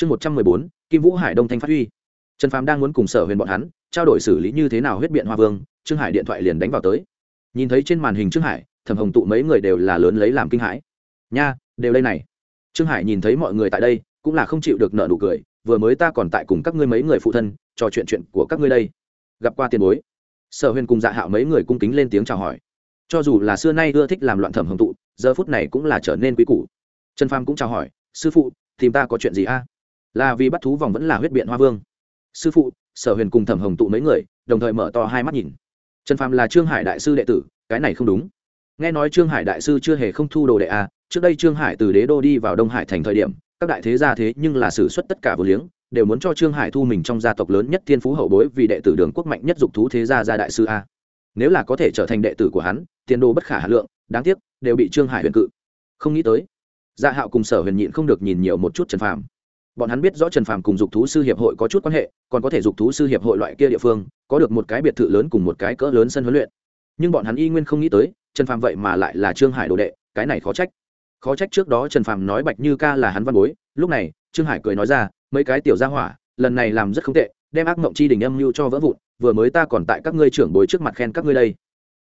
chương một trăm mười bốn, kim vũ hải đông thanh phát huy. Trần phàm đang muốn cùng sở huyền bọn hắn trao đổi xử lý như thế nào huyết biện hoa vương, trương hải điện thoại liền đánh vào tới. Nhìn thấy trên màn hình trương hải, thẩm hồng tụ mấy người đều là lớn lấy làm kinh hãi. Nha, đều đây này. Trương hải nhìn thấy mọi người tại đây, cũng là không chịu được nợ nụ cười, vừa mới ta còn tại cùng các ngươi mấy người phụ thân trò chuyện chuyện của các ngươi đây. Gặp qua tiền bối. Sở huyền cùng dạ hạo mấy người cung kính lên tiếng chào hỏi. Cho dù là xưa nay ưa thích làm loạn thẩm hồng tụ, giờ phút này cũng là trở nên quý củ. Trần phàm cũng chào hỏi, sư phụ, tìm ta có chuyện gì a? Là vì bắt thú vòng vẫn là huyết biện hoa vương. Sư phụ, sở huyền cùng thẩm hồng tụ mấy người, đồng thời mở to hai mắt nhìn. Trần phàm là trương hải đại sư đệ tử, cái này không đúng. Nghe nói trương hải đại sư chưa hề không thu đồ đệ a trước đây trương hải từ đế đô đi vào đông hải thành thời điểm, các đại thế gia thế nhưng là xử suất tất cả vô liếng, đều muốn cho trương hải thu mình trong gia tộc lớn nhất thiên phú hậu bối vì đệ tử đường quốc mạnh nhất dục thú thế gia gia đại sư a. Nếu là có thể trở thành đệ tử của hắn, tiền đồ bất khả hà lượng, đáng tiếc, đều bị trương hải huyền cự. Không nghĩ tới gia hạo cùng sở huyền nhịn không được nhìn nhiều một chút trần phàm bọn hắn biết rõ trần phàm cùng dục thú sư hiệp hội có chút quan hệ, còn có thể dục thú sư hiệp hội loại kia địa phương, có được một cái biệt thự lớn cùng một cái cỡ lớn sân huấn luyện. Nhưng bọn hắn y nguyên không nghĩ tới, trần phàm vậy mà lại là trương hải đồ đệ, cái này khó trách. Khó trách trước đó trần phàm nói bạch như ca là hắn văn bối, lúc này, trương hải cười nói ra, mấy cái tiểu gia hỏa, lần này làm rất không tệ, đem ác mộng chi đình âm mưu cho vỡ vụn, vừa mới ta còn tại các ngươi trưởng bối trước mặt khen các ngươi đây.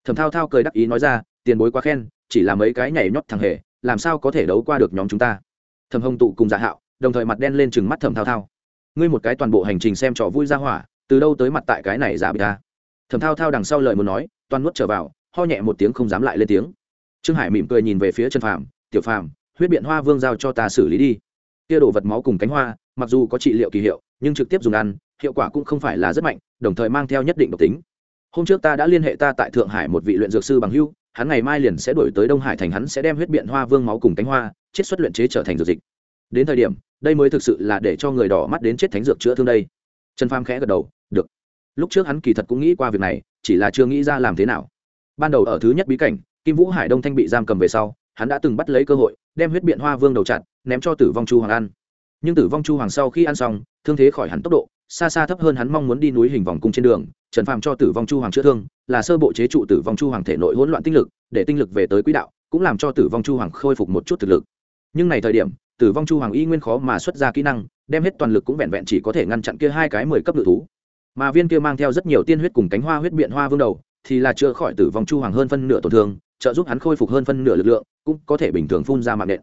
Thầm thao thao cười đắc ý nói ra, tiền bối quá khen, chỉ là mấy cái nhảy nhót thằng hề, làm sao có thể đấu qua được nhóm chúng ta? Thầm hồng tụ cùng dạ hạo đồng thời mặt đen lên chừng mắt thầm thao thao. Ngươi một cái toàn bộ hành trình xem trò vui ra hỏa, từ đâu tới mặt tại cái này giả bị ta? Thầm thao thao đằng sau lời muốn nói, toàn nuốt trở vào, ho nhẹ một tiếng không dám lại lên tiếng. Trương hải mỉm cười nhìn về phía trần phàm, tiểu phàm, huyết biện hoa vương giao cho ta xử lý đi. Kia đổ vật máu cùng cánh hoa, mặc dù có trị liệu kỳ hiệu, nhưng trực tiếp dùng ăn, hiệu quả cũng không phải là rất mạnh, đồng thời mang theo nhất định độc tính. Hôm trước ta đã liên hệ ta tại thượng hải một vị luyện dược sư bằng hưu, hắn ngày mai liền sẽ đổi tới đông hải thành hắn sẽ đem huyết biện hoa vương máu cùng cánh hoa, chiết xuất luyện chế trở thành dược dịch đến thời điểm, đây mới thực sự là để cho người đỏ mắt đến chết thánh dược chữa thương đây. Trần pham khẽ gật đầu, được. Lúc trước hắn kỳ thật cũng nghĩ qua việc này, chỉ là chưa nghĩ ra làm thế nào. Ban đầu ở thứ nhất bí cảnh, kim vũ hải đông thanh bị giam cầm về sau, hắn đã từng bắt lấy cơ hội, đem huyết biện hoa vương đầu chặt, ném cho tử vong chu hoàng ăn. Nhưng tử vong chu hoàng sau khi ăn xong, thương thế khỏi hắn tốc độ, xa xa thấp hơn hắn mong muốn đi núi hình vòng cung trên đường, trần phàm cho tử vong chu hoàng chữa thương, là sơ bộ chế trụ tử vong chu hoàng thể nội hỗn loạn tinh lực, để tinh lực về tới quỹ đạo, cũng làm cho tử vong chu hoàng khôi phục một chút thực lực. Nhưng này thời điểm tử vong chu hoàng y nguyên khó mà xuất ra kỹ năng, đem hết toàn lực cũng vẹn vẹn chỉ có thể ngăn chặn kia hai cái mười cấp lự thú. Mà viên kia mang theo rất nhiều tiên huyết cùng cánh hoa huyết biện hoa vương đầu, thì là chữa khỏi tử vong chu hoàng hơn phân nửa tổn thương, trợ giúp hắn khôi phục hơn phân nửa lực lượng, cũng có thể bình thường phun ra mạng nện.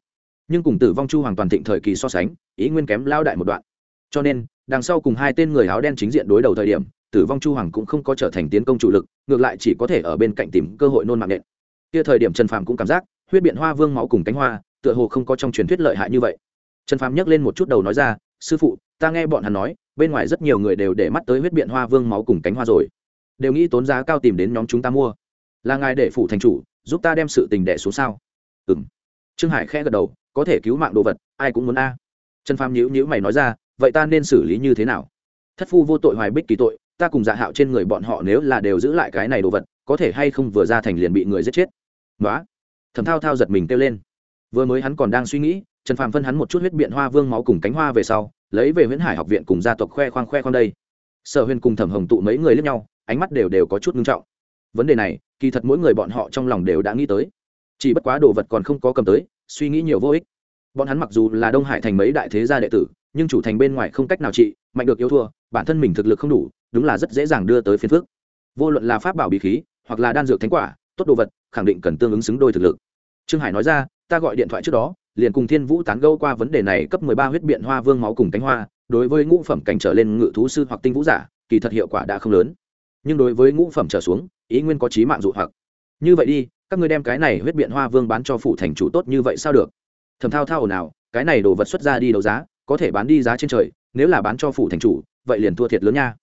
Nhưng cùng tử vong chu hoàng toàn thịnh thời kỳ so sánh ý nguyên kém lao đại một đoạn. Cho nên, đằng sau cùng hai tên người áo đen chính diện đối đầu thời điểm, tử vong chu hoàng cũng không có trở thành tiến công chủ lực, ngược lại chỉ có thể ở bên cạnh tìm cơ hội nôn mạng nện. Kia thời điểm trần phàm cũng cảm giác, huyết biện hoa vương máu cùng cánh hoa tựa hồ không có trong truyền thuyết lợi hại như vậy. Trần phàm nhấc lên một chút đầu nói ra, sư phụ, ta nghe bọn hắn nói, bên ngoài rất nhiều người đều để mắt tới huyết biện hoa vương máu cùng cánh hoa rồi. Đều nghĩ tốn giá cao tìm đến nhóm chúng ta mua. Là ngài để phụ thành chủ, giúp ta đem sự tình đẻ xuống sao? Ừ m trương hải khẽ gật đầu, có thể cứu mạng đồ vật, ai cũng muốn a. Trần phàm nhữ nhữ mày nói ra, vậy ta nên xử lý như thế nào? Thất phu vô tội hoài bích kỳ tội, ta cùng dạ hạo trên người bọn họ nếu là đều giữ lại cái này đồ vật, có thể hay không vừa ra thành liền bị người giết chết? Nói thầm thao thao giật mình kêu lên vừa mới hắn còn đang suy nghĩ, trần phàm phân hắn một chút huyết biện hoa vương máu cùng cánh hoa về sau, lấy về huyễn hải học viện cùng gia tộc khoe khoang khoe khoang đây. Sở huyền cùng thẩm hồng tụ mấy người lướt nhau, ánh mắt đều đều có chút ngưng trọng. Vấn đề này, kỳ thật mỗi người bọn họ trong lòng đều đã nghĩ tới. Chỉ bất quá đồ vật còn không có cầm tới, suy nghĩ nhiều vô ích. Bọn hắn mặc dù là đông hải thành mấy đại thế gia đệ tử, nhưng chủ thành bên ngoài không cách nào trị, mạnh được yêu thua, bản thân mình thực lực không đủ, đúng là rất dễ dàng đưa tới phiền phước vô luận là pháp bảo bí khí, hoặc là đan dược thánh quả, tốt đồ vật, khẳng định cần tương ứng xứng đôi thực lực. Trương hải nói ra ta gọi điện thoại trước đó, liền cùng thiên vũ tán gâu qua vấn đề này cấp mười ba huyết biện hoa vương máu cùng cánh hoa, đối với ngũ phẩm cảnh trở lên ngự thú sư hoặc tinh vũ giả, kỳ thật hiệu quả đã không lớn. Nhưng đối với ngũ phẩm trở xuống, ý nguyên có trí mạng dụ hoặc. Như vậy đi, các ngươi đem cái này huyết biện hoa vương bán cho phủ thành chủ tốt như vậy sao được? Thầm thao thao ồn ào, cái này đồ vật xuất ra đi đấu giá, có thể bán đi giá trên trời, nếu là bán cho phủ thành chủ, vậy liền thua thiệt lớn nha.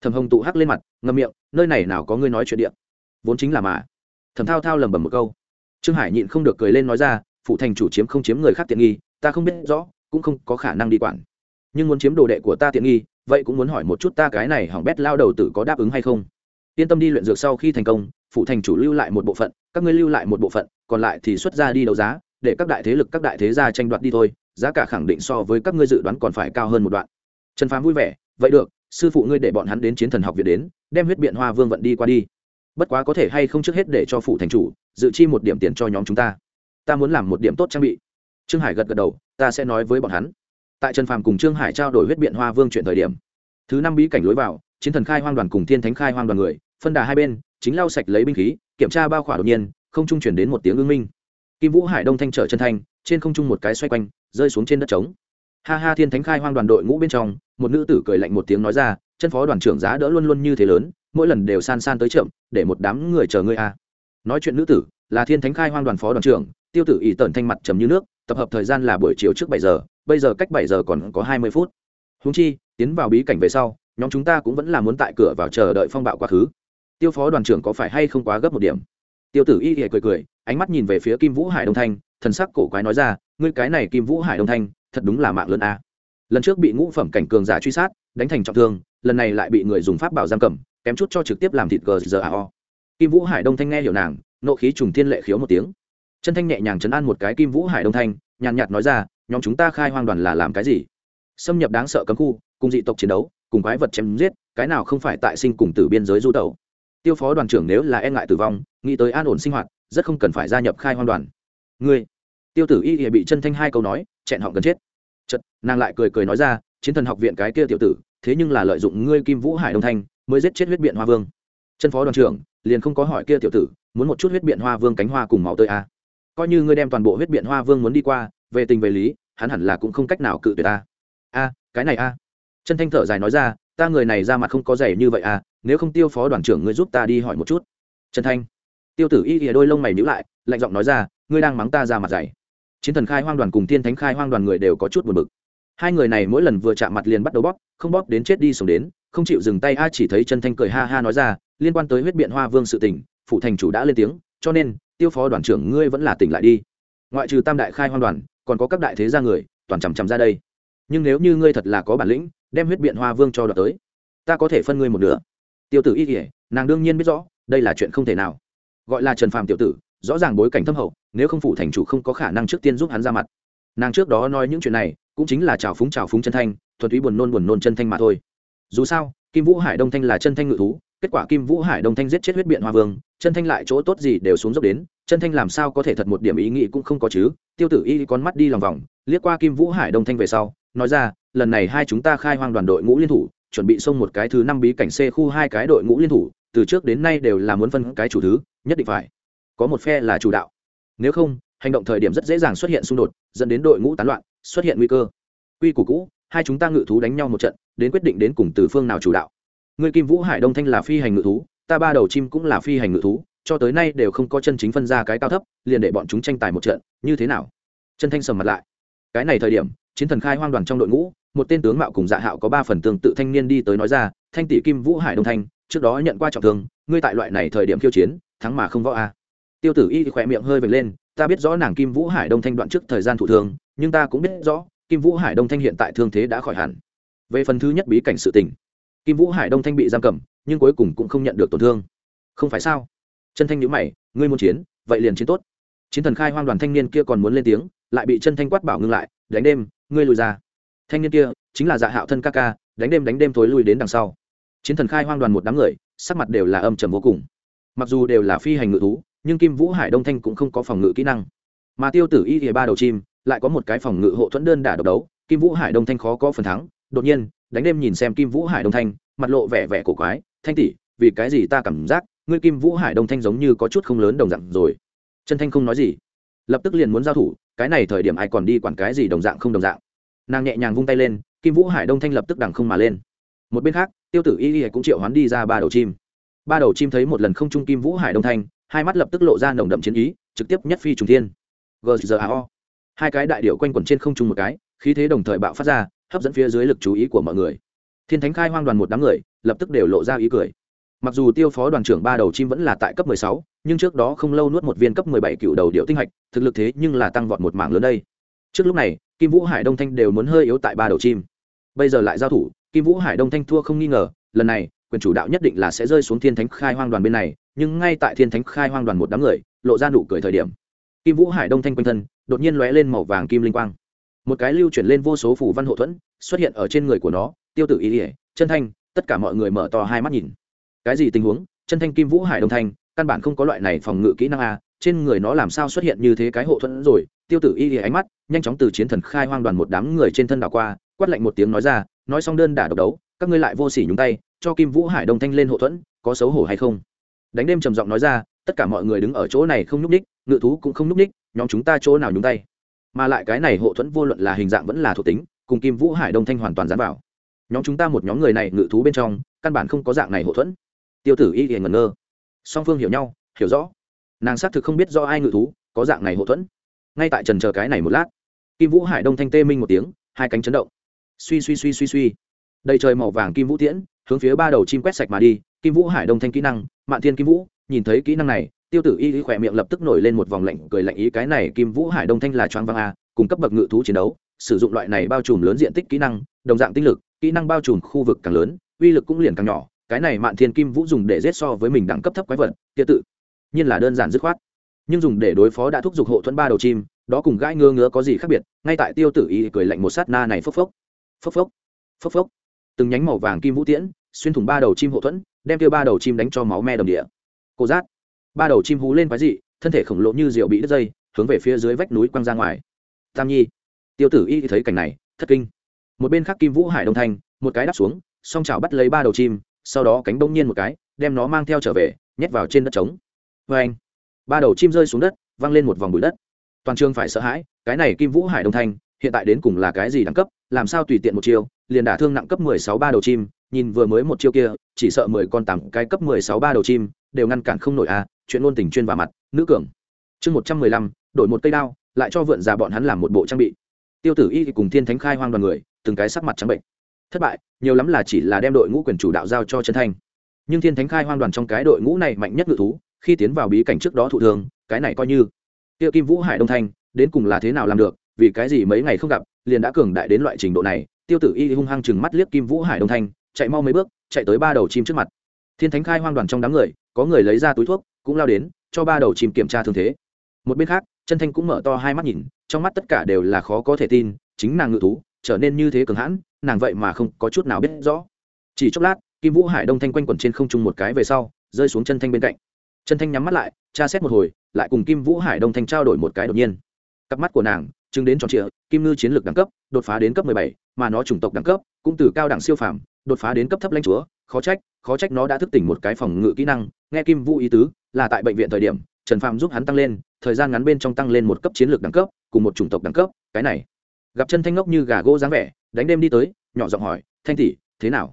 Thầm hồng tụ hắc lên mặt ngâm miệng, nơi này nào có ngươi nói chuyện điện vốn chính là mà. Thầm thao thao lầm bầm một câu. Trương hải nhịn không được cười lên nói ra phụ thành chủ chiếm không chiếm người khác tiện nghi, ta không biết rõ, cũng không có khả năng đi quản. Nhưng muốn chiếm đồ đệ của ta tiện nghi, vậy cũng muốn hỏi một chút ta cái này hỏng bét lao đầu tử có đáp ứng hay không. Yên tâm đi luyện dược sau khi thành công, phụ thành chủ lưu lại một bộ phận, các ngươi lưu lại một bộ phận, còn lại thì xuất ra đi đấu giá, để các đại thế lực, các đại thế gia tranh đoạt đi thôi, giá cả khẳng định so với các ngươi dự đoán còn phải cao hơn một đoạn. Trần phàm vui vẻ, vậy được, sư phụ ngươi để bọn hắn đến chiến thần học viện đến, đem huyết biện hoa vương vận đi qua đi. Bất quá có thể hay không trước hết để cho phụ thành chủ, dự chi một điểm tiền cho nhóm chúng ta ta muốn làm một điểm tốt trang bị. Trương hải gật gật đầu, ta sẽ nói với bọn hắn. Tại trần phàm cùng trương hải trao đổi huyết biện hoa vương chuyện thời điểm, thứ năm bí cảnh lối vào, chiến thần khai hoang đoàn cùng thiên thánh khai hoang đoàn người, phân đà hai bên, chính lau sạch lấy binh khí, kiểm tra bao khỏa đột nhiên, không trung chuyển đến một tiếng ưng minh. Kim vũ hải đông thanh trở chân thanh trên không trung một cái xoay quanh, rơi xuống trên đất trống. Ha ha, thiên thánh khai hoang đoàn đội ngũ bên trong, một nữ tử cười lạnh một tiếng nói ra, chân phó đoàn trưởng giá đỡ luôn luôn như thế lớn, mỗi lần đều san san tới chậm, để một đám người chờ ngươi a nói chuyện nữ tử, là thiên thánh khai hoang đoàn phó đoàn trưởng tiêu tử ỷ tần thanh mặt trầm như nước, tập hợp thời gian là buổi chiều trước bảy giờ, bây giờ cách bảy giờ còn có hai mươi phút. Húng chi, tiến vào bí cảnh về sau, nhóm chúng ta cũng vẫn là muốn tại cửa vào chờ đợi phong bạo quá khứ. Tiêu phó đoàn trưởng có phải hay không quá gấp một điểm? Tiêu tử y hề cười cười, ánh mắt nhìn về phía kim vũ hải đông thanh, thần sắc cổ quái nói ra, ngươi cái này kim vũ hải đông thanh, thật đúng là mạng lớn a. Lần trước bị ngũ phẩm cảnh cường giả truy sát, đánh thành trọng thương, lần này lại bị người dùng pháp bảo giam cầm, kém chút cho trực tiếp làm thịt gờ giờ ao kim vũ hải đông thanh nghe hiểu nàng, nộ khí trùng thiên lệ khiếu một tiếng chân thanh nhẹ nhàng chấn an một cái kim vũ hải đông thanh, nhàn nhạt nói ra, nhóm chúng ta khai hoang đoàn là làm cái gì? Xâm nhập đáng sợ cấm khu, cùng dị tộc chiến đấu, cùng quái vật chém giết, cái nào không phải tại sinh cùng tử biên giới du tẩu? Tiêu phó đoàn trưởng nếu là e ngại tử vong, nghĩ tới an ổn sinh hoạt, rất không cần phải gia nhập khai hoang đoàn. Ngươi? Tiêu tử y bị chân thanh hai câu nói, chẹn họ gần chết. Chật nàng lại cười cười nói ra, chiến thần học viện cái kia tiểu tử, thế nhưng là lợi dụng ngươi kim vũ hải đông thanh, mới giết chết huyết biện hoa vương. Chân phó đoàn trưởng, liền không có hỏi kia tiểu tử, muốn một chút huyết biện hoa vương cánh hoa cùng máu tơi a à coi như ngươi đem toàn bộ huyết biện hoa vương muốn đi qua, về tình về lý, hắn hẳn là cũng không cách nào cự tuyệt ta. A, cái này a. Chân thanh thở dài nói ra, ta người này ra mặt không có giày như vậy à nếu không tiêu phó đoàn trưởng ngươi giúp ta đi hỏi một chút. Trần thanh. Tiêu tử y ỉa đôi lông mày nhữ lại, lạnh giọng nói ra, ngươi đang mắng ta ra mặt dày. Chiến thần khai hoang đoàn cùng Thiên thánh khai hoang đoàn người đều có chút buồn bực. Hai người này mỗi lần vừa chạm mặt liền bắt đầu bóp, không bóp đến chết đi sống đến, không chịu dừng tay, a chỉ thấy chân thanh cười ha ha nói ra, liên quan tới huyết biện hoa vương sự tỉnh phụ thành chủ đã lên tiếng, cho nên tiêu phó đoàn trưởng ngươi vẫn là tỉnh lại đi. Ngoại trừ tam đại khai hoang đoàn, còn có các đại thế gia người, toàn chằm chằm ra đây. Nhưng nếu như ngươi thật là có bản lĩnh, đem huyết biện hoa vương cho đoạt tới, ta có thể phân ngươi một nửa. Tiêu tử y kỉa nàng đương nhiên biết rõ, đây là chuyện không thể nào. Gọi là trần phàm tiểu tử, rõ ràng bối cảnh thâm hậu, nếu không phủ thành chủ không có khả năng trước tiên giúp hắn ra mặt. Nàng trước đó nói những chuyện này, cũng chính là trào phúng trào phúng chân thanh, thuần túy buồn nôn buồn nôn chân thanh mà thôi. Dù sao, kim vũ hải đông thanh là chân thanh ngự thú kết quả kim vũ hải đông thanh giết chết huyết biện hoa vương, chân thanh lại chỗ tốt gì đều xuống dốc đến, chân thanh làm sao có thể thật một điểm ý nghĩ cũng không có chứ? Tiêu tử y con mắt đi lòng vòng, liếc qua kim vũ hải đông thanh về sau, nói ra, lần này hai chúng ta khai hoang đoàn đội ngũ liên thủ, chuẩn bị xông một cái thứ năm bí cảnh c khu hai cái đội ngũ liên thủ, từ trước đến nay đều là muốn phân cái chủ thứ, nhất định phải có một phe là chủ đạo. Nếu không, hành động thời điểm rất dễ dàng xuất hiện xung đột, dẫn đến đội ngũ tán loạn, xuất hiện nguy cơ. Quy củ cũ, hai chúng ta ngự thú đánh nhau một trận, đến quyết định đến cùng từ phương nào chủ đạo người kim vũ hải đông thanh là phi hành ngự thú, ta ba đầu chim cũng là phi hành ngự thú, cho tới nay đều không có chân chính phân ra cái cao thấp, liền để bọn chúng tranh tài một trận, như thế nào? Chân thanh sầm mặt lại. Cái này thời điểm, chiến thần khai hoang đoàn trong đội ngũ, một tên tướng mạo cùng dạ hạo có ba phần tương tự thanh niên đi tới nói ra, thanh tỷ kim vũ hải đông thanh, trước đó nhận qua trọng thương, ngươi tại loại này thời điểm khiêu chiến, thắng mà không võ a. Tiêu tử y khỏe miệng hơi vệt lên, ta biết rõ nàng kim vũ hải đông thanh đoạn trước thời gian thụ thương, nhưng ta cũng biết rõ, kim vũ hải đông thanh hiện tại thương thế đã khỏi hẳn. Về phần thứ nhất bí cảnh sự tình kim vũ hải đông thanh bị giam cầm, nhưng cuối cùng cũng không nhận được tổn thương. Không phải sao? Chân thanh nhữ mày, ngươi muốn chiến, vậy liền chiến tốt. Chiến thần khai hoang đoàn thanh niên kia còn muốn lên tiếng, lại bị chân thanh quát bảo ngưng lại, đánh đêm, ngươi lùi ra. Thanh niên kia chính là dạ hạo thân ca ca, đánh đêm đánh đêm thối lùi đến đằng sau. Chiến thần khai hoang đoàn một đám người, sắc mặt đều là âm trầm vô cùng. Mặc dù đều là phi hành ngự thú, nhưng kim vũ hải đông thanh cũng không có phòng ngự kỹ năng. Mà tiêu tử y thì ba đầu chim, lại có một cái phòng ngự hộ thuẫn đơn đả độc đấu, kim vũ hải đông thanh khó có phần thắng đột nhiên, đánh đêm nhìn xem kim vũ hải đông thanh, mặt lộ vẻ vẻ cổ quái, thanh tỷ, vì cái gì ta cảm giác ngươi kim vũ hải đông thanh giống như có chút không lớn đồng dạng rồi? Chân thanh không nói gì, lập tức liền muốn giao thủ, cái này thời điểm ai còn đi quản cái gì đồng dạng không đồng dạng. Nàng nhẹ nhàng vung tay lên, kim vũ hải đông thanh lập tức đằng không mà lên. Một bên khác, tiêu tử y y cũng triệu hoán đi ra ba đầu chim. Ba đầu chim thấy một lần không trung kim vũ hải đông thanh, hai mắt lập tức lộ ra nồng đậm chiến ý, trực tiếp nhất phi trùng thiên. Gzao hai cái đại điệu quanh quẩn trên không trung một cái, khí thế đồng thời bạo phát ra hấp dẫn phía dưới lực chú ý của mọi người. Thiên thánh khai hoang đoàn một đám người lập tức đều lộ ra ý cười. Mặc dù tiêu phó đoàn trưởng ba đầu chim vẫn là tại cấp 16, nhưng trước đó không lâu nuốt một viên cấp 17 cựu đầu điệu tinh hạch thực lực thế nhưng là tăng vọt một mảng lớn đây. Trước lúc này kim vũ hải đông thanh đều muốn hơi yếu tại ba đầu chim. Bây giờ lại giao thủ kim vũ hải đông thanh thua không nghi ngờ lần này quyền chủ đạo nhất định là sẽ rơi xuống thiên thánh khai hoang đoàn bên này nhưng ngay tại thiên thánh khai hoang đoàn một đám người lộ ra nụ cười thời điểm. Kim vũ hải đông thanh quanh thân đột nhiên lóe lên màu vàng kim linh quang một cái lưu chuyển lên vô số phủ văn hộ thuẫn, xuất hiện ở trên người của nó, tiêu tử ý ỉa chân thanh, tất cả mọi người mở to hai mắt nhìn. Cái gì tình huống? Chân thanh, kim vũ, hải đồng thanh, căn bản không có loại này phòng ngự kỹ năng a trên người nó làm sao xuất hiện như thế cái hộ thuẫn rồi? Tiêu tử y ỉa ánh mắt, nhanh chóng từ chiến thần khai hoang đoàn một đám người trên thân đảo qua, quát lạnh một tiếng nói ra, nói xong đơn đả độc đấu, các ngươi lại vô sỉ nhúng tay, cho kim vũ, hải đồng thanh lên hộ thuẫn, có xấu hổ hay không? Đánh đêm trầm giọng nói ra, tất cả mọi người đứng ở chỗ này không nhúc ních ngự thú cũng không nhúc ních nhóm chúng ta chỗ nào nhúng tay? Mà lại cái này hộ thuẫn vô luận là hình dạng vẫn là thuộc tính, cùng kim vũ hải đông thanh hoàn toàn dán vào. Nhóm chúng ta một nhóm người này ngự thú bên trong, căn bản không có dạng này hộ thuẫn. Tiêu tử y hiền ngẩn ngơ. Song phương hiểu nhau, hiểu rõ. Nàng xác thực không biết do ai ngự thú, có dạng này hộ thuẫn. Ngay tại trần chờ cái này một lát, kim vũ hải đông thanh tê minh một tiếng, hai cánh chấn động. Suy suy suy suy suy. Đầy trời màu vàng kim vũ tiễn, hướng phía ba đầu chim quét sạch mà đi, kim vũ hải đông thanh kỹ năng, mạn thiên kim vũ nhìn thấy kỹ năng này, tiêu tử y khỏe miệng lập tức nổi lên một vòng lạnh, cười lạnh ý cái này kim vũ hải đông thanh là choáng vang a, cùng cấp bậc ngự thú chiến đấu, sử dụng loại này bao trùm lớn diện tích kỹ năng, đồng dạng tinh lực, kỹ năng bao trùm khu vực càng lớn, uy lực cũng liền càng nhỏ, cái này mạn thiên kim vũ dùng để giết so với mình đẳng cấp thấp quái vật, kia tự nhiên là đơn giản dứt khoát. Nhưng dùng để đối phó đã thúc giục hộ thuẫn ba đầu chim, đó cùng gãi ngơ ngứa có gì khác biệt, ngay tại tiêu tử y cười lạnh một sát na này phốc phốc phốc phốc phốc phốc. Từng nhánh màu vàng kim vũ tiễn, xuyên thủng ba đầu chim hộ thuẫn, đem tiêu ba đầu chim đánh cho máu me đồng địa cô giác ba đầu chim hú lên quái dị, thân thể khổng lồ như rượu bị đứt dây, hướng về phía dưới vách núi quăng ra ngoài. Tam nhi. Tiêu tử y thấy cảnh này, thất kinh. Một bên khác kim vũ hải đông thanh một cái đắp xuống, song chảo bắt lấy ba đầu chim, sau đó cánh bông nhiên một cái, đem nó mang theo trở về, nhét vào trên đất trống. Vê anh, ba đầu chim rơi xuống đất, văng lên một vòng bụi đất. Toàn trường phải sợ hãi, cái này kim vũ hải đông thanh hiện tại đến cùng là cái gì đẳng cấp, làm sao tùy tiện một chiều liền đả thương nặng cấp mười sáu ba đầu chim nhìn vừa mới một chiêu kia, chỉ sợ mười con tặng cái cấp mười sáu ba đầu chim, đều ngăn cản không nổi a, chuyện ngôn tình chuyên vào mặt, nữ cường. Chương một trăm mười lăm, đổi một cây đao, lại cho vượn già bọn hắn làm một bộ trang bị. Tiêu tử y cùng thiên thánh khai hoang đoàn người, từng cái sắc mặt trắng bệnh. Thất bại, nhiều lắm là chỉ là đem đội ngũ quyền chủ đạo giao cho chân thanh nhưng thiên thánh khai hoang đoàn trong cái đội ngũ này mạnh nhất ngự thú, khi tiến vào bí cảnh trước đó thụ thường cái này coi như. Tiêu kim vũ hải đông thanh, đến cùng là thế nào làm được, vì cái gì mấy ngày không gặp, liền đã cường đại đến loại trình độ này. Tiêu tử y hung hăng chừng mắt liếc kim vũ hải đông thanh chạy mau mấy bước, chạy tới ba đầu chim trước mặt. Thiên thánh khai hoang đoàn trong đám người, có người lấy ra túi thuốc, cũng lao đến, cho ba đầu chim kiểm tra thương thế. Một bên khác, chân thanh cũng mở to hai mắt nhìn, trong mắt tất cả đều là khó có thể tin, chính nàng ngự thú, trở nên như thế cường hãn, nàng vậy mà không có chút nào biết rõ. Chỉ chốc lát, kim vũ hải đông thanh quanh quẩn trên không trung một cái về sau, rơi xuống chân thanh bên cạnh. Chân thanh nhắm mắt lại, tra xét một hồi, lại cùng kim vũ hải đông thanh trao đổi một cái đột nhiên. Cặp mắt của nàng, chứng đến tròn trịa, kim ngư chiến lược đẳng cấp, đột phá đến cấp mười bảy, mà nó chủng tộc đẳng cấp, cũng từ cao đẳng siêu phàm đột phá đến cấp thấp lãnh chúa, khó trách khó trách nó đã thức tỉnh một cái phòng ngự kỹ năng. Nghe kim vũ ý tứ, là tại bệnh viện thời điểm, trần phạm giúp hắn tăng lên, thời gian ngắn bên trong tăng lên một cấp chiến lược đẳng cấp, cùng một chủng tộc đẳng cấp, cái này. Gặp chân thanh ngốc như gà gỗ dáng vẻ, đánh đêm đi tới, nhỏ giọng hỏi, thanh tỷ, thế nào?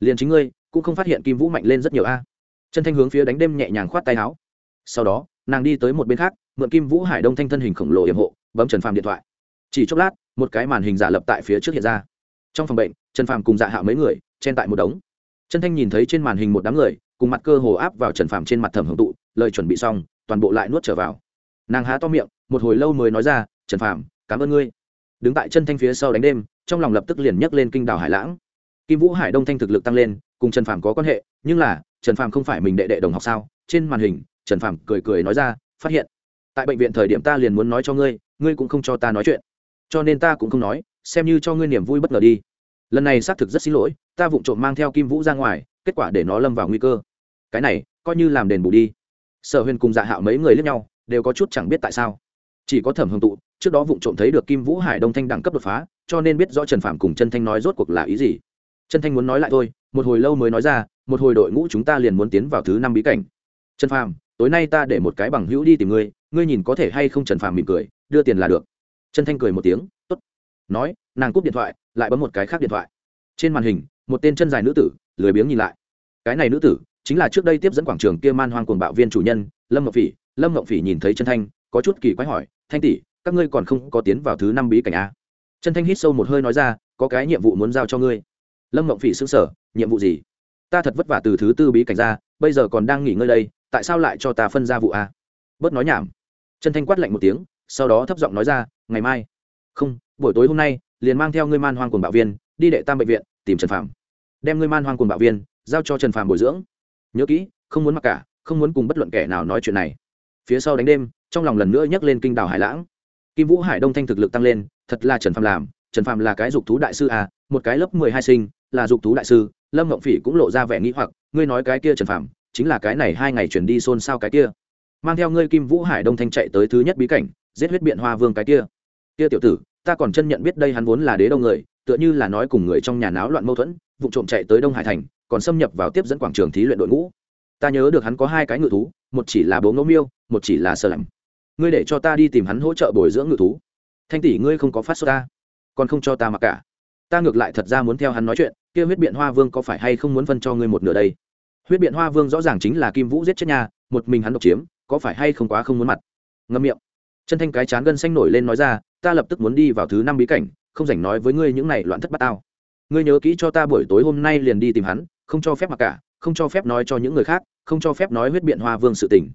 Liền chính ngươi, cũng không phát hiện kim vũ mạnh lên rất nhiều a. Chân thanh hướng phía đánh đêm nhẹ nhàng khoát tay áo. Sau đó, nàng đi tới một bên khác, mượn kim vũ hải đông thanh thân hình khổng lồ yểm hộ, bấm trần phàm điện thoại. Chỉ chốc lát, một cái màn hình giả lập tại phía trước hiện ra. Trong phòng bệnh trần phàm cùng dạ hạ mấy người, chen tại một đống. Chân thanh nhìn thấy trên màn hình một đám người, cùng mặt cơ hồ áp vào trần phàm trên mặt thẩm hưởng tụ, lời chuẩn bị xong, toàn bộ lại nuốt trở vào. Nàng há to miệng, một hồi lâu mới nói ra, trần phàm, cảm ơn ngươi. Đứng tại chân thanh phía sau đánh đêm, trong lòng lập tức liền nhấc lên kinh đảo hải lãng. Kim vũ hải đông thanh thực lực tăng lên, cùng trần phàm có quan hệ, nhưng là, trần phàm không phải mình đệ đệ đồng học sao? Trên màn hình, trần phàm cười cười nói ra, phát hiện, tại bệnh viện thời điểm ta liền muốn nói cho ngươi ngươi cũng không cho ta nói chuyện. Cho nên ta cũng không nói, xem như cho ngươi niềm vui bất ngờ đi lần này xác thực rất xin lỗi, ta vụng trộm mang theo kim vũ ra ngoài, kết quả để nó lâm vào nguy cơ. Cái này, coi như làm đền bù đi. Sở huyền cùng dạ hạo mấy người lướt nhau, đều có chút chẳng biết tại sao. Chỉ có thẩm hồng tụ, trước đó vụng trộm thấy được kim vũ hải đông thanh đẳng cấp đột phá, cho nên biết rõ trần phạm cùng chân thanh nói rốt cuộc là ý gì. Chân thanh muốn nói lại thôi, một hồi lâu mới nói ra, một hồi đội ngũ chúng ta liền muốn tiến vào thứ năm bí cảnh. Trần phạm tối nay ta để một cái bằng hữu đi tìm ngươi ngươi nhìn có thể hay không trần phạm mỉm cười, đưa tiền là được. Chân thanh cười một tiếng t ố t nói, nàng cúp điện thoại lại bấm một cái khác điện thoại. Trên màn hình, một tên chân dài nữ tử, lười biếng nhìn lại. Cái này nữ tử, chính là trước đây tiếp dẫn quảng trường kia man hoang cuồng bạo viên chủ nhân, lâm ngọc phỉ. Lâm ngọc phỉ nhìn thấy chân thanh, có chút kỳ quái hỏi, thanh tỷ, các ngươi còn không có tiến vào thứ năm bí cảnh à? a chân thanh hít sâu một hơi nói ra, có cái nhiệm vụ muốn giao cho ngươi. Lâm ngọc phỉ xứng sở nhiệm vụ gì? Ta thật vất vả từ thứ tư bí cảnh ra, bây giờ còn đang nghỉ ngơi đây, tại sao lại cho ta phân ra vụ a bớt nói nhảm. Chân thanh quát lạnh một tiếng, sau đó thấp giọng nói ra, ngày mai. Không, buổi tối hôm nay liền mang theo ngươi man hoang cuồng bạo viên, đi đệ tam bệnh viện, tìm trần phạm đem ngươi man hoang cuồng bạo viên, giao cho trần phạm bồi dưỡng. Nhớ kỹ, không muốn mặc cả, không muốn cùng bất luận kẻ nào nói chuyện này. Phía sau đánh đêm, trong lòng lần nữa nhắc lên kinh đảo hải lãng. Kim vũ hải đông thanh thực lực tăng lên, thật là trần phạm làm, trần phạm là cái dục thú đại sư à một cái lớp mười hai sinh, là dục thú đại sư, lâm ngộng phỉ cũng lộ ra vẻ nghĩ hoặc, ngươi nói cái kia trần phạm chính là cái này hai ngày chuyển đi xôn xao cái kia. Mang theo ngươi kim vũ hải đông thanh chạy tới thứ nhất bí cảnh, giết huyết biện hoa vương cái kia. Kia tiểu tử ta còn chân nhận biết đây hắn vốn là đế đông người, tựa như là nói cùng người trong nhà náo loạn mâu thuẫn, vụ trộm chạy tới đông hải thành, còn xâm nhập vào tiếp dẫn quảng trường thí luyện đội ngũ. Ta nhớ được hắn có hai cái ngự thú, một chỉ là bố ngẫu miêu, một chỉ là sơ lạnh. Ngươi để cho ta đi tìm hắn hỗ trợ bồi dưỡng ngự thú. Thanh tỷ, ngươi không có phát xuất ta, còn không cho ta mặc cả. Ta ngược lại thật ra muốn theo hắn nói chuyện, kia huyết biện hoa vương có phải hay không muốn phân cho ngươi một nửa đây? Huyết biện hoa vương rõ ràng chính là kim vũ giết chết nhà, một mình hắn độc chiếm, có phải hay không quá không muốn mặt? Ngâm miệng. Chân thanh cái chán gân xanh nổi lên nói ra ta lập tức muốn đi vào thứ năm bí cảnh, không dành nói với ngươi những này loạn thất bát tao. Ngươi nhớ kỹ cho ta buổi tối hôm nay liền đi tìm hắn, không cho phép mặc cả, không cho phép nói cho những người khác, không cho phép nói huyết biện hoa vương sự tình.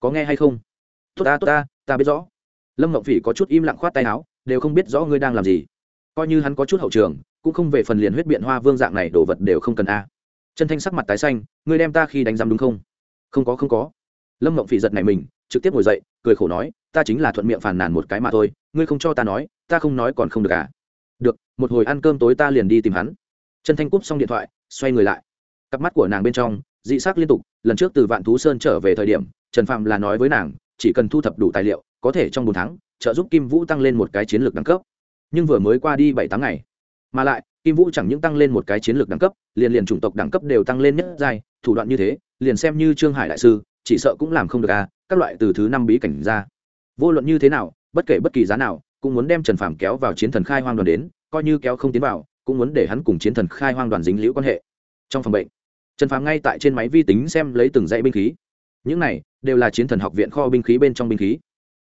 Có nghe hay không? Tốt ta tốt ta ta biết rõ. Lâm ngọc phỉ có chút im lặng khoát tay áo, đều không biết rõ ngươi đang làm gì. Coi như hắn có chút hậu trường, cũng không về phần liền huyết biện hoa vương dạng này, đồ vật đều không cần a. Chân thanh sắc mặt tái xanh, ngươi đem ta khi đánh giam đúng không? Không có không có. Lâm ngọc phỉ giật này mình trực tiếp ngồi dậy, cười khổ nói, ta chính là thuận miệng phàn nàn một cái mà thôi, ngươi không cho ta nói, ta không nói còn không được à? Được, một hồi ăn cơm tối ta liền đi tìm hắn. Chân thanh cúp xong điện thoại, xoay người lại. Cặp mắt của nàng bên trong, dị sắc liên tục, lần trước từ vạn thú sơn trở về thời điểm, trần phạm là nói với nàng, chỉ cần thu thập đủ tài liệu, có thể trong bốn tháng, trợ giúp kim vũ tăng lên một cái chiến lược đẳng cấp. Nhưng vừa mới qua đi bảy tháng ngày, mà lại, kim vũ chẳng những tăng lên một cái chiến lược đẳng cấp, liền liền chủng tộc đẳng cấp đều tăng lên nhất giai, thủ đoạn như thế, liền xem như trương hải đại sư chỉ sợ cũng làm không được à các loại từ thứ năm bí cảnh ra. Vô luận như thế nào, bất kể bất kỳ giá nào, cũng muốn đem trần phàm kéo vào chiến thần khai hoang đoàn đến, coi như kéo không tiến vào, cũng muốn để hắn cùng chiến thần khai hoang đoàn dính liễu quan hệ. Trong phòng bệnh, trần phàm ngay tại trên máy vi tính xem lấy từng dãy binh khí. Những này đều là chiến thần học viện kho binh khí bên trong binh khí.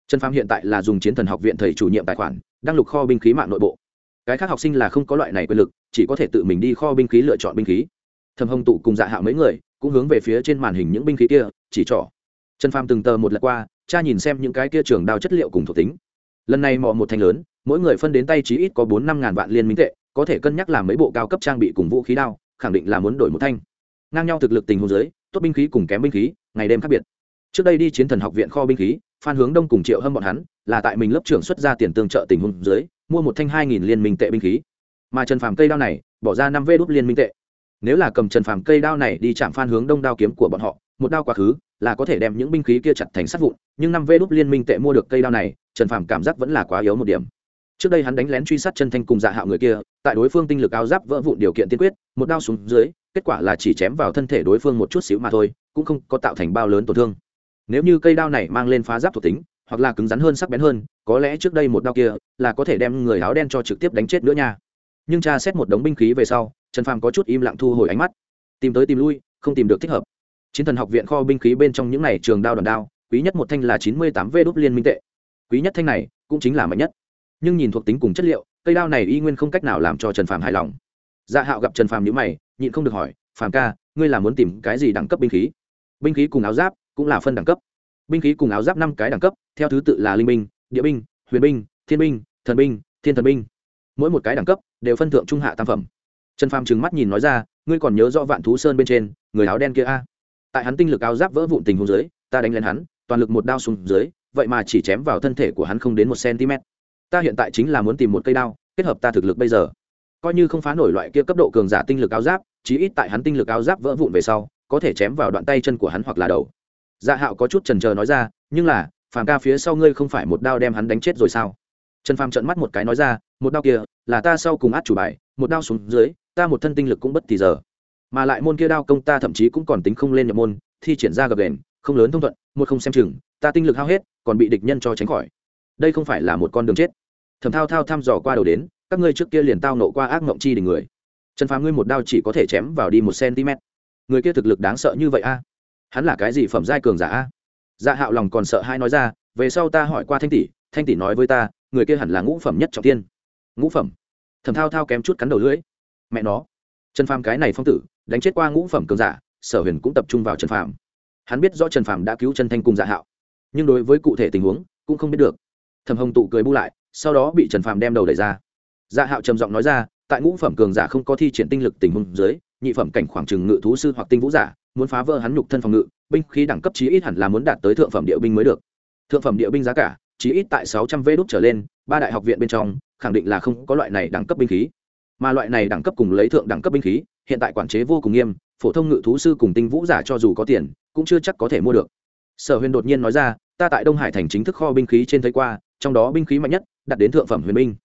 Trần phàm hiện tại là dùng chiến thần học viện thầy chủ nhiệm tài khoản, đăng lục kho binh khí mạng nội bộ. Cái khác học sinh là không có loại này quyền lực, chỉ có thể tự mình đi kho binh khí lựa chọn binh khí. Thầm hồng tụ cùng dạ hạo mấy người cũng hướng về phía trên màn hình những binh khí kia chỉ trỏ. Trần phàm từng tờ một lần qua, cha nhìn xem những cái kia trường đao chất liệu cùng thuộc tính. Lần này mò một thanh lớn, mỗi người phân đến tay chí ít có bốn năm ngàn vạn liên minh tệ, có thể cân nhắc làm mấy bộ cao cấp trang bị cùng vũ khí đao, khẳng định là muốn đổi một thanh. Ngang nhau thực lực tình hồ giới tốt binh khí cùng kém binh khí, ngày đêm khác biệt. Trước đây đi chiến thần học viện kho binh khí, phan hướng đông cùng triệu hâm bọn hắn, là tại mình lớp trưởng xuất ra tiền tương trợ tình huống dưới, mua một thanh hai nghìn liên minh tệ binh khí. Mà trần phàm cây đao này, bỏ ra năm vê đốt liên minh tệ nếu là cầm trần phàm cây đao này đi chạm phan hướng đông đao kiếm của bọn họ, một đao quá khứ, là có thể đem những binh khí kia chặt thành sắt vụn. Nhưng năm vê đúc liên minh tệ mua được cây đao này, trần phàm cảm giác vẫn là quá yếu một điểm. Trước đây hắn đánh lén truy sát chân thanh cùng dạ hạo người kia, tại đối phương tinh lực áo giáp vỡ vụn điều kiện tiên quyết, một đao xuống dưới, kết quả là chỉ chém vào thân thể đối phương một chút xíu mà thôi, cũng không có tạo thành bao lớn tổn thương. Nếu như cây đao này mang lên phá giáp thuộc tính, hoặc là cứng rắn hơn sắc bén hơn, có lẽ trước đây một đao kia là có thể đem người áo đen cho trực tiếp đánh chết nữa nha. Nhưng tra xét một đống binh khí về sau trần phàm có chút im lặng thu hồi ánh mắt. Tìm tới tìm lui, không tìm được thích hợp. Chiến thần học viện kho binh khí bên trong những này trường đao đòn đao, quý nhất một thanh là chín mươi tám v đúc liên minh tệ. Quý nhất thanh này cũng chính là mạnh nhất. Nhưng nhìn thuộc tính cùng chất liệu, cây đao này y nguyên không cách nào làm cho trần phàm hài lòng. Dạ hạo gặp trần phàm nhữ mày, nhịn không được hỏi, phàm ca, ngươi là muốn tìm cái gì đẳng cấp binh khí? Binh khí cùng áo giáp, cũng là phân đẳng cấp. Binh khí cùng áo giáp năm cái đẳng cấp, theo thứ tự là linh binh, địa binh, huyền binh, thiên binh, thần binh, thiên thần binh. Mỗi một cái đẳng cấp đều phân thượng trung hạ tam phẩm trần phàm trừng mắt nhìn nói ra, ngươi còn nhớ rõ vạn thú sơn bên trên, người áo đen kia a? Tại hắn tinh lực áo giáp vỡ vụn tình huống dưới, ta đánh lên hắn, toàn lực một đao xuống dưới, vậy mà chỉ chém vào thân thể của hắn không đến một cm. Ta hiện tại chính là muốn tìm một cây đao, kết hợp ta thực lực bây giờ. Coi như không phá nổi loại kia cấp độ cường giả tinh lực áo giáp, chí ít tại hắn tinh lực áo giáp vỡ vụn về sau, có thể chém vào đoạn tay chân của hắn hoặc là đầu. Dạ hạo có chút trần trờ nói ra, nhưng là, phàm ca phía sau ngươi không phải một đao đem hắn đánh chết rồi sao? Trần phàm trợn mắt một cái nói ra, một đao kia, là ta sau cùng át chủ bài, một đao xuống dưới ta một thân tinh lực cũng bất thì giờ. Mà lại môn kia đao công ta thậm chí cũng còn tính không lên nhập môn, thi triển ra gập đền, không lớn thông thuận, một không xem chừng, ta tinh lực hao hết, còn bị địch nhân cho tránh khỏi. Đây không phải là một con đường chết. Thầm thao thao thăm dò qua đầu đến, các ngươi trước kia liền tao nộ qua ác mộng chi đình người. Trần phàm ngươi một đao chỉ có thể chém vào đi một cm. Người kia thực lực đáng sợ như vậy a? Hắn là cái gì phẩm giai cường giả a? Dạ hạo lòng còn sợ hai nói ra, về sau ta hỏi qua thanh tỷ thanh tỷ nói với ta, người kia hẳn là ngũ phẩm nhất trọng tiên ngũ phẩm. Thầm thao thao kém chút cắn đầu lưỡi mẹ nó. Trần phàm cái này phong tử, đánh chết qua ngũ phẩm cường giả, sở huyền cũng tập trung vào trần phàm. Hắn biết rõ trần phàm đã cứu trần thanh cùng dạ hạo, nhưng đối với cụ thể tình huống cũng không biết được. Thầm hồng tụ cười bu lại, sau đó bị trần phàm đem đầu đẩy ra. Dạ hạo trầm giọng nói ra, tại ngũ phẩm cường giả không có thi triển tinh lực tình huống dưới, nhị phẩm cảnh khoảng trừng ngự thú sư hoặc tinh vũ giả, muốn phá vỡ hắn nhục thân phòng ngự, binh khí đẳng cấp chí ít hẳn là muốn đạt tới thượng phẩm địa binh mới được. Thượng phẩm địa binh giá cả, chí ít tại sáu trăm vê đúc trở lên, ba đại học viện bên trong, khẳng định là không có loại này đẳng cấp binh khí mà loại này đẳng cấp cùng lấy thượng đẳng cấp binh khí, hiện tại quản chế vô cùng nghiêm, phổ thông ngự thú sư cùng tinh vũ giả cho dù có tiền, cũng chưa chắc có thể mua được. Sở huyền đột nhiên nói ra, ta tại đông hải thành chính thức kho binh khí trên thấy qua, trong đó binh khí mạnh nhất, đặt đến thượng phẩm huyền binh.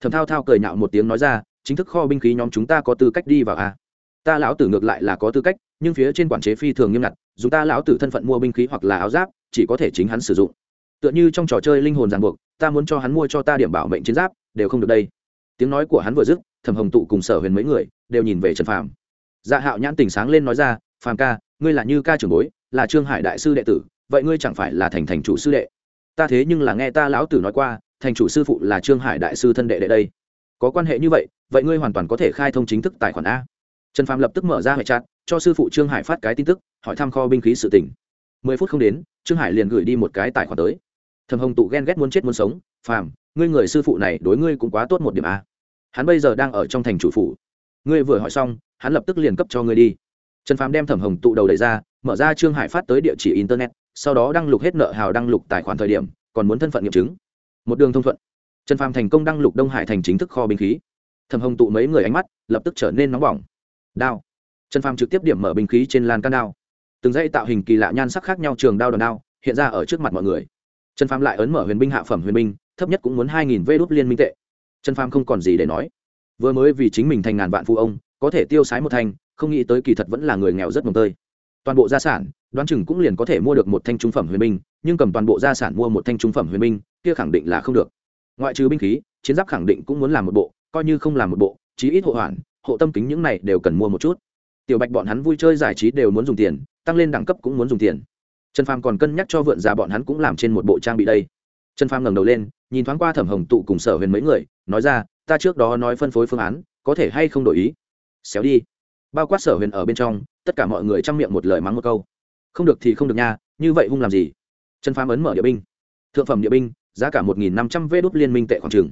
Thẩm thao thao cười nhạo một tiếng nói ra, chính thức kho binh khí nhóm chúng ta có tư cách đi vào à? ta lão tử ngược lại là có tư cách, nhưng phía trên quản chế phi thường nghiêm ngặt dùng ta lão tử thân phận mua binh khí hoặc là áo giáp, chỉ có thể chính hắn sử dụng. Tựa như trong trò chơi linh hồn ràng buộc, ta muốn cho hắn mua cho ta điểm bảo mệnh chiến giáp, đều không được đây tiếng nói của hắn vừa dứt, thẩm hồng tụ cùng sở huyền mấy người đều nhìn về trần phàm. Dạ hạo nhãn tỉnh sáng lên nói ra, phàm ca, ngươi là như ca trưởng bối, là trương hải đại sư đệ tử, vậy ngươi chẳng phải là thành thành chủ sư đệ? Ta thế nhưng là nghe ta lão tử nói qua, thành chủ sư phụ là trương hải đại sư thân đệ đệ đây. Có quan hệ như vậy vậy ngươi hoàn toàn có thể khai thông chính thức tài khoản a. Trần phàm lập tức mở ra hệ chat, cho sư phụ trương hải phát cái tin tức, hỏi thăm kho binh khí sự tỉnh mười phút không đến, trương hải liền gửi đi một cái tài khoản tới. Thầm hồng tụ ghen ghét muốn chết muốn sống, phàm ngươi người sư phụ này đối ngươi cũng quá tốt một điểm a hắn bây giờ đang ở trong thành chủ phủ. Ngươi vừa hỏi xong, hắn lập tức liền cấp cho ngươi đi. Trần phàm đem thẩm hồng tụ đầu đẩy ra, mở ra trương hải phát tới địa chỉ internet, sau đó đăng lục hết nợ hào đăng lục tài khoản thời điểm, còn muốn thân phận nghiệm chứng. Một đường thông thuận. Trần phàm thành công đăng lục đông hải thành chính thức kho binh khí. Thẩm hồng tụ mấy người ánh mắt, lập tức trở nên nóng bỏng. Đao. Trần phàm trực tiếp điểm mở binh khí trên lan can đao. Từng dãy tạo hình kỳ lạ nhan sắc khác nhau trường đao đòn đao, hiện ra ở trước mặt mọi người. Trần phàm lại ấn mở huyền binh hạ phẩm huyền binh thấp nhất cũng muốn hai nghìn vê đốt liên minh tệ. Trần phàm không còn gì để nói. Vừa mới vì chính mình thành ngàn vạn phụ ông, có thể tiêu sái một thanh, không nghĩ tới kỳ thật vẫn là người nghèo rất mồng tơi. Toàn bộ gia sản, đoán chừng cũng liền có thể mua được một thanh trung phẩm huyền binh, nhưng cầm toàn bộ gia sản mua một thanh trung phẩm huyền binh, kia khẳng định là không được. Ngoại trừ binh khí, chiến giáp khẳng định cũng muốn làm một bộ, coi như không làm một bộ, chí ít hộ hoàn, hộ tâm kính những này đều cần mua một chút. Tiểu bạch bọn hắn vui chơi giải trí đều muốn dùng tiền, tăng lên đẳng cấp cũng muốn dùng tiền. Trần phàm còn cân nhắc cho vượn già bọn hắn cũng làm trên một bộ trang bị đây. Trần phàm ngẩng đầu lên nhìn thoáng qua thẩm hồng tụ cùng sở huyền mấy người, nói ra, ta trước đó nói phân phối phương án, có thể hay không đổi ý? Xéo đi. Bao quát sở huyền ở bên trong, tất cả mọi người chăm miệng một lời mắng một câu. Không được thì không được nha, như vậy hung làm gì? Trần phàm ấn mở địa binh. Thượng phẩm địa binh, giá cả một nghìn năm trăm vê đốt liên minh tệ khoảng trường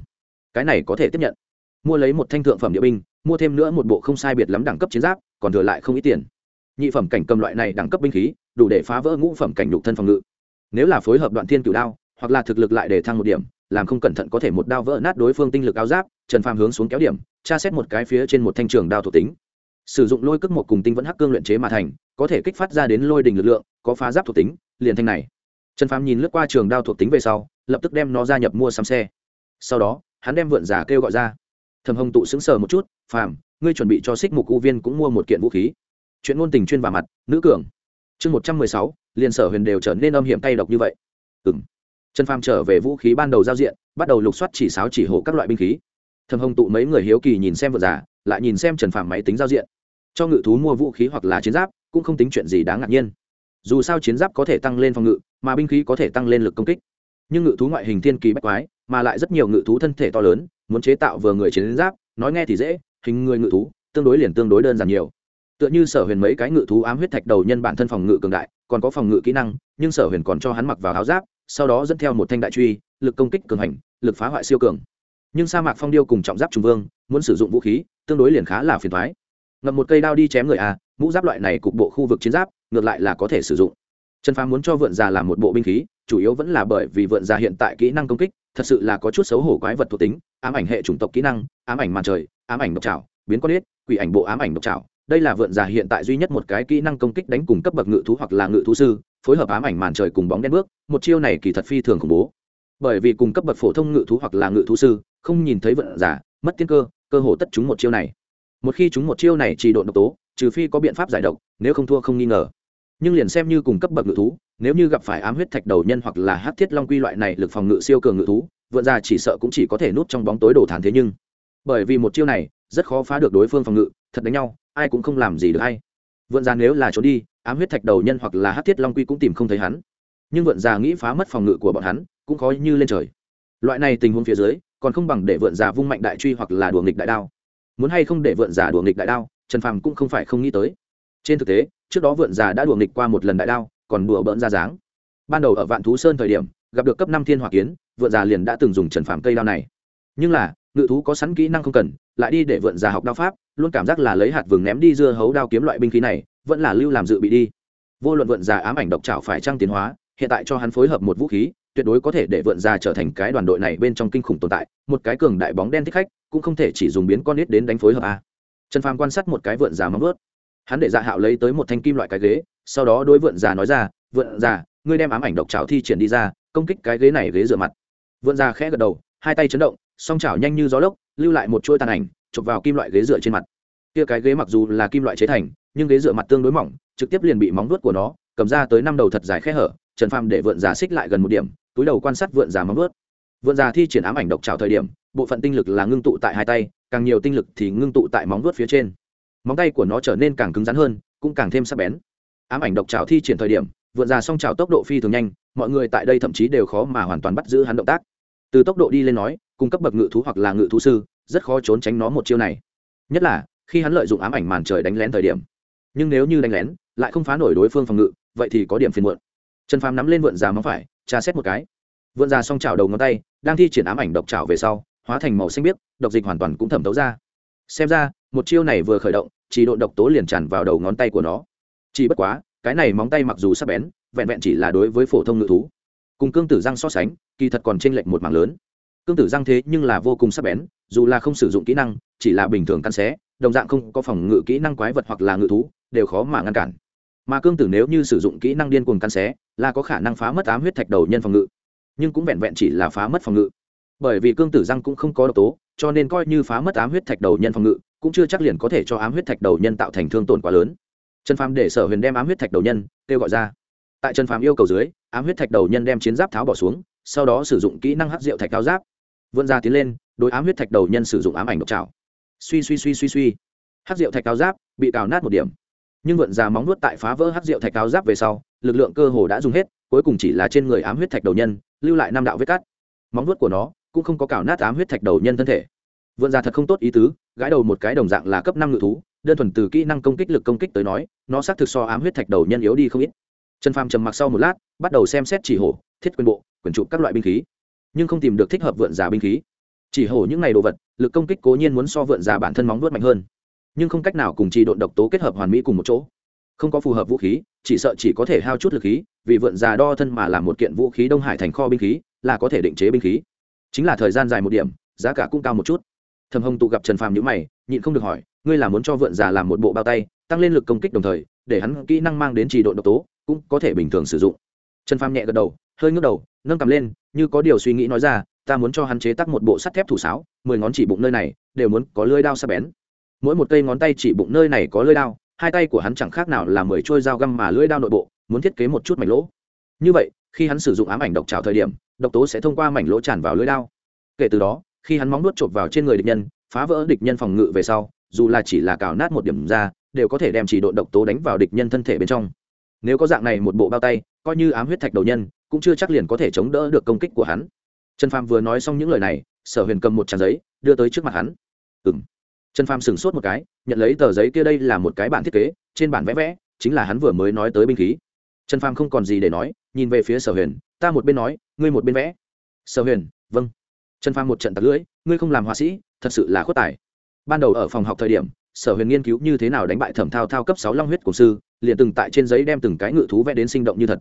cái này có thể tiếp nhận. Mua lấy một thanh thượng phẩm địa binh, mua thêm nữa một bộ không sai biệt lắm đẳng cấp chiến giáp, còn thừa lại không ít tiền. Nhị phẩm cảnh cầm loại này đẳng cấp binh khí, đủ để phá vỡ ngũ phẩm cảnh đục thân phòng ngự. Nếu là phối hợp đoạn thiên cửu đao, hoặc là thực lực lại để thăng một điểm làm không cẩn thận có thể một đao vỡ nát đối phương tinh lực áo giáp, trần phàm hướng xuống kéo điểm, tra xét một cái phía trên một thanh trường đao thuộc tính. Sử dụng lôi cước một cùng tinh vẫn hắc cương luyện chế mà thành, có thể kích phát ra đến lôi đình lực lượng, có phá giáp thuộc tính, liền thanh này. Trần phàm nhìn lướt qua trường đao thuộc tính về sau, lập tức đem nó gia nhập mua sắm xe. Sau đó, hắn đem vượn giả kêu gọi ra. Thầm hồng tụ sững sờ một chút, phàm, ngươi chuẩn bị cho xích mục u viên cũng mua một kiện vũ khí. Chuyện ngôn tình chuyên vào mặt, nữ cường. Chương một trăm mười sáu, liền sở huyền đều trở nên âm hiểm tay độc như vậy. Ừng trần phàm trở về vũ khí ban đầu giao diện, bắt đầu lục soát chỉ sáo chỉ hộ các loại binh khí. Thầm hồng tụ mấy người hiếu kỳ nhìn xem vợ giả lại nhìn xem trần phàm máy tính giao diện. Cho ngự thú mua vũ khí hoặc là chiến giáp, cũng không tính chuyện gì đáng ngạc nhiên. Dù sao chiến giáp có thể tăng lên phòng ngự, mà binh khí có thể tăng lên lực công kích. Nhưng ngự thú ngoại hình thiên kỳ bách quái, mà lại rất nhiều ngự thú thân thể to lớn, muốn chế tạo vừa người chiến giáp, nói nghe thì dễ, hình người ngự thú, tương đối liền tương đối đơn giản nhiều. Tựa như sở huyền mấy cái ngự thú ám huyết thạch đầu nhân bản thân phòng ngự cường đại, còn có phòng ngự kỹ năng, nhưng sở huyền còn cho hắn mặc vào áo giáp sau đó dẫn theo một thanh đại truy, lực công kích cường hành, lực phá hoại siêu cường. Nhưng sa mạc phong điêu cùng trọng giáp trung vương, muốn sử dụng vũ khí, tương đối liền khá là phiền thoái ngậm một cây đao đi chém người à mũ giáp loại này cục bộ khu vực chiến giáp, ngược lại là có thể sử dụng. Trần phàm muốn cho vượn già làm một bộ binh khí, chủ yếu vẫn là bởi vì vượn già hiện tại kỹ năng công kích, thật sự là có chút xấu hổ quái vật thuộc tính, ám ảnh hệ chủng tộc kỹ năng, ám ảnh màn trời, ám ảnh độc trảo, biến con ít quỷ ảnh bộ ám ảnh độc trảo. Đây là vượn già hiện tại duy nhất một cái kỹ năng công kích đánh cùng cấp bậc ngự thú hoặc là ngự thú sư phối hợp ám ảnh màn trời cùng bóng đen bước, một chiêu này kỳ thật phi thường khủng bố. Bởi vì cùng cấp bậc phổ thông ngự thú hoặc là ngự thú sư, không nhìn thấy vận giả, mất tiên cơ cơ hồ tất chúng một chiêu này. Một khi chúng một chiêu này chỉ độn độc tố, trừ phi có biện pháp giải độc, nếu không thua không nghi ngờ. Nhưng liền xem như cùng cấp bậc ngự thú, nếu như gặp phải ám huyết thạch đầu nhân hoặc là hát thiết long quy loại này lực phòng ngự siêu cường ngự thú vượn ra chỉ sợ cũng chỉ có thể núp trong bóng tối đồ thản thế nhưng. Bởi vì một chiêu này, rất khó phá được đối phương phòng ngự, thật đánh nhau, ai cũng không làm gì được hay. Vượn ra nếu là trốn đi ám huyết thạch đầu nhân hoặc là hát thiết long quy cũng tìm không thấy hắn. Nhưng vượn già nghĩ phá mất phòng ngự của bọn hắn, cũng khó như lên trời. Loại này tình huống phía dưới, còn không bằng để vượn già vung mạnh đại truy hoặc là đùa nghịch đại đao. Muốn hay không để vượn già đùa nghịch đại đao, trần phàm cũng không phải không nghĩ tới. Trên thực tế, trước đó vượn già đã đùa nghịch qua một lần đại đao, còn đùa bỡn ra dáng. Ban đầu ở vạn thú sơn thời điểm, gặp được cấp năm thiên hỏa kiến, vượn già liền đã từng dùng trần phàm cây đao này. Nhưng là, ngự thú có sẵn kỹ năng không cần, lại đi để vượn già học đao pháp, luôn cảm giác là lấy hạt vừng ném đi dưa hấu đao kiếm loại binh khí này vẫn là lưu làm dự bị đi. Vô luận vượn già ám ảnh độc trảo phải trang tiến hóa, hiện tại cho hắn phối hợp một vũ khí, tuyệt đối có thể để vượn già trở thành cái đoàn đội này bên trong kinh khủng tồn tại, một cái cường đại bóng đen thích khách, cũng không thể chỉ dùng biến con nít đến đánh phối hợp a. Trần phàm quan sát một cái vượn già móng vớt hắn để dạ hạo lấy tới một thanh kim loại cái ghế, sau đó đối vượn già nói ra vượn già ngươi đem ám ảnh độc trảo thi triển đi ra, công kích cái ghế này ghế dựa mặt. Vượn già khẽ gật đầu, hai tay chấn động, song chảo nhanh như gió lốc, lưu lại một chuôi tàn ảnh, chụp vào kim loại ghế dựa trên mặt kia cái ghế mặc dù là kim loại chế thành, nhưng ghế dựa mặt tương đối mỏng, trực tiếp liền bị móng vuốt của nó, cầm ra tới năm đầu thật dài khe hở, trần phàm để vượn già xích lại gần một điểm, túi đầu quan sát vượn già móng vuốt. Vượn già thi triển ám ảnh độc trào thời điểm, bộ phận tinh lực là ngưng tụ tại hai tay, càng nhiều tinh lực thì ngưng tụ tại móng vuốt phía trên. Móng tay của nó trở nên càng cứng rắn hơn, cũng càng thêm sắc bén. Ám ảnh độc trào thi triển thời điểm, vượn già song trào tốc độ phi thường nhanh, mọi người tại đây thậm chí đều khó mà hoàn toàn bắt giữ hắn động tác. Từ tốc độ đi lên nói, cung cấp bậc ngự thú hoặc là ngự thú sư, rất khó trốn tránh nó một chiêu này. Nhất là khi hắn lợi dụng ám ảnh màn trời đánh lén thời điểm. Nhưng nếu như đánh lén, lại không phá nổi đối phương phòng ngự, vậy thì có điểm phiền muộn. Trần phàm nắm lên vượn già móng phải, tra xét một cái. Vượn già xong chảo đầu ngón tay, đang thi triển ám ảnh độc chảo về sau, hóa thành màu xanh biếc, độc dịch hoàn toàn cũng thẩm thấu ra. Xem ra, một chiêu này vừa khởi động, chỉ độ độc tố liền tràn vào đầu ngón tay của nó. Chỉ bất quá, cái này móng tay mặc dù sắc bén, vẹn vẹn chỉ là đối với phổ thông ngự thú. Cùng cương tử răng so sánh, kỳ thật còn t r ê n lệch một mảng lớn. Cương tử răng thế nhưng là vô cùng sắc bén, dù là không sử dụng kỹ năng, chỉ là bình thường căn xé đồng dạng không có phòng ngự kỹ năng quái vật hoặc là ngự thú, đều khó mà ngăn cản. Mà cương tử nếu như sử dụng kỹ năng điên cuồng căn xé, là có khả năng phá mất ám huyết thạch đầu nhân phòng ngự. Nhưng cũng vẹn vẹn chỉ là phá mất phòng ngự. Bởi vì cương tử răng cũng không có độc tố, cho nên coi như phá mất ám huyết thạch đầu nhân phòng ngự, cũng chưa chắc liền có thể cho ám huyết thạch đầu nhân tạo thành thương tổn quá lớn. Trần phàm để sở huyền đem ám huyết thạch đầu nhân kêu gọi ra. Tại trần phàm yêu cầu dưới, ám huyết thạch đầu nhân đem chiến giáp tháo bỏ xuống, sau đó sử dụng kỹ năng hắc rượu thạch cao giáp. Vươn ra tiến lên, đối ám huyết thạch đầu nhân sử dụng ám ảnh độc trào suy suy suy suy suy. Hát rượu thạch cao giáp bị cào nát một điểm. Nhưng vượn già móng nuốt tại phá vỡ hát rượu thạch cao giáp về sau, lực lượng cơ hồ đã dùng hết, cuối cùng chỉ là trên người ám huyết thạch đầu nhân, lưu lại năm đạo vết cắt. Móng nuốt của nó cũng không có cào nát ám huyết thạch đầu nhân thân thể. Vượn già thật không tốt ý tứ, gãi đầu một cái đồng dạng là cấp năm ngự thú, đơn thuần từ kỹ năng công kích lực công kích tới nói, nó xác thực so ám huyết thạch đầu nhân yếu đi không ít. Trần phàm trầm mặc sau một lát, bắt đầu xem xét chỉ hổ, thiết quyền bộ, quyền trụ các loại binh khí. Nhưng không tìm được thích hợp vượn già binh khí chỉ hổ những ngày đồ vật, lực công kích cố nhiên muốn so vượn già bản thân móng vuốt mạnh hơn. Nhưng không cách nào cùng trì độn độc tố kết hợp hoàn mỹ cùng một chỗ. Không có phù hợp vũ khí, chỉ sợ chỉ có thể hao chút lực khí, vì vượn già đo thân mà làm một kiện vũ khí đông hải thành kho binh khí, là có thể định chế binh khí. Chính là thời gian dài một điểm, giá cả cũng cao một chút. Thầm hồng tụ gặp trần phàm nhữ mày, nhịn không được hỏi, ngươi là muốn cho vượn già làm một bộ bao tay, tăng lên lực công kích đồng thời, để hắn kỹ năng mang đến trì độ độc tố, cũng có thể bình thường sử dụng. Trần phàm nhẹ gật đầu, hơi ngước đầu, nâng cầm lên, như có điều suy nghĩ nói ra ta muốn cho hắn chế tác một bộ sắt thép thủ sáo, mười ngón chỉ bụng nơi này, đều muốn có lưỡi đao sắc bén. Mỗi một cây ngón tay chỉ bụng nơi này có lưỡi đao, hai tay của hắn chẳng khác nào là mười trôi dao găm mà lưỡi đao nội bộ, muốn thiết kế một chút mảnh lỗ. Như vậy, khi hắn sử dụng ám ảnh độc trào thời điểm, độc tố sẽ thông qua mảnh lỗ tràn vào lưỡi đao. Kể từ đó, khi hắn móng nuốt chộp vào trên người địch nhân, phá vỡ địch nhân phòng ngự về sau, dù là chỉ là cào nát một điểm ra, đều có thể đem chỉ độ độc tố đánh vào địch nhân thân thể bên trong. Nếu có dạng này một bộ bao tay, coi như ám huyết thạch đầu nhân, cũng chưa chắc liền có thể chống đỡ được công kích của hắn trần phàm vừa nói xong những lời này, sở huyền cầm một trang giấy, đưa tới trước mặt hắn. Ừ m trần phàm sửng sốt một cái, nhận lấy tờ giấy kia đây là một cái bản thiết kế, trên bản vẽ vẽ, chính là hắn vừa mới nói tới binh khí. Trần phàm không còn gì để nói, nhìn về phía sở huyền, ta một bên nói, ngươi một bên vẽ. Sở huyền vâng. Trần phàm một trận tặc lưỡi, ngươi không làm họa sĩ, thật sự là khuất tài. Ban đầu ở phòng học thời điểm, sở huyền nghiên cứu như thế nào đánh bại thẩm thao thao cấp sáu long huyết cổ sư, liền từng tại trên giấy đem từng cái ngự thú vẽ đến sinh động như thật.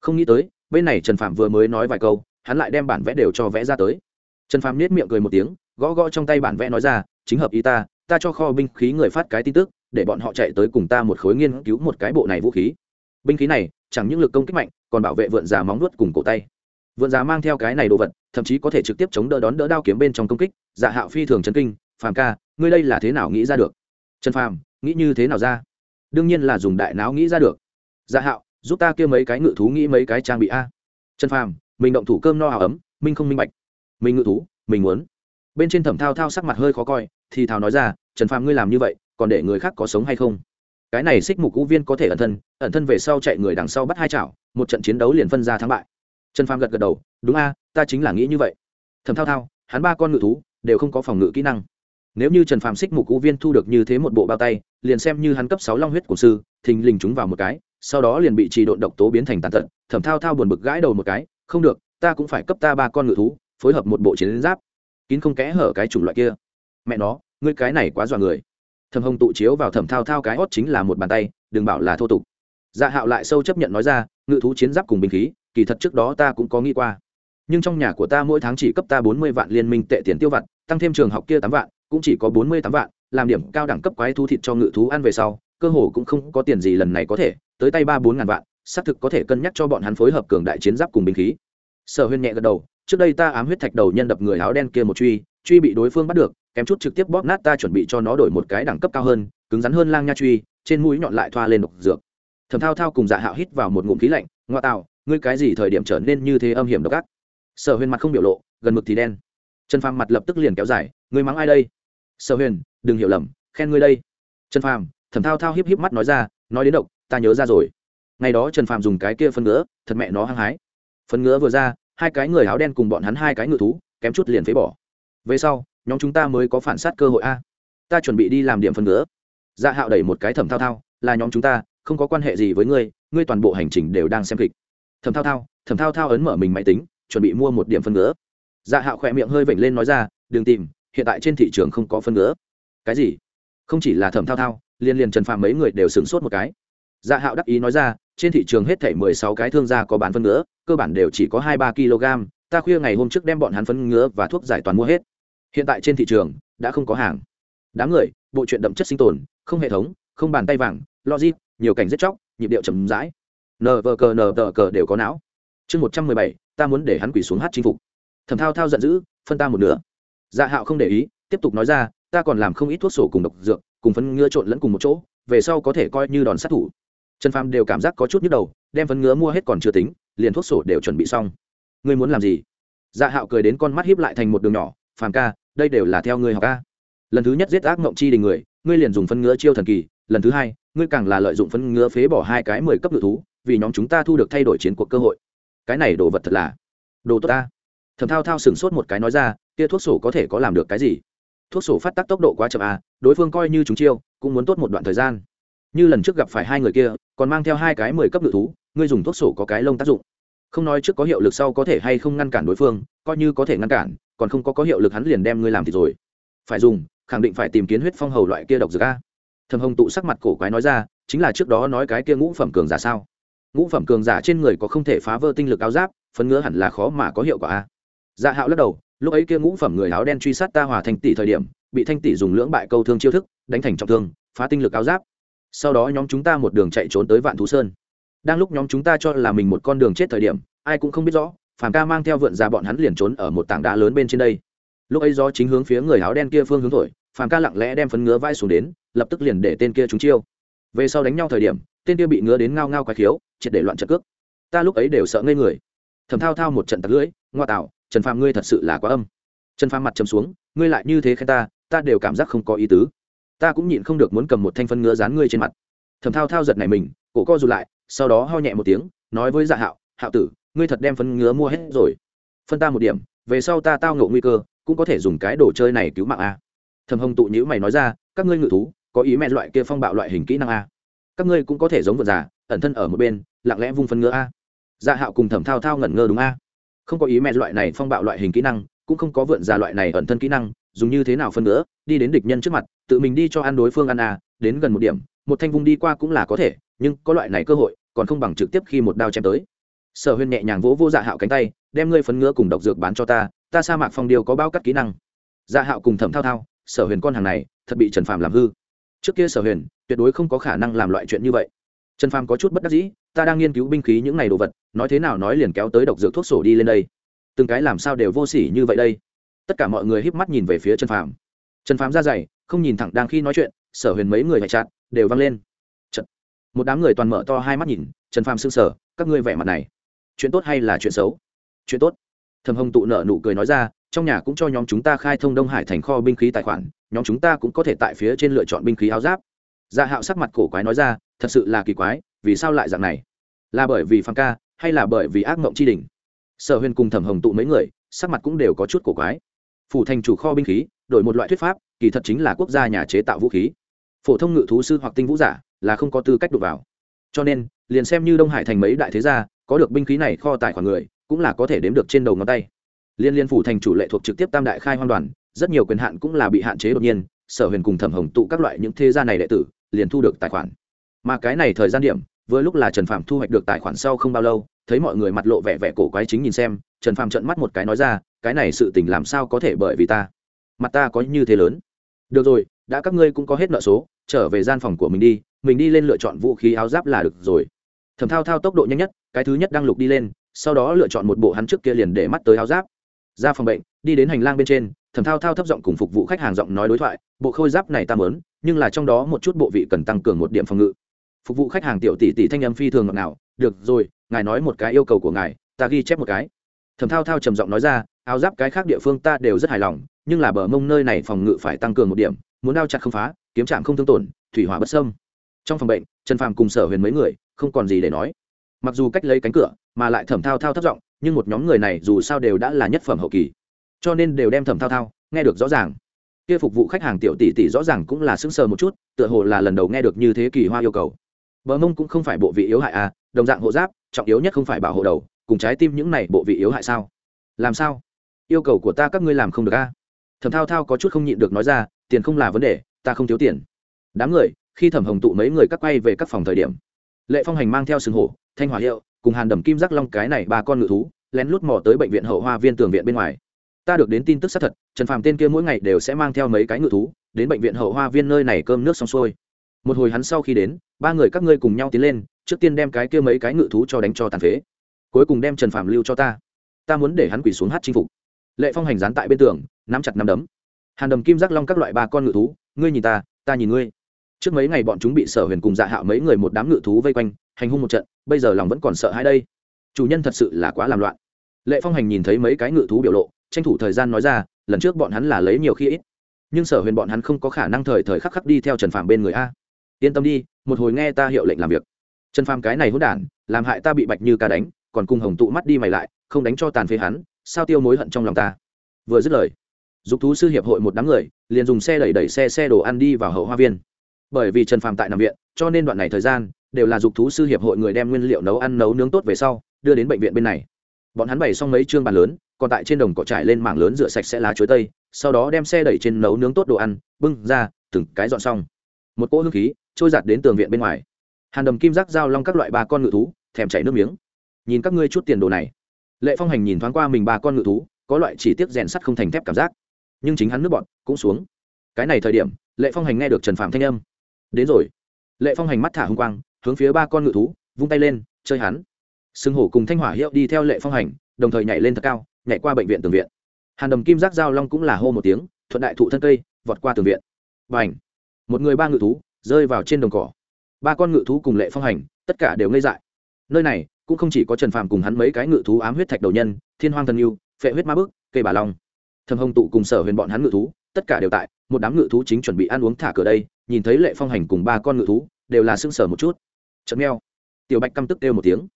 Không nghĩ tới, bên này trần phạm vừa mới nói vài câu hắn lại đem bản vẽ đều cho vẽ ra tới. Trần phàm nết miệng cười một tiếng, gõ gõ trong tay bản vẽ nói ra, chính hợp ý ta ta cho kho binh khí người phát cái tin tức, để bọn họ chạy tới cùng ta một khối nghiên cứu một cái bộ này vũ khí. Binh khí này, chẳng những lực công kích mạnh, còn bảo vệ vượn già móng nuốt cùng cổ tay. Vượn già mang theo cái này đồ vật, thậm chí có thể trực tiếp chống đỡ đón đỡ đao kiếm bên trong công kích. Dạ hạo phi thường chấn kinh, phàm ca, ngươi đây là thế nào nghĩ ra được? Trần phàm, nghĩ như thế nào ra? Đương nhiên là dùng đại não nghĩ ra được. Dạ hạo, giúp ta kia mấy cái ngự thú nghĩ mấy cái trang bị a. Trần phàm mình động thủ cơm no hào ấm minh không minh bạch. Mình ngự thú, mình muốn. Bên trên thẩm thao thao sắc mặt hơi khó coi, thì thào nói ra, trần phàm ngươi làm như vậy, còn để người khác có sống hay không? Cái này xích mục cũ viên có thể ẩn thân ẩn thân về sau chạy người đằng sau bắt hai chảo, một trận chiến đấu liền phân ra thắng bại. Trần phàm gật gật đầu, đúng a, ta chính là nghĩ như vậy. Thẩm thao thao, hắn ba con ngự thú đều không có phòng ngự kỹ năng. Nếu như trần phàm xích mục cũ viên thu được như thế một bộ bao tay, liền xem như hắn cấp sáu long huyết của sư, thình lình chúng vào một cái, sau đó liền bị trì độn độc tố biến thành tàn tật. thẩm thao thao buồn bực gãi đầu một cái không được, ta cũng phải cấp ta ba con ngự thú, phối hợp một bộ chiến giáp. Kín không kẽ hở cái chủng loại kia. Mẹ nó, ngươi cái này quá dọa người. Thầm hồng tụ chiếu vào thầm thao thao cái hót chính là một bàn tay, đừng bảo là thô tục. Dạ hạo lại sâu chấp nhận nói ra, ngự thú chiến giáp cùng binh khí, kỳ thật trước đó ta cũng có nghĩ qua. Nhưng trong nhà của ta mỗi tháng chỉ cấp ta bốn mươi vạn liên minh tệ tiền tiêu vặt, tăng thêm trường học kia tám vạn, cũng chỉ có bốn mươi tám vạn, làm điểm cao đẳng cấp quái thú thịt cho ngự thú ăn về sau, cơ hồ cũng không có tiền gì lần này có thể, tới tay ba bốn ngàn vạn xác thực có thể cân nhắc cho bọn hắn phối hợp cường đại chiến giáp cùng binh khí. Sở Huyên nhẹ gật đầu, trước đây ta ám huyết thạch đầu nhân đập người áo đen kia một truy truy bị đối phương bắt được, kém chút trực tiếp bóp nát ta chuẩn bị cho nó đổi một cái đẳng cấp cao hơn, cứng rắn hơn lang nha truy, trên mũi nhọn lại thoa lên độc dược. Thầm thao thao cùng dạ hạo hít vào một ngụm khí lạnh, ngoa tạo, ngươi cái gì thời điểm trở nên như thế âm hiểm độc ác? Sở huyền mặt không biểu lộ, gần mực thì đen. Trần phàm mặt lập tức liền kéo dài, ngươi mắng ai đây? Sở huyền, đừng hiểu lầm, khen ngươi đây. Trần phàm thầm thao thao híp híp mắt nói ra, nói đến độc, ta nhớ ra rồi ngày đó trần Phạm dùng cái kia phân ngứa, thật mẹ nó hăng hái. Phân ngứa vừa ra, hai cái người áo đen cùng bọn hắn hai cái ngựa thú, kém chút liền phế bỏ. Về sau, nhóm chúng ta mới có phản sát cơ hội a. Ta chuẩn bị đi làm điểm phân ngứa. Dạ hạo đẩy một cái thẩm thao thao, là nhóm chúng ta, không có quan hệ gì với ngươi ngươi toàn bộ hành trình đều đang xem kịch. Thẩm thao thao, thẩm thao thao ấn mở mình máy tính, chuẩn bị mua một điểm phân ngứa. Dạ hạo khỏe miệng hơi vểnh lên nói ra, đừng tìm, hiện tại trên thị trường không có phân ngứa. Cái gì? Không chỉ là thẩm thao thao liên liên trần phạm mấy người đều sửng sốt một cái. Dạ hạo đắc ý nói ra trên thị trường hết thảy mười sáu cái thương gia có bán phân ngứa, cơ bản đều chỉ có hai ba kg, ta khuya ngày hôm trước đem bọn hắn phân ngứa và thuốc giải toàn mua hết. Hiện tại trên thị trường, đã không có hàng. Đám người, bộ truyện đậm chất sinh tồn, không hệ thống, không bàn tay vàng, logic, nhiều cảnh rất chóc, nhịp điệu chậm rãi. Never vờ cờ nờ cờ đều có não. Chương một trăm mười bảy, ta muốn để hắn quỳ xuống hát chinh phục. Thẩm thao thao giận dữ, phân ta một nửa. Dạ hạo không để ý, tiếp tục nói ra, ta còn làm không ít thuốc sổ cùng độc dược, cùng phân ngứa trộn lẫn cùng một chỗ, về sau có thể coi như đòn sát thủ trần phàm đều cảm giác có chút nhức đầu, đem phấn ngứa mua hết còn chưa tính, liền thuốc sổ đều chuẩn bị xong. Ngươi muốn làm gì? Dạ hạo cười đến con mắt hiếp lại thành một đường nhỏ, phàm ca, đây đều là theo ngươi học ca lần thứ nhất giết ác mộng chi đình người, ngươi liền dùng phân ngứa chiêu thần kỳ, lần thứ hai, ngươi càng là lợi dụng phân ngứa phế bỏ hai cái mười cấp ngự thú, vì nhóm chúng ta thu được thay đổi chiến cuộc cơ hội. Cái này đồ vật thật là đồ tốt ta. Thầm thao thao sửng sốt một cái nói ra, kia thuốc sổ có thể có làm được cái gì? Thuốc sổ phát tác tốc độ quá chậm à đối phương coi như chúng chiêu, cũng muốn tốt một đoạn thời gian như lần trước gặp phải hai người kia, còn mang theo hai cái mười cấp ngự thú, ngươi dùng thuốc sổ có cái lông tác dụng. Không nói trước có hiệu lực sau có thể hay không ngăn cản đối phương, coi như có thể ngăn cản, còn không có có hiệu lực hắn liền đem ngươi làm thì rồi. Phải dùng, khẳng định phải tìm kiến huyết phong hầu loại kia độc dược a. Thầm hồng tụ sắc mặt cổ quái nói ra, chính là trước đó nói cái kia ngũ phẩm cường giả sao? Ngũ phẩm cường giả trên người có không thể phá vỡ tinh lực áo giáp, phấn ngứa hẳn là khó mà có hiệu quả a. Dạ hạo lắc đầu, lúc ấy kia ngũ phẩm người áo đen truy sát ta hòa thành tỷ thời điểm, bị thanh tỷ dùng lưỡng bại câu thương chiêu thức, đánh thành trọng thương, phá tinh lực áo giáp sau đó nhóm chúng ta một đường chạy trốn tới vạn thú sơn. Đang lúc nhóm chúng ta cho là mình một con đường chết thời điểm, ai cũng không biết rõ, phàm ca mang theo vượn ra bọn hắn liền trốn ở một tảng đá lớn bên trên đây. Lúc ấy gió chính hướng phía người áo đen kia phương hướng thổi, phàm ca lặng lẽ đem phấn ngứa vai xuống đến, lập tức liền để tên kia trúng chiêu. Về sau đánh nhau thời điểm, tên kia bị ngứa đến ngao ngao quái khiếu, triệt để loạn trận cước. Ta lúc ấy đều sợ ngây người. Thầm thao thao một trận tặc lưỡi, ngoa tạo, trần phàm ngươi thật sự là quá âm. Trần phàm mặt chầm xuống, ngươi lại như thế khen ta ta đều cảm giác không có ý tứ ta cũng nhịn không được muốn cầm một thanh phân ngứa dán ngươi trên mặt. Thầm thao thao giật này mình cổ co rụt lại sau đó ho nhẹ một tiếng nói với dạ hạo hạo tử ngươi thật đem phân ngứa mua hết rồi. Phân ta một điểm về sau ta tao ngộ nguy cơ cũng có thể dùng cái đồ chơi này cứu mạng a. Thầm hồng tụ nhữ mày nói ra các ngươi ngự thú có ý mẹ loại kia phong bạo loại hình kỹ năng a. Các ngươi cũng có thể giống vượt giả, ẩn thân ở một bên lặng lẽ vung phân ngứa a. Dạ hạo cùng thẩm thao thao ngẩn ngơ đúng a. Không có ý mẹ loại này phong bạo loại hình kỹ năng cũng không có vượn già loại này ẩn thân kỹ năng dùng như thế nào phân nữa, đi đến địch nhân trước mặt, tự mình đi cho ăn đối phương ăn à đến gần một điểm, một thanh vung đi qua cũng là có thể, nhưng có loại này cơ hội, còn không bằng trực tiếp khi một đao chém tới. Sở huyên nhẹ nhàng vỗ vô dạ hạo cánh tay, đem ngươi phấn ngứa cùng độc dược bán cho ta ta sa mạc phong điêu có bao cắt kỹ năng. Dạ hạo cùng thẩm thao thao, sở huyền con hàng này, thật bị trần phàm làm hư. Trước kia sở huyền, tuyệt đối không có khả năng làm loại chuyện như vậy. Trần phàm có chút bất đắc dĩ, ta đang nghiên cứu binh khí những này đồ vật, nói thế nào nói liền kéo tới độc dược thuốc sổ đi lên đây. Từng cái làm sao đều vô sỉ như vậy đây tất cả mọi người híp mắt nhìn về phía trần phàm. Trần phàm ra dày, không nhìn thẳng đang khi nói chuyện, sở huyền mấy người hạch chặt, đều văng lên. Trật. một đám người toàn mở to hai mắt nhìn, trần phàm sưng sở các ngươi vẻ mặt này, chuyện tốt hay là chuyện xấu? Chuyện tốt. Thầm hồng tụ nợ nụ cười nói ra, trong nhà cũng cho nhóm chúng ta khai thông đông hải thành kho binh khí tài khoản, nhóm chúng ta cũng có thể tại phía trên lựa chọn binh khí áo giáp. Dạ hạo sắc mặt cổ quái nói ra, thật sự là kỳ quái, vì sao lại dạng này? Là bởi vì phàm ca, hay là bởi vì ác mộng tri đình sở huyền cùng thẩm hồng tụ mấy người, sắc mặt cũng đều có chút cổ quái phủ thành chủ kho binh khí, đổi một loại thuyết pháp, kỳ thật chính là quốc gia nhà chế tạo vũ khí. Phổ thông ngự thú sư hoặc tinh vũ giả là không có tư cách đụng vào. Cho nên, liền xem như đông hải thành mấy đại thế gia, có được binh khí này kho tài khoản người, cũng là có thể đếm được trên đầu ngón tay. Liên liên phủ thành chủ lệ thuộc trực tiếp tam đại khai hoan đoàn, rất nhiều quyền hạn cũng là bị hạn chế đột nhiên, sở huyền cùng thẩm hồng tụ các loại những thế gia này đệ tử, liền thu được tài khoản. Mà cái này thời gian điểm, vừa lúc là trần phạm thu hoạch được tài khoản sau không bao lâu thấy mọi người mặt lộ vẻ vẻ cổ quái chính nhìn xem, trần Phàm trận mắt một cái nói ra, cái này sự tình làm sao có thể bởi vì ta? Mặt ta có như thế lớn. Được rồi, đã các ngươi cũng có hết nợ số, trở về gian phòng của mình đi mình đi lên lựa chọn vũ khí áo giáp là được rồi. Thẩm thao thao tốc độ nhanh nhất, cái thứ nhất đang lục đi lên, sau đó lựa chọn một bộ hắn trước kia liền để mắt tới áo giáp. Ra phòng bệnh, đi đến hành lang bên trên, thẩm thao thao thấp giọng cùng phục vụ khách hàng giọng nói đối thoại, bộ khôi giáp này ta mớn nhưng là trong đó một chút bộ vị cần tăng cường một điểm phòng ngự. Phục vụ khách hàng tiểu tỷ tỷ thanh âm phi thường ngọt nào được rồi ngài nói một cái yêu cầu của ngài, ta ghi chép một cái. Thẩm thao thao trầm giọng nói ra, áo giáp cái khác địa phương ta đều rất hài lòng, nhưng là bờ mông nơi này phòng ngự phải tăng cường một điểm, muốn đao chặt không phá, kiếm chạm không thương tổn, thủy hỏa bất sâm trong phòng bệnh, trần phàm cùng sở huyền mấy người, không còn gì để nói. Mặc dù cách lấy cánh cửa, mà lại thẩm thao thao thất giọng, nhưng một nhóm người này dù sao đều đã là nhất phẩm hậu kỳ. Cho nên đều đem thẩm thao thao, nghe được rõ ràng. Kia phục vụ khách hàng tiểu tỷ tỷ rõ ràng cũng là sững sờ một chút, tựa hồ là lần đầu nghe được như thế kỳ hoa yêu cầu. Bờ mông cũng không phải bộ vị yếu hại à đồng dạng hộ giáp trọng yếu nhất không phải bảo hộ đầu, cùng trái tim những này bộ vị yếu hại sao? Làm sao? Yêu cầu của ta các ngươi làm không được a? À? thẩm thao thao có chút không nhịn được nói ra, tiền không là vấn đề, ta không thiếu tiền. Đám người, khi thẩm hồng tụ mấy người cắt quay về các phòng thời điểm, lệ phong hành mang theo sừng hổ, thanh hỏa hiệu, cùng hàn đầm kim giác long cái này ba con ngự thú, lén lút mò tới bệnh viện hậu hoa viên tường viện bên ngoài. Ta được đến tin tức xác thật, trần phàm tên kia mỗi ngày đều sẽ mang theo mấy cái ngự thú, đến bệnh viện hậu hoa viên nơi này cơm nước xong xuôi. Một hồi hắn sau khi đến, ba người các ngươi cùng nhau tiến lên trước tiên đem cái kia mấy cái ngự thú cho đánh cho tàn phế, cuối cùng đem trần Phạm lưu cho ta. Ta muốn để hắn quỳ xuống hát chinh phục. Lệ phong hành dán tại bên tường, nắm chặt nắm đấm. Hàn đầm, kim giác long các loại ba con ngự thú, ngươi nhìn ta ta nhìn ngươi. Trước mấy ngày bọn chúng bị sở huyền cùng dạ hạo mấy người một đám ngự thú vây quanh, hành hung một trận, bây giờ lòng vẫn còn sợ hãi đây. Chủ nhân thật sự là quá làm loạn. Lệ phong hành nhìn thấy mấy cái ngự thú biểu lộ, tranh thủ thời gian nói ra, lần trước bọn hắn là lấy nhiều khi ít. Nhưng sở huyền bọn hắn không có khả năng thời thời khắc khắc đi theo trần phạm bên người a. Yên tâm đi, một hồi nghe ta hiệu lệnh làm việc trần phàm cái này hỗn đản, làm hại ta bị bạch như ca đánh, còn cùng hồng tụ mắt đi mày lại, không đánh cho tàn phế hắn, sao tiêu mối hận trong lòng ta? Vừa dứt lời, dục thú sư hiệp hội một đám người, liền dùng xe đẩy đẩy xe xe đồ ăn đi vào hậu hoa viên. Bởi vì trần phàm tại nằm viện, cho nên đoạn này thời gian, đều là dục thú sư hiệp hội người đem nguyên liệu nấu ăn nấu nướng tốt về sau, đưa đến bệnh viện bên này. Bọn hắn bày xong mấy chương bàn lớn, còn tại trên đồng cỏ trải lên mảng lớn rửa sạch sẽ lá chuối tây, sau đó đem xe đẩy trên nấu nướng tốt đồ ăn, bưng ra, từng cái dọn xong. Một cỗ hương khí trôi giạt đến tường viện bên ngoài hàn đầm kim giác giao long các loại ba con ngự thú, thèm chảy nước miếng. Nhìn các ngươi chút tiền đồ này. Lệ phong hành nhìn thoáng qua mình ba con ngự thú, có loại chỉ tiếc rèn sắt không thành thép cảm giác. Nhưng chính hắn nước bọn cũng xuống. Cái này thời điểm, lệ phong hành nghe được trần phạm thanh âm. Đến rồi. Lệ phong hành mắt thả hung quang, hướng phía ba con ngự thú, vung tay lên, chơi hắn. Sưng hổ cùng thanh hỏa hiệu đi theo lệ phong hành, đồng thời nhảy lên thật cao, nhảy qua bệnh viện tường viện. Hàn đầm kim giác giao long cũng là hô một tiếng, thuận đại thụ thân cây, vọt qua tường viện. Và ảnh một người ba ngự thú, rơi vào trên đồng cỏ ba con ngự thú cùng lệ phong hành, tất cả đều ngây dại. Nơi này, cũng không chỉ có trần phàm cùng hắn mấy cái ngự thú ám huyết thạch đầu nhân, thiên hoang thần yêu, phệ huyết ma bức cây bà long. Thầm hồng tụ cùng sở huyền bọn hắn ngự thú, tất cả đều tại, một đám ngự thú chính chuẩn bị ăn uống thả cửa đây, nhìn thấy lệ phong hành cùng ba con ngự thú, đều là sưng sở một chút. Chấm meo. Tiểu bạch căm tức kêu một tiếng.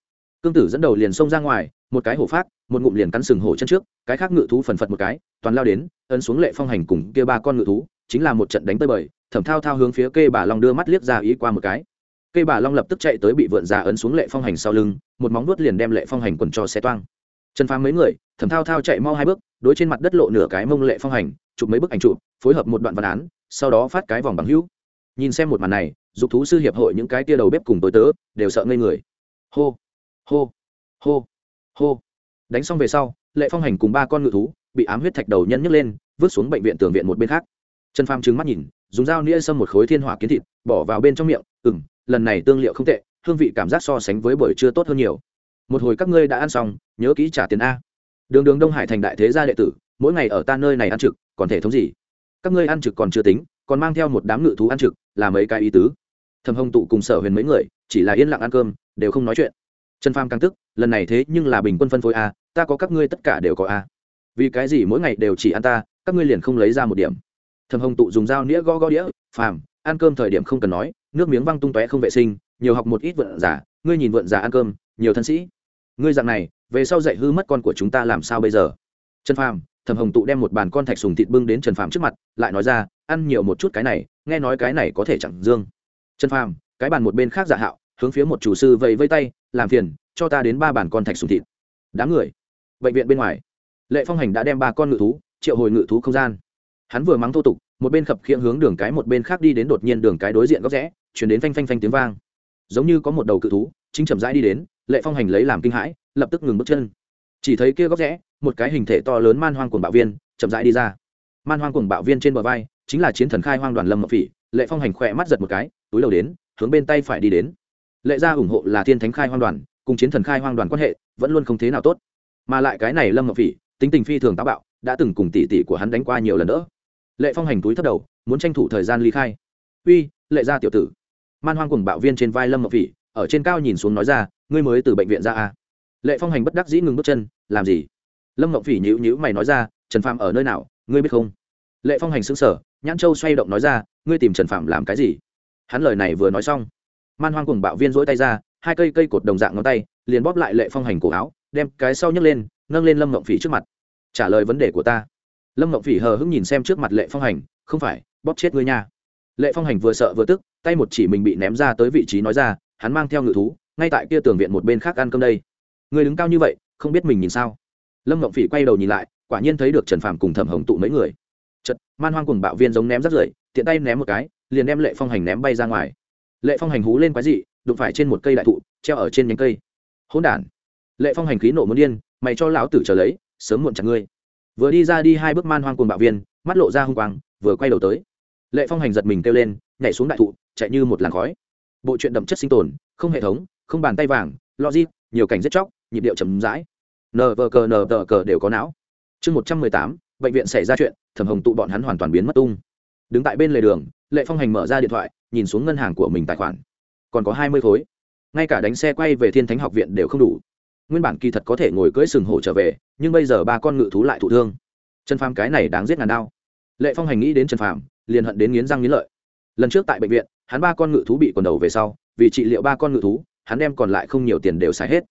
Cương tử dẫn đầu liền xông ra ngoài, một cái hổ phát một ngụm liền cắn sừng hổ chân trước, cái khác ngự thú phần phật một cái, toàn lao đến, ấn xuống lệ phong hành cùng kia ba con ngự thú, chính là một trận đánh tơi bời thẩm thao thao hướng phía cây bà long đưa mắt liếc ra ý qua một cái cây bà long lập tức chạy tới bị vượn già ấn xuống lệ phong hành sau lưng, một móng vuốt liền đem lệ phong hành quần cho xe toang. Trần phá mấy người thẩm thao thao chạy mau hai bước, đối trên mặt đất lộ nửa cái mông lệ phong hành, chụp mấy bức ảnh chụp, phối hợp một đoạn văn án, sau đó phát cái vòng bằng hữu. Nhìn xem một màn này, dục thú sư hiệp hội những cái tia đầu bếp cùng tối tớ, đều sợ ngây người. Hô hô hô hô. Đánh xong về sau, lệ phong hành cùng ba con ngự thú, bị ám huyết thạch đầu nhân nhấc lên, vứt xuống bệnh viện tường viện một bên khác. Trần phàm trừng mắt nhìn, dùng dao nĩa xâm một khối thiên hỏa kiến thịt, bỏ vào bên trong miệng ừ lần này tương liệu không tệ, hương vị cảm giác so sánh với buổi trưa tốt hơn nhiều. Một hồi các ngươi đã ăn xong, nhớ kỹ trả tiền a. Đường đường đông hải thành đại thế gia đệ tử, mỗi ngày ở ta nơi này ăn trực, còn thể thống gì? Các ngươi ăn trực còn chưa tính, còn mang theo một đám ngự thú ăn trực, là mấy cái ý tứ. Thầm hồng tụ cùng sở huyền mấy người, chỉ là yên lặng ăn cơm, đều không nói chuyện. Trần pham càng tức, lần này thế nhưng là bình quân phân phối a, ta có các ngươi tất cả đều có a. Vì cái gì mỗi ngày đều chỉ ăn ta, các ngươi liền không lấy ra một điểm. Thầm hồng tụ dùng dao nĩa gõ gõ đĩa, phàm, ăn cơm thời điểm không cần nói nước miếng văng tung tóe không vệ sinh, nhiều học một ít vượn giả ngươi nhìn vượn giả ăn cơm, nhiều thân sĩ. Ngươi dạng này, về sau dạy hư mất con của chúng ta làm sao bây giờ? Trần phàm thầm hồng tụ đem một bàn con thạch sùng thịt bưng đến trần phàm trước mặt, lại nói ra, ăn nhiều một chút cái này, nghe nói cái này có thể chẳng dương. Trần phàm, cái bàn một bên khác giả hạo, hướng phía một chủ sư vẫy vây tay, làm phiền, cho ta đến ba bàn con thạch sùng thịt. Đám người, bệnh viện bên ngoài. Lệ phong hành đã đem ba con ngự thú, triệu hồi ngự thú không gian. Hắn vừa mắng thô tục, một bên khập khiễng hướng đường cái một bên khác đi đến đột nhiên đường cái đối diện góc rẽ chuyển đến phanh phanh phanh tiếng vang. Giống như có một đầu cự thú, chính chậm rãi đi đến, lệ phong hành lấy làm kinh hãi, lập tức ngừng bước chân. Chỉ thấy kia góc rẽ, một cái hình thể to lớn man hoang cuồng bạo viên, chậm rãi đi ra. Man hoang cuồng bạo viên trên bờ vai, chính là chiến thần khai hoang đoàn lâm mập phỉ, lệ phong hành khỏe mắt giật một cái, túi đầu đến, hướng bên tay phải đi đến. Lệ gia ủng hộ là thiên thánh khai hoang đoàn, cùng chiến thần khai hoang đoàn quan hệ, vẫn luôn không thế nào tốt. Mà lại cái này lâm ngọc phỉ, tính tình phi thường táo bạo, đã từng cùng tỷ tỷ của hắn đánh qua nhiều lần nữa lệ phong hành túi thất đầu, muốn tranh thủ thời gian ly khai. Uy, lệ gia tiểu tử man hoang cùng bạo viên trên vai lâm ngọc phỉ, ở trên cao nhìn xuống nói ra, ngươi mới từ bệnh viện ra à. lệ phong hành bất đắc dĩ ngừng bước chân, làm gì? Lâm ngọc phỉ nhữ nhữ mày nói ra, trần phạm ở nơi nào, ngươi biết không? Lệ phong hành xứng sở nhãn châu xoay động nói ra, ngươi tìm trần phạm làm cái gì? Hắn lời này vừa nói xong, man hoang cùng bạo viên dỗi tay ra, hai cây cây cột đồng dạng ngón tay, liền bóp lại lệ phong hành cổ áo, đem cái sau nhấc lên, nâng lên lâm mộng phỉ trước mặt. Trả lời vấn đề của ta. Lâm mộng phỉ hờ hững nhìn xem trước mặt lệ phong hành, không phải, bóp chết ngươi nha. Lệ phong hành vừa sợ vừa tức tay một chỉ mình bị ném ra tới vị trí nói ra, hắn mang theo ngự thú, ngay tại kia tường viện một bên khác ăn cơm đây. Người đứng cao như vậy, không biết mình nhìn sao. Lâm ngộng phỉ quay đầu nhìn lại, quả nhiên thấy được trần phàm cùng thẩm hồng tụ mấy người. Chật man hoang cùng bạo viên giống ném rất rưởi, tiện tay ném một cái, liền đem lệ phong hành ném bay ra ngoài. Lệ phong hành hú lên quái dị, đụng phải trên một cây đại thụ, treo ở trên nhánh cây. Hỗn đản. Lệ phong hành khí nộ muốn điên, mày cho lão tử trở lấy, sớm muộn chặt ngươi. Vừa đi ra đi hai bước man hoang cùng bạo viên, mắt lộ ra hung quang, vừa quay đầu tới. Lệ phong hành giật mình kêu lên, nhảy xuống đại thụ chạy như một làn khói. Bộ truyện đậm chất sinh tồn, không hệ thống, không bàn tay vàng, logic, nhiều cảnh rất chóc, nhịp điệu chậm rãi. Nờ vờ cờ nờ vờ cờ đều có não. Chương một trăm mười tám, bệnh viện xảy ra chuyện, thẩm hồng tụ bọn hắn hoàn toàn biến mất tung. Đứng tại bên lề đường, lệ phong hành mở ra điện thoại, nhìn xuống ngân hàng của mình tài khoản. Còn có hai mươi khối. Ngay cả đánh xe quay về thiên thánh học viện đều không đủ. Nguyên bản kỳ thật có thể ngồi cưỡi sừng hổ trở về, nhưng bây giờ ba con ngự thú lại thụ thương. Trần phàm cái này đáng giết ngàn đao lệ phong hành nghĩ đến trần phàm, liền hận đến nghiến răng nghiến lợi. Lần trước tại bệnh viện hắn ba con ngự thú bị quần đầu về sau, vì trị liệu ba con ngự thú, hắn đem còn lại không nhiều tiền đều xài hết.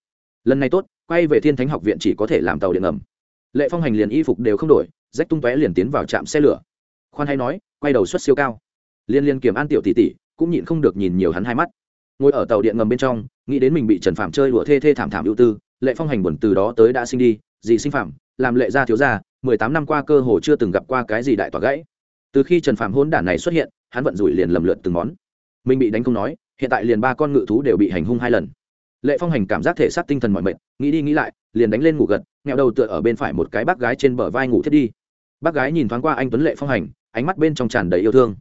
Lần này tốt, quay về thiên thánh học viện chỉ có thể làm tàu điện ngầm. Lệ phong hành liền y phục đều không đổi, rách tung tóe liền tiến vào trạm xe lửa. Khoan hay nói, quay đầu xuất siêu cao. Liên liên kiểm an tiểu tỷ tỷ, cũng nhịn không được nhìn nhiều hắn hai mắt. Ngồi ở tàu điện ngầm bên trong, nghĩ đến mình bị trần phạm chơi đùa thê thê thảm thảm ưu tư, lệ phong hành buồn từ đó tới đã sinh đi gì sinh phạm làm lệ gia thiếu gia, mười tám năm qua cơ hồ chưa từng gặp qua cái gì đại tỏa gãy. Từ khi trần phạm hôn đản này xuất hiện, hắn vận rủi liền lầm lượt từng món mình bị đánh không nói, hiện tại liền ba con ngự thú đều bị hành hung hai lần. Lệ phong hành cảm giác thể xác tinh thần mọi mệt, nghĩ đi nghĩ lại, liền đánh lên ngủ gật, nghẹo đầu tựa ở bên phải một cái bác gái trên bờ vai ngủ thiết đi. Bác gái nhìn thoáng qua anh tuấn lệ phong hành, ánh mắt bên trong tràn đầy yêu thương.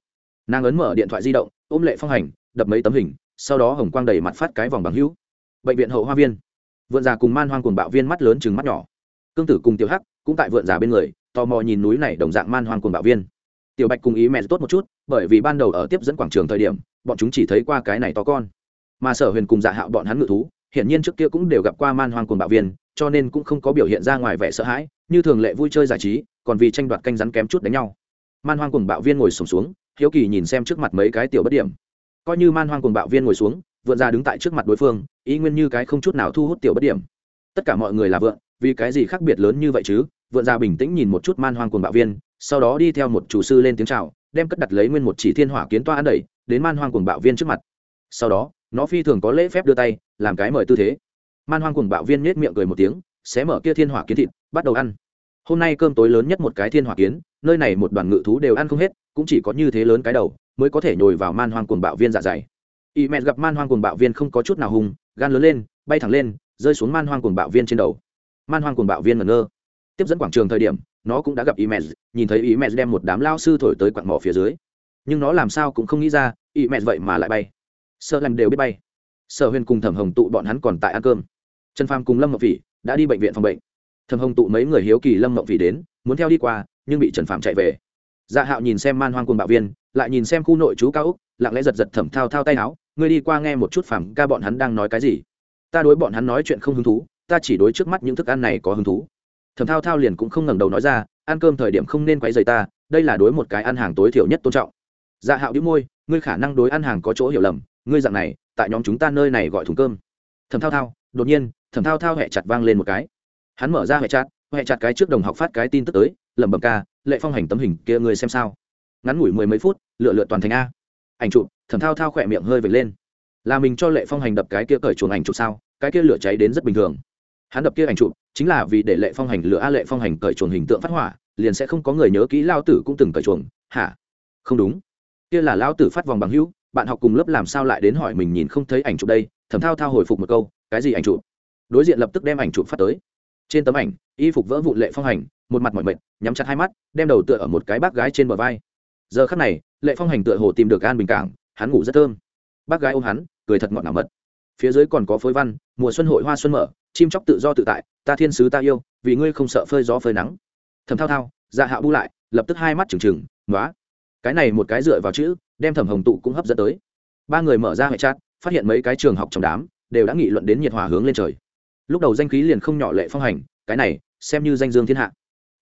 Nàng ấn mở điện thoại di động, ôm lệ phong hành, đập mấy tấm hình, sau đó hồng quang đầy mặt phát cái vòng bằng hữu. Bệnh viện hậu hoa viên. Vượn già cùng man hoang cùng bạo viên mắt lớn chừng mắt nhỏ. Cương tử cùng tiểu hắc cũng tại vượn già bên người, tò mò nhìn núi này đồng dạng man hoang cùng bạo viên. Tiểu bạch cùng ý mẹ tốt một chút, bởi vì ban đầu ở tiếp dẫn quảng trường thời điểm bọn chúng chỉ thấy qua cái này to con. Mà sở huyền cùng dạ hạo bọn hắn ngự thú hiển nhiên trước kia cũng đều gặp qua man hoang cồn bạo viên cho nên cũng không có biểu hiện ra ngoài vẻ sợ hãi như thường lệ vui chơi giải trí còn vì tranh đoạt canh rắn kém chút đánh nhau. Man hoang cồn bạo viên ngồi sùng xuống, hiếu kỳ nhìn xem trước mặt mấy cái tiểu bất điểm. Coi như man hoang cồn bạo viên ngồi xuống vượn ra đứng tại trước mặt đối phương ý nguyên như cái không chút nào thu hút tiểu bất điểm. Tất cả mọi người là vượn vì cái gì khác biệt lớn như vậy chứ? Vượn ra bình tĩnh nhìn một chút man hoang cồn bạo viên sau đó đi theo một chủ sư lên tiếng chào đem cất đặt lấy nguyên một chỉ thiên hỏa kiến toa ăn đẩy đến man hoang cuồng bạo viên trước mặt. Sau đó, nó phi thường có lễ phép đưa tay, làm cái mời tư thế. Man hoang cuồng bạo viên nhét miệng cười một tiếng, xé mở kia thiên hỏa kiến thịt, bắt đầu ăn. Hôm nay cơm tối lớn nhất một cái thiên hỏa kiến, nơi này một đoàn ngự thú đều ăn không hết, cũng chỉ có như thế lớn cái đầu, mới có thể nhồi vào man hoang cuồng bạo viên dạ dày. Y mẹ gặp man hoang cuồng bạo viên không có chút nào hùng gan lớn lên, bay thẳng lên, rơi xuống man hoang cuồng bạo viên trên đầu. Man hoang cuồng bạo viên ngẩn ngơ. Tiếp dẫn quảng trường thời điểm, nó cũng đã gặp y mẹ, nhìn thấy y mẹ đem một đám lao sư thổi tới quặng mỏ phía dưới. Nhưng nó làm sao cũng không nghĩ ra y mẹ vậy mà lại bay. Sợ làm đều biết bay. Sở huyền cùng thẩm hồng tụ bọn hắn còn tại ăn cơm. Trần phàm cùng lâm ngọc phỉ đã đi bệnh viện phòng bệnh. Thẩm hồng tụ mấy người hiếu kỳ lâm ngọc phỉ đến, muốn theo đi qua, nhưng bị trần phàm chạy về. Dạ hạo nhìn xem man hoang cùng bạo viên, lại nhìn xem khu nội chú cao úc, lặng lẽ giật giật thẩm thao thao tay áo, ngươi đi qua nghe một chút phàm ca bọn hắn đang nói cái gì. Ta đối bọn hắn nói chuyện không hứng thú, ta chỉ đối trước mắt những thức ăn này có hứng thú. Thẩm thao thao liền cũng không ngẩng đầu nói ra, ăn cơm thời điểm không nên quấy rầy ta, đây là đối một cái ăn hàng tối thiểu nhất tôn trọng. Dạ hạo đĩu môi ngươi khả năng đối ăn hàng có chỗ hiểu lầm, ngươi dạng này, tại nhóm chúng ta nơi này gọi thùng cơm. Thẩm thao thao, đột nhiên, thẩm thao thao hẹ chặt vang lên một cái. Hắn mở ra hẹ chặt hẹ chặt cái trước đồng học phát cái tin tức tới, lẩm bẩm ca, lệ phong hành tấm hình kia ngươi xem sao? Ngắn ngủi mười mấy phút, lựa lựa toàn thành a. Ảnh chụp, thẩm thao thao khỏe miệng hơi vệt lên. Là mình cho lệ phong hành đập cái kia cởi chuồng ảnh chụp sao? Cái kia lửa cháy đến rất bình thường. Hắn đập kia ảnh chụp, chính là vì để lệ phong hành lửa a lệ phong hành cởi chuồng hình tượng phát hỏa, liền sẽ không có người nhớ kỹ lao tử cũng từng cởi chuồng. Hả? Không đúng kia là lao tử phát vòng bằng hữu, bạn học cùng lớp làm sao lại đến hỏi mình nhìn không thấy ảnh chụp đây? Thẩm thao thao hồi phục một câu, cái gì ảnh chụp? Đối diện lập tức đem ảnh chụp phát tới. Trên tấm ảnh, y phục vỡ vụn lệ phong hành, một mặt mỏi mệt, nhắm chặt hai mắt, đem đầu tựa ở một cái bác gái trên bờ vai. Giờ khắc này, lệ phong hành tựa hồ tìm được an bình cảng, hắn ngủ rất thơm. Bác gái ôm hắn, cười thật ngọt ngào mật. Phía dưới còn có phối văn, mùa xuân hội hoa xuân mở, chim chóc tự do tự tại, ta thiên sứ ta yêu, vì ngươi không sợ phơi gió phơi nắng. Thầm thao thao dạ hạo bu lại, lập tức hai mắt trừng trừng nói cái này một cái dựa vào chữ, đem thẩm hồng tụ cũng hấp dẫn tới. Ba người mở ra hệ chat, phát hiện mấy cái trường học trong đám, đều đã nghị luận đến nhiệt hòa hướng lên trời. Lúc đầu danh khí liền không nhỏ lệ phong hành, cái này, xem như danh dương thiên hạ.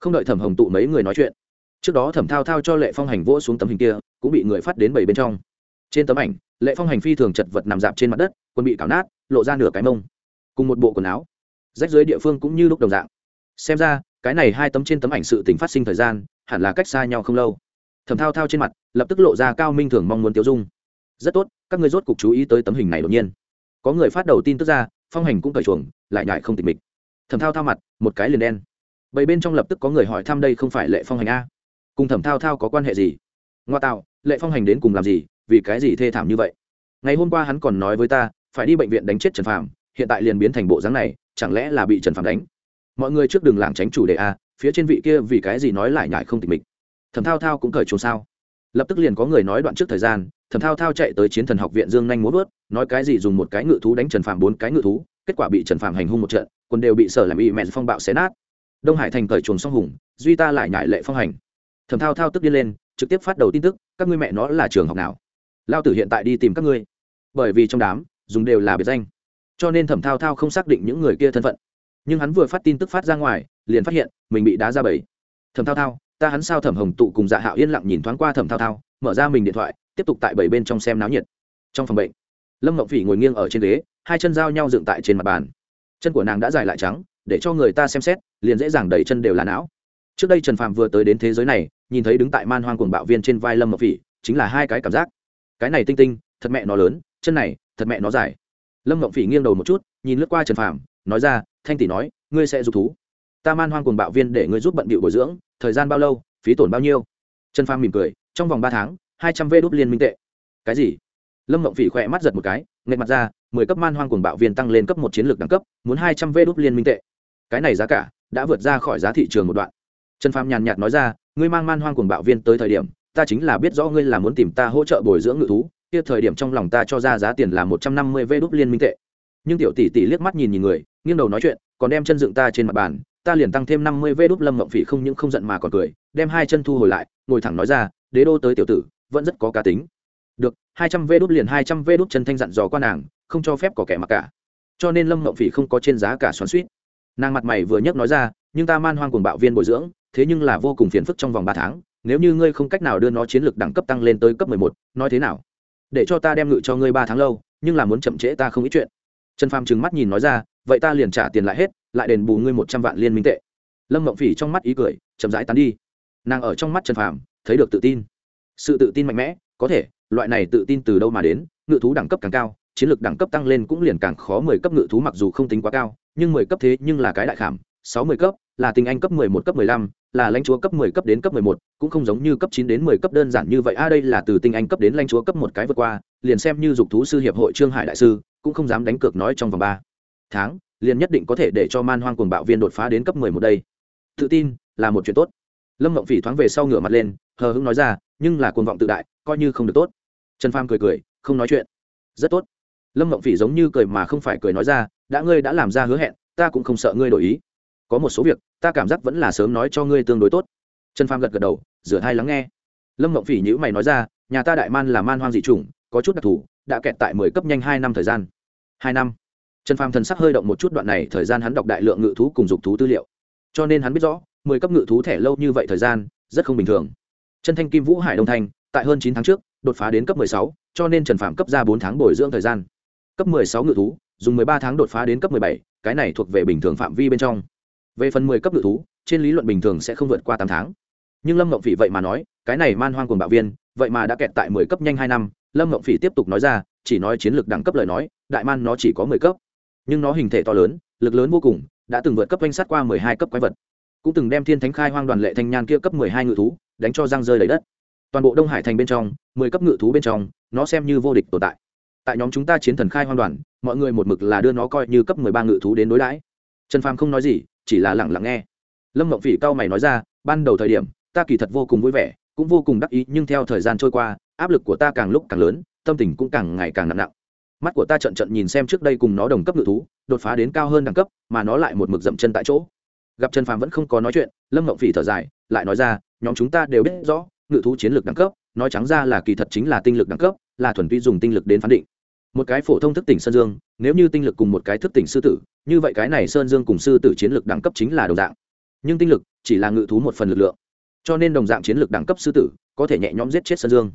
Không đợi thẩm hồng tụ mấy người nói chuyện, trước đó thẩm thao thao cho lệ phong hành vỗ xuống tấm hình kia, cũng bị người phát đến bảy bên trong. Trên tấm ảnh, lệ phong hành phi thường chật vật nằm dạp trên mặt đất quân bị cào nát, lộ ra nửa cái mông, cùng một bộ quần áo. Rách dưới địa phương cũng như lúc đồng dạng. Xem ra, cái này hai tấm trên tấm ảnh sự tình phát sinh thời gian, hẳn là cách xa nhau không lâu thẩm thao thao trên mặt, lập tức lộ ra cao minh thường mong muốn tiêu dung. Rất tốt, các người rốt cục chú ý tới tấm hình này đột nhiên. Có người phát đầu tin tức ra, phong hành cũng cởi chuồng, lại nhại không tịch mịch. Thẩm thao thao mặt, một cái liền đen. Bầy bên trong lập tức có người hỏi thăm đây không phải lệ phong hành a. Cùng thẩm thao thao có quan hệ gì? Ngoa tạo, lệ phong hành đến cùng làm gì, vì cái gì thê thảm như vậy? Ngày hôm qua hắn còn nói với ta, phải đi bệnh viện đánh chết trần phạm hiện tại liền biến thành bộ dáng này, chẳng lẽ là bị trần phạm đánh? Mọi người trước đường làng tránh chủ đề a, phía trên vị kia vì cái gì nói lại nhại không tịch mịch? Thẩm thao thao cũng cởi chuồng sao. Lập tức liền có người nói đoạn trước thời gian, thẩm thao thao chạy tới chiến thần học viện dương nhanh muốn vớt, nói cái gì dùng một cái ngự thú đánh trần phạm bốn cái ngự thú, kết quả bị trần phạm hành hung một trận, quân đều bị sở làm y mẹ phong bạo xé nát. Đông hải thành cởi chuồng song hùng, duy ta lại nhại lệ phong hành. Thẩm thao thao tức đi lên, trực tiếp phát đầu tin tức, các ngươi mẹ nó là trường học nào? Lao tử hiện tại đi tìm các ngươi. Bởi vì trong đám, dùng đều là biệt danh. Cho nên thẩm thao thao không xác định những người kia thân phận. Nhưng hắn vừa phát tin tức phát ra ngoài, liền phát hiện mình bị đá ra bẫy. Thẩm thao thao ta hắn sao thẩm hồng tụ cùng dạ hạo yên lặng nhìn thoáng qua thẩm thao thao, mở ra mình điện thoại, tiếp tục tại bảy bên trong xem náo nhiệt. Trong phòng bệnh, lâm ngọc phỉ ngồi nghiêng ở trên ghế, hai chân giao nhau dựng tại trên mặt bàn. Chân của nàng đã dài lại trắng, để cho người ta xem xét, liền dễ dàng đẩy chân đều là não. Trước đây trần phạm vừa tới đến thế giới này, nhìn thấy đứng tại man hoang cuồng bạo viên trên vai lâm ngọc phỉ, chính là hai cái cảm giác. Cái này tinh tinh, thật mẹ nó lớn, chân này, thật mẹ nó dài. Lâm ngọc phỉ nghiêng đầu một chút, nhìn lướt qua trần phạm nói ra, thanh tỷ nói, ngươi sẽ giúp thú. Ta man hoang cuồng bạo viên để ngươi giúp bận bịu bồi dưỡng thời gian bao lâu, phí tổn bao nhiêu? Trần phàm mỉm cười, trong vòng ba tháng, hai trăm vê đốt liên minh tệ. Cái gì? Lâm mộng phỉ khỏe mắt giật một cái nghẹt mặt ra, mười cấp man hoang cuồng bạo viên tăng lên cấp một chiến lược đẳng cấp, muốn hai trăm vê đốt liên minh tệ. Cái này giá cả đã vượt ra khỏi giá thị trường một đoạn. Trần phàm nhàn nhạt nói ra, ngươi mang man hoang cuồng bạo viên tới thời điểm, ta chính là biết rõ ngươi là muốn tìm ta hỗ trợ bồi dưỡng ngự thú, kia thời điểm trong lòng ta cho ra giá tiền là một trăm năm mươi vê đốt liên minh tệ. Nhưng tiểu tỷ tỷ liếc mắt nhìn nhìn người, nghiêng đầu nói chuyện, còn đem chân dựng ta trên mặt bàn ta liền tăng thêm năm mươi vê đốt lâm mộng phỉ không những không giận mà còn cười, đem hai chân thu hồi lại, ngồi thẳng nói ra, đế đô tới tiểu tử, vẫn rất có cá tính. Được, hai trăm vê đốt liền hai trăm vê đốt chân thanh dặn dò qua nàng, không cho phép có kẻ mặc cả. Cho nên lâm mộng phỉ không có trên giá cả xoắn suýt nàng mặt mày vừa nhấc nói ra, nhưng ta man hoang cùng bạo viên bồi dưỡng, thế nhưng là vô cùng phiền phức trong vòng ba tháng, nếu như ngươi không cách nào đưa nó chiến lược đẳng cấp tăng lên tới cấp mười một, nói thế nào? Để cho ta đem ngự cho ngươi ba tháng lâu, nhưng là muốn chậm trễ ta không ít chuyện. Trần phàm trừng mắt nhìn nói ra, vậy ta liền trả tiền lại hết lại đền bù ngươi một trăm vạn liên minh tệ. Lâm mộng phỉ trong mắt ý cười, chậm rãi tán đi. Nàng ở trong mắt trần phàm, thấy được tự tin. Sự tự tin mạnh mẽ, có thể, loại này tự tin từ đâu mà đến, ngự thú đẳng cấp càng cao, chiến lược đẳng cấp tăng lên cũng liền càng khó mười cấp ngự thú mặc dù không tính quá cao, nhưng mười cấp thế nhưng là cái đại khảm, sáu mươi cấp, là tình anh cấp mười một cấp mười lăm, là lãnh chúa cấp mười cấp đến cấp mười một, cũng không giống như cấp chín đến mười cấp đơn giản như vậy. A, đây là từ tinh anh cấp đến lãnh chúa cấp một cái vượt qua, liền xem như dục thú sư hiệp hội trương hải đại sư, cũng không dám đánh cược nói trong vòng ba tháng liền nhất định có thể để cho man hoang cuồng bạo viên đột phá đến cấp mười một đây. Tự tin là một chuyện tốt. Lâm mộng phỉ thoáng về sau ngửa mặt lên, hờ hững nói ra, nhưng là cuồng vọng tự đại, coi như không được tốt. Trần pham cười cười, không nói chuyện. Rất tốt. Lâm mộng phỉ giống như cười mà không phải cười nói ra, đã ngươi đã làm ra hứa hẹn, ta cũng không sợ ngươi đổi ý. Có một số việc, ta cảm giác vẫn là sớm nói cho ngươi tương đối tốt. Trần pham gật gật đầu, rửa tai lắng nghe. Lâm mộng phỉ nhữ mày nói ra, nhà ta đại man là man hoang dị chủng, có chút đặc thù, đã kẹt tại mười cấp nhanh hai năm thời gian. Hai năm trần phàm thần sắc hơi động một chút đoạn này, thời gian hắn đọc đại lượng ngự thú cùng dục thú tư liệu. Cho nên hắn biết rõ, mười cấp ngự thú thẻ lâu như vậy thời gian, rất không bình thường. Chân thanh kim vũ hải đông thanh tại hơn chín tháng trước, đột phá đến cấp mười sáu, cho nên trần phàm cấp ra bốn tháng bồi dưỡng thời gian. Cấp mười sáu ngự thú, dùng mười ba tháng đột phá đến cấp mười bảy, cái này thuộc về bình thường phạm vi bên trong. Về phần mười cấp ngự thú, trên lý luận bình thường sẽ không vượt qua tám tháng. Nhưng lâm mộng phỉ vậy mà nói, cái này man hoang cùng bạo viên, vậy mà đã kẹt tại mười cấp nhanh hai năm, lâm mộng phỉ tiếp tục nói ra, chỉ nói chiến lược đẳng cấp lời nói, đại man nó chỉ có mười cấp nhưng nó hình thể to lớn, lực lớn vô cùng, đã từng vượt cấp danh sát qua mười hai cấp quái vật. Cũng từng đem thiên thánh khai hoang đoàn lệ thanh nhan kia cấp mười hai ngự thú đánh cho răng rơi lấy đất. Toàn bộ đông hải thành bên trong, mười cấp ngự thú bên trong, nó xem như vô địch tồn tại. Tại nhóm chúng ta chiến thần khai hoang đoàn, mọi người một mực là đưa nó coi như cấp mười ba ngự thú đến đối đãi. Trần phàm không nói gì, chỉ là lẳng lặng nghe. Lâm mộng phỉ cao mày nói ra, ban đầu thời điểm, ta kỳ thật vô cùng vui vẻ, cũng vô cùng đắc ý, nhưng theo thời gian trôi qua, áp lực của ta càng lúc càng lớn, tâm tình cũng càng ngày càng nặng nặng mắt của ta trận trận nhìn xem trước đây cùng nó đồng cấp ngự thú, đột phá đến cao hơn đẳng cấp, mà nó lại một mực dậm chân tại chỗ. Gặp trần phàm vẫn không có nói chuyện, lâm ngộng phỉ thở dài, lại nói ra, nhóm chúng ta đều biết rõ, ngự thú chiến lược đẳng cấp, nói trắng ra là kỳ thật chính là tinh lực đẳng cấp, là thuần vi dùng tinh lực đến phán định. Một cái phổ thông thức tỉnh sơn dương, nếu như tinh lực cùng một cái thức tỉnh sư tử, như vậy cái này sơn dương cùng sư tử chiến lược đẳng cấp chính là đồng dạng. Nhưng tinh lực chỉ là ngự thú một phần lực lượng, cho nên đồng dạng chiến lược đẳng cấp sư tử có thể nhẹ nhõm giết chết sơn dương.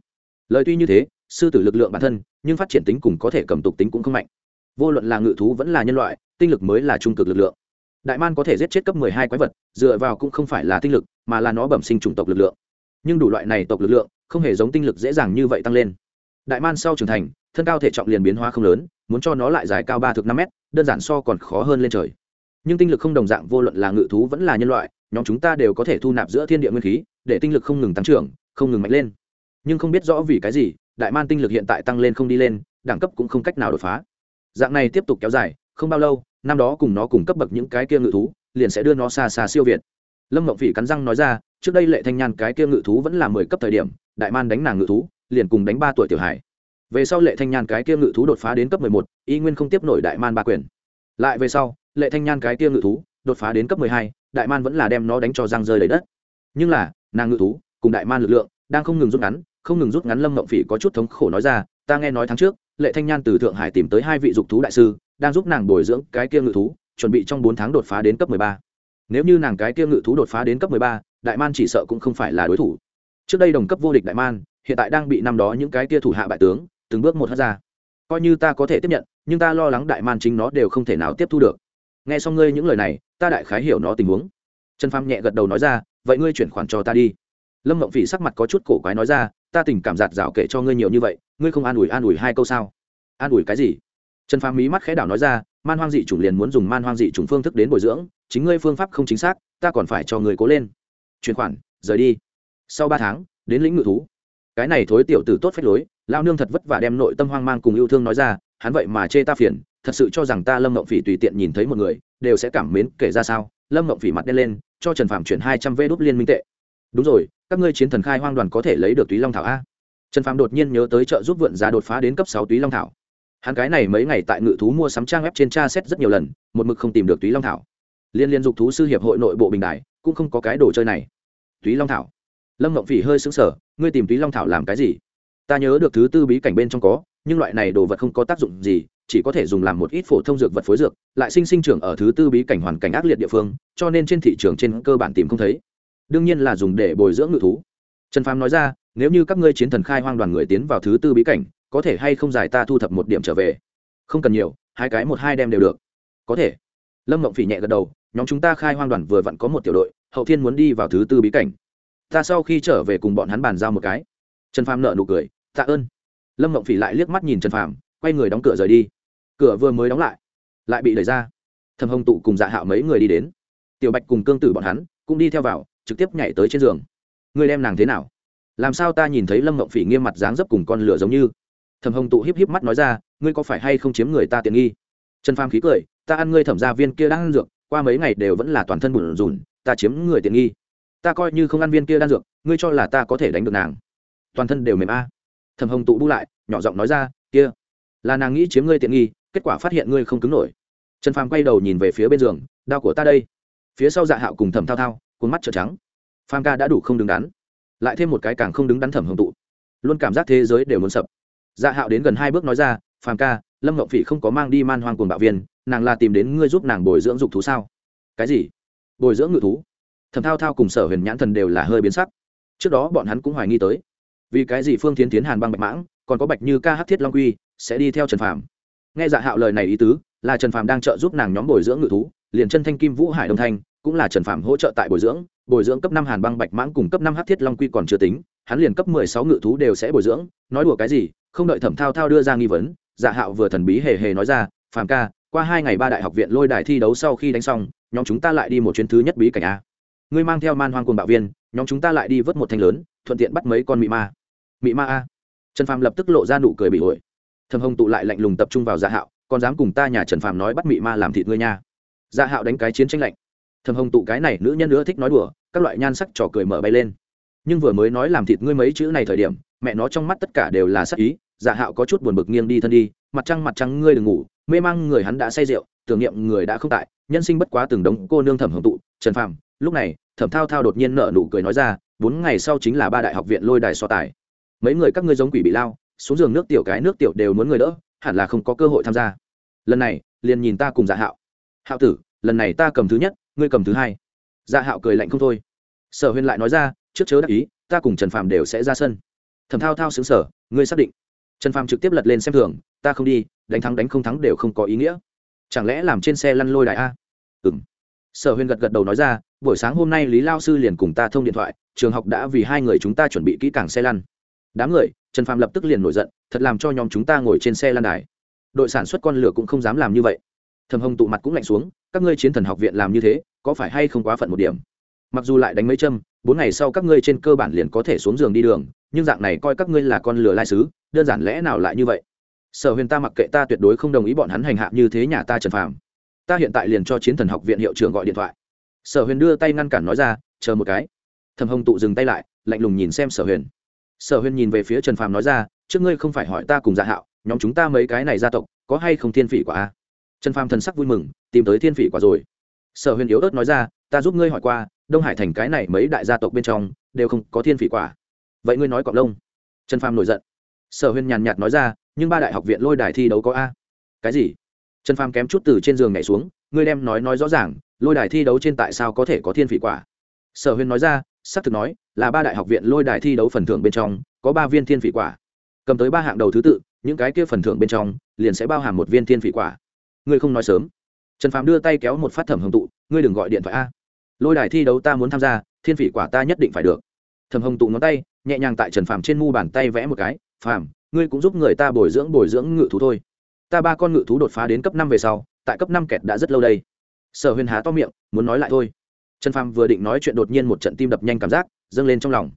Lời tuy như thế sư tử lực lượng bản thân, nhưng phát triển tính cùng có thể cầm tục tính cũng không mạnh. Vô luận là ngự thú vẫn là nhân loại, tinh lực mới là trung cực lực lượng. Đại man có thể giết chết cấp mười hai quái vật, dựa vào cũng không phải là tinh lực, mà là nó bẩm sinh chủng tộc lực lượng. Nhưng đủ loại này tộc lực lượng, không hề giống tinh lực dễ dàng như vậy tăng lên. Đại man sau trưởng thành, thân cao thể trọng liền biến hóa không lớn, muốn cho nó lại dài cao ba thực năm mét, đơn giản so còn khó hơn lên trời. Nhưng tinh lực không đồng dạng, vô luận là ngự thú vẫn là nhân loại, nhóm chúng ta đều có thể thu nạp giữa thiên địa nguyên khí, để tinh lực không ngừng tăng trưởng, không ngừng mạnh lên. Nhưng không biết rõ vì cái gì đại man tinh lực hiện tại tăng lên không đi lên, đẳng cấp cũng không cách nào đột phá. Dạng này tiếp tục kéo dài, không bao lâu, năm đó cùng nó cùng cấp bậc những cái kia ngự thú, liền sẽ đưa nó xa xa siêu việt. Lâm mộng phỉ cắn răng nói ra, trước đây lệ thanh nhan cái kia ngự thú vẫn là mười cấp thời điểm, đại man đánh nàng ngự thú, liền cùng đánh ba tuổi tiểu hải về sau lệ thanh nhan cái kia ngự thú đột phá đến cấp mười một, y nguyên không tiếp nổi đại man ba quyền. Lại về sau, lệ thanh nhan cái kia ngự thú đột phá đến cấp mười hai, đại man vẫn là đem nó đánh cho răng rơi đầy đất. Nhưng là, nàng ngự thú cùng đại man lực lượng đang không ngừng rút ngắn không ngừng rút ngắn lâm mộng phỉ có chút thống khổ nói ra, ta nghe nói tháng trước, lệ thanh nhan từ thượng hải tìm tới hai vị dục thú đại sư, đang giúp nàng bồi dưỡng cái kia ngự thú, chuẩn bị trong bốn tháng đột phá đến cấp mười ba. Nếu như nàng cái kia ngự thú đột phá đến cấp mười ba, đại man chỉ sợ cũng không phải là đối thủ. Trước đây đồng cấp vô địch đại man, hiện tại đang bị năm đó những cái kia thủ hạ bại tướng, từng bước một hất ra. Coi như ta có thể tiếp nhận, nhưng ta lo lắng đại man chính nó đều không thể nào tiếp thu được. Nghe xong ngươi những lời này, ta đại khái hiểu nó tình huống. Trần pham nhẹ gật đầu nói ra, vậy ngươi chuyển khoản cho ta đi. Lâm mộng phỉ sắc mặt có chút cổ quái nói ra ta tình cảm giạt rào kể cho ngươi nhiều như vậy, ngươi không an ủi an ủi hai câu sao? An ủi cái gì? Trần phàm mí mắt khẽ đảo nói ra, man hoang dị chủng liền muốn dùng man hoang dị chủng phương thức đến bồi dưỡng, chính ngươi phương pháp không chính xác, ta còn phải cho người cố lên. Chuyển khoản, rời đi. Sau ba tháng, đến lĩnh ngự thú. Cái này thối tiểu tử tốt phép lối lao nương thật vất vả đem nội tâm hoang mang cùng yêu thương nói ra, hắn vậy mà chê ta phiền, thật sự cho rằng ta lâm ngộng phỉ tùy tiện nhìn thấy một người, đều sẽ cảm mến kể ra sao. Lâm ngộng phỉ mặt đen lên, cho trần phàm chuyển hai trăm vê đốt liên minh tệ. Đúng rồi các ngươi chiến thần khai hoang đoàn có thể lấy được túy long thảo a? Trần phàm đột nhiên nhớ tới trợ giúp vượn giá đột phá đến cấp sáu túy long thảo. Hắn cái này mấy ngày tại ngự thú mua sắm trang web trên tra xét rất nhiều lần, một mực không tìm được túy long thảo. Liên liên dục thú sư hiệp hội nội bộ bình đại, cũng không có cái đồ chơi này. Túy long thảo. Lâm ngộng phỉ hơi xứng sở ngươi tìm túy long thảo làm cái gì? Ta nhớ được thứ tư bí cảnh bên trong có, nhưng loại này đồ vật không có tác dụng gì, chỉ có thể dùng làm một ít phổ thông dược vật phối dược, lại sinh sinh trưởng ở thứ tư bí cảnh hoàn cảnh ác liệt địa phương, cho nên trên thị trường trên cơ bản tìm không thấy đương nhiên là dùng để bồi dưỡng ngự thú. Trần phàm nói ra, nếu như các ngươi chiến thần khai hoang đoàn người tiến vào thứ tư bí cảnh, có thể hay không giải ta thu thập một điểm trở về? Không cần nhiều, hai cái một hai đem đều được. Có thể. Lâm mộng phỉ nhẹ gật đầu, nhóm chúng ta khai hoang đoàn vừa vặn có một tiểu đội, hậu thiên muốn đi vào thứ tư bí cảnh. Ta sau khi trở về cùng bọn hắn bàn giao một cái. Trần phàm nợ nụ cười, tạ ơn. Lâm mộng phỉ lại liếc mắt nhìn trần phàm, quay người đóng cửa rời đi. Cửa vừa mới đóng lại lại bị đẩy ra. Thầm hồng tụ cùng dạ hạo mấy người đi đến. Tiểu bạch cùng cương tử bọn hắn cũng đi theo vào trực tiếp nhảy tới trên giường. Ngươi đem nàng thế nào? Làm sao ta nhìn thấy lâm mộng phỉ nghiêm mặt dáng dấp cùng con lửa giống như? Thầm hồng tụ híp híp mắt nói ra, ngươi có phải hay không chiếm người ta tiện nghi? Trần pham khí cười, ta ăn ngươi thẩm gia viên kia đang ăn dược, qua mấy ngày đều vẫn là toàn thân bùn rùn, ta chiếm người tiện nghi. Ta coi như không ăn viên kia đan dược, ngươi cho là ta có thể đánh được nàng. Toàn thân đều mềm a. Thầm hồng tụ bu lại, nhỏ giọng nói ra, kia, là nàng nghĩ chiếm ngươi tiện nghi, kết quả phát hiện ngươi không cứng nổi. Trần phàm quay đầu nhìn về phía bên giường đau của ta đây. Phía sau dạ hạo cùng thầm thao thao cuốn mắt trợn trắng. Pham ca đã đủ không đứng đắn. Lại thêm một cái càng không đứng đắn thẩm hồng tụ. Luôn cảm giác thế giới đều muốn sập. Dạ hạo đến gần hai bước nói ra, phàm ca, lâm ngọc phỉ không có mang đi man hoang cuồng bạo viên, nàng là tìm đến ngươi giúp nàng bồi dưỡng dục thú sao? Cái gì? Bồi dưỡng ngự thú? Thẩm thao thao cùng sở huyền nhãn thần đều là hơi biến sắc. Trước đó bọn hắn cũng hoài nghi tới. Vì cái gì phương tiến tiến hàn băng bạch mãng, còn có bạch như ca hát thiết long quy, sẽ đi theo trần phàm? Nghe dạ hạo lời này ý tứ, là trần phàm đang trợ giúp nàng nhóm bồi dưỡng ngự thú, liền chân thanh kim vũ hải đông thanh cũng là trần Phạm hỗ trợ tại bồi dưỡng bồi dưỡng cấp năm hàn băng bạch mãng cùng cấp năm hát thiết long quy còn chưa tính, hắn liền cấp mười sáu ngự thú đều sẽ bồi dưỡng, nói đùa cái gì, không đợi thẩm thao thao đưa ra nghi vấn dạ hạo vừa thần bí hề hề nói ra, phàm ca, qua hai ngày ba đại học viện lôi đài thi đấu sau khi đánh xong, nhóm chúng ta lại đi một chuyến thứ nhất bí cảnh a. Ngươi mang theo man hoang cùng bạo viên, nhóm chúng ta lại đi vớt một thanh lớn, thuận tiện bắt mấy con mị ma. Mị ma a? Trần phàm lập tức lộ ra nụ cười bị ổi. Thầm hồng tụ lại lạnh lùng tập trung vào dạ hạo, còn dám cùng ta nhà trần phàm nói bắt mị ma làm thịt ngươi nha. Dạ hạo đánh cái chiến tranh lạnh thầm hồng tụ cái này nữ nhân nữa thích nói đùa, các loại nhan sắc trò cười mở bay lên. Nhưng vừa mới nói làm thịt ngươi mấy chữ này thời điểm, mẹ nó trong mắt tất cả đều là sắc ý dạ hạo có chút buồn bực nghiêng đi thân đi, mặt trăng mặt trăng ngươi đừng ngủ, mê mang người hắn đã say rượu, tưởng niệm người đã không tại, nhân sinh bất quá từng đống cô nương thẩm hưởng tụ, trần phàm, lúc này, thẩm thao thao đột nhiên nở nụ cười nói ra, bốn ngày sau chính là ba đại học viện lôi đài so tài. Mấy người các ngươi giống quỷ bị lao, xuống giường nước tiểu cái nước tiểu đều muốn người đỡ, hẳn là không có cơ hội tham gia. Lần này, liền nhìn ta cùng dạ hạo. Hạo tử, lần này ta cầm thứ nhất ngươi cầm thứ hai. Dạ hạo cười lạnh không thôi. Sở huyền lại nói ra, trước chớ đắc ý, ta cùng trần phàm đều sẽ ra sân. Thẩm thao thao xứng sở ngươi xác định. Trần phàm trực tiếp lật lên xem thường, ta không đi, đánh thắng đánh không thắng đều không có ý nghĩa. Chẳng lẽ làm trên xe lăn lôi đại a? Ừ m sở huyền gật gật đầu nói ra, buổi sáng hôm nay lý lao sư liền cùng ta thông điện thoại, trường học đã vì hai người chúng ta chuẩn bị kỹ càng xe lăn. Đám người, trần phàm lập tức liền nổi giận, thật làm cho nhóm chúng ta ngồi trên xe lăn đài. Đội sản xuất con lửa cũng không dám làm như vậy thầm hồng tụ mặt cũng lạnh xuống, các ngươi chiến thần học viện làm như thế, có phải hay không quá phận một điểm? Mặc dù lại đánh mấy châm, bốn ngày sau các ngươi trên cơ bản liền có thể xuống giường đi đường, nhưng dạng này coi các ngươi là con lừa lai sứ, đơn giản lẽ nào lại như vậy? Sở huyền ta mặc kệ ta tuyệt đối không đồng ý bọn hắn hành hạ như thế nhà ta trần phàm. Ta hiện tại liền cho chiến thần học viện hiệu trưởng gọi điện thoại. Sở huyền đưa tay ngăn cản nói ra, chờ một cái. Thầm hồng tụ dừng tay lại, lạnh lùng nhìn xem sở huyền. Sở huyền nhìn về phía trần phàm nói ra, trước ngươi không phải hỏi ta cùng dạ hạo, nhóm chúng ta mấy cái này gia tộc, có hay không thiên phỉ quả a? Trần phàm thần sắc vui mừng, tìm tới thiên phỉ quả rồi. Sở huyền yếu ớt nói ra, ta giúp ngươi hỏi qua, đông hải thành cái này mấy đại gia tộc bên trong, đều không có thiên phỉ quả. Vậy ngươi nói cọp lông. Trần phàm nổi giận. Sở huyền nhàn nhạt nói ra, nhưng ba đại học viện lôi đài thi đấu có a? Cái gì? Trần phàm kém chút từ trên giường nhảy xuống, ngươi đem nói nói rõ ràng, lôi đài thi đấu trên tại sao có thể có thiên phỉ quả? Sở huyền nói ra, xác thực nói, là ba đại học viện lôi đài thi đấu phần thưởng bên trong, có ba viên thiên phỉ quả. Cầm tới ba hạng đầu thứ tự, những cái kia phần thưởng bên trong, liền sẽ bao hàm một viên thiên phỉ quả ngươi không nói sớm. Trần phàm đưa tay kéo một phát thẩm hồng tụ, ngươi đừng gọi điện thoại a. Lôi đài thi đấu ta muốn tham gia, thiên phỉ quả ta nhất định phải được. Thẩm hồng tụ ngón tay, nhẹ nhàng tại trần phàm trên mu bàn tay vẽ một cái, phàm, ngươi cũng giúp người ta bồi dưỡng bồi dưỡng ngự thú thôi. Ta ba con ngự thú đột phá đến cấp năm về sau, tại cấp năm kẹt đã rất lâu đây. Sở huyền há to miệng, muốn nói lại thôi. Trần phàm vừa định nói chuyện đột nhiên một trận tim đập nhanh cảm giác, dâng lên trong lòng.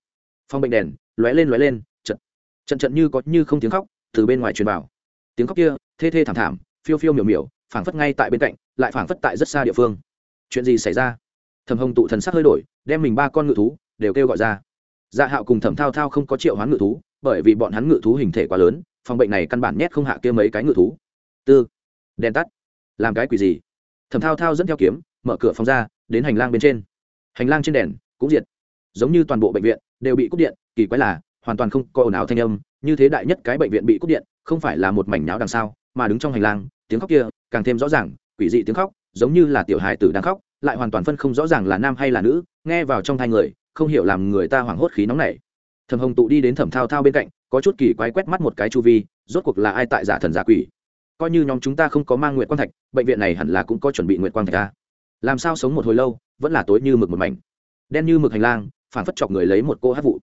Phong bệnh đèn, lóe lên lóe lên, trận trận trận như có như không tiếng khóc từ bên ngoài truyền vào. Tiếng khóc kia, thê thê thảm thảm, phiêu phiêu miểu miểu phảng phất ngay tại bên cạnh, lại phảng phất tại rất xa địa phương. Chuyện gì xảy ra? Thẩm hồng tụ thần sắc hơi đổi, đem mình ba con ngự thú đều kêu gọi ra. Dạ hạo cùng thẩm thao thao không có triệu hoán ngự thú, bởi vì bọn hắn ngự thú hình thể quá lớn, phòng bệnh này căn bản nhét không hạ kia mấy cái ngự thú. Tư, đèn tắt. Làm cái quỷ gì? Thẩm thao thao dẫn theo kiếm, mở cửa phòng ra, đến hành lang bên trên. Hành lang trên đèn cũng diệt. Giống như toàn bộ bệnh viện đều bị cúp điện, kỳ quái là, hoàn toàn không có ồn ào thanh âm, như thế đại nhất cái bệnh viện bị cúp điện, không phải là một mảnh nháo đằng sau, mà đứng trong hành lang, tiếng khóc kia càng thêm rõ ràng, quỷ dị tiếng khóc, giống như là tiểu hài tử đang khóc, lại hoàn toàn phân không rõ ràng là nam hay là nữ, nghe vào trong thai người, không hiểu làm người ta hoảng hốt khí nóng này thầm hồng tụ đi đến thẩm thao thao bên cạnh, có chút kỳ quái quét mắt một cái chu vi, rốt cuộc là ai tại giả thần giả quỷ? Coi như nhóm chúng ta không có mang nguyện quang thạch, bệnh viện này hẳn là cũng có chuẩn bị nguyện quang thạch ta làm sao sống một hồi lâu, vẫn là tối như mực một mảnh. Đen như mực hành lang phản phất chọc người lấy một cô hát vụ.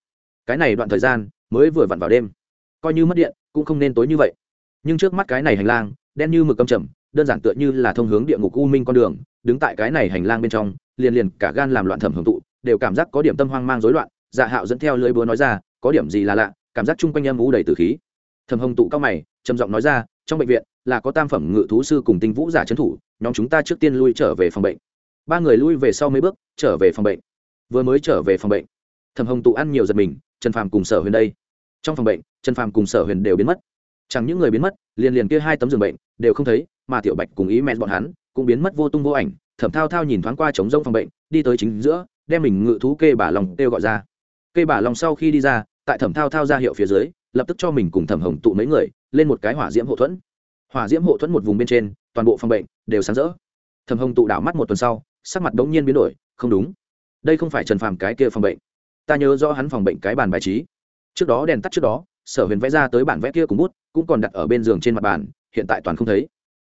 Cái này đoạn thời gian, mới vừa vặn vào đêm. Coi như mất điện, cũng không nên tối như vậy. Nhưng trước mắt cái này hành lang, đen như mực cầm trầm đơn giản tựa như là thông hướng địa ngục u minh con đường, đứng tại cái này hành lang bên trong, liền liền cả gan làm loạn thẩm hưởng tụ, đều cảm giác có điểm tâm hoang mang rối loạn dạ hạo dẫn theo lưới búa nói ra, có điểm gì là lạ, cảm giác chung quanh âm u đầy tử khí. Thẩm hồng tụ cao mày, trầm giọng nói ra, trong bệnh viện, là có tam phẩm ngự thú sư cùng tinh vũ giả trấn thủ, nhóm chúng ta trước tiên lui trở về phòng bệnh. Ba người lui về sau mấy bước, trở về phòng bệnh. Vừa mới trở về phòng bệnh, thẩm hồng tụ ăn nhiều giật mình, trần phàm cùng sở huyền đây. Trong phòng bệnh, trần phàm cùng sở huyền đều biến mất. Chẳng những người biến mất, liền liền kia hai tấm giường bệnh, đều không thấy mà tiểu bạch cùng ý mẹ bọn hắn cũng biến mất vô tung vô ảnh thẩm thao thao nhìn thoáng qua trống rông phòng bệnh, đi tới chính giữa, đem mình ngự thú kê bà lòng kêu gọi ra. Kê bà lòng sau khi đi ra, tại thẩm thao thao ra hiệu phía dưới, lập tức cho mình cùng thẩm hồng tụ mấy người, lên một cái hỏa diễm hộ thuẫn. Hỏa diễm hộ thuẫn một vùng bên trên, toàn bộ phòng bệnh đều sáng rỡ. Thẩm hồng tụ đảo mắt một tuần sau, sắc mặt đ ố n g nhiên biến đổi, không đúng. Đây không phải trần phàm cái kia phòng bệnh. Ta nhớ rõ hắn phòng bệnh cái bàn bài trí. Trước đó đèn tắt trước đó, sở huyền vẽ ra tới bản vẽ kia cùng bút, cũng còn đặt ở bên giường trên mặt bàn, hiện tại toàn không thấy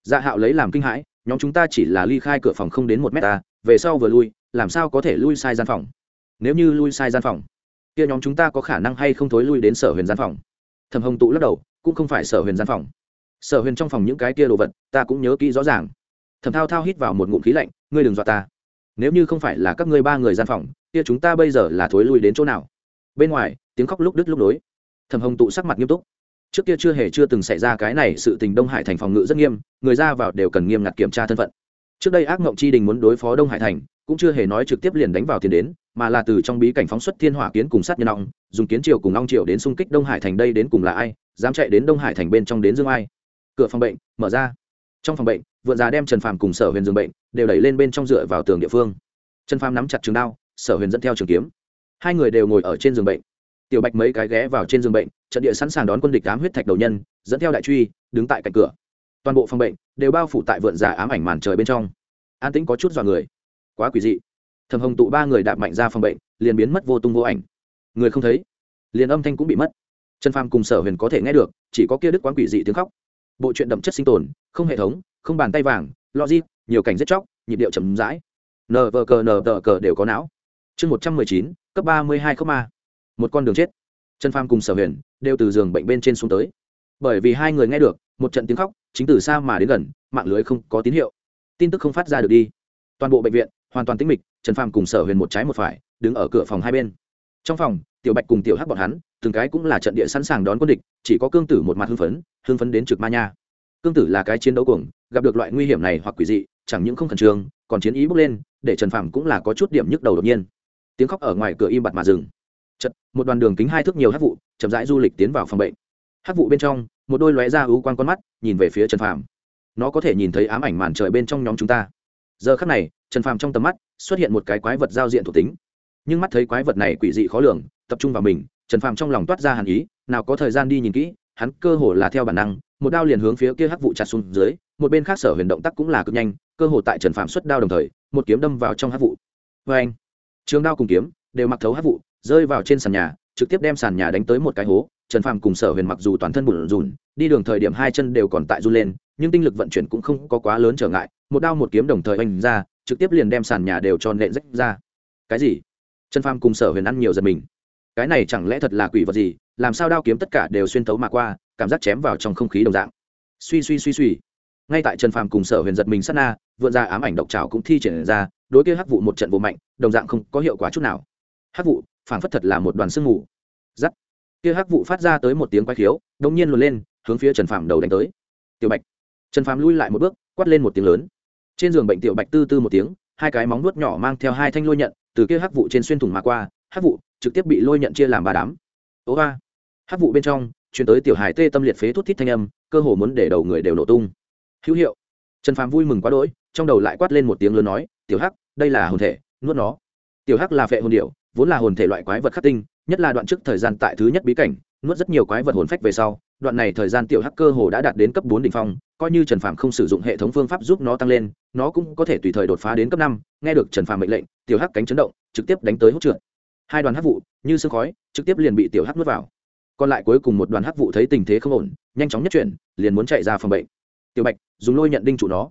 dạ hạo lấy làm kinh hãi, nhóm chúng ta chỉ là ly khai cửa phòng không đến một mét ta, về sau vừa lui, làm sao có thể lui sai gian phòng? Nếu như lui sai gian phòng, kia nhóm chúng ta có khả năng hay không thối lui đến sở huyền gian phòng? Thầm hồng tụ lắc đầu, cũng không phải sở huyền gian phòng. Sở huyền trong phòng những cái kia đồ vật, ta cũng nhớ kỹ rõ ràng. Thầm thao thao hít vào một ngụm khí lạnh, ngươi đừng dọa ta. Nếu như không phải là các ngươi ba người gian phòng, kia chúng ta bây giờ là thối lui đến chỗ nào? Bên ngoài, tiếng khóc lúc đứt lúc nối. Thầm hồng tụ sắc mặt nghiêm túc trước kia chưa hề chưa từng xảy ra cái này sự tình đông hải thành phòng ngự rất nghiêm, người ra vào đều cần nghiêm ngặt kiểm tra thân phận. Trước đây ác mộng chi đình muốn đối phó đông hải thành, cũng chưa hề nói trực tiếp liền đánh vào tiền đến, mà là từ trong bí cảnh phóng xuất thiên hỏa kiến cùng sát nhân ong, dùng kiến triều cùng ong triều đến xung kích đông hải thành đây đến cùng là ai, dám chạy đến đông hải thành bên trong đến dương ai. Cửa phòng bệnh, mở ra. Trong phòng bệnh, vượn già đem trần phàm cùng sở huyền Dương bệnh đều đẩy lên bên trong dựa vào tường địa phương. Trần phàm nắm chặt trường đao, sở huyền dẫn theo trường kiếm. Hai người đều ngồi ở trên giường bệnh tiểu bạch mấy cái ghé vào trên giường bệnh, trận địa sẵn sàng đón quân địch ám huyết thạch đầu nhân, dẫn theo đại truy, đứng tại cạnh cửa. Toàn bộ phòng bệnh đều bao phủ tại vượn giả ám ảnh màn trời bên trong. An tĩnh có chút dọa người. Quá quỷ dị. Thầm hồng tụ ba người đạp mạnh ra phòng bệnh, liền biến mất vô tung vô ảnh. Người không thấy, liền âm thanh cũng bị mất. Trần phàm cùng sở huyền có thể nghe được, chỉ có kia đức quán quỷ dị tiếng khóc. Bộ chuyện đậm chất sinh tồn, không hệ thống, không bàn tay vàng, logic, nhiều cảnh giết chóc, nhịp điệu chậm rãi. Nờ vờ cờ nờ vờ cờ đều có não. Chương một trăm mười chín, cấp ba mươi hai không ma một con đường chết. Trần phàm cùng sở huyền đều từ giường bệnh bên trên xuống tới. Bởi vì hai người nghe được, một trận tiếng khóc chính từ xa mà đến gần, mạng lưới không có tín hiệu. Tin tức không phát ra được đi. Toàn bộ bệnh viện hoàn toàn tĩnh mịch, trần phàm cùng sở huyền một trái một phải, đứng ở cửa phòng hai bên. Trong phòng, tiểu bạch cùng tiểu hắc bọn hắn, từng cái cũng là trận địa sẵn sàng đón quân địch, chỉ có cương tử một mặt hưng phấn hưng phấn đến trực ma nha. Cương tử là cái chiến đấu cuồng, gặp được loại nguy hiểm này hoặc quỷ dị, chẳng những không khẩn trương, còn chiến ý bước lên, để trần phàm cũng là có chút điểm nhức đầu đột nhiên. Tiếng khóc ở ngoài cửa im bặt mà dừng chật, một đoàn đường kính hai thước nhiều hắc vụ chậm rãi du lịch tiến vào phòng bệnh. Hắc vụ bên trong, một đôi lóe ra ưu quang con mắt, nhìn về phía trần phàm. Nó có thể nhìn thấy ám ảnh màn trời bên trong nhóm chúng ta. Giờ khắc này, trần phàm trong tầm mắt xuất hiện một cái quái vật giao diện thuộc tính. Nhưng mắt thấy quái vật này quỷ dị khó lường, tập trung vào mình, trần phàm trong lòng toát ra hàn ý, nào có thời gian đi nhìn kỹ, hắn cơ hồ là theo bản năng, một đao liền hướng phía kia hắc vụ chặt xuống dưới, một bên khác sở huyền động tác cũng là cực nhanh, cơ hồ tại trần phàm xuất đao đồng thời, một kiếm đâm vào trong hắc vụ. Oeng! anh trường đao cùng kiếm đều mặc thấu hắc vụ rơi vào trên sàn nhà, trực tiếp đem sàn nhà đánh tới một cái hố. Trần phàm cùng sở huyền mặc dù toàn thân bùn rùn, đi đường thời điểm hai chân đều còn tại run lên, nhưng tinh lực vận chuyển cũng không có quá lớn trở ngại. Một đao một kiếm đồng thời oanh ra, trực tiếp liền đem sàn nhà đều cho nện rách ra. Cái gì? Trần phàm cùng sở huyền ăn nhiều giật mình. Cái này chẳng lẽ thật là quỷ vật gì? Làm sao đao kiếm tất cả đều xuyên tấu mà qua, cảm giác chém vào trong không khí đồng dạng. Suy suy suy suy. Ngay tại trần phàm cùng sở huyền giật mình sát na, vượn ra ám ảnh độc trào cũng thi triển ra, đối kia hắc vụ một trận vô mạnh, đồng dạng không có hiệu quả chút nào. Hắc vụ phảng phất thật là một đoàn sương mù. Giắt kia hắc vụ phát ra tới một tiếng quái khiếu đống nhiên luồn lên, hướng phía trần phàm đầu đánh tới. Tiểu bạch. Trần phàm lui lại một bước, quát lên một tiếng lớn. Trên giường bệnh tiểu bạch tư tư một tiếng, hai cái móng nuốt nhỏ mang theo hai thanh lôi nhận, từ kia hắc vụ trên xuyên thủng mà qua, hắc vụ trực tiếp bị lôi nhận chia làm ba đám. Ố ba hắc vụ bên trong chuyển tới tiểu hải tê tâm liệt phế thút thít thanh âm, cơ hồ muốn để đầu người đều nổ tung. Hữu hiệu. Trần phàm vui mừng quá đỗi, trong đầu lại quát lên một tiếng lớn nói, tiểu hắc, đây là hồn thể, nuốt nó. Tiểu hắc là phệ hồn điệu vốn là hồn thể loại quái vật khắc tinh, nhất là đoạn trước thời gian tại thứ nhất bí cảnh, nuốt rất nhiều quái vật hồn phách về sau, đoạn này thời gian tiểu hắc cơ hồ đã đạt đến cấp bốn đ ỉ n h phong, coi như trần phạm không sử dụng hệ thống phương pháp giúp nó tăng lên, nó cũng có thể tùy thời đột phá đến cấp năm, nghe được trần phạm mệnh lệnh, tiểu hắc cánh chấn động, trực tiếp đánh tới hốt trượt. Hai đoàn hắc vụ, như sương khói, trực tiếp liền bị tiểu hắc nuốt vào. Còn lại cuối cùng một đoàn hắc vụ thấy tình thế không ổn, nhanh chóng nhất chuyển, liền muốn chạy ra phòng bệnh. Tiểu bạch, dùng lôi nhận đinh trụ nó.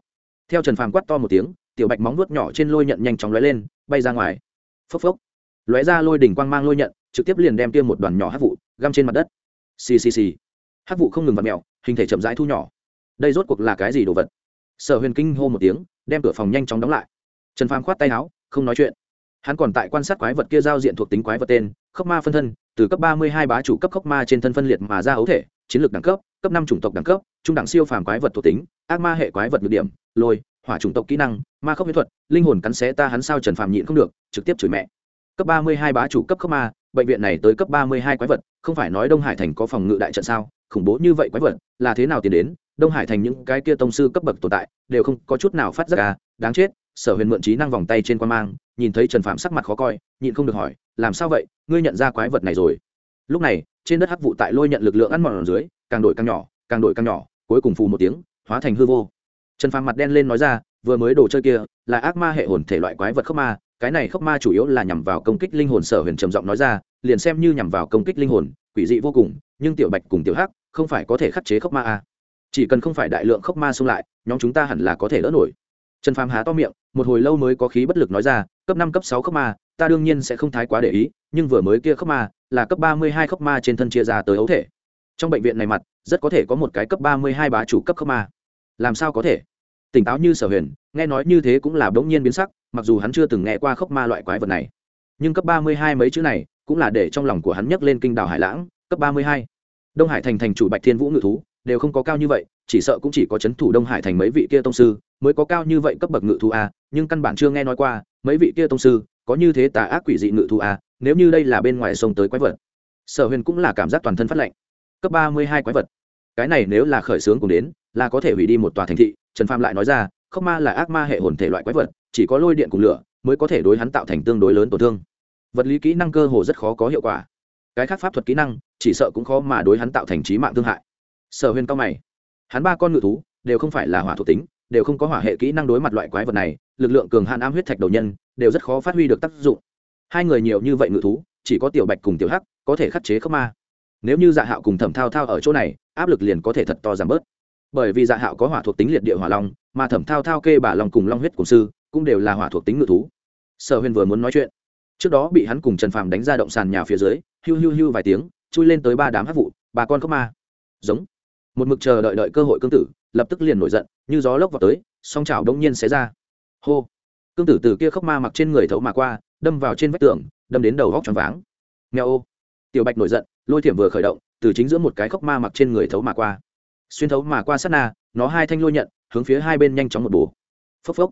Theo trần phàm quát to một tiếng, tiểu bạch móng nuốt nhỏ trên lôi nhận nhanh chóng lóe lên, bay ra ngoài. Phốc phốc lóe ra lôi đỉnh quang mang lôi nhận, trực tiếp liền đem tiêm một đoàn nhỏ hắc vụ găm trên mặt đất. Xì xì xì. Hắc vụ không ngừng vặt mẹo hình thể chậm rãi thu nhỏ. Đây rốt cuộc là cái gì đồ vật? Sở huyền kinh hô một tiếng, đem cửa phòng nhanh chóng đóng lại. Trần phàm khoát tay áo, không nói chuyện. Hắn còn tại quan sát quái vật kia giao diện thuộc tính quái vật tên, khốc ma phân thân, từ cấp ba mươi hai bá chủ cấp khốc ma trên thân phân liệt mà ra ấu thể, chiến lược đẳng cấp cấp năm chủng tộc đẳng cấp, trung đẳng siêu phàm quái vật thuộc tính, ác ma hệ quái vật nhược điểm, lôi, hỏa chủng tộc kỹ năng, ma khốc huyết thuật, linh hồn cắn xé ta hắn sao trần phàm nhịn không được, trực tiếp chửi mẹ cấp ba mươi hai bá chủ cấp cấp ma, bệnh viện này tới cấp ba mươi hai quái vật, không phải nói đông hải thành có phòng ngự đại trận sao? Khủng bố như vậy quái vật, là thế nào tiến đến? Đông hải thành những cái kia tông sư cấp bậc tồn tại, đều không có chút nào phát giác à? Đáng chết, sở huyền mượn trí năng vòng tay trên quan mang, nhìn thấy trần phạm sắc mặt khó coi, nhịn không được hỏi, làm sao vậy? Ngươi nhận ra quái vật này rồi? Lúc này, trên đất hắc vụ tại lôi nhận lực lượng ăn mòn ở dưới, càng đổi càng nhỏ, càng đổi càng nhỏ, cuối cùng phù một tiếng, hóa thành hư vô. Trần Phạm mặt đen lên nói ra, vừa mới đồ chơi kia, là ác ma hệ hồn thể loại quái vật khốc ma cái này khốc ma chủ yếu là nhằm vào công kích linh hồn sở huyền trầm giọng nói ra, liền xem như nhằm vào công kích linh hồn, quỷ dị vô cùng, nhưng tiểu bạch cùng tiểu hắc không phải có thể khắc chế khốc ma à. chỉ cần không phải đại lượng khốc ma xung lại, nhóm chúng ta hẳn là có thể đỡ nổi. Trần phàm há to miệng, một hồi lâu mới có khí bất lực nói ra, cấp năm, cấp sáu khốc ma, ta đương nhiên sẽ không thái quá để ý, nhưng vừa mới kia khốc ma là cấp ba mươi hai khốc ma trên thân chia ra tới ấu thể. Trong bệnh viện này mặt, rất có thể có một cái cấp ba mươi hai bá chủ cấp khốc ma. Làm sao có thể? Tỉnh táo như sở huyền, nghe nói như thế cũng là bỗng nhiên biến sắc mặc dù hắn chưa từng nghe qua khốc ma loại quái vật này, nhưng cấp ba mươi hai mấy chữ này cũng là để trong lòng của hắn nhấc lên kinh đảo hải lãng, cấp ba mươi hai. Đông hải thành thành chủ bạch thiên vũ ngự thú, đều không có cao như vậy, chỉ sợ cũng chỉ có c h ấ n thủ đông hải thành mấy vị kia tông sư mới có cao như vậy cấp bậc ngự thú a, nhưng căn bản chưa nghe nói qua, mấy vị kia tông sư có như thế tà ác quỷ dị ngự thú a, nếu như đây là bên ngoài sông tới quái vật. Sở huyền cũng là cảm giác toàn thân phát lạnh. Cấp ba mươi hai quái vật. Cái này nếu là khởi xướng cùng đến, là có thể hủy đi một tòa thành thị, trần pham lại nói ra, khốc ma là ác ma hệ hồn thể loại quái vật chỉ có lôi điện cùng lửa mới có thể đối hắn tạo thành tương đối lớn tổn thương. Vật lý kỹ năng cơ hồ rất khó có hiệu quả. Cái khác pháp thuật kỹ năng, chỉ sợ cũng khó mà đối hắn tạo thành trí mạng thương hại. Sở huyền cao mày. Hắn ba con ngự thú đều không phải là hỏa thuộc tính, đều không có hỏa hệ kỹ năng đối mặt loại quái vật này, lực lượng cường hạn ám huyết thạch đầu nhân đều rất khó phát huy được tác dụng. Hai người nhiều như vậy ngự thú, chỉ có tiểu bạch cùng tiểu hắc có thể khắc chế khớp ma. Nếu như dạ hạo cùng thẩm thao thao ở chỗ này, áp lực liền có thể thật to giảm bớt. Bởi vì dạ hạo có hỏa thuộc tính liệt địa hỏa long, mà thẩm thao thao kê bà long cùng long huyết cùng sư cũng đều là hỏa thuộc tính ngự thú. Sở huyền vừa muốn nói chuyện, trước đó bị hắn cùng trần phàm đánh ra động sàn nhà phía dưới, hiu hiu hiu vài tiếng, chui lên tới ba đám hát vụ bà con cốc ma. Giống. Một mực chờ đợi đợi cơ hội cương tử, lập tức liền nổi giận, như gió lốc vào tới, song chảo đông nhiên xé ra. Hô. Cương tử từ kia khóc ma mặc trên người thấu mà qua, đâm vào trên vách tường, đâm đến đầu góc tròn váng. Nghèo ô. Tiểu bạch nổi giận, lôi thiểm vừa khởi động, từ chính giữa một cái khóc ma mặc trên người thấu mà qua. Xuyên thấu mà qua sát na, nó hai thanh lôi nhận, hướng phía hai bên nhanh chóng một bổ. Phốc phốc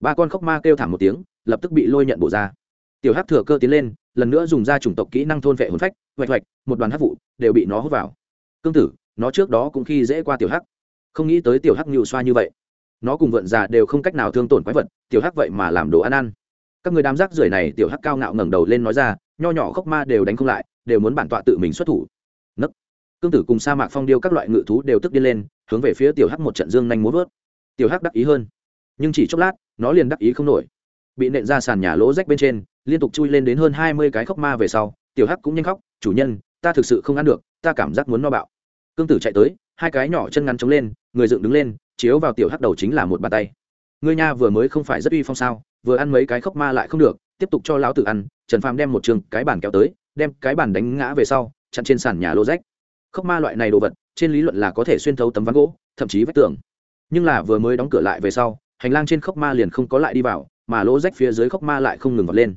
ba con khóc ma kêu thảm một tiếng, lập tức bị lôi nhận bổ ra. Tiểu hắc thừa cơ tiến lên, lần nữa dùng ra chủng tộc kỹ năng thôn vệ hồn phách, hoạch hoạch, một đoàn hắc vụ đều bị nó hút vào. Cương tử, nó trước đó cũng khi dễ qua tiểu hắc. Không nghĩ tới tiểu hắc nhụ xoa như vậy. Nó cùng vượn già đều không cách nào thương tổn quái vật, tiểu hắc vậy mà làm đồ ăn ăn. Các người đám rác rưởi này, tiểu hắc cao ngạo ngẩng đầu lên nói ra, nho nhỏ khóc ma đều đánh không lại, đều muốn bản tọa tự mình xuất thủ. Nấc. Cương tử cùng sa mạc phong điêu các loại ngự thú đều tức điên lên, hướng về phía tiểu hắc một trận dương nhanh muốn vớt. Tiểu hắc đắc ý hơn. Nhưng chỉ chốc lát nó liền đắc ý không nổi. Bị nện ra sàn nhà lỗ rách bên trên, liên tục chui lên đến hơn hai mươi cái khóc ma về sau, tiểu hắc cũng nhanh khóc, chủ nhân, ta thực sự không ăn được, ta cảm giác muốn no bạo. Cương tử chạy tới, hai cái nhỏ chân ngắn chống lên, người dựng đứng lên, chiếu vào tiểu hắc đầu chính là một bàn tay. Ngươi nha vừa mới không phải rất uy phong sao, vừa ăn mấy cái khóc ma lại không được, tiếp tục cho lão tử ăn. Trần phàm đem một trường cái bàn kéo tới, đem cái bàn đánh ngã về sau, chặn trên sàn nhà lô rách. Khóc ma loại này đồ vật, trên lý luận là có thể xuyên thấu tấm ván gỗ, thậm chí vách tường. Nhưng là vừa mới đóng cửa lại về sau hành lang trên khốc ma liền không có lại đi vào, mà lỗ rách phía dưới khốc ma lại không ngừng vọt lên.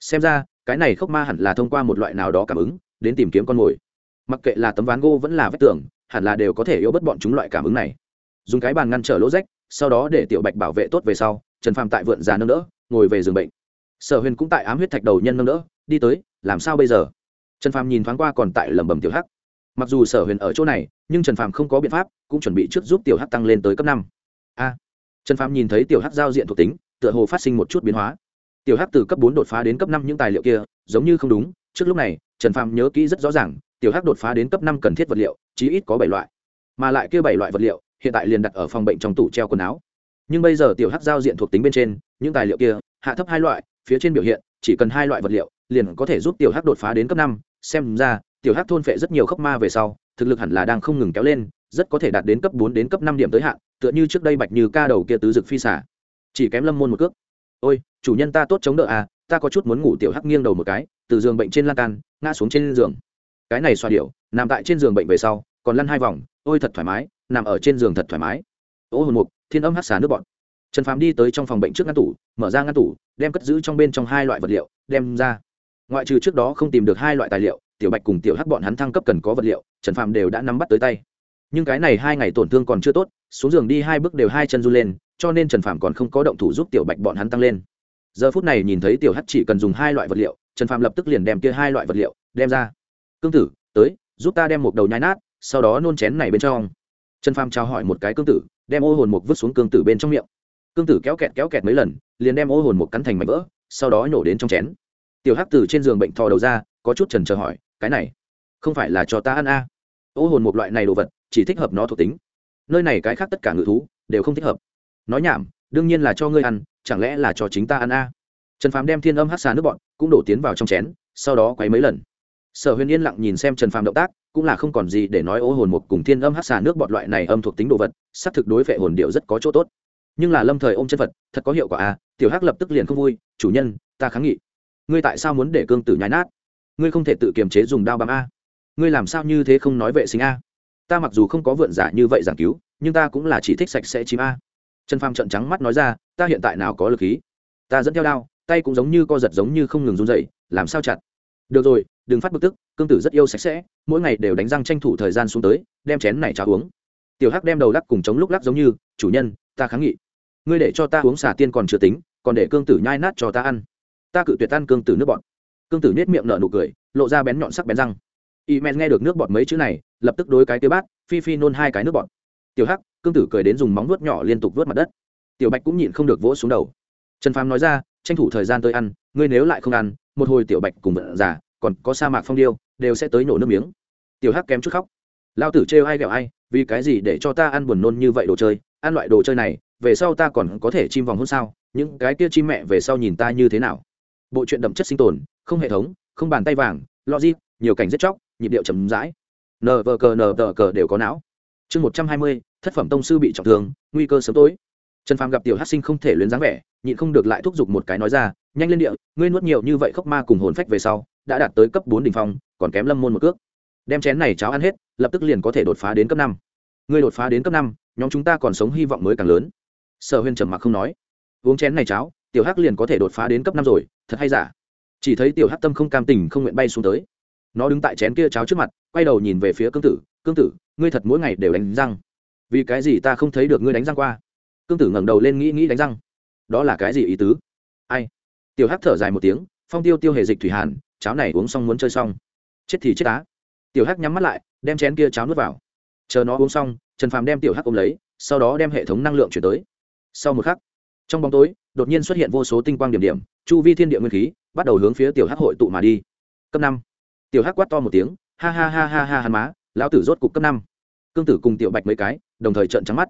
Xem ra, cái này khốc ma hẳn là thông qua một loại nào đó cảm ứng, đến tìm kiếm con mồi. Mặc kệ là tấm ván gỗ vẫn là vách tường, hẳn là đều có thể yếu bất bọn chúng loại cảm ứng này. Dùng cái bàn ngăn trở lỗ rách, sau đó để tiểu bạch bảo vệ tốt về sau, trần phàm tại vượn già nâng đỡ, ngồi về giường bệnh. Sở huyền cũng tại ám huyết thạch đầu nhân nâng đỡ, đi tới, làm sao bây giờ? Trần phàm nhìn thoáng qua còn tại lẩm bẩm tiểu hắc. Mặc dù sở huyền ở chỗ này, nhưng trần phàm không có biện pháp, cũng chuẩn bị trước giúp tiểu hắc tăng lên tới cấp năm. A! Trần phàm nhìn thấy tiểu hắc giao diện thuộc tính, tựa hồ phát sinh một chút biến hóa. Tiểu hắc từ cấp bốn đột phá đến cấp năm những tài liệu kia, giống như không đúng, trước lúc này, trần phàm nhớ kỹ rất rõ ràng, tiểu hắc đột phá đến cấp năm cần thiết vật liệu, chí ít có bảy loại. Mà lại kia bảy loại vật liệu, hiện tại liền đặt ở phòng bệnh trong tủ treo quần áo. Nhưng bây giờ tiểu hắc giao diện thuộc tính bên trên, những tài liệu kia, hạ thấp hai loại, phía trên biểu hiện, chỉ cần hai loại vật liệu, liền có thể giúp tiểu hắc đột phá đến cấp năm. Xem ra, tiểu hắc thôn phệ rất nhiều khốc ma về sau, thực lực hẳn là đang không ngừng kéo lên rất có thể đạt đến cấp bốn đến cấp năm điểm tới hạn, tựa như trước đây bạch như ca đầu kia tứ dực phi xả chỉ kém lâm môn một cước. Ôi, chủ nhân ta tốt chống đỡ à ta có chút muốn ngủ tiểu hắc nghiêng đầu một cái, từ giường bệnh trên lan can, ngã xuống trên giường. Cái này xoa điệu nằm tại trên giường bệnh về sau, còn lăn hai vòng, ôi thật thoải mái, nằm ở trên giường thật thoải mái. Ô hồn mục, thiên âm hắc xả nước bọn. Trần phàm đi tới trong phòng bệnh trước ngăn tủ, mở ra ngăn tủ, đem cất giữ trong bên trong hai loại vật liệu, đem ra. Ngoại trừ trước đó không tìm được hai loại tài liệu, tiểu bạch cùng tiểu hắc bọn hắn thăng cấp cần có vật liệu, trần phàm đều đã nắm bắt tới tay nhưng cái này hai ngày tổn thương còn chưa tốt, xuống giường đi hai bước đều hai chân run lên, cho nên trần Phạm còn không có động thủ giúp tiểu bạch bọn hắn tăng lên. Giờ phút này nhìn thấy tiểu hắc chỉ cần dùng hai loại vật liệu, trần Phạm lập tức liền đem kia hai loại vật liệu đem ra. Cương tử, tới, giúp ta đem một đầu nhai nát, sau đó nôn chén này bên trong. Trần Phạm trao hỏi một cái cương tử, đem ô hồn mục vứt xuống cương tử bên trong miệng. Cương tử kéo kẹt kéo kẹt mấy lần, liền đem ô hồn mục cắn thành mảnh vỡ, sau đó nhổ đến trong chén. Tiểu hắc từ trên giường bệnh thò đầu ra, có chút trần chờ hỏi, cái này không phải là cho ta ăn a à. ô hồn một loại này đồ vật chỉ thích hợp nó thuộc tính. Nơi này cái khác tất cả ngự thú đều không thích hợp. Nói nhảm, đương nhiên là cho ngươi ăn, chẳng lẽ là cho chính ta ăn a? À. trần phàm đem thiên âm hát xà nước bọn cũng đổ tiến vào trong chén, sau đó quấy mấy lần. Sở huyền yên lặng nhìn xem trần phàm động tác, cũng là không còn gì để nói ô hồn một cùng thiên âm hát xà nước bọn loại này âm thuộc tính đồ vật, xác thực đối vệ hồn điệu rất có chỗ tốt. Nhưng là lâm thời ôm chân phật, thật có hiệu quả a, tiểu hắc lập tức liền không vui, chủ nhân, ta kháng nghị. Ngươi tại sao muốn để cương tử nhái nát? Ngươi không thể tự kiềm chế dùng đao bám a. Ngươi làm sao như thế không nói vệ sinh a? Ta mặc dù không có vượn giả như vậy giảng cứu, nhưng ta cũng là chỉ thích sạch sẽ chim a. Trần phàm trận trắng mắt nói ra, ta hiện tại nào có lực khí? Ta dẫn theo đao, tay cũng giống như co giật giống như không ngừng run dậy làm sao chặt? Được rồi, đừng phát bực tức, cương tử rất yêu sạch sẽ, mỗi ngày đều đánh răng tranh thủ thời gian xuống tới, đem chén này trả uống. Tiểu hắc đem đầu lắc cùng chống lúc lắc giống như, chủ nhân, ta kháng nghị. Ngươi để cho ta uống xà tiên còn chưa tính, còn để cương tử nhai nát cho ta ăn. Ta cự tuyệt ăn cương tử nước bọn cương tử nết miệng nở nụ cười, lộ ra bén nhọn sắc bén răng y men nghe được nước bọt mấy chữ này, lập tức đối cái tiêu bát, phi phi nôn hai cái nước bọt. Tiểu hắc, cương tử cười đến dùng móng vuốt nhỏ liên tục vuốt mặt đất. Tiểu bạch cũng nhịn không được vỗ xuống đầu. Trần phàm nói ra, tranh thủ thời gian tới ăn, ngươi nếu lại không ăn, một hồi tiểu bạch cùng vợ già, còn có sa mạc phong điêu, đều sẽ tới nổ nước miếng. Tiểu hắc kém chút khóc. Lao tử trêu ai ghẹo ai, vì cái gì để cho ta ăn buồn nôn như vậy đồ chơi, ăn loại đồ chơi này, về sau ta còn có thể chim vòng hôn sao? Những cái kia chim mẹ về sau nhìn ta như thế nào? Bộ truyện đậm chất sinh tồn, không hệ thống, không bàn tay vàng, logic, nhiều cảnh rất chóc nhịp điệu chậm rãi. Nờ vờ cờ nờ vờ cờ đều có não. Chương một trăm hai mươi, thất phẩm tông sư bị trọng thương, nguy cơ sớm tối. Trần phàm gặp tiểu hát sinh không thể luyến dáng vẻ, nhịn không được lại thúc giục một cái nói ra, nhanh lên địa, ngươi nuốt nhiều như vậy khốc ma cùng hồn phách về sau, đã đạt tới cấp bốn đ ỉ n h phong, còn kém lâm môn một cước. Đem chén này cháo ăn hết, lập tức liền có thể đột phá đến cấp năm. Ngươi đột phá đến cấp năm, nhóm chúng ta còn sống hy vọng mới càng lớn. Sở huyên trầm mặc không nói. Uống chén này cháo, tiểu hắc liền có thể đột phá đến cấp năm rồi, thật hay giả? Chỉ thấy tiểu hắc tâm không cam tình không nguyện bay xuống tới nó đứng tại chén kia cháo trước mặt, quay đầu nhìn về phía cương tử cương tử, ngươi thật mỗi ngày đều đánh răng. Vì cái gì ta không thấy được ngươi đánh răng qua? Cương tử ngẩng đầu lên nghĩ nghĩ đánh răng. Đó là cái gì ý tứ? Ai? Tiểu hắc thở dài một tiếng, phong tiêu tiêu hề dịch thủy hàn, cháo này uống xong muốn chơi xong. Chết thì chết á. Tiểu hắc nhắm mắt lại, đem chén kia cháo nuốt vào. Chờ nó uống xong, trần phàm đem tiểu hắc ôm lấy, sau đó đem hệ thống năng lượng chuyển tới. Sau một khắc, trong bóng tối, đột nhiên xuất hiện vô số tinh quang điểm điểm, chu vi thiên địa nguyên khí, bắt đầu hướng phía tiểu hắc hội tụ mà đi. Cấp năm tiểu hắc quát to một tiếng, ha ha ha ha ha hắn má, lão tử rốt cục cấp năm. Cương tử cùng tiểu bạch mấy cái, đồng thời trợn trắng mắt.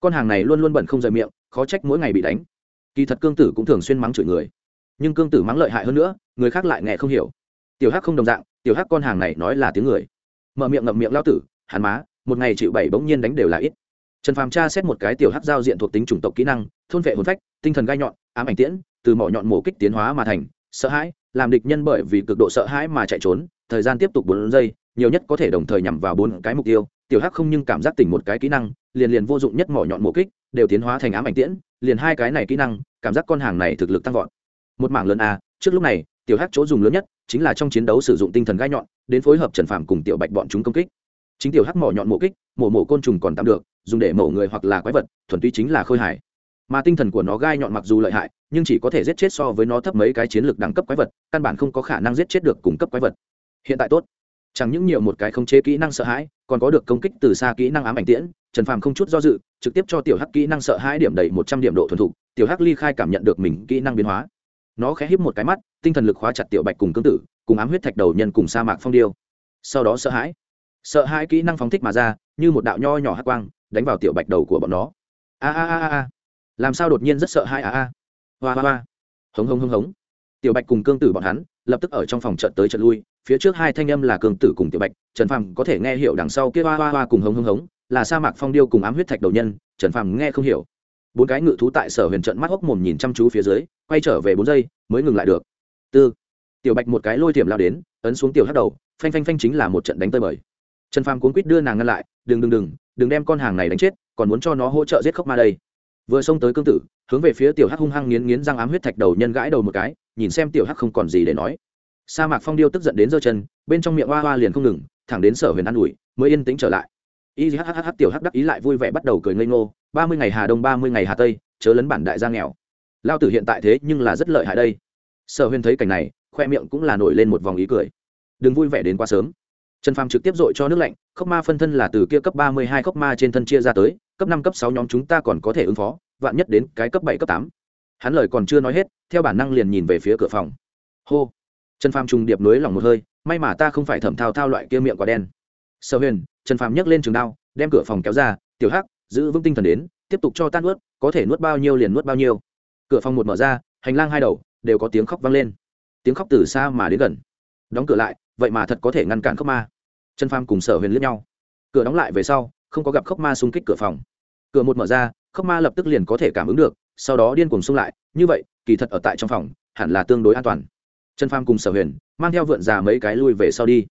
Con hàng này luôn luôn bẩn không rời miệng, khó trách mỗi ngày bị đánh. Kỳ thật cương tử cũng thường xuyên mắng chửi người. Nhưng cương tử mắng lợi hại hơn nữa, người khác lại nghe không hiểu. Tiểu hắc không đồng dạng, tiểu hắc con hàng này nói là tiếng người. Mở miệng ngậm miệng lao tử, hắn má, một ngày chịu bảy bỗng nhiên đánh đều là ít. Trần phàm tra xét một cái tiểu hắc giao diện thuộc tính chủng tộc kỹ năng, thôn vệ hồn phách, tinh thần gai nhọn, ám ảnh tiễn, từ mỏ nhọn mổ kích tiến hóa mà thành, sợ hãi, làm địch nhân bởi vì cực độ sợ hãi mà chạy trốn thời gian tiếp tục bốn giây, nhiều nhất có thể đồng thời nhằm vào bốn cái mục tiêu. Tiểu hắc không nhưng cảm giác tỉnh một cái kỹ năng, liền liền vô dụng nhất mỏ nhọn mổ kích, đều tiến hóa thành ám ảnh tiễn, liền hai cái này kỹ năng, cảm giác con hàng này thực lực tăng vọt. Một mảng lớn a, trước lúc này, tiểu hắc chỗ dùng lớn nhất, chính là trong chiến đấu sử dụng tinh thần gai nhọn, đến phối hợp trần phạm cùng tiểu bạch bọn chúng công kích. Chính tiểu hắc mỏ nhọn mổ kích, mổ mổ côn trùng còn tạm được, dùng để mổ người hoặc là quái vật, thuần túy chính là khôi hài. Mà tinh thần của nó gai nhọn mặc dù lợi hại, nhưng chỉ có thể giết chết so với nó thấp mấy cái chiến lược đẳng cấp quái vật, căn bản không có khả năng giết chết được cùng cấp quái vật hiện tại tốt. Chẳng những nhiều một cái khống chế kỹ năng sợ hãi, còn có được công kích từ xa kỹ năng ám ảnh tiễn, trần phàm không chút do dự, trực tiếp cho tiểu hắc kỹ năng sợ hãi điểm đầy một trăm điểm độ thuần thục, tiểu hắc ly khai cảm nhận được mình kỹ năng biến hóa. Nó khẽ híp một cái mắt, tinh thần lực khóa chặt tiểu bạch cùng cương tử, cùng ám huyết thạch đầu nhân cùng sa mạc phong điêu. Sau đó sợ hãi. Sợ hãi kỹ năng phóng thích mà ra, như một đạo nho nhỏ hắc quang, đánh vào tiểu bạch đầu của bọn nó. A a a a làm sao đột nhiên rất sợ hãi a a. Hoa hoa hoa. Hống hống hống hống. Tiểu bạch cùng cương tử bọn hắn, lập tức ở trong phòng trận tới trận lui phía trước hai thanh âm là cường tử cùng tiểu bạch, trần phàm có thể nghe hiểu đằng sau kia hoa hoa hoa cùng hống hống hống, là sa mạc phong điêu cùng ám huyết thạch đầu nhân, trần phàm nghe không hiểu. Bốn cái ngự thú tại sở huyền trận mắt hốc mồm nhìn chăm chú phía dưới, quay trở về bốn giây, mới ngừng lại được. Tư. Tiểu bạch một cái lôi tiềm lao đến, ấn xuống tiểu hắt đầu, phanh phanh phanh chính là một trận đánh tơi bời. Trần phàm cuốn quýt đưa nàng ngăn lại, đừng đừng đừng đừng đem con hàng này đánh chết, còn muốn cho nó hỗ trợ giết khóc ma đây. Vừa xông tới cương tử, hướng về phía tiểu hắc hung hăng nghiến nghiến răng ám huyết thạch đầu nhân gãi đầu một cái, nhìn xem tiểu hắc không còn gì để nói sa mạc phong điêu tức giận đến giơ chân, bên trong miệng hoa hoa liền không ngừng, thẳng đến sở huyền an ủi, mới yên tĩnh trở lại. Y hhh tiểu hắc đắc ý lại vui vẻ bắt đầu cười ngây ngô, ba mươi ngày hà đông, ba mươi ngày hà tây, chớ lấn bản đại gia nghèo. Lao tử hiện tại thế nhưng là rất lợi hại đây. Sở huyền thấy cảnh này, khoe miệng cũng là nổi lên một vòng ý cười. Đừng vui vẻ đến quá sớm. Trần phàm trực tiếp dội cho nước lạnh, khốc ma phân thân là từ kia cấp ba mươi hai khốc ma trên thân chia ra tới, cấp năm, cấp sáu nhóm chúng ta còn có thể ứng phó, vạn nhất đến cái cấp bảy, cấp tám. Hắn lời còn chưa nói hết, theo bản năng liền nhìn về phía cửa phòng. Hô trần phàm trùng điệp nối lòng một hơi, may mà ta không phải thẩm thao thao loại kia miệng quả đen. Sở huyền, trần phàm nhấc lên trường đao, đem cửa phòng kéo ra, tiểu hắc, giữ vững tinh thần đến, tiếp tục cho tan nuốt, có thể nuốt bao nhiêu liền nuốt bao nhiêu. Cửa phòng một mở ra, hành lang hai đầu đều có tiếng khóc vang lên. Tiếng khóc từ xa mà đến gần. Đóng cửa lại, vậy mà thật có thể ngăn cản khóc ma. Trần phàm cùng sở huyền liếc nhau. Cửa đóng lại về sau, không có gặp khóc ma xung kích cửa phòng. Cửa một mở ra, khóc ma lập tức liền có thể cảm ứng được, sau đó điên cuồng xung lại, như vậy, kỳ thật ở tại trong phòng, hẳn là tương đối an toàn trần phàm cùng sở huyền mang theo vượn già mấy cái lui về sau đi.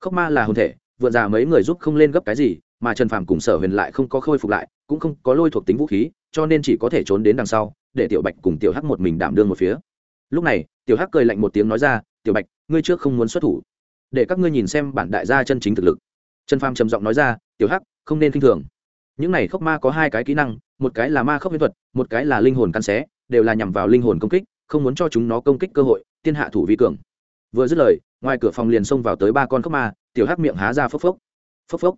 Khóc ma là hồn thể, vượn già mấy người giúp không lên gấp cái gì, mà trần phàm cùng sở huyền lại không có khôi phục lại, cũng không có lôi thuộc tính vũ khí, cho nên chỉ có thể trốn đến đằng sau, để tiểu bạch cùng tiểu hắc một mình đảm đương một phía. Lúc này, tiểu hắc cười lạnh một tiếng nói ra, tiểu bạch, ngươi trước không muốn xuất thủ, để các ngươi nhìn xem bản đại gia chân chính thực lực. Trần phàm trầm giọng nói ra, tiểu hắc, không nên k i n h thường. Những này khốc ma có hai cái kỹ năng, một cái là ma khốc viễn thuật, một cái là linh hồn căn xé, đều là nhằm vào linh hồn công kích, không muốn cho chúng nó công kích cơ hội tiên hạ thủ vi cường. Vừa dứt lời, ngoài cửa phòng liền xông vào tới ba con khốc ma, tiểu hắc miệng há ra phốc phốc. Phốc phốc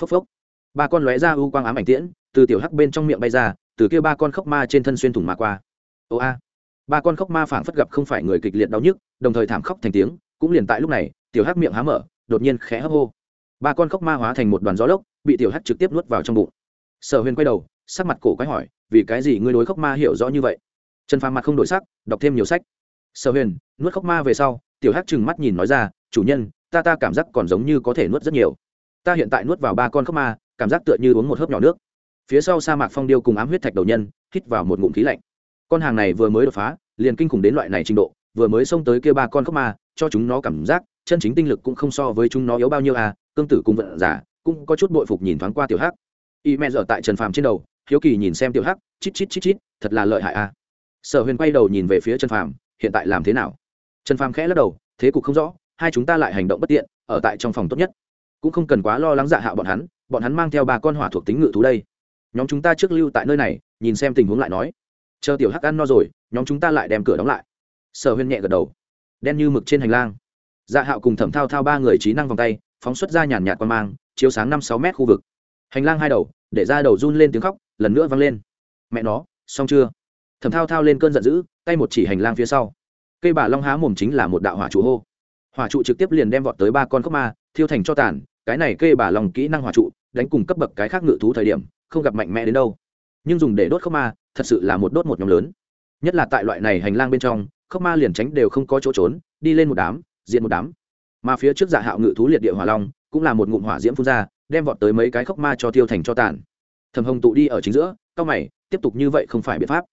phốc phốc. Ba con lóe ra u quang ám ảnh tiễn, từ tiểu hắc bên trong miệng bay ra, từ kia ba con khốc ma trên thân xuyên thủng mà qua. Ô a. Ba con khốc ma phảng phất gặp không phải người kịch liệt đau nhức, đồng thời thảm khóc thành tiếng, cũng liền tại lúc này, tiểu hắc miệng há mở, đột nhiên khẽ hấp hô. Ba con khốc ma hóa thành một đoàn gió lốc, bị tiểu hắc trực tiếp nuốt vào trong bụng. Sở huyền quay đầu, sắc mặt cổ quái hỏi, vì cái gì ngươi đối khốc ma hiểu rõ như vậy? Trần phàm mặt không đổi sắc, đọc thêm nhiều sách sở huyền, nuốt khốc ma về sau, tiểu hắc trừng mắt nhìn nói ra, chủ nhân, ta ta cảm giác còn giống như có thể nuốt rất nhiều. Ta hiện tại nuốt vào ba con khốc ma, cảm giác tựa như uống một hớp nhỏ nước. Phía sau sa mạc phong điêu cùng ám huyết thạch đầu nhân, hít vào một ngụm khí lạnh. Con hàng này vừa mới đột phá, liền kinh khủng đến loại này trình độ, vừa mới xông tới kia ba con khốc ma, cho chúng nó cảm giác, chân chính tinh lực cũng không so với chúng nó yếu bao nhiêu à cương tử cùng vận giả, cũng có chút bội phục nhìn thoáng qua tiểu hắc. Y mẹ dở tại trần phàm trên đầu, hiếu kỳ nhìn xem tiểu hắc, chít chít chít chít, thật là lợi hại à. Sở huyền quay đầu nhìn về phía trần phàm hiện tại làm thế nào? Trần phàm khẽ lắc đầu, thế cục không rõ, hai chúng ta lại hành động bất tiện, ở tại trong phòng tốt nhất. Cũng không cần quá lo lắng dạ hạo bọn hắn bọn hắn mang theo ba con hỏa thuộc tính ngự thú đây. Nhóm chúng ta trước lưu tại nơi này, nhìn xem tình huống lại nói. Chờ tiểu hắc ăn no rồi, nhóm chúng ta lại đem cửa đóng lại. Sở huyên nhẹ gật đầu. Đen như mực trên hành lang. Dạ hạo cùng thẩm thao thao ba người trí năng vòng tay, phóng xuất ra nhàn nhạt qua mang, chiếu sáng năm sáu mét khu vực. Hành lang hai đầu, để ra đầu run lên tiếng khóc, lần nữa vang lên. Mẹ nó, xong chưa? Thẩm thao thao lên cơn giận dữ tay một chỉ hành lang phía sau. Cây bà long há mồm chính là một đạo hỏa trụ hô. Hỏa trụ trực tiếp liền đem vọt tới ba con cốc ma, thiêu thành cho tàn, cái này cây bà long kỹ năng hỏa trụ, đánh cùng cấp bậc cái khác ngự thú thời điểm, không gặp mạnh mẽ đến đâu. Nhưng dùng để đốt khốc ma, thật sự là một đốt một nhóm lớn. Nhất là tại loại này hành lang bên trong khốc ma liền tránh đều không có chỗ trốn, đi lên một đám diện một đám. Mà phía trước dạ hạo ngự thú liệt địa hỏa long, cũng là một ngụm hỏa diễm phun ra, đem vọt tới mấy cái khốc ma cho tiêu thành cho tàn. Thầm hồng tụ đi ở chính giữa cao mày, tiếp tục như vậy không phải biện pháp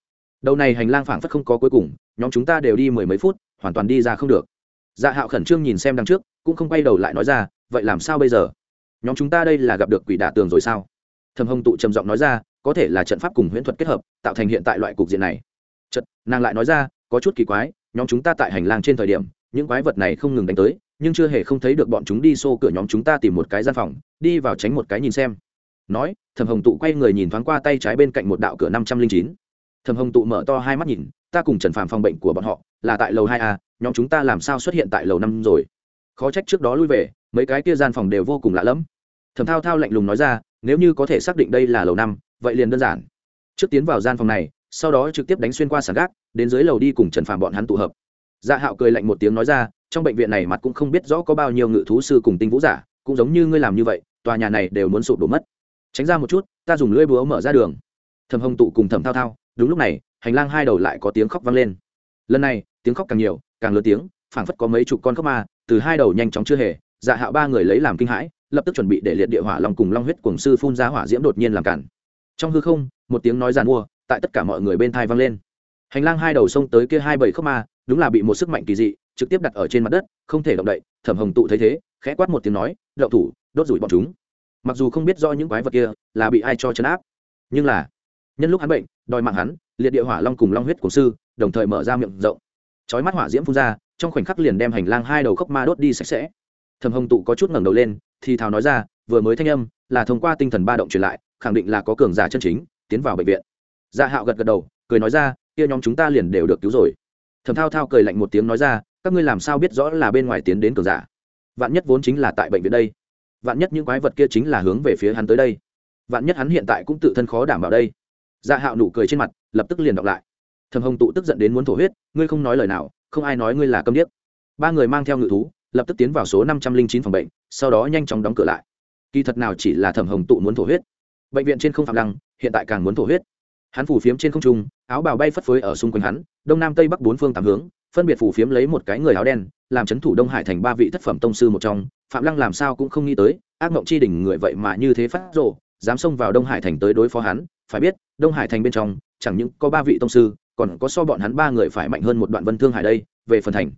đầu này hành lang phảng phất không có cuối cùng, nhóm chúng ta đều đi mười mấy phút, hoàn toàn đi ra không được. Dạ hạo khẩn trương nhìn xem đằng trước, cũng không quay đầu lại nói ra, vậy làm sao bây giờ? Nhóm chúng ta đây là gặp được quỷ đả tường rồi sao? Thầm hồng tụ trầm giọng nói ra, có thể là trận pháp cùng huyễn thuật kết hợp, tạo thành hiện tại loại cục diện này. Trận nàng lại nói ra, có chút kỳ quái, nhóm chúng ta tại hành lang trên thời điểm, những quái vật này không ngừng đánh tới, nhưng chưa hề không thấy được bọn chúng đi xô cửa nhóm chúng ta tìm một cái gian phòng, đi vào tránh một cái nhìn xem. Nói thầm hồng tụ quay người nhìn thoáng qua tay trái bên cạnh một đạo cửa năm trăm linh chín thầm hồng tụ mở to hai mắt nhìn, ta cùng trần phàm phòng bệnh của bọn họ, là tại lầu hai a, nhóm chúng ta làm sao xuất hiện tại lầu năm rồi? Khó trách trước đó lui về, mấy cái kia gian phòng đều vô cùng lạ lẫm. Thầm thao thao lạnh lùng nói ra, nếu như có thể xác định đây là lầu năm, vậy liền đơn giản. Trước tiến vào gian phòng này, sau đó trực tiếp đánh xuyên qua sàn gác, đến dưới lầu đi cùng trần phàm bọn hắn tụ hợp. Dạ hạo cười lạnh một tiếng nói ra, trong bệnh viện này mặt cũng không biết rõ có bao nhiêu ngự thú sư cùng tinh vũ giả, cũng giống như ngươi làm như vậy, tòa nhà này đều muốn sụp đổ mất. Tránh ra một chút, ta dùng lưỡi búa mở ra đường. Thầm hồng tụ cùng thầm thao thao đúng lúc này, hành lang hai đầu lại có tiếng khóc vang lên. Lần này, tiếng khóc càng nhiều, càng lớn tiếng, phảng phất có mấy chục con khóc ma, từ hai đầu nhanh chóng chưa hề dạ hạo ba người lấy làm kinh hãi, lập tức chuẩn bị để liệt địa hỏa long cùng long huyết cùng sư phun ra hỏa diễm đột nhiên làm cản. Trong hư không, một tiếng nói giàn mua, tại tất cả mọi người bên thai vang lên. Hành lang hai đầu sông tới kia hai bảy khóc ma, đúng là bị một sức mạnh kỳ dị, trực tiếp đặt ở trên mặt đất, không thể động đậy, thẩm hồng tụ thấy thế, khẽ quát một tiếng nói, đậu thủ, đốt rủi bọn chúng. Mặc dù không biết do những quái vật kia là bị ai cho chấn áp, nhưng là nhân lúc hắn bệnh, đòi mạng hắn, liệt địa hỏa long cùng long huyết cổ sư, đồng thời mở ra miệng rộng. Chói mắt hỏa diễm phun ra, trong khoảnh khắc liền đem hành lang hai đầu khốc ma đốt đi sạch sẽ. Thẩm hồng tụ có chút ngẩng đầu lên, thì thào nói ra, vừa mới thanh âm, là thông qua tinh thần ba động truyền lại, khẳng định là có cường giả chân chính, tiến vào bệnh viện. Dạ hạo gật gật đầu, cười nói ra, kia nhóm chúng ta liền đều được cứu rồi. Thẩm thao thao cười lạnh một tiếng nói ra, các ngươi làm sao biết rõ là bên ngoài tiến đến cường giả? Vạn nhất vốn chính là tại bệnh viện đây. Vạn nhất những quái vật kia chính là hướng về phía hắn tới đây. Vạn nhất hắn hiện tại cũng tự thân khó đảm bảo đây dạ hạo nụ cười trên mặt, lập tức liền đọc lại. Thầm hồng tụ tức giận đến muốn thổ huyết, ngươi không nói lời nào, không ai nói ngươi là câm điếc. Ba người mang theo ngự thú, lập tức tiến vào số năm trăm linh chín phòng bệnh, sau đó nhanh chóng đóng cửa lại. Kỳ thật nào chỉ là thẩm hồng tụ muốn thổ huyết. Bệnh viện trên không phạm lăng, hiện tại càng muốn thổ huyết. Hắn phủ phiếm trên không trung, áo bào bay phất phới ở xung quanh hắn, đông nam tây bắc bốn phương tám hướng, phân biệt phủ phiếm lấy một cái người áo đen, làm c h ấ n thủ đông hải thành ba vị thất phẩm tông sư một trong. Phạm lăng làm sao cũng không nghĩ tới, ác mộng chi đỉnh người vậy mà như thế phát rộ dám xông vào đông hải thành tới đối phó hắn, phải biết, đông hải thành bên trong, chẳng những có ba vị tông sư, còn có so bọn hắn ba người phải mạnh hơn một đoạn vân thương hải đây, về phần thành.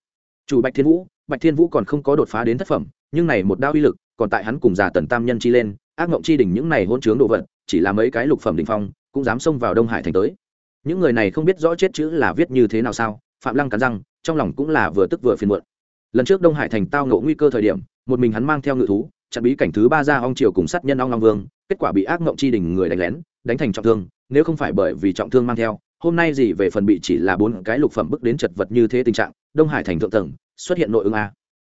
Chủ bạch thiên vũ, bạch thiên vũ còn không có đột phá đến thất phẩm, nhưng này một đao uy lực, còn tại hắn cùng già tần tam nhân chi lên, ác mộng chi đỉnh những này hôn chướng đồ vật, chỉ là mấy cái lục phẩm đình phong, cũng dám xông vào đông hải thành tới. Những người này không biết rõ chết chữ là viết như thế nào sao, phạm lăng cắn răng, trong lòng cũng là vừa tức vừa phiền muộn. Lần trước đông hải thành tao ngộ nguy cơ thời điểm, một mình hắn mang theo ngự thú chặn bí cảnh thứ ba ra ong triều cùng sát nhân ong long vương, kết quả bị ác mộng chi đình người đánh lén, đánh thành trọng thương, nếu không phải bởi vì trọng thương mang theo, hôm nay gì về phần bị chỉ là bốn cái lục phẩm bước đến chật vật như thế tình trạng, đông hải thành thượng tầng, xuất hiện nội ứng a.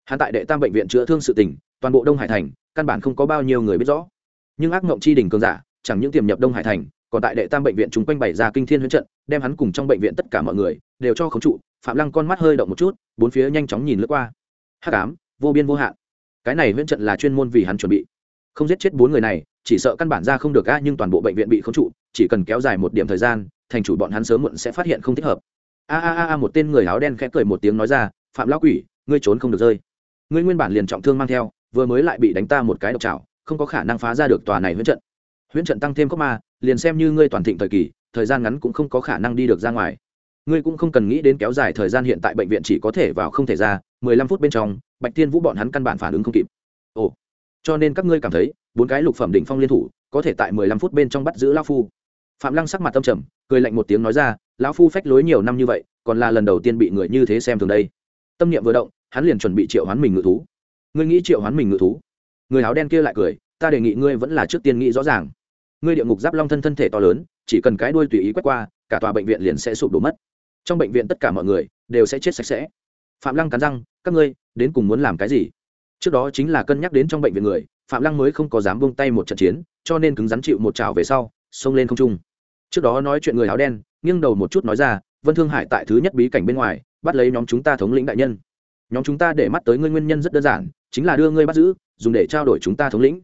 Hắn tại đệ tam bệnh viện chữa thương sự tình toàn bộ đông hải thành, căn bản không có bao nhiêu người biết rõ. Nhưng ác mộng chi đỉnh cường giả, chẳng những tiềm nhập đông hải thành, còn tại đệ tam bệnh viện chúng quanh bày ra kinh thiên huyễn trận, đem hắn cùng trong bệnh viện tất cả mọi người, đều cho khống trụ. Phạm lăng con mắt hơi động một chút, bốn phía nhanh chóng nhìn lướt qua. Hắc ám, vô biên vô hạn cái này huyễn trận là chuyên môn vì hắn chuẩn bị. Không giết chết bốn người này, chỉ sợ căn bản ra không được a nhưng toàn bộ bệnh viện bị khống trụ, chỉ cần kéo dài một điểm thời gian, thành chủ bọn hắn sớm muộn sẽ phát hiện không thích hợp. A a a một tên người áo đen khẽ cười một tiếng nói ra, phạm lão quỷ, ngươi trốn không được rơi. Ngươi nguyên bản liền trọng thương mang theo, vừa mới lại bị đánh ta một cái độc chảo không có khả năng phá ra được tòa này huyễn trận. Huyễn trận tăng thêm cốc ma, liền xem như ngươi toàn thịnh thời kỳ, thời gian ngắn cũng không có khả năng đi được ra ngoài. Ngươi cũng không cần nghĩ đến kéo dài thời gian hiện tại bệnh viện chỉ có thể vào không thể ra, mười lăm phút bên trong bạch thiên vũ bọn hắn căn bản phản ứng không kịp. Ồ, cho nên các ngươi cảm thấy bốn cái lục phẩm đỉnh phong liên thủ có thể tại mười lăm phút bên trong bắt giữ lão phu. Phạm lăng sắc mặt tâm trầm, cười lạnh một tiếng nói ra, lão phu phách lối nhiều năm như vậy, còn là lần đầu tiên bị người như thế xem thường đây. Tâm niệm vừa động, hắn liền chuẩn bị triệu hoán mình ngự thú. Ngươi nghĩ triệu hoán mình ngự thú? Người áo đen kia lại cười, ta đề nghị ngươi vẫn là trước tiên nghĩ rõ ràng. Ngươi địa ngục giáp long thân thân thể to lớn, chỉ cần cái đuôi tùy ý quét qua, cả tòa bệnh viện liền sẽ sụp đổ mất. Trong bệnh viện tất cả mọi người đều sẽ chết sạch sẽ. Phạm lăng cắn răng, các ngươi đến cùng muốn làm cái gì? Trước đó chính là cân nhắc đến trong bệnh viện người, phạm lăng mới không có dám bông tay một trận chiến, cho nên cứng rắn chịu một trào về sau, xông lên không trung. Trước đó nói chuyện người áo đen, nghiêng đầu một chút nói ra, vân thương hải tại thứ nhất bí cảnh bên ngoài, bắt lấy nhóm chúng ta thống lĩnh đại nhân. Nhóm chúng ta để mắt tới ngươi nguyên nhân rất đơn giản, chính là đưa ngươi bắt giữ, dùng để trao đổi chúng ta thống lĩnh.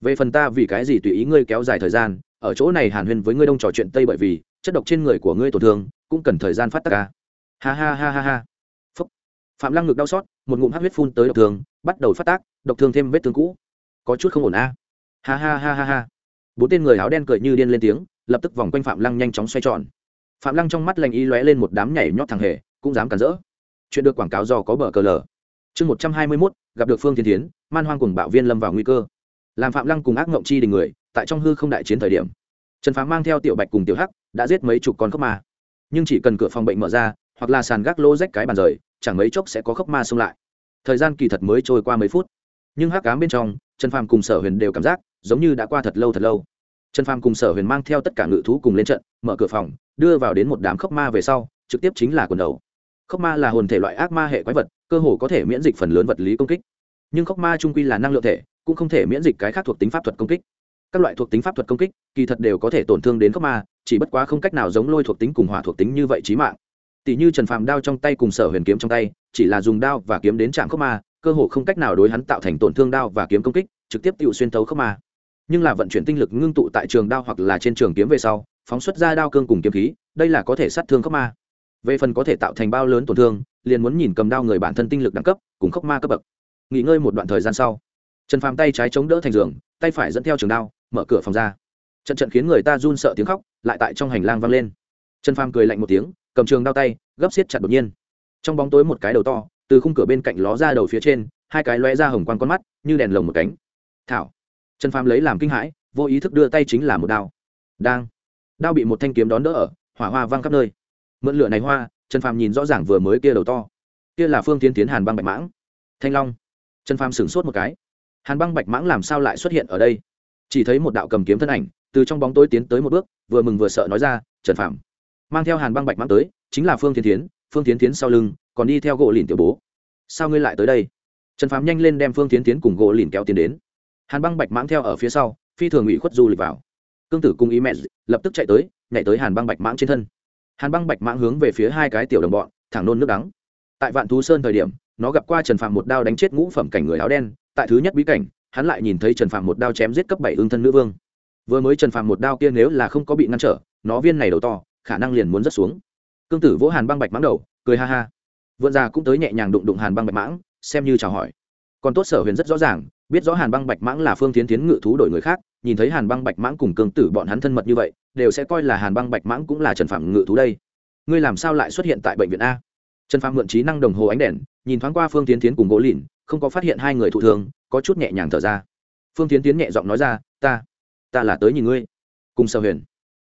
Về phần ta vì cái gì tùy ý ngươi kéo dài thời gian, ở chỗ này hàn huyên với ngươi đông trò chuyện tây bởi vì chất độc trên người của ngươi tổn thương, cũng cần thời gian phát tác ca. Ha ha ha ha ha phạm lăng ngực đau xót một ngụm hát huyết phun tới độc thương bắt đầu phát tác độc thương thêm vết thương cũ. Có chút không ổn a ha ha ha ha ha. Bốn tên người áo đen cười như điên lên tiếng lập tức vòng quanh phạm lăng nhanh chóng xoay tròn. Phạm lăng trong mắt lành y lóe lên một đám nhảy nhót thằng hề cũng dám cản rỡ. Chuyện được quảng cáo do có bờ cờ lờ. Chương một trăm hai mươi mốt gặp được phương thiên tiến man hoang cùng bạo viên lâm vào nguy cơ. Làm phạm lăng cùng ác mộng chi đình người tại trong hư không đại chiến thời điểm trần phá mang theo tiểu bạch cùng tiểu hắc đã giết mấy chục con khốc mà, nhưng chỉ cần cửa phòng bệnh mở ra hoặc là sàn gác lô rách cái bàn rời, chẳng mấy chốc sẽ có khốc ma xông lại. Thời gian kỳ thật mới trôi qua mấy phút. Nhưng hắc cám bên trong, trần phàm cùng sở huyền đều cảm giác, giống như đã qua thật lâu thật lâu. Trần phàm cùng sở huyền mang theo tất cả ngự thú cùng lên trận, mở cửa phòng, đưa vào đến một đám khốc ma về sau, trực tiếp chính là quần đầu. Khốc ma là hồn thể loại ác ma hệ quái vật, cơ hồ có thể miễn dịch phần lớn vật lý công kích. Nhưng khốc ma trung quy là năng lượng thể, cũng không thể miễn dịch cái khác thuộc tính pháp thuật công kích. Các loại thuộc tính pháp thuật công kích, kỳ thật đều có thể tổn thương đến khốc ma, chỉ bất quá không cách nào giống lôi thuộc tính cùng hỏa thuộc tính như vậy trí mạng tỷ như trần phàm đao trong tay cùng sở huyền kiếm trong tay, chỉ là dùng đao và kiếm đến chạm khốc ma, cơ hồ không cách nào đối hắn tạo thành tổn thương đao và kiếm công kích, trực tiếp tự xuyên tấu khốc ma. Nhưng là vận chuyển tinh lực ngưng tụ tại trường đao hoặc là trên trường kiếm về sau, phóng xuất ra đao cương cùng kiếm khí, đây là có thể sát thương khốc ma. Về phần có thể tạo thành bao lớn tổn thương, liền muốn nhìn cầm đao người bản thân tinh lực đẳng cấp, cùng khốc ma cấp bậc. Nghỉ ngơi một đoạn thời gian sau, trần phàm tay trái chống đỡ thành giường, tay phải dẫn theo trường đao, mở cửa phòng ra. Trận trận khiến người ta run sợ tiếng khóc, lại tại trong hành lang vang lên. Trần phàm cười lạnh một tiếng cầm trường đao tay, gấp xiết chặt đột nhiên. Trong bóng tối một cái đầu to, từ khung cửa bên cạnh ló ra đầu phía trên, hai cái lóe ra hồng quan con mắt, như đèn lồng một cánh. Thảo. Trần phàm lấy làm kinh hãi, vô ý thức đưa tay chính là một đao. Đang. Đao bị một thanh kiếm đón đỡ ở, hỏa hoa văng khắp nơi. Mượn lửa này hoa, trần phàm nhìn rõ ràng vừa mới kia đầu to. Kia là phương tiến tiến hàn băng bạch mãng. Thanh long. Trần phàm sửng sốt một cái. Hàn băng bạch mãng làm sao lại xuất hiện ở đây? Chỉ thấy một đạo cầm kiếm thân ảnh, từ trong bóng tối tiến tới một bước, vừa mừng vừa sợ nói ra, trần phàm mang theo hàn băng bạch mãng tới, chính là phương tiến tiến phương tiến tiến sau lưng, còn đi theo gỗ lìn tiểu bố. Sao ngươi lại tới đây? Trần phàm nhanh lên đem phương tiến tiến cùng gỗ lìn kéo tiến đến. Hàn băng bạch mãng theo ở phía sau, phi thường ủy khuất du lịch vào. Cương tử cùng ý mẹ lập tức chạy tới, nhảy tới hàn băng bạch mãng trên thân. Hàn băng bạch mãng hướng về phía hai cái tiểu đồng bọn, thẳng nôn nước đắng. Tại vạn thú sơn thời điểm, nó gặp qua trần phạm một đao đánh chết ngũ phẩm cảnh người áo đen, tại thứ nhất bí cảnh, hắn lại nhìn thấy trần phạm một đao chém giết cấp bảy ương thân nữ vương. Vừa mới trần phạm một đao kia nếu là không có bị ngăn trở, nó viên này đầu to khả năng liền muốn rớt xuống. Cương tử vỗ hàn băng bạch mãng đầu, cười ha ha. Vượn già cũng tới nhẹ nhàng đụng đụng hàn băng bạch mãng, xem như chào hỏi. Còn tốt sở huyền rất rõ ràng, biết rõ hàn băng bạch mãng là phương tiến tiến ngự thú đổi người khác, nhìn thấy hàn băng bạch mãng cùng cương tử bọn hắn thân mật như vậy, đều sẽ coi là hàn băng bạch mãng cũng là trần phạm ngự thú đây. Ngươi làm sao lại xuất hiện tại bệnh viện a? Trần phạm mượn trí năng đồng hồ ánh đèn, nhìn thoáng qua phương tiến tiến cùng gỗ lìn, không có phát hiện hai người thụ thường có chút nhẹ nhàng thở ra. Phương tiến tiến nhẹ giọng nói ra, ta ta là tới nhìn ngươi. Cùng sở huyền,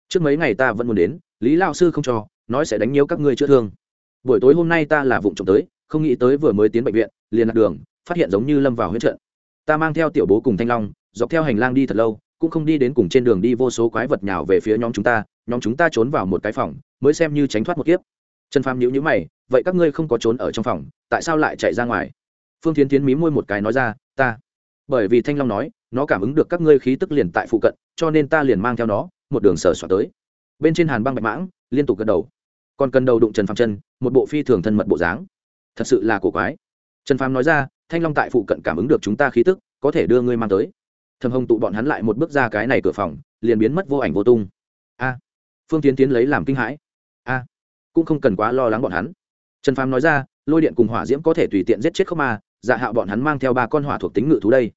trước mấy ngày ta vẫn muốn đến lý lao sư không cho, nói sẽ đánh nhiều các ngươi chữa thương. Buổi tối hôm nay ta là vụng trộm tới, không nghĩ tới vừa mới tiến bệnh viện, liền lạc đường, phát hiện giống như lâm vào huyết trận. Ta mang theo tiểu bố cùng thanh long, dọc theo hành lang đi thật lâu, cũng không đi đến cùng trên đường đi vô số quái vật nhào về phía nhóm chúng ta, nhóm chúng ta trốn vào một cái phòng, mới xem như tránh thoát một kiếp. Trần phàm nhữ nhữ mày, vậy các ngươi không có trốn ở trong phòng, tại sao lại chạy ra ngoài? Phương tiến tiến mí môi một cái nói ra, ta. Bởi vì thanh long nói, nó cảm ứng được các ngươi khí tức liền tại phụ cận, cho nên ta liền mang theo nó, một đường sở soạn tới bên trên hàn băng bạch mãng, liên tục gật đầu. Còn cần đầu đụng trần phàm chân, một bộ phi thường thân mật bộ dáng. Thật sự là cổ quái. Trần phàm nói ra, thanh long tại phụ cận cảm ứng được chúng ta khí tức, có thể đưa ngươi mang tới. Thầm hồng tụ bọn hắn lại một bước ra cái này cửa phòng, liền biến mất vô ảnh vô tung. A. Phương tiến tiến lấy làm kinh hãi. A. Cũng không cần quá lo lắng bọn hắn. Trần phàm nói ra, lôi điện cùng hỏa diễm có thể tùy tiện giết chết không mà dạ hạo bọn hắn mang theo ba con hỏa thuộc tính ngự thú đây.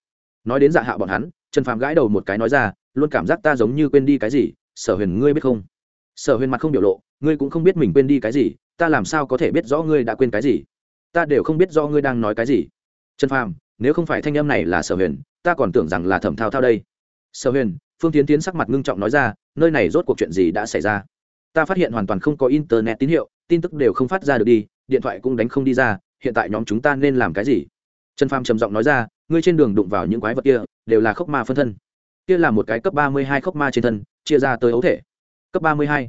Nói đến dạ hạo bọn hắn, trần phàm gãi đầu một cái nói ra, luôn cảm giác ta giống như quên đi cái gì, sở huyền ngươi biết không? Sở huyền mặt không biểu lộ, ngươi cũng không biết mình quên đi cái gì, ta làm sao có thể biết rõ ngươi đã quên cái gì? Ta đều không biết do ngươi đang nói cái gì. Trần phàm, nếu không phải thanh âm này là sở huyền, ta còn tưởng rằng là thẩm thao thao đây. Sở huyền, phương tiến tiến sắc mặt ngưng trọng nói ra, nơi này rốt cuộc chuyện gì đã xảy ra? Ta phát hiện hoàn toàn không có internet tín hiệu, tin tức đều không phát ra được đi, điện thoại cũng đánh không đi ra, hiện tại nhóm chúng ta nên làm cái gì? Trần phàm trầm giọng nói ra, ngươi trên đường đụng vào những quái vật kia, đều là khốc ma phân thân. Kia là một cái cấp ba mươi hai khốc ma trên thân, chia ra tới ấu thể cấp ba mươi hai.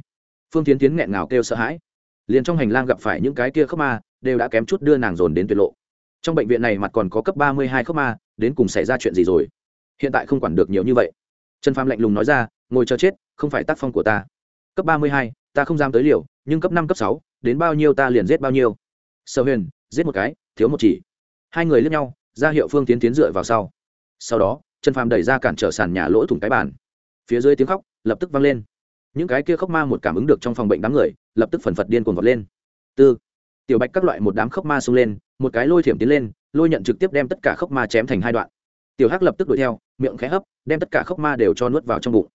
Phương tiến tiến nghẹn ngào kêu sợ hãi. Liền trong hành lang gặp phải những cái kia khốc ma, đều đã kém chút đưa nàng dồn đến tuyệt lộ. Trong bệnh viện này mặt còn có cấp ba mươi hai khốc ma, đến cùng xảy ra chuyện gì rồi? Hiện tại không quản được nhiều như vậy. Trần phàm lạnh lùng nói ra, ngồi chờ chết, không phải tác phong của ta. Cấp ba mươi hai, ta không dám tới liều, nhưng cấp năm, cấp sáu, đến bao nhiêu ta liền giết bao nhiêu. Sở huyền, giết một cái, thiếu một chỉ. Hai người lướt nhau, ra hiệu phương tiến tiến dựa vào sau. Sau đó, trần phàm đẩy ra cản trở sàn nhà lỗ thủng cái bàn. Phía dưới tiếng khóc lập tức vang lên những cái kia khóc ma một cảm ứng được trong phòng bệnh đám người lập tức phần phật điên cuồng vọt lên. Tư tiểu bạch các loại một đám khóc ma xông lên một cái lôi thiểm tiến lên lôi nhận trực tiếp đem tất cả khóc ma chém thành hai đoạn. Tiểu hắc lập tức đuổi theo miệng khẽ hấp đem tất cả khóc ma đều cho nuốt vào trong bụng.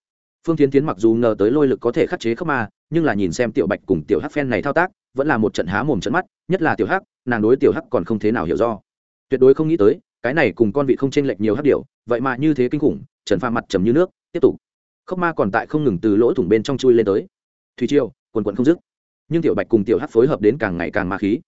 Phương tiến tiến mặc dù ngờ tới lôi lực có thể khắc chế khóc ma nhưng là nhìn xem tiểu bạch cùng tiểu hắc phen này thao tác vẫn là một trận há mồm trận mắt nhất là tiểu hắc nàng đối tiểu hắc còn không thế nào hiểu do tuyệt đối không nghĩ tới cái này cùng con vị không chênh lệch nhiều hắc điều, vậy mà như thế kinh khủng trần pha mặt trầm như nước tiếp tục. Khốc ma còn tại không ngừng từ lỗ thủng bên trong chui lên tới. Thủy triều, quần quần không dứt. Nhưng tiểu bạch cùng tiểu hắc phối hợp đến càng ngày càng ma khí.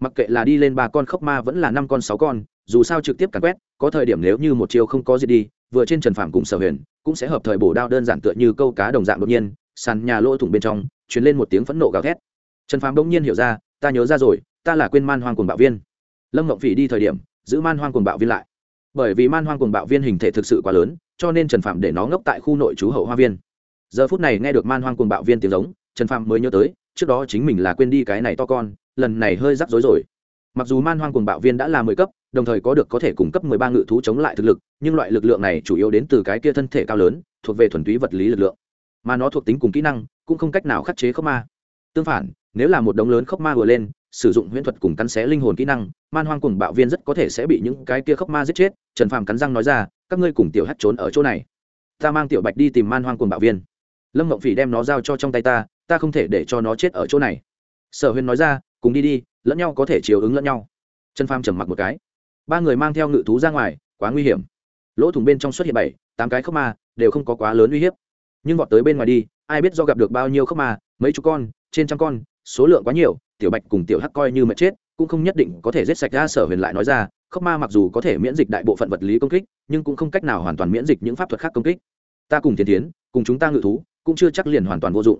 Mặc kệ là đi lên ba con Khốc ma vẫn là năm con, sáu con, dù sao trực tiếp càn quét, có thời điểm nếu như một chiều không có gì đi, vừa trên trần phạm cùng sở huyền, cũng sẽ hợp thời bổ đao đơn giản tựa như câu cá đồng dạng đột nhiên, sàn nhà lỗ thủng bên trong chuyển lên một tiếng phẫn nộ gào thét. Trần phạm đông nhiên hiểu ra, ta nhớ ra rồi, ta là quên man hoang cuồng bạo viên. Lâm ngọc phỉ đi thời điểm, giữ man hoang cuồng bạo viên lại. Bởi vì man hoang cuồng bạo viên hình thể thực sự quá lớn cho nên trần phạm để nó ngốc tại khu nội trú hậu hoa viên. Giờ phút này nghe được man hoang cuồng bạo viên tiếng giống, trần phạm mới nhớ tới, trước đó chính mình là quên đi cái này to con, lần này hơi rắc rối rồi. Mặc dù man hoang cuồng bạo viên đã là mười cấp, đồng thời có được có thể cung cấp mười ba ngự thú chống lại thực lực, nhưng loại lực lượng này chủ yếu đến từ cái kia thân thể cao lớn, thuộc về thuần túy vật lý lực lượng. Mà nó thuộc tính cùng kỹ năng, cũng không cách nào khắc chế khốc ma. Tương phản, nếu là một đống lớn khốc ma vừa lên, sử dụng huyễn thuật cùng cắn xé linh hồn kỹ năng, man hoang cùng bạo viên rất có thể sẽ bị những cái kia khốc ma giết chết, trần phàm cắn răng nói ra các ngươi cùng tiểu hát trốn ở chỗ này. Ta mang tiểu bạch đi tìm man hoang cùng bạo viên. Lâm mộng phỉ đem nó giao cho trong tay ta ta không thể để cho nó chết ở chỗ này. Sở huyền nói ra, cùng đi đi, lẫn nhau có thể chiều ứng lẫn nhau. Chân pham trầm mặc một cái. Ba người mang theo ngự thú ra ngoài, quá nguy hiểm. Lỗ thủng bên trong xuất hiện bảy, tám cái khốc ma, đều không có quá lớn uy hiếp. Nhưng vọt tới bên ngoài đi, ai biết do gặp được bao nhiêu khốc ma, mấy chục con, trên trăm con, số lượng quá nhiều, tiểu bạch cùng tiểu hắc coi như mệt chết, cũng không nhất định có thể giết sạch ra, sở huyền lại nói ra khốc ma mặc dù có thể miễn dịch đại bộ phận vật lý công kích, nhưng cũng không cách nào hoàn toàn miễn dịch những pháp thuật khác công kích. Ta cùng Thiên tiến cùng chúng ta ngự thú, cũng chưa chắc liền hoàn toàn vô dụng.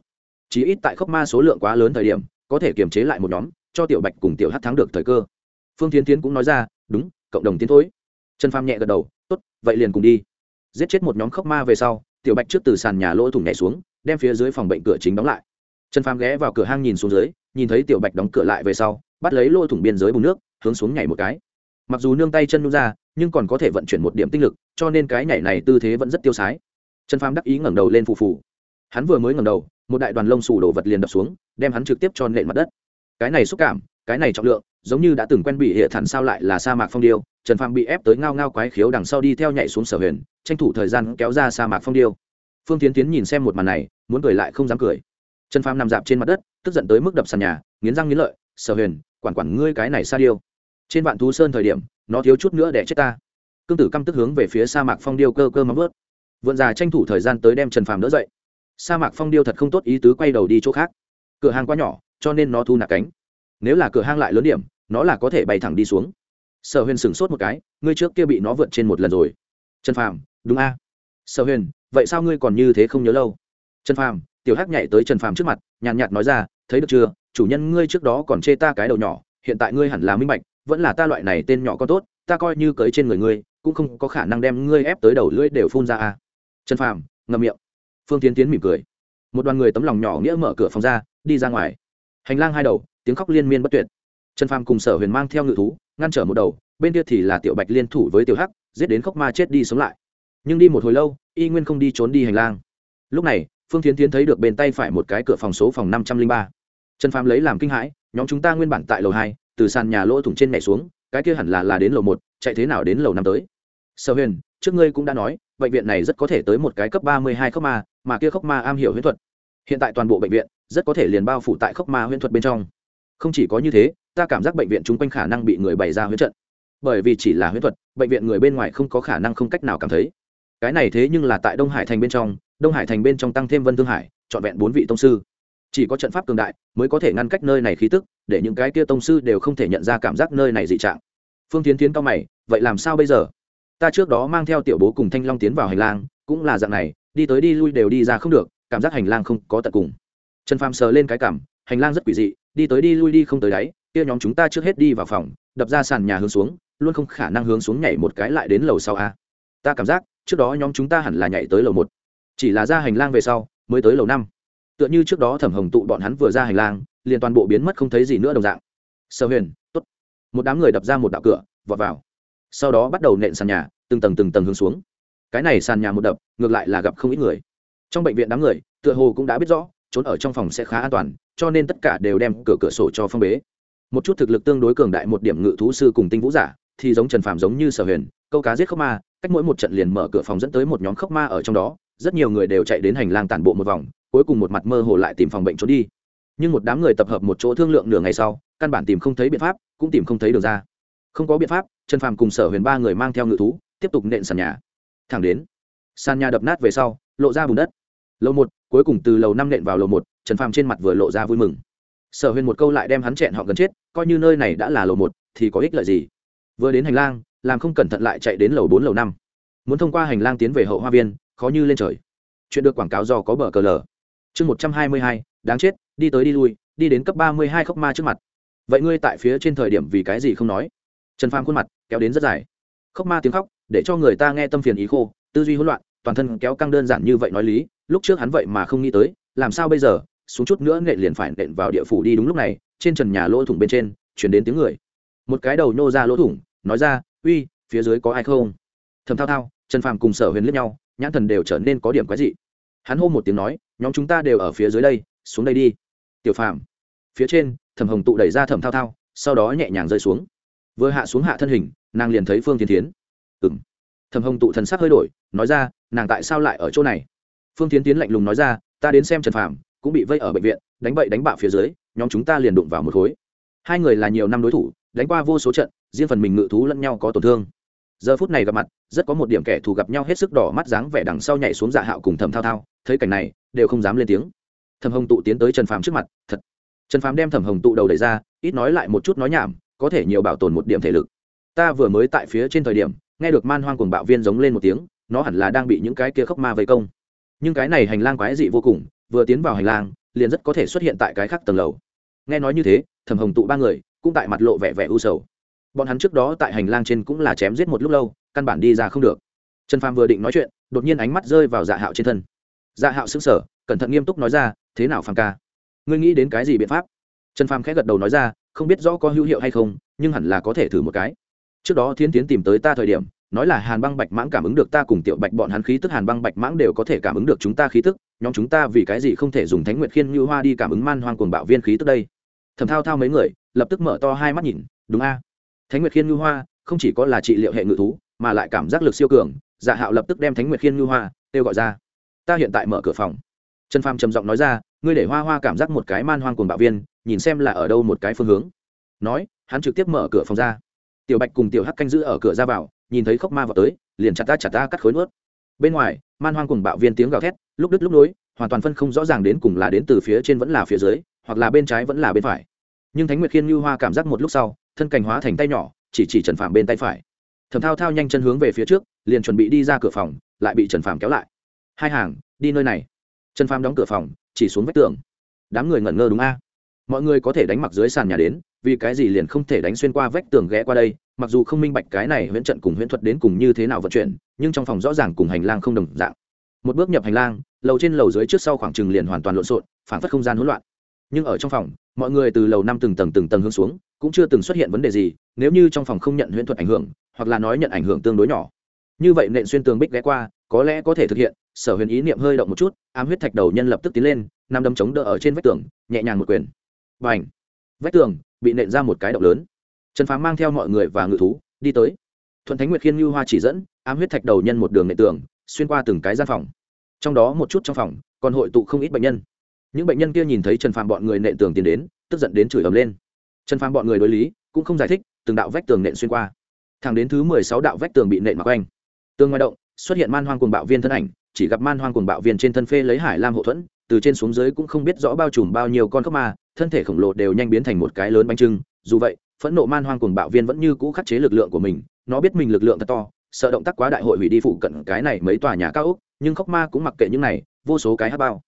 Chỉ ít tại khốc ma số lượng quá lớn thời điểm, có thể kiềm chế lại một nhóm, cho tiểu bạch cùng tiểu hắc thắng được thời cơ. Phương tiến tiến cũng nói ra, đúng, cộng đồng tiến thối. Trần pham nhẹ gật đầu, tốt, vậy liền cùng đi. Giết chết một nhóm khốc ma về sau, tiểu bạch trước từ sàn nhà lỗ thủng nhảy xuống, đem phía dưới phòng bệnh cửa chính đóng lại. Trần pham ghé vào cửa hang nhìn xuống dưới, nhìn thấy tiểu bạch đóng cửa lại về sau, bắt lấy lỗ thủng biên giới bùng nước, hướng xuống nhảy một cái mặc dù nương tay chân nung ra, nhưng còn có thể vận chuyển một điểm tinh lực, cho nên cái nhảy này tư thế vẫn rất tiêu sái. Trần phàm đắc ý ngẩng đầu lên phù phù. Hắn vừa mới ngẩng đầu, một đại đoàn lông xù đổ vật liền đập xuống, đem hắn trực tiếp cho nện mặt đất. Cái này xúc cảm, cái này trọng lượng, giống như đã từng quen bị hệ thản sao lại là sa mạc phong điêu. Trần phàm bị ép tới ngao ngao quái khiếu đằng sau đi theo nhảy xuống sở huyền, tranh thủ thời gian kéo ra sa mạc phong điêu. Phương tiến tiến nhìn xem một màn này, muốn cười lại không dám cười. Trần phàm nằm dạp trên mặt đất, tức giận tới mức đập sàn nhà, nghiến răng nghiến lợi. Sở huyền, quản quản ngươi cái này sa điêu trên vạn thú sơn thời điểm, nó thiếu chút nữa để chết ta. Cương tử căm tức hướng về phía sa mạc phong điêu cơ cơ mắm vớt. Vượn già tranh thủ thời gian tới đem trần phàm đỡ dậy. Sa mạc phong điêu thật không tốt ý tứ quay đầu đi chỗ khác. Cửa hàng quá nhỏ, cho nên nó thu nạp cánh. Nếu là cửa hang lại lớn điểm, nó là có thể bay thẳng đi xuống. Sở huyền sửng sốt một cái, ngươi trước kia bị nó vượt trên một lần rồi. Trần phàm, đúng a. Sở huyền, vậy sao ngươi còn như thế không nhớ lâu? Trần phàm, tiểu hắc nhảy tới trần phàm trước mặt, nhàn nhạt nói ra, thấy được chưa? Chủ nhân ngươi trước đó còn chê ta cái đầu nhỏ, hiện tại ngươi hẳn là minh bạch vẫn là ta loại này tên nhỏ có tốt, ta coi như cưới trên người ngươi, cũng không có khả năng đem ngươi ép tới đầu lưỡi đều phun ra a trần phàm, ngậm miệng. Phương tiến tiến mỉm cười. Một đoàn người tấm lòng nhỏ nghĩa mở cửa phòng ra, đi ra ngoài. Hành lang hai đầu, tiếng khóc liên miên bất tuyệt. Trần phàm cùng sở huyền mang theo ngự thú, ngăn trở một đầu, bên kia thì là tiểu bạch liên thủ với tiểu hắc, giết đến khóc ma chết đi sống lại. Nhưng đi một hồi lâu, y nguyên không đi trốn đi hành lang. Lúc này, phương tiến tiến thấy được bên tay phải một cái cửa phòng số phòng năm trăm linh ba. Trần phàm lấy làm kinh hãi, nhóm chúng ta nguyên bản tại lầu hai từ sàn nhà lỗ thủng trên nhảy xuống, cái kia hẳn là là đến lầu một, chạy thế nào đến lầu năm tới? Sở huyền, trước ngươi cũng đã nói, bệnh viện này rất có thể tới một cái cấp ba mươi hai khốc ma, mà kia khốc ma am hiểu huyễn thuật. Hiện tại toàn bộ bệnh viện rất có thể liền bao phủ tại khốc ma huyễn thuật bên trong. Không chỉ có như thế, ta cảm giác bệnh viện chung quanh khả năng bị người bày ra huyễn trận. Bởi vì chỉ là huyễn thuật, bệnh viện người bên ngoài không có khả năng không cách nào cảm thấy. Cái này thế nhưng là tại đông hải thành bên trong, đông hải thành bên trong tăng thêm vân thương hải, trọn vẹn bốn vị tông sư chỉ có trận pháp cường đại mới có thể ngăn cách nơi này khí tức, để những cái kia tông sư đều không thể nhận ra cảm giác nơi này dị trạng. Phương tiến tiến cao mày, vậy làm sao bây giờ? Ta trước đó mang theo tiểu bố cùng thanh long tiến vào hành lang, cũng là dạng này, đi tới đi lui đều đi ra không được, cảm giác hành lang không có tận cùng. Trần phàm sờ lên cái cảm, hành lang rất quỷ dị, đi tới đi lui đi không tới đáy, kia nhóm chúng ta trước hết đi vào phòng, đập ra sàn nhà hướng xuống, luôn không khả năng hướng xuống nhảy một cái lại đến lầu sau a. Ta cảm giác, trước đó nhóm chúng ta hẳn là nhảy tới lầu một. Chỉ là ra hành lang về sau, mới tới lầu năm tựa như trước đó thẩm hồng tụ bọn hắn vừa ra hành lang, liền toàn bộ biến mất không thấy gì nữa đồng dạng. Sở huyền t ố t một đám người đập ra một đạo cửa, vọt vào. Sau đó bắt đầu nện sàn nhà, từng tầng từng tầng hướng xuống. Cái này sàn nhà một đập, ngược lại là gặp không ít người. Trong bệnh viện đám người, tựa hồ cũng đã biết rõ, trốn ở trong phòng sẽ khá an toàn, cho nên tất cả đều đem cửa cửa sổ cho phong bế. Một chút thực lực tương đối cường đại một điểm ngự thú sư cùng tinh vũ giả, thì giống trần phạm giống như sở huyền, câu cá giết khốc ma, cách mỗi một trận liền mở cửa phòng dẫn tới một nhóm khốc ma ở trong đó, rất nhiều người đều chạy đến hành lang tản bộ một vòng cuối cùng một mặt mơ hồ lại tìm phòng bệnh trốn đi. Nhưng một đám người tập hợp một chỗ thương lượng nửa ngày sau, căn bản tìm không thấy biện pháp, cũng tìm không thấy được ra. Không có biện pháp, trần phàm cùng sở huyền ba người mang theo ngự thú, tiếp tục nện sàn nhà. Thẳng đến, sàn nhà đập nát về sau, lộ ra bùn đất. Lầu một, cuối cùng từ lầu năm nện vào lầu một, trần phàm trên mặt vừa lộ ra vui mừng. Sở huyền một câu lại đem hắn chẹn họ gần chết, coi như nơi này đã là lầu một, thì có ích lợi gì? Vừa đến hành lang, làm không cẩn thận lại chạy đến lầu bốn, lầu năm. Muốn thông qua hành lang tiến về hậu hoa viên, khó như lên trời. Chuyện được quảng cáo do có bờ cờ lờ chương một trăm hai mươi hai, đáng chết, đi tới đi lui, đi đến cấp ba mươi hai khốc ma trước mặt. Vậy ngươi tại phía trên thời điểm vì cái gì không nói? Trần phàm khuôn mặt kéo đến rất dài. Khóc ma tiếng khóc, để cho người ta nghe tâm phiền ý khô, tư duy hỗn loạn, toàn thân kéo căng đơn giản như vậy nói lý, lúc trước hắn vậy mà không nghĩ tới, làm sao bây giờ? Xuống chút nữa nghệ liền phải nện vào địa phủ đi đúng lúc này, trên trần nhà lỗ thủng bên trên, chuyển đến tiếng người. Một cái đầu nhô ra lỗ thủng, nói ra, uy, phía dưới có ai không? Thầm thao thao, trần phàm cùng sở huyền liếc nhau, nhãn thần đều trở nên có điểm quái dị hắn hô một tiếng nói, nhóm chúng ta đều ở phía dưới đây, xuống đây đi. Tiểu phàm. Phía trên, thẩm hồng tụ đẩy ra thẩm thao thao, sau đó nhẹ nhàng rơi xuống. Vừa hạ xuống hạ thân hình, nàng liền thấy phương tiến tiến ừng Thẩm hồng tụ thần sắc hơi đổi, nói ra, nàng tại sao lại ở chỗ này? Phương tiến tiến lạnh lùng nói ra, ta đến xem trần phàm, cũng bị vây ở bệnh viện, đánh bậy đánh bạo phía dưới, nhóm chúng ta liền đụng vào một khối. Hai người là nhiều năm đối thủ, đánh qua vô số trận, riêng phần mình ngự thú lẫn nhau có tổn thương. Giờ phút này gặp mặt, rất có một điểm kẻ thù gặp nhau hết sức đỏ mắt dáng vẻ đằng sau nhảy xuống dạ hạo cùng thầm thao thao thấy cảnh này, đều không dám lên tiếng. Thẩm hồng tụ tiến tới trần phàm trước mặt, thật. Trần phàm đem thẩm hồng tụ đầu đẩy ra, ít nói lại một chút nói nhảm, có thể nhiều bảo tồn một điểm thể lực. Ta vừa mới tại phía trên thời điểm, nghe được man hoang cuồng bạo viên giống lên một tiếng, nó hẳn là đang bị những cái kia khốc ma vây công. Nhưng cái này hành lang quái dị vô cùng, vừa tiến vào hành lang, liền rất có thể xuất hiện tại cái khác tầng lầu. Nghe nói như thế, thẩm hồng tụ ba người cũng tại mặt lộ vẻ vẻ u sầu. Bọn hắn trước đó tại hành lang trên cũng là chém giết một lúc lâu, căn bản đi ra không được. Trần phàm vừa định nói chuyện, đột nhiên ánh mắt rơi vào dạ hạo trên thân dạ hạo xứng sở cẩn thận nghiêm túc nói ra, thế nào phàm ca? Ngươi nghĩ đến cái gì biện pháp? Trần phàm khẽ gật đầu nói ra, không biết rõ có hữu hiệu hay không, nhưng hẳn là có thể thử một cái. Trước đó thiên tiến tìm tới ta thời điểm, nói là hàn băng bạch mãng cảm ứng được ta cùng tiểu bạch bọn hắn khí tức, hàn băng bạch mãng đều có thể cảm ứng được chúng ta khí tức, nhóm chúng ta vì cái gì không thể dùng thánh nguyệt khiên như hoa đi cảm ứng man hoang cuồng bạo viên khí tức đây? Thầm thao thao mấy người, lập tức mở to hai mắt nhìn, đúng a. Thánh nguyệt khiên như hoa không chỉ có là trị liệu hệ ngự thú, mà lại cảm giác lực siêu cường. Dạ hạo lập tức đem thánh nguyệt khiên như hoa kêu gọi ra ta hiện tại mở cửa phòng. Trần phàm trầm giọng nói ra, ngươi để hoa hoa cảm giác một cái man hoang cuồng bạo viên, nhìn xem là ở đâu một cái phương hướng. Nói, hắn trực tiếp mở cửa phòng ra. Tiểu bạch cùng tiểu hắc canh giữ ở cửa ra vào, nhìn thấy khốc ma vào tới, liền chặt ta chặt ta cắt khối nuốt. Bên ngoài, man hoang cùng bạo viên tiếng gào thét, lúc đứt lúc nối, hoàn toàn phân không rõ ràng đến cùng là đến từ phía trên vẫn là phía dưới, hoặc là bên trái vẫn là bên phải. Nhưng thánh nguyệt khiên như hoa cảm giác một lúc sau, thân cành hóa thành tay nhỏ, chỉ chỉ trần Phàm bên tay phải. Thầm thao thao nhanh chân hướng về phía trước, liền chuẩn bị đi ra cửa phòng, lại bị trần Phàm kéo lại hai hàng, đi nơi này. Trần Phàm đóng cửa phòng, chỉ xuống vách tường. Đám người ngẩn ngơ đúng a? Mọi người có thể đánh mặc dưới sàn nhà đến, vì cái gì liền không thể đánh xuyên qua vách tường ghé qua đây? Mặc dù không minh bạch cái này huyễn trận cùng huyễn thuật đến cùng như thế nào vận chuyển, nhưng trong phòng rõ ràng cùng hành lang không đồng dạng. Một bước nhập hành lang, lầu trên lầu dưới trước sau khoảng trừng liền hoàn toàn lộn xộn phản phất không gian hỗn loạn. Nhưng ở trong phòng, mọi người từ lầu năm từng tầng từng tầng hướng xuống, cũng chưa từng xuất hiện vấn đề gì, nếu như trong phòng không nhận huyễn thuật ảnh hưởng, hoặc là nói nhận ảnh hưởng tương đối nhỏ như vậy nện xuyên tường bích ghé qua, có lẽ có thể thực hiện, sở huyền ý niệm hơi động một chút, ám huyết thạch đầu nhân lập tức tiến lên nằm đấm chống đỡ ở trên vách tường, nhẹ nhàng một quyền. B à n h vách tường bị nện ra một cái động lớn. Trần phá mang theo mọi người và ngự thú đi tới. Thuận thánh nguyệt khiên như hoa chỉ dẫn, ám huyết thạch đầu nhân một đường nện tường, xuyên qua từng cái gian phòng. Trong đó một chút trong phòng, còn hội tụ không ít bệnh nhân. Những bệnh nhân kia nhìn thấy trần phàm bọn người nện tường tiến đến, tức giận đến chửi ầm lên. Trần phàm bọn người đối lý, cũng không giải thích, từng đạo vách tường nện xuyên qua. Thẳng đến thứ mười sáu đạo vách tường bị nện mặc quanh. Tương ngoài động, xuất hiện man hoang cuồng bạo viên thân ảnh, chỉ gặp man hoang cuồng bạo viên trên thân phê lấy hải lam hậu thuẫn, từ trên xuống dưới cũng không biết rõ bao trùm bao nhiêu con khốc ma, thân thể khổng lồ đều nhanh biến thành một cái lớn bánh trưng, dù vậy, phẫn nộ man hoang cuồng bạo viên vẫn như cũ khắc chế lực lượng của mình, nó biết mình lực lượng thật to, sợ động tác quá đại hội hủy đi phụ cận cái này mấy tòa nhà cao ốc, nhưng khốc ma cũng mặc kệ những này, vô số cái hát bao.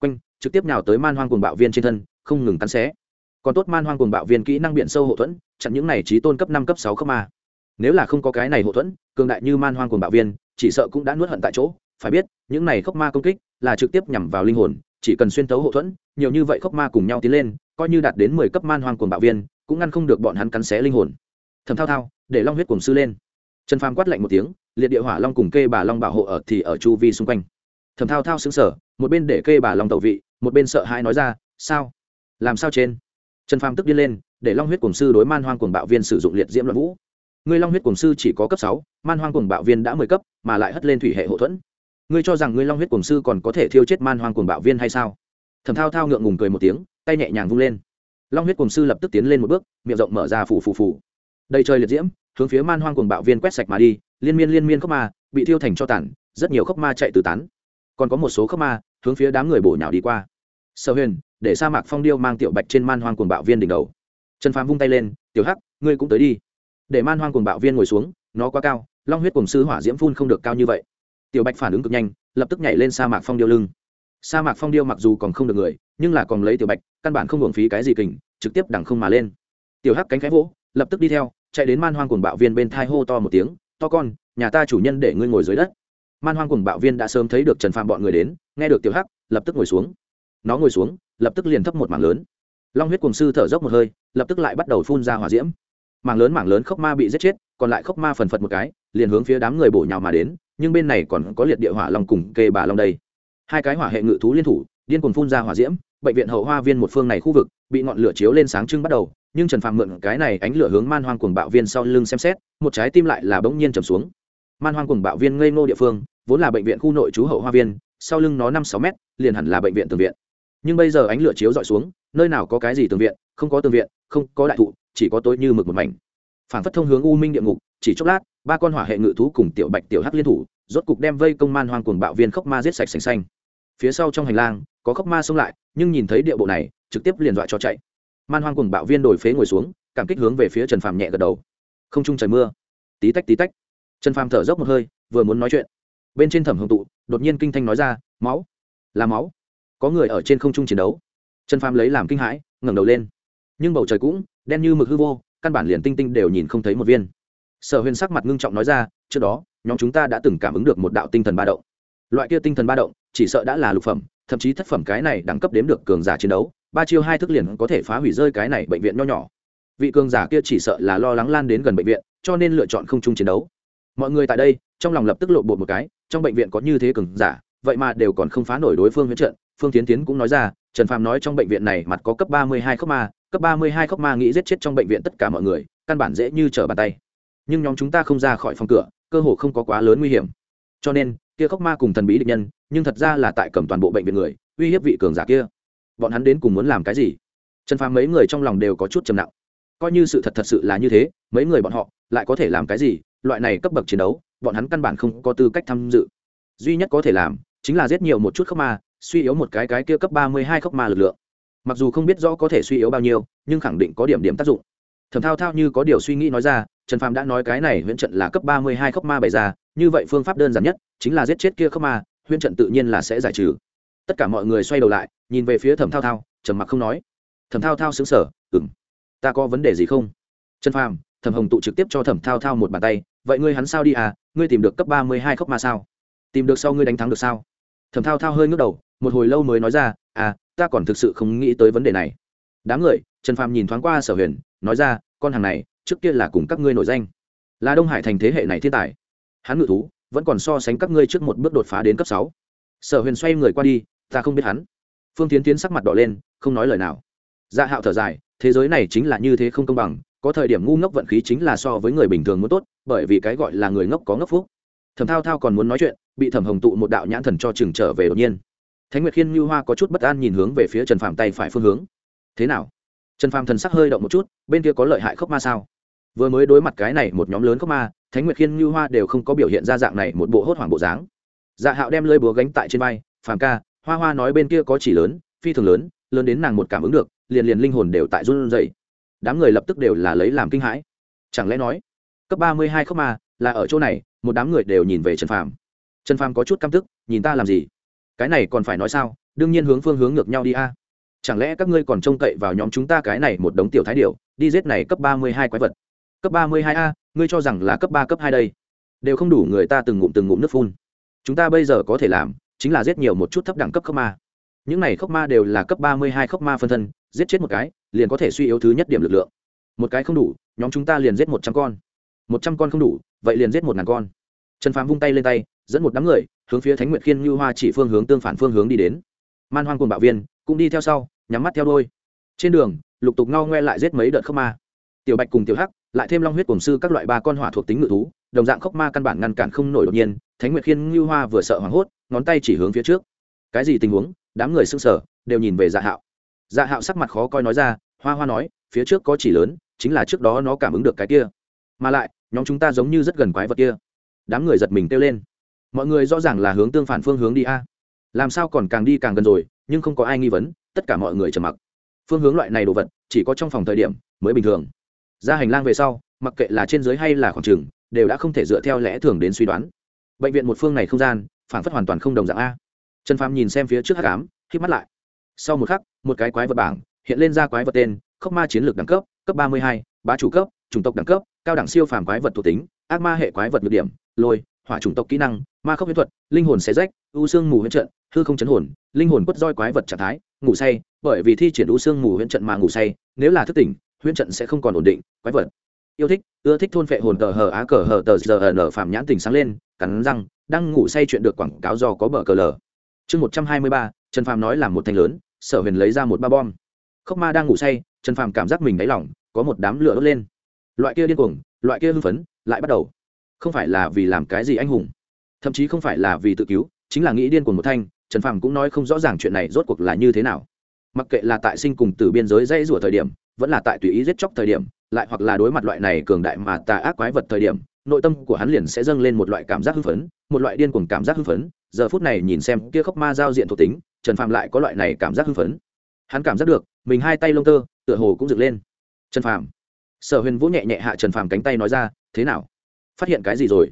Quanh, trực tiếp nào tới man hoang cuồng bạo viên trên thân, không ngừng cắn xé. Còn tốt man hoang cuồng bạo viên kỹ năng biện sâu hậu thuẫn, chặn những này trí tôn cấp năm, cấp sáu khốc ma nếu là không có cái này hậu thuẫn, cường đại như man hoang cuồng bạo viên, chỉ sợ cũng đã nuốt hận tại chỗ. Phải biết, những này khốc ma công kích là trực tiếp nhằm vào linh hồn, chỉ cần xuyên tấu hậu thuẫn, nhiều như vậy khốc ma cùng nhau tiến lên, coi như đạt đến mười cấp man hoang cuồng bạo viên, cũng ngăn không được bọn hắn cắn xé linh hồn. Thầm thao thao, để long huyết cùng sư lên. Trần phàm quát lạnh một tiếng, liệt địa hỏa long cùng kê bà long bảo hộ ở thì ở chu vi xung quanh. Thầm thao thao xứng sở một bên để kê bà long tẩu vị, một bên sợ hãi nói ra, sao? Làm sao trên? Trần phàm tức điên lên, để long huyết cùng sư đối man hoang cuồng bạo viên sử dụng liệt diễm loạn vũ ngươi long huyết cổng sư chỉ có cấp sáu, man hoang cuồng bạo viên đã mười cấp, mà lại hất lên thủy hệ hậu thuẫn. Ngươi cho rằng ngươi long huyết cổng sư còn có thể thiêu chết man hoang cuồng bạo viên hay sao? Thầm thao thao ngượng ngùng cười một tiếng, tay nhẹ nhàng vung lên. Long huyết cổng sư lập tức tiến lên một bước, miệng rộng mở ra phủ phủ phủ đầy trời liệt diễm, hướng phía man hoang cuồng bạo viên quét sạch mà đi, liên miên liên miên khốc ma, bị thiêu thành cho tản rất nhiều khốc ma chạy từ tán. Còn có một số khốc ma, hướng phía đám người bổ nhào đi qua. Sở huyền, để sa mạc phong điêu mang tiểu bạch trên man hoang cuồng bạo viên đỉnh đầu. Trần phàm vung tay lên, tiểu hắc, ngươi cũng tới đi để man hoang cùng bạo viên ngồi xuống, nó quá cao, long huyết cùng sư hỏa diễm phun không được cao như vậy. Tiểu bạch phản ứng cực nhanh, lập tức nhảy lên sa mạc phong điêu lưng. Sa mạc phong điêu mặc dù còn không được người, nhưng là còn lấy tiểu bạch, căn bản không hưởng phí cái gì kình, trực tiếp đằng không mà lên. Tiểu hắc cánh khẽ vỗ, lập tức đi theo, chạy đến man hoang cùng bạo viên bên thai hô to một tiếng, to con, nhà ta chủ nhân để ngươi ngồi dưới đất. Man hoang cùng bạo viên đã sớm thấy được trần phạm bọn người đến, nghe được tiểu hắc, lập tức ngồi xuống. Nó ngồi xuống, lập tức liền thấp một mảng lớn. Long huyết cùng sư thở dốc một hơi, lập tức lại bắt đầu phun ra hỏa diễm mảng lớn mảng lớn khốc ma bị giết chết, còn lại khốc ma phần phật một cái, liền hướng phía đám người bổ nhào mà đến, nhưng bên này còn có liệt địa hỏa long cùng kê bà long đây. Hai cái hỏa hệ ngự thú liên thủ, điên cùng phun ra hỏa diễm, bệnh viện hậu hoa viên một phương này khu vực bị ngọn lửa chiếu lên sáng trưng bắt đầu, nhưng trần phàm mượn cái này ánh lửa hướng man hoang cuồng bạo viên sau lưng xem xét, một trái tim lại là bỗng nhiên trầm xuống. Man hoang cuồng bạo viên ngây ngô địa phương, vốn là bệnh viện khu nội trú hậu hoa viên, sau lưng nó năm sáu mét, liền hẳn là bệnh viện tường viện. Nhưng bây giờ ánh lửa chiếu dọi xuống, nơi nào có cái gì tường viện, không có tường viện, không có đại thụ chỉ có tối như mực một mảnh. Phản phất thông hướng u minh địa ngục, chỉ chốc lát, ba con hỏa hệ ngự thú cùng tiểu bạch tiểu hắc liên thủ, rốt cục đem vây công man hoang cuồng bạo viên khốc ma giết sạch sành xanh. Phía sau trong hành lang, có khốc ma xông lại, nhưng nhìn thấy địa bộ này, trực tiếp liền dọa cho chạy. Man hoang cuồng bạo viên đổi phế ngồi xuống, cảm kích hướng về phía trần phàm nhẹ gật đầu. Không trung trời mưa. Tí tách tí tách. Trần phàm thở dốc một hơi, vừa muốn nói chuyện. Bên trên thẩm hồng tụ, đột nhiên kinh thanh nói ra, máu. Là máu. Có người ở trên không trung chiến đấu. Trần phàm lấy làm kinh hãi, ngẩng đầu lên. Nhưng bầu trời cũng đen như mực hư vô, căn bản liền tinh tinh đều nhìn không thấy một viên. Sở huyền sắc mặt ngưng trọng nói ra, trước đó, nhóm chúng ta đã từng cảm ứng được một đạo tinh thần ba động. Loại kia tinh thần ba động, chỉ sợ đã là lục phẩm, thậm chí thất phẩm cái này đẳng cấp đếm được cường giả chiến đấu, ba chiêu hai thức liền có thể phá hủy rơi cái này bệnh viện nho nhỏ. Vị cường giả kia chỉ sợ là lo lắng lan đến gần bệnh viện, cho nên lựa chọn không chung chiến đấu. Mọi người tại đây, trong lòng lập tức lộ bột một cái, trong bệnh viện có như thế cường giả, vậy mà đều còn không phá nổi đối phương huyết trận, phương tiến tiến cũng nói ra trần phàm nói trong bệnh viện này mặt có cấp ba mươi hai khốc ma, cấp ba mươi hai khốc ma nghĩ giết chết trong bệnh viện tất cả mọi người, căn bản dễ như trở bàn tay. Nhưng nhóm chúng ta không ra khỏi phòng cửa, cơ hồ không có quá lớn nguy hiểm. Cho nên, kia khốc ma cùng thần bí địch nhân, nhưng thật ra là tại cầm toàn bộ bệnh viện người, uy hiếp vị cường giả kia. Bọn hắn đến cùng muốn làm cái gì? Trần phàm mấy người trong lòng đều có chút trầm nặng. Coi như sự thật thật sự là như thế, mấy người bọn họ lại có thể làm cái gì? Loại này cấp bậc chiến đấu, bọn hắn căn bản không có tư cách tham dự. Duy nhất có thể làm chính là giết nhiều một chút khốc ma suy yếu một cái cái kia cấp ba mươi hai khốc ma lực lượng. Mặc dù không biết rõ có thể suy yếu bao nhiêu, nhưng khẳng định có điểm điểm tác dụng. Thẩm thao thao như có điều suy nghĩ nói ra, trần phàm đã nói cái này huyễn trận là cấp ba mươi hai khốc ma bày ra, như vậy phương pháp đơn giản nhất chính là giết chết kia khốc ma, huyễn trận tự nhiên là sẽ giải trừ. Tất cả mọi người xoay đầu lại, nhìn về phía thẩm thao thao, trầm mặc không nói. Thẩm thao thao xứng sở ừng ta có vấn đề gì không? Trần phàm, thẩm hồng tụ trực tiếp cho thẩm thao thao một bàn tay, vậy ngươi hắn sao đi à? Ngươi tìm được cấp ba mươi hai khốc ma sao? Tìm được sau ngươi đánh thắng được sao? Thầm thao thao hơi ngước đầu, một hồi lâu mới nói ra à ta còn thực sự không nghĩ tới vấn đề này. Đám người, trần phàm nhìn thoáng qua sở huyền, nói ra, con hàng này, trước kia là cùng các ngươi nổi danh. Là đông hải thành thế hệ này thiên tài. Hắn ngự thú, vẫn còn so sánh các ngươi trước một bước đột phá đến cấp sáu. Sở huyền xoay người qua đi, ta không biết hắn. Phương tiến tiến sắc mặt đỏ lên, không nói lời nào. Dạ hạo thở dài, thế giới này chính là như thế không công bằng, có thời điểm ngu ngốc vận khí chính là so với người bình thường muốn tốt, bởi vì cái gọi là người ngốc có ngốc phúc thẩm thao thao còn muốn nói chuyện, bị thẩm hồng tụ một đạo nhãn thần cho chừng trở về đột nhiên. Thánh nguyệt khiên như hoa có chút bất an nhìn hướng về phía trần phạm tay phải phương hướng. Thế nào? Trần phạm thần sắc hơi động một chút, bên kia có lợi hại khốc ma sao? Vừa mới đối mặt cái này một nhóm lớn khốc ma, thánh nguyệt khiên như hoa đều không có biểu hiện ra dạng này một bộ hốt hoảng bộ dáng. Dạ hạo đem lơi búa gánh tại trên vai, phàm ca, hoa hoa nói bên kia có chỉ lớn, phi thường lớn lớn đến nàng một cảm ứng được, liền liền linh hồn đều tại run rẩy. Đám người lập tức đều là lấy làm kinh hãi. Chẳng lẽ nói, cấp ba mươi hai khốc ma là ở chỗ này, một đám người đều nhìn về trần phàm. Trần phàm có chút căm tức, nhìn ta làm gì? Cái này còn phải nói sao? Đương nhiên hướng phương hướng ngược nhau đi a. Chẳng lẽ các ngươi còn trông cậy vào nhóm chúng ta cái này một đống tiểu thái điệu đi giết này cấp ba mươi hai quái vật? Cấp ba mươi hai a, ngươi cho rằng là cấp ba, cấp hai đây? Đều không đủ người ta từng ngụm từng ngụm nước phun. Chúng ta bây giờ có thể làm chính là giết nhiều một chút thấp đẳng cấp khốc ma. Những này khốc ma đều là cấp ba mươi hai khốc ma phân thân, giết chết một cái, liền có thể suy yếu thứ nhất điểm lực lượng. Một cái không đủ, nhóm chúng ta liền giết một trăm con một trăm con không đủ, vậy liền giết một ngàn con. Trần phàm vung tay lên tay, dẫn một đám người, hướng phía thánh nguyệt khiên như hoa chỉ phương hướng, tương phản phương hướng đi đến. Man hoang cùng bạo viên cũng đi theo sau, nhắm mắt theo đôi trên đường, lục tục ngao ngoe lại giết mấy đợt khốc ma. Tiểu bạch cùng tiểu hắc, lại thêm long huyết cổng sư các loại ba con hỏa thuộc tính ngự thú, đồng dạng khốc ma căn bản ngăn cản không nổi đột nhiên, thánh nguyệt khiên như hoa vừa sợ hoảng hốt, ngón tay chỉ hướng phía trước. Cái gì tình huống? Đám người sưng sở đều nhìn về dạ hạo. Dạ hạo sắc mặt khó coi nói ra, hoa hoa nói, phía trước có chỉ lớn, chính là trước đó nó cảm ứng được cái kia mà lại, nhóm chúng ta giống như rất gần quái vật kia. Đám người giật mình kêu lên. Mọi người rõ ràng là hướng tương phản phương hướng đi a. Làm sao còn càng đi càng gần rồi, nhưng không có ai nghi vấn, tất cả mọi người trầm mặc. Phương hướng loại này đồ vật, chỉ có trong phòng thời điểm mới bình thường. Ra hành lang về sau, mặc kệ là trên dưới hay là khoảng trường, đều đã không thể dựa theo lẽ thường đến suy đoán. Bệnh viện một phương này không gian, phản phất hoàn toàn không đồng dạng a. Trần phàm nhìn xem phía trước hắc ám khi mắt lại. Sau một khắc, một cái quái vật bảng hiện lên ra quái vật tên, khốc ma chiến lược đẳng cấp cấp ba mươi hai, bá chủ cấp chủng tộc đẳng cấp, cao đẳng siêu phàm quái vật thuộc tính, ác ma hệ quái vật nhược điểm, lôi, hỏa chủng tộc kỹ năng, ma khốc huyễn thuật, linh hồn xé rách, u xương mù huyễn trận, hư không chấn hồn, linh hồn quất roi quái vật trạng thái, ngủ say, bởi vì thi triển u xương mù huyễn trận mà ngủ say, nếu là thức tỉnh, huyễn trận sẽ không còn ổn định, quái vật. Yêu thích, ưa thích thôn phệ hồn tờ hờ á cờ hờ tờ giờ nở phạm nhãn tình sáng lên, cắn răng, đang ngủ say chuyện được quảng cáo do có bờ cờ lờ. Chương một trăm hai mươi ba, trần phàm nói là một thanh lớn, sở huyền lấy ra một ba bom. Khốc ma đang ngủ say, trần phàm cảm giác mình đáy lỏng có một đám lửa đốt lên loại kia điên cuồng, loại kia hưng phấn, lại bắt đầu. Không phải là vì làm cái gì anh hùng, thậm chí không phải là vì tự cứu, chính là nghĩ điên cuồng một thanh, trần phàm cũng nói không rõ ràng chuyện này rốt cuộc là như thế nào. Mặc kệ là tại sinh cùng từ biên giới dãy rủa thời điểm, vẫn là tại tùy ý giết chóc thời điểm, lại hoặc là đối mặt loại này cường đại mà tà ác quái vật thời điểm, nội tâm của hắn liền sẽ dâng lên một loại cảm giác hưng phấn, một loại điên cuồng cảm giác hưng phấn. Giờ phút này nhìn xem kia khốc ma giao diện thuộc tính, trần phàm lại có loại này cảm giác hưng phấn. Hắn cảm giác được, mình hai tay lông tơ, tựa hồ cũng dựng lên. Trần phàm sở huyền vũ nhẹ nhẹ hạ trần phàm cánh tay nói ra, thế nào? Phát hiện cái gì rồi?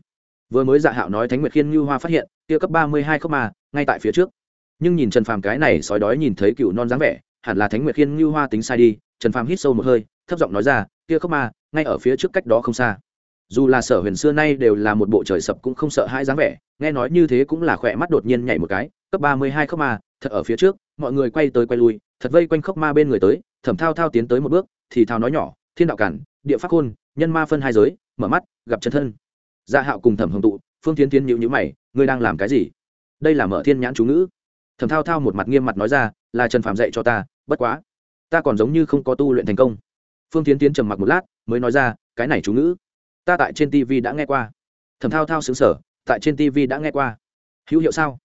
Vừa mới dạ hạo nói thánh nguyệt khiên như hoa phát hiện, kia cấp ba mươi hai khốc ma, ngay tại phía trước. Nhưng nhìn trần phàm cái này sói đói nhìn thấy cựu non dáng vẻ, hẳn là thánh nguyệt khiên như hoa tính sai đi, trần phàm hít sâu một hơi, thấp giọng nói ra, kia khốc ma, ngay ở phía trước cách đó không xa. Dù là sở huyền xưa nay đều là một bộ trời sập cũng không sợ hai dáng vẻ, nghe nói như thế cũng là khỏe mắt đột nhiên nhảy một cái, cấp ba mươi hai khốc ma, thật ở phía trước, mọi người quay tới quay lui, thật vây quanh khốc ma bên người tới thẩm thao thao tiến tới một bước, thì thao nói nhỏ thiên đạo cản, địa pháp khôn, nhân ma phân hai giới, mở mắt, gặp chân thân. Gia hạo cùng thẩm hồng tụ, phương tiến tiến nhịu nhữ mày, ngươi đang làm cái gì? Đây là mở thiên nhãn chú ngữ. Thẩm thao thao một mặt nghiêm mặt nói ra, là trần phạm dạy cho ta, bất quá, ta còn giống như không có tu luyện thành công. Phương tiến tiến trầm mặc một lát, mới nói ra, cái này chú ngữ, ta tại trên tv đã nghe qua. Thẩm thao thao xứng sở tại trên tv đã nghe qua. Hữu hiệu sao?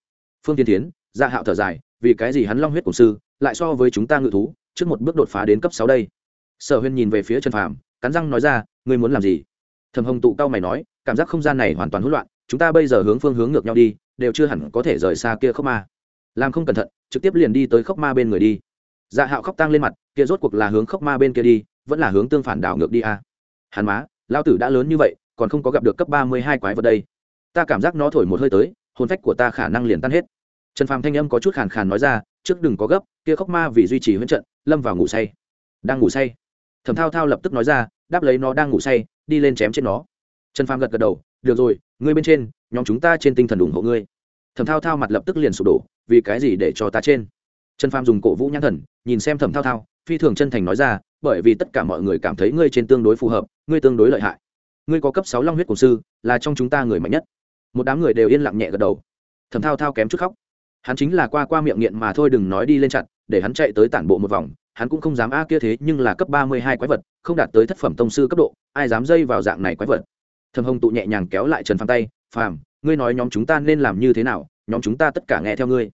Phương tiến tiến gia hạo thở dài, vì cái gì hắn long huyết cổ sư, lại so với chúng ta ngự thú, trước một bước đột phá đến cấp sáu đây? Sở huyên nhìn về phía trần phàm, cắn răng nói ra, ngươi muốn làm gì? Thầm hồng tụ cao mày nói, cảm giác không gian này hoàn toàn hỗn loạn, chúng ta bây giờ hướng phương hướng ngược nhau đi, đều chưa hẳn có thể rời xa kia khốc ma. Làm không cẩn thận, trực tiếp liền đi tới khốc ma bên người đi. Dạ hạo khóc tăng lên mặt, kia rốt cuộc là hướng khốc ma bên kia đi, vẫn là hướng tương phản đảo ngược đi a à. hàn má lao tử đã lớn như vậy, còn không có gặp được cấp ba mươi hai quái vật đây. Ta cảm giác nó thổi một hơi tới, hồn phách của ta khả năng liền tan hết. Trần phàm thanh âm có chút khàn khàn nói ra, trước đừng có gấp, kia khốc ma vì duy trì huyễn trận, lâm vào ngủ say. Đang ngủ say? Thẩm thao thao lập tức nói ra, đáp lấy nó đang ngủ say, đi lên chém chết nó. Trần phàm gật gật đầu, được rồi, ngươi bên trên, nhóm chúng ta trên tinh thần ủng hộ ngươi. Thẩm thao thao mặt lập tức liền sụp đổ, vì cái gì để cho ta trên? Trần phàm dùng cổ vũ nhãn thần, nhìn xem thẩm thao thao, phi thường chân thành nói ra, bởi vì tất cả mọi người cảm thấy ngươi trên tương đối phù hợp, ngươi tương đối lợi hại. Ngươi có cấp sáu long huyết cổ sư, là trong chúng ta người mạnh nhất. Một đám người đều yên lặng nhẹ gật đầu. Thẩm thao thao kém chút khóc. Hắn chính là qua qua miệng nghiện mà thôi, đừng nói đi lên chặn, để hắn chạy tới tản bộ một vòng hắn cũng không dám a kia thế nhưng là cấp ba mươi hai quái vật, không đạt tới thất phẩm tông sư cấp độ, ai dám dây vào dạng này quái vật? Thầm hồng tụ nhẹ nhàng kéo lại trần phàm tay, phàm, ngươi nói nhóm chúng ta nên làm như thế nào? Nhóm chúng ta tất cả nghe theo ngươi.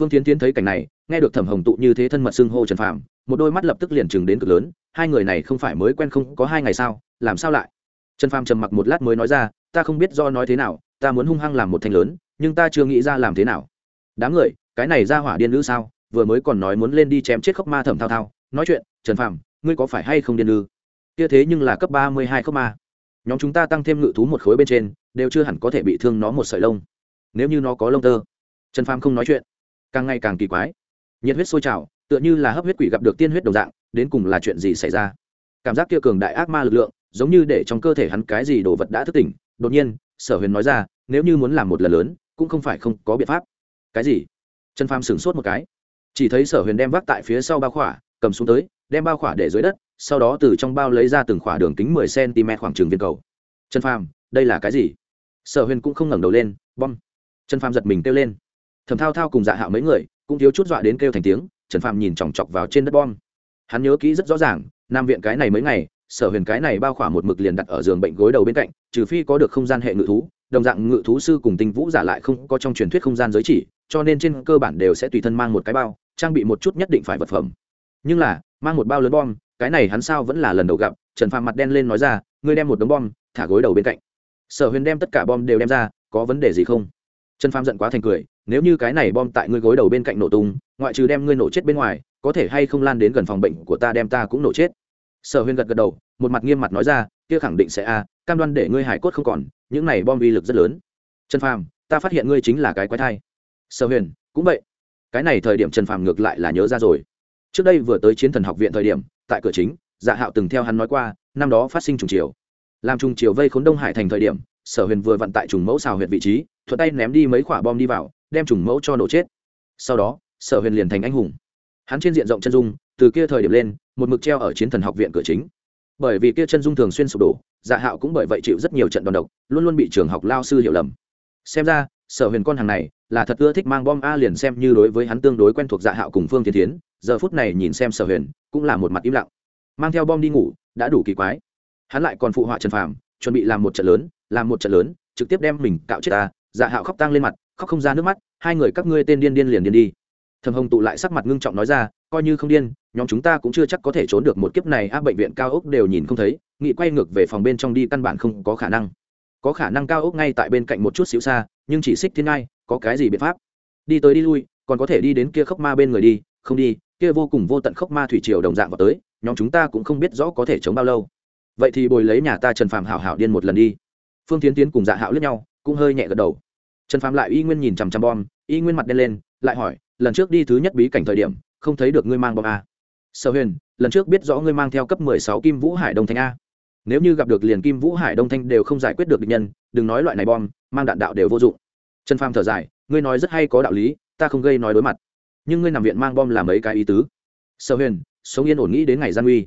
Phương tiến tiến thấy cảnh này, nghe được thẩm hồng tụ như thế thân mật xưng hô trần phàm, một đôi mắt lập tức liền chừng đến cực lớn, hai người này không phải mới quen không có hai ngày sao? Làm sao lại? Trần phàm trầm mặc một lát mới nói ra, ta không biết do nói thế nào, ta muốn hung hăng làm một thanh lớn, nhưng ta chưa nghĩ ra làm thế nào. Đám người, cái này ra hỏa điên nữ sao? Vừa mới còn nói muốn lên đi chém chết khốc ma thẩm thao thao. Nói chuyện, trần phàm, ngươi có phải hay không điên ư? Kia thế nhưng là cấp ba mươi hai khốc ma. Nhóm chúng ta tăng thêm ngự thú một khối bên trên, đều chưa hẳn có thể bị thương nó một sợi lông. Nếu như nó có lông tơ. Trần phàm không nói chuyện. Càng ngày càng kỳ quái. Nhiệt huyết sôi trào, tựa như là hấp huyết quỷ gặp được tiên huyết đồng dạng, đến cùng là chuyện gì xảy ra? Cảm giác kia cường đại ác ma lực lượng, giống như để trong cơ thể hắn cái gì đồ vật đã thức tỉnh. Đột nhiên, sở huyền nói ra, nếu như muốn làm một lần lớn, cũng không phải không có biện pháp. Cái gì? Trần phàm sửng sốt một cái chỉ thấy sở huyền đem vác tại phía sau bao khỏa, cầm xuống tới, đem bao khỏa để dưới đất, sau đó từ trong bao lấy ra từng khỏa đường kính mười cm khoảng trường viên cầu. Trần phàm, đây là cái gì? Sở huyền cũng không ngẩng đầu lên, bom. Trần phàm giật mình kêu lên. Thầm thao thao cùng dạ hạo mấy người, cũng thiếu chút dọa đến kêu thành tiếng, trần phàm nhìn chòng chọc vào trên đất bom. Hắn nhớ kỹ rất rõ ràng, nam viện cái này mấy ngày, sở huyền cái này bao khỏa một mực liền đặt ở giường bệnh gối đầu bên cạnh, trừ phi có được không gian hệ ngự thú, đồng dạng ngự thú sư cùng tinh vũ giả lại không có trong truyền thuyết không gian giới chỉ cho nên trên cơ bản đều sẽ tùy thân mang một cái bao, trang bị một chút nhất định phải vật phẩm. Nhưng là, mang một bao lớn bom, cái này hắn sao vẫn là lần đầu gặp, trần phàm mặt đen lên nói ra, ngươi đem một đống bom, thả gối đầu bên cạnh. Sở huyền đem tất cả bom đều đem ra, có vấn đề gì không? Trần phàm giận quá thành cười, nếu như cái này bom tại ngươi gối đầu bên cạnh nổ tung, ngoại trừ đem ngươi nổ chết bên ngoài, có thể hay không lan đến gần phòng bệnh của ta đem ta cũng nổ chết? Sở huyền gật gật đầu, một mặt nghiêm mặt nói ra, kia khẳng định sẽ a, cam đoan để ngươi hải cốt không còn, những này bom uy lực rất lớn. Trần phàm, ta phát hiện ngươi chính là cái quái thai sở huyền, cũng vậy. Cái này thời điểm trần phàm ngược lại là nhớ ra rồi. Trước đây vừa tới chiến thần học viện thời điểm, tại cửa chính dạ hạo từng theo hắn nói qua, năm đó phát sinh trùng chiều. Làm trùng chiều vây khốn đông hải thành thời điểm, sở huyền vừa vận tại trùng mẫu xào huyệt vị trí, thuận tay ném đi mấy quả bom đi vào, đem trùng mẫu cho nổ chết. Sau đó, sở huyền liền thành anh hùng. Hắn trên diện rộng chân dung, từ kia thời điểm lên, một mực treo ở chiến thần học viện cửa chính. Bởi vì kia chân dung thường xuyên sụp đổ dạ hạo cũng bởi vậy chịu rất nhiều trận đòn độc, luôn luôn bị trường học lao sư hiểu lầm. Xem ra sở huyền con hàng này là thật ưa thích mang bom a liền xem như đối với hắn tương đối quen thuộc dạ hạo cùng phương thiên tiến giờ phút này nhìn xem sở huyền cũng là một mặt im lặng. Mang theo bom đi ngủ, đã đủ kỳ quái. Hắn lại còn phụ họa trần phàm, chuẩn bị làm một trận lớn, làm một trận lớn, trực tiếp đem mình cạo chết ta. Dạ hạo khóc tăng lên mặt, khóc không ra nước mắt, hai người các ngươi tên điên điên liền điên đi. Thầm hồng tụ lại sắc mặt ngưng trọng nói ra, coi như không điên, nhóm chúng ta cũng chưa chắc có thể trốn được một kiếp này áp bệnh viện cao ốc đều nhìn không thấy, nghị quay ngược về phòng bên trong đi, căn bản không có khả năng có khả năng cao ốc ngay tại bên cạnh một chút xíu xa, nhưng chỉ xích thiên ngai, có cái gì biện pháp? Đi tới đi lui, còn có thể đi đến kia khốc ma bên người đi, không đi, kia vô cùng vô tận khốc ma thủy triều đồng dạng vào tới, nhóm chúng ta cũng không biết rõ có thể chống bao lâu. Vậy thì bồi lấy nhà ta trần phàm hảo hảo điên một lần đi. Phương tiến tiến cùng dạ hạo lướt nhau, cũng hơi nhẹ gật đầu. Trần phàm lại y nguyên nhìn chằm chằm bom, y nguyên mặt đen lên, lại hỏi, lần trước đi thứ nhất bí cảnh thời điểm, không thấy được ngươi mang bom a sở huyền, lần trước biết rõ ngươi mang theo cấp mười sáu kim vũ hải đông thánh a nếu như gặp được liền kim vũ hải đông thanh đều không giải quyết được địch nhân, đừng nói loại này bom, mang đạn đạo đều vô dụng. Trần pham thở dài, ngươi nói rất hay có đạo lý, ta không gây nói đối mặt. Nhưng ngươi nằm viện mang bom làm mấy cái ý tứ? Sở huyền, sống yên ổn nghĩ đến ngày gian uy.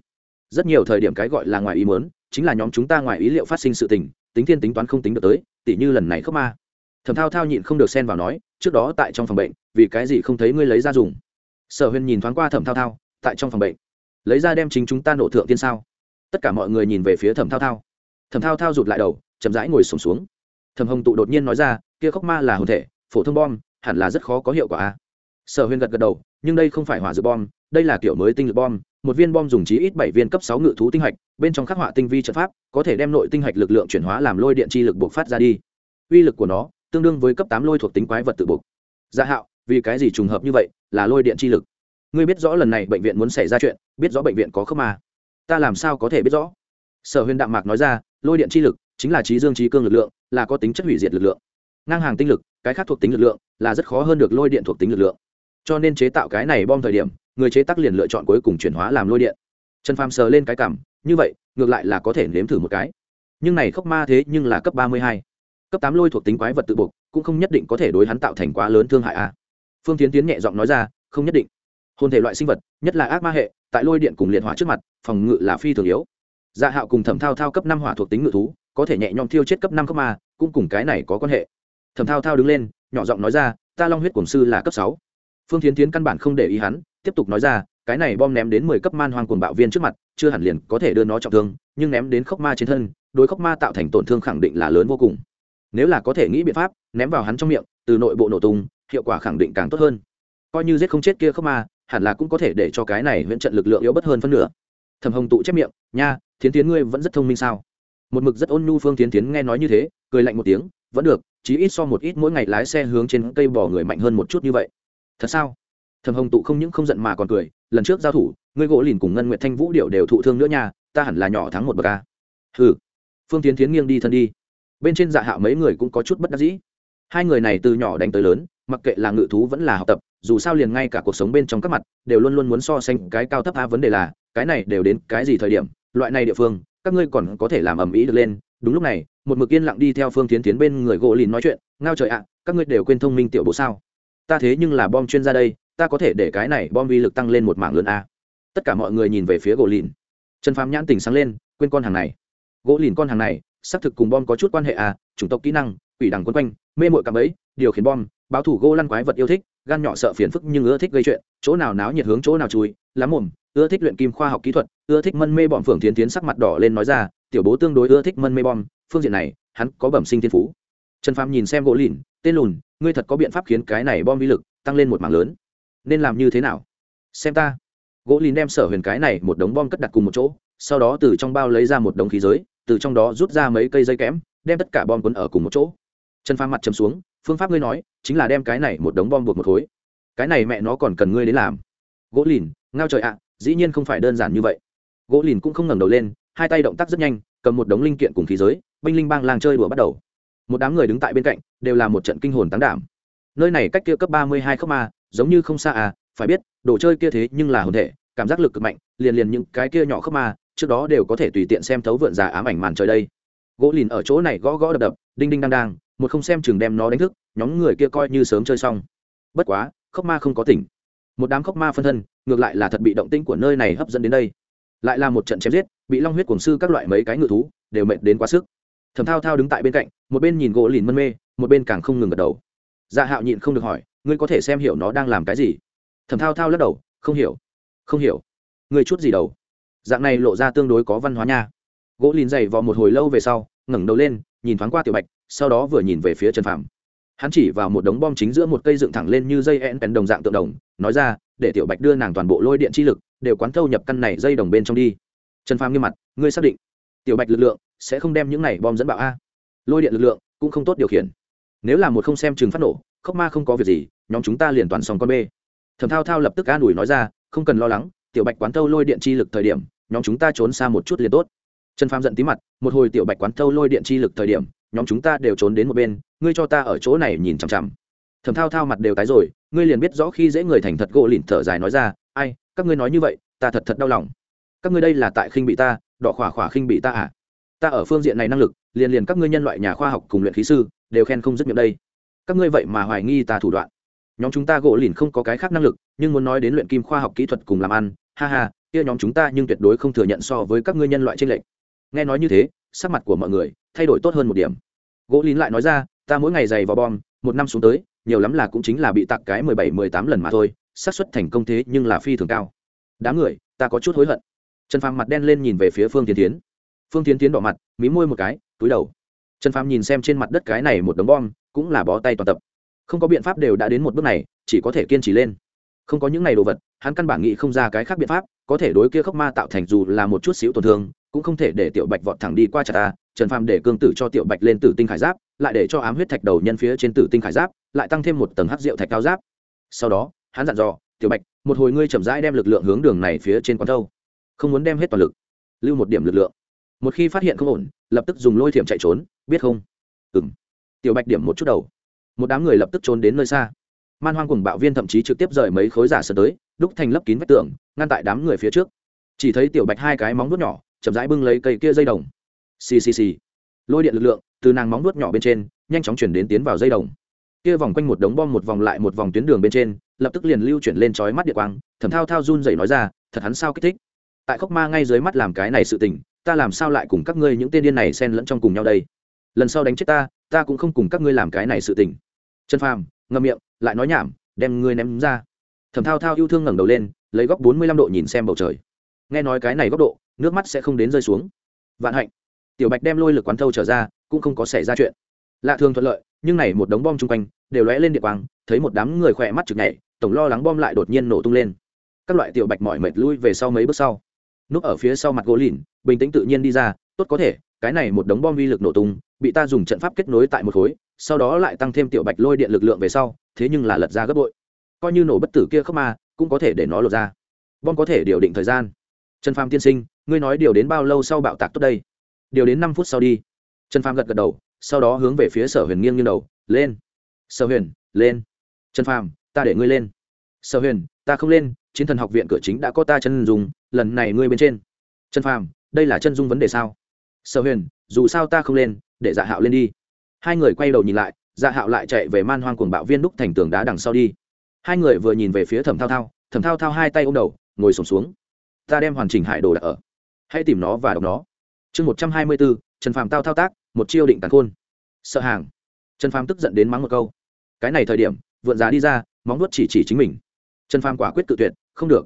Rất nhiều thời điểm cái gọi là ngoài ý muốn, chính là nhóm chúng ta ngoài ý liệu phát sinh sự tình, tính thiên tính toán không tính được tới, tỉ như lần này khóc ma. Thẩm thao thao nhịn không được xen vào nói, trước đó tại trong phòng bệnh, vì cái gì không thấy ngươi lấy ra dùng? Sở huyền nhìn thoáng qua thẩm thao thao, tại trong phòng bệnh. Lấy ra đem chính chúng ta nổ thượng tiên sao? Tất cả mọi người nhìn về phía thẩm thao thao. Thẩm thao thao rụt lại đầu chậm rãi ngồi sùng xuống, xuống thẩm hồng tụ đột nhiên nói ra kia khóc ma là hồn thể phổ thông bom hẳn là rất khó có hiệu quả a. Sở huyền gật gật đầu nhưng đây không phải hỏa dược bom đây là kiểu mới tinh lực bom một viên bom dùng chí ít bảy viên cấp sáu ngự thú tinh hạch bên trong khắc họa tinh vi trận pháp có thể đem nội tinh hạch lực lượng chuyển hóa làm lôi điện chi lực buộc phát ra đi. Uy lực của nó tương đương với cấp tám lôi thuộc tính quái vật tự buộc gia dạ hạo vì cái gì trùng hợp như vậy là lôi điện chi lực? Ngươi biết rõ lần này bệnh viện muốn xảy ra chuyện biết rõ bệnh viện có khớp ma ta làm sao có thể biết rõ? Sở huyền đạm mạc nói ra, lôi điện chi lực chính là trí dương trí cương lực lượng, là có tính chất hủy diệt lực lượng. Ngang hàng tinh lực, cái khác thuộc tính lực lượng, là rất khó hơn được lôi điện thuộc tính lực lượng. Cho nên chế tạo cái này bom thời điểm, người chế tác liền lựa chọn cuối cùng chuyển hóa làm lôi điện. Trần phàm sờ lên cái cảm, như vậy, ngược lại là có thể nếm thử một cái. Nhưng này khốc ma thế nhưng là cấp ba mươi hai. Cấp tám lôi thuộc tính quái vật tự buộc, cũng không nhất định có thể đối hắn tạo thành quá lớn thương hại a. Phương tiến tiến nhẹ giọng nói ra, không nhất định hôn thể loại sinh vật, nhất là ác ma hệ, tại lôi điện cùng liệt hỏa trước mặt, phòng ngự là phi thường yếu. Dạ hạo cùng thẩm thao thao cấp năm hỏa thuộc tính ngự thú, có thể nhẹ nhõm thiêu chết cấp năm cấp ma, cũng cùng cái này có quan hệ. Thẩm thao thao đứng lên, nhỏ giọng nói ra, ta long huyết cổng sư là cấp sáu. Phương tiến tiến căn bản không để ý hắn, tiếp tục nói ra, cái này bom ném đến mười cấp man hoang cuồng bạo viên trước mặt, chưa hẳn liền có thể đưa nó trọng thương, nhưng ném đến khốc ma trên thân, đối khốc ma tạo thành tổn thương khẳng định là lớn vô cùng. Nếu là có thể nghĩ biện pháp, ném vào hắn trong miệng, từ nội bộ nổ tung, hiệu quả khẳng định càng tốt hơn. Coi như giết không chết kia khốc ma hẳn là cũng có thể để cho cái này huyễn trận lực lượng yếu bất hơn phân nửa. Thầm hồng tụ chép miệng, nha, thiến tiến ngươi vẫn rất thông minh sao? Một mực rất ôn nhu phương tiến tiến nghe nói như thế, cười lạnh một tiếng, vẫn được, chí ít so một ít mỗi ngày lái xe hướng trên cây bỏ người mạnh hơn một chút như vậy. Thật sao? Thầm hồng tụ không những không giận mà còn cười, lần trước giao thủ, ngươi gỗ lìn cùng ngân nguyện thanh vũ điệu đều thụ thương nữa nha, ta hẳn là nhỏ thắng một bậc ca hừ. Phương tiến tiến nghiêng đi thân đi. Bên trên dạ hạo mấy người cũng có chút bất đắc dĩ. Hai người này từ nhỏ đánh tới lớn, mặc kệ là ngự thú vẫn là học tập dù sao liền ngay cả cuộc sống bên trong các mặt, đều luôn luôn muốn so sánh cái cao thấp a vấn đề là, cái này đều đến cái gì thời điểm, loại này địa phương, các ngươi còn có thể làm ầm ĩ được lên. Đúng lúc này, một mực yên lặng đi theo phương tiến tiến bên người gỗ lìn nói chuyện, ngao trời ạ, các ngươi đều quên thông minh tiểu bộ sao? Ta thế nhưng là bom chuyên gia đây, ta có thể để cái này bom vi lực tăng lên một mảng lớn a. Tất cả mọi người nhìn về phía gỗ lìn. Trần phàm nhãn tình sáng lên, quên con hàng này. Gỗ lìn con hàng này, xác thực cùng bom có gan nhỏ sợ phiền phức nhưng ưa thích gây chuyện, chỗ nào náo nhiệt hướng chỗ nào chui Lắm mồm, ưa thích luyện kim khoa học kỹ thuật, ưa thích mân mê bom phượng tiến tiến sắc mặt đỏ lên nói ra, tiểu bố tương đối ưa thích mân mê bom phương diện này, hắn có bẩm sinh thiên phú. Trần phàm nhìn xem gỗ lìn, tên lùn, ngươi thật có biện pháp khiến cái này bom vi lực tăng lên một mảng lớn. Nên làm như thế nào? Xem ta. Gỗ lìn đem sở huyền cái này một đống bom cất đặt cùng một chỗ, sau đó từ trong bao lấy ra một đống khí giới, từ trong đó rút ra mấy cây dây kẽm, đem tất cả bom quấn ở cùng một chỗ trần phàm mặt chầm xuống, phương pháp ngươi nói, chính là đem cái này một đống bom buộc một khối. Cái này mẹ nó còn cần ngươi đến làm. Gỗ lìn, ngao trời ạ, dĩ nhiên không phải đơn giản như vậy. Gỗ lìn cũng không ngẩng đầu lên, hai tay động tác rất nhanh, cầm một đống linh kiện cùng khí giới, binh linh bang làng chơi đùa bắt đầu. Một đám người đứng tại bên cạnh, đều là một trận kinh hồn tán đảm. Nơi này cách kia cấp ba mươi hai khớp ma, giống như không xa à phải biết, đồ chơi kia thế nhưng là hồn thể, cảm giác lực cực mạnh, liền liền những cái kia nhỏ khớp ma, trước đó đều có thể tùy tiện xem thấu vượn già ám ảnh màn trời đây. Gỗ lìn ở chỗ này gõ gõ đập đập, đinh đinh đang đang một không xem chừng đem nó đánh thức, nhóm người kia coi như sớm chơi xong. Bất quá, khốc ma không có tỉnh. Một đám khốc ma phân thân, ngược lại là thật bị động tĩnh của nơi này hấp dẫn đến đây. Lại là một trận chém giết, bị long huyết cuồng sư các loại mấy cái ngự thú đều mệt đến quá sức. Thầm thao thao đứng tại bên cạnh, một bên nhìn gỗ lìn mân mê, một bên càng không ngừng gật đầu. Dạ hạo nhịn không được hỏi, ngươi có thể xem hiểu nó đang làm cái gì? Thầm thao thao lắc đầu, không hiểu. Không hiểu? Ngươi chút gì đầu dạng này lộ ra tương đối có văn hóa nha. Gỗ lìn dày vào một hồi lâu về sau, ngẩng đầu lên, nhìn thoáng qua tiểu bạch sau đó vừa nhìn về phía trần Phàm, hắn chỉ vào một đống bom chính giữa một cây dựng thẳng lên như dây en pen đồng dạng tượng đồng nói ra để tiểu bạch đưa nàng toàn bộ lôi điện chi lực đều quán thâu nhập căn này dây đồng bên trong đi. Trần phàm nghiêm mặt ngươi xác định tiểu bạch lực lượng sẽ không đem những này bom dẫn bạo a? Lôi điện lực lượng cũng không tốt điều khiển. Nếu là một không xem chừng phát nổ khóc ma không có việc gì nhóm chúng ta liền toàn xong con b thẩm thao thao lập tức an ủi nói ra không cần lo lắng tiểu bạch quán thâu lôi điện chi lực thời điểm nhóm chúng ta trốn xa một chút liền tốt. Trần phàm giận tí mặt một hồi tiểu bạch quán thâu lôi điện chi lực thời điểm nhóm chúng ta đều trốn đến một bên, ngươi cho ta ở chỗ này nhìn chằm chằm. Thầm thao thao mặt đều tái rồi, ngươi liền biết rõ khi dễ người thành thật gỗ lìn thở dài nói ra, ai, các ngươi nói như vậy, ta thật thật đau lòng. Các ngươi đây là tại khinh bị ta, đỏ khỏa khỏa khinh bị ta à? Ta ở phương diện này năng lực, liền liền các ngươi nhân loại nhà khoa học cùng luyện khí sư, đều khen không dứt miệng đây. Các ngươi vậy mà hoài nghi ta thủ đoạn. Nhóm chúng ta gỗ lìn không có cái khác năng lực, nhưng muốn nói đến luyện kim khoa học kỹ thuật cùng làm ăn, ha ha, kia nhóm chúng ta nhưng tuyệt đối không thừa nhận so với các ngươi nhân loại trên lệnh nghe nói như thế sắc mặt của mọi người thay đổi tốt hơn một điểm. Gỗ lín lại nói ra, ta mỗi ngày giày vào bom, một năm xuống tới, nhiều lắm là cũng chính là bị tặng cái mười bảy, mười tám lần mà thôi, xác suất thành công thế nhưng là phi thường cao. Đám người, ta có chút hối hận. Trần phàm mặt đen lên nhìn về phía phương tiến tiến. Phương tiến tiến đỏ mặt, mí môi một cái, túi đầu. Trần phàm nhìn xem trên mặt đất cái này một đống bom, cũng là bó tay toàn tập. Không có biện pháp đều đã đến một bước này, chỉ có thể kiên trì lên. Không có những này đồ vật, hắn căn bản nghĩ không ra cái khác biện pháp, có thể đối kia khốc ma tạo thành dù là một chút xíu tổn thương cũng không thể để tiểu bạch vọt thẳng đi qua chặt ta, trần phàm để cương tử cho tiểu bạch lên tử tinh khải giáp, lại để cho ám huyết thạch đầu nhân phía trên tử tinh khải giáp, lại tăng thêm một tầng hắc rượu thạch cao giáp. Sau đó, hắn dặn dò, tiểu bạch, một hồi ngươi chậm rãi đem lực lượng hướng đường này phía trên quán thâu, không muốn đem hết toàn lực, lưu một điểm lực lượng. Một khi phát hiện không ổn, lập tức dùng lôi thiểm chạy trốn, biết không? Ừng tiểu bạch điểm một chút đầu. Một đám người lập tức trốn đến nơi xa. Man hoang cùng bạo viên thậm chí trực tiếp rời mấy khối giả sờ tới, đúc thành lấp kín vách tường, ngăn tại đám người phía trước. Chỉ thấy tiểu bạch hai cái móng vuốt nhỏ chậm rãi bưng lấy cây kia dây đồng. Xì xì xì. Lôi điện lực lượng từ nàng móng nuốt nhỏ bên trên, nhanh chóng chuyển đến tiến vào dây đồng. Kia vòng quanh một đống bom một vòng lại một vòng tuyến đường bên trên, lập tức liền lưu chuyển lên chói mắt địa quang thẩm thao thao run dậy nói ra, thật hắn sao kích thích? Tại khốc ma ngay dưới mắt làm cái này sự tình, ta làm sao lại cùng các ngươi những tên điên này xen lẫn trong cùng nhau đây? Lần sau đánh chết ta ta cũng không cùng các ngươi làm cái này sự tình. Trần phàm ngậm miệng, lại nói nhảm, đem ngươi ném ra. Thẩm thao thao yêu thương ngẩng đầu lên, lấy góc bốn mươi lăm độ nhìn xem bầu trời. Nghe nói cái này góc độ nước mắt sẽ không đến rơi xuống. Vạn hạnh. Tiểu bạch đem lôi lực quán thâu trở ra, cũng không có xảy ra chuyện. Lạ thường thuận lợi, nhưng này một đống bom chung quanh, đều lóe lên địa quang, thấy một đám người khỏe mắt chực nhảy, tổng lo lắng bom lại đột nhiên nổ tung lên. Các loại tiểu bạch mỏi mệt lui về sau mấy bước sau. Núp ở phía sau mặt gỗ lìn, bình tĩnh tự nhiên đi ra, tốt có thể, cái này một đống bom vi lực nổ tung, bị ta dùng trận pháp kết nối tại một khối, sau đó lại tăng thêm tiểu bạch lôi điện lực lượng về sau, thế nhưng là lật ra gấp bội. Coi như nổ bất tử kia khớp ma, cũng có thể để nó lột ra. Bom có thể điều định thời gian trần phàm tiên sinh, ngươi nói điều đến bao lâu sau bạo tạc tốt đây? Điều đến năm phút sau đi. Trần phàm gật gật đầu, sau đó hướng về phía sở huyền nghiêng nghiêng đầu, lên. Sở huyền, lên. Trần phàm, ta để ngươi lên. Sở huyền, ta không lên, chiến thần học viện cửa chính đã có ta chân dùng lần này ngươi bên trên. Trần phàm, đây là chân dung vấn đề sao? Sở huyền, dù sao ta không lên, để dạ hạo lên đi. Hai người quay đầu nhìn lại dạ hạo lại chạy về man hoang cuồng bạo viên đúc thành tường đá đằng sau đi. Hai người vừa nhìn về phía thẩm thao thao, thẩm thao thao hai tay ôm đầu, ngồi sổm xuống ta đem hoàn chỉnh hải đồ đặt ở. Hãy tìm nó và đọc nó. Chương một trăm hai mươi bốn trần phàm tao thao tác, một chiêu định tàn khôn. Sợ hàng. Trần phàm tức giận đến mắng một câu. Cái này thời điểm, vượn giá đi ra, móng nuốt chỉ chỉ chính mình. Trần phàm quả quyết tự tuyệt, không được.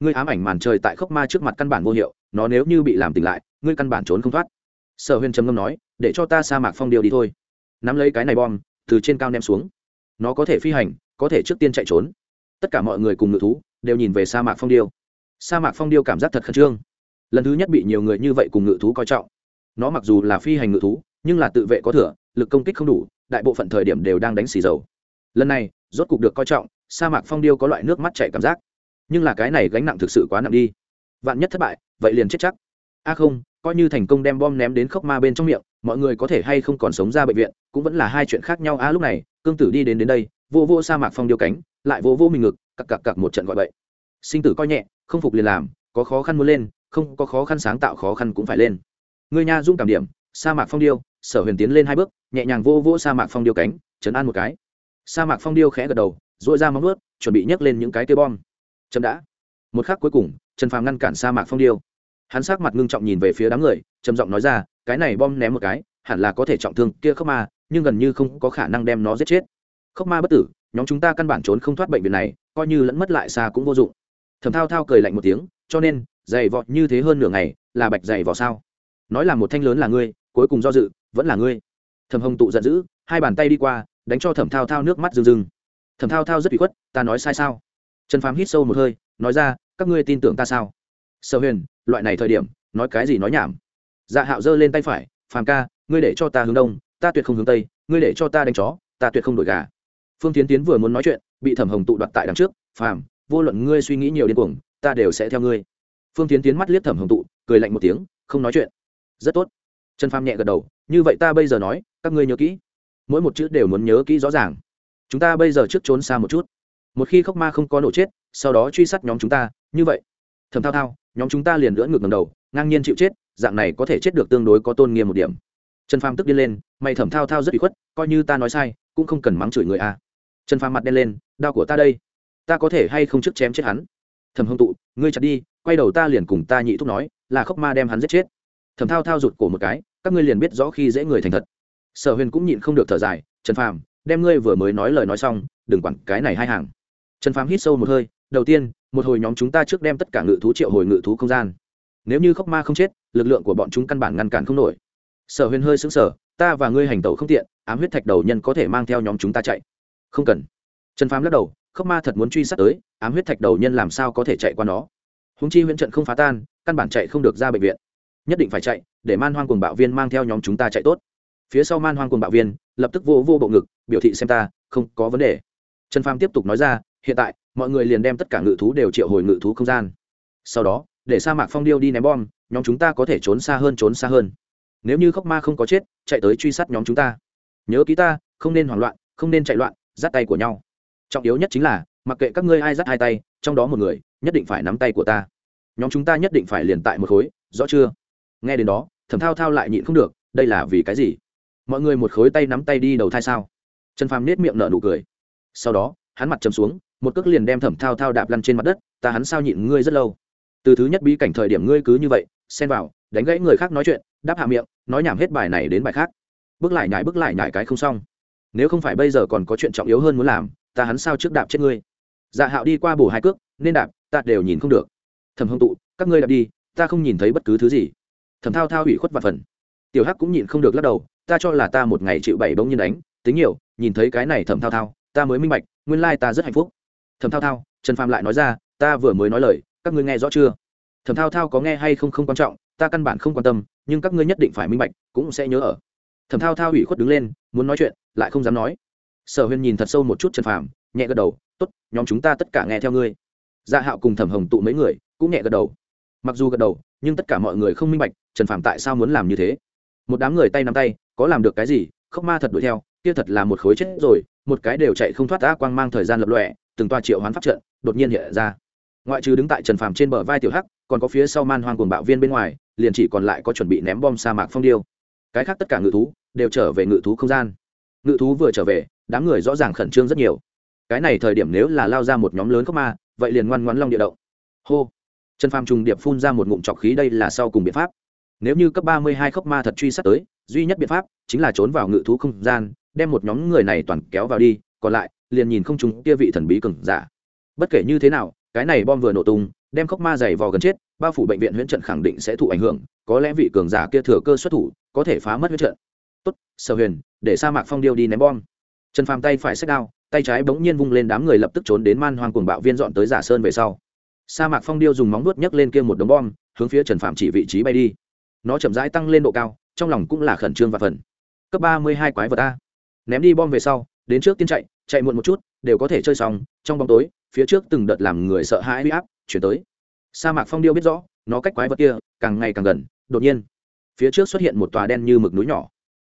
Ngươi ám ảnh màn trời tại khốc ma trước mặt căn bản vô hiệu, nó nếu như bị làm tỉnh lại, ngươi căn bản trốn không thoát. Sở huyền trầm ngâm nói, để cho ta sa mạc phong điều đi thôi. Nắm lấy cái này bom, từ trên cao ném xuống. Nó có thể phi hành, có thể trước tiên chạy trốn. Tất cả mọi người cùng ngự thú, đều nhìn về sa mạc phong điêu sa mạc phong điêu cảm giác thật khẩn trương. Lần thứ nhất bị nhiều người như vậy cùng ngự thú coi trọng. Nó mặc dù là phi hành ngự thú, nhưng là tự vệ có thừa, lực công kích không đủ, đại bộ phận thời điểm đều đang đánh xì dầu. Lần này, rốt cục được coi trọng, sa mạc phong điêu có loại nước mắt chảy cảm giác. Nhưng là cái này gánh nặng thực sự quá nặng đi. Vạn nhất thất bại, vậy liền chết chắc. A không, coi như thành công đem bom ném đến khốc ma bên trong miệng, mọi người có thể hay không còn sống ra bệnh viện, cũng vẫn là hai chuyện khác nhau. A lúc này, cương tử đi đến đến đây, vô vô sa mạc phong điêu cánh, lại vô vô mình ngực, cặc cặc cặc một trận gọi bậy. Sinh tử coi nhẹ không phục liền làm, có khó khăn muốn lên, không có khó khăn sáng tạo khó khăn cũng phải lên. Người nha dung cảm điểm, sa mạc phong điêu, sở huyền tiến lên hai bước, nhẹ nhàng vô vô sa mạc phong điêu cánh chấn an một cái. Sa mạc phong điêu khẽ gật đầu dội ra móng ướt chuẩn bị nhấc lên những cái cây bom. Chậm đã. Một khắc cuối cùng, trần phàm ngăn cản sa mạc phong điêu. Hắn sát mặt ngưng trọng nhìn về phía đám người, trầm giọng nói ra, cái này bom ném một cái, hẳn là có thể trọng thương kia khốc ma, nhưng gần như không có khả năng đem nó giết chết. Khốc ma bất tử, nhóm chúng ta căn bản trốn không thoát bệnh viện này, coi như lẫn mất lại xa cũng vô dụng thầm thao thao cười lạnh một tiếng, cho nên dày vọt như thế hơn nửa ngày, là bạch dày vỏ sao? Nói là một thanh lớn là ngươi, cuối cùng do dự, vẫn là ngươi. Thầm hồng tụ giận dữ, hai bàn tay đi qua, đánh cho thẩm thao thao nước mắt rừng rừng thẩm thao thao rất bị khuất, ta nói sai sao? Trần phám hít sâu một hơi, nói ra, các ngươi tin tưởng ta sao? Sở huyền, loại này thời điểm, nói cái gì nói nhảm. Dạ hạo giơ lên tay phải, phàm ca, ngươi để cho ta hướng đông, ta tuyệt không hướng tây, ngươi để cho ta đánh chó, ta tuyệt không đổi gà. Phương tiến tiến vừa muốn nói chuyện, bị thẩm hồng tụ đoạt tại đằng trước, phàm vô luận ngươi suy nghĩ nhiều điên cuồng, ta đều sẽ theo ngươi. Phương tiến tiến mắt liếc thẩm hồng tụ, cười lạnh một tiếng, không nói chuyện. Rất tốt. Trần phàm nhẹ gật đầu, như vậy ta bây giờ nói, các ngươi nhớ kỹ. Mỗi một chữ đều muốn nhớ kỹ rõ ràng. Chúng ta bây giờ trước trốn xa một chút. Một khi khóc ma không có nổ chết, sau đó truy sát nhóm chúng ta, như vậy. Thầm thao thao, nhóm chúng ta liền lưỡn ngược ngầm đầu, ngang nhiên chịu chết, dạng này có thể chết được tương đối có tôn nghiêm một điểm. Trần phàm tức điên lên, mày thẩm thao thao rất bị khuất, coi như ta nói sai, cũng không cần mắng chửi người a. À. trần phàm mặt đen lên, đau của ta đây ta có thể hay không trước chém chết hắn? Thầm Hồng tụ, ngươi chặt đi, quay đầu ta liền cùng ta nhị thúc nói, là khóc ma đem hắn giết chết. Thầm thao thao rụt cổ một cái, các ngươi liền biết rõ khi dễ người thành thật. Sở huyền cũng nhịn không được thở dài, trần phàm, đem ngươi vừa mới nói lời nói xong, đừng quẳng cái này hai hàng. Trần phàm hít sâu một hơi, đầu tiên, một hồi nhóm chúng ta trước đem tất cả ngự thú triệu hồi ngự thú không gian. Nếu như khóc ma không chết, lực lượng của bọn chúng căn bản ngăn cản không nổi. Sở huyền hơi xứng sở ta và ngươi hành tẩu không tiện, ám huyết thạch đầu nhân có thể mang theo nhóm chúng ta chạy. Không cần. Trần phàm lắc đầu Khốc ma thật muốn truy sát tới, ám huyết thạch đầu nhân làm sao có thể chạy qua nó? Húng chi huyễn trận không phá tan, căn bản chạy không được ra bệnh viện. Nhất định phải chạy, để man hoang cùng bạo viên mang theo nhóm chúng ta chạy tốt. Phía sau man hoang cùng bạo viên, lập tức vô vô bộ ngực, biểu thị xem ta, không có vấn đề. Trần pham tiếp tục nói ra, hiện tại, mọi người liền đem tất cả ngự thú đều triệu hồi ngự thú không gian. Sau đó, để sa mạc phong điêu đi ném bom, nhóm chúng ta có thể trốn xa hơn, trốn xa hơn. Nếu như khóc ma không có chết, chạy tới truy sát nhóm chúng ta. Nhớ ký ta, không nên hoảng loạn, không nên chạy loạn dắt tay của nhau trọng yếu nhất chính là, mặc kệ các ngươi ai dắt hai tay, trong đó một người, nhất định phải nắm tay của ta. Nhóm chúng ta nhất định phải liền tại một khối, rõ chưa? Nghe đến đó, thẩm thao thao lại nhịn không được, đây là vì cái gì? Mọi người một khối tay nắm tay đi đầu thai sao? Trần phàm nết miệng nở nụ cười. Sau đó, hắn mặt chầm xuống, một cước liền đem thẩm thao thao đạp lăn trên mặt đất, ta hắn sao nhịn ngươi rất lâu? Từ thứ nhất bí cảnh thời điểm ngươi cứ như vậy, xen vào, đánh gãy người khác nói chuyện, đáp hạ miệng, nói nhảm hết bài này đến bài khác. Bước lại nhải, bước lại nhải cái không xong nếu không phải bây giờ còn có chuyện trọng yếu hơn muốn làm, ta hắn sao trước đạp chết ngươi? Dạ hạo đi qua bổ hai cước, nên đạp, ta đều nhìn không được. Thầm hông tụ, các ngươi đạp đi, ta không nhìn thấy bất cứ thứ gì. Thầm thao thao ủy khuất và phần. Tiểu hắc cũng nhìn không được lắc đầu, ta cho là ta một ngày chịu bảy bỗng nhiên đánh, tính nhiều, nhìn thấy cái này thầm thao thao, ta mới minh bạch, nguyên lai ta rất hạnh phúc. Thầm thao thao, trần phàm lại nói ra, ta vừa mới nói lời, các ngươi nghe rõ chưa? Thầm thao thao có nghe hay không không quan trọng, ta căn bản không quan tâm, nhưng các ngươi nhất định phải minh bạch, cũng sẽ nhớ ở. Thầm thao thao ủy khuất đứng lên, muốn nói chuyện lại không dám nói. Sở huyền nhìn thật sâu một chút trần phàm, nhẹ gật đầu t ố t nhóm chúng ta tất cả nghe theo ngươi. Gia dạ hạo cùng thẩm hồng tụ mấy người cũng nhẹ gật đầu. Mặc dù gật đầu, nhưng tất cả mọi người không minh bạch trần phàm tại sao muốn làm như thế. Một đám người tay nắm tay, có làm được cái gì? Khóc ma thật đuổi theo, kia thật là một khối chết rồi, một cái đều chạy không thoát ra quang mang thời gian lập lọe từng toa triệu hoán pháp trận đột nhiên hiện ra. Ngoại trừ đứng tại trần phàm trên bờ vai tiểu hắc, còn có phía sau man hoang cuồng bạo viên bên ngoài, liền chỉ còn lại có chuẩn bị ném bom sa mạc phong điêu. Cái khác tất cả ngự thú đều trở về ngự thú không gian ngự thú vừa trở về, đám người rõ ràng khẩn trương rất nhiều. Cái này thời điểm nếu là lao ra một nhóm lớn khốc ma, vậy liền ngoan ngoãn long địa động. Hô. Trần phàm trùng điệp phun ra một ngụm trọc khí đây là sau cùng biện pháp. Nếu như cấp ba mươi hai khốc ma thật truy sát tới, duy nhất biện pháp chính là trốn vào ngự thú không gian, đem một nhóm người này toàn kéo vào đi, còn lại, liền nhìn không chúng kia vị thần bí cường giả. Bất kể như thế nào, cái này bom vừa nổ tung, đem khốc ma dày vò gần chết, bao phủ bệnh viện huyễn trận khẳng định sẽ thụ ảnh hưởng, có lẽ vị cường giả kia thừa cơ xuất thủ, có thể phá mất huyễn trận sở huyền, để sa mạc phong điêu đi ném bom. Trần phàm tay phải xách đao, tay trái bỗng nhiên vung lên đám người lập tức trốn đến man hoang cuồng bạo viên dọn tới giả sơn về sau. Sa mạc phong điêu dùng móng nuốt nhấc lên kia một đống bom, hướng phía trần phạm chỉ vị trí bay đi. Nó chậm rãi tăng lên độ cao, trong lòng cũng là khẩn trương và phần cấp ba mươi hai quái vật a. Ném đi bom về sau, đến trước tiên chạy chạy muộn một chút, đều có thể chơi xong, trong bóng tối, phía trước từng đợt làm người sợ hãi huy áp chuyển tới. Sa mạc phong điêu biết rõ, nó cách quái vật kia càng ngày càng gần, đột nhiên, phía trước xuất hiện một tòa đen như mực núi nhỏ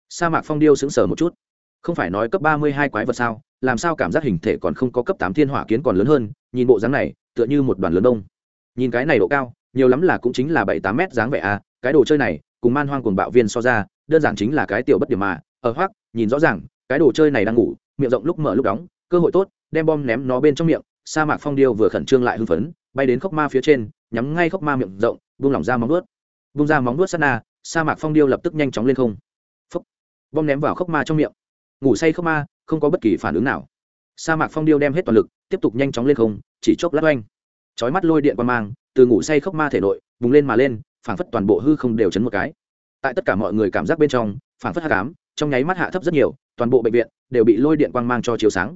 sa mạc phong điêu sững sờ một chút. Không phải nói cấp ba mươi hai quái vật sao, làm sao cảm giác hình thể còn không có cấp tám thiên hỏa kiến còn lớn hơn, nhìn bộ dáng này, tựa như một đoàn lớn đông. Nhìn cái này độ cao, nhiều lắm là cũng chính là bảy tám mét dáng vẻ à cái đồ chơi này, cùng man hoang cuồng bạo viên so ra, đơn giản chính là cái tiểu bất điểm mà. Ờ, Ở hoác nhìn rõ ràng, cái đồ chơi này đang ngủ, miệng rộng lúc mở lúc đóng, cơ hội tốt, đem bom ném nó bên trong miệng, sa mạc phong điêu vừa khẩn trương lại hưng phấn, bay đến khốc ma phía trên, nhắm ngay khốc ma miệng rộng, buông lỏng ra móng vuốt. Buông ra móng vuốt sát na, sa mạc phong điêu lập tức nhanh chóng lên không bom ném vào khốc ma trong miệng. Ngủ say khốc ma, không có bất kỳ phản ứng nào. Sa mạc phong điêu đem hết toàn lực, tiếp tục nhanh chóng lên không, chỉ chốc lát oanh. Chói mắt lôi điện qua mang, từ ngủ say khốc ma thể nội, bùng lên mà lên, phảng phất toàn bộ hư không đều chấn một cái. Tại tất cả mọi người cảm giác bên trong, phảng phất hạ cám trong nháy mắt hạ thấp rất nhiều, toàn bộ bệnh viện đều bị lôi điện quang mang cho chiếu sáng.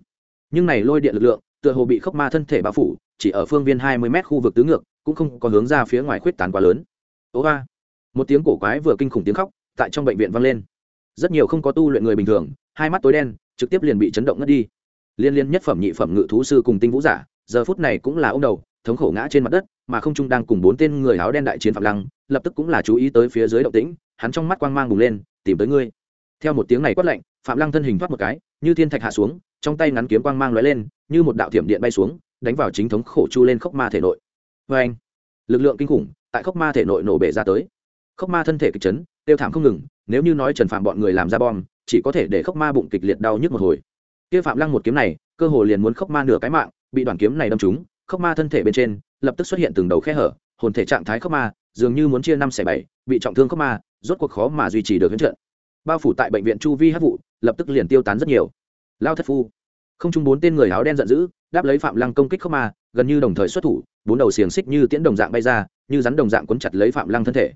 Nhưng này lôi điện lực lượng, tựa hồ bị khốc ma thân thể bao phủ, chỉ ở phương viên hai mươi m khu vực tứ ngược, cũng không có hướng ra phía ngoài khuyết tán quá lớn. Ố ba. Một tiếng cổ quái vừa kinh khủng tiếng khóc, tại trong bệnh viện vang lên rất nhiều không có tu luyện người bình thường, hai mắt tối đen, trực tiếp liền bị chấn động ngất đi. Liên liên nhất phẩm nhị phẩm ngự thú sư cùng tinh vũ giả, giờ phút này cũng là ông đầu, thống khổ ngã trên mặt đất, mà không trung đang cùng bốn tên người áo đen đại chiến phạm lăng, lập tức cũng là chú ý tới phía dưới động tĩnh, hắn trong mắt quang mang bùng lên, tìm tới ngươi. Theo một tiếng này quát lạnh, phạm lăng thân hình thoát một cái, như thiên thạch hạ xuống, trong tay ngắn kiếm quang mang lóe lên, như một đạo thiểm điện bay xuống, đánh vào chính thống khổ chu lên khốc ma thể nội. Vê anh, lực lượng kinh khủng, tại khốc ma thể nội nổ bể ra tới. Khốc ma thân thể kịch chấn, tiêu thảm không ngừng nếu như nói trần phạm bọn người làm ra bom, chỉ có thể để khốc ma bụng kịch liệt đau nhức một hồi. Kia phạm lăng một kiếm này, cơ hồ liền muốn khốc ma nửa cái mạng, bị đoàn kiếm này đâm trúng, khốc ma thân thể bên trên, lập tức xuất hiện từng đầu khe hở, hồn thể trạng thái khốc ma, dường như muốn chia năm xẻ bảy, bị trọng thương khốc ma, rốt cuộc khó mà duy trì được hiến trận. Bao phủ tại bệnh viện chu vi hát vụ, lập tức liền tiêu tán rất nhiều. Lao thất phu. Không chung bốn tên người áo đen giận dữ, đáp lấy phạm lăng công kích khốc ma, gần như đồng thời xuất thủ, bốn đầu xiềng xích như tiễn đồng dạng bay ra, như rắn đồng dạng quấn chặt lấy phạm lăng thân thể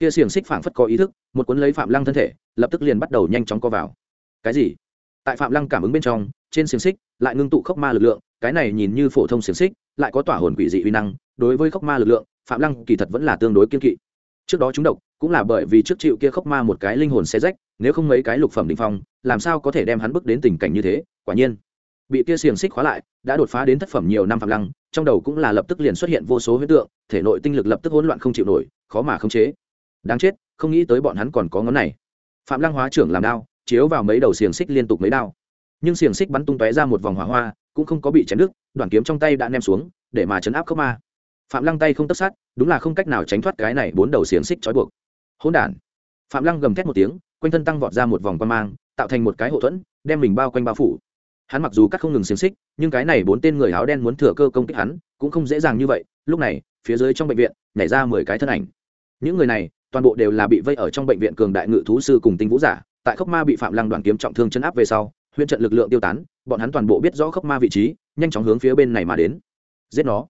kia xiềng xích phảng phất có ý thức, một cuốn lấy phạm lăng thân thể, lập tức liền bắt đầu nhanh chóng co vào. Cái gì? Tại phạm lăng cảm ứng bên trong, trên xiềng xích lại ngưng tụ khốc ma lực lượng, cái này nhìn như phổ thông xiềng xích, lại có tỏa hồn quỷ dị uy năng, đối với khốc ma lực lượng, phạm lăng kỳ thật vẫn là tương đối kiên kỵ. Trước đó chúng độc, cũng là bởi vì trước chịu kia khốc ma một cái linh hồn xe rách, nếu không mấy cái lục phẩm đình phong, làm sao có thể đem hắn bước đến tình cảnh như thế, quả nhiên. Bị kia xiềng xích khóa lại, đã đột phá đến thất phẩm nhiều năm phạm lăng, trong đầu cũng là lập tức liền xuất hiện vô số huyết tượng, thể nội tinh lực lập tức hỗn loạn không chịu nổi, khó mà khống chế đáng chết, không nghĩ tới bọn hắn còn có ngón này. Phạm lăng hóa trưởng làm đao, chiếu vào mấy đầu xiềng xích liên tục mấy đao. Nhưng xiềng xích bắn tung tóe ra một vòng hỏa hoa, cũng không có bị chém đứt đoàn kiếm trong tay đã ném xuống, để mà chấn áp khớp ma. Phạm lăng tay không tất sát, đúng là không cách nào tránh thoát cái này bốn đầu xiềng xích trói buộc. Hỗn đản. Phạm lăng gầm thét một tiếng, quanh thân tăng vọt ra một vòng quan mang, tạo thành một cái hậu thuẫn, đem mình bao quanh bao phủ. Hắn mặc dù cắt không ngừng xiềng xích, nhưng cái này bốn tên người áo đen muốn thừa cơ công kích hắn, cũng không dễ dàng như vậy. Lúc này, phía dưới trong bệnh viện, nhảy ra mười cái thân ảnh. Những người này toàn bộ đều là bị vây ở trong bệnh viện cường đại ngự thú sư cùng tinh vũ giả, tại khốc ma bị phạm lăng đoàn kiếm trọng thương chân áp về sau huyện trận lực lượng tiêu tán, bọn hắn toàn bộ biết rõ khốc ma vị trí, nhanh chóng hướng phía bên này mà đến. Giết nó.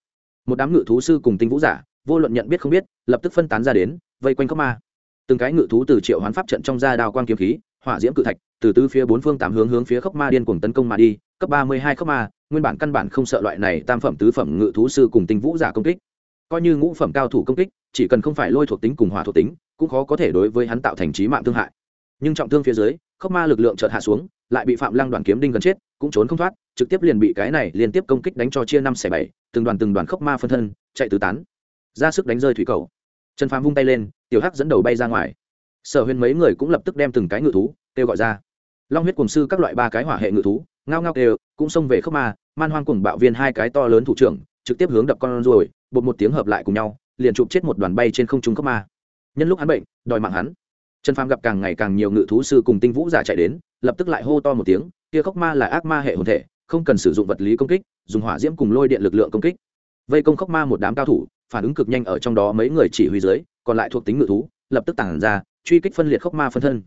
Một đám ngự thú sư cùng tinh vũ giả, vô luận nhận biết không biết, lập tức phân tán ra đến, vây quanh khốc ma. Từng cái ngự thú từ triệu hoán pháp trận trong ra đào quang kiếm khí, hỏa diễm cự thạch, từ tứ phía bốn phương tám hướng hướng phía khốc ma điên cuồng tấn công mà đi, cấp ba mươi hai khốc ma, nguyên bản căn bản không sợ loại này tam phẩm tứ phẩm ngự thú sư cùng tinh vũ giả công kích coi như ngũ phẩm cao thủ công kích, chỉ cần không phải lôi thuộc tính cùng hỏa thuộc tính, cũng khó có thể đối với hắn tạo thành trí mạng thương hại. Nhưng trọng thương phía dưới, khốc ma lực lượng chợt hạ xuống, lại bị phạm lăng đoàn kiếm đinh gần chết, cũng trốn không thoát, trực tiếp liền bị cái này liên tiếp công kích đánh cho chia năm xẻ bảy, từng đoàn từng đoàn khốc ma phân thân, chạy tứ tán. Ra sức đánh rơi thủy cầu. Trần phàm vung tay lên, tiểu hắc dẫn đầu bay ra ngoài. Sở huyền mấy người cũng lập tức đem từng cái ngự thú, kêu gọi ra. Long huyết cùng sư các loại ba cái hỏa hệ ngự thú, ngao ngao kêu, cũng xông về khốc ma, man hoang cùng bạo viên hai cái to lớn thủ trưởng, trực tiếp hướng đập con ruồi bột một tiếng hợp lại cùng nhau, liền chụp chết một đoàn bay trên không trung cấp ma. Nhân lúc hắn bệnh, đòi mạng hắn. Trần phàm gặp càng ngày càng nhiều ngự thú sư cùng tinh vũ giả chạy đến, lập tức lại hô to một tiếng, kia khốc ma là ác ma hệ hồn thể, không cần sử dụng vật lý công kích, dùng hỏa diễm cùng lôi điện lực lượng công kích. Vây công khốc ma một đám cao thủ, phản ứng cực nhanh ở trong đó mấy người chỉ huy dưới, còn lại thuộc tính ngự thú, lập tức tản ra, truy kích phân liệt khốc ma phân thân.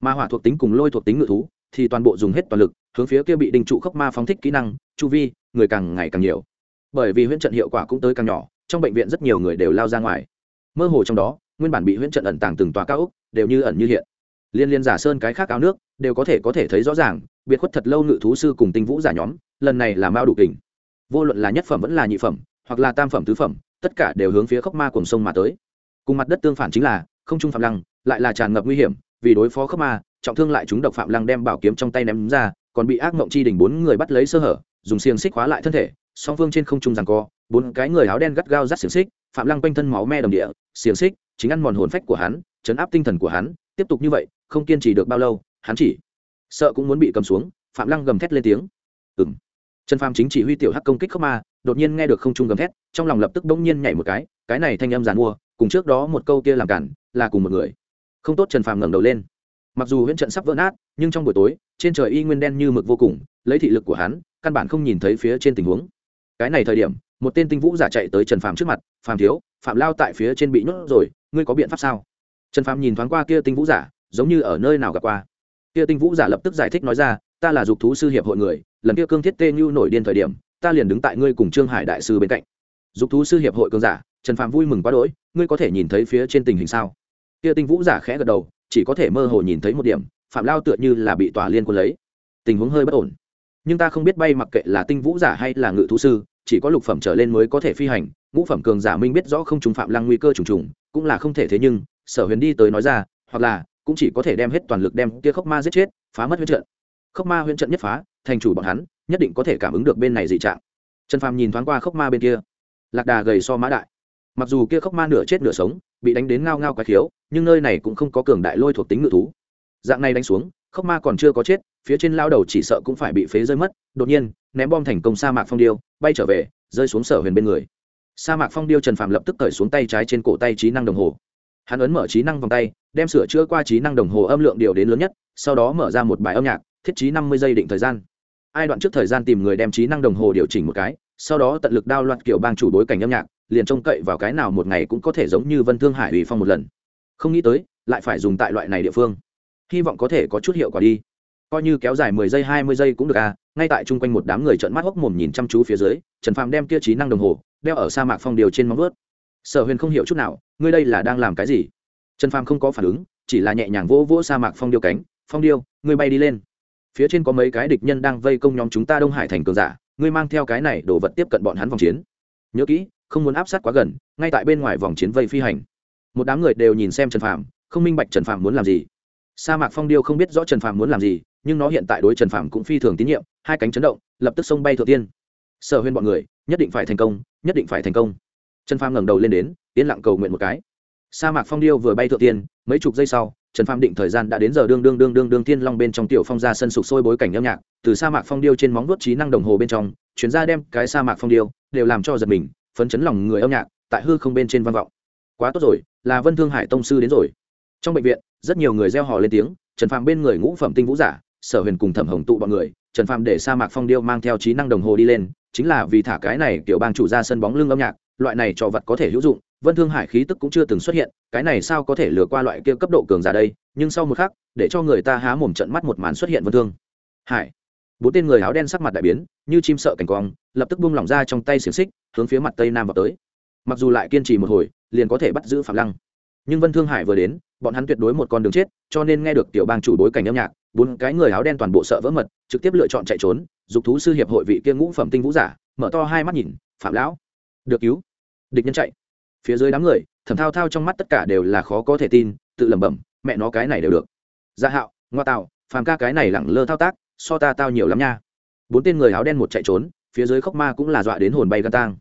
Ma hỏa thuộc tính cùng lôi thuộc tính ngự thú, thì toàn bộ dùng hết toàn lực, hướng phía kia bị đình trụ khốc ma phóng thích kỹ năng, chu vi, người càng ngày càng nhiều bởi vì huyễn trận hiệu quả cũng tới càng nhỏ, trong bệnh viện rất nhiều người đều lao ra ngoài. Mơ hồ trong đó, nguyên bản bị huyễn trận ẩn tàng từng tòa cao ốc, đều như ẩn như hiện. Liên liên giả sơn cái khác áo nước, đều có thể có thể thấy rõ ràng, biệt khuất thật lâu ngự thú sư cùng tinh vũ giả nhóm, lần này là mao đủ kình. Vô luận là nhất phẩm vẫn là nhị phẩm, hoặc là tam phẩm tứ phẩm, tất cả đều hướng phía khốc ma cùng sông mà tới. Cùng mặt đất tương phản chính là, không trung phạm lăng, lại là tràn ngập nguy hiểm, vì đối phó khốc ma, trọng thương lại chúng độc phạm lăng đem bảo kiếm trong tay ném ra, còn bị ác mộng chi đỉnh bốn người bắt lấy sơ hở, dùng xiềng xích khóa lại thân thể song phương trên không trung rằng co, bốn cái người áo đen gắt gao rắt xiềng xích, phạm lăng quanh thân máu me đồng địa, xiềng xích, chính ăn mòn hồn phách của hắn, chấn áp tinh thần của hắn, tiếp tục như vậy, không kiên trì được bao lâu, hắn chỉ sợ cũng muốn bị cầm xuống, phạm lăng gầm thét lên tiếng. Ừ m trần phàm chính chỉ huy tiểu hắc công kích không ma, đột nhiên nghe được không trung gầm thét, trong lòng lập tức bỗng nhiên nhảy một cái cái này thanh âm giàn mua, cùng trước đó một câu kia làm cản, là cùng một người. Không tốt trần phàm ngẩng đầu lên. Mặc dù huyễn trận sắp vỡ nát, nhưng trong buổi tối, trên trời y nguyên đen như mực vô cùng, lấy thị lực của hắn, căn bản không nhìn thấy phía trên tình huống cái này thời điểm, một tên tinh vũ giả chạy tới trần phàm trước mặt, phàm thiếu phạm lao tại phía trên bị nhốt rồi, ngươi có biện pháp sao? Trần phàm nhìn thoáng qua kia tinh vũ giả, giống như ở nơi nào gặp qua. Kia tinh vũ giả lập tức giải thích nói ra, ta là dục thú sư hiệp hội người, lần kia cương thiết tê như nổi điên thời điểm, ta liền đứng tại ngươi cùng trương hải đại sư bên cạnh. Dục thú sư hiệp hội cương giả, trần phàm vui mừng quá đỗi, ngươi có thể nhìn thấy phía trên tình hình sao? Kia tinh vũ giả khẽ gật đầu, chỉ có thể mơ hồ nhìn thấy một điểm phạm lao tựa như là bị tòa liên quân lấy. Tình huống hơi bất ổn. Nhưng ta không biết bay mặc kệ là tinh vũ giả hay là ngự thú sư chỉ có lục phẩm trở lên mới có thể phi hành, ngũ phẩm cường giả minh biết rõ không trùng phạm lăng nguy cơ trùng trùng, cũng là không thể thế nhưng, sở huyền đi tới nói ra, hoặc là, cũng chỉ có thể đem hết toàn lực đem kia khốc ma giết chết, phá mất huyễn trận. Khốc ma huyễn trận nhất phá, thành chủ bọn hắn, nhất định có thể cảm ứng được bên này dị trạng. Trần phàm nhìn thoáng qua khốc ma bên kia. Lạc đà gầy so mã đại. Mặc dù kia khốc ma nửa chết nửa sống, bị đánh đến ngao ngao cái khiếu, nhưng nơi này cũng không có cường đại lôi thuộc tính ngự thú. Dạng này đánh xuống, khốc ma còn chưa có chết, phía trên lao đầu chỉ sợ cũng phải bị phế rơi mất, đột nhiên, ném bom thành công sa mạc phong điêu bay trở về, rơi xuống sở huyền bên người. Sa mạc phong điêu trần phạm lập tức cởi xuống tay trái trên cổ tay trí năng đồng hồ. Hắn ấn mở trí năng vòng tay, đem sửa chữa qua trí năng đồng hồ âm lượng điều đến lớn nhất, sau đó mở ra một bài âm nhạc, thiết trí năm mươi giây định thời gian. Ai đoạn trước thời gian tìm người đem trí năng đồng hồ điều chỉnh một cái, sau đó tận lực đao loạt kiểu bang chủ bối cảnh âm nhạc, liền trông cậy vào cái nào một ngày cũng có thể giống như vân thương hải ủy phong một lần. Không nghĩ tới, lại phải dùng tại loại này địa phương. Hy vọng có thể có chút hiệu quả đi. Coi như kéo dài mười giây, hai mươi giây cũng được à ngay tại chung quanh một đám người trợn mắt hốc mồm nhìn chăm chú phía dưới, trần phàm đem kia trí năng đồng hồ đeo ở sa mạc phong điều trên móng vớt sở huyền không hiểu chút nào, ngươi đây là đang làm cái gì? Trần phàm không có phản ứng, chỉ là nhẹ nhàng vỗ vỗ sa mạc phong điêu cánh, phong điêu, ngươi bay đi lên. Phía trên có mấy cái địch nhân đang vây công nhóm chúng ta đông hải thành cường giả, ngươi mang theo cái này đổ vật tiếp cận bọn hắn vòng chiến. Nhớ kỹ, không muốn áp sát quá gần, ngay tại bên ngoài vòng chiến vây phi hành. Một đám người đều nhìn xem trần phàm, không minh bạch trần phàm muốn làm gì. Sa mạc phong điêu không biết rõ trần phàm muốn làm gì nhưng nó hiện tại đối trần phàm cũng phi thường tín nhiệm, hai cánh chấn động, lập tức sông bay thượng tiên. Sở huyên bọn người, nhất định phải thành công, nhất định phải thành công. Trần phàm ngẩng đầu lên đến, yên lặng cầu nguyện một cái. Sa mạc phong điêu vừa bay thượng tiên, mấy chục giây sau, trần phàm định thời gian đã đến giờ đương đương đương đương đương tiên long bên trong tiểu phong ra sân sục sôi bối cảnh âm nhạc, từ sa mạc phong điêu trên móng vuốt trí năng đồng hồ bên trong, chuyến ra đem cái sa mạc phong điêu, đều làm cho giật mình, phấn chấn lòng người âm nhạc, tại hư không bên trên văn vọng. Quá tốt rồi, là vân thương hải tông sư đến rồi. Trong bệnh viện, rất nhiều người reo hò lên tiếng, trần phàm bên người ngũ phẩm tinh vũ giả sở huyền cùng thẩm hồng tụ bọn người, trần phàm để sa mạc phong điêu mang theo trí năng đồng hồ đi lên, chính là vì thả cái này kiểu bang chủ ra sân bóng lưng âm nhạc, loại này cho vật có thể hữu dụng, vân thương hải khí tức cũng chưa từng xuất hiện, cái này sao có thể lừa qua loại kia cấp độ cường giả đây, nhưng sau một khắc, để cho người ta há mồm trận mắt một màn xuất hiện vân thương. Hải. Bốn tên người áo đen sắc mặt đại biến, như chim sợ cảnh quang, lập tức buông lỏng ra trong tay xiềng xích, hướng phía mặt tây nam vào tới. Mặc dù lại kiên trì một hồi, liền có thể bắt giữ phạm lăng nhưng vân thương hải vừa đến, bọn hắn tuyệt đối một con đường chết, cho nên nghe được tiểu bang chủ bối cảnh âm nhạc, bốn cái người áo đen toàn bộ sợ vỡ mật, trực tiếp lựa chọn chạy trốn, dục thú sư hiệp hội vị kia ngũ phẩm tinh vũ giả, mở to hai mắt nhìn, phạm lão, được cứu. Địch nhân chạy. Phía dưới đám người thẩm thao thao trong mắt tất cả đều là khó có thể tin, tự lẩm bẩm, mẹ nó cái này đều được. Gia hạo, ngoa tạo phàm ca cái này lẳng lơ thao tác, so ta tao nhiều lắm nha. Bốn tên người áo đen một chạy trốn, phía dưới khóc ma cũng là dọa đến hồn bay gan tang.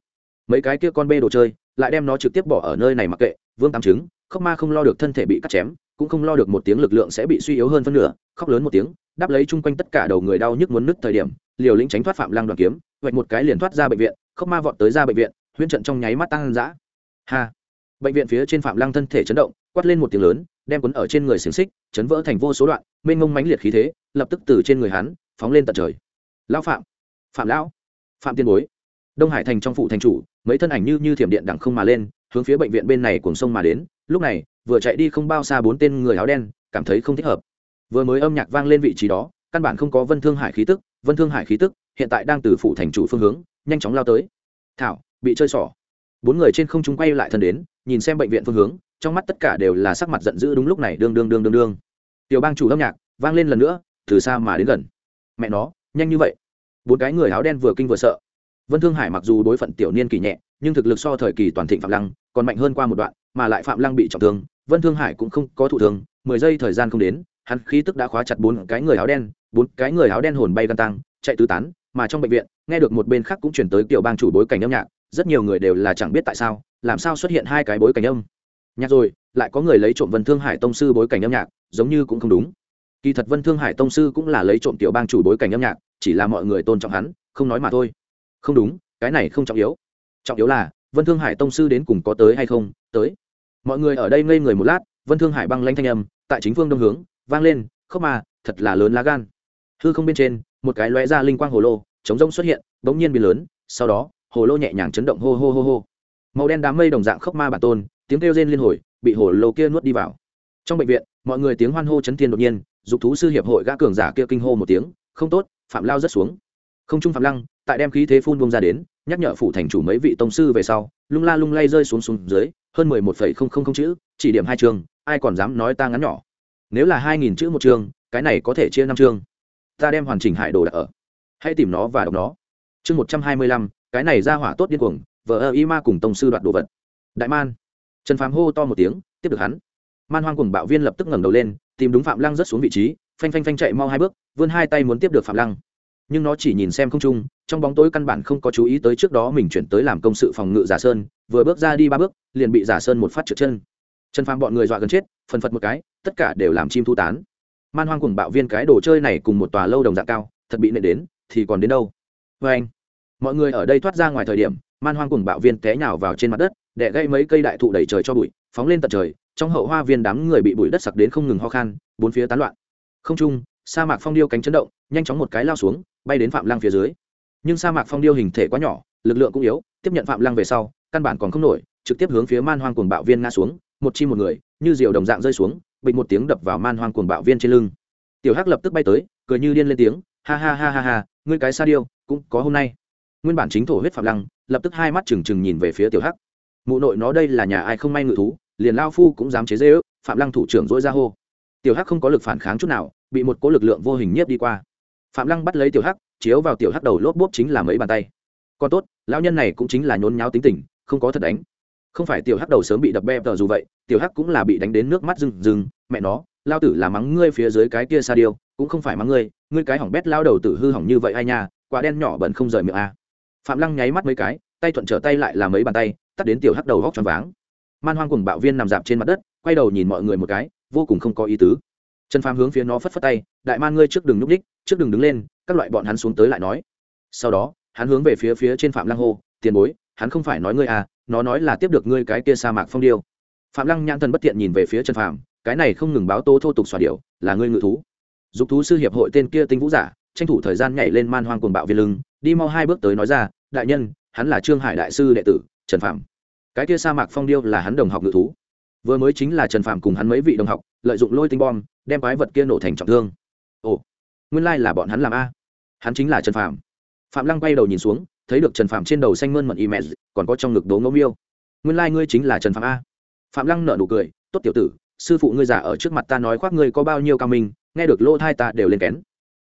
Mấy cái kia con bê đồ chơi, lại đem nó trực tiếp bỏ ở nơi này mặc kệ vương tam trứng khóc ma không lo được thân thể bị cắt chém, cũng không lo được một tiếng lực lượng sẽ bị suy yếu hơn phân nửa, khóc lớn một tiếng, đáp lấy chung quanh tất cả đầu người đau nhức muốn nứt thời điểm, liều lĩnh tránh thoát phạm lang đoàn kiếm, vạch một cái liền thoát ra bệnh viện khóc ma vọt tới ra bệnh viện, huyễn trận trong nháy mắt tăng dã. Ha! Bệnh viện phía trên phạm lang thân thể chấn động, quát lên một tiếng lớn, đem quấn ở trên người xiềng xích, chấn vỡ thành vô số đoạn, mênh ngông mãnh liệt khí thế, lập tức từ trên người hắn, phóng lên tận trời. Lão phạm! Phạm lão! Phạm tiên bối! Đông hải thành trong phụ thành chủ, mấy thân ảnh như như thiểm điện đẳng không mà lên hướng phía bệnh viện bên này cuồng sông mà đến, lúc này, vừa chạy đi không bao xa bốn tên người áo đen, cảm thấy không thích hợp. Vừa mới âm nhạc vang lên vị trí đó, căn bản không có vân thương hải khí tức, vân thương hải khí tức hiện tại đang từ phủ thành chủ phương hướng, nhanh chóng lao tới. Thảo, bị chơi xỏ bốn người trên không trung quay lại thân đến, nhìn xem bệnh viện phương hướng, trong mắt tất cả đều là sắc mặt giận dữ đúng lúc này đương đương đương đương đương. Tiểu bang chủ âm nhạc vang lên lần nữa, từ xa mà đến gần. Mẹ nó, nhanh như vậy. Bốn cái người áo đen vừa kinh vừa sợ vân thương hải mặc dù đối phận tiểu niên kỳ nhẹ, nhưng thực lực so thời kỳ toàn thịnh phạm lăng còn mạnh hơn qua một đoạn, mà lại phạm lăng bị trọng thương, vân thương hải cũng không có thụ thương, mười giây thời gian không đến, hắn khí tức đã khóa chặt bốn cái người áo đen, bốn cái người áo đen hồn bay gan tăng chạy tứ tán, mà trong bệnh viện, nghe được một bên khác cũng chuyển tới tiểu bang chủ bối cảnh âm nhạc, rất nhiều người đều là chẳng biết tại sao, làm sao xuất hiện hai cái bối cảnh âm. Nhạc rồi, lại có người lấy trộm vân thương hải tông sư bối cảnh âm nhạc, giống như cũng không đúng. Kỳ thật vân thương hải tông sư cũng là lấy trộm tiểu bang chủ bối cảnh âm nhạc, chỉ là mọi người tôn trọng hắn, không nói mà thôi không đúng, cái này không trọng yếu. Trọng yếu là, vân thương hải tông sư đến cùng có tới hay không? Tới. Mọi người ở đây ngây người một lát, vân thương hải băng lanh thanh âm, tại chính phương đông hướng, vang lên khóc mà thật là lớn lá gan. Hư không bên trên, một cái lóe ra linh quang hồ lô, chống rông xuất hiện, bỗng nhiên biến lớn, sau đó, hồ lô nhẹ nhàng chấn động hô hô hô hô. Màu đen đám mây đồng dạng khốc ma bản tôn, tiếng kêu rên liên hồi, bị hồ lô kia nuốt đi vào. Trong bệnh viện, mọi người tiếng hoan hô chấn thiên đột nhiên, dục thú sư hiệp hội gã cường giả kia kinh hô một tiếng, không tốt, phạm lao rất xuống. Không trung phạm lăng tại đem khí thế phun bung ra đến, nhắc nhở phủ thành chủ mấy vị tông sư về sau, lung la lung lay rơi xuống xuống dưới, hơn mười một phẩy không không không chữ, chỉ điểm hai chương, ai còn dám nói ta ngắn nhỏ. Nếu là hai nghìn chữ một chương, cái này có thể chia năm chương. Ta đem hoàn chỉnh hải đồ đặt ở. Hãy tìm nó và đọc nó. Chương một trăm hai mươi lăm, cái này ra hỏa tốt điên cuồng vợ ơ y ma cùng tông sư đoạt đồ vật. Đại man. Trần phàm hô to một tiếng, tiếp được hắn. Man hoang cùng bạo viên lập tức ngẩng đầu lên, tìm đúng phạm lăng rớt xuống vị trí, phanh phanh phanh chạy mau hai bước, vươn hai tay muốn tiếp được phạm lăng. Nhưng nó chỉ nhìn xem không trung trong bóng tối căn bản không có chú ý tới trước đó mình chuyển tới làm công sự phòng ngự giả sơn, vừa bước ra đi ba bước, liền bị giả sơn một phát trượt chân. Trần phàm bọn người dọa gần chết, phần phật một cái, tất cả đều làm chim thu tán. Man hoang cùng bạo viên cái đồ chơi này cùng một tòa lâu đồng dạng cao, thật bị nện đến, thì còn đến đâu? Vê anh. Mọi người ở đây thoát ra ngoài thời điểm, man hoang cùng bạo viên té nhào vào trên mặt đất đẻ gây mấy cây đại thụ đẩy trời cho bụi, phóng lên tận trời, trong hậu hoa viên đám người bị bụi đất sặc đến không ngừng ho khan, bốn phía tán loạn. Không trung, sa mạc phong điêu cánh chấn động, nhanh chóng một cái lao xuống, bay đến phạm lang phía dưới nhưng sa mạc phong điêu hình thể quá nhỏ, lực lượng cũng yếu, tiếp nhận phạm lăng về sau, căn bản còn không nổi, trực tiếp hướng phía man hoang cuồng bạo viên ngã xuống, một chi một người, như diều đồng dạng rơi xuống bịch một tiếng đập vào man hoang cuồng bạo viên trên lưng. Tiểu hắc lập tức bay tới, cười như điên lên tiếng, ha ha ha ha ha, ngươi cái sa điêu, cũng có hôm nay. Nguyên bản chính thổ huyết phạm lăng, lập tức hai mắt trừng trừng nhìn về phía tiểu hắc. Mụ nội nó đây là nhà ai không may ngự thú, liền lao phu cũng dám chế dễ ước phạm lăng thủ trưởng dỗi ra hô. Tiểu hắc không có lực phản kháng chút nào, bị một cố lực lượng vô hình nhiếp đi qua. Phạm lăng bắt lấy tiểu hắc chiếu vào tiểu hắc đầu lốp bốp chính là mấy bàn tay. Còn tốt, lão nhân này cũng chính là nhốn nháo tính tình, không có thật đánh. Không phải tiểu hắc đầu sớm bị đập bẹp tờ dù vậy, tiểu hắc cũng là bị đánh đến nước mắt rừng rừng mẹ nó lao tử là mắng ngươi phía dưới cái kia sa điêu, cũng không phải mắng ngươi ngươi cái hỏng bét lao đầu tử hư hỏng như vậy ai nha, quả đen nhỏ bẩn không rời miệng a. Phạm lăng nháy mắt mấy cái, tay thuận trở tay lại là mấy bàn tay, tắt đến tiểu hắc đầu góc tròn váng. Man hoang cùng bạo viên nằm dạp trên mặt đất, quay đầu nhìn mọi người một cái, vô cùng không có ý tứ. Trần phàm hướng phía nó phất phất tay, đại man ngươi trước đường núp đích trước đường đứng lên các loại bọn hắn xuống tới lại nói. Sau đó, hắn hướng về phía phía trên phạm lăng hô, tiền bối, hắn không phải nói ngươi à nó nói là tiếp được ngươi cái kia sa mạc phong điêu. Phạm lăng nhãn thần bất tiện nhìn về phía trần phạm cái này không ngừng báo tố thô tục xòa điệu là ngươi ngự thú. Dục thú sư hiệp hội tên kia tinh vũ giả, tranh thủ thời gian nhảy lên man hoang cuồng bạo viên lưng, đi mau hai bước tới nói ra, đại nhân, hắn là trương hải đại sư đệ tử, trần phạm cái kia sa mạc phong điêu là hắn đồng học ngự thú. Vừa mới chính là trần phạm cùng hắn mấy vị đồng học, lợi dụng lôi tinh bom, đem quái vật kia nổ thành trọng thương. Ồ, nguyên lai là bọn hắn làm a hắn chính là trần phạm phạm lăng quay đầu nhìn xuống, thấy được trần phạm trên đầu xanh mơn mận y mẹ còn có trong ngực đố ngẫu miêu. Nguyên lai ngươi chính là trần phạm a. Phạm lăng nợ nụ cười, tốt tiểu tử, sư phụ ngươi giả ở trước mặt ta nói khoác ngươi có bao nhiêu cao minh, nghe được lỗ thai ta đều lên kén.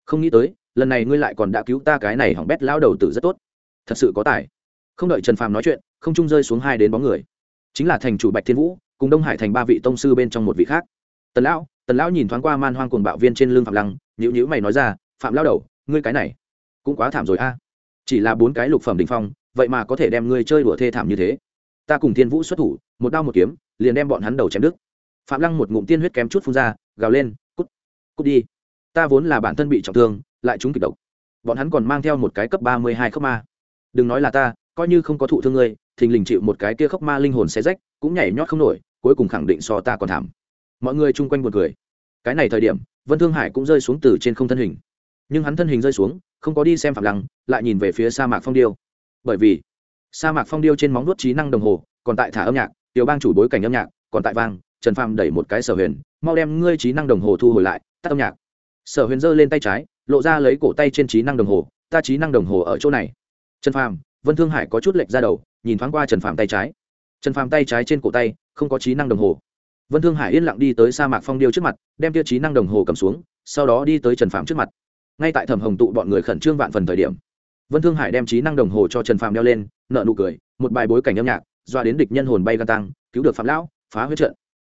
Không nghĩ tới, lần này ngươi lại còn đã cứu ta cái này hỏng bét lao đầu tử rất tốt. Thật sự có tài. Không đợi trần phàm nói chuyện, không trung rơi xuống hai đến bóng người. Chính là thành chủ bạch thiên vũ, cùng đông hải thành ba vị tông sư bên trong một vị khác. Tần lão tần lão nhìn thoáng qua man hoang cuồng bạo viên trên lưng phạm lăng nhữ nhữ mày nói ra, phạm lao đầu ngươi cái này cũng quá thảm rồi a. Chỉ là bốn cái lục phẩm đình phong, vậy mà có thể đem ngươi chơi đùa thê thảm như thế. Ta cùng thiên vũ xuất thủ, một đao một kiếm, liền đem bọn hắn đầu chém đứt. Phạm lăng một ngụm tiên huyết kém chút phun ra, gào lên, cút cút đi. Ta vốn là bản thân bị trọng thương, lại trúng kịch độc. Bọn hắn còn mang theo một cái cấp ba mươi hai khốc ma. Đừng nói là ta, coi như không có thụ thương ngươi, thình lình chịu một cái kia khốc ma linh hồn xe rách, cũng nhảy nhót không nổi, cuối cùng khẳng định so ta còn thảm. Mọi người chung quanh buồn cười. Cái này thời điểm, vân thương hải cũng rơi xuống từ trên không thân hình nhưng hắn thân hình rơi xuống, không có đi xem phạm lăng, lại nhìn về phía sa mạc phong điêu. Bởi vì, sa mạc phong điêu trên móng nuốt trí năng đồng hồ, còn tại thả âm nhạc, tiểu bang chủ bối cảnh âm nhạc, còn tại vang, trần phàm đẩy một cái sở huyền, mau đem ngươi trí năng đồng hồ thu hồi lại, tắt âm nhạc. Sở huyền giơ lên tay trái, lộ ra lấy cổ tay trên trí năng đồng hồ, ta trí năng đồng hồ ở chỗ này. Trần phàm, vân thương hải có chút lệch ra đầu, nhìn thoáng qua trần phàm tay trái. Trần phàm tay trái trên cổ tay, không có trí năng đồng hồ. Vân thương hải yên lặng đi tới sa mạc phong điêu trước mặt, đem tiêu trí năng đồng hồ cầm xuống, sau đó đi tới trần phàm trước mặt ngay tại thẩm hồng tụ bọn người khẩn trương vạn phần thời điểm. Vân thương hải đem trí năng đồng hồ cho trần phàm đeo lên nợ nụ cười, một bài bối cảnh âm nhạc, doa đến địch nhân hồn bay gan tăng, cứu được phạm lão, phá huyết trận.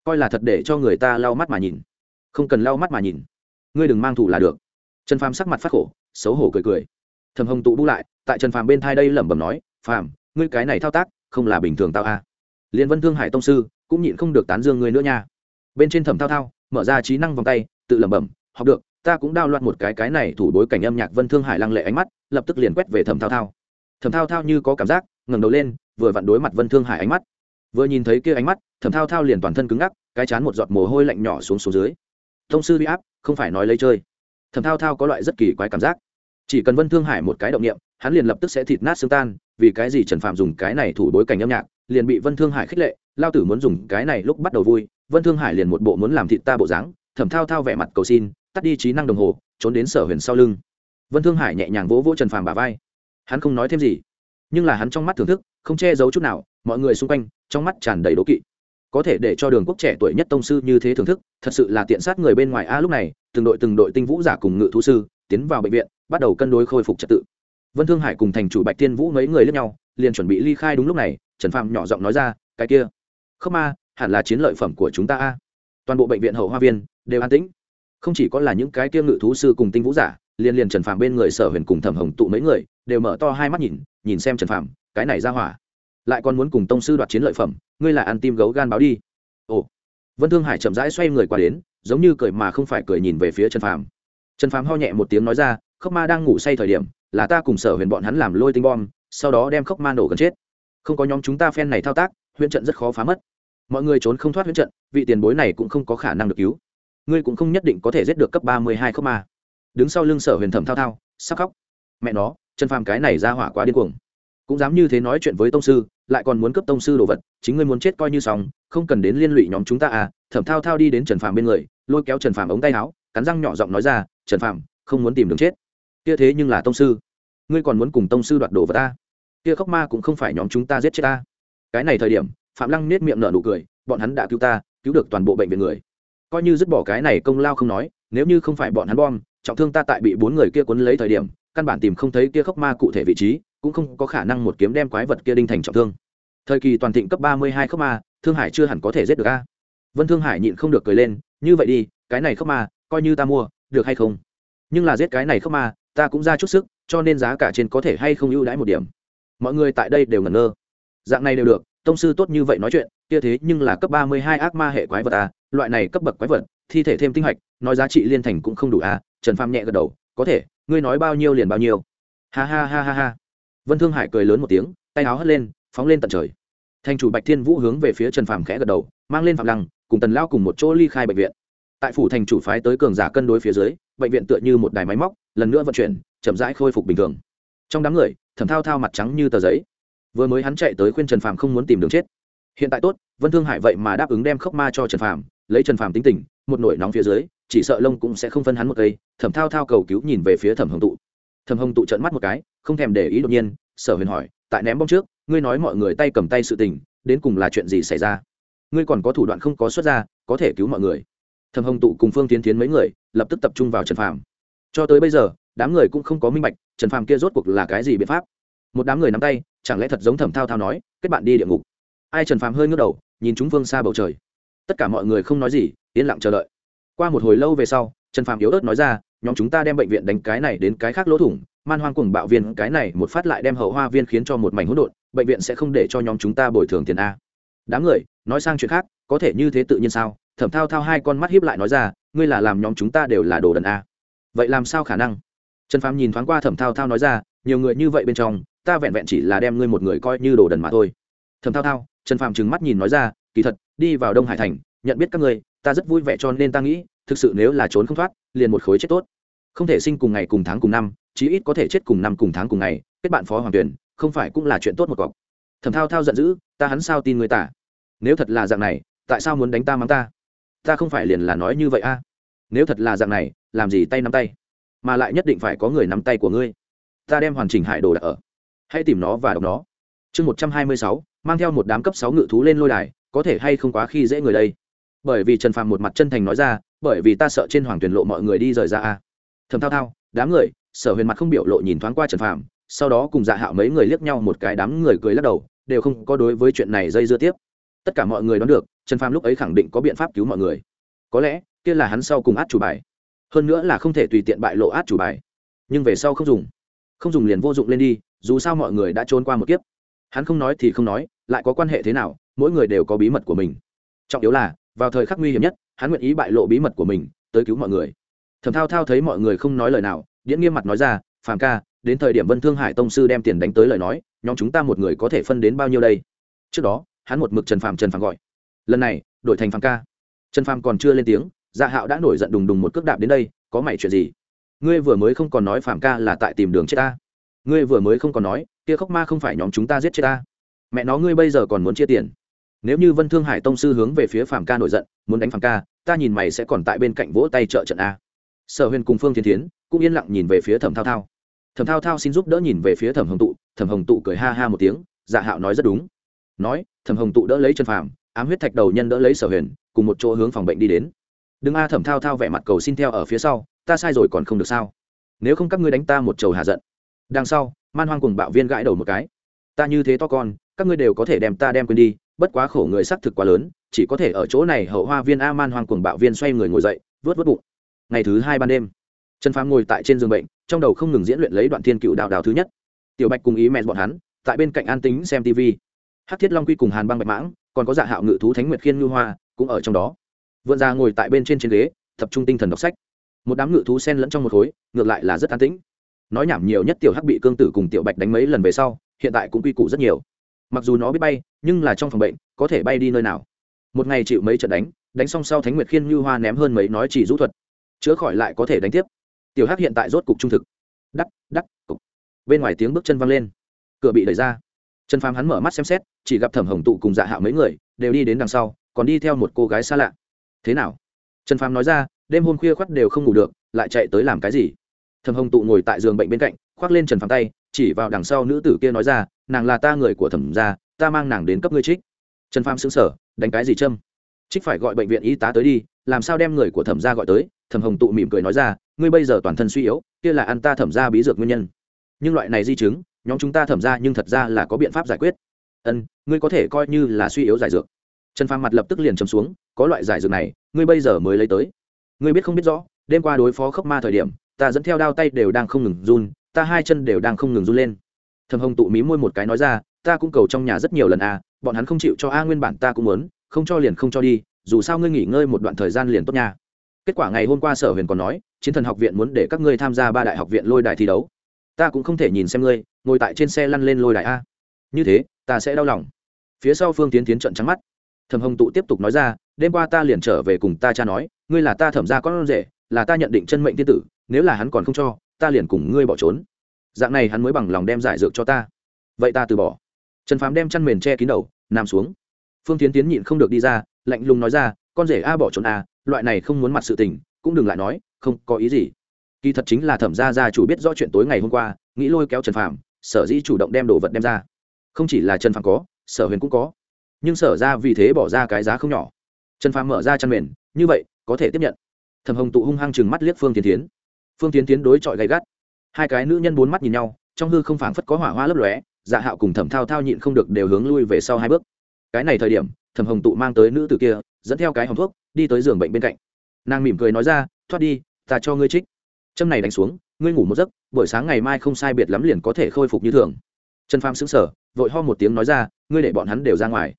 Coi là thật để cho người ta lau mắt mà nhìn. Không cần lau mắt mà nhìn. Ngươi đừng mang thủ là được. Trần phàm sắc mặt phát khổ, xấu hổ cười cười. Thầm hồng tụ bu lại, tại trần phàm bên thai đây lẩm bẩm nói, phàm, ngươi cái này thao tác, không là bình thường tao a. À. liên vân thương hải tông sư, cũng nhịn không được tán dương ngươi nữa nha. Bên trên thẩm thao thao, mở ra trí năng vòng tay, tự lẩm bẩm, học được ta cũng đao loạn một cái cái này thủ bối cảnh âm nhạc vân thương hải lăng lệ ánh mắt, lập tức liền quét về thẩm thao thao. Thẩm thao thao như có cảm giác, ngẩng đầu lên, vừa vặn đối mặt vân thương hải ánh mắt. Vừa nhìn thấy kia ánh mắt, thẩm thao thao liền toàn thân cứng ngắc, cái chán một giọt mồ hôi lạnh nhỏ xuống xuống dưới. Thông sư bị áp, không phải nói lấy chơi. Thẩm thao thao có loại rất kỳ quái cảm giác. Chỉ cần vân thương hải một cái động niệm, hắn liền lập tức sẽ thịt nát xương tan, vì cái gì trần phạm dùng cái này thủ bối cảnh âm nhạc, liền bị vân thương hải khích lệ, lao tử muốn dùng cái này lúc bắt đầu vui, vân thương hải liền một bộ muốn làm thịt ta bộ dáng, thẩm thao thao vẻ mặt cầu xin tắt đi trí năng đồng hồ trốn đến sở huyền sau lưng. Vân thương hải nhẹ nhàng vỗ vỗ trần phàm bà vai. Hắn không nói thêm gì nhưng là hắn trong mắt thưởng thức không che giấu chút nào mọi người xung quanh trong mắt tràn đầy đố kỵ. Có thể để cho đường quốc trẻ tuổi nhất tông sư như thế thưởng thức thật sự là tiện sát người bên ngoài. A lúc này từng đội từng đội tinh vũ giả cùng ngự thú sư tiến vào bệnh viện bắt đầu cân đối khôi phục trật tự. Vân thương hải cùng thành chủ bạch tiên vũ mấy người lướt nhau liền chuẩn bị ly khai đúng lúc này trần phạm nhỏ giọng nói ra cái kia không a, hẳn là chiến lợi phẩm của chúng ta a. Toàn bộ bệnh viện hậu hoa viên đều an tĩnh không chỉ có là những cái kia ngự thú sư cùng tinh vũ giả, liền liền trần phạm bên người sở huyền cùng thẩm hồng tụ mấy người, đều mở to hai mắt nhìn nhìn xem trần phạm cái này ra hỏa. Lại còn muốn cùng tông sư đoạt chiến lợi phẩm, ngươi là ăn tim gấu gan báo đi. Ồ. Vân thương hải chậm rãi xoay người qua đến, giống như cười mà không phải cười nhìn về phía trần phàm. Trần phàm ho nhẹ một tiếng nói ra, khốc ma đang ngủ say thời điểm, là ta cùng sở huyền bọn hắn làm lôi tinh bom, sau đó đem khốc ma nổ gần chết. Không có nhóm chúng ta phen này thao tác huyện trận rất khó phá mất. Mọi người trốn không thoát huyện trận, vị tiền bối này cũng không có khả năng được cứu ngươi cũng không nhất định có thể giết được cấp ba mươi hai khốc ma. Đứng sau lưng sở huyền thẩm thao thao, sắp khóc. Mẹ nó, trần phàm cái này ra hỏa quá điên cuồng. Cũng dám như thế nói chuyện với tông sư, lại còn muốn cấp tông sư đồ vật, chính ngươi muốn chết coi như xong, không cần đến liên lụy nhóm chúng ta à. Thẩm thao thao đi đến trần phàm bên người, lôi kéo trần phàm ống tay áo, cắn răng nhỏ giọng nói ra, trần phàm, không muốn tìm đường chết. Kia thế nhưng là tông sư. Ngươi còn muốn cùng tông sư đoạt đồ vật ta? Kia khóc ma cũng không phải nhóm chúng ta giết chết ta. Cái này thời điểm, phạm lăng nết miệng nở nụ cười, bọn hắn đã cứu ta, cứu được toàn bộ bệnh viện người coi như dứt bỏ cái này công lao không nói, nếu như không phải bọn hắn bom, trọng thương ta tại bị bốn người kia cuốn lấy thời điểm, căn bản tìm không thấy kia khốc ma cụ thể vị trí, cũng không có khả năng một kiếm đem quái vật kia đinh thành trọng thương. Thời kỳ toàn thịnh cấp ba mươi hai khốc ma, thương hải chưa hẳn có thể giết được a. Vân thương hải nhịn không được cười lên, như vậy đi, cái này khốc ma, coi như ta mua, được hay không? Nhưng là giết cái này khốc ma, ta cũng ra chút sức, cho nên giá cả trên có thể hay không ưu đãi một điểm. Mọi người tại đây đều ngẩn ngơ. Dạng này đều được, tông sư tốt như vậy nói chuyện kia thế nhưng là cấp ba mươi hai ác ma hệ quái vật a loại này cấp bậc quái vật, thi thể thêm tinh hạch nói giá trị liên thành cũng không đủ a trần Phàm nhẹ gật đầu, có thể, ngươi nói bao nhiêu liền bao nhiêu. Ha ha ha ha ha. Vân thương hải cười lớn một tiếng, tay áo hất lên, phóng lên tận trời. Thành chủ bạch thiên vũ hướng về phía trần phàm khẽ gật đầu, mang lên phạm lăng, cùng tần lao cùng một chỗ ly khai bệnh viện. Tại phủ thành chủ phái tới cường giả cân đối phía dưới, bệnh viện tựa như một đài máy móc, lần nữa vận chuyển, chậm rãi khôi phục bình thường. Trong đám người thẩm thao thao mặt trắng như tờ giấy. Vừa mới hắn chạy tới khuyên trần phàm không muốn tìm đường chết hiện tại tốt, vân thương hải vậy mà đáp ứng đem khốc ma cho trần phàm, lấy trần phàm tính tình, một nổi nóng phía dưới, chỉ sợ lông cũng sẽ không phân hắn một cây, thẩm thao thao cầu cứu nhìn về phía thẩm hồng tụ. Thẩm hồng tụ trận mắt một cái, không thèm để ý đột nhiên, sở huyền hỏi, tại ném bom trước, ngươi nói mọi người tay cầm tay sự tình, đến cùng là chuyện gì xảy ra? Ngươi còn có thủ đoạn không có xuất ra, có thể cứu mọi người. Thẩm hồng tụ cùng phương tiến tiến mấy người, lập tức tập trung vào trần phàm. Cho tới bây giờ, đám người cũng không có minh bạch, trần phàm kia rốt cuộc là cái gì biện pháp. Một đám người nắm tay, chẳng lẽ thật giống thẩm thao thao nói, kết bạn đi địa ngục ai trần phàm hơi ngước đầu, nhìn chúng phương xa bầu trời. Tất cả mọi người không nói gì, yên lặng chờ đợi. Qua một hồi lâu về sau, trần phàm yếu ớt nói ra, nhóm chúng ta đem bệnh viện đánh cái này đến cái khác lỗ thủng, man hoang cùng bạo viên cái này một phát lại đem hậu hoa viên khiến cho một mảnh hỗn độn, bệnh viện sẽ không để cho nhóm chúng ta bồi thường tiền a. Đám người, nói sang chuyện khác, có thể như thế tự nhiên sao? Thẩm thao thao hai con mắt hiếp lại nói ra, ngươi là làm nhóm chúng ta đều là đồ đần a. Vậy làm sao khả năng? Trần phàm nhìn thoáng qua thẩm thao thao nói ra, nhiều người như vậy bên trong, ta vẹn vẹn chỉ là đem ngươi một người coi như đồ đần mà thôi. Thẩm thao thao trần Phạm trừng mắt nhìn nói ra, kỳ thật, đi vào đông hải thành, nhận biết các ngươi, ta rất vui vẻ cho nên ta nghĩ, thực sự nếu là trốn không thoát, liền một khối chết tốt. Không thể sinh cùng ngày cùng tháng cùng năm, chí ít có thể chết cùng năm cùng tháng cùng ngày, kết bạn phó hoàng tuyển, không phải cũng là chuyện tốt một cọc. Thẩm thao thao giận dữ, ta hắn sao tin người ta? Nếu thật là dạng này, tại sao muốn đánh ta mắng ta? Ta không phải liền là nói như vậy a? Nếu thật là dạng này, làm gì tay nắm tay? Mà lại nhất định phải có người nắm tay của ngươi. Ta đem hoàn chỉnh hải đồ đặt ở. Hãy tìm nó và đọc nó. Chương một trăm hai mươi sáu mang theo một đám cấp sáu ngự thú lên lôi đài, có thể hay không quá khi dễ người đây? Bởi vì trần phàm một mặt chân thành nói ra, bởi vì ta sợ trên hoàng tuyển lộ mọi người đi rời ra a. Thầm thao thao, đám người, sở huyền mặt không biểu lộ nhìn thoáng qua trần phàm, sau đó cùng dạ hạo mấy người liếc nhau một cái đám người cười lắc đầu, đều không có đối với chuyện này dây dưa tiếp. Tất cả mọi người đoán được, trần phàm lúc ấy khẳng định có biện pháp cứu mọi người. Có lẽ, kia là hắn sau cùng át chủ bài. Hơn nữa là không thể tùy tiện bại lộ át chủ bài. Nhưng về sau không dùng. Không dùng liền vô dụng lên đi, dù sao mọi người đã trốn qua một kiếp hắn không nói thì không nói, lại có quan hệ thế nào, mỗi người đều có bí mật của mình. Trọng yếu là, vào thời khắc nguy hiểm nhất, hắn nguyện ý bại lộ bí mật của mình, tới cứu mọi người. Thẩm thao thao thấy mọi người không nói lời nào điễn nghiêm mặt nói ra, phàm ca, đến thời điểm vân thương hải tông sư đem tiền đánh tới lời nói, nhóm chúng ta một người có thể phân đến bao nhiêu đây? Trước đó, hắn một mực trần phàm trần phàm gọi. Lần này, đổi thành phàm ca. Trần phàm còn chưa lên tiếng dạ hạo đã nổi giận đùng đùng một cước đạp đến đây, có mày chuyện gì? Ngươi vừa mới không còn nói phàm ca là tại tìm đường chết ta ngươi vừa mới không còn nói, kia khóc ma không phải nhóm chúng ta giết chết ta. Mẹ nó ngươi bây giờ còn muốn chia tiền. Nếu như vân thương hải tông sư hướng về phía phạm ca nổi giận, muốn đánh phạm ca, ta nhìn mày sẽ còn tại bên cạnh vỗ tay trợ trận a. Sở huyền cùng phương thiên tiến cũng yên lặng nhìn về phía thẩm thao thao. Thẩm thao thao xin giúp đỡ nhìn về phía thẩm hồng tụ, thẩm hồng tụ cười ha ha một tiếng dạ hạo nói rất đúng. Nói, thẩm hồng tụ đỡ lấy chân phàm, ám huyết thạch đầu nhân đỡ lấy sở huyền, cùng một chỗ hướng phòng bệnh đi đến. Đừng a thẩm thao thao vẻ mặt cầu xin theo ở phía sau, ta sai rồi còn không được sao? Nếu không các ngươi đánh ta một trầu hạ giận đằng sau, man hoang cùng bạo viên gãi đầu một cái. Ta như thế to con, các ngươi đều có thể đem ta đem quên đi, bất quá khổ người xác thực quá lớn, chỉ có thể ở chỗ này hậu hoa viên a man hoang cùng bạo viên xoay người ngồi dậy vớt vớt bụng. Ngày thứ hai ban đêm, trần phàm ngồi tại trên giường bệnh, trong đầu không ngừng diễn luyện lấy đoạn thiên cựu đạo đào thứ nhất. Tiểu bạch cùng ý mẹ bọn hắn, tại bên cạnh an tính xem tv hát thiết long quy cùng hàn băng bạch mãng, còn có dạ hạo ngự thú thánh nguyệt khiên ngư hoa, cũng ở trong đó. Vượn ra ngồi tại bên trên trên ghế, tập trung tinh thần đọc sách. Một đám ngự thú sen lẫn trong một khối, ngược lại là rất an tĩnh nói nhảm nhiều nhất tiểu hắc bị cương tử cùng tiểu bạch đánh mấy lần về sau, hiện tại cũng quy củ rất nhiều. Mặc dù nó biết bay, nhưng là trong phòng bệnh, có thể bay đi nơi nào. Một ngày chịu mấy trận đánh đánh xong sau thánh nguyệt khiên như hoa ném hơn mấy nói chỉ rũ thuật. Chữa khỏi lại có thể đánh tiếp. Tiểu hắc hiện tại rốt cục trung thực. Đắc đắc, cục. Bên ngoài tiếng bước chân văng lên. Cửa bị đẩy ra. Trần phàm hắn mở mắt xem xét, chỉ gặp thẩm hồng tụ cùng dạ hạo mấy người đều đi đến đằng sau, còn đi theo một cô gái xa lạ. Thế nào? Trần phàm nói ra, đêm hôm khuya khoắt đều không ngủ được, lại chạy tới làm cái gì? Thầm hồng tụ ngồi tại giường bệnh bên cạnh, khoác lên trần phàm tay, chỉ vào đằng sau nữ tử kia nói ra, nàng là ta người của thẩm gia, ta mang nàng đến cấp ngươi trích. Trần phàm xứng sở đánh cái gì châm? Trích phải gọi bệnh viện y tá tới đi, làm sao đem người của thẩm gia gọi tới? Thẩm hồng tụ mỉm cười nói ra, ngươi bây giờ toàn thân suy yếu, kia là ăn ta thẩm gia bí dược nguyên nhân. Nhưng loại này di chứng, nhóm chúng ta thẩm ra nhưng thật ra là có biện pháp giải quyết. Ân, ngươi có thể coi như là suy yếu giải dược. Trần phàm mặt lập tức liền chấm xuống, có loại giải dược này, ngươi bây giờ mới lấy tới. Ngươi biết không biết rõ, đêm qua đối phó khốc ma thời điểm ta dẫn theo đao tay đều đang không ngừng run, ta hai chân đều đang không ngừng run lên. Thầm hồng tụ mí môi một cái nói ra, ta cũng cầu trong nhà rất nhiều lần à bọn hắn không chịu cho a nguyên bản ta cũng muốn, không cho liền không cho đi, dù sao ngươi nghỉ ngơi một đoạn thời gian liền tốt nha. Kết quả ngày hôm qua sở huyền còn nói, chiến thần học viện muốn để các ngươi tham gia ba đại học viện lôi đài thi đấu. Ta cũng không thể nhìn xem ngươi, ngồi tại trên xe lăn lên lôi đài a. Như thế, ta sẽ đau lòng. Phía sau phương tiến tiến trận trắng mắt. Thẩm hồng tụ tiếp tục nói ra, đêm qua ta liền trở về cùng ta cha nói, ngươi là ta thẩm ra con rể, là ta nhận định chân mệnh tiên tử nếu là hắn còn không cho, ta liền cùng ngươi bỏ trốn. Dạng này hắn mới bằng lòng đem giải dược cho ta. Vậy ta từ bỏ. Trần phám đem chăn mền che kín đầu, nằm xuống. Phương tiến tiến nhịn không được đi ra, lạnh lùng nói ra, con rể a, bỏ trốn a, loại này không muốn mặt sự tình, cũng đừng lại nói, không có ý gì. Kỳ thật chính là thẩm gia gia chủ biết rõ chuyện tối ngày hôm qua, nghĩ lôi kéo trần phàm, sở dĩ chủ động đem đồ vật đem ra. Không chỉ là trần phàm có, sở huyền cũng có. Nhưng sở ra vì thế bỏ ra cái giá không nhỏ. Trần phàm mở ra chăn mền, như vậy, có thể tiếp nhận. Thẩm hồng tụ hung hăng chừng mắt liếc phương tiến tiến phương tiến tiến đối chọi gay gắt. Hai cái nữ nhân bốn mắt nhìn nhau, trong hư không phảng phất có hỏa hoa lấp lóe dạ hạo cùng thẩm thao thao nhịn không được đều hướng lui về sau hai bước. Cái này thời điểm, thẩm hồng tụ mang tới nữ tử kia, dẫn theo cái hồng thuốc, đi tới giường bệnh bên cạnh. Nàng mỉm cười nói ra, thoát đi, ta cho ngươi trích. Châm này đánh xuống, ngươi ngủ một giấc, buổi sáng ngày mai không sai biệt lắm liền có thể khôi phục như thường. Trần pham xứng sở vội ho một tiếng nói ra, ngươi để bọn hắn đều ra ngoài.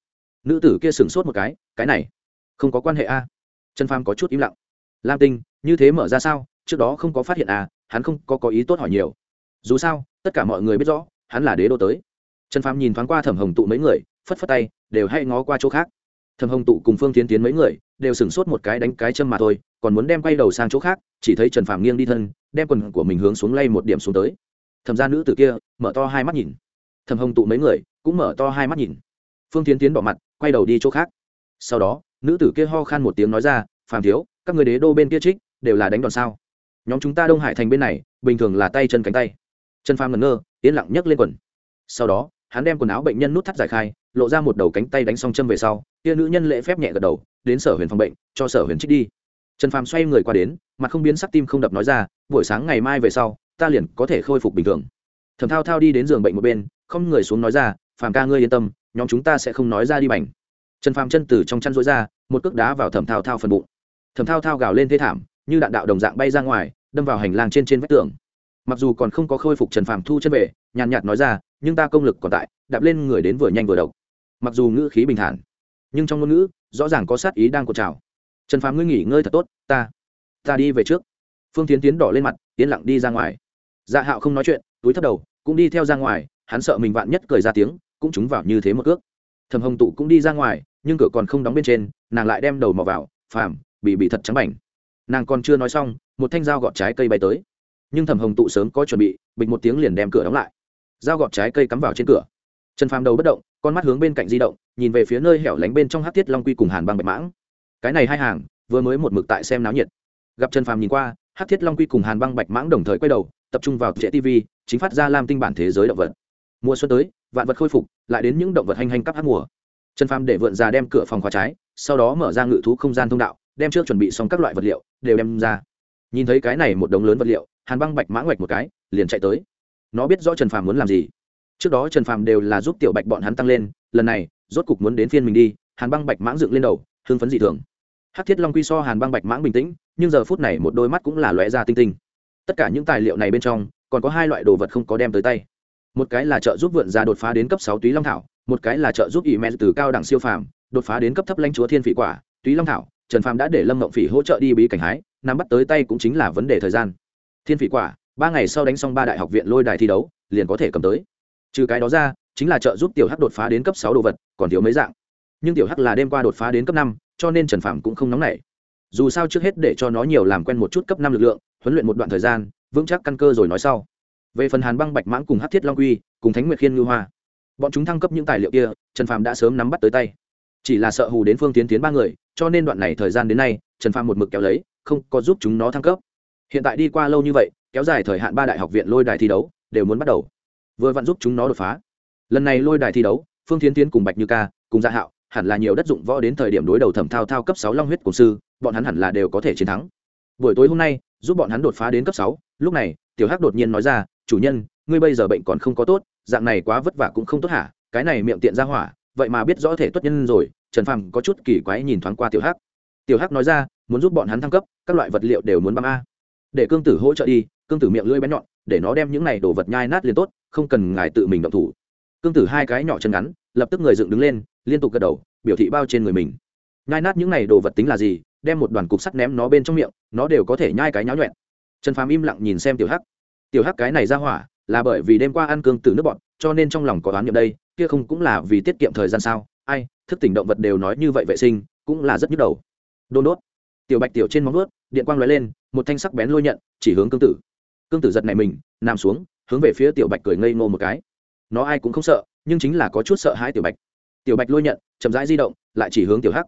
Nữ tử kia sửng sốt một cái cái này không có quan hệ a. Trần pham có chút im lặng. Lam tinh, như thế mở ra sao? Trước đó không có phát hiện à hắn không có có ý tốt hỏi nhiều. Dù sao, tất cả mọi người biết rõ, hắn là đế đô tới. Trần phàm nhìn thoáng qua thẩm hồng tụ mấy người, phất phất tay, đều hay ngó qua chỗ khác. Thẩm hồng tụ cùng phương tiến tiến mấy người, đều sửng sốt một cái đánh cái châm mà thôi, còn muốn đem quay đầu sang chỗ khác, chỉ thấy trần phàm nghiêng đi thân, đem quần của mình hướng xuống lay một điểm xuống tới. Thẩm ra nữ tử kia, mở to hai mắt nhìn. Thẩm hồng tụ mấy người, cũng mở to hai mắt nhìn. Phương tiến tiến bỏ mặt, quay đầu đi chỗ khác. Sau đó, nữ tử kia ho khan một tiếng nói ra, phàm thiếu, các người đế đô bên kia trích, đều là đánh đòn sao? Nhóm chúng ta đông hải thành bên này, bình thường là tay chân cánh tay. Chân phàm ngẩn ngơ, yên lặng nhấc lên quần. Sau đó, hắn đem quần áo bệnh nhân nút thắt giải khai, lộ ra một đầu cánh tay đánh xong châm về sau, kia nữ nhân lễ phép nhẹ gật đầu, đến sở huyền phòng bệnh, cho sở huyền trích đi. Trần phàm xoay người qua đến, mặt không biến sắc tim không đập nói ra, buổi sáng ngày mai về sau, ta liền có thể khôi phục bình thường. Thầm thao thao đi đến giường bệnh một bên, không người xuống nói ra, phàm ca ngươi yên tâm, nhóm chúng ta sẽ không nói ra đi bành. Trần phàm chân từ trong chăn rối ra, một cước đá vào thầm thao thao phần bụng. Thầm thao thao gào lên thế thảm, như đạn đạo đồng dạng bay ra ngoài đâm vào hành lang trên trên vách tường. Mặc dù còn không có khôi phục trần phàm thu chân về nhàn nhạt nói ra, nhưng ta công lực còn tại, đạp lên người đến vừa nhanh vừa độc. Mặc dù ngữ khí bình thản, nhưng trong ngôn ngữ, rõ ràng có sát ý đang cột trào. Trần phàm ngươi nghỉ ngơi thật tốt, ta ta đi về trước. Phương tiến tiến đỏ lên mặt, tiến lặng đi ra ngoài. Dạ hạo không nói chuyện, túi thấp đầu, cũng đi theo ra ngoài, hắn sợ mình vạn nhất cười ra tiếng, cũng trúng vào như thế một cước. Thầm hồng tụ cũng đi ra ngoài, nhưng cửa còn không đóng bên trên, nàng lại đem đầu mò vào, phàm, bị bị thật trắng bảnh nàng còn chưa nói xong, một thanh dao gọt trái cây bay tới. Nhưng thẩm hồng tụ sớm có chuẩn bị, bịch một tiếng liền đem cửa đóng lại. Dao gọt trái cây cắm vào trên cửa. Trần phàm đầu bất động, con mắt hướng bên cạnh di động, nhìn về phía nơi hẻo lánh bên trong hát tiết long quy cùng hàn băng bạch mãng. Cái này hai hàng, vừa mới một mực tại xem náo nhiệt. Gặp trần phàm nhìn qua hát thiết long quy cùng hàn băng bạch mãng đồng thời quay đầu, tập trung vào trệ tv chính phát ra lam tinh bản thế giới động vật. Mùa xuân tới, vạn vật khôi phục, lại đến những động vật hành hành cắp hát mùa. Trần phàm để vượn ra đem cửa phòng khóa trái, sau đó mở ra ngự thú không gian thông đạo đem trước chuẩn bị xong các loại vật liệu đều đem ra. Nhìn thấy cái này một đống lớn vật liệu, hàn băng bạch mã ngoạch một cái, liền chạy tới. Nó biết rõ trần phàm muốn làm gì. Trước đó trần phàm đều là giúp tiểu bạch bọn hắn tăng lên, lần này, rốt cục muốn đến phiên mình đi, hàn băng bạch mãng dựng lên đầu hương phấn dị thường. Hát thiết long quy so hàn băng bạch mãng bình tĩnh, nhưng giờ phút này một đôi mắt cũng là lóe ra tinh tinh. Tất cả những tài liệu này bên trong, còn có hai loại đồ vật không có đem tới tay. Một cái là trợ giúp vượn ra đột phá đến cấp sáu túy long thảo, một cái là trợ giúp ỷ mẹ từ cao đẳng siêu phàm, đột phá đến cấp thấp lãnh chúa thiên vị quả, túy long thảo trần phàm đã để lâm mộng phỉ hỗ trợ đi bí cảnh hái, nắm bắt tới tay cũng chính là vấn đề thời gian. Thiên phỉ quả, ba ngày sau đánh xong ba đại học viện lôi đài thi đấu, liền có thể cầm tới. Trừ cái đó ra, chính là trợ giúp tiểu hắc đột phá đến cấp sáu đồ vật, còn thiếu mấy dạng. Nhưng tiểu hắc là đêm qua đột phá đến cấp năm, cho nên trần Phàm cũng không nóng nảy. Dù sao trước hết để cho nó nhiều làm quen một chút cấp năm lực lượng, huấn luyện một đoạn thời gian, vững chắc căn cơ rồi nói sau. Về phần hàn băng bạch mãng cùng hát thiết long quy, cùng thánh nguyệt khiên ngư hoa, bọn chúng thăng cấp những tài liệu kia, trần Phàm đã sớm nắm bắt tới tay chỉ là sợ hù đến phương tiến tiến ba người, cho nên đoạn này thời gian đến nay, trần phàm một mực kéo lấy, không có giúp chúng nó thăng cấp. Hiện tại đi qua lâu như vậy, kéo dài thời hạn ba đại học viện lôi đài thi đấu, đều muốn bắt đầu. Vừa vặn giúp chúng nó đột phá. Lần này lôi đài thi đấu, phương tiến tiến cùng bạch như ca, cùng gia hạo, hẳn là nhiều đất dụng võ đến thời điểm đối đầu thẩm thao thao cấp sáu long huyết cổ sư, bọn hắn hẳn là đều có thể chiến thắng. Buổi tối hôm nay, giúp bọn hắn đột phá đến cấp sáu, lúc này, tiểu hắc đột nhiên nói ra, chủ nhân, ngươi bây giờ bệnh còn không có tốt, dạng này quá vất vả cũng không tốt hả? Cái này miệng tiện ra hỏa, vậy mà biết rõ thể tuất nhân rồi trần phàm có chút kỳ quái nhìn thoáng qua tiểu hắc. Tiểu hắc nói ra, muốn giúp bọn hắn thăng cấp, các loại vật liệu đều muốn băm a. Để cương tử hỗ trợ đi, cương tử miệng lưỡi bén nhọn, để nó đem những này đồ vật nhai nát liền tốt, không cần ngài tự mình động thủ. Cương tử hai cái nhỏ chân ngắn, lập tức người dựng đứng lên, liên tục gật đầu, biểu thị bao trên người mình. Nhai nát những này đồ vật tính là gì, đem một đoàn cục sắt ném nó bên trong miệng, nó đều có thể nhai cái nháo nhuẹn. Trần phàm im lặng nhìn xem tiểu hắc. Tiểu hắc cái này ra hỏa, là bởi vì đêm qua ăn cương tử nước bọn, cho nên trong lòng có đoán niệm đây, kia không cũng là vì tiết kiệm thời gian sao? Ai, thức tỉnh động vật đều nói như vậy vệ sinh, cũng là rất nhức đầu. Đôn đốt. Tiểu bạch tiểu trên móng vuốt, điện quang lóe lên, một thanh sắc bén lôi nhận, chỉ hướng cương tử. Cương tử giật này mình, nằm xuống, hướng về phía tiểu bạch cười ngây ngô một cái. Nó ai cũng không sợ, nhưng chính là có chút sợ hãi tiểu bạch. Tiểu bạch lôi nhận, chậm rãi di động, lại chỉ hướng tiểu hắc.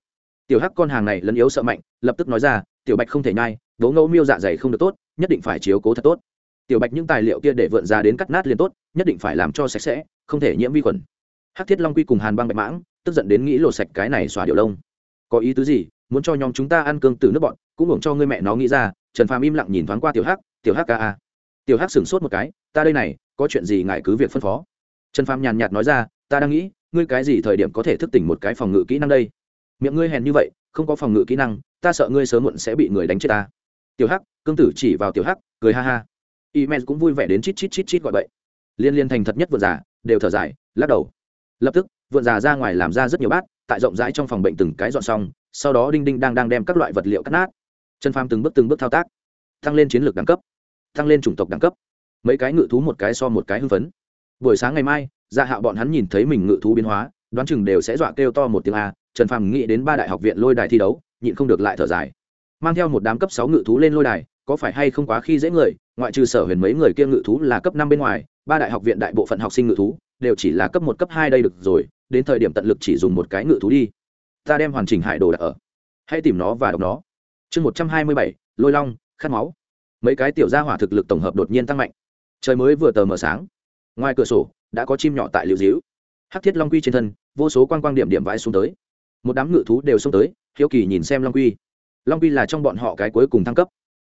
Tiểu hắc con hàng này lấn yếu sợ mạnh, lập tức nói ra, tiểu bạch không thể nhai bố ngẫu miêu dạ dày không được tốt, nhất định phải chiếu cố thật tốt. Tiểu bạch những tài liệu kia để vượn ra đến cắt nát liền tốt, nhất định phải làm cho sạch sẽ, không thể nhiễm vi khuẩn hắc thiết long quy cùng hàn băng bạch mãng, tức giận đến nghĩ lột sạch cái này xóa điệu lông. Có ý tứ gì? Muốn cho nhóm chúng ta ăn cương từ nước bọn, cũng hưởng cho ngươi mẹ nó nghĩ ra, trần phàm im lặng nhìn thoáng qua tiểu hắc tiểu hắc ca a. Tiểu hắc sửng sốt một cái, ta đây này, có chuyện gì ngại cứ việc phân phó. Trần phàm nhàn nhạt nói ra, ta đang nghĩ, ngươi cái gì thời điểm có thể thức tỉnh một cái phòng ngự kỹ năng đây? Miệng ngươi hèn như vậy, không có phòng ngự kỹ năng, ta sợ ngươi sớm muộn sẽ bị người đánh chết ta. Tiểu hắc, cương tử chỉ vào tiểu hắc, cười ha ha. Y men cũng vui vẻ đến chít chít chít chít gọi vậy liên liên thành thật nhất vượt giả đều thở dài, lắc đầu lập tức, vượn già ra ngoài làm ra rất nhiều bát, tại rộng rãi trong phòng bệnh từng cái dọn xong, sau đó đinh đinh đang đang đem các loại vật liệu cắt nát. Chân pham từng bước từng bước thao tác, tăng lên chiến lược đẳng cấp, tăng lên chủng tộc đẳng cấp. Mấy cái ngự thú một cái so một cái hưng phấn. Buổi sáng ngày mai gia dạ hạo bọn hắn nhìn thấy mình ngự thú biến hóa, đoán chừng đều sẽ dọa kêu to một tiếng a, trần phàm nghĩ đến ba đại học viện lôi đài thi đấu, nhịn không được lại thở dài. Mang theo một đám cấp sáu ngự thú lên lôi đài, có phải hay không quá khi dễ người, ngoại trừ sở huyền mấy người kia ngự thú là cấp năm bên ngoài, ba đại học viện đại bộ phận học sinh ngự thú đều chỉ là cấp một, cấp hai đây được rồi, đến thời điểm tận lực chỉ dùng một cái ngự thú đi. Ta đem hoàn chỉnh hải đồ đặt ở. Hãy tìm nó và đọc nó. Chương một trăm hai mươi bảy, lôi long, khát máu. Mấy cái tiểu gia hỏa thực lực tổng hợp đột nhiên tăng mạnh. Trời mới vừa tờ mờ sáng. Ngoài cửa sổ, đã có chim nhỏ tại liễu dĩu hắc thiết long quy trên thân, vô số quan quang điểm điểm vãi xuống tới. Một đám ngự thú đều xông tới, hiếu kỳ nhìn xem long quy. Long quy là trong bọn họ cái cuối cùng thăng cấp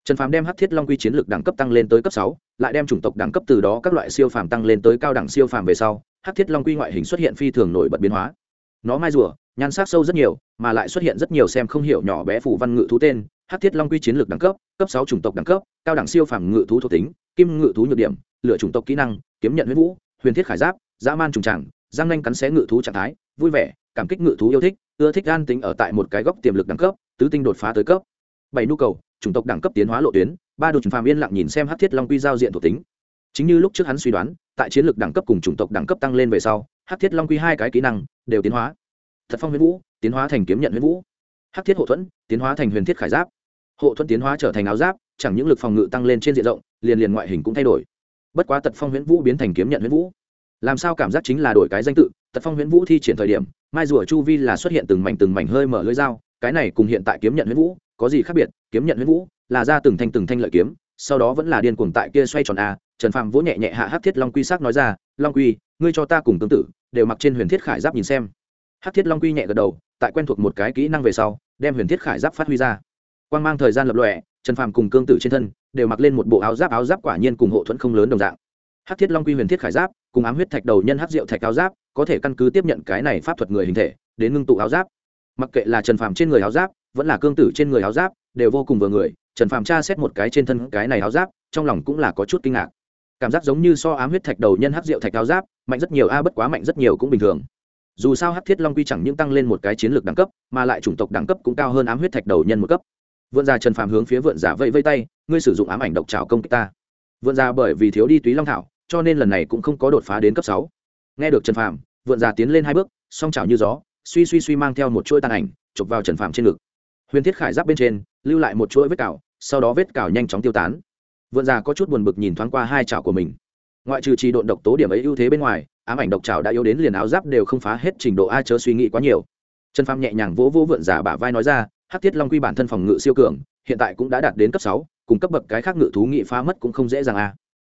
trần phàm đem hắc thiết long quy chiến lược đẳng cấp tăng lên tới cấp sáu, lại đem chủng tộc đẳng cấp từ đó các loại siêu phàm tăng lên tới cao đẳng siêu phàm về sau, hắc thiết long quy ngoại hình xuất hiện phi thường nổi bật biến hóa. Nó mai rùa, nhan sắc sâu rất nhiều, mà lại xuất hiện rất nhiều xem không hiểu nhỏ bé phủ văn ngự thú tên. Hắc thiết long quy chiến lược đẳng cấp cấp sáu chủng tộc đẳng cấp, cao đẳng siêu phàm ngự thú thuộc tính, kim ngự thú nhược điểm lựa chủng tộc kỹ năng, kiếm nhận huyết vũ, huyền thiết khải giáp, dã man trùng tràng giang nanh cắn xé ngự thú trạng thái, vui vẻ, cảm kích ngự thú yêu thích, ưa thích gan tính ở tại một cái góc tiềm lực đẳng cấp, tứ tinh đột phá tới cấp. Bảy nhu cầu chủng tộc đẳng cấp tiến hóa lộ tuyến, ba đột phàm yên lặng nhìn xem hát thiết long quy giao diện thuộc tính. Chính như lúc trước hắn suy đoán, tại chiến lược đẳng cấp cùng chủng tộc đẳng cấp tăng lên về sau hát thiết long quy hai cái kỹ năng đều tiến hóa. Thật phong huyền vũ, tiến hóa thành kiếm nhận huyền vũ. Hát thiết hộ thuẫn, tiến hóa thành huyền thiết khải giáp. Hộ thuẫn tiến hóa trở thành áo giáp, chẳng những lực phòng ngự tăng lên trên diện rộng, liền liền ngoại hình cũng thay đổi. Bất quá tật phong huyễn vũ biến thành kiếm nhận huyễn vũ. Làm sao cảm giác chính là đổi cái danh tự, tật phong huyễn vũ thi triển thời điểm, mai rùa chu vi là xuất hiện từng mảnh từng mảnh hơi mở lưỡi dao, cái này cùng hiện tại kiếm nhận huyễn vũ có gì khác biệt, kiếm nhận huyễn vũ, là ra từng thanh từng thanh lợi kiếm, sau đó vẫn là điên cuồng tại kia xoay tròn a, trần phàm vỗ nhẹ nhẹ hạ hắc thiết long quy sắc nói ra, long quy, ngươi cho ta cùng tương tự, đều mặc trên huyền thiết khải giáp nhìn xem. Hắc thiết long quy nhẹ gật đầu, tại quen thuộc một cái kỹ năng về sau, đem huyền thiết khải giáp phát huy ra. Quan mang thời gian lập lòe, trần phàm cùng cương tử trên thân, đều mặc lên một bộ áo giáp áo giáp quả nhiên cùng hộ thuẫn không lớn đồng dạng. Hắc thiết long quy huyền thiết khải giáp, cùng ám huyết thạch đầu nhân hắc diệu thạch áo giáp, có thể căn cứ tiếp nhận cái này pháp thuật người hình thể, đến ngưng tụ áo giáp. Mặc kệ là trần phàm trên người áo giáp vẫn là cương tử trên người áo giáp, đều vô cùng vừa người. Trần phàm tra xét một cái trên thân cái này áo giáp, trong lòng cũng là có chút kinh ngạc. Cảm giác giống như so ám huyết thạch đầu nhân hát diệu thạch áo giáp, mạnh rất nhiều, a, bất quá mạnh rất nhiều cũng bình thường. Dù sao hắc thiết long quy chẳng những tăng lên một cái chiến lược đẳng cấp, mà lại chủng tộc đẳng cấp cũng cao hơn ám huyết thạch đầu nhân một cấp. Vượn già trần phàm hướng phía vượn giả vẫy vây tay, ngươi sử dụng ám ảnh độc trào công kích ta. Vượn già bởi vì thiếu đi túy long thảo, cho nên lần này cũng không có đột phá đến cấp sáu. Nghe được trần phàm, vượn già tiến lên hai bước, song chảo như gió, suy suy suy mang theo một chuỗi tàn ảnh, chụp vào trần phàm trên ngực huyền thiết khải giáp bên trên, lưu lại một chuỗi vết cào, sau đó vết cào nhanh chóng tiêu tán. Vượn già có chút buồn bực nhìn thoáng qua hai chảo của mình. Ngoại trừ trì độn độc tố điểm ấy ưu thế bên ngoài, ám ảnh độc chảo đã yếu đến liền áo giáp đều không phá hết trình độ a chớ suy nghĩ quá nhiều. Trần phàm nhẹ nhàng vỗ vỗ vượn già bả vai nói ra, hắc thiết long quy bản thân phòng ngự siêu cường, hiện tại cũng đã đạt đến cấp sáu, cùng cấp bậc cái khác ngự thú nghị phá mất cũng không dễ dàng a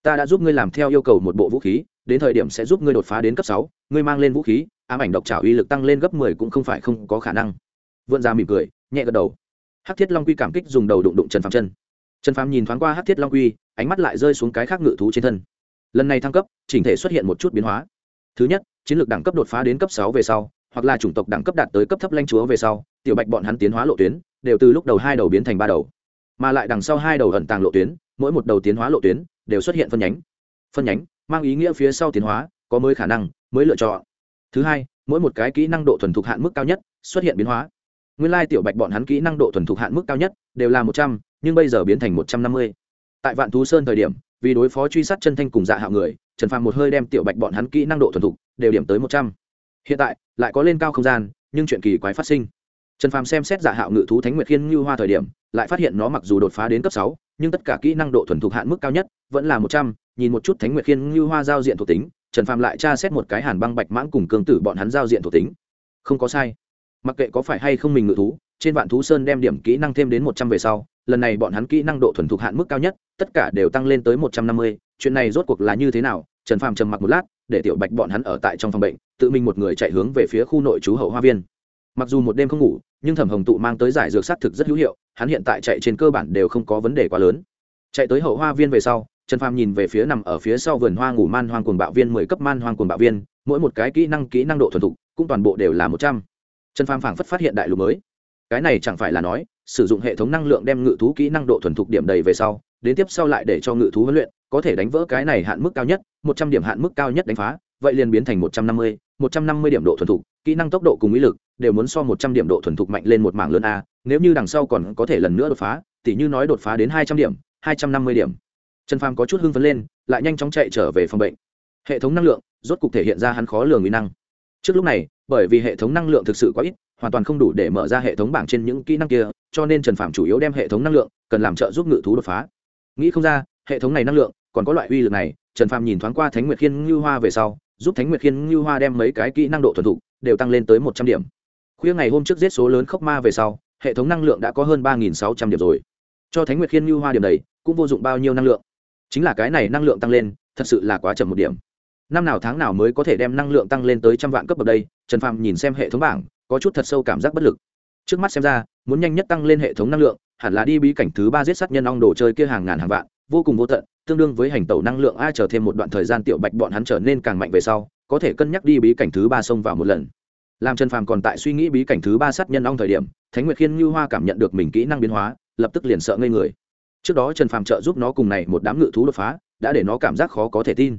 ta đã giúp ngươi làm theo yêu cầu một bộ vũ khí, đến thời điểm sẽ giúp ngươi đột phá đến cấp sáu, ngươi mang lên vũ khí, ám ảnh độc trào uy lực tăng lên gấp mười cũng không phải không có khả năng. Vượn ra mỉm cười nhẹ gật đầu. Hắc thiết long quy cảm kích dùng đầu đụng đụng trần phàm chân. Trần phàm nhìn thoáng qua hắc thiết long quy, ánh mắt lại rơi xuống cái khác ngự thú trên thân. Lần này thăng cấp, chỉnh thể xuất hiện một chút biến hóa. Thứ nhất, chiến lược đẳng cấp đột phá đến cấp sáu về sau, hoặc là chủng tộc đẳng cấp đạt tới cấp thấp lanh chúa về sau, tiểu bạch bọn hắn tiến hóa lộ tuyến, đều từ lúc đầu hai đầu biến thành ba đầu. Mà lại đằng sau hai đầu ẩn tàng lộ tuyến, mỗi một đầu tiến hóa lộ tuyến, đều xuất hiện phân nhánh. Phân nhánh, mang ý nghĩa phía sau tiến hóa, có mới khả năng, mới lựa chọn. Thứ hai, mỗi một cái kỹ năng độ thuần thục hạn mức cao nhất, xuất hiện biến hóa nguyên lai tiểu bạch bọn hắn kỹ năng độ thuần thục hạn mức cao nhất đều là một trăm, nhưng bây giờ biến thành một trăm năm mươi. Tại vạn thú sơn thời điểm, vì đối phó truy sát chân thanh cùng dạ hạo người, trần phàm một hơi đem tiểu bạch bọn hắn kỹ năng độ thuần thục đều điểm tới một trăm. Hiện tại, lại có lên cao không gian, nhưng chuyện kỳ quái phát sinh. Trần phàm xem xét giả hạo ngự thú thánh nguyệt khiên như hoa thời điểm, lại phát hiện nó mặc dù đột phá đến cấp sáu, nhưng tất cả kỹ năng độ thuần thục hạn mức cao nhất vẫn là một trăm. Nhìn một chút thánh nguyệt khiên như hoa giao diện thuộc tính, trần phàm lại tra xét một cái hàn băng bạch mãng cùng cương tử bọn hắn giao diện thuộc tính. Không có sai mặc kệ có phải hay không mình ngự thú, trên vạn thú sơn đem điểm kỹ năng thêm đến một trăm về sau, lần này bọn hắn kỹ năng độ thuần thục hạn mức cao nhất, tất cả đều tăng lên tới một trăm năm mươi. Chuyện này rốt cuộc là như thế nào? Trần phàm trầm mặc một lát, để tiểu bạch bọn hắn ở tại trong phòng bệnh, tự mình một người chạy hướng về phía khu nội trú hậu hoa viên. Mặc dù một đêm không ngủ, nhưng thẩm hồng tụ mang tới giải dược s á t thực rất hữu hiệu, hắn hiện tại chạy trên cơ bản đều không có vấn đề quá lớn. Chạy tới hậu hoa viên về sau, trần phàm nhìn về phía nằm ở phía sau vườn hoa ngủ man hoang cuồng bạo viên, mười cấp man hoang cuồng bạo viên, mỗi một cái kỹ năng kỹ năng độ thuần thục, cũng toàn bộ đều là một trăm trần phàm phảng phất phát hiện đại lục mới. Cái này chẳng phải là nói, sử dụng hệ thống năng lượng đem ngự thú kỹ năng độ thuần thục điểm đầy về sau, đến tiếp sau lại để cho ngự thú huấn luyện, có thể đánh vỡ cái này hạn mức cao nhất, một trăm điểm hạn mức cao nhất đánh phá, vậy liền biến thành một trăm năm mươi, một trăm năm mươi điểm độ thuần thục, kỹ năng tốc độ cùng ý lực đều muốn so một trăm điểm độ thuần thục mạnh lên một mảng lớn a, nếu như đằng sau còn có thể lần nữa đột phá, tỉ như nói đột phá đến hai trăm điểm, hai trăm năm mươi điểm. Trần phàm có chút hưng phấn lên, lại nhanh chóng chạy trở về phòng bệnh. Hệ thống năng lượng rốt cục thể hiện ra hắn khó lường uy năng trước lúc này, bởi vì hệ thống năng lượng thực sự quá ít, hoàn toàn không đủ để mở ra hệ thống bảng trên những kỹ năng kia, cho nên trần phạm chủ yếu đem hệ thống năng lượng cần làm trợ giúp ngự thú đột phá. Nghĩ không ra, hệ thống này năng lượng còn có loại uy lực này, trần phạm nhìn thoáng qua thánh nguyệt khiên ngưu hoa về sau, giúp thánh nguyệt khiên ngưu hoa đem mấy cái kỹ năng độ thuần thục đều tăng lên tới một trăm điểm. Khuya ngày hôm trước giết số lớn khốc ma về sau, hệ thống năng lượng đã có hơn ba sáu trăm điểm rồi. Cho thánh nguyệt khiên ngưu hoa điểm đầy cũng vô dụng bao nhiêu năng lượng. Chính là cái này năng lượng tăng lên, thật sự là quá chậm một điểm năm nào tháng nào mới có thể đem năng lượng tăng lên tới trăm vạn cấp bậc đây? Trần phàm nhìn xem hệ thống bảng, có chút thật sâu cảm giác bất lực. Trước mắt xem ra, muốn nhanh nhất tăng lên hệ thống năng lượng, hẳn là đi bí cảnh thứ ba giết sát nhân ong đồ chơi kia hàng ngàn hàng vạn, vô cùng vô tận, tương đương với hành tẩu năng lượng ai chờ thêm một đoạn thời gian tiểu bạch bọn hắn trở nên càng mạnh về sau, có thể cân nhắc đi bí cảnh thứ ba xông vào một lần. Làm trần phàm còn tại suy nghĩ bí cảnh thứ ba sát nhân ong thời điểm, thánh nguyệt khiên như hoa cảm nhận được mình kỹ năng biến hóa, lập tức liền sợ ngây người. Trước đó trần phàm trợ giúp nó cùng này một đám ngự thú đột phá, đã để nó cảm giác khó có thể tin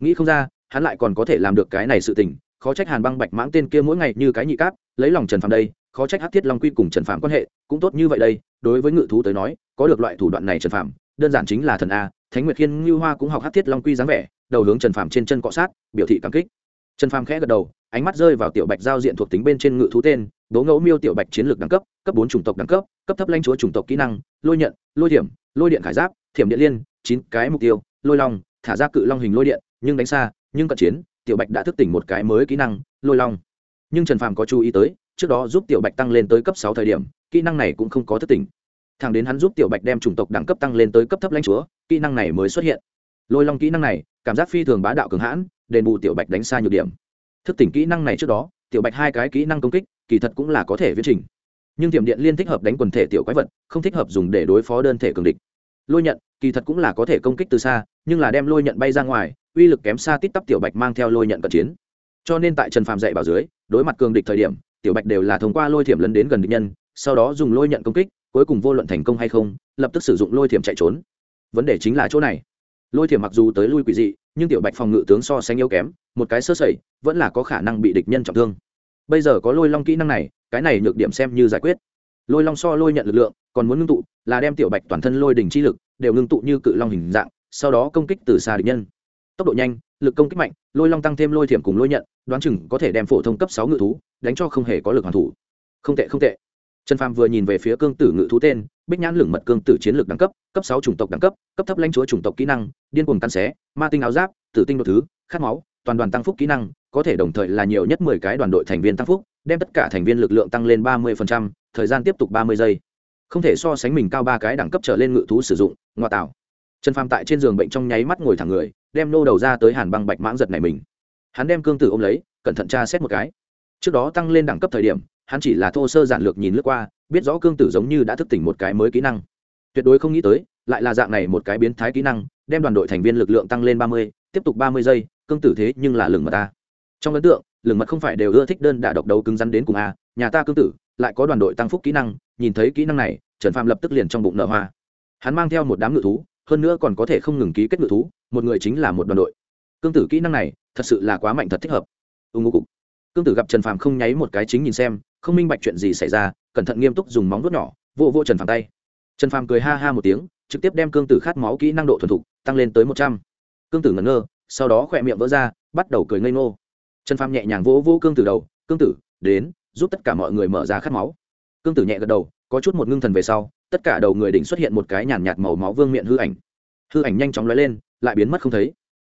nghĩ không ra, hắn lại còn có thể làm được cái này sự tình, khó trách hàn băng bạch mãng tên kia mỗi ngày như cái nhị cáp, lấy lòng trần phàm đây, khó trách hát thiết long quy cùng trần phàm quan hệ cũng tốt như vậy đây, đối với ngự thú tới nói, có được loại thủ đoạn này trần phàm, đơn giản chính là thần a, thánh nguyệt khiên như hoa cũng học hát thiết long quy dáng vẻ, đầu hướng trần phàm trên chân cọ sát, biểu thị cảm kích. Trần phàm khẽ gật đầu, ánh mắt rơi vào tiểu bạch giao diện thuộc tính bên trên ngự thú tên đố ngẫu miêu tiểu bạch chiến lược đẳng cấp cấp bốn chủng tộc đẳng cấp cấp thấp lanh chúa chủng tộc kỹ năng, lôi nhận, lôi điểm, lôi điện khải giáp, thiểm điện liên, chín cái mục tiêu, lôi long, thả ra cự long hình lôi điện nhưng đánh xa, nhưng cận chiến, tiểu bạch đã thức tỉnh một cái mới kỹ năng, lôi long. Nhưng trần phàm có chú ý tới, trước đó giúp tiểu bạch tăng lên tới cấp sáu thời điểm, kỹ năng này cũng không có thức tỉnh. Thẳng đến hắn giúp tiểu bạch đem chủng tộc đẳng cấp tăng lên tới cấp thấp lãnh chúa, kỹ năng này mới xuất hiện. Lôi long kỹ năng này, cảm giác phi thường bá đạo cường hãn, đền bù tiểu bạch đánh xa nhược điểm. Thức tỉnh kỹ năng này trước đó, tiểu bạch hai cái kỹ năng công kích, kỳ thật cũng là có thể viết trình. Nhưng tiềm điện liên thích hợp đánh quần thể tiểu quái vật, không thích hợp dùng để đối phó đơn thể cường địch lôi nhận, kỳ thật cũng là có thể công kích từ xa, nhưng là đem lôi nhận bay ra ngoài, uy lực kém xa tít tắp tiểu bạch mang theo lôi nhận cận chiến. Cho nên tại trần phàm dạy bảo dưới, đối mặt cường địch thời điểm, tiểu bạch đều là thông qua lôi thiểm lấn đến gần địch nhân, sau đó dùng lôi nhận công kích, cuối cùng vô luận thành công hay không, lập tức sử dụng lôi thiểm chạy trốn. Vấn đề chính là chỗ này. Lôi thiểm mặc dù tới lui quỷ dị, nhưng tiểu bạch phòng ngự tướng so sánh yếu kém, một cái sơ sẩy, vẫn là có khả năng bị địch nhân trọng thương. Bây giờ có lôi long kỹ năng này, cái này nhược điểm xem như giải quyết lôi long so lôi nhận lực lượng, còn muốn ngưng tụ, là đem tiểu bạch toàn thân lôi đỉnh chi lực, đều ngưng tụ như cự long hình dạng, sau đó công kích từ xa địch nhân. Tốc độ nhanh, lực công kích mạnh, lôi long tăng thêm lôi thiểm cùng lôi nhận, đoán chừng có thể đem phổ thông cấp sáu ngự thú, đánh cho không hề có lực hoàn thủ. Không tệ không tệ. Trần phàm vừa nhìn về phía cương tử ngự thú tên, bích nhãn lửng mật cương tử chiến lược đẳng cấp cấp sáu chủng tộc đẳng cấp cấp thấp lãnh chúa chủng tộc kỹ năng, điên cuồng tan xé, ma tinh áo giáp, tử tinh đột thứ, khát máu, toàn đoàn tăng phúc kỹ năng, có thể đồng thời là nhiều nhất mười cái đoàn đội thành viên tăng phúc, đem tất cả thành viên lực lượng tăng lên ba mươi thời gian tiếp tục ba mươi giây. Không thể so sánh mình cao ba cái đẳng cấp trở lên ngự thú sử dụng ngoại tạo. Trần phàm tại trên giường bệnh trong nháy mắt ngồi thẳng người, đem nô đầu ra tới hàn băng bạch mãng giật này mình. Hắn đem cương tử ôm lấy, cẩn thận tra xét một cái. Trước đó tăng lên đẳng cấp thời điểm, hắn chỉ là thô sơ giản lược nhìn lướt qua, biết rõ cương tử giống như đã thức tỉnh một cái mới kỹ năng. Tuyệt đối không nghĩ tới, lại là dạng này một cái biến thái kỹ năng, đem đoàn đội thành viên lực lượng tăng lên ba mươi, tiếp tục ba mươi giây, cương tử thế nhưng là lừng mật ta. Trong ấn tượng, lừng mật không phải đều ưa thích đơn đả độc đấu cứng rắn đến cùng a, nhà ta cương tử lại có đoàn đội tăng phúc kỹ năng, nhìn thấy kỹ năng này, trần phạm lập tức liền trong bụng nợ hoa. Hắn mang theo một đám ngự thú, hơn nữa còn có thể không ngừng ký kết ngự thú, một người chính là một đoàn đội. Cương tử kỹ năng này, thật sự là quá mạnh thật thích hợp. Ưng ngô cục. Cương tử gặp trần phàm không nháy một cái chính nhìn xem, không minh bạch chuyện gì xảy ra, cẩn thận nghiêm túc dùng móng vuốt nhỏ, vô vô trần phàm tay. Trần phàm cười ha ha một tiếng, trực tiếp đem cương tử khát máu kỹ năng độ thuần thục, tăng lên tới một trăm. Cương tử ngẩn ngơ, sau đó khỏe miệng vỡ ra, bắt đầu cười ngây ngô. Trần phàm nhẹ nhàng vỗ vỗ cương tử đầu, cương tử, đến giúp tất cả mọi người mở ra khát máu. Cương tử nhẹ gật đầu, có chút một ngưng thần về sau, tất cả đầu người đỉnh xuất hiện một cái nhàn nhạt màu máu vương miệng hư ảnh. Hư ảnh nhanh chóng lóe lên, lại biến mất không thấy.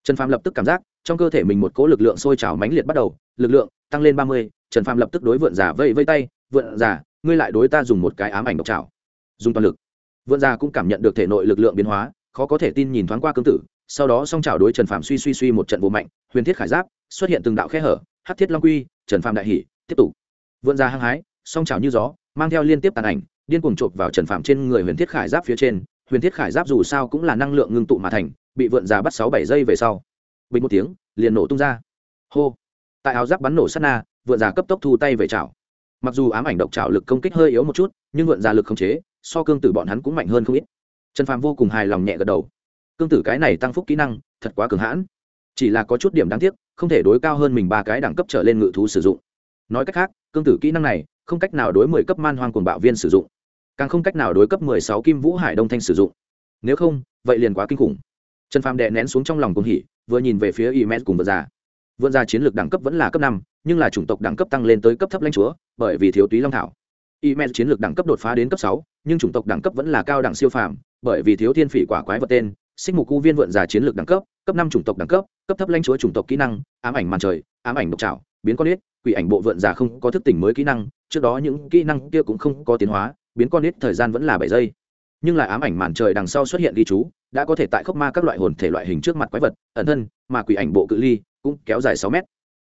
Trần phàm lập tức cảm giác, trong cơ thể mình một cỗ lực lượng sôi trào mãnh liệt bắt đầu, lực lượng tăng lên ba mươi, trần phàm lập tức đối vượn giả vây vây tay, vượn giả ngươi lại đối ta dùng một cái ám ảnh độc trào dùng toàn lực. Vượn giả cũng cảm nhận được thể nội lực lượng biến hóa, khó có thể tin nhìn thoáng qua cương tử, sau đó song trào đối trần phàm suy suy suy một trận vô mạnh, huyền thiết khải giáp, xuất hiện từng đạo khe hở hát thiết long quy, trần phàm đại hỷ tiếp tục vượn ra hăng hái, song trào như gió, mang theo liên tiếp tàn ảnh, điên cuồng chộp vào trần Phạm trên người huyền thiết khải giáp phía trên. Huyền thiết khải giáp dù sao cũng là năng lượng ngưng tụ mà thành, bị vượn già bắt sáu bảy giây về sau, bình một tiếng, liền nổ tung ra. Hô! Tại áo giáp bắn nổ sát na, vượn già cấp tốc thu tay về chảo. Mặc dù ám ảnh độc chảo lực công kích hơi yếu một chút, nhưng vượn già lực không chế, so cương tử bọn hắn cũng mạnh hơn không ít. Trần Phạm vô cùng hài lòng nhẹ gật đầu. Cương tử cái này tăng phúc kỹ năng, thật quá cường hãn. Chỉ là có chút điểm đáng tiếc, không thể đối cao hơn mình ba cái đẳng cấp trở lên ngự thú sử dụng nói cách khác, cương tử kỹ năng này, không cách nào đối mười cấp man hoang cuồng bạo viên sử dụng. Càng không cách nào đối cấp mười sáu kim vũ hải đông thanh sử dụng. Nếu không, vậy liền quá kinh khủng. Trần phàm đệ nén xuống trong lòng cùng hỉ, vừa nhìn về phía imes cùng vượt già vượt già chiến lược đẳng cấp vẫn là cấp năm, nhưng là chủng tộc đẳng cấp tăng lên tới cấp thấp lãnh chúa, bởi vì thiếu túy long thảo. Imes chiến lược đẳng cấp đột phá đến cấp sáu, nhưng chủng tộc đẳng cấp vẫn là cao đẳng siêu phàm, bởi vì thiếu thiên phỉ quả quái vật tên Sinh mục cu viên vượn già chiến lược đẳng cấp cấp năm chủng tộc đẳng cấp cấp thấp lãnh chúa chủng tộc kỹ năng, ám ảnh màn trời, ám ảnh độc trảo, biến con ít quỷ ảnh bộ vượn già không có thức tỉnh mới kỹ năng, trước đó những kỹ năng kia cũng không có tiến hóa, biến con nít thời gian vẫn là bảy giây. Nhưng lại ám ảnh màn trời đằng sau xuất hiện ghi chú, đã có thể tại khốc ma các loại hồn thể loại hình trước mặt quái vật, ẩn thân, mà quỷ ảnh bộ cự ly cũng kéo dài sáu m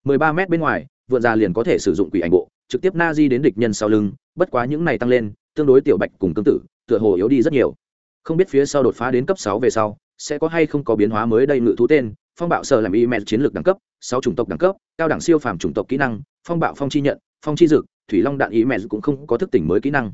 mười ba m bên ngoài, vượn già liền có thể sử dụng quỷ ảnh bộ, trực tiếp na di đến địch nhân sau lưng, bất quá những này tăng lên, tương đối tiểu bạch cùng tương tự, tựa hồ yếu đi rất nhiều. Không biết phía sau đột phá đến cấp sáu về sau, sẽ có hay không có biến hóa mới đây ngự thú tên, phong bạo sở làm y mẹ chiến lược đẳng cấp sáu chủng tộc đẳng cấp, cao đẳng siêu phàm chủng tộc kỹ năng, phong bạo phong chi nhận, phong chi dực, thủy long đạn ý mẹ cũng không có thức tỉnh mới kỹ năng.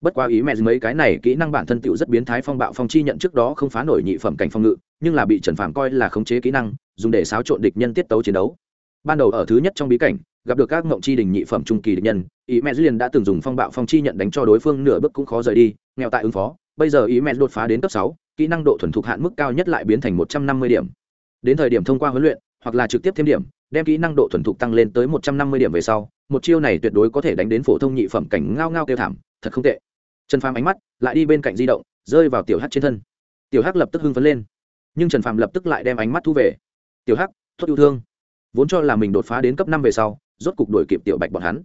Bất quá ý mẹ mấy cái này kỹ năng bản thân tựu rất biến thái phong bạo phong chi nhận trước đó không phá nổi nhị phẩm cảnh phong ngự, nhưng là bị trần phàm coi là khống chế kỹ năng, dùng để xáo trộn địch nhân tiết tấu chiến đấu. Ban đầu ở thứ nhất trong bí cảnh, gặp được các ngộng chi đình nhị phẩm trung kỳ địch nhân, ý mẹ liền đã từng dùng phong bạo phong chi nhận đánh cho đối phương nửa bước cũng khó rời đi, nghèo tại ứng phó. Bây giờ ý mẹ đột phá đến cấp sáu, kỹ năng độ thuần thục hạn mức cao nhất lại biến thành một trăm năm mươi điểm. Đến thời điểm thông qua huấn luyện hoặc là trực tiếp thêm điểm, đem kỹ năng độ thuần thục tăng lên tới một trăm năm mươi điểm về sau, một chiêu này tuyệt đối có thể đánh đến phổ thông nhị phẩm cảnh ngao ngao kêu thảm, thật không tệ. Trần phàm ánh mắt lại đi bên cạnh di động, rơi vào tiểu hắc trên thân. Tiểu hắc lập tức hưng phấn lên, nhưng trần phàm lập tức lại đem ánh mắt thu về. Tiểu hắc thốt yêu thương. Vốn cho là mình đột phá đến cấp năm về sau, rốt cục đuổi kịp tiểu bạch bọn hắn.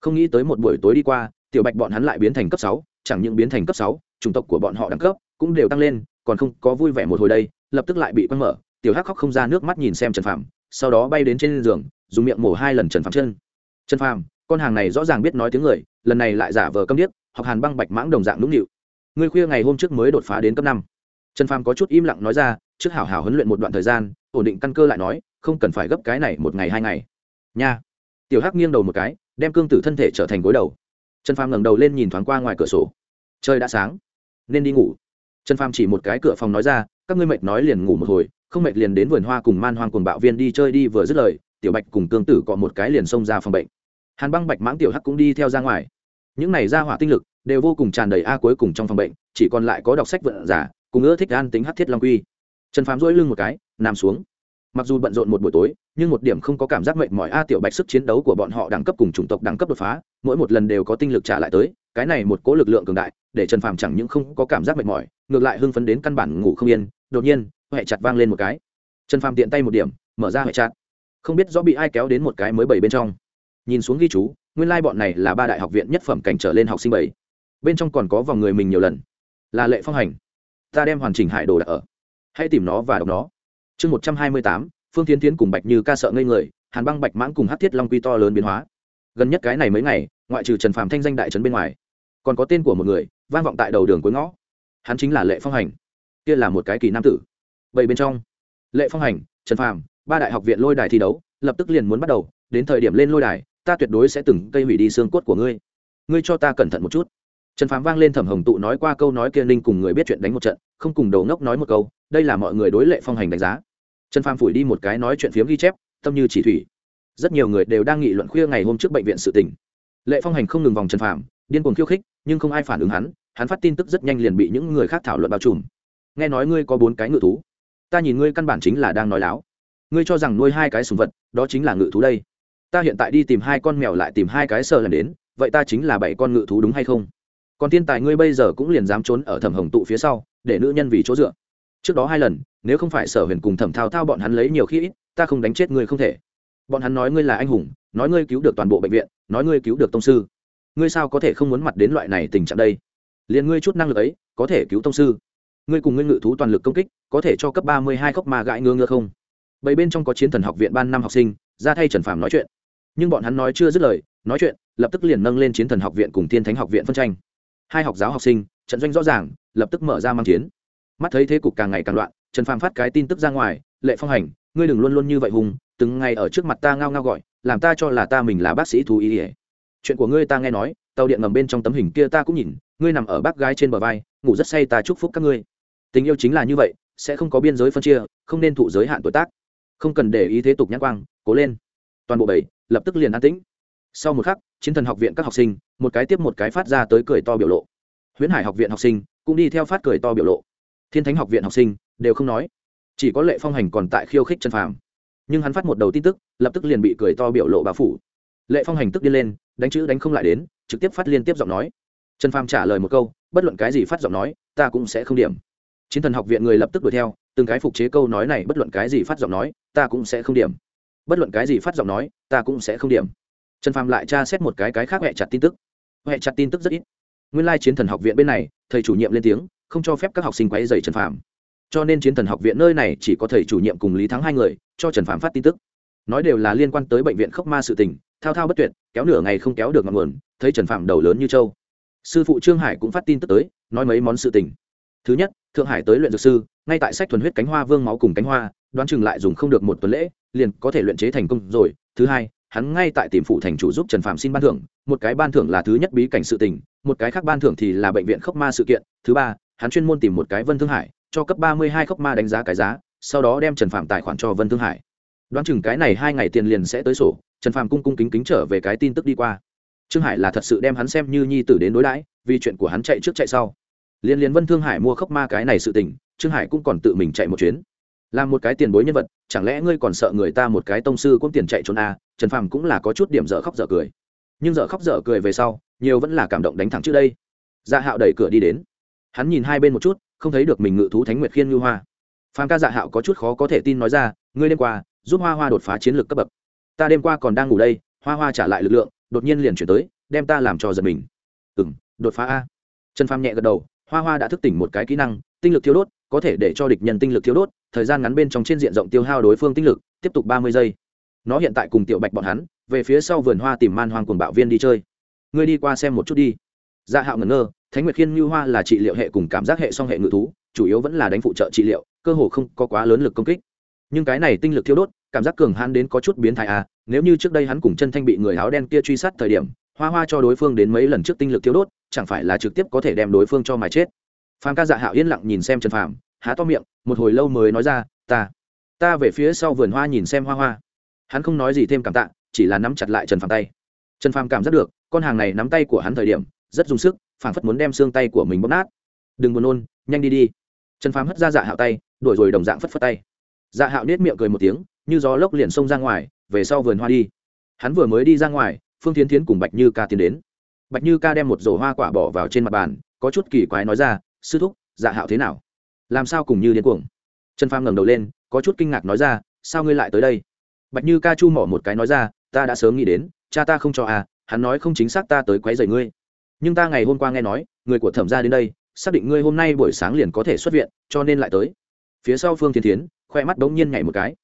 Không nghĩ tới một buổi tối đi qua, tiểu bạch bọn hắn lại biến thành cấp sáu, chẳng những biến thành cấp sáu, chủng tộc của bọn họ đẳng cấp cũng đều tăng lên, còn không có vui vẻ một hồi đây, lập tức lại bị quăng mở tiểu hắc khóc không ra nước mắt nhìn xem trần phàm, sau đó bay đến trên giường, dùng miệng mổ hai lần trần phàm chân. Trần phàm, con hàng này rõ ràng biết nói tiếng người, lần này lại giả vờ câm điếc, học hàn băng bạch mãng đồng dạng nũng nịu. Ngươi khuya ngày hôm trước mới đột phá đến cấp năm. Trần phàm có chút im lặng nói ra, trước hảo hảo huấn luyện một đoạn thời gian, ổn định căn cơ lại nói, không cần phải gấp cái này một ngày hai ngày. Nha. Tiểu hắc nghiêng đầu một cái, đem cương tử thân thể trở thành gối đầu. Trần phàm ngẩng đầu lên nhìn thoáng qua ngoài cửa sổ. Trời đã sáng, nên đi ngủ. Trần phàm chỉ một cái cửa phòng nói ra các ngươi mệt nói liền ngủ một hồi, không mệt liền đến vườn hoa cùng man hoang cùng bạo viên đi chơi đi vừa dứt lời, tiểu bạch cùng cương tử cọ một cái liền xông ra phòng bệnh. Hàn băng bạch mãng tiểu hắc cũng đi theo ra ngoài. Những này ra hỏa tinh lực đều vô cùng tràn đầy a cuối cùng trong phòng bệnh, chỉ còn lại có đọc sách vận giả, cùng ưa thích an tính hát thiết long quy. Trần phàm dỗi lưng một cái, nằm xuống. Mặc dù bận rộn một buổi tối, nhưng một điểm không có cảm giác mệt mỏi a tiểu bạch sức chiến đấu của bọn họ đẳng cấp cùng chủng tộc đẳng cấp đột phá, mỗi một lần đều có tinh lực trả lại tới, cái này một cố lực lượng cường đại, để trần phàm chẳng những không có cảm giác mệt mỏi, ngược lại hưng phấn đến căn bản ngủ không yên đột nhiên, huệ chặt vang lên một cái. Trần phàm tiện tay một điểm, mở ra huệ chặt. Không biết rõ bị ai kéo đến một cái mới bảy bên trong. Nhìn xuống ghi chú, nguyên lai、like、bọn này là ba đại học viện nhất phẩm cảnh trở lên học sinh bảy. Bên trong còn có vòng người mình nhiều lần. Là lệ phong hành. Ta đem hoàn chỉnh hải đồ đặt ở. Hãy tìm nó và đọc nó. Chương một trăm hai mươi tám, phương tiến tiến cùng bạch như ca sợ ngây người, hàn băng bạch mãng cùng hát thiết long quy to lớn biến hóa. Gần nhất cái này mấy ngày, ngoại trừ trần phàm thanh danh đại trấn bên ngoài, còn có tên của một người, vang vọng tại đầu đường cuối ngõ. Hắn chính là lệ phong hành kia là một cái kỳ nam tử. Vậy bên trong, lệ phong hành, trần phàm, ba đại học viện lôi đài thi đấu, lập tức liền muốn bắt đầu, đến thời điểm lên lôi đài, ta tuyệt đối sẽ từng cây hủy đi xương cốt của ngươi. Ngươi cho ta cẩn thận một chút. Trần phàm vang lên thẩm hồng tụ nói qua câu nói kia ninh cùng người biết chuyện đánh một trận, không cùng đầu ngốc nói một câu, đây là mọi người đối lệ phong hành đánh giá. Trần phàm phủi đi một cái nói chuyện phiếm ghi chép, tâm như chỉ thủy. Rất nhiều người đều đang nghị luận khuya ngày hôm trước bệnh viện sự tỉnh lệ phong hành không ngừng vòng trần phàm, điên cuồng khiêu khích, nhưng không ai phản ứng hắn hắn phát tin tức rất nhanh liền bị những người khác thảo luận bao trùm nghe nói ngươi có bốn cái ngự thú. Ta nhìn ngươi căn bản chính là đang nói láo. Ngươi cho rằng nuôi hai cái sùng vật, đó chính là ngự thú đây. Ta hiện tại đi tìm hai con mèo lại tìm hai cái sờ lần đến, vậy ta chính là bảy con ngự thú đúng hay không? Còn thiên tài ngươi bây giờ cũng liền dám trốn ở thẩm hồng tụ phía sau, để nữ nhân vì chỗ dựa. Trước đó hai lần, nếu không phải sở huyền cùng thẩm thao thao bọn hắn lấy nhiều khi ít, ta không đánh chết ngươi không thể. Bọn hắn nói ngươi là anh hùng, nói ngươi cứu được toàn bộ bệnh viện, nói ngươi cứu được tông sư. Ngươi sao có thể không muốn mặt đến loại này tình trạng đây? Liền ngươi chút năng lực ấy, có thể cứu tông sư ngươi cùng ngươi ngự thú toàn lực công kích, có thể cho cấp ba mươi hai khốc ma gãi ngơ ngơ không? Bảy bên trong có chiến thần học viện ban năm học sinh, ra thay trần phàm nói chuyện. Nhưng bọn hắn nói chưa dứt lời, nói chuyện, lập tức liền nâng lên chiến thần học viện cùng thiên thánh học viện phân tranh. Hai học giáo học sinh, trận doanh rõ ràng, lập tức mở ra mang chiến. Mắt thấy thế cục càng ngày càng loạn, trần phàm phát cái tin tức ra ngoài, lệ phong hành, ngươi đừng luôn luôn như vậy hùng, từng ngày ở trước mặt ta ngao ngao gọi, làm ta cho là ta mình là bác sĩ thú y. Ỉa chuyện của ngươi ta nghe nói, tàu điện ngầm bên trong tấm hình kia ta cũng nhìn, ngươi nằm ở bác gái trên bờ vai, ngủ rất say ta chúc phúc các ngươi tình yêu chính là như vậy, sẽ không có biên giới phân chia, không nên thụ giới hạn tuổi tác. Không cần để ý thế tục nhãn quang, cố lên. Toàn bộ bảy, lập tức liền an tĩnh. Sau một khắc, chiến thần học viện các học sinh, một cái tiếp một cái phát ra tới cười to biểu lộ. Huyễn hải học viện học sinh cũng đi theo phát cười to biểu lộ. Thiên thánh học viện học sinh đều không nói. Chỉ có lệ phong hành còn tại khiêu khích chân phàm. Nhưng hắn phát một đầu tin tức, lập tức liền bị cười to biểu lộ bà phủ. Lệ phong hành tức đi lên, đánh chữ đánh không lại đến, trực tiếp phát liên tiếp giọng nói. Trần phàm trả lời một câu, bất luận cái gì phát giọng nói, ta cũng sẽ không điểm chiến thần học viện người lập tức đuổi theo, từng cái phục chế câu nói này bất luận cái gì phát giọng nói, ta cũng sẽ không điểm. Bất luận cái gì phát giọng nói, ta cũng sẽ không điểm. Trần phàm lại tra xét một cái cái khác hẹ chặt tin tức. Hẹ chặt tin tức rất ít. Nguyên lai chiến thần học viện bên này, thầy chủ nhiệm lên tiếng, không cho phép các học sinh quấy dày trần phàm. Cho nên chiến thần học viện nơi này chỉ có thầy chủ nhiệm cùng lý thắng hai người, cho trần phàm phát tin tức. Nói đều là liên quan tới bệnh viện khốc ma sự tình, thao thao bất tuyệt, kéo nửa ngày không kéo được ngọn nguồn, thấy trần Phàm đầu lớn như châu sư phụ trương hải cũng phát tin tức tới, nói mấy món sự tình. Thứ nhất thượng hải tới luyện dược sư, ngay tại sách thuần huyết cánh hoa vương máu cùng cánh hoa, đoán chừng lại dùng không được một tuần lễ, liền có thể luyện chế thành công rồi. Thứ hai, hắn ngay tại tìm phụ thành chủ giúp trần phạm xin ban thưởng, một cái ban thưởng là thứ nhất bí cảnh sự tình, một cái khác ban thưởng thì là bệnh viện khốc ma sự kiện. Thứ ba, hắn chuyên môn tìm một cái vân thương hải, cho cấp ba mươi hai khốc ma đánh giá cái giá, sau đó đem trần phạm tài khoản cho vân thương hải. Đoán chừng cái này hai ngày tiền liền sẽ tới sổ, trần Phạm cung cung kính kính trở về cái tin tức đi qua. Trương hải là thật sự đem hắn xem như nhi tử đến đối đãi, vì chuyện của hắn chạy trước chạy sau liên liên vân thương hải mua khốc ma cái này sự tình trương hải cũng còn tự mình chạy một chuyến. Làm một cái tiền bối nhân vật chẳng lẽ ngươi còn sợ người ta một cái tông sư cũng tiền chạy trốn à, trần phàm cũng là có chút điểm dở khóc dở cười. Nhưng dở khóc dở cười về sau nhiều vẫn là cảm động đánh thẳng trước đây. Dạ hạo đẩy cửa đi đến. Hắn nhìn hai bên một chút không thấy được mình ngự thú thánh nguyệt khiên ngư hoa. Phàm ca dạ hạo có chút khó có thể tin nói ra ngươi đêm qua giúp hoa hoa đột phá chiến lược cấp bậc. Ta đêm qua còn đang ngủ đây hoa hoa trả lại lực lượng đột nhiên liền chuyển tới đem ta làm cho giật mình. Ừ m đột phá a. Trần phàm nhẹ gật đầu hoa hoa đã thức tỉnh một cái kỹ năng, tinh lực thiếu đốt, có thể để cho địch nhân tinh lực thiếu đốt, thời gian ngắn bên trong trên diện rộng tiêu hao đối phương tinh lực, tiếp tục ba mươi giây. Nó hiện tại cùng tiểu bạch bọn hắn, về phía sau vườn hoa tìm man hoang cùng bạo viên đi chơi. Ngươi đi qua xem một chút đi. Dạ hạo ngẩn ngơ, thánh nguyệt khiên như hoa là trị liệu hệ cùng cảm giác hệ song hệ ngự thú, chủ yếu vẫn là đánh phụ trợ trị liệu, cơ hồ không có quá lớn lực công kích. Nhưng cái này tinh lực thiếu đốt, cảm giác cường hãn đến có chút biến thái à nếu như trước đây hắn cùng chân thanh bị người áo đen kia truy sát thời điểm, hoa hoa cho đối phương đến mấy lần trước tinh lực thiếu đốt chẳng phải là trực tiếp có thể đem đối phương cho mà chết. Phàm ca dạ hạo yên lặng nhìn xem trần phàm, há to miệng, một hồi lâu mới nói ra, ta ta về phía sau vườn hoa nhìn xem hoa hoa. Hắn không nói gì thêm cảm tạ, chỉ là nắm chặt lại trần phàm tay. Trần phàm cảm giác được, con hàng này nắm tay của hắn thời điểm, rất dùng sức, phảng phất muốn đem xương tay của mình bóp nát. Đừng buồn nôn nhanh đi đi. Trần phàm hất ra dạ hạo tay đuổi rồi đồng dạng phất phất tay. Dạ hạo nết miệng cười một tiếng, như gió lốc liền xông ra ngoài, về sau vườn hoa đi. Hắn vừa mới đi ra ngoài, phương tiến tiến cùng bạch như ca tiến đến bạch như ca đem một rổ hoa quả bỏ vào trên mặt bàn, có chút kỳ quái nói ra, sư thúc dạ hạo thế nào? Làm sao cùng như điên cuồng? Trần pham ngẩng đầu lên, có chút kinh ngạc nói ra, sao ngươi lại tới đây? Bạch như ca chu mỏ một cái nói ra, ta đã sớm nghĩ đến, cha ta không cho à hắn nói không chính xác ta tới quấy rầy ngươi. Nhưng ta ngày hôm qua nghe nói, người của thẩm gia đến đây, xác định ngươi hôm nay buổi sáng liền có thể xuất viện, cho nên lại tới. Phía sau phương thiên tiến khoe mắt bỗng nhiên nhảy một cái.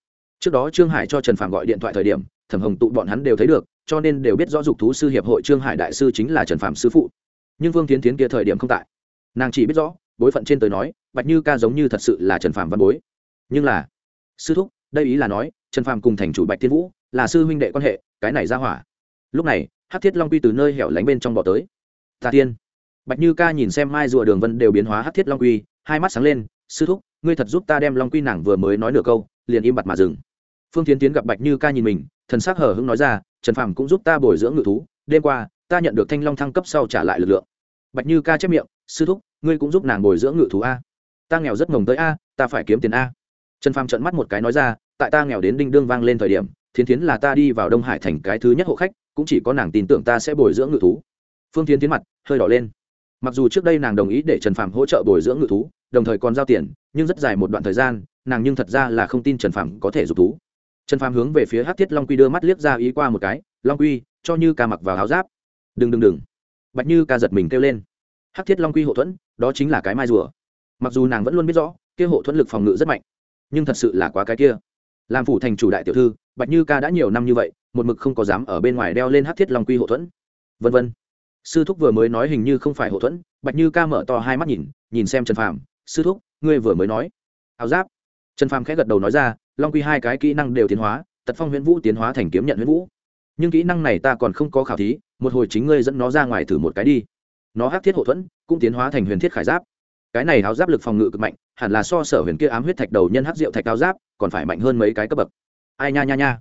Trước đó trương hải cho trần phàm gọi điện thoại thời điểm, thẩm hồng tụ bọn hắn đều thấy được cho nên đều biết rõ dục thú sư hiệp hội trương hải đại sư chính là trần phạm sư phụ. Nhưng vương tiến tiến kia thời điểm không tại. Nàng chỉ biết rõ, bối phận trên tới nói, bạch như ca giống như thật sự là trần phạm văn bối. Nhưng là, sư thúc, đây ý là nói, trần phạm cùng thành chủ bạch thiên vũ là sư huynh đệ quan hệ, cái này ra hỏa. Lúc này hát thiết long quy từ nơi hẻo lánh bên trong bỏ tới. Tà tiên. Bạch như ca nhìn xem mai rùa đường vân đều biến hóa hát thiết long quy, hai mắt sáng lên, sư thúc, ngươi thật giúp ta đem long quy nàng vừa mới nói nửa câu, liền im bặt mà dừng. Phương tiến tiến gặp bạch như ca nhìn mình, thần s ắ c hở hưng nói ra trần phàm cũng giúp ta bồi dưỡng ngự thú, đêm qua, ta nhận được thanh long thăng cấp sau trả lại lực lượng. Bạch như ca chép miệng, sư thúc, ngươi cũng giúp nàng bồi dưỡng ngự thú a. Ta nghèo rất mồng tới a, ta phải kiếm tiền a. Trần phàm trợn mắt một cái nói ra, tại ta nghèo đến đinh đương vang lên thời điểm, thiến thiến là ta đi vào đông hải thành cái thứ nhất hộ khách, cũng chỉ có nàng tin tưởng ta sẽ bồi dưỡng ngự thú. Phương tiến tiến mặt, hơi đỏ lên. Mặc dù trước đây nàng đồng ý để trần phạm hỗ trợ bồi dưỡng ngự thú, đồng thời còn giao tiền, nhưng rất dài một đoạn thời gian, nàng nhưng thật ra là không tin trần phạm có thể giúp thú trần Phàm hướng về phía hát thiết long quy đưa mắt liếc ra ý qua một cái, long quy, cho như ca mặc vào áo giáp. Đừng đừng đừng. Bạch như ca giật mình kêu lên. Hát thiết long quy hộ thuẫn, đó chính là cái mai rùa. Mặc dù nàng vẫn luôn biết rõ, kia hộ thuẫn lực phòng ngự rất mạnh, nhưng thật sự là quá cái kia. Làm phủ thành chủ đại tiểu thư, bạch như ca đã nhiều năm như vậy, một mực không có dám ở bên ngoài đeo lên hát thiết long quy hộ thuẫn. Vân vân. Sư thúc vừa mới nói hình như không phải hộ thuẫn, bạch như ca mở to hai mắt nhìn nhìn xem trần phàm. Sư thúc, ngươi vừa mới nói. Áo giáp. Trần phàm khẽ gật đầu nói ra long quy hai cái kỹ năng đều tiến hóa, tật phong huyễn vũ tiến hóa thành kiếm nhận huyễn vũ. Nhưng kỹ năng này ta còn không có khảo thí, một hồi chính ngươi dẫn nó ra ngoài thử một cái đi. Nó hắc thiết hậu thuẫn, cũng tiến hóa thành huyền thiết khải giáp. Cái này áo giáp lực phòng ngự cực mạnh, hẳn là so sở huyền kia ám huyết thạch đầu nhân hắc rượu thạch áo giáp, còn phải mạnh hơn mấy cái cấp bậc. Ai nha nha nha.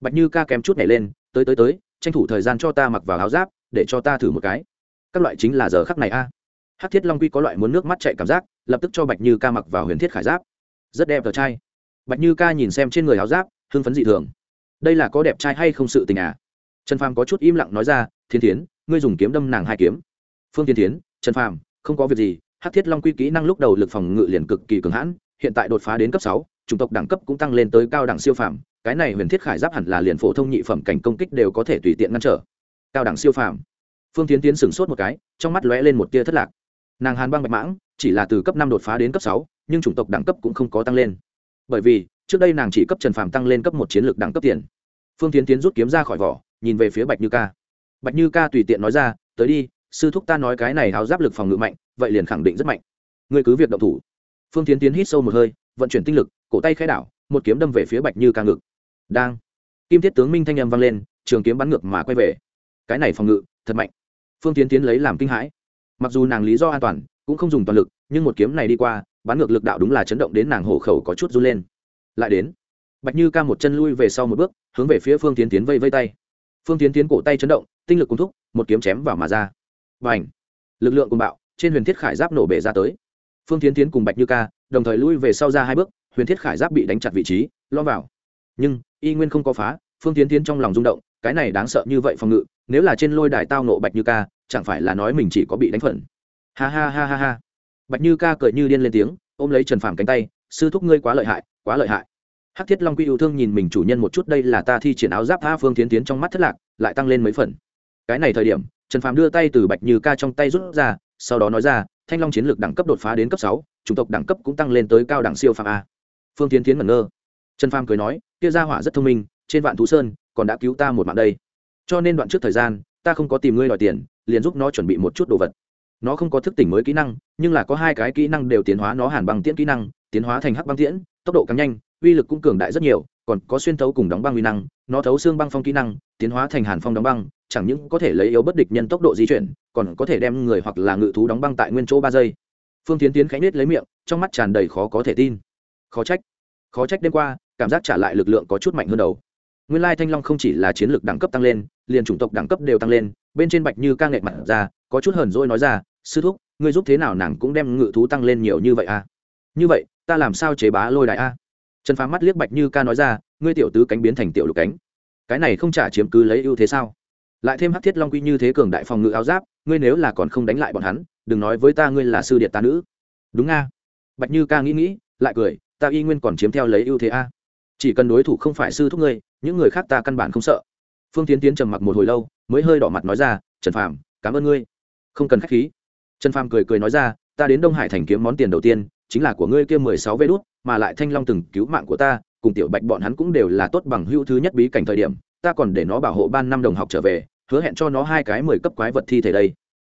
Bạch như ca kém chút nhảy lên, tới tới tới, tranh thủ thời gian cho ta mặc vào áo giáp, để cho ta thử một cái. Các loại chính là giờ khắc này a. À. hát thiết long quy có loại muốn nước mắt chạy cảm giác, lập tức cho bạch như ca mặc vào huyền thiết khải giáp. Rất đẹp tờ trai bạch như ca nhìn xem trên người áo giáp, hưng phấn dị thường. Đây là có đẹp trai hay không sự tình à? Trần phàm có chút im lặng nói ra, thiên tiến ngươi dùng kiếm đâm nàng hai kiếm. Phương thiên tiến trần phàm, không có việc gì hát thiết long quy kỹ năng lúc đầu lực phòng ngự liền cực kỳ cường hãn, hiện tại đột phá đến cấp sáu, chủng tộc đẳng cấp cũng tăng lên tới cao đẳng siêu phàm, cái này huyền thiết khải giáp hẳn là liền phổ thông nhị phẩm cảnh công kích đều có thể tùy tiện ngăn trở. Cao đẳng siêu phàm. Phương tiến tiến sửng sốt một cái, trong mắt lóe lên một tia thất lạc. Nàng hàn băng bạch mãng, chỉ là từ cấp năm đột phá đến cấp sáu, nhưng chủng tộc đẳng cấp cũng không có tăng lên bởi vì, trước đây nàng chỉ cấp trần phàm tăng lên cấp một chiến lược đẳng cấp tiền. Phương tiến tiến rút kiếm ra khỏi vỏ, nhìn về phía bạch như ca. Bạch như ca tùy tiện nói ra, tới đi, sư thúc ta nói cái này háo giáp lực phòng ngự mạnh, vậy liền khẳng định rất mạnh. Ngươi cứ việc động thủ. Phương tiến tiến hít sâu một hơi, vận chuyển tinh lực, cổ tay khai đảo, một kiếm đâm về phía bạch như ca ngực. Đang. Kim thiết tướng minh thanh âm vang lên, trường kiếm bắn ngược mà quay về. Cái này phòng ngự, thật mạnh. Phương tiến tiến lấy làm kinh hãi. Mặc dù nàng lý do an toàn, cũng không dùng toàn lực, nhưng một kiếm này đi qua bắn ngược lực đạo đúng là chấn động đến nàng hổ khẩu có chút run lên. Lại đến, bạch như ca một chân lui về sau một bước, hướng về phía phương tiến tiến vây vây tay. Phương tiến tiến cổ tay chấn động, tinh lực cùng thúc, một kiếm chém vào mà ra. Và ảnh lực lượng cùng bạo, trên huyền thiết khải giáp nổ bể ra tới. Phương tiến tiến cùng bạch như ca đồng thời lui về sau ra hai bước, huyền thiết khải giáp bị đánh chặt vị trí lo vào. Nhưng, y nguyên không có phá, phương tiến tiến trong lòng rung động, cái này đáng sợ như vậy phòng ngự, nếu là trên lôi đài tao nộ bạch như ca, chẳng phải là nói mình chỉ có bị đánh phần. Ha ha ha ha ha bạch như ca cười như điên lên tiếng, ôm lấy trần phàm cánh tay, sư thúc ngươi quá lợi hại, quá lợi hại. Hắc thiết long quy yêu thương nhìn mình chủ nhân một chút, đây là ta thi triển áo giáp tha phương tiến tiến trong mắt thất lạc, lại tăng lên mấy phần. Cái này thời điểm, trần phàm đưa tay từ bạch như ca trong tay rút ra, sau đó nói ra, thanh long chiến lược đẳng cấp đột phá đến cấp sáu, chủng tộc đẳng cấp cũng tăng lên tới cao đẳng siêu phàm a. Phương tiến tiến ngẩn ngơ. Trần phàm cười nói, kia gia hỏa rất thông minh, trên vạn thú sơn còn đã cứu ta một mạng đây. Cho nên đoạn trước thời gian, ta không có tìm ngươi đòi tiền, liền giúp nó chuẩn bị một chút đồ vật nó không có thức tỉnh mới kỹ năng, nhưng là có hai cái kỹ năng đều tiến hóa nó hàn băng tiễn kỹ năng, tiến hóa thành hắc băng tiễn, tốc độ càng nhanh, uy lực cũng cường đại rất nhiều, còn có xuyên thấu cùng đóng băng uy năng, nó thấu xương băng phong kỹ năng, tiến hóa thành hàn phong đóng băng, chẳng những có thể lấy yếu bất địch nhân tốc độ di chuyển, còn có thể đem người hoặc là ngự thú đóng băng tại nguyên chỗ ba giây. Phương tiến tiến khánh nết lấy miệng, trong mắt tràn đầy khó có thể tin. Khó trách khó trách đêm qua, cảm giác trả lại lực lượng có chút mạnh hơn đầu. Nguyên lai thanh long không chỉ là chiến lược đẳng cấp tăng lên, liền chủng tộc đẳng cấp đều tăng lên, bên trên bạch như ca nghệ mặt ra, có chút hờn dỗi nói ra sư thúc, ngươi giúp thế nào nàng cũng đem ngự thú tăng lên nhiều như vậy à? Như vậy, ta làm sao chế bá lôi đại a à? trần phá mắt liếc bạch như ca nói ra, ngươi tiểu tứ cánh biến thành tiểu lục cánh. Cái này không trả chiếm cứ lấy ưu thế sao? Lại thêm hắc thiết long quy như thế cường đại phòng ngự áo giáp, ngươi nếu là còn không đánh lại bọn hắn, đừng nói với ta ngươi là sư điện ta nữ. Đúng nga bạch như ca nghĩ nghĩ, lại cười, ta y nguyên còn chiếm theo lấy ưu thế a. Chỉ cần đối thủ không phải sư thúc ngươi, những người khác ta căn bản không sợ. Phương tiến tiến trầm mặc một hồi lâu, mới hơi đỏ mặt nói ra, trần phàm, cảm ơn ngươi. Không cần k h á c h khí trần phàm cười cười nói ra, ta đến đông hải thành kiếm món tiền đầu tiên, chính là của ngươi kia mười sáu vê đốt mà lại thanh long từng cứu mạng của ta, cùng tiểu bạch bọn hắn cũng đều là tốt bằng hữu thứ nhất bí cảnh thời điểm, ta còn để nó bảo hộ ban năm đồng học trở về, hứa hẹn cho nó hai cái mười cấp quái vật thi thể đây.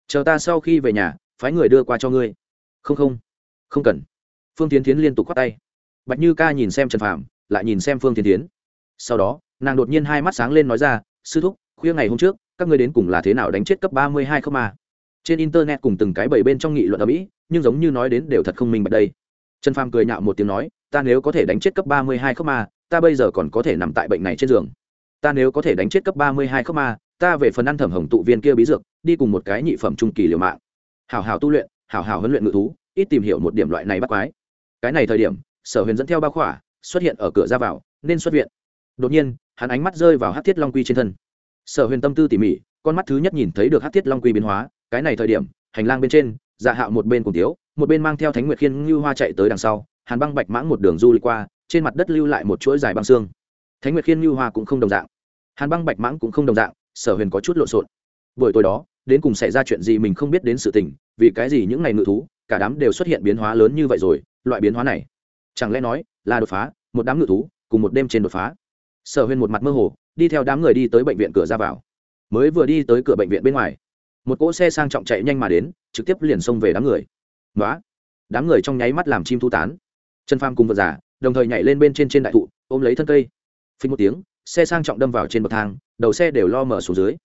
Chờ ta sau khi về nhà, phái người đưa qua cho ngươi. Không không không cần. Phương tiến tiến liên tục khoát tay. Bạch như ca nhìn xem trần phàm, lại nhìn xem phương tiến tiến. Sau đó, nàng đột nhiên hai mắt sáng lên nói ra, sư thúc, khuya ngày hôm trước, các ngươi đến cùng là thế nào đánh chết cấp ba mươi hai không à? Trên internet cùng từng cái bảy bên trong nghị luận ở mỹ, nhưng giống như nói đến đều thật không minh bạch đây. Trần phàm cười nhạo một tiếng nói, ta nếu có thể đánh chết cấp ba mươi hai không ma, ta bây giờ còn có thể nằm tại bệnh này trên giường. Ta nếu có thể đánh chết cấp ba mươi hai không ma, ta về phần ăn thẩm hồng tụ viên kia bí dược, đi cùng một cái nhị phẩm trung kỳ liều mạng. Hảo hảo tu luyện, hảo hảo huấn luyện ngự thú, ít tìm hiểu một điểm loại này bắt quái. Cái này thời điểm, sở huyền dẫn theo ba khỏa, xuất hiện ở cửa ra vào, nên xuất viện. Đột nhiên, hắn ánh mắt rơi vào hát thiết long quy trên thân. Sở huyền tâm tư tỉ mỉ, con mắt thứ nhất nhìn thấy được hát thiết long quy biến hóa cái này thời điểm, hành lang bên trên dạ hạo một bên cùng tiếu một bên mang theo thánh nguyệt khiên như hoa chạy tới đằng sau, hàn băng bạch mãng một đường du lịch qua, trên mặt đất lưu lại một chuỗi dài băng xương. Thánh nguyệt khiên như hoa cũng không đồng dạng. Hàn băng bạch mãng cũng không đồng dạng, sở huyền có chút lộn xộn. Buổi tối đó, đến cùng xảy ra chuyện gì mình không biết đến sự tình, vì cái gì những ngày ngự thú, cả đám đều xuất hiện biến hóa lớn như vậy rồi, loại biến hóa này, chẳng lẽ nói là đột phá, một đám ngự thú cùng một đêm trên đột phá? Sở huyền một mặt mơ hồ, đi theo đám người đi tới bệnh viện cửa ra vào. Mới vừa đi tới cửa bệnh viện bên ngoài một cỗ xe sang trọng chạy nhanh mà đến, trực tiếp liền xông về đám người. Nói đám người trong nháy mắt làm chim thu tán. Trần pham cùng vật giả đồng thời nhảy lên bên trên trên đại thụ, ôm lấy thân cây. Phình một tiếng, xe sang trọng đâm vào trên bậc thang, đầu xe đều lo mở xuống dưới.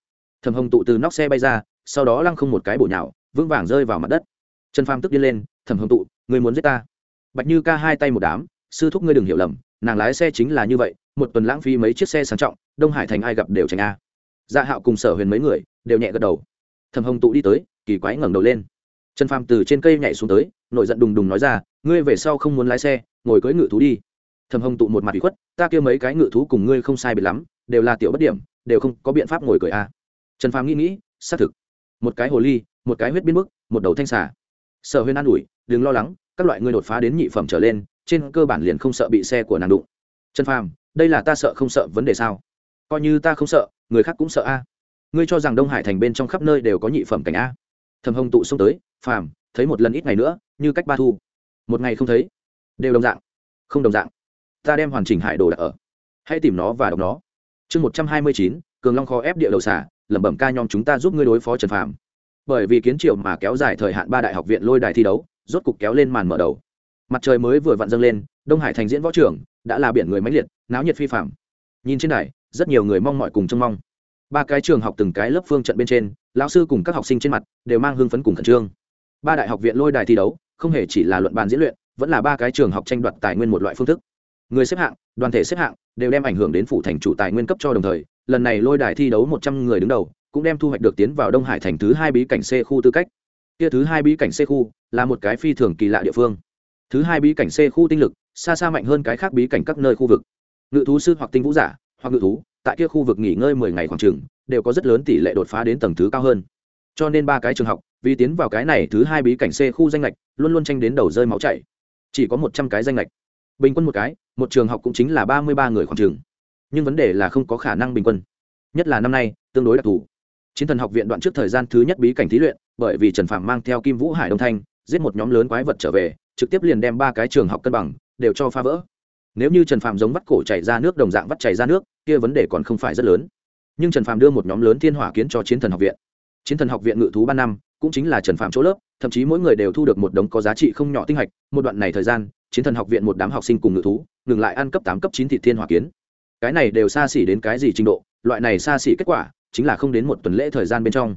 Thầm hồng tụ từ nóc xe bay ra, sau đó lăng không một cái bổ nhào, vững vàng rơi vào mặt đất. Trần pham tức điên lên thầm hồng tụ, người muốn giết ta? Bạch như ca hai tay một đám, sư thúc ngươi đừng hiểu lầm, nàng lái xe chính là như vậy, một tuần lãng phí mấy chiếc xe sang trọng, đông hải thành ai gặp đều tránh a. Dạ hạo cùng sở huyền mấy người đều nhẹ gật đầu thầm hồng tụ đi tới, kỳ quái ngẩng đầu lên. Trần phàm từ trên cây nhảy xuống tới, nội giận đùng đùng nói ra, ngươi về sau không muốn lái xe, ngồi cưỡi ngự thú đi. Thầm hồng tụ một mặt bị khuất, ta kêu mấy cái ngự thú cùng ngươi không sai biệt lắm, đều là tiểu bất điểm, đều không có biện pháp ngồi cưỡi a trần phàm nghĩ nghĩ, xác thực. Một cái hồ ly, một cái huyết biến mức một đầu thanh xà. Sở Huyên an ủi, đừng lo lắng, các loại ngươi đột phá đến nhị phẩm trở lên, trên cơ bản liền không sợ bị xe của nàng đụng. Trần phàm, đây là ta sợ không sợ vấn đề sao? Coi như ta không sợ, người khác cũng sợ a ngươi cho rằng đông hải thành bên trong khắp nơi đều có nhị phẩm cảnh a. Thầm hồng tụ xông tới, phàm, thấy một lần ít ngày nữa, như cách ba thu. Một ngày không thấy. Đều đồng dạng. Không đồng dạng. Ta đem hoàn chỉnh hải đồ đặt ở. Hãy tìm nó và đọc nó. Chương một trăm hai mươi chín, cường long kho ép địa đầu xả lẩm bẩm ca nhóm chúng ta giúp ngươi đối phó trần phàm. Bởi vì kiến triệu mà kéo dài thời hạn ba đại học viện lôi đài thi đấu, rốt cục kéo lên màn mở đầu. Mặt trời mới vừa vặn dâng lên, đông hải thành diễn võ trưởng, đã là biển người máy liệt, náo nhiệt phi phạm nhìn trên này rất nhiều người mong mọi cùng trông mong ba cái trường học từng cái lớp phương trận bên trên, lão sư cùng các học sinh trên mặt đều mang hưng phấn cùng khẩn trương. Ba đại học viện lôi đài thi đấu, không hề chỉ là luận bàn diễn luyện, vẫn là ba cái trường học tranh đoạt tài nguyên một loại phương thức. Người xếp hạng, đoàn thể xếp hạng đều đem ảnh hưởng đến phủ thành chủ tài nguyên cấp cho đồng thời, lần này lôi đài thi đấu một trăm người đứng đầu, cũng đem thu hoạch được tiến vào đông hải thành thứ hai bí cảnh c khu tư cách. Kia thứ hai bí cảnh c khu là một cái phi thường kỳ lạ địa phương. Thứ hai bí cảnh c khu tinh lực, xa xa mạnh hơn cái khác bí cảnh các nơi khu vực. Ngự thú sư hoặc tinh vũ giả hoặc ngự thú, tại kia khu vực nghỉ ngơi mười ngày khoảng trường đều có rất lớn tỷ lệ đột phá đến tầng thứ cao hơn. Cho nên ba cái trường học, vì tiến vào cái này thứ hai bí cảnh c khu danh lệch luôn luôn tranh đến đầu rơi máu chảy. Chỉ có một trăm cái danh lệch bình quân một cái, một trường học cũng chính là ba mươi ba người khoảng trường nhưng vấn đề là không có khả năng bình quân. Nhất là năm nay, tương đối đặc thù. Chiến thần học viện đoạn trước thời gian thứ nhất bí cảnh thí luyện, bởi vì trần phạm mang theo kim vũ hải đông thanh, giết một nhóm lớn quái vật trở về, trực tiếp liền đem ba cái trường học cân bằng, đều cho phá vỡ nếu như trần phạm giống vắt cổ chảy ra nước đồng dạng vắt chảy ra nước, kia vấn đề còn không phải rất lớn. Nhưng trần phạm đưa một nhóm lớn thiên hỏa kiến cho chiến thần học viện. Chiến thần học viện ngự thú ba năm, cũng chính là trần phạm chỗ lớp, thậm chí mỗi người đều thu được một đống có giá trị không nhỏ tinh hạch. Một đoạn này thời gian, chiến thần học viện một đám học sinh cùng ngự thú, ngừng lại ăn cấp tám, cấp chín thị thiên hỏa kiến. Cái này đều xa xỉ đến cái gì trình độ, loại này xa xỉ kết quả, chính là không đến một tuần lễ thời gian bên trong.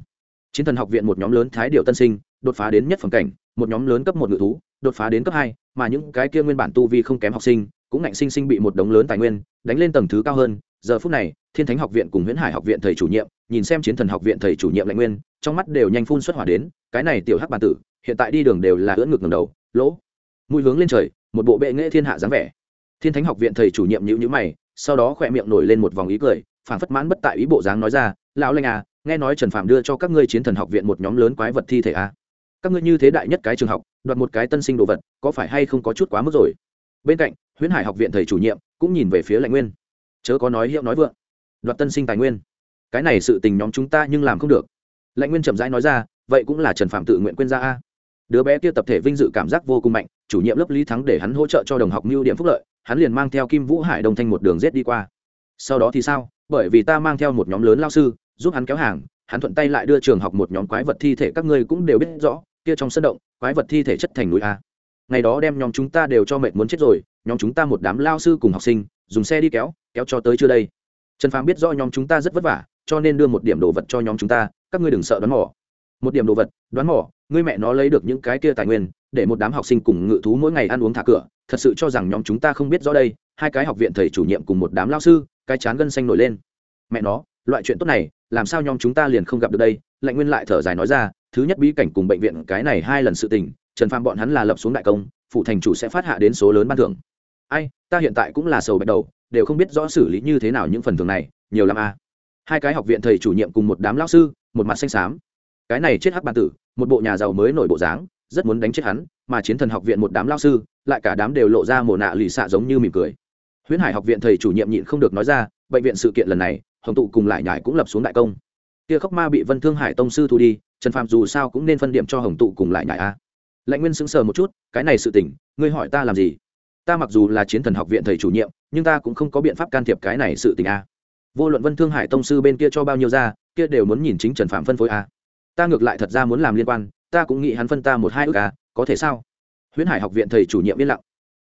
Chiến thần học viện một nhóm lớn thái điệu tân sinh, đột phá đến nhất phẩm cảnh, một nhóm lớn cấp một ngự thú, đột phá đến cấp hai, mà những cái kia nguyên bản tu vi không kém học sinh cũng ngạnh sinh sinh bị một đống lớn tài nguyên đánh lên tầng thứ cao hơn. Giờ phút này, thiên thánh học viện cùng huyễn hải học viện thầy chủ nhiệm, nhìn xem chiến thần học viện thầy chủ nhiệm lạnh nguyên, trong mắt đều nhanh phun xuất hỏa đến, cái này tiểu hắc bản tử, hiện tại đi đường đều là ưỡn ngực ngầm đầu, lỗ, mũi hướng lên trời, một bộ bệ nghệ thiên hạ dáng vẻ. Thiên thánh học viện thầy chủ nhiệm nhữ nhữ mày, sau đó khỏe miệng nổi lên một vòng ý cười phản phất mãn bất tại ý bộ dáng nói ra, lão lanh à nghe nói trần phạm đưa cho các ngươi chiến thần học viện một nhóm lớn quái vật thi thể à. các ngươi như thế đại nhất cái trường học, đoạt một cái tân sinh đồ vật, có phải hay không có chút quá mức rồi? Bên cạnh huyễn hải học viện thầy chủ nhiệm cũng nhìn về phía lạnh nguyên. Chớ có nói hiệu nói vượng. Đoạt tân sinh tài nguyên. Cái này sự tình nhóm chúng ta nhưng làm không được. Lạnh nguyên chậm rãi nói ra, vậy cũng là trần phạm tự nguyện quên ra a. Đứa bé kia tập thể vinh dự cảm giác vô cùng mạnh, chủ nhiệm lớp lý thắng để hắn hỗ trợ cho đồng học mưu điểm phúc lợi, hắn liền mang theo kim vũ hải đồng thanh một đường rết đi qua. Sau đó thì sao? Bởi vì ta mang theo một nhóm lớn lao sư, giúp hắn kéo hàng, hắn thuận tay lại đưa trường học một nhóm quái vật thi thể các ngươi cũng đều biết rõ, kia trong sân động, quái vật thi thể chất thành núi a. Ngày đó đem nhóm chúng ta đều cho mệt muốn chết rồi nhóm chúng ta một đám lao sư cùng học sinh, dùng xe đi kéo kéo cho tới chưa đây. Trần phàm biết rõ nhóm chúng ta rất vất vả, cho nên đưa một điểm đồ vật cho nhóm chúng ta, các ngươi đừng sợ đoán mỏ một điểm đồ vật, đoán mỏ ngươi mẹ nó lấy được những cái kia tài nguyên, để một đám học sinh cùng ngự thú mỗi ngày ăn uống thả cửa, thật sự cho rằng nhóm chúng ta không biết rõ đây, hai cái học viện thầy chủ nhiệm cùng một đám lao sư, cái chán gân xanh nổi lên. Mẹ nó, loại chuyện tốt này, làm sao nhóm chúng ta liền không gặp được đây? Lạnh nguyên lại thở dài nói ra, thứ nhất bí cảnh cùng bệnh viện, cái này hai lần sự tình, trần phàm bọn hắn là lập xuống đại công phụ thành chủ sẽ phát hạ đến số lớn ban thưởng ai, ta hiện tại cũng là sầu bắt đầu, đều không biết rõ xử lý như thế nào những phần thưởng này, nhiều lắm à. hai cái học viện thầy chủ nhiệm cùng một đám lao sư, một mặt xanh xám. Cái này chết hắc bàn tử, một bộ nhà giàu mới nổi bộ dáng, rất muốn đánh chết hắn, mà chiến thần học viện một đám lao sư, lại cả đám đều lộ ra mồ nạ lì xạ giống như mỉm cười. Huyễn hải học viện thầy chủ nhiệm nhịn không được nói ra, bệnh viện sự kiện lần này, hồng tụ cùng lại nhải cũng lập xuống đại công. Kia khóc ma bị vân thương hải tông sư thu đi, trần phạm dù sao cũng nên phân điểm cho hồng tụ cùng lại nhải à. a lãnh nguyên sững sờ một chút, cái này sự tình, ngươi hỏi ta làm gì? Ta mặc dù là chiến thần học viện thầy chủ nhiệm, nhưng ta cũng không có biện pháp can thiệp cái này sự tình a. Vô luận vân thương hải tông sư bên kia cho bao nhiêu ra, kia đều muốn nhìn chính trần phạm phân phối a. Ta ngược lại thật ra muốn làm liên quan, ta cũng nghĩ hắn phân ta một hai ước a, có thể sao? Huyễn hải học viện thầy chủ nhiệm yên lặng.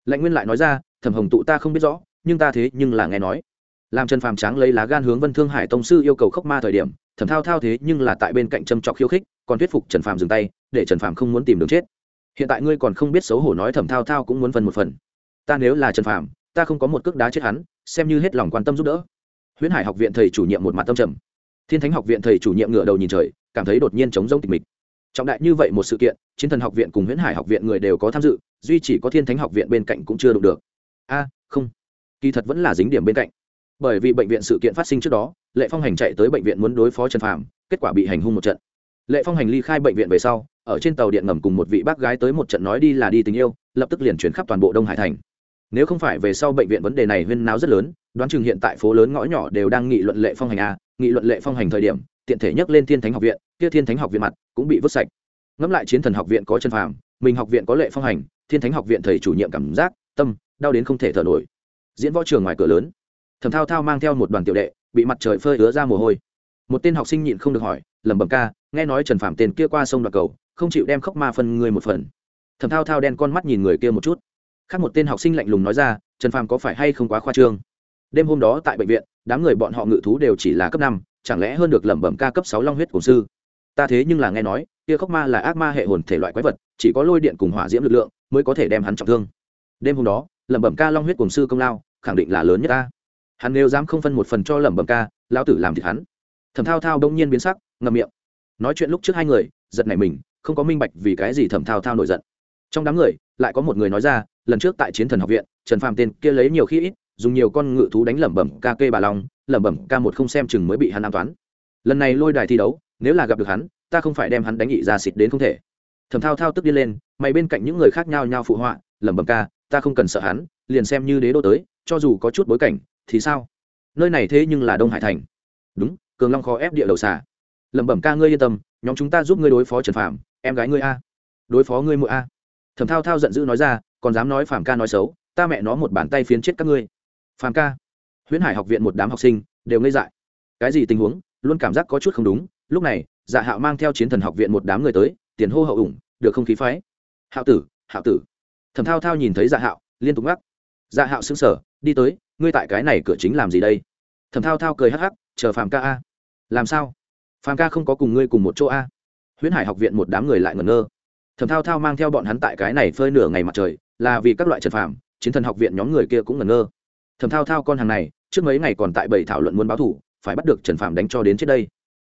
Lãnh nguyên lại nói ra, thẩm hồng tụ ta không biết rõ, nhưng ta thế nhưng là nghe nói. Làm trần phàm tráng lấy lá gan hướng vân thương hải tông sư yêu cầu khốc ma thời điểm, thẩm thao thao thế nhưng là tại bên cạnh châm trọc khiêu khích, còn thuyết phục trần phàm dừng tay, để trần phàm không muốn tìm đường chết. Hiện tại ngươi còn không biết xấu hổ nói thẩm thao thao cũng muốn phân một phần ta nếu là trần phàm, ta không có một cước đá chết hắn, xem như hết lòng quan tâm giúp đỡ. Huyễn hải học viện thầy chủ nhiệm một mặt tâm trầm. Thiên thánh học viện thầy chủ nhiệm ngửa đầu nhìn trời, cảm thấy đột nhiên chống rông tịch mịch. Trọng đại như vậy một sự kiện, chiến thần học viện cùng huyễn hải học viện người đều có tham dự, duy chỉ có thiên thánh học viện bên cạnh cũng chưa đụng được. A, không. Kỳ thật vẫn là dính điểm bên cạnh. Bởi vì bệnh viện sự kiện phát sinh trước đó, lệ phong hành chạy tới bệnh viện muốn đối phó trần phàm, kết quả bị hành hung một trận. Lệ phong hành ly khai bệnh viện về sau, ở trên tàu điện ngầm cùng một vị bác gái tới một trận nói đi là đi tình yêu, lập tức liền chuyển khắp toàn bộ đông hải thành nếu không phải về sau bệnh viện vấn đề này huyên náo rất lớn, đoán chừng hiện tại phố lớn ngõ nhỏ đều đang nghị luận lệ phong hành a, nghị luận lệ phong hành thời điểm, tiện thể nhắc lên thiên thánh học viện, kia thiên thánh học viện mặt cũng bị vứt sạch. Ngẫm lại chiến thần học viện có chân phàm, mình học viện có lệ phong hành, thiên thánh học viện thầy chủ nhiệm cảm giác, tâm, đau đến không thể thở nổi. Diễn võ trường ngoài cửa lớn thầm thao thao mang theo một đoàn tiểu đệ, bị mặt trời phơi ứa ra mồ hôi. Một tên học sinh nhịn không được hỏi, lẩm bẩm ca, nghe nói trần phàm tên kia qua sông đoạt cầu, không chịu đem khóc ma phân người một phần. Thầm thao thao đen con mắt nhìn người kia một chút khác một tên học sinh lạnh lùng nói ra, trần phàm có phải hay không quá khoa trương? Đêm hôm đó tại bệnh viện, đám người bọn họ ngự thú đều chỉ là cấp năm, chẳng lẽ hơn được lẩm bẩm ca cấp sáu long huyết cổ sư? Ta thế nhưng là nghe nói, kia khóc ma là ác ma hệ hồn thể loại quái vật, chỉ có lôi điện cùng hỏa diễm lực lượng mới có thể đem hắn trọng thương. Đêm hôm đó, lẩm bẩm ca long huyết cổ sư công lao, khẳng định là lớn nhất ta. Hắn nếu dám không phân một phần cho lẩm bẩm ca, lão tử làm thịt hắn. Thẩm thao thao đông nhiên biến sắc, ngậm miệng. Nói chuyện lúc trước hai người, giật nảy mình, không có minh bạch vì cái gì thẩm thao thao nổi giận. Trong đám người, lại có một người nói ra lần trước tại chiến thần học viện, trần phàm tên kia lấy nhiều khi ít, dùng nhiều con ngự thú đánh lẩm bẩm ca kê bà long, lẩm bẩm ca một không xem chừng mới bị hắn an toán. Lần này lôi đài thi đấu, nếu là gặp được hắn, ta không phải đem hắn đánh nghị ra xịt đến không thể. Thẩm thao thao tức đi lên, mày bên cạnh những người khác nhau nhau phụ họa, lẩm bẩm ca, ta không cần sợ hắn, liền xem như đế đô tới, cho dù có chút bối cảnh, thì sao? Nơi này thế nhưng là đông hải thành. Đúng, cường long khó ép địa đầu xà. Lẩm bẩm ca, ngươi yên tâm, nhóm chúng ta giúp ngươi đối phó trần phạm em gái ngươi a. Đối phó ngươi mỗi a. Thẩm thao thao giận dữ nói ra còn dám nói phạm ca nói xấu, ta mẹ nó một bàn tay phiến chết các ngươi. Phạm ca. Huyễn hải học viện một đám học sinh đều ngây dại. Cái gì tình huống? Luôn cảm giác có chút không đúng. Lúc này dạ hạo mang theo chiến thần học viện một đám người tới, tiền hô hậu ủng, được không khí phái? Hạo tử hạo tử. Thẩm thao thao nhìn thấy dạ hạo, liên tục ngắc. Dạ hạo xứng sở đi tới, ngươi tại cái này cửa chính làm gì đây? Thẩm thao thao cười hắc hắc, chờ phàm ca a. Làm sao? Phàm ca không có cùng ngươi cùng một chỗ a? Huyễn hải học viện một đám người lại ngẩn ngơ. Thẩm thao thao mang theo bọn hắn tại cái này phơi nửa ngày mặt trời là vì các loại trần phàm, chiến thần học viện nhóm người kia cũng ngẩn ngơ. Thẩm thao thao con hàng này, trước mấy ngày còn tại bảy thảo luận muốn báo thủ, phải bắt được trần phàm đánh cho đến trước đây.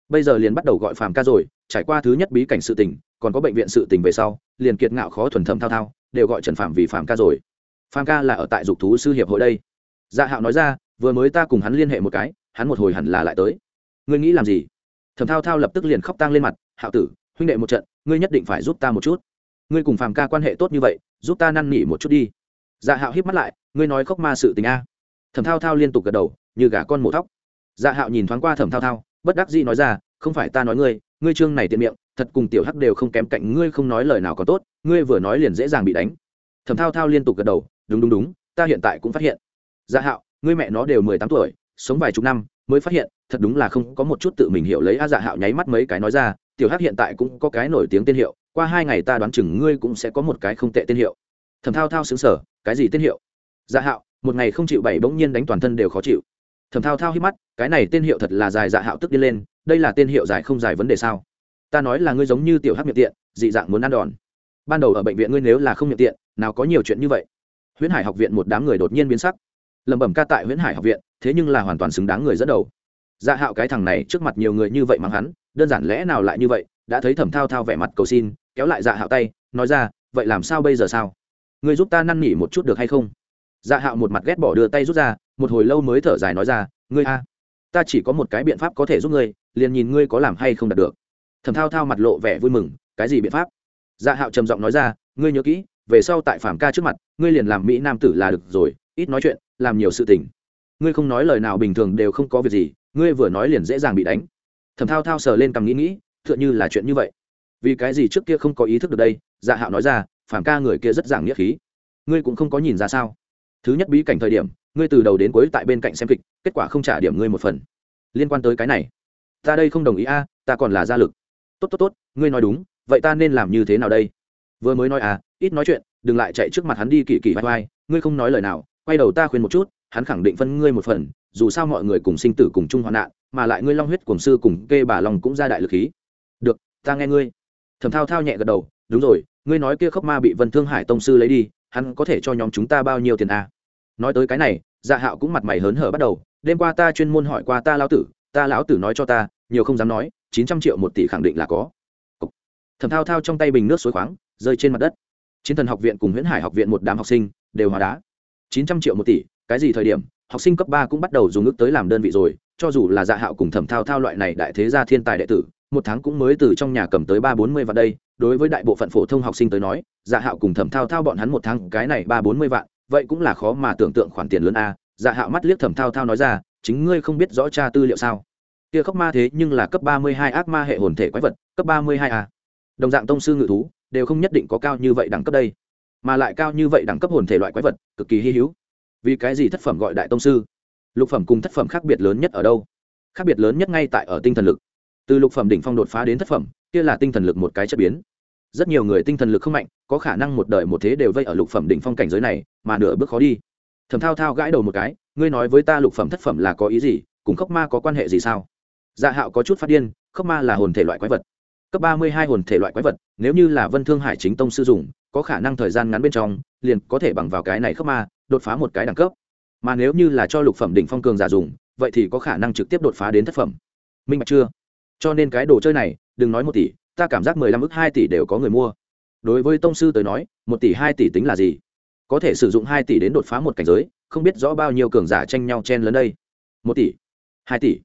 Bây giờ liền bắt đầu gọi phàm ca rồi, trải qua thứ nhất bí cảnh sự tình, còn có bệnh viện sự tình về sau, liền kiệt ngạo khó thuần thầm thao thao, đều gọi trần phàm vì phàm ca rồi. Phàm ca là ở tại dục thú sư hiệp hội đây. Dạ hạo nói ra, vừa mới ta cùng hắn liên hệ một cái, hắn một hồi hẳn là lại tới. Ngươi nghĩ làm gì? Thẩm thao thao lập tức liền khóc tang lên mặt, hạo tử, huynh đệ một trận, ngươi nhất định phải giúp ta một chút ngươi cùng phàm ca quan hệ tốt như vậy, giúp ta năn nỉ một chút đi. Dạ hạo híp mắt lại, ngươi nói khóc ma sự tình a. Thẩm thao thao liên tục gật đầu, như gà con mổ thóc. Dạ hạo nhìn thoáng qua thẩm thao thao, bất đắc dĩ nói ra, không phải ta nói ngươi ngươi trương này tiện miệng, thật cùng tiểu hắc đều không kém cạnh ngươi không nói lời nào còn tốt, ngươi vừa nói liền dễ dàng bị đánh. Thẩm thao thao liên tục gật đầu, đúng đúng đúng, ta hiện tại cũng phát hiện. Dạ hạo, ngươi mẹ nó đều mười tám tuổi, sống vài chục năm, mới phát hiện, thật đúng là không có một chút tự mình hiểu lấy. A dạ hạo nháy mắt mấy cái nói ra, tiểu hắc hiện tại cũng có cái nổi tiếng tên hiệu qua hai ngày ta đoán chừng ngươi cũng sẽ có một cái không tệ tên hiệu. Thẩm thao thao xứng sở cái gì tên hiệu? Dạ hạo, một ngày không chịu bảy bỗng nhiên đánh toàn thân đều khó chịu. Thẩm thao thao hít mắt, cái này tên hiệu thật là dài dạ hạo tức đi lên, đây là tên hiệu dài không dài vấn đề sao? Ta nói là ngươi giống như tiểu hắc miệng tiện, dị dạng muốn ăn đòn. Ban đầu ở bệnh viện ngươi nếu là không miệng tiện, nào có nhiều chuyện như vậy? Huyễn hải học viện một đám người đột nhiên biến sắc. Lẩm bẩm ca tại huyễn hải học viện, thế nhưng là hoàn toàn xứng đáng người dẫn đầu. Dạ hạo cái thằng này trước mặt nhiều người như vậy mắng hắn, đơn giản lẽ nào lại như vậy, đã thấy thẩm thao thao vẻ mặt cầu xin kéo lại dạ hạo tay, nói ra, vậy làm sao bây giờ sao? Người giúp ta năn nỉ một chút được hay không? Dạ hạo một mặt ghét bỏ đưa tay rút ra, một hồi lâu mới thở dài nói ra, ngươi a, ta chỉ có một cái biện pháp có thể giúp ngươi, liền nhìn ngươi có làm hay không đạt được. Thẩm thao thao mặt lộ vẻ vui mừng, cái gì biện pháp? Dạ hạo trầm giọng nói ra, ngươi nhớ kỹ, về sau tại phạm ca trước mặt, ngươi liền làm mỹ nam tử là được rồi, ít nói chuyện, làm nhiều sự tình. Ngươi không nói lời nào bình thường đều không có việc gì, ngươi vừa nói liền dễ dàng bị đánh. Thẩm thao thao sờ lên cằm nghĩ nghĩ, tựa như là chuyện như vậy vì cái gì trước kia không có ý thức được đây? Dạ hạo nói ra phản ca người kia rất giảng nghĩa khí. Ngươi cũng không có nhìn ra sao? Thứ nhất bí cảnh thời điểm, ngươi từ đầu đến cuối tại bên cạnh xem kịch, kết quả không trả điểm ngươi một phần. Liên quan tới cái này, ta đây không đồng ý a, ta còn là gia lực. Tốt tốt tốt, ngươi nói đúng, vậy ta nên làm như thế nào đây? Vừa mới nói à ít nói chuyện, đừng lại chạy trước mặt hắn đi kỳ kỳ vai vai, ngươi không nói lời nào, quay đầu ta khuyên một chút, hắn khẳng định phân ngươi một phần, dù sao mọi người cùng sinh tử cùng chung hoạn nạn, mà lại ngươi long huyết cùng sư cùng kê bà long cũng ra đại lực khí. Được, ta nghe ngươi thầm thao thao nhẹ gật đầu, đúng rồi, ngươi nói kia khốc ma bị vân thương hải tông sư lấy đi, hắn có thể cho nhóm chúng ta bao nhiêu tiền à? nói tới cái này dạ hạo cũng mặt mày hớn hở bắt đầu, đêm qua ta chuyên môn hỏi qua ta lão tử, ta lão tử nói cho ta, nhiều không dám nói, chín trăm triệu một tỷ khẳng định là có. Thầm thao thao trong tay bình nước suối khoáng, rơi trên mặt đất. Chiến thần học viện cùng huyễn hải học viện một đám học sinh đều hóa đá. chín trăm triệu một tỷ, cái gì thời điểm? Học sinh cấp ba cũng bắt đầu dùng ước tới làm đơn vị rồi, cho dù là dạ hạo cùng thẩm thao thao loại này đại thế gia thiên tài đệ tử một tháng cũng mới từ trong nhà cầm tới ba bốn mươi vạn đây, đối với đại bộ phận phổ thông học sinh tới nói dạ hạo cùng thẩm thao thao bọn hắn một tháng cái này ba bốn mươi vạn, vậy cũng là khó mà tưởng tượng khoản tiền lớn a. Dạ hạo mắt liếc thẩm thao thao nói ra, chính ngươi không biết rõ tra tư liệu sao? Kia khóc ma thế nhưng là cấp ba mươi hai ác ma hệ hồn thể quái vật, cấp ba mươi hai a. Đồng dạng tông sư ngự thú, đều không nhất định có cao như vậy đẳng cấp đây, mà lại cao như vậy đẳng cấp hồn thể loại quái vật, cực kỳ hy hữu. Vì cái gì thất phẩm gọi đại tông sư? Lục phẩm cùng thất phẩm khác biệt lớn nhất ở đâu? Khác biệt lớn nhất ngay tại ở tinh thần lực từ lục phẩm đỉnh phong đột phá đến thất phẩm, kia là tinh thần lực một cái chất biến. Rất nhiều người tinh thần lực không mạnh, có khả năng một đời một thế đều vây ở lục phẩm đỉnh phong cảnh giới này, mà nửa bước khó đi. Thầm thao thao gãi đầu một cái, ngươi nói với ta lục phẩm thất phẩm là có ý gì, cùng khốc ma có quan hệ gì sao? Dạ hạo có chút phát điên, khốc ma là hồn thể loại quái vật. Cấp ba mươi hai hồn thể loại quái vật, nếu như là vân thương hải chính tông sư dùng có khả năng thời gian ngắn bên trong, liền có thể bằng vào cái này khốc ma, đột phá một cái đẳng cấp. Mà nếu như là cho lục phẩm đỉnh phong cường giả dùng, vậy thì có khả năng trực tiếp đột phá đến thất phẩm. Minh bạch chưa? Cho nên cái đồ chơi này, đừng nói một tỷ, ta cảm giác mười lăm ức hai tỷ đều có người mua. Đối với tông sư tới nói, một tỷ, hai tỷ tính là gì? Có thể sử dụng hai tỷ đến đột phá một cảnh giới, không biết rõ bao nhiêu cường giả tranh nhau chen lớn đây. Một tỷ, hai tỷ.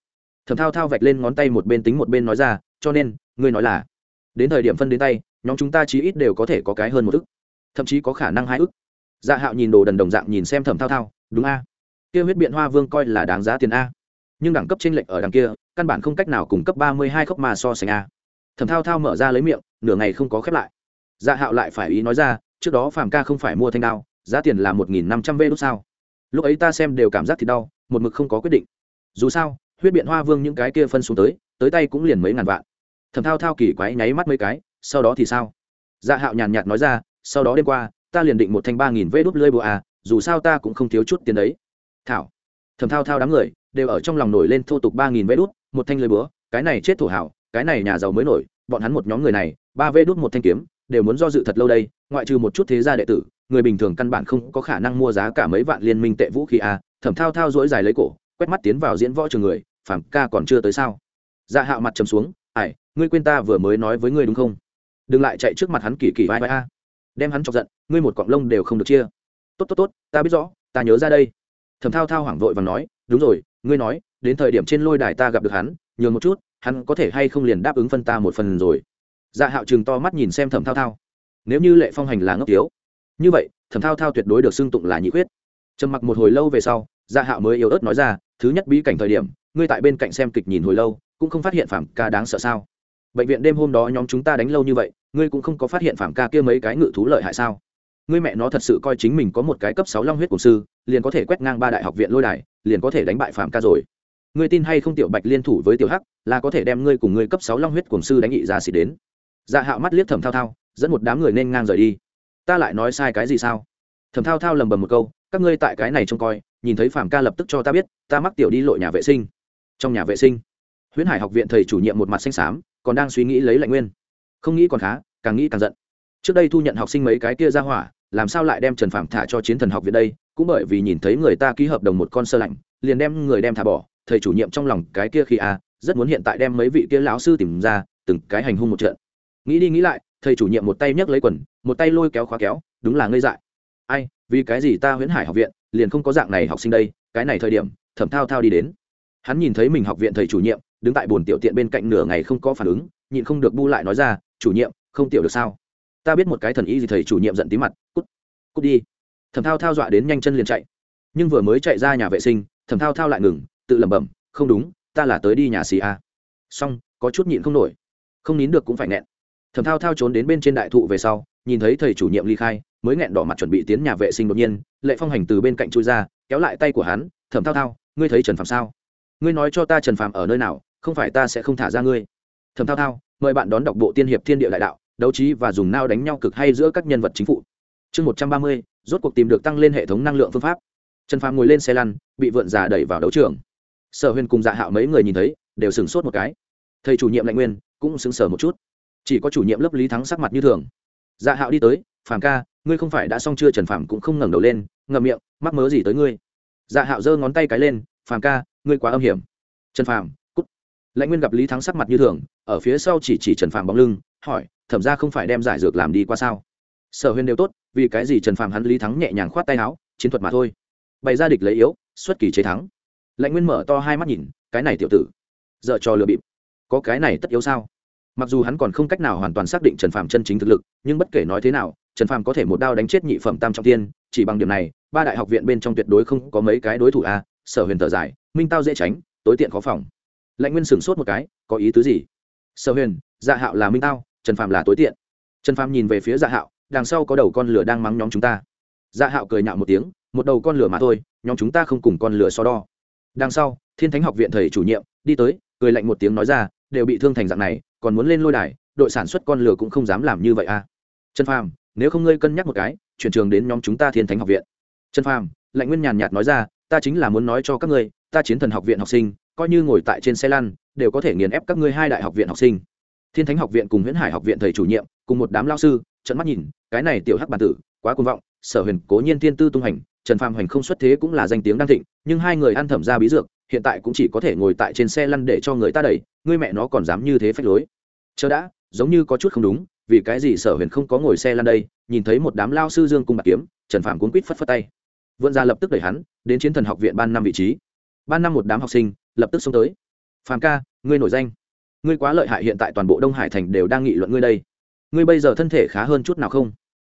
Thầm thao thao vạch lên ngón tay một bên tính một bên nói ra, cho nên, ngươi nói là, đến thời điểm phân đến tay, nhóm chúng ta chí ít đều có thể có cái hơn một ức, thậm chí có khả năng hai ức. Dạ hạo nhìn đồ đần đồng dạng nhìn xem thẩm thao thao, đúng a. Kia huyết biện hoa vương coi là đáng giá tiền a nhưng đẳng cấp trên lệnh ở đằng kia, căn bản không cách nào cùng cấp ba mươi hai khốc mà so sánh a. Thẩm thao thao mở ra lấy miệng, nửa ngày không có khép lại. Dạ hạo lại phải ý nói ra, trước đó phàm ca không phải mua thanh đao, giá tiền là một nghìn năm trăm vê đốt sao. Lúc ấy ta xem đều cảm giác thì đau, một mực không có quyết định. Dù sao, huyết biện hoa vương những cái kia phân xuống tới tới tay cũng liền mấy ngàn vạn. Thẩm thao thao kỳ quái nháy mắt mấy cái, sau đó thì sao? Dạ hạo nhàn nhạt nói ra, sau đó đêm qua, ta liền định một thanh ba nghìn vê đốt lơi bùa à dù sao ta cũng không thiếu chút tiền đấy. Thảo. Thẩm thao thao đám người đều ở trong lòng nổi lên thô tục ba nghìn vé đút, một thanh lưới búa, cái này chết thổ hảo, cái này nhà giàu mới nổi, bọn hắn một nhóm người này, ba vé đút một thanh kiếm, đều muốn do dự thật lâu đây, ngoại trừ một chút thế gia đệ tử, người bình thường căn bản không có khả năng mua giá cả mấy vạn liên minh tệ vũ khí a à. thẩm thao thao dỗi dài lấy cổ, quét mắt tiến vào diễn võ trường người, phàm ca còn chưa tới sao? Dạ hạo mặt trầm xuống ải ngươi quên ta vừa mới nói với ngươi đúng không? Đừng lại chạy trước mặt hắn kỳ kỳ vai vai a. Đem hắn chọc giận, ngươi một cọng lông đều không được chia. Tốt tốt tốt, ta biết rõ, ta nhớ ra đây. Thẩm thao thao hoảng vội và nói, đúng rồi ngươi nói, đến thời điểm trên lôi đài ta gặp được hắn, nhường một chút, hắn có thể hay không liền đáp ứng phân ta một phần rồi. Dạ hạo chừng to mắt nhìn xem thẩm thao thao. Nếu như lệ phong hành là ngốc tiếu. Như vậy, thẩm thao thao tuyệt đối được xưng tụng là nhị quyết trầm mặc một hồi lâu về sau dạ hạo mới yếu ớt nói ra, thứ nhất bí cảnh thời điểm, ngươi tại bên cạnh xem kịch nhìn hồi lâu, cũng không phát hiện phạm ca đáng sợ sao? Bệnh viện đêm hôm đó nhóm chúng ta đánh lâu như vậy, ngươi cũng không có phát hiện phạm ca kia mấy cái ngự thú lợi hại sao? Ngươi mẹ nó thật sự coi chính mình có một cái cấp sáu long huyết cổ sư, liền có thể quét ngang ba đại học viện lôi đài, liền có thể đánh bại phạm ca rồi. Ngươi tin hay không tiểu bạch liên thủ với tiểu hắc, là có thể đem ngươi cùng ngươi cấp sáu long huyết cổ sư đánh nghị ra xỉ đến. Dạ hạo mắt liếc thẩm thao thao, dẫn một đám người nên ngang rời đi. Ta lại nói sai cái gì sao? Thẩm thao thao lầm bầm một câu, các ngươi tại cái này trông coi, nhìn thấy phạm ca lập tức cho ta biết, ta mắc tiểu đi lội nhà vệ sinh. Trong nhà vệ sinh, huyễn hải học viện thầy chủ nhiệm một mặt xanh xám, còn đang suy nghĩ lấy lạnh nguyên. Không nghĩ còn khá, càng nghĩ càng giận trước đây thu nhận học sinh mấy cái kia ra hỏa, làm sao lại đem trần phạm thả cho chiến thần học viện đây? Cũng bởi vì nhìn thấy người ta ký hợp đồng một con sơ lạnh, liền đem người đem thả bỏ. Thầy chủ nhiệm trong lòng cái kia khi a rất muốn hiện tại đem mấy vị kia lão sư tìm ra, từng cái hành hung một trận. Nghĩ đi nghĩ lại, thầy chủ nhiệm một tay nhấc lấy quần, một tay lôi kéo khóa kéo, đúng là ngây dại. Ai, vì cái gì ta huyễn hải học viện, liền không có dạng này học sinh đây? Cái này thời điểm, thẩm thao thao đi đến. Hắn nhìn thấy mình học viện thầy chủ nhiệm, đứng tại bồn tiểu tiện bên cạnh nửa ngày không có phản ứng, nhịn không được bu lại nói ra, chủ nhiệm, không tiểu được sao? Ta biết một cái thần y gì thầy chủ nhiệm giận tí mặt, cút cút đi. Thẩm thao thao dọa đến nhanh chân liền chạy. Nhưng vừa mới chạy ra nhà vệ sinh, thẩm thao thao lại ngừng, tự lẩm bẩm, không đúng, ta là tới đi nhà xì a. Xong, có chút nhịn không nổi. Không nín được cũng phải nghẹn. Thẩm thao thao trốn đến bên trên đại thụ về sau, nhìn thấy thầy chủ nhiệm ly khai, mới nghẹn đỏ mặt chuẩn bị tiến nhà vệ sinh đột nhiên, lệ phong hành từ bên cạnh chui ra, kéo lại tay của hắn, thẩm thao thao, ngươi thấy trần phạm sao? Ngươi nói cho ta trần phạm ở nơi nào, không phải ta sẽ không thả ra ngươi. Thẩm thao thao, mời bạn đón đọc bộ tiên hiệp thiên địa đại đạo đấu trí và dùng nao đánh nhau cực hay giữa các nhân vật chính phủ chương một trăm ba mươi, rốt cuộc tìm được tăng lên hệ thống năng lượng phương pháp. Trần phàm ngồi lên xe lăn, bị vượn già đẩy vào đấu trường. Sở huyền cùng dạ hạo mấy người nhìn thấy, đều sửng sốt một cái. Thầy chủ nhiệm lạnh nguyên cũng sững sờ một chút. Chỉ có chủ nhiệm lớp lý thắng sắc mặt như thường. Dạ hạo đi tới, phàm ca, ngươi không phải đã xong chưa? Trần phàm cũng không ngẩng đầu lên, ngậm miệng, mắc mớ gì tới ngươi? Dạ hạo giơ ngón tay cái lên, phàm ca, ngươi quá âm hiểm. Trần phàm cút. Lãnh nguyên gặp lý thắng sắc mặt như thường, ở phía sau chỉ chỉ trần phàm bóng lưng hỏi, thẩm ra không phải đem giải dược làm đi qua sao? Sở huyền đều tốt, vì cái gì trần phàm hắn lý thắng nhẹ nhàng khoát tay áo, chiến thuật mà thôi. Bày ra địch lấy yếu, xuất kỳ chế thắng. Lạnh nguyên mở to hai mắt nhìn, cái này tiểu tử dợ cho lừa bịp. Có cái này tất yếu sao? Mặc dù hắn còn không cách nào hoàn toàn xác định trần phàm chân chính thực lực, nhưng bất kể nói thế nào, trần phàm có thể một đao đánh chết nhị phẩm tam trọng tiên chỉ bằng điểm này, ba đại học viện bên trong tuyệt đối không có mấy cái đối thủ a. Sở huyền thở dài, minh tao dễ tránh, tối tiện khó phòng. Lãnh nguyên sửng sốt một cái, có ý tứ gì? Sở huyền dạ hạo là minh tao trần phàm là tối tiện. Trần phàm nhìn về phía dạ hạo, đằng sau có đầu con lửa đang mắng nhóm chúng ta. Dạ hạo cười nhạo một tiếng, một đầu con lửa mà thôi, nhóm chúng ta không cùng con lửa so đo. Đằng sau, thiên thánh học viện thầy chủ nhiệm, đi tới, cười lạnh một tiếng nói ra, đều bị thương thành dạng này, còn muốn lên lôi đài, đội sản xuất con lửa cũng không dám làm như vậy à. Trần phàm, nếu không ngươi cân nhắc một cái, chuyển trường đến nhóm chúng ta thiên thánh học viện. Trần phàm, lạnh nguyên nhàn nhạt nói ra, ta chính là muốn nói cho các ngươi, ta chiến thần học viện học sinh, coi như ngồi tại trên xe lăn, đều có thể nghiền ép các ngươi hai đại học viện học sinh thiên thánh học viện cùng Huyễn hải học viện thầy chủ nhiệm, cùng một đám lao sư trận mắt nhìn, cái này tiểu hắc bản tử, quá cuồng vọng, sở huyền cố nhiên thiên tư tung hành, trần phàm hoành không xuất thế cũng là danh tiếng đang thịnh, nhưng hai người ăn thẩm ra bí dược, hiện tại cũng chỉ có thể ngồi tại trên xe lăn để cho người ta đẩy, ngươi mẹ nó còn dám như thế phách lối. Chờ đã, giống như có chút không đúng, vì cái gì sở huyền không có ngồi xe lăn đây, nhìn thấy một đám lao sư dương cung bạc kiếm, trần phàm cuốn quýt phất phất tay. Vượn ra lập tức đẩy hắn, đến chiến thần học viện ban năm vị trí. Ban năm một đám học sinh, lập tức xông tới. Phàm ca, ngươi nổi danh ngươi quá lợi hại hiện tại toàn bộ đông hải thành đều đang nghị luận ngươi đây. Ngươi bây giờ thân thể khá hơn chút nào không?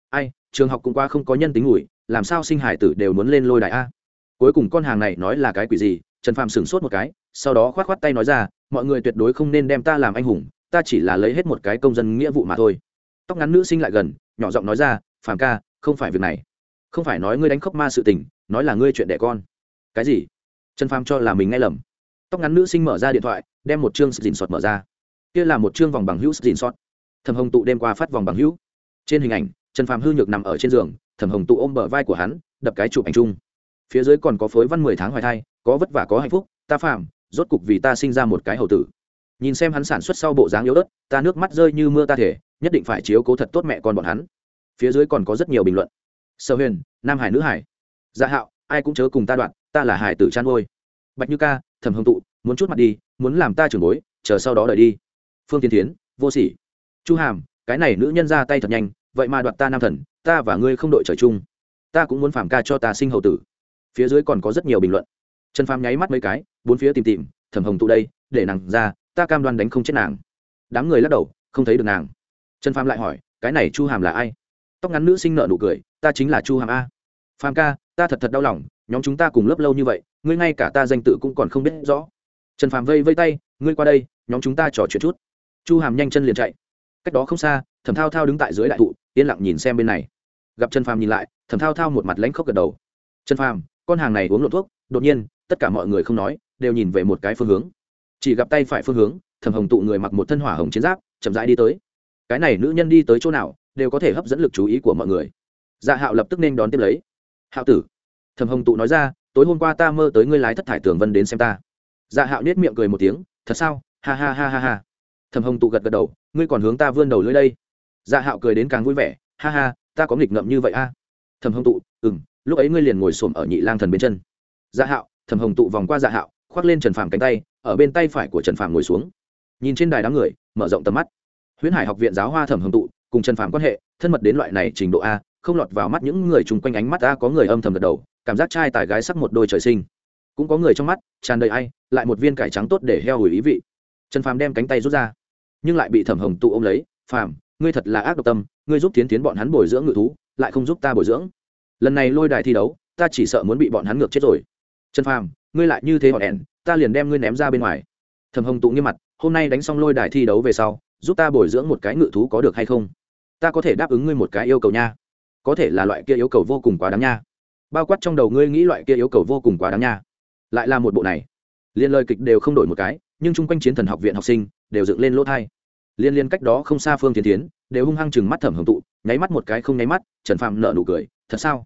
Ai, trường học cũng qua không có nhân tính ngủi, làm sao sinh hải tử đều muốn lên lôi đại a? Cuối cùng con hàng này nói là cái quỷ gì? Trần Phạm sửng sốt một cái, sau đó k h o á t k h o á t tay nói ra, mọi người tuyệt đối không nên đem ta làm anh hùng, ta chỉ là lấy hết một cái công dân nghĩa vụ mà thôi. Tóc ngắn nữ sinh lại gần, nhỏ giọng nói ra, phàm ca, không phải việc này. Không phải nói ngươi đánh khóc ma sự tình, nói là ngươi chuyện đẻ con. Cái gì? Trần phàm cho là mình nghe lầm tóc ngắn nữ sinh mở ra điện thoại, đem một chương dình sọt mở ra. Kia là một chương vòng bằng hữu dình sọt thầm hồng tụ đêm qua phát vòng bằng hữu. Trên hình ảnh, trần phàm hư nhược nằm ở trên giường thầm hồng tụ ôm bờ vai của hắn, đập cái chụp ảnh chung. Phía dưới còn có phối văn mười tháng hoài thai, có vất vả có hạnh phúc, ta phạm rốt cục vì ta sinh ra một cái hậu tử. Nhìn xem hắn sản xuất sau bộ dáng yếu ớt, ta nước mắt rơi như mưa ta thể, nhất định phải chiếu cố thật tốt mẹ con bọn hắn. Phía dưới còn có rất nhiều bình luận. Sở huyền, nam hải nữ hải. Dạ hạo, ai cũng chớ cùng ta đoạn, ta là hải tử chăn ngôi bạch như ca thẩm hồng tụ, muốn chút mặt đi, muốn làm ta trưởng bối, chờ sau đó đợi đi. Phương tiên tiến vô sỉ. Chu hàm, cái này nữ nhân ra tay thật nhanh, vậy mà đoạt ta nam thần, ta và ngươi không đội trời chung. Ta cũng muốn phàm ca cho ta sinh hậu tử. Phía dưới còn có rất nhiều bình luận. Trần phàm nháy mắt mấy cái, bốn phía tìm tìm thẩm hồng tụ đây, để nàng ra, ta cam đoan đánh không chết nàng. Đám người lắc đầu, không thấy được nàng. Trần phàm lại hỏi, cái này chu hàm là ai? Tóc ngắn nữ sinh nợ nụ cười, ta chính là chu hàm a. Phàm ca, ta thật thật đau lòng nhóm chúng ta cùng lớp lâu như vậy, ngươi ngay cả ta danh tự cũng còn không biết rõ. Trần phàm vây vây tay, ngươi qua đây, nhóm chúng ta trò chuyện chút. Chu hàm nhanh chân liền chạy. Cách đó không xa, thẩm thao thao đứng tại dưới đại thụ, yên lặng nhìn xem bên này. Gặp trần phàm nhìn lại, thẩm thao thao một mặt lãnh khốc gật đầu. Trần phàm, con hàng này uống lộ thuốc, đột nhiên, tất cả mọi người không nói, đều nhìn về một cái phương hướng. Chỉ gặp tay phải phương hướng, thẩm hồng tụ người mặc một thân hỏa hồng chiến giáp, chậm rãi đi tới. Cái này nữ nhân đi tới chỗ nào, đều có thể hấp dẫn lực chú ý của mọi người. Dạ hạo lập tức nên đón tiếp lấy. Hạo tử thẩm hồng tụ nói ra, tối hôm qua ta mơ tới ngươi lái thất thải tường vân đến xem ta. Dạ hạo nết miệng cười một tiếng, thật sao? Ha ha ha ha ha. Thẩm hồng tụ gật gật đầu, ngươi còn hướng ta vươn đầu lưỡi đây. Dạ hạo cười đến càng vui vẻ, ha ha, ta có nghịch ngợm như vậy a. À? thầm hồng tụ ừ m lúc ấy ngươi liền ngồi xổm ở nhị lang thần bên chân. Dạ hạo thầm hồng tụ vòng qua dạ hạo, khoác lên trần phàm cánh tay, ở bên tay phải của trần phàm ngồi xuống. Nhìn trên đài đám người, mở rộng tầm mắt. Huyễn hải học viện giáo hoa thẩm hồng tụ, cùng trần phàm quan hệ, thân mật đến loại này trình độ a, không lọt vào mắt những người chung quanh ánh mắt a, có người âm thầm gật đầu cảm giác trai tài gái sắc một đôi trời sinh. Cũng có người trong mắt, tràn đầy ai, lại một viên cải trắng tốt để heo hủi ý vị. Trần phàm đem cánh tay rút ra, nhưng lại bị thẩm hồng tụ ô m lấy, phàm, ngươi thật là ác độc tâm, ngươi giúp tiến tiến bọn hắn bồi dưỡng ngự thú, lại không giúp ta bồi dưỡng. Lần này lôi đài thi đấu, ta chỉ sợ muốn bị bọn hắn ngược chết rồi. Trần phàm, ngươi lại như thế họ đèn ta liền đem ngươi ném ra bên ngoài. Thẩm hồng tụ nghiêm mặt, hôm nay đánh xong lôi đài thi đấu về sau, giúp ta bồi dưỡng một cái ngự thú có được hay không? Ta có thể đáp ứng ngươi một cái yêu cầu nha. Có thể là loại kia yêu cầu vô cùng quá đáng nha bao quát trong đầu ngươi nghĩ loại kia yêu cầu vô cùng quá đáng nha. Lại là một bộ này. Liên lời kịch đều không đổi một cái, nhưng chung quanh chiến thần học viện học sinh đều dựng lên lỗ thai. Liên liên cách đó không xa phương tiến tiến đều hung hăng chừng mắt thẩm hồng tụ, nháy mắt một cái không nháy mắt, trần phạm nợ nụ cười, thật sao?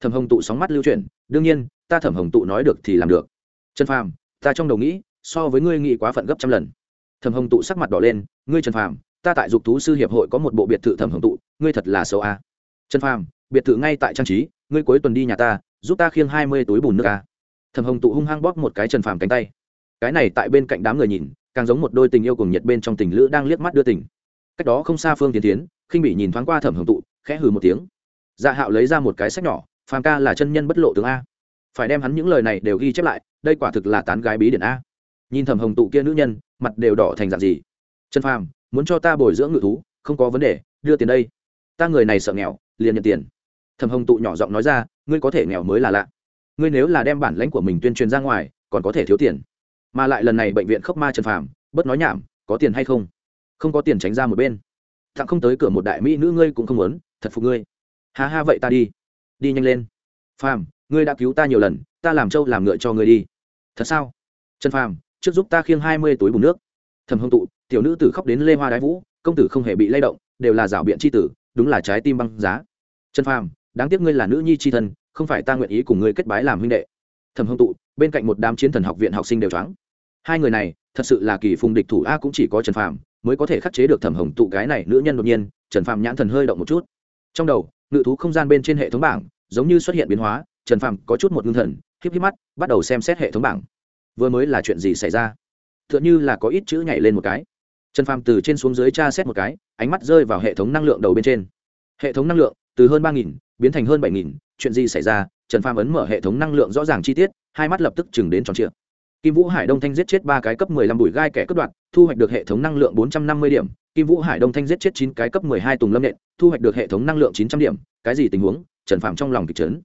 Thẩm hồng tụ sóng mắt lưu chuyển, đương nhiên, ta thẩm hồng tụ nói được thì làm được. Trần phàm, ta trong đầu nghĩ, so với ngươi nghĩ quá phận gấp trăm lần. Thẩm hồng tụ sắc mặt đỏ lên, ngươi trần phàm, ta tại dục thú sư hiệp hội có một bộ biệt thự thẩm hồng tụ, ngươi thật là xấu a. À. trần phàm, biệt thự ngay tại trang trí ngươi cuối tuần đi nhà ta, giúp ta khiêng hai mươi túi bùn nước a. Thẩm hồng tụ hung hăng bóp một cái trần phàm cánh tay. Cái này tại bên cạnh đám người nhìn, càng giống một đôi tình yêu cùng nhiệt bên trong tình lữ đang liếc mắt đưa tình. Cách đó không xa phương tiến tiến, khinh bị nhìn thoáng qua thẩm hồng tụ, khẽ hừ một tiếng. Dạ hạo lấy ra một cái sách nhỏ, phàm ca là chân nhân bất lộ tướng a. Phải đem hắn những lời này đều ghi chép lại, đây quả thực là tán gái bí điển a. Nhìn thẩm hồng tụ kia nữ nhân, mặt đều đỏ thành dạng gì. Trần phàm, muốn cho ta bồi dưỡng ngự thú, không có vấn đề, đưa tiền đây. Ta người này sợ nghèo, liền nhận tiền thẩm hồng tụ nhỏ giọng nói ra, ngươi có thể nghèo mới là lạ. Ngươi nếu là đem bản lãnh của mình tuyên truyền ra ngoài, còn có thể thiếu tiền. Mà lại lần này bệnh viện khốc ma trần phàm bớt nói nhảm, có tiền hay không? Không có tiền tránh ra một bên. Thẳng không tới cửa một đại mỹ nữ ngươi cũng không muốn, thật phục ngươi. Ha ha vậy ta đi. Đi nhanh lên. Phàm, ngươi đã cứu ta nhiều lần, ta làm trâu làm ngựa cho ngươi đi. Thật sao? Trần phàm, trước giúp ta khiêng hai mươi túi bùn nước. Thầm hông tụ, tiểu nữ tử khóc đến lê hoa đái vũ, công tử không hề bị lay động, đều là rảo biện c h i tử, đúng là trái tim băng giá. Trần phàm đáng tiếc ngươi là nữ nhi c h i thân, không phải ta nguyện ý cùng ngươi kết bái làm huynh đệ. Thầm hông tụ, bên cạnh một đám chiến thần học viện học sinh đều choáng. Hai người này, thật sự là kỳ phùng địch thủ a cũng chỉ có trần phàm, mới có thể khắc chế được thẩm hồng tụ cái này nữ nhân đột nhiên, trần phàm nhãn thần hơi động một chút. Trong đầu, ngự thú không gian bên trên hệ thống bảng, giống như xuất hiện biến hóa, trần phàm có chút một ngưng thần, híp híp mắt, bắt đầu xem xét hệ thống bảng. Vừa mới là chuyện gì xảy ra? T h ư ợ n h ư là có ít chữ nhảy lên một cái. Trần phàm từ trên xuống dưới tra xét một cái, ánh mắt rơi vào hệ thống năng lượng đầu bên trên. Hệ thống năng lượng, từ hơn ba nghìn biến thành hơn bảy nghìn, chuyện gì xảy ra? Trần phàm ấn mở hệ thống năng lượng rõ ràng chi tiết, hai mắt lập tức chừng đến tròn t r ị a kim vũ hải đông thanh giết chết ba cái cấp mười lăm bụi gai kẻ cướp đoạt, thu hoạch được hệ thống năng lượng bốn trăm năm mươi điểm. Kim vũ hải đông thanh giết chết chín cái cấp mười hai tùng lâm nện, thu hoạch được hệ thống năng lượng chín trăm điểm. Cái gì tình huống? Trần phàm trong lòng kịch trấn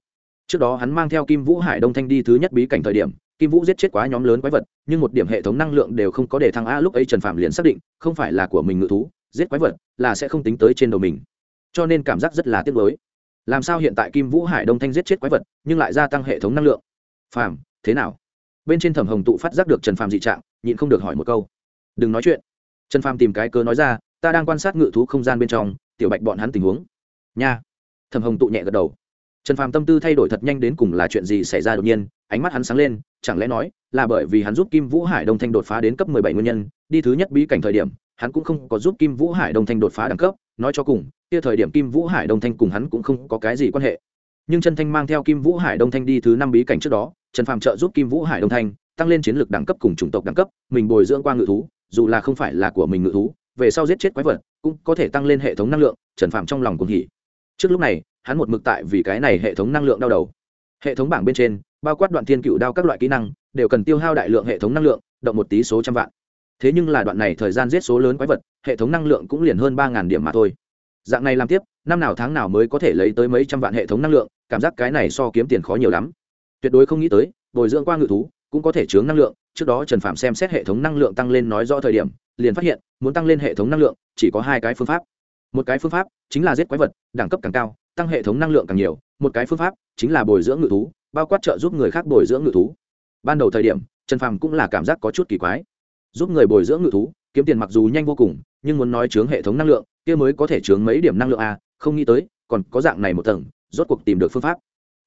trước đó hắn mang theo kim vũ hải đông thanh đi thứ nhất bí cảnh thời điểm, kim vũ giết chết quá nhóm lớn quái vật, nhưng một điểm hệ thống năng lượng đều không có để thăng a lúc ấy trần phạm liền xác định, không phải là của mình ngự thú, giết quái vật là sẽ không tính tới trên đầu mình. Cho nên cảm giác rất là tiếc nuối làm sao hiện tại kim vũ hải đông thanh giết chết quái vật, nhưng lại gia tăng hệ thống năng lượng? Phàm, thế nào? Bên trên thẩm hồng tụ phát giác được trần phàm dị trạng, nhịn không được hỏi một câu. Đừng nói chuyện. Trần phàm tìm cái cơ nói ra, ta đang quan sát ngự thú không gian bên trong, tiểu bạch bọn hắn tình huống. Nha. Thẩm hồng tụ nhẹ gật đầu. Trần phàm tâm tư thay đổi thật nhanh đến cùng là chuyện gì xảy ra đột nhiên, ánh mắt hắn sáng lên, chẳng lẽ nói là bởi vì hắn giúp kim vũ hải đông thanh đột phá đến cấp mười bảy nguyên nhân, đi thứ nhất bí cảnh thời điểm hắn cũng không có giúp kim vũ hải đông thanh đột phá đẳng cấp, nói cho cùng, kia thời điểm kim vũ hải đông thanh cùng hắn cũng không có cái gì quan hệ. Nhưng trần thanh mang theo kim vũ hải đông thanh đi thứ năm bí cảnh trước đó, trần phàm trợ giúp kim vũ hải đông thanh tăng lên chiến lược đẳng cấp cùng chủng tộc đẳng cấp, mình bồi dưỡng qua ngự thú, dù là không phải là của mình ngự thú, về sau giết chết quái vật cũng có thể tăng lên hệ thống năng lượng, trần phàm trong lòng cũng hỉ. Trước lúc này, hắn một mực tại vì cái này hệ thống năng lượng đau đầu. Hệ thống bảng bên trên, bao quát đoạn thiên cựu đao các loại kỹ năng, đều cần tiêu hao đại lượng hệ thống năng lượng, động một tí số trăm vạn thế nhưng là đoạn này thời gian giết số lớn quái vật, hệ thống năng lượng cũng liền hơn ba điểm mà thôi. Dạng này làm tiếp, năm nào tháng nào mới có thể lấy tới mấy trăm vạn hệ thống năng lượng, cảm giác cái này so kiếm tiền khó nhiều lắm. Tuyệt đối không nghĩ tới, bồi dưỡng qua ngự thú, cũng có thể chướng năng lượng, trước đó trần phạm xem xét hệ thống năng lượng tăng lên nói rõ thời điểm, liền phát hiện, muốn tăng lên hệ thống năng lượng, chỉ có hai cái phương pháp. Một cái phương pháp chính là giết quái vật, đẳng cấp càng cao, tăng hệ thống năng lượng càng nhiều. Một cái phương pháp chính là bồi dưỡng ngự thú, bao quát trợ giúp người khác bồi dưỡng ngự thú. Ban đầu thời điểm, trần phàm cũng là cảm giác có chút kỳ quái giúp người bồi dưỡng ngự thú, kiếm tiền mặc dù nhanh vô cùng, nhưng muốn nói chướng hệ thống năng lượng, kia mới có thể chướng mấy điểm năng lượng a không nghĩ tới, còn có dạng này một tầng, rốt cuộc tìm được phương pháp.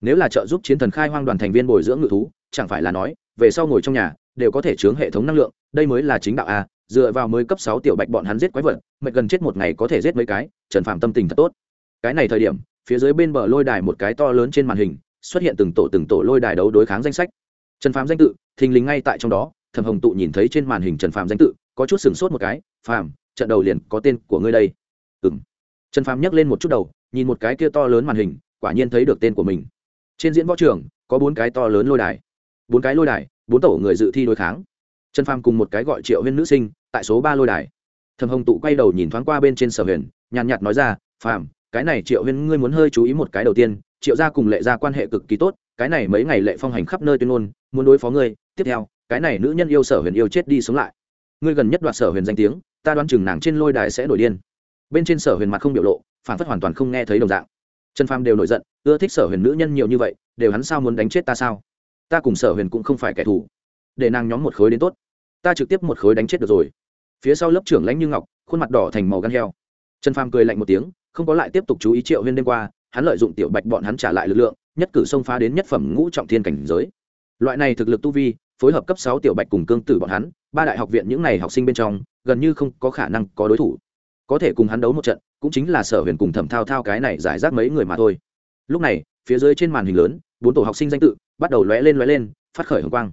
Nếu là trợ giúp chiến thần khai hoang đoàn thành viên bồi dưỡng ngự thú, chẳng phải là nói, về sau ngồi trong nhà, đều có thể chướng hệ thống năng lượng, đây mới là chính đạo a dựa vào mới cấp sáu tiểu bạch bọn hắn giết quái vật, mệt gần chết một ngày có thể giết mấy cái, trần phàm tâm tình thật tốt. Cái này thời điểm, phía dưới bên bờ lôi đài một cái to lớn trên màn hình, xuất hiện từng tổ từng tổ lôi đài đấu đối kháng danh sách. Trần phàm danh tự, thình lình ngay tại trong đó thẩm hồng tụ nhìn thấy trên màn hình trần phàm danh tự, có chút sửng sốt một cái, phàm, trận đầu liền có tên của ngươi đây. Ừ m trần phàm nhấc lên một chút đầu, nhìn một cái kia to lớn màn hình, quả nhiên thấy được tên của mình. Trên diễn võ trường, có bốn cái to lớn lôi đài. Bốn cái lôi đài, bốn tổ người dự thi đối kháng. Trần phàm cùng một cái gọi triệu huyên nữ sinh, tại số ba lôi đài. Thầm hồng tụ quay đầu nhìn thoáng qua bên trên sở huyền, nhàn nhạt nói ra, phàm, cái này triệu huyên, ngươi muốn hơi chú ý một cái đầu tiên, triệu gia cùng lệ gia quan hệ cực kỳ tốt, cái này mấy ngày lệ phong hành khắp nơi tuyên ngôn, muốn đối phó ngươi, tiếp theo cái này nữ nhân yêu sở huyền yêu chết đi sống lại. Ngươi gần nhất đoạt sở huyền danh tiếng, ta đoán chừng nàng trên lôi đài sẽ nổi điên. Bên trên sở huyền mặt không biểu lộ, phản phất hoàn toàn không nghe thấy đồng dạng. Trần pham đều nổi giận, ưa thích sở huyền nữ nhân nhiều như vậy, đều hắn sao muốn đánh chết ta sao? Ta cùng sở huyền cũng không phải kẻ thù. Để nàng nhóm một khối đến tốt. Ta trực tiếp một khối đánh chết được rồi. Phía sau lớp trưởng lãnh như ngọc, khuôn mặt đỏ thành màu gan heo. Trần pham cười lạnh một tiếng, không có lại tiếp tục chú ý triệu huyên đêm qua, hắn lợi dụng tiểu bạch bọn hắn trả lại lực lượng, nhất cử xông phá đến nhất phẩm ngũ trọng thiên cảnh giới. Loại này thực lực tu vi phối hợp cấp sáu tiểu bạch cùng cương tử bọn hắn, ba đại học viện những n à y học sinh bên trong, gần như không có khả năng có đối thủ. Có thể cùng hắn đấu một trận, cũng chính là sở huyền cùng thẩm thao thao cái này giải rác mấy người mà thôi. Lúc này, phía dưới trên màn hình lớn, bốn tổ học sinh danh tự, bắt đầu lóe lên lóe lên, phát khởi hồng quang.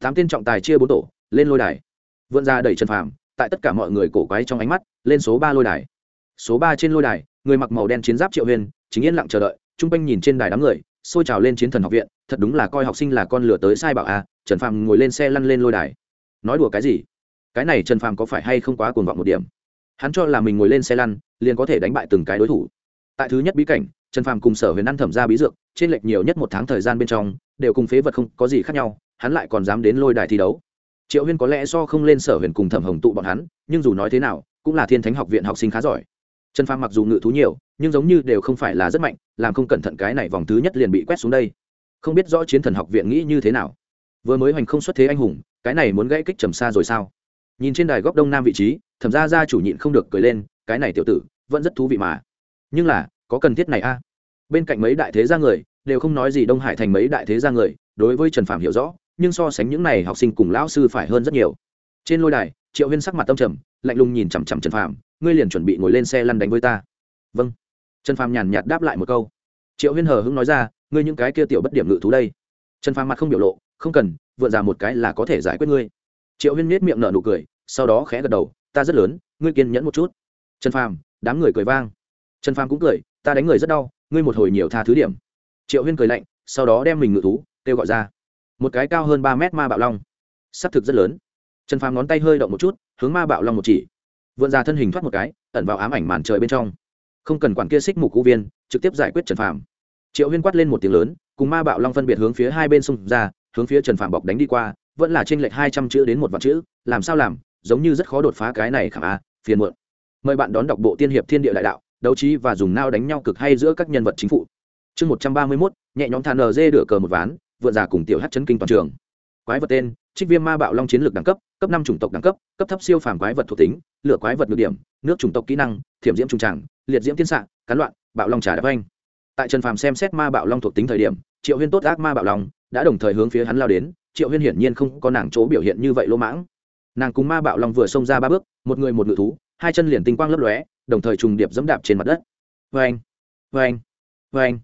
Tám tên trọng tài chia bốn tổ, lên lôi đài. Vươn ra đẩy chân phàm, tại tất cả mọi người cổ quái trong ánh mắt, lên số ba lôi đài. Số ba trên lôi đài, người mặc màu đen chiến giáp triệu huyền, chính yên lặng chờ đợi trung quanh nhìn trên đài đám người, xôi trào lên chiến thần học viện, thật đúng là coi học sinh là con lửa tới sai bảo a trần phàm ngồi lên xe lăn lên lôi đài. Nói đùa cái gì? Cái này trần phàm có phải hay không quá cuồng vọng một điểm? Hắn cho là mình ngồi lên xe lăn, liền có thể đánh bại từng cái đối thủ. Tại thứ nhất bí cảnh, trần phàm cùng sở huyền ăn thẩm ra bí dược, trên lệch nhiều nhất một tháng thời gian bên trong, đều cùng phế vật không có gì khác nhau, hắn lại còn dám đến lôi đài thi đấu. Triệu huyên có lẽ do không lên sở huyền cùng thẩm hồng tụ bọn hắn, nhưng dù nói thế nào, cũng là thiên thánh học viện học sinh khá giỏi. Trần phàm mặc dù ngự thú nhiều, nhưng giống như đều không phải là rất mạnh, làm không cẩn thận cái này vòng thứ nhất liền bị quét xuống đây. Không biết rõ chiến thần học viện nghĩ như thế nào vừa mới hoành không xuất thế anh hùng, cái này muốn gãy kích trầm xa rồi sao? Nhìn trên đài góc đông nam vị trí, thẩm ra ra chủ nhịn không được cười lên, cái này tiểu tử, vẫn rất thú vị mà. Nhưng là, có cần thiết này a? Bên cạnh mấy đại thế gia người, đều không nói gì đông hải thành mấy đại thế gia người, đối với trần phạm hiểu rõ, nhưng so sánh những này học sinh cùng lão sư phải hơn rất nhiều. Trên lôi đài, triệu huyên sắc mặt tâm trầm, lạnh lùng nhìn chằm chằm trần phạm ngươi liền chuẩn bị ngồi lên xe lăn đánh với ta. Vâng. Trần phạm nhàn nhạt đáp lại một câu. Triệu huyên hờ hững nói ra, ngươi những cái kia tiểu bất điểm ngự thú đây. Trần phạm mặt không biểu lộ không cần, vượn ra một cái là có thể giải quyết ngươi. Triệu huyên miết miệng nở nụ cười, sau đó khẽ gật đầu, ta rất lớn, ngươi kiên nhẫn một chút. Trần phàm, đám người cười vang. Trần phàm cũng cười, ta đánh người rất đau, ngươi một hồi nhiều tha thứ điểm. Triệu huyên cười lạnh, sau đó đem mình ngự thú, kêu gọi ra. Một cái cao hơn ba mét ma bạo long. S ắ c thực rất lớn. Trần phàm ngón tay hơi động một chút, hướng ma bạo long một chỉ. Vượn ra thân hình thoát một cái, ẩn vào ám ảnh màn trời bên trong. Không cần quản kia xích mục cú viên, trực tiếp giải quyết trần phàm. Triệu huyên quát lên một tiếng lớn, cùng ma bạo long phân biệt hướng phía hai bên xung ra hướng phía trần Phạm bọc đánh đi qua, vẫn là trên lệch hai trăm chữ đến một vạn chữ, làm sao làm, giống như rất khó đột phá cái này khảm a phiền muộn. Mời bạn đón đọc bộ tiên hiệp thiên địa đại đạo, đấu trí và dùng nao đánh nhau cực hay giữa các nhân vật chính phủ. Chương một trăm ba mươi mốt, nhẹ nhõm thàn dê đửa cờ một ván, vượt già cùng tiểu hát chấn kinh toàn trường. Quái vật tên, trích viêm ma bạo long chiến lược đẳng cấp cấp năm chủng tộc đẳng cấp cấp thấp siêu phàm quái vật thuộc tính, lửa quái vật ngược điểm, nước chủng tộc kỹ năng, thiểm diễm trùng tràng, liệt diễm tiên xạ, cán loạn, bạo long trà đập anh tại trần phàm xem xét ma bạo long thuộc tính thời điểm, triệu huyên tốt ác ma bạo long đã đồng thời hướng phía hắn lao đến, triệu huyên hiển nhiên không có nàng chỗ biểu hiện như vậy lỗ mãng. Nàng cùng ma bạo long vừa xông ra ba bước, một người một ngự thú, hai chân liền tinh quang lấp lóe, đồng thời trùng điệp dẫm đạp trên mặt đất. Vê anh vê anh vê anh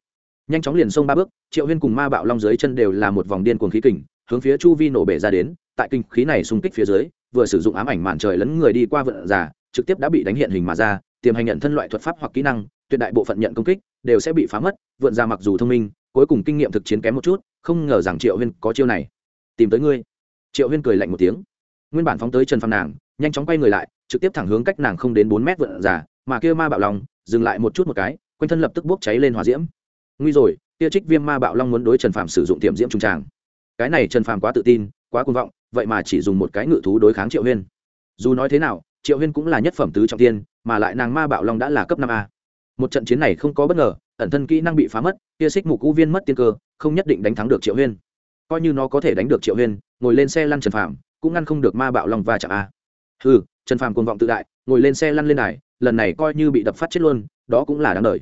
nhanh chóng liền xông ba bước, triệu huyên cùng ma bạo long dưới chân đều là một vòng điên cuồng khí kình, hướng phía chu vi nổ bể ra đến, tại kinh khí này xung kích phía dưới, vừa sử dụng ám ảnh màn trời lấn người đi qua vượn giả, trực tiếp đã bị đánh hiện hình mà ra, tiềm hành nhận thân loại thuật pháp hoặc kỹ năng, tuyệt đại bộ phận nhận công kích, đều sẽ bị phá mất vượn ra mặc dù thông minh, cuối cùng kinh nghiệm thực chiến kém một chút không ngờ rằng triệu huyên có chiêu này. Tìm tới ngươi. Triệu huyên cười lạnh một tiếng. Nguyên bản phóng tới trần phàm nàng, nhanh chóng quay người lại, trực tiếp thẳng hướng cách nàng không đến bốn mét vượn giả mà kia ma bạo long, dừng lại một chút một cái, quanh thân lập tức bốc cháy lên hòa diễm. Nguy rồi, kia trích viêm ma bạo long muốn đối trần phàm sử dụng tiềm diễm trung tràng. Cái này trần phàm quá tự tin, quá cuồng vọng, vậy mà chỉ dùng một cái ngự thú đối kháng triệu huyên. Dù nói thế nào, triệu huyên cũng là nhất phẩm tứ trọng tiên, mà lại nàng ma bạo long đã là cấp năm a. Một trận chiến này không có bất ngờ, ẩn thân kỹ năng bị phá mất, kia xích mục u viên mất tiên cơ không nhất định đánh thắng được triệu huyên. Coi như nó có thể đánh được triệu huyên, ngồi lên xe lăn trần phàm cũng ngăn không được ma bạo long và chạm a. Ừ trần phàm cuồng vọng tự đại, ngồi lên xe lăn lên đài, lần này coi như bị đập phát chết luôn, đó cũng là đáng đời.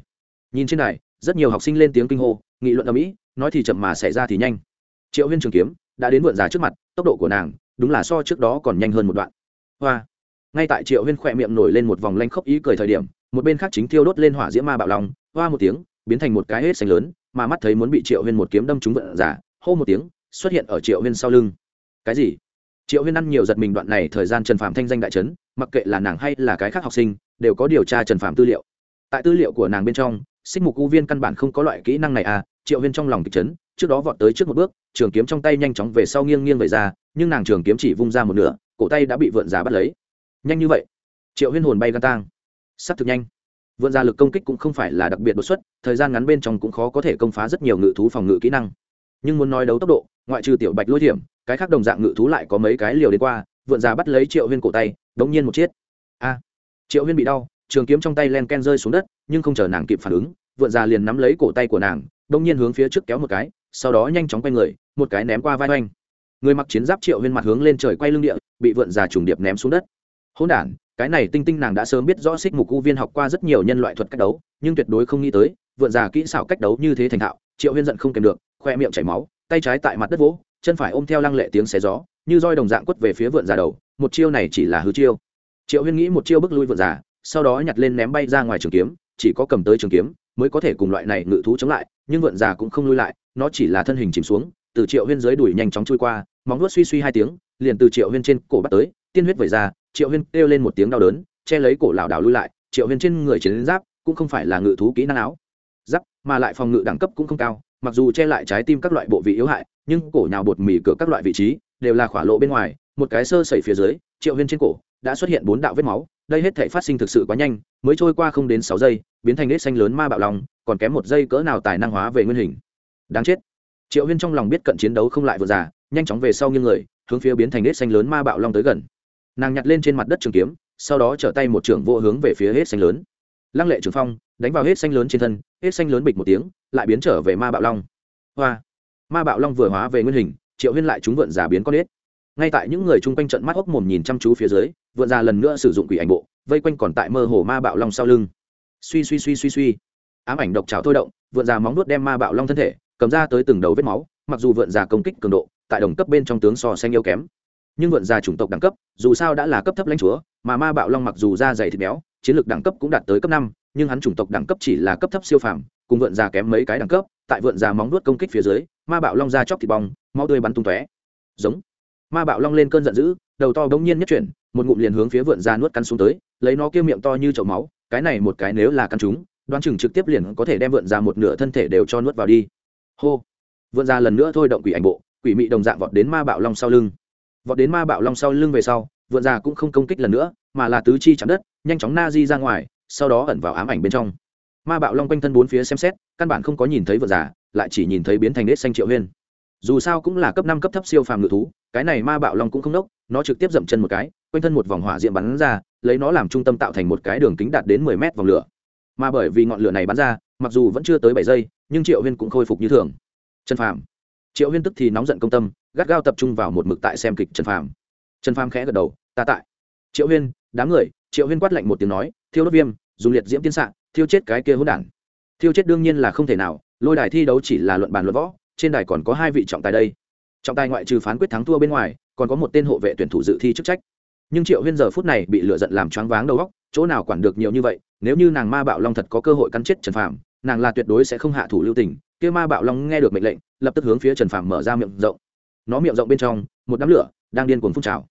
Nhìn trên đài, rất nhiều học sinh lên tiếng kinh hô, nghị luận ở mỹ nói thì chậm mà xảy ra thì nhanh. Triệu huyên trường kiếm đã đến vượn già trước mặt, tốc độ của nàng đúng là so trước đó còn nhanh hơn một đoạn. Hoa. Ngay tại triệu huyên khỏe miệng nổi lên một vòng lanh khốc ý cười thời điểm, một bên khác chính thiêu đốt lên hỏa diễm ma bạo long, hoa một tiếng, biến thành một cái hết xanh lớn mà mắt thấy muốn bị triệu huyên một kiếm đâm trúng vượn giả, hô một tiếng, xuất hiện ở triệu huyên sau lưng. Cái gì? Triệu huyên ăn nhiều giật mình đoạn này thời gian trần phạm thanh danh đại trấn mặc kệ là nàng hay là cái khác học sinh, đều có điều tra trần phạm tư liệu. Tại tư liệu của nàng bên trong, xích mục u viên căn bản không có loại kỹ năng này à triệu huyên trong lòng kịch trấn trước đó vọt tới trước một bước, trường kiếm trong tay nhanh chóng về sau nghiêng nghiêng về ra, nhưng nàng trường kiếm chỉ vung ra một nửa, cổ tay đã bị vượn giả bắt lấy. Nhanh như vậy? Triệu huyên hồn bay gan tang. S thực nhanh vượn ra lực công kích cũng không phải là đặc biệt đột xuất thời gian ngắn bên trong cũng khó có thể công phá rất nhiều ngự thú phòng ngự kỹ năng. Nhưng muốn nói đấu tốc độ ngoại trừ tiểu bạch lôi điểm, cái khác đồng dạng ngự thú lại có mấy cái liều đến qua vượn ra bắt lấy triệu huyên cổ tay đống nhiên một chiết a! Triệu huyên bị đau trường kiếm trong tay len ken rơi xuống đất nhưng không chờ nàng kịp phản ứng vượn ra liền nắm lấy cổ tay của nàng đống nhiên hướng phía trước kéo một cái sau đó nhanh chóng quay người một cái ném qua vai oanh. Người mặc chiến giáp triệu huyên mặt hướng lên trời quay lưng địa bị vượn già trùng điệp ném xuống đất. Hỗn đản cái này tinh tinh nàng đã sớm biết rõ xích mục u viên học qua rất nhiều nhân loại thuật cách đấu, nhưng tuyệt đối không nghĩ tới, vượn già kỹ xảo cách đấu như thế thành thạo, triệu huyên giận không kèm được, khoe miệng chảy máu, tay trái tại mặt đất vỗ, chân phải ôm theo lăng lệ tiếng xé gió, như roi đồng dạng quất về phía vượn già đầu, một chiêu này chỉ là hư chiêu. Triệu huyên nghĩ một chiêu bức lui vượn già, sau đó nhặt lên ném bay ra ngoài trường kiếm, chỉ có cầm tới trường kiếm mới có thể cùng loại này ngự thú chống lại, nhưng vượn già cũng không lui lại, nó chỉ là thân hình chìm xuống, từ triệu huyên dưới đuổi nhanh chóng trôi qua, móng nuốt suy suy hai tiếng, liền từ triệu huyên trên cổ bắt tới, tiên huyết vẩy ra triệu huyên kêu lên một tiếng đau đớn, che lấy cổ lảo đảo lui lại, triệu huyên trên người chiến giáp cũng không phải là ngự thú kỹ năng áo. Giáp, mà lại phòng ngự đẳng cấp cũng không cao, mặc dù che lại trái tim các loại bộ vị yếu hại, nhưng cổ nhào bột mì cửa các loại vị trí đều là khỏa lộ bên ngoài, một cái sơ sẩy phía dưới, triệu huyên trên cổ đã xuất hiện bốn đạo vết máu, đây hết thể phát sinh thực sự quá nhanh, mới trôi qua không đến sáu giây, biến thành nết xanh lớn ma bạo lòng, còn kém một giây cỡ nào tài năng hóa về nguyên hình. Đáng chết. Triệu huyên trong lòng biết cận chiến đấu không lại vừa già, nhanh chóng về sau nghiêng người, hướng phía biến thành nết xanh lớn ma bạo long tới gần nàng nhặt lên trên mặt đất trường kiếm, sau đó trở tay một trưởng vô hướng về phía hết xanh lớn. Lăng lệ trường phong, đánh vào hết xanh lớn trên thân, hết xanh lớn bịch một tiếng, lại biến trở về ma bạo long. Hoa! Ma bạo long vừa hóa về nguyên hình, triệu huyên lại chúng vượn giả biến con hết ngay tại những người chung quanh trận mắt hốc mồm nhìn chăm chú phía dưới, vượn già lần nữa sử dụng quỷ ảnh bộ, vây quanh còn tại mơ hồ ma bạo long sau lưng. Suy suy suy suy suy. Ám ảnh độc trào thôi động, vượn già móng nuốt đem ma bạo long thân thể, cầm ra tới từng đầu vết máu, mặc dù vượn già công kích cường độ, tại đồng cấp bên trong tướng so xanh yêu kém nhưng vượn già chủng tộc đẳng cấp, dù sao đã là cấp thấp lãnh chúa, mà ma bạo long mặc dù da dày thịt béo, chiến lược đẳng cấp cũng đạt tới cấp năm, nhưng hắn chủng tộc đẳng cấp chỉ là cấp thấp siêu phàm, cùng vượn già kém mấy cái đẳng cấp, tại vượn già móng nuốt công kích phía dưới, ma bạo long ra chóc thịt bong mau tươi bắn tung tóe. Giống. Ma bạo long lên cơn giận dữ, đầu to bỗng nhiên nhất chuyển, một ngụm liền hướng phía vượn già nuốt cắn xuống tới, lấy nó kia miệng to như chậu máu, cái này một cái nếu là căn chúng, đoán chừng trực tiếp liền có thể đem vượn ra một nửa thân thể đều cho nuốt vào đi. Hô. Vượn ra lần nữa thôi động quỷ ảnh bộ, quỷ mị đồng dạng vọt đến ma bạo long sau lưng vọt đến ma bạo long sau lưng về sau, vượn già cũng không công kích lần nữa, mà là tứ chi chạm đất, nhanh chóng na di ra ngoài, sau đó ẩn vào ám ảnh bên trong. Ma bạo long quanh thân bốn phía xem xét, căn bản không có nhìn thấy vượn già, lại chỉ nhìn thấy biến thành nết xanh triệu huyên. Dù sao cũng là cấp năm, cấp thấp siêu phàm ngự thú, cái này ma bạo long cũng không nốc, nó trực tiếp dậm chân một cái, quanh thân một vòng hỏa diệm bắn ra, lấy nó làm trung tâm tạo thành một cái đường kính đạt đến mười mét vòng lửa. Mà bởi vì ngọn lửa này bắn ra, mặc dù vẫn chưa tới bảy giây, nhưng triệu huyên cũng khôi phục như thường. Trần phàm. Triệu huyên tức thì nóng giận công tâm gắt gao tập trung vào một mực tại xem kịch trần phàm. Trần phàm khẽ gật đầu, ta tại. Triệu huyên, đám người, triệu huyên quát lạnh một tiếng nói, thiêu đốt viêm, dùng liệt diễm tiên xạ, thiêu chết cái kia hỗn đản. Thiêu chết đương nhiên là không thể nào, lôi đài thi đấu chỉ là luận bàn luận võ, trên đài còn có hai vị trọng tài đây. Trọng tài ngoại trừ phán quyết thắng thua bên ngoài, còn có một tên hộ vệ tuyển thủ dự thi chức trách. Nhưng triệu huyên giờ phút này bị lựa giận làm choáng váng đầu óc, chỗ nào quản được nhiều như vậy, nếu như nàng ma bạo long thật có cơ hội cắn chết trần phàm, nàng là tuyệt đối sẽ không hạ thủ lưu tình. Kia ma bạo long nghe được mệnh lệnh, lập tức hướng phía trần phàm mở ra miệng rộng nó miệng rộng bên trong, một đám lửa đang điên cuồng phun trào.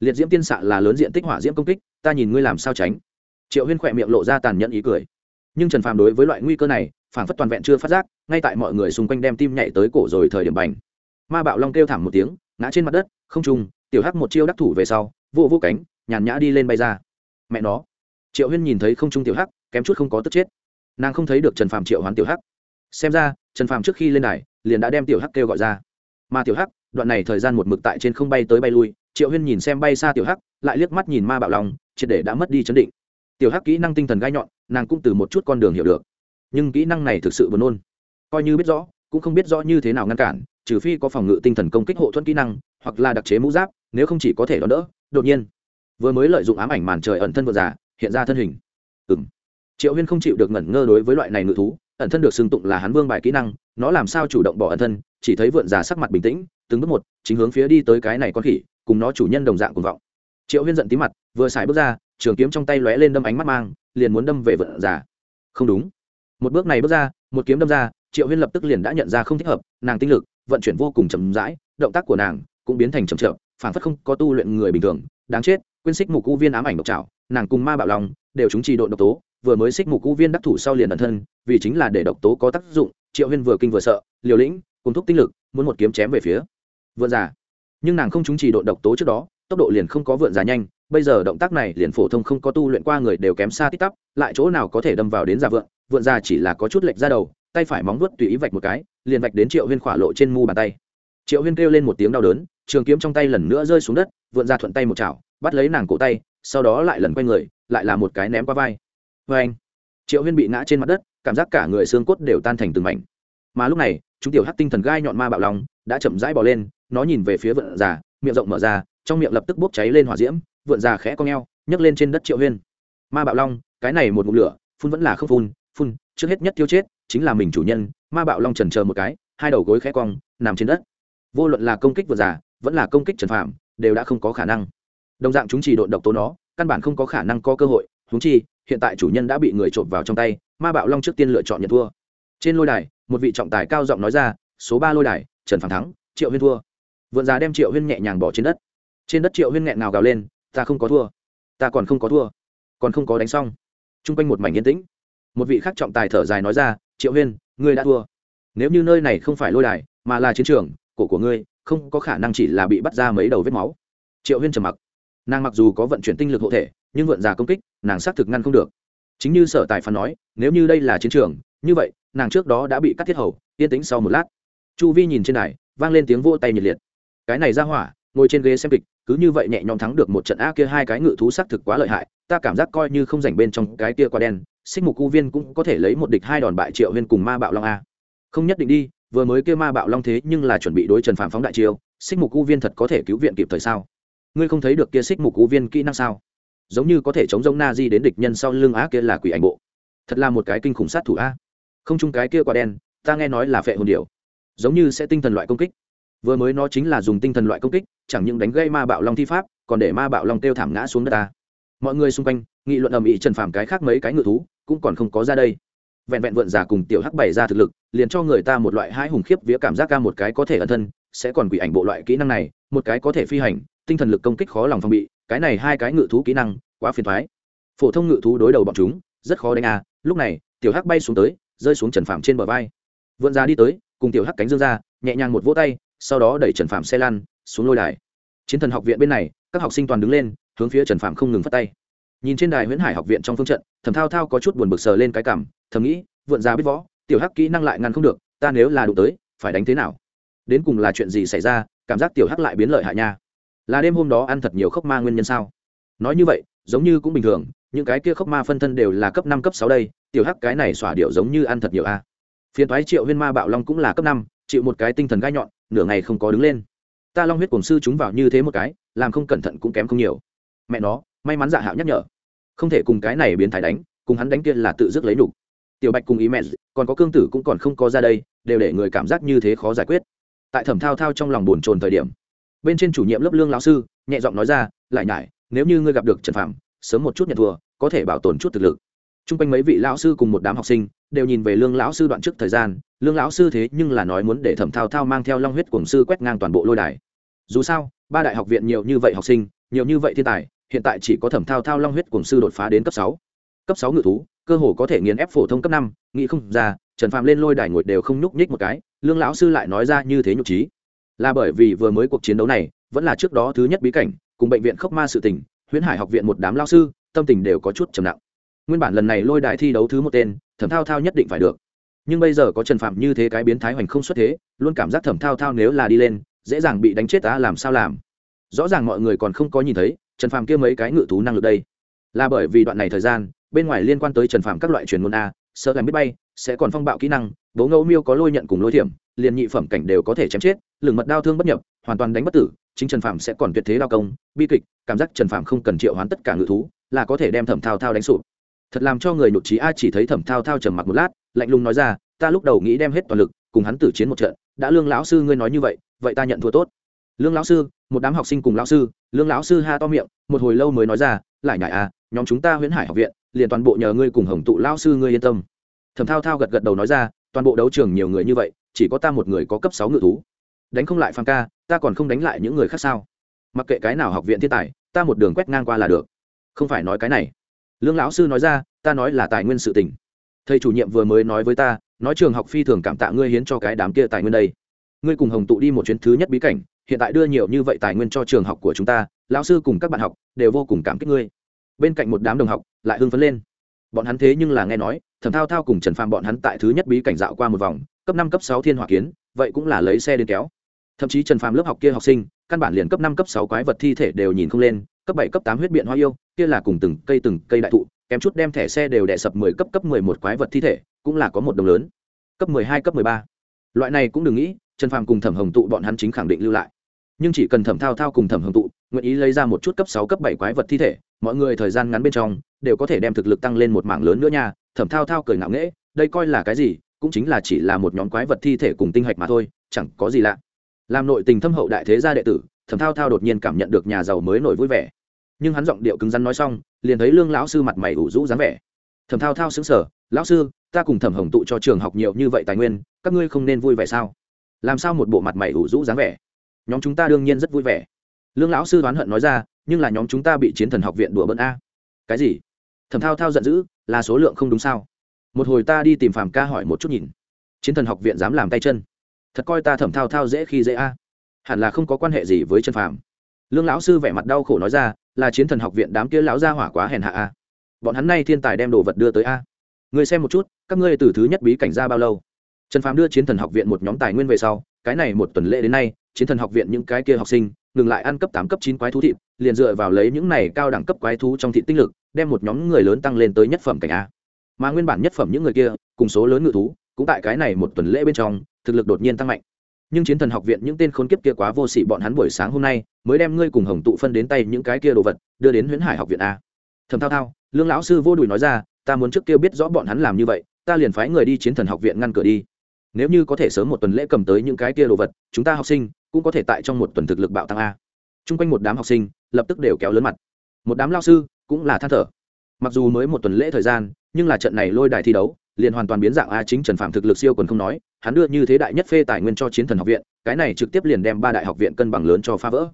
Liệt diễm tiên xạ là lớn diện tích hỏa diễm công kích, ta nhìn ngươi làm sao tránh. Triệu huyên khỏe miệng lộ ra tàn nhẫn ý cười. Nhưng trần phàm đối với loại nguy cơ này phản phất toàn vẹn chưa phát giác, ngay tại mọi người xung quanh đem tim nhảy tới cổ rồi thời điểm bành. Ma bạo long kêu thảm một tiếng, ngã trên mặt đất, không trung, tiểu hắc một chiêu đắc thủ về sau, vô vô cánh, nhàn nhã đi lên bay ra. Mẹ nó. Triệu huyên nhìn thấy không trung tiểu hắc, kém chút không có tức chết. Nàng không thấy được trần phàm triệu hoán tiểu hắc. Xem ra, trần phàm trước khi lên đài, liền đã đem tiểu hắc kêu gọi ra. Mà tiểu hắc đoạn này thời gian một mực tại trên không bay tới bay lui, triệu huyên nhìn xem bay xa tiểu hắc, lại liếc mắt nhìn ma bạo lòng triệt để đã mất đi chấn định. Tiểu hắc kỹ năng tinh thần gai nhọn, nàng cũng từ một chút con đường hiểu được. Nhưng kỹ năng này thực sự buồn nôn. Coi như biết rõ, cũng không biết rõ như thế nào ngăn cản, trừ phi có phòng ngự tinh thần công kích hộ thuẫn kỹ năng, hoặc là đặc chế mũ giáp, nếu không chỉ có thể đón đỡ. Đột nhiên, vừa mới lợi dụng ám ảnh màn trời ẩn thân vợ già, hiện ra thân hình. Ừng triệu huyên không chịu được ngẩn ngơ đối với loại này ngự thú, ẩn thân được xưng tụng là hắn vương bài kỹ năng nó làm sao chủ động bỏ ẩn thân, chỉ thấy vượn già sắc mặt bình tĩnh, từng bước một, chính hướng phía đi tới cái này con khỉ, cùng nó chủ nhân đồng dạng cùng vọng. Triệu huyên giận tí mặt, vừa xài bước ra, trường kiếm trong tay lóe lên đâm ánh mắt mang, liền muốn đâm về vượn già. Không đúng. Một bước này bước ra, một kiếm đâm ra, triệu huyên lập tức liền đã nhận ra không thích hợp, nàng tinh lực, vận chuyển vô cùng chậm rãi, động tác của nàng cũng biến thành chậm chậm phản phất không có tu luyện người bình thường. Đáng chết quyên xích mục cu viên ám ảnh độc trảo, nàng cùng ma bạo lòng, đều chúng trì độ độc tố, vừa mới xích mục cu viên đắc thủ sau liền ẩn thân, vì chính là để độc tố có tác dụng triệu huyên vừa kinh vừa sợ, liều lĩnh, cùng thúc tinh lực, muốn một kiếm chém về phía. Vượn già. Nhưng nàng không trúng chỉ độ độc tố trước đó, tốc độ liền không có vượn già nhanh, bây giờ động tác này liền phổ thông không có tu luyện qua người đều kém xa tít tắp, lại chỗ nào có thể đâm vào đến già vượn vượn già chỉ là có chút lệch ra đầu, tay phải móng vuốt tùy ý vạch một cái, liền vạch đến triệu huyên khỏa lộ trên mu bàn tay. Triệu huyên kêu lên một tiếng đau đớn, trường kiếm trong tay lần nữa rơi xuống đất, vượn ra thuận tay một chảo, bắt lấy nàng cổ tay, sau đó lại lần quay người, lại là một cái ném qua vai. Vê anh triệu huyên bị ngã trên mặt đất cảm giác cả người xương cốt đều tan thành từng mảnh. Mà lúc này, chúng tiểu hắc tinh thần gai nhọn ma bạo lòng đã chậm rãi bỏ lên, nó nhìn về phía vượn già, miệng rộng mở ra, trong miệng lập tức bốc cháy lên hỏa diễm vượn già khẽ cong e nhấc lên trên đất triệu huyên. Ma bạo long, cái này một ngụm lửa, phun vẫn là không phun phun, trước hết nhất tiêu chết, chính là mình chủ nhân, ma bạo long trần chờ một cái, hai đầu gối khẽ cong, nằm trên đất. Vô luận là công kích vượt già, vẫn là công kích trần phạm đều đã không có khả năng. Đồng dạng chúng chỉ độn độc tố nó, căn bản không có khả năng có cơ hội húng chi, hiện tại chủ nhân đã bị người trộm vào trong tay ma bạo long trước tiên lựa chọn nhận thua. Trên lôi đài, một vị trọng tài cao giọng nói ra, số ba lôi đài, trần phản thắng, triệu huyên thua. Vượn già đem triệu huyên nhẹ nhàng bỏ trên đất. Trên đất triệu huyên nghẹn nào gào lên, ta không có thua, ta còn không có thua, còn không có đánh xong. T r u n g quanh một mảnh yên tĩnh. Một vị khác trọng tài thở dài nói ra, triệu huyên, ngươi đã thua. Nếu như nơi này không phải lôi đài, mà là chiến trường, cổ của ngươi, không có khả năng chỉ là bị bắt ra mấy đầu vết máu. Triệu huyên trầm mặc. Nàng mặc dù có vận chuyển tinh lực hộ thể, nhưng vượn già công kích, nàng xác thực ngăn không được chính như sở tài phán nói, nếu như đây là chiến trường, như vậy, nàng trước đó đã bị cắt thiết hầu, yên tĩnh sau một lát. Chu vi nhìn trên đài, vang lên tiếng vỗ tay nhiệt liệt. Cái này ra hỏa, ngồi trên ghế xem kịch, cứ như vậy nhẹ nhõm thắng được một trận a kia hai cái ngự thú xác thực quá lợi hại, ta cảm giác coi như không dành bên trong cái kia quả đen, xích mục cu viên cũng có thể lấy một địch hai đòn bại triệu huyên cùng ma bạo long a. Không nhất định đi, vừa mới kia ma bạo long thế nhưng là chuẩn bị đối trần phạm phóng đại chiêu, xích mục cu viên thật có thể cứu viện kịp thời sao? Ngươi không thấy được kia xích mục cu viên kỹ năng sao? Giống như có thể chống giống na di đến địch nhân sau lưng á kia là quỷ ảnh bộ. Thật là một cái kinh khủng sát thủ a không chung cái kia quả đen, ta nghe nói là phệ hồn điệu giống như sẽ tinh thần loại công kích. Vừa mới nó chính là dùng tinh thần loại công kích, chẳng những đánh gây ma bạo long thi pháp, còn để ma bạo long kêu thảm ngã xuống đất ta. Mọi người xung quanh, nghị luận ầm ĩ trần phàm cái khác mấy cái ngự thú, cũng còn không có ra đây. Vẹn vẹn vượn giả cùng tiểu hắc bày ra thực lực, liền cho người ta một loại hai hùng khiếp vía cảm giác ca một cái có thể ẩn thân, sẽ còn quỷ ảnh bộ loại kỹ năng này, một cái có thể phi hành, tinh thần lực công kích khó lòng phòng bị cái này hai cái ngự thú kỹ năng, quá phiền thoái. Phổ thông ngự thú đối đầu bọn chúng, rất khó đánh à lúc này, tiểu hắc bay xuống tới, rơi xuống trần phạm trên bờ vai. Vượn ra đi tới, cùng tiểu hắc cánh dương ra, nhẹ nhàng một vỗ tay, sau đó đẩy trần phạm xe lăn, xuống lôi đài. Chiến thần học viện bên này, các học sinh toàn đứng lên, hướng phía trần phạm không ngừng phát tay. Nhìn trên đài nguyễn hải học viện trong phương trận thầm thao thao có chút buồn bực sờ lên cái cảm, thầm nghĩ, vượn ra biết võ, tiểu hắc kỹ năng lại ngăn không được, ta nếu là đụng tới, phải đánh thế nào? Đến cùng là chuyện gì xảy ra, cảm giác tiểu hắc lại biến lợi hại nha là đêm hôm đó ăn thật nhiều khốc ma nguyên nhân sao? Nói như vậy, giống như cũng bình thường, những cái kia khốc ma phân thân đều là cấp năm, cấp sáu đây, tiểu hắc cái này xỏa điệu giống như ăn thật nhiều a phiền thoái triệu huyên ma bạo long cũng là cấp năm, chịu một cái tinh thần gai nhọn, nửa ngày không có đứng lên. Ta long huyết cổng sư chúng vào như thế một cái, làm không cẩn thận cũng kém không nhiều. Mẹ nó, may mắn dạ hạo nhắc nhở. Không thể cùng cái này biến thái đánh, cùng hắn đánh kia là tự dứt lấy đủ. tiểu bạch cùng ý mẹ, còn có cương tử cũng còn không có ra đây, đều để người cảm giác như thế khó giải quyết. Tại thẩm thao thao trong lòng buồn chồn thời điểm bên trên chủ nhiệm lớp lương lão sư, nhẹ giọng nói ra, lại nhải, nếu như ngươi gặp được trần phạm sớm một chút nhận thua, có thể bảo tồn chút thực lực. T r u n g quanh mấy vị lão sư cùng một đám học sinh đều nhìn về lương lão sư đoạn trước thời gian, lương lão sư thế nhưng là nói muốn để thẩm thao thao mang theo long huyết cổng sư quét ngang toàn bộ lôi đài. Dù sao, ba đại học viện nhiều như vậy học sinh, nhiều như vậy thiên tài, hiện tại chỉ có thẩm thao thao long huyết cổng sư đột phá đến cấp sáu. Cấp sáu ngự thú, cơ hồ có thể nghiền ép phổ thông cấp năm, nghĩ không ra, trần phạm lên lôi đài ngồi đều không nhúc nhích một cái, lương lão sư lại nói ra như thế nhục trí là bởi vì vừa mới cuộc chiến đấu này, vẫn là trước đó thứ nhất bí cảnh, cùng bệnh viện khốc ma sự tình, huyễn hải học viện một đám lao sư, tâm tình đều có chút trầm nặng. Nguyên bản lần này lôi đại thi đấu thứ một tên, thẩm thao thao nhất định phải được. Nhưng bây giờ có trần phạm như thế cái biến thái hoành không xuất thế, luôn cảm giác thẩm thao thao nếu là đi lên, dễ dàng bị đánh chết ta làm sao làm. Rõ ràng mọi người còn không có nhìn thấy, trần phạm kia mấy cái ngự thú năng lực đây. Là bởi vì đoạn này thời gian, bên ngoài liên quan tới trần phạm các loại truyền môn a, sợ làm biết bay, sẽ còn phong bạo kỹ năng, bố ngẫu miêu có lôi nhận cùng lôi thiểm, liền nhị phẩm cảnh đều có thể chém chết lường mật đao thương bất nhập, hoàn toàn đánh bất tử, chính trần phạm sẽ còn tuyệt thế đao công, bi kịch, cảm giác trần phạm không cần triệu hoán tất cả ngự thú, là có thể đem thẩm thao thao đánh sụp. Thật làm cho người nhục trí a chỉ thấy thẩm thao thao trầm mặc một lát, lạnh lùng nói ra, ta lúc đầu nghĩ đem hết toàn lực, cùng hắn tử chiến một trận, đã lương lão sư ngươi nói như vậy vậy ta nhận thua tốt. Lương lão sư, một đám học sinh cùng lão sư, lương lão sư ha to miệng, một hồi lâu mới nói ra, lại nhại à nhóm chúng ta huyễn hải học viện, liền toàn bộ nhờ ngươi cùng hồng tụ lão sư ngươi yên tâm. Thẩm thao thao gật gật đầu nói ra, toàn bộ đấu trường nhiều người như vậy, chỉ có ta một người có cấp sáu ngự thú đánh không lại phan ca, ta còn không đánh lại những người khác sao? Mặc kệ cái nào học viện thiên tài, ta một đường quét ngang qua là được. Không phải nói cái này. Lương lão sư nói ra, ta nói là tài nguyên sự tình. Thầy chủ nhiệm vừa mới nói với ta, nói trường học phi thường cảm tạ ngươi hiến cho cái đám kia tài nguyên đây. Ngươi cùng hồng tụ đi một chuyến thứ nhất bí cảnh, hiện tại đưa nhiều như vậy tài nguyên cho trường học của chúng ta, lão sư cùng các bạn học đều vô cùng cảm kích ngươi. Bên cạnh một đám đồng học lại hưng phấn lên. Bọn hắn thế nhưng là nghe nói, thẩm thao thao cùng trần phàm bọn hắn tại thứ nhất bí cảnh dạo qua một vòng, cấp năm, cấp sáu thiên hỏa kiến, vậy cũng là lấy xe đến kéo thậm chí trần phàm lớp học kia học sinh, căn bản liền cấp năm, cấp sáu quái vật thi thể đều nhìn không lên, cấp bảy, cấp tám huyết biện hoa yêu, kia là cùng từng cây từng cây đại thụ, kém chút đem thẻ xe đều đè sập mười cấp cấp mười một quái vật thi thể, cũng là có một đồng lớn. Cấp mười hai, cấp mười ba. Loại này cũng đừng nghĩ, trần phàm cùng thẩm hồng tụ bọn hắn chính khẳng định lưu lại. Nhưng chỉ cần thẩm thao thao cùng thẩm hồng tụ nguyện ý lấy ra một chút cấp sáu, cấp bảy quái vật thi thể, mọi người thời gian ngắn bên trong đều có thể đem thực lực tăng lên một mảng lớn nữa nha. Thẩm thao thao cười ngạo nghễ, đây coi là cái gì, cũng chính là chỉ là một nhóm quái vật thi thể cùng tinh hạch mà thôi, chẳng có gì lạ làm nội tình thâm hậu đại thế gia đệ tử, thẩm thao thao đột nhiên cảm nhận được nhà giàu mới nổi vui vẻ. Nhưng hắn giọng điệu cứng rắn nói xong, liền thấy lương lão sư mặt mày ủ rũ dáng vẻ. Thẩm thao thao xứng sở lão sư, ta cùng thẩm hồng tụ cho trường học nhiều như vậy tài nguyên, các ngươi không nên vui vẻ sao? Làm sao một bộ mặt mày ủ rũ dáng vẻ? Nhóm chúng ta đương nhiên rất vui vẻ. Lương lão sư đoán hận nói ra, nhưng là nhóm chúng ta bị chiến thần học viện đùa bỡn a. Cái gì? Thẩm thao thao giận dữ, là số lượng không đúng sao? Một hồi ta đi tìm phàm ca hỏi một chút nhìn. Chiến thần học viện dám làm tay chân thật coi ta thẩm thao thao dễ khi dễ a. À. Hẳn là không có quan hệ gì với chân phàm. Lương lão sư vẻ mặt đau khổ nói ra, là chiến thần học viện đám kia lão gia hỏa quá hèn hạ a. À. Bọn hắn nay thiên tài đem đồ vật đưa tới a. À. Người xem một chút, các ngươi từ thứ nhất bí cảnh ra bao lâu? Trần phàm đưa chiến thần học viện một nhóm tài nguyên về sau, cái này một tuần lễ đến nay, chiến thần học viện những cái kia học sinh, ngừng lại ăn cấp tám, cấp chín quái thú thịt, liền dựa vào lấy những này cao đẳng cấp quái thú trong thị tinh lực, đem một nhóm người lớn tăng lên tới nhất phẩm cảnh a. Mà nguyên bản nhất phẩm những người kia, cùng số lớn ngự thú, cũng tại cái này một tuần lễ bên trong thực lực đột nhiên tăng mạnh. Nhưng chiến thần học viện những tên khốn kiếp kia quá vô sỉ bọn hắn buổi sáng hôm nay mới đem ngươi cùng hồng tụ phân đến tay những cái kia đồ vật, đưa đến huyễn hải học viện a. Thầm thao thao, lương lão sư vô đùi nói ra, ta muốn trước kia biết rõ bọn hắn làm như vậy, ta liền phái người đi chiến thần học viện ngăn cửa đi. Nếu như có thể sớm một tuần lễ cầm tới những cái kia đồ vật, chúng ta học sinh cũng có thể tại trong một tuần thực lực bạo tăng a. Chung quanh một đám học sinh lập tức đều kéo lớn mặt. Một đám lao sư cũng là than thở. Mặc dù mới một tuần lễ thời gian, nhưng là trận này lôi đài thi đấu, liền hoàn toàn biến dạng a chính trần phạm thực lực siêu còn không nói hắn đưa như thế đại nhất phê tài nguyên cho chiến thần học viện, cái này trực tiếp liền đem ba đại học viện cân bằng lớn cho phá vỡ.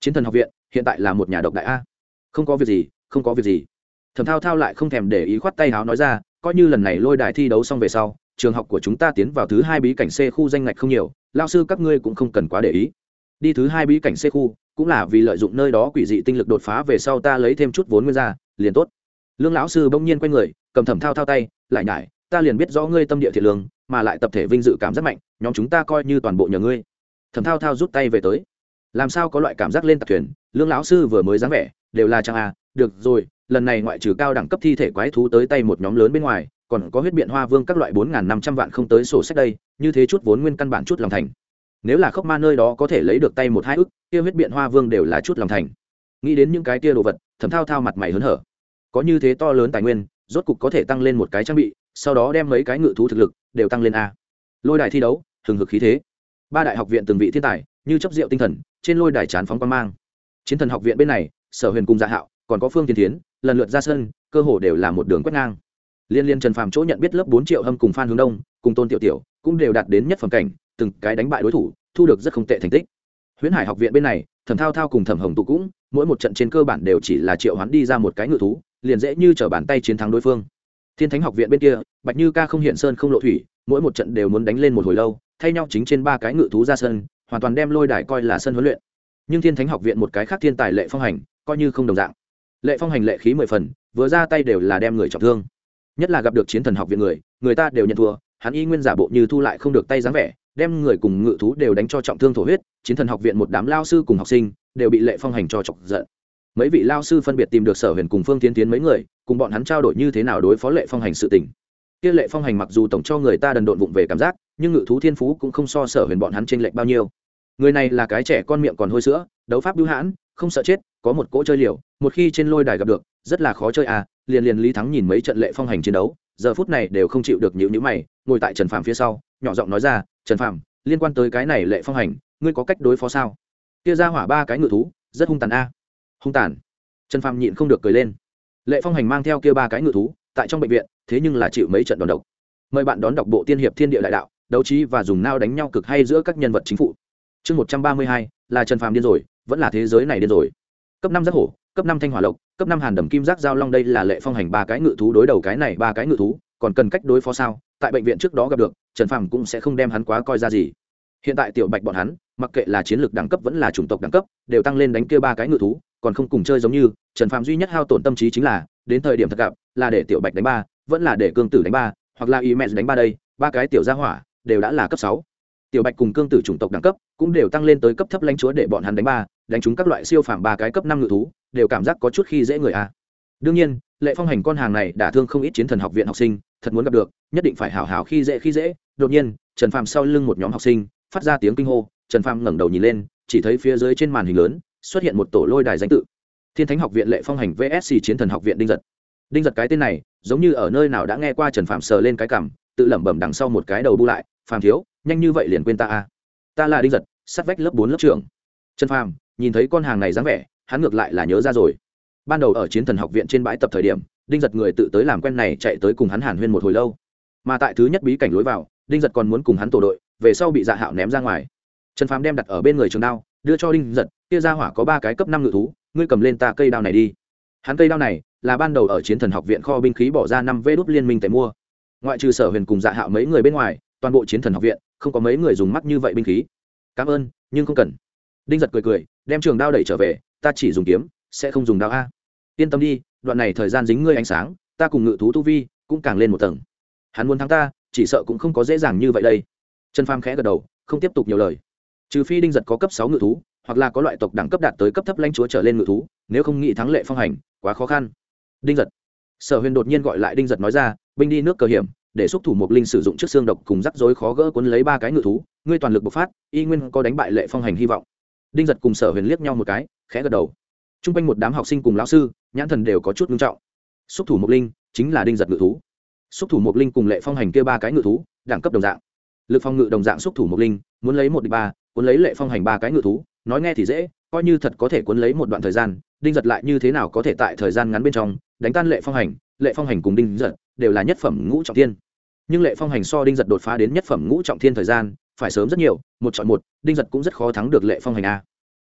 Chiến thần học viện, hiện tại là một nhà độc đại a. Không có việc gì, không có việc gì. Thẩm thao thao lại không thèm để ý khoát tay háo nói ra, coi như lần này lôi đài thi đấu xong về sau, trường học của chúng ta tiến vào thứ hai bí cảnh c khu danh ngạch không nhiều lao sư các ngươi cũng không cần quá để ý. Đi thứ hai bí cảnh c khu, cũng là vì lợi dụng nơi đó quỷ dị tinh lực đột phá về sau ta lấy thêm chút vốn nguyên ra, liền tốt. Lương lão sư bỗng nhiên quay người, cầm thẩm thao thao tay, lại nhải, ta liền biết rõ ngươi tâm địa thiện lương mà lại tập thể vinh dự cảm giác mạnh, nhóm chúng ta coi như toàn bộ nhờ ngươi. Thẩm thao thao rút tay về tới. Làm sao có loại cảm giác lên tập thuyền, lương lão sư vừa mới dáng vẻ, đều là trang à được rồi, lần này ngoại trừ cao đẳng cấp thi thể quái thú tới tay một nhóm lớn bên ngoài, còn có huyết biện hoa vương các loại bốn năm trăm vạn không tới sổ sách đây, như thế chút vốn nguyên căn bản chút lòng thành. Nếu là khốc ma nơi đó có thể lấy được tay một hai ức, kia huyết biện hoa vương đều là chút lòng thành. Nghĩ đến những cái kia đồ vật, Thẩm thao thao mặt mày hớn hở. Có như thế to lớn tài nguyên, rốt cục có thể tăng lên một cái trang bị sau đó đem mấy cái ngự thú thực lực đều tăng lên a. Lôi đài thi đấu, hừng hực khí thế. Ba đại học viện từng vị thiên tài, như chấp rượu tinh thần, trên lôi đài chán phóng quan mang. Chiến thần học viện bên này, sở huyền cùng dạ hạo, còn có phương tiên tiến lần lượt ra sân, cơ hồ đều là một đường quét ngang. Liên liên trần phàm chỗ nhận biết lớp bốn triệu hâm cùng phan hướng đông, cùng tôn tiểu tiểu, cũng đều đạt đến nhất phẩm cảnh, từng cái đánh bại đối thủ, thu được rất không tệ thành tích. Huyễn hải học viện bên này, thẩm thao thao cùng thẩm hồng tụ cũng, mỗi một trận trên cơ bản đều chỉ là triệu hoán đi ra một cái ngự thú, liền dễ như trở bàn tay chiến thắng đối phương thiên thánh học viện bên kia, bạch như ca không hiện sơn không lộ thủy, mỗi một trận đều muốn đánh lên một hồi lâu, thay nhau chính trên ba cái ngự thú ra sân, hoàn toàn đem lôi đài coi là sân huấn luyện. Nhưng thiên thánh học viện một cái khác thiên tài lệ phong hành, coi như không đồng dạng. Lệ phong hành lệ khí mười phần, vừa ra tay đều là đem người trọng thương. Nhất là gặp được chiến thần học viện người người ta đều nhận thua, hắn y nguyên giả bộ như thu lại không được tay dáng vẻ, đem người cùng ngự thú đều đánh cho trọng thương thổ huyết, chiến thần học viện một đám lao sư cùng học sinh, đều bị lệ phong hành cho chọc giận mấy vị lao sư phân biệt tìm được sở huyền cùng phương tiến tiến mấy người, cùng bọn hắn trao đổi như thế nào đối phó lệ phong hành sự tình. Kia lệ phong hành mặc dù tổng cho người ta đần độn vụng về cảm giác, nhưng ngự thú thiên phú cũng không so sở huyền bọn hắn trên lệch bao nhiêu. Người này là cái trẻ con miệng còn hôi sữa, đấu pháp bưu hãn, không sợ chết, có một cỗ chơi liều, một khi trên lôi đài gặp được, rất là khó chơi à liền liền lý thắng nhìn mấy trận lệ phong hành chiến đấu, giờ phút này đều không chịu được nhịu nhữ mày, ngồi tại trần phạm phía sau, nhỏ giọng nói ra, trần phạm liên quan tới cái này lệ phong hành, ngươi có cách đối phó sao? Kia ra hỏa ba cái ngự thú, rất hung tàn a hung tàn. Trần phàm nhịn không được cười lên. Lệ phong hành mang theo kia ba cái ngự thú, tại trong bệnh viện, thế nhưng là chịu mấy trận đòn độc. Mời bạn đón đọc bộ tiên hiệp thiên địa đại đạo, đấu trí và dùng nao đánh nhau cực hay giữa các nhân vật chính phủ. Chương một trăm ba mươi hai, là trần phàm điên rồi, vẫn là thế giới này điên rồi. Cấp năm giác hổ, cấp năm thanh hỏa lộc, cấp năm hàn đầm kim giác giao long đây là lệ phong hành ba cái ngự thú đối đầu cái này ba cái ngự thú, còn cần cách đối phó sao? Tại bệnh viện trước đó gặp được, trần phàm cũng sẽ không đem hắn quá coi ra gì. Hiện tại tiểu bạch bọn hắn, mặc kệ là chiến lược đẳng cấp vẫn là chủng tộc đẳng cấp, đều tăng lên đánh kia ba cái ngự thú còn không cùng chơi giống như, trần phạm duy nhất hao tổn tâm trí chính là, đến thời điểm thật gặp, là để tiểu bạch đánh ba, vẫn là để cương tử đánh ba, hoặc là y mẹ đánh ba đây, ba cái tiểu gia hỏa, đều đã là cấp sáu. Tiểu bạch cùng cương tử chủng tộc đẳng cấp, cũng đều tăng lên tới cấp thấp lãnh chúa để bọn hắn đánh ba, đánh chúng các loại siêu phàm ba cái cấp năm ngự thú, đều cảm giác có chút khi dễ người a. Đương nhiên, lệ phong hành con hàng này đã thương không ít chiến thần học viện học sinh, thật muốn gặp được, nhất định phải hào hào khi dễ khi dễ. Đột nhiên, trần phàm sau lưng một nhóm học sinh, phát ra tiếng kinh hô, trần phàm ngẩng đầu nhìn lên, chỉ thấy phía dưới trên màn hình lớn xuất hiện một tổ lôi đài danh tự. Thiên thánh học viện lệ phong hành vsc chiến thần học viện đinh giật. Đinh giật cái tên này, giống như ở nơi nào đã nghe qua trần phạm sờ lên cái cằm, tự lẩm bẩm đằng sau một cái đầu bu lại, phàm thiếu, nhanh như vậy liền quên ta a ta là đinh giật, sát vách lớp bốn lớp trưởng. Trần phàm nhìn thấy con hàng này dáng vẻ, hắn ngược lại là nhớ ra rồi. Ban đầu ở chiến thần học viện trên bãi tập thời điểm, đinh giật người tự tới làm quen này chạy tới cùng hắn hàn huyên một hồi lâu. Mà tại thứ nhất bí cảnh lối vào, đinh giật còn muốn cùng hắn tổ đội, về sau bị dạ hạo ném ra ngoài. Trần phàm đem đặt ở bên người trường đao, đưa cho đinh giật kia ra hỏa có ba cái cấp năm ngự thú, ngươi cầm lên ta cây đao này đi. Hắn cây đao này là ban đầu ở chiến thần học viện kho binh khí bỏ ra năm vê đốt liên minh tại mua. Ngoại trừ sở huyền cùng dạ hạo mấy người bên ngoài, toàn bộ chiến thần học viện, không có mấy người dùng mắt như vậy binh khí. Cảm ơn, nhưng không cần. Đinh giật cười cười, đem trường đao đẩy trở về, ta chỉ dùng kiếm, sẽ không dùng đao a. Yên tâm đi, đoạn này thời gian dính ngươi ánh sáng, ta cùng ngự thú tu vi cũng càng lên một tầng. Hắn muốn thắng ta, chỉ sợ cũng không có dễ dàng như vậy đây. Trần pham khẽ gật đầu, không tiếp tục nhiều lời. Trừ phi đinh giật có cấp sáu ngự thú hoặc là có loại tộc đẳng cấp đạt tới cấp thấp lãnh chúa trở lên ngự thú, nếu không nghĩ thắng lệ phong hành, quá khó khăn. Đinh giật. Sở huyền đột nhiên gọi lại đinh giật nói ra, binh đi nước cờ hiểm, để xúc thủ mục linh sử dụng chiếc xương độc cùng rắc rối khó gỡ cuốn lấy ba cái ngự thú, ngươi toàn lực bộc phát, y nguyên có đánh bại lệ phong hành hy vọng. Đinh giật cùng sở huyền liếc nhau một cái, khẽ gật đầu. T r u n g quanh một đám học sinh cùng lão sư, nhãn thần đều có chút nghiêm trọng. Xúc thủ mục linh chính là đinh giật ngự thú. Xúc thủ mục linh cùng lệ phong hành kêu ba cái ngự thú, đẳng cấp đồng dạng. Lực phong ngự đồng dạng xúc thủ mục linh, muốn lấy một đi ba, cuốn lấy lệ phong hành ba cái ngự thú nói nghe thì dễ, coi như thật có thể cuốn lấy một đoạn thời gian, đinh giật lại như thế nào có thể tại thời gian ngắn bên trong đánh tan lệ phong hành, lệ phong hành cùng đinh giật đều là nhất phẩm ngũ trọng thiên. nhưng lệ phong hành so đinh giật đột phá đến nhất phẩm ngũ trọng thiên thời gian, phải sớm rất nhiều, một chọn một, đinh giật cũng rất khó thắng được lệ phong hành a.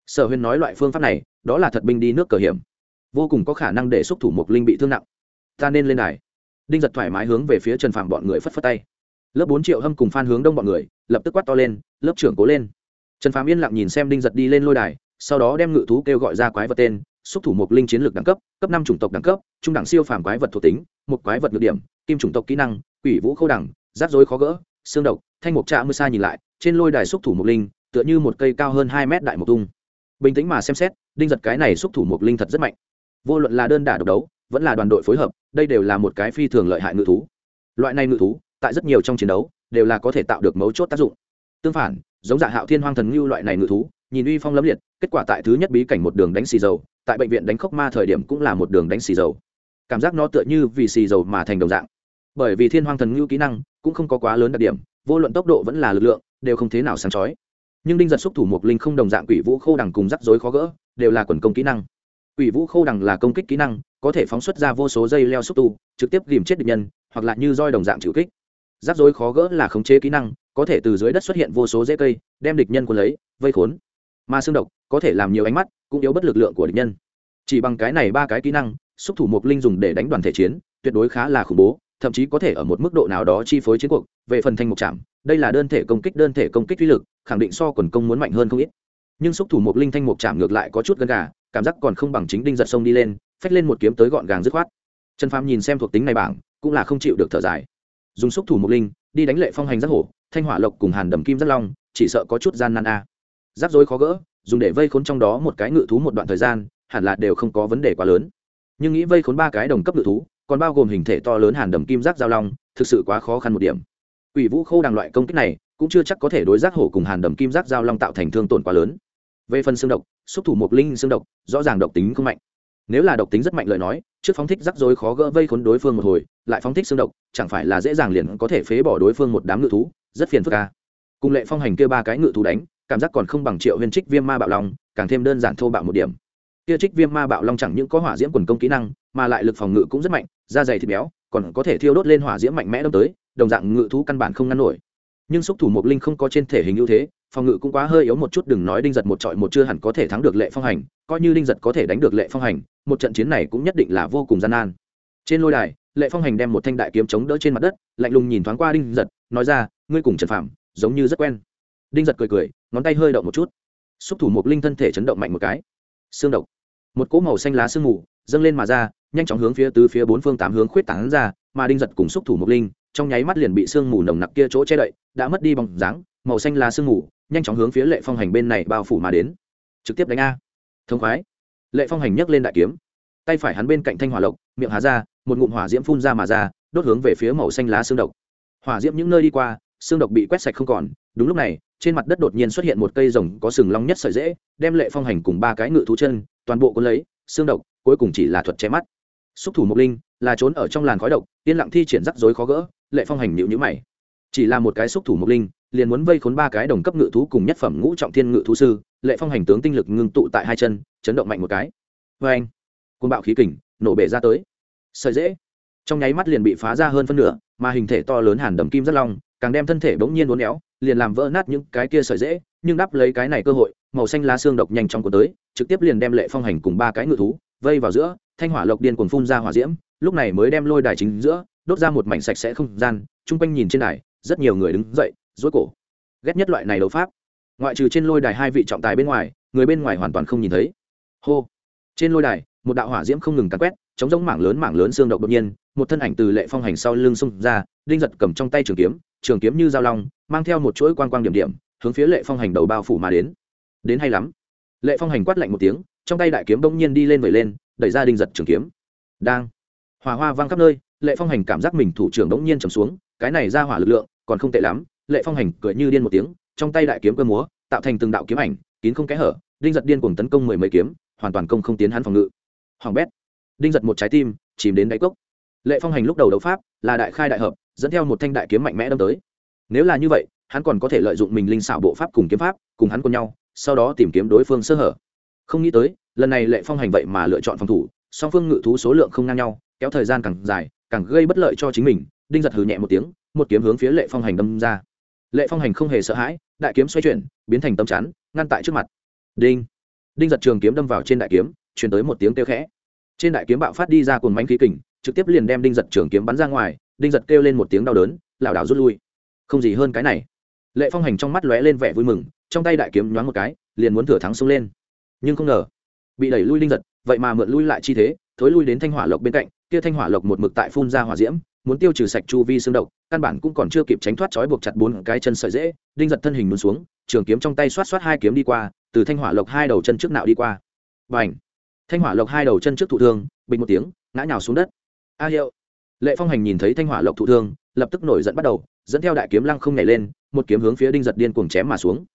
Sở huyên nói loại phương pháp này, đó là thật binh đi nước cờ hiểm. Vô cùng có khả năng để xúc thủ mục linh bị thương nặng. Ta nên lên này. đinh giật thoải mái hướng về phía trần phạm bọn người phất phất tay. Lớp bốn triệu hâm cùng phan hướng đông bọn người, lập tức quát to lên, lớp trưởng cố lên trần Phàm yên lặng nhìn xem đinh giật đi lên lôi đài, sau đó đem ngự thú kêu gọi ra quái vật tên, xúc thủ mục linh chiến lược đẳng cấp cấp năm chủng tộc đẳng cấp, trung đẳng siêu phàm quái vật thuộc tính, một quái vật ngược điểm, kim chủng tộc kỹ năng, quỷ vũ khâu đẳng, rắc rối khó gỡ, xương độc, thanh mục trạ mưa xa nhìn lại, trên lôi đài xúc thủ mục linh, tựa như một cây cao hơn hai mét đại mục tung. Bình tĩnh mà xem xét, đinh giật cái này xúc thủ mục linh thật rất mạnh. Vô luận là đơn đả độc đấu, vẫn là đoàn đội phối hợp, đây đều là một cái phi thường lợi hại ngự thú. Loại này ngự thú, tại rất nhiều trong chiến đấu, đều là có thể tạo được mấu chốt tác dụng. Tương phản giống dạ hạo thiên hoang thần ngưu loại này ngự thú, nhìn uy phong lấm liệt, kết quả tại thứ nhất bí cảnh một đường đánh xì dầu, tại bệnh viện đánh khốc ma thời điểm cũng là một đường đánh xì dầu. Cảm giác nó tựa như vì xì dầu mà thành đồng dạng. Bởi vì thiên hoang thần ngưu kỹ năng cũng không có quá lớn đặc điểm, vô luận tốc độ vẫn là lực lượng, đều không thế nào sáng chói. Nhưng đinh giật xúc thủ một linh không đồng dạng quỷ vũ khô đằng cùng rắc rối khó gỡ, đều là quần công kỹ năng. Quỷ vũ khô đằng là công kích kỹ năng, có thể phóng xuất ra vô số dây leo xúc tu, trực tiếp ghìm chết địch nhân, hoặc là như roi đồng dạng chịu kích. Rắc rối khó gỡ là khống chế kỹ năng có thể từ dưới đất xuất hiện vô số dễ cây, đem địch nhân quân lấy, vây khốn. Mà xương độc có thể làm nhiều ánh mắt, cũng yếu bất lực lượng của địch nhân. Chỉ bằng cái này ba cái kỹ năng, xúc thủ một linh dùng để đánh đoàn thể chiến, tuyệt đối khá là khủng bố, thậm chí có thể ở một mức độ nào đó chi phối chiến cuộc, về phần thanh mục chạm, đây là đơn thể công kích, đơn thể công kích uy lực, khẳng định so quần công muốn mạnh hơn không ít. Nhưng xúc thủ một linh thanh mục chạm ngược lại có chút gần gà, cảm giác còn không bằng chính đinh giật sông đi lên, phách lên một kiếm tới gọn gàng dứt khoát. Trần phàm nhìn xem thuộc tính này bảng, cũng là không chịu được thở dài. Dùng xúc thủ một linh, đi đánh lệ phong hành giác hổ thanh hỏa lộc cùng hàn đầm kim rất long chỉ sợ có chút gian nan a à. rắc rối khó gỡ dùng để vây khốn trong đó một cái ngự thú một đoạn thời gian hẳn là đều không có vấn đề quá lớn nhưng nghĩ vây khốn ba cái đồng cấp ngự thú còn bao gồm hình thể to lớn hàn đầm kim giác giao long thực sự quá khó khăn một điểm Quỷ Vũ Khô đàng loại công kích này, cũng chưa chắc có thể đối giác hổ cùng Hàn Đầm Kim Giác giao long tạo thành thương tổn quá lớn. Về phần xương độc, xúc thủ một linh xương độc, rõ ràng độc tính không mạnh. Nếu là độc tính rất mạnh lời nói, trước phóng thích rắc rối khó gỡ vây khốn đối phương một hồi, lại phóng thích xương độc, chẳng phải là dễ dàng liền có thể phế bỏ đối phương một đám ngự thú, rất phiền phức ca. Cùng Lệ Phong hành kia ba cái ngự thú đánh, cảm giác còn không bằng Triệu Huyền Trích Viêm Ma Bạo Long, càng thêm đơn giản thô bạo một điểm. Kia Trích Viêm Ma Bạo Long chẳng những có hỏa diễm quần công kỹ năng, mà lại lực phòng ngự cũng rất mạnh, da dày thịt béo, còn có thể thiêu đốt lên hỏa diễm mạnh mẽ đâm tới, đồng dạng ngự thú căn bản không ngăn nổi. Nhưng xúc thủ mộc linh không có trên thể hình ưu thế phòng ngự cũng quá hơi yếu một chút đừng nói đinh giật một trọi một chưa hẳn có thể thắng được lệ phong hành coi như đinh giật có thể đánh được lệ phong hành một trận chiến này cũng nhất định là vô cùng gian nan. Trên lôi đài lệ phong hành đem một thanh đại kiếm chống đỡ trên mặt đất, lạnh lùng nhìn thoáng qua đinh giật, nói ra, ngươi cùng trần phạm giống như rất quen. Đinh giật cười cười, ngón tay hơi động một chút. Xúc thủ một linh thân thể chấn động mạnh một cái. Xương độc. Một cỗ màu xanh lá sương mù dâng lên mà ra, nhanh chóng hướng phía tứ phía bốn phương tám hướng khuyết tán ra, mà đinh giật cùng xúc thủ một linh trong nháy mắt liền bị sương mù nồng nặc kia chỗ che đậy, đã mất đi bóng dáng, màu xanh lá sương mù nhanh chóng hướng phía lệ phong hành bên này bao phủ mà đến. Trực tiếp đánh a. Thông khoái. Lệ phong hành nhấc lên đại kiếm. Tay phải hắn bên cạnh thanh hỏa lộc, miệng hà ra một ngụm hỏa diễm phun ra mà ra, đốt hướng về phía màu xanh lá xương độc. Hỏa diễm những nơi đi qua, xương độc bị quét sạch không còn. Đúng lúc này, trên mặt đất đột nhiên xuất hiện một cây rồng có sừng long nhất sợi dễ đem lệ phong hành cùng ba cái ngự thú chân, toàn bộ cuốn lấy, xương độc, cuối cùng chỉ là thuật che mắt. Xúc thủ mục linh, là trốn ở trong làn khói độc, yên lặng thi triển rắc rối khó gỡ, lệ phong hành nhịu nhữ mày. Chỉ là một cái xúc thủ mục linh, liền muốn vây khốn ba cái đồng cấp ngự thú cùng nhất phẩm ngũ trọng thiên ngự thú sư, lệ phong hành tướng tinh lực ngưng tụ tại hai chân, chấn động mạnh một cái. Vâng. Vê anh côn bạo khí kình, nổ bể ra tới sợi dễ. Trong nháy mắt liền bị phá ra hơn phân nửa, mà hình thể to lớn hàn đầm kim rất long, càng đem thân thể bỗng nhiên uốn éo, liền làm vỡ nát những cái kia sợi dễ, nhưng đáp lấy cái này cơ hội, màu xanh lá xương độc nhanh trong cuốn tới, trực tiếp liền đem lệ phong hành cùng ba cái ngự thú vây vào giữa, thanh hỏa lộc điên cuồng phun ra hỏa diễm, lúc này mới đem lôi đài chính giữa, đốt ra một mảnh sạch sẽ không gian, chung quanh nhìn trên đài, rất nhiều người đứng dậy, rối cổ. Ghét nhất loại này đấu pháp. Ngoại trừ trên lôi đài hai vị trọng tài bên ngoài, người bên ngoài hoàn toàn không nhìn thấy. Hô. Trên lôi đài, một đạo hỏa diễm không ngừng cắn quét chống giống mảng lớn mảng lớn xương độc đột nhiên, một thân ảnh từ lệ phong hành sau lưng xông ra, đinh giật cầm trong tay trường kiếm trường kiếm như dao long, mang theo một chuỗi quang quang điểm điểm, hướng phía lệ phong hành đầu bao phủ mà đến. Đến hay lắm. Lệ phong hành quát lạnh một tiếng, trong tay đại kiếm bỗng nhiên đi lên vẩy lên, đẩy ra đinh giật trường kiếm. Đang. Hỏa hoa vang khắp nơi, lệ phong hành cảm giác mình thủ trưởng bỗng nhiên trầm xuống, cái này ra hỏa lực lượng, còn không tệ lắm. Lệ phong hành cười như điên một tiếng, trong tay đại kiếm cơ múa, tạo thành từng đạo kiếm ảnh, kín không kẽ hở, đinh giật điên cuồng tấn công mười mấy kiếm, hoàn toàn công không tiến hắn phòng ngự. Hoàng bét đinh giật một trái tim, chìm đến đáy cốc. Lệ phong hành lúc đầu đấu pháp là đại khai đại hợp, dẫn theo một thanh đại kiếm mạnh mẽ đâm tới. Nếu là như vậy, hắn còn có thể lợi dụng mình linh xảo bộ pháp cùng kiếm pháp, cùng hắn cùng nhau, sau đó tìm kiếm đối phương sơ hở. Không nghĩ tới, lần này lệ phong hành vậy mà lựa chọn phòng thủ, song phương ngự thú số lượng không ngang nhau, kéo thời gian càng dài, càng gây bất lợi cho chính mình, đinh giật hừ nhẹ một tiếng, một kiếm hướng phía lệ phong hành đâm ra. Lệ phong hành không hề sợ hãi, đại kiếm xoay chuyển, biến thành tấm chắn, ngăn tại trước mặt. Đinh. Đinh giật trường kiếm đâm vào trên đại kiếm chuyển tới một tiếng kêu khẽ trên đại kiếm bạo phát đi ra cồn mánh khí kình, trực tiếp liền đem đinh giật trường kiếm bắn ra ngoài, đinh giật kêu lên một tiếng đau đớn, lảo đảo rút lui. Không gì hơn cái này. Lệ phong hành trong mắt lóe lên vẻ vui mừng, trong tay đại kiếm nhoáng một cái, liền muốn thừa thắng xông lên. Nhưng không ngờ, bị đẩy lui đinh giật, vậy mà mượn lui lại chi thế, thối lui đến thanh hỏa lộc bên cạnh, kia thanh hỏa lộc một mực tại phun ra hỏa diễm, muốn tiêu trừ sạch chu vi xương độc, căn bản cũng còn chưa kịp tránh thoát trói buộc chặt bốn cái chân sợi dễ, đinh giật thân hình muốn xuống, trường kiếm trong tay xoát xoát hai kiếm đi qua, từ thanh hỏa lộc hai đầu chân trước nạo đi qua. Và h thanh hỏa lộc hai đầu chân trước thụ thương, bình một tiếng, ngã nhào xuống đất. A hiệu. Lệ phong hành nhìn thấy thanh hỏa lộc thụ thương, lập tức nổi giận bắt đầu, dẫn theo đại kiếm lăng không nhảy lên, một kiếm hướng phía đinh giật điên cuồng chém mà xuống.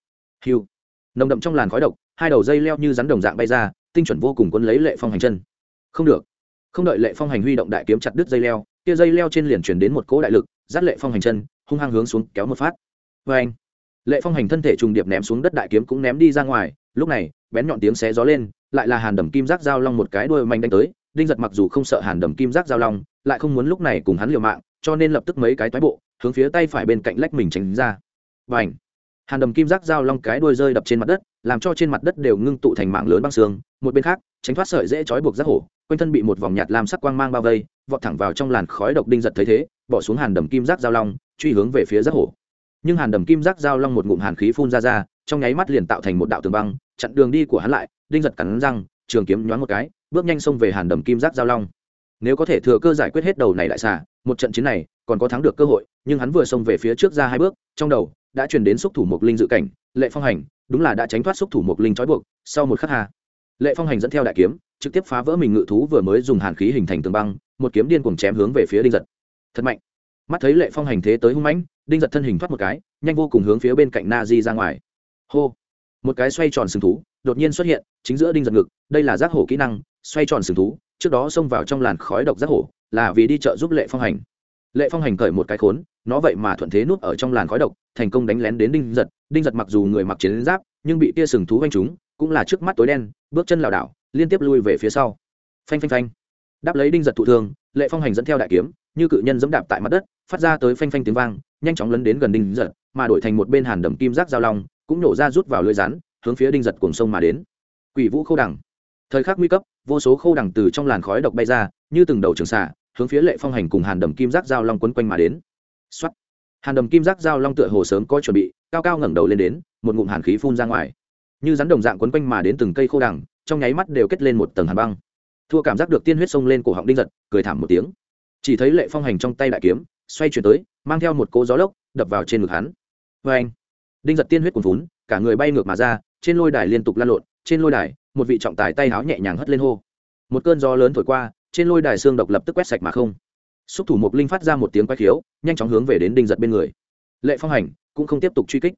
Hiu nồng đậm trong làn khói độc, hai đầu dây leo như rắn đồng dạng bay ra, tinh chuẩn vô cùng quấn lấy lệ phong hành chân. Không được. Không đợi lệ phong hành huy động đại kiếm chặt đứt dây leo, kia dây leo trên liền chuyển đến một cỗ đại lực, dắt lệ phong hành chân, hung hăng hướng xuống kéo một phát. Vê anh lệ phong hành thân thể trùng điệp ném xuống đất, đại kiếm cũng ném đi ra ngoài, lúc này, bén nhọn tiếng xé gió lên lại là hàn đầm kim giác giao long một cái đuôi mạnh đánh tới, đinh giật mặc dù không sợ hàn đầm kim giác giao long, lại không muốn lúc này cùng hắn liều mạng, cho nên lập tức mấy cái toái bộ, hướng phía tay phải bên cạnh lách mình tránh ra. Và ảnh hàn đầm kim giác giao long cái đuôi rơi đập trên mặt đất, làm cho trên mặt đất đều ngưng tụ thành mạng lớn băng xương, một bên khác, tránh thoát sợi dễ trói buộc giác hổ, quanh thân bị một vòng nhạt làm sắc quang mang bao vây, vọt thẳng vào trong làn khói độc đinh giật thấy thế, bỏ xuống hàn đầm kim giác giao long, truy hướng về phía giác hổ. Nhưng hàn đầm kim giác giao long một ngụm hàn khí phun ra ra, trong nháy mắt liền tạo thành một đạo tường băng, chặn đường đi của hắn lại đinh giật cắn răng, trường kiếm nhoáng một cái, bước nhanh xông về hàn đầm kim giác giao long. Nếu có thể thừa cơ giải quyết hết đầu này đại xả một trận chiến này còn có thắng được cơ hội, nhưng hắn vừa xông về phía trước ra hai bước, trong đầu đã truyền đến xúc thủ mục linh dự cảnh, lệ phong hành, đúng là đã tránh thoát xúc thủ mục linh trói buộc, sau một khắc hà, lệ phong hành dẫn theo đại kiếm, trực tiếp phá vỡ mình ngự thú vừa mới dùng hàn khí hình thành tường băng, một kiếm điên cuồng chém hướng về phía đinh giật. Thật mạnh. Mắt thấy lệ phong hành thế tới hung mãnh, đinh giật thân hình thoát một cái, nhanh vô cùng hướng phía bên cạnh na di ra ngoài. Hô. Một cái xoay tròn sừng thú đột nhiên xuất hiện, chính giữa đinh giật ngực, đây là giác hổ kỹ năng, xoay tròn sừng thú, trước đó xông vào trong làn khói độc giác hổ, là vì đi chợ giúp lệ phong hành. Lệ phong hành cởi một cái khốn, nó vậy mà thuận thế núp ở trong làn khói độc, thành công đánh lén đến đinh giật. Đinh giật mặc dù người mặc chiến giáp, nhưng bị tia sừng thú quanh chúng cũng là trước mắt tối đen, bước chân lảo đảo, liên tiếp lui về phía sau. Phanh phanh phanh. Đáp lấy đinh giật thụ thương, lệ phong hành dẫn theo đại kiếm, như cự nhân dẫm đạp tại mặt đất, phát ra tới phanh phanh tiếng vang, nhanh chóng lấn đến gần đinh giật, mà đổi thành một bên hàn đầm kim giác giao long, cũng nổ ra rút vào lưới rắn hướng phía đinh giật cuồng sông mà đến. Quỷ vũ khâu đẳng thời khắc nguy cấp, vô số khâu đẳng từ trong làn khói độc bay ra, như từng đầu trường xạ, hướng phía lệ phong hành cùng hàn đầm kim giác giao long quấn quanh mà đến. Xuất hàn đầm kim giác giao long tựa hồ sớm có chuẩn bị, cao cao ngẩng đầu lên đến, một ngụm hàn khí phun ra ngoài. Như rắn đồng dạng quấn quanh mà đến từng cây khô đẳng trong nháy mắt đều kết lên một tầng hàn băng. Thua cảm giác được tiên huyết sông lên cổ họng đinh giật, cười thảm một tiếng. Chỉ thấy lệ phong hành trong tay đại kiếm, xoay chuyển tới, mang theo một cỗ gió lốc, đập vào trên ngực hắn. Vê anh đinh giật tiên huyết cuồn vốn cả người bay ngược mà ra trên lôi đài liên tục lan lộn, trên lôi đài, một vị trọng tài tay háo nhẹ nhàng hất lên hô. Một cơn gió lớn thổi qua, trên lôi đài xương độc lập tức quét sạch mà không. Xúc thủ mục linh phát ra một tiếng quay khiếu, nhanh chóng hướng về đến đinh giật bên người. Lệ phong hành cũng không tiếp tục truy kích.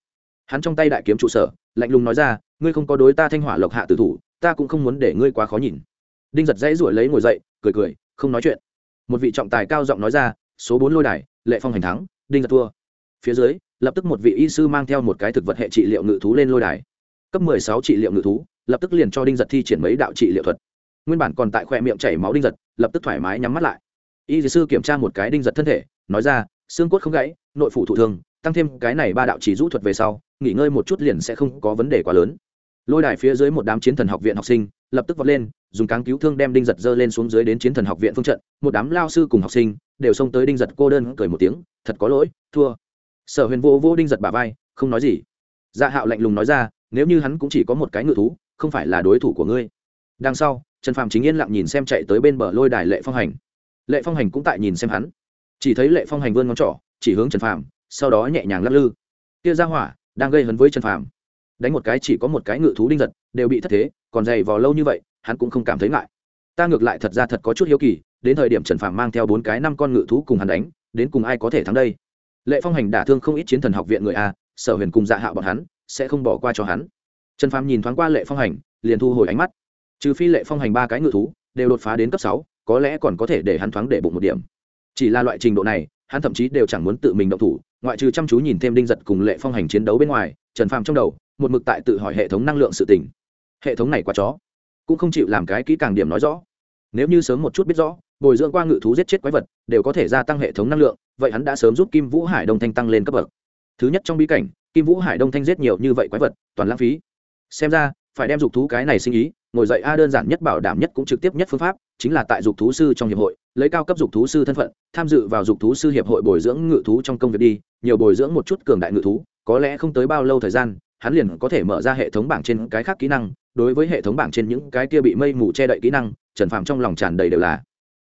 Hắn trong tay đại kiếm trụ sở, lạnh lùng nói ra, ngươi không có đối ta thanh hỏa lộc hạ tử thủ, ta cũng không muốn để ngươi quá khó nhìn. Đinh giật dãy ruổi lấy ngồi dậy, cười cười, không nói chuyện. Một vị trọng tài cao giọng nói ra, số bốn lôi đài, lệ phong hành thắng, đinh giật thua. Phía dưới, lập tức một vị y sư mang theo một cái thực vật hệ trị liệu ngự thú lên lôi đài cấp mười sáu trị liệu ngự thú, lập tức liền cho đinh giật thi triển mấy đạo trị liệu thuật. Nguyên bản còn tại khoe miệng chảy máu đinh giật, lập tức thoải mái nhắm mắt lại. Y sư kiểm tra một cái đinh giật thân thể, nói ra, xương cốt không gãy, nội phủ thụ thương, tăng thêm cái này ba đạo chỉ rũ thuật về sau, nghỉ ngơi một chút liền sẽ không có vấn đề quá lớn. Lôi đài phía dưới một đám chiến thần học viện học sinh, lập tức vọt lên, dùng cáng cứu thương đem đinh giật dơ lên xuống dưới đến chiến thần học viện phương trận. Một đám lao sư cùng học sinh đều xông tới đinh giật cô đơn cười một tiếng, thật có lỗi, thua. Sở huyền vô vô đinh giật bà vai, không nói gì. Dạ hạo lạnh lùng nói ra nếu như hắn cũng chỉ có một cái ngự thú, không phải là đối thủ của ngươi. Đằng sau, trần phàm chính yên lặng nhìn xem chạy tới bên bờ lôi đài lệ phong hành. Lệ phong hành cũng tại nhìn xem hắn. Chỉ thấy lệ phong hành vươn ngón trỏ, chỉ hướng trần phàm, sau đó nhẹ nhàng lắc lư. Kia ra hỏa, đang gây hấn với trần phàm. Đánh một cái chỉ có một cái ngự thú đinh giật, đều bị thất thế, còn dày vò lâu như vậy, hắn cũng không cảm thấy ngại. Ta ngược lại thật ra thật có chút hiếu kỳ, đến thời điểm trần phàm mang theo bốn cái năm con ngự thú cùng hắn đánh, đến cùng ai có thể thắng đây? Lệ phong hành đả thương không ít chiến thần học viện người a, sở huyền cùng dạ hạ bọn hắn sẽ không bỏ qua cho hắn. Trần phàm nhìn thoáng qua lệ phong hành, liền thu hồi ánh mắt. Trừ phi lệ phong hành ba cái ngự thú, đều đột phá đến cấp sáu, có lẽ còn có thể để hắn thoáng để bụng một điểm. Chỉ là loại trình độ này, hắn thậm chí đều chẳng muốn tự mình động thủ, ngoại trừ chăm chú nhìn thêm đinh giật cùng lệ phong hành chiến đấu bên ngoài, trần phàm trong đầu, một mực tại tự hỏi hệ thống năng lượng sự tỉnh hệ thống này quá chó, cũng không chịu làm cái kỹ càng điểm nói rõ. Nếu như sớm một chút biết rõ, bồi dưỡng qua ngự thú giết chết quái vật, đều có thể gia tăng hệ thống năng lượng, vậy hắn đã sớm giúp kim vũ hải đông thanh tăng lên cấp bậc. Thứ nhất trong bí cảnh kim vũ hải đông thanh giết nhiều như vậy quái vật, toàn lãng phí. Xem ra, phải đem dục thú cái này sinh ý, ngồi dậy a đơn giản nhất bảo đảm nhất cũng trực tiếp nhất phương pháp, chính là tại dục thú sư trong hiệp hội, lấy cao cấp dục thú sư thân phận, tham dự vào dục thú sư hiệp hội bồi dưỡng ngự thú trong công việc đi, nhiều bồi dưỡng một chút cường đại ngự thú, có lẽ không tới bao lâu thời gian, hắn liền có thể mở ra hệ thống bảng trên cái khác kỹ năng, đối với hệ thống bảng trên những cái kia bị mây mù che đậy kỹ năng, trần phàm trong lòng tràn đầy đều là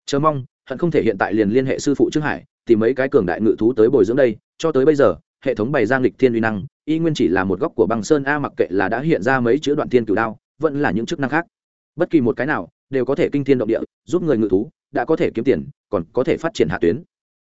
chờ mong, hận không thể hiện tại liền liên hệ sư phụ trương hải, tìm mấy cái cường đại ngự thú tới bồi dưỡng đây, cho tới bây giờ hệ thống bày giang lịch thiên uy năng, y nguyên chỉ là một góc của băng sơn a mặc kệ là đã hiện ra mấy chữ đoạn thiên cửu đao, vẫn là những chức năng khác. Bất kỳ một cái nào đều có thể kinh thiên động địa, giúp người ngự thú đã có thể kiếm tiền, còn có thể phát triển hạ tuyến.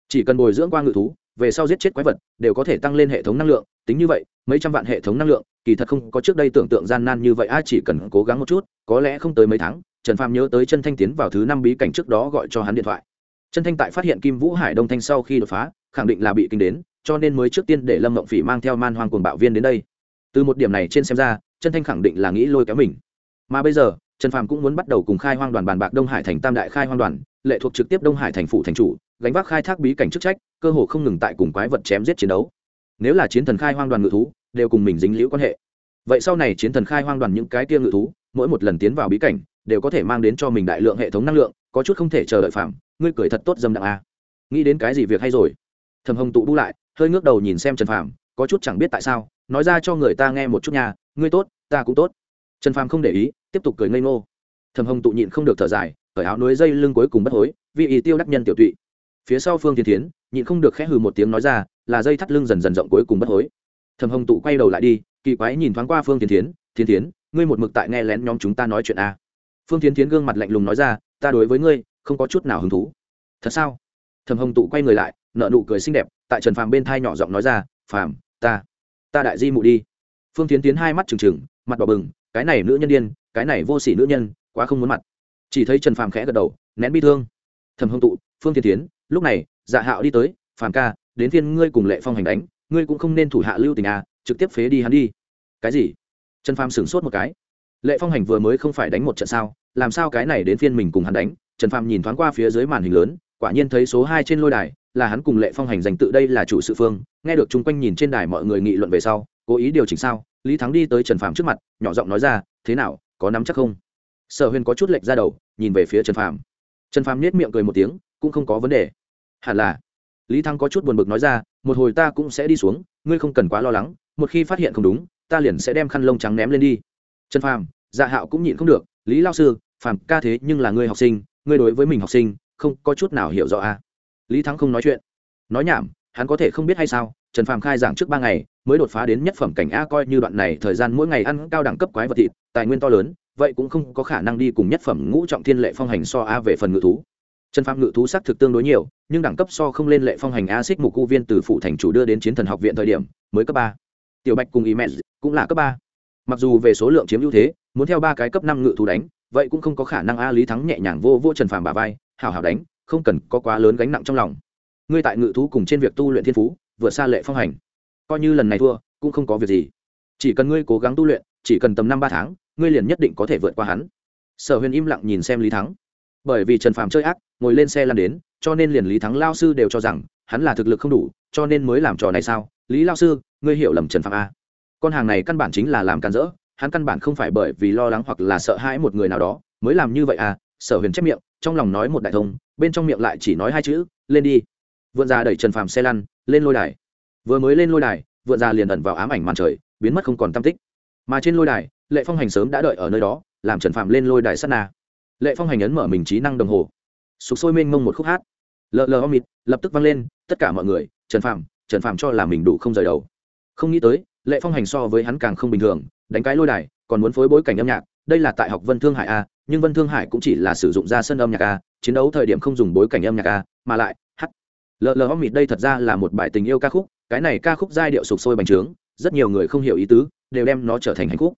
Chỉ cần bồi dưỡng qua ngự thú, về sau giết chết quái vật đều có thể tăng lên hệ thống năng lượng, tính như vậy, mấy trăm vạn hệ thống năng lượng, kỳ thật không có trước đây tưởng tượng gian nan như vậy, a, chỉ cần cố gắng một chút, có lẽ không tới mấy tháng, trần phàm nhớ tới chân thanh tiến vào thứ năm bí cảnh trước đó gọi cho hắn điện thoại. Chân thanh tại phát hiện kim vũ hải đông thanh sau khi đột phá, khẳng định là bị kinh đến cho nên mới trước tiên để lâm mộng phỉ mang theo man hoang cuồng bạo viên đến đây. Từ một điểm này trên xem ra, chân thanh khẳng định là nghĩ lôi kéo mình. Mà bây giờ, trần phàm cũng muốn bắt đầu cùng khai hoang đoàn bàn bạc đông hải thành tam đại khai hoang đoàn, lệ thuộc trực tiếp đông hải thành phủ thành chủ, gánh vác khai thác bí cảnh chức trách, cơ hồ không ngừng tại cùng quái vật chém giết chiến đấu. Nếu là chiến thần khai hoang đoàn ngự thú, đều cùng mình dính liễu quan hệ. Vậy sau này chiến thần khai hoang đoàn những cái kia ngự thú, mỗi một lần tiến vào bí cảnh, đều có thể mang đến cho mình đại lượng hệ thống năng lượng, có chút không thể chờ đợi phạm ngươi cười thật tốt dâm đặng a. Nghĩ đến cái gì việc hay rồi? Thầm hồng tụ bu lại hơi ngước đầu nhìn xem trần phàm, có chút chẳng biết tại sao, nói ra cho người ta nghe một chút nhà ngươi tốt, ta cũng tốt. Trần phàm không để ý, tiếp tục cười ngây ngô. Thầm hồng tụ nhịn không được thở dài, cởi áo núi dây lưng cuối cùng bất hối, vì ý tiêu đắc nhân tiểu tụy. Phía sau phương thiên tiến nhịn không được khẽ hừ một tiếng nói ra, là dây thắt lưng dần dần rộng cuối cùng bất hối. Thầm hồng tụ quay đầu lại đi, kỳ quái nhìn thoáng qua phương thiên tiến thiên tiến ngươi một mực tại nghe lén nhóm chúng ta nói chuyện a à. phương tiến tiến gương mặt lạnh lùng nói ra, ta đối với ngươi không có chút nào hứng thú. Thật sao? Thầm hồng tụ quay người lại nợ nụ cười xinh đẹp tại trần phàm bên thai nhỏ giọng nói ra, phàm, ta ta đại di mụ đi. Phương tiến tiến hai mắt trừng trừng, mặt đỏ bừng, cái này nữ nhân điên, cái này vô sỉ nữ nhân, quá không muốn mặt. Chỉ thấy trần phàm khẽ gật đầu, nén bi thương. Thầm Hương tụ, phương tiến tiến, lúc này dạ hạo đi tới, phàm ca, đến phiên ngươi cùng lệ phong hành đánh, ngươi cũng không nên thủ hạ lưu tình à trực tiếp phế đi hắn đi. Cái gì? Trần phàm sửng sốt một cái. Lệ phong hành vừa mới không phải đánh một trận sao, làm sao cái này đến phiên mình cùng hắn đánh? Trần phàm nhìn thoáng qua phía dưới màn hình lớn, quả nhiên thấy số hai trên lôi đài là hắn cùng lệ phong hành dành tự đây là chủ sự phương, nghe được chung quanh nhìn trên đài mọi người nghị luận về sau, cố ý điều chỉnh sao, lý thắng đi tới trần phàm trước mặt, nhỏ giọng nói ra, thế nào, có nắm chắc không? Sở huyền có chút lệch ra đầu, nhìn về phía trần phàm. Trần phàm nết miệng cười một tiếng, cũng không có vấn đề. Hẳn là. Lý thắng có chút buồn bực nói ra, một hồi ta cũng sẽ đi xuống, ngươi không cần quá lo lắng, một khi phát hiện không đúng, ta liền sẽ đem khăn lông trắng ném lên đi. Trần phàm dạ hạo cũng nhịn không được, lý lao sư, phàm ca thế nhưng là ngươi học sinh, ngươi đối với mình học sinh, không có chút nào hiểu rõ à lý thắng không nói chuyện. Nói nhảm, hắn có thể không biết hay sao, trần phàm khai giảng trước ba ngày, mới đột phá đến nhất phẩm cảnh a coi như đoạn này thời gian mỗi ngày ăn cao đẳng cấp quái vật thịt, tài nguyên to lớn, vậy cũng không có khả năng đi cùng nhất phẩm ngũ trọng thiên lệ phong hành so a về phần ngự thú. Trần phàm ngự thú xác thực tương đối nhiều, nhưng đẳng cấp so không lên lệ phong hành a xích mục cu viên từ phụ thành chủ đưa đến chiến thần học viện thời điểm, mới cấp ba. Tiểu bạch cùng ý mẹ cũng là cấp ba. Mặc dù về số lượng chiếm ưu thế, muốn theo ba cái cấp năm ngự thú đánh, vậy cũng không có khả năng a lý thắng nhẹ nhàng vô vô trần phàm bà vai, hảo hảo đánh không cần có quá lớn gánh nặng trong lòng. Ngươi tại ngự thú cùng trên việc tu luyện thiên phú vượt xa lệ phong hành. Coi như lần này thua, cũng không có việc gì. Chỉ cần ngươi cố gắng tu luyện, chỉ cần tầm năm ba tháng, ngươi liền nhất định có thể vượt qua hắn. Sở huyền im lặng nhìn xem lý thắng. Bởi vì trần phàm chơi ác, ngồi lên xe lăn đến, cho nên liền lý thắng lao sư đều cho rằng, hắn là thực lực không đủ, cho nên mới làm trò này sao? Lý lao sư, ngươi hiểu lầm trần phàm a. Con hàng này căn bản chính là làm càn dỡ hắn căn bản không phải bởi vì lo lắng hoặc là sợ hãi một người nào đó, mới làm như vậy à? Sở huyền chép miệng, trong lòng nói một đại thông bên trong miệng lại chỉ nói hai chữ lên đi. Vượn già đẩy trần phàm xe lăn lên lôi đài. Vừa mới lên lôi đài vượn già liền ẩn vào ám ảnh màn trời biến mất không còn tam tích. Mà trên lôi đài lệ phong hành sớm đã đợi ở nơi đó làm trần phàm lên lôi đài sắt na. Lệ phong hành ấn mở mình trí năng đồng hồ. Sục sôi mênh mông một khúc hát. Lờ lờ mịt lập tức vang lên tất cả mọi người trần phàm, trần phàm cho là mình đủ không rời đầu. Không nghĩ tới lệ phong hành so với hắn càng không bình thường đánh cái lôi đài còn muốn phối bối cảnh âm nhạc. Đây là tại học vân thương hải a nhưng vân thương hải cũng chỉ là sử dụng ra sân âm nhạc a chiến đấu thời điểm không dùng bối cảnh âm nhạc a mà lại, hát. Lờ lờ mịt đây thật ra là một bài tình yêu ca khúc, cái này ca khúc giai điệu sục sôi bành trướng, rất nhiều người không hiểu ý tứ, đều đem nó trở thành hạnh khúc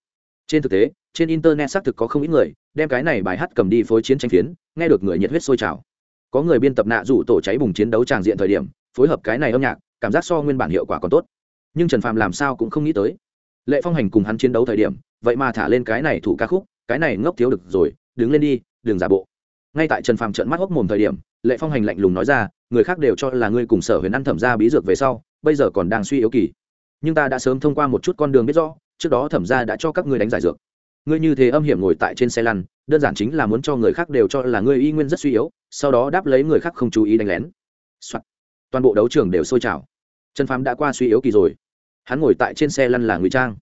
trên thực tế, trên internet xác thực có không ít người đem cái này bài hát cầm đi phối chiến tranh phiến, nghe được người nhiệt huyết sôi trào. Có người biên tập nạ rủ tổ cháy bùng chiến đấu tràng diện thời điểm, phối hợp cái này âm nhạc, cảm giác so nguyên bản hiệu quả còn tốt. Nhưng trần phàm làm sao cũng không nghĩ tới. Lệ phong hành cùng hắn chiến đấu thời điểm, vậy mà thả lên cái này thủ ca khúc, cái này ngốc thiếu được rồi, đứng lên đi, đừng giả bộ ngay tại trần phàm trợn mắt hốc mồm thời điểm, lệ phong hành lạnh lùng nói ra, người khác đều cho là ngươi cùng sở huyền ăn thẩm ra bí dược về sau, bây giờ còn đang suy yếu kỳ. Nhưng ta đã sớm thông qua một chút con đường biết rõ, trước đó thẩm ra đã cho các ngươi đánh giải dược. Ngươi như thế âm hiểm ngồi tại trên xe lăn, đơn giản chính là muốn cho người khác đều cho là ngươi y nguyên rất suy yếu, sau đó đáp lấy người khác không chú ý đánh lén、Soạn. toàn bộ đấu trường đều sôi trào. Trần phàm đã qua suy yếu kỳ rồi. Hắn ngồi tại trên xe lăn là ngụy trang.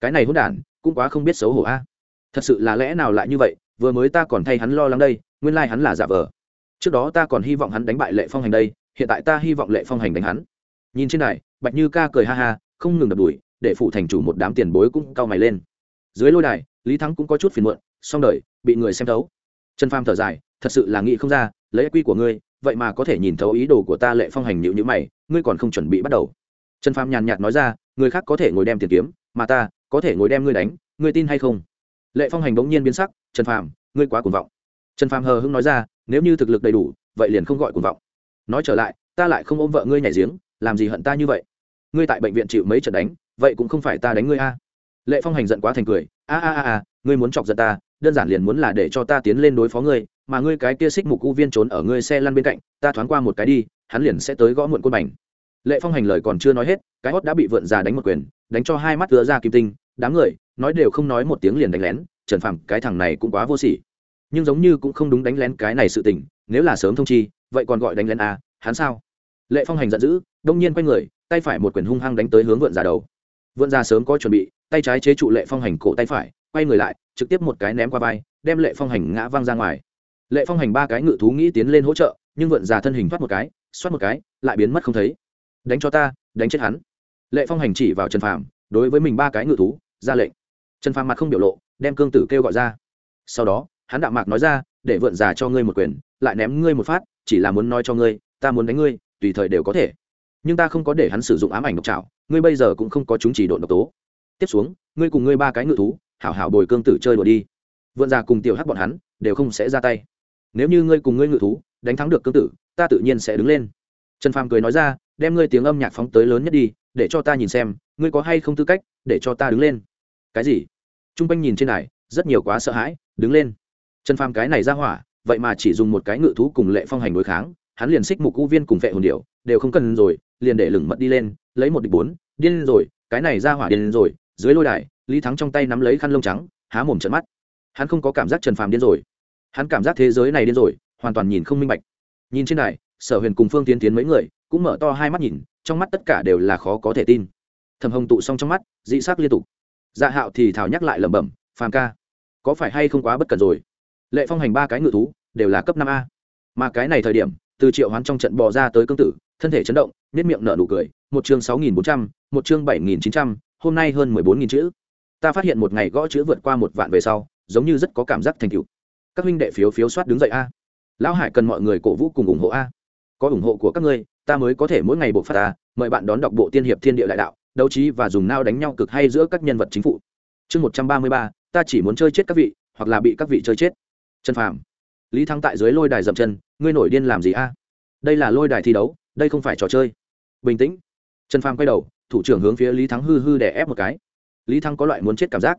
Cái này hôn đản, cũng quá không biết xấu hổ a. Thật sự là lẽ nào lại như vậy, vừa mới ta còn thay hắn lo lắng đây nguyên lai hắn là giả vờ. Trước đó ta còn hy vọng hắn đánh bại lệ phong hành đây, hiện tại ta hy vọng lệ phong hành đánh hắn. Nhìn trên này bạch như ca cười ha ha, không ngừng đập đùi để phụ thành chủ một đám tiền bối cũng cau mày lên. Dưới lôi đài, lý thắng cũng có chút phiền muộn, song đời, bị người xem thấu. Trần pham thở dài, thật sự là nghĩ không ra, lấy quy của ngươi, vậy mà có thể nhìn thấu ý đồ của ta lệ phong hành nhịu nhữ mày, ngươi còn không chuẩn bị bắt đầu. Trần pham nhàn nhạt nói ra, người khác có thể ngồi đem tiền kiếm, mà ta có thể ngồi đem ngươi đánh, ngươi tin hay không? Lệ phong hành bỗng nhiên biến sắc, trần phàm, ngươi quá cuồng vọng trần phàm hờ hưng nói ra nếu như thực lực đầy đủ vậy liền không gọi cuồng vọng. Nói trở lại ta lại không ôm vợ ngươi nhảy giếng làm gì hận ta như vậy? Ngươi tại bệnh viện chịu mấy trận đánh vậy cũng không phải ta đánh ngươi a. Lệ phong hành giận quá thành cười a a a a ngươi muốn chọc giận ta đơn giản liền muốn là để cho ta tiến lên đối phó ngươi mà ngươi cái kia xích mục u viên trốn ở ngươi xe lăn bên cạnh ta thoáng qua một cái đi hắn liền sẽ tới gõ muộn côn bành. Lệ phong hành lời còn chưa nói hết cái hót đã bị vượn già đánh một quyền đánh cho hai mắt vừa ra kim tinh đám người nói đều không nói một tiếng liền đánh lén trần Phàm, cái thằng này cũng quá vô sỉ nhưng giống như cũng không đúng đánh lén cái này sự tình nếu là sớm thông chi vậy còn gọi đánh lén à, hắn sao? Lệ phong hành giận dữ đông nhiên quay người tay phải một quyền hung hăng đánh tới hướng vượn già đầu. Vượn già sớm có chuẩn bị tay trái chế trụ lệ phong hành cổ tay phải quay người lại trực tiếp một cái ném qua vai đem lệ phong hành ngã văng ra ngoài. Lệ phong hành ba cái ngự thú nghĩ tiến lên hỗ trợ nhưng vượn già thân hình thoát một cái xoát một cái lại biến mất không thấy. Đánh cho ta đánh chết hắn. Lệ phong hành chỉ vào trần phàm đối với mình ba cái ngự thú ra lệnh. Trần phàm mặt không biểu lộ đem cương tử kêu gọi ra. Sau đó hắn đạo mạc nói ra, để vượn già cho ngươi một quyền, lại ném ngươi một phát, chỉ là muốn nói cho ngươi, ta muốn đánh ngươi, tùy thời đều có thể. Nhưng ta không có để hắn sử dụng ám ảnh độc trảo, ngươi bây giờ cũng không có chúng chỉ độn độc tố. Tiếp xuống, ngươi cùng ngươi ba cái ngự thú, hảo hảo bồi cương tử chơi đùa đi. Vượn già cùng tiểu hắc bọn hắn, đều không sẽ ra tay. Nếu như ngươi cùng ngươi ngự thú, đánh thắng được cương tử, ta tự nhiên sẽ đứng lên. Trần phàm cười nói ra, đem ngươi tiếng âm nhạc phóng tới lớn nhất đi, để cho ta nhìn xem, ngươi có hay không tư cách, để cho ta đứng lên. Cái gì? T r u n g quanh nhìn trên này, rất nhiều quá sợ hãi, đứng lên trần phàm cái này ra hỏa vậy mà chỉ dùng một cái ngự thú cùng lệ phong hành đối kháng hắn liền xích mục cũ viên cùng vệ hồn điệu đều không cần rồi liền để lửng mật đi lên lấy một địch bốn điên rồi cái này ra hỏa điên rồi dưới lôi đài lý thắng trong tay nắm lấy khăn lông trắng há mồm trận mắt. Hắn không có cảm giác trần phàm điên rồi. Hắn cảm giác thế giới này điên rồi hoàn toàn nhìn không minh bạch. Nhìn trên này, sở huyền cùng phương tiến tiến mấy người cũng mở to hai mắt nhìn trong mắt tất cả đều là khó có thể tin. Thầm hồng tụ xong trong mắt dị sắc liên tục. Dạ hạo thì thảo nhắc lại lẩm bẩm phàm ca có phải hay không quá bất cần rồi? Lệ phong hành ba cái ngự thú, đều là cấp năm a. Mà cái này thời điểm, từ triệu hoán trong trận bò ra tới cương tử, thân thể chấn động nết miệng nở nụ cười, một chương sáu nghìn bốn trăm, một chương bảy nghìn chín trăm, hôm nay hơn mười bốn nghìn chữ. Ta phát hiện một ngày gõ chữ vượt qua một vạn về sau, giống như rất có cảm giác thành tựu. Các huynh đệ phiếu phiếu soát đứng dậy a. Lão hải cần mọi người cổ vũ cùng ủng hộ a. Có ủng hộ của các ngươi, ta mới có thể mỗi ngày bộ phát ta mời bạn đón đọc bộ tiên hiệp thiên địa đại đạo, đấu trí và dùng nao đánh nhau cực hay giữa các nhân vật chính phủ. Chương một trăm ba mươi ba, ta chỉ muốn chơi chết các vị, hoặc là bị các vị chơi chết trần phàm, lý thắng tại dưới lôi đài dậm chân, ngươi nổi điên làm gì a? Đây là lôi đài thi đấu, đây không phải trò chơi. Bình tĩnh. Trần phàm quay đầu, thủ trưởng hướng phía lý thắng hư hư để ép một cái. Lý thắng có loại muốn chết cảm giác.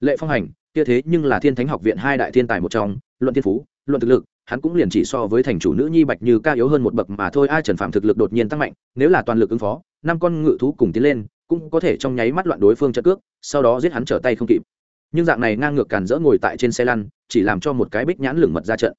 Lệ phong hành, kia thế nhưng là thiên thánh học viện hai đại thiên tài một trong, luận thiên phú, luận thực lực, hắn cũng liền chỉ so với thành chủ nữ nhi bạch như ca yếu hơn một bậc mà thôi, ai trần phạm thực lực đột nhiên tăng mạnh, nếu là toàn lực ứng phó, năm con ngự thú cùng tiến lên, cũng có thể trong nháy mắt loạn đối phương trận cước, sau đó giết hắn trở tay không kịp nhưng dạng này ngang ngược càn dỡ ngồi tại trên xe lăn, chỉ làm cho một cái bích nhãn lửng mật ra trận.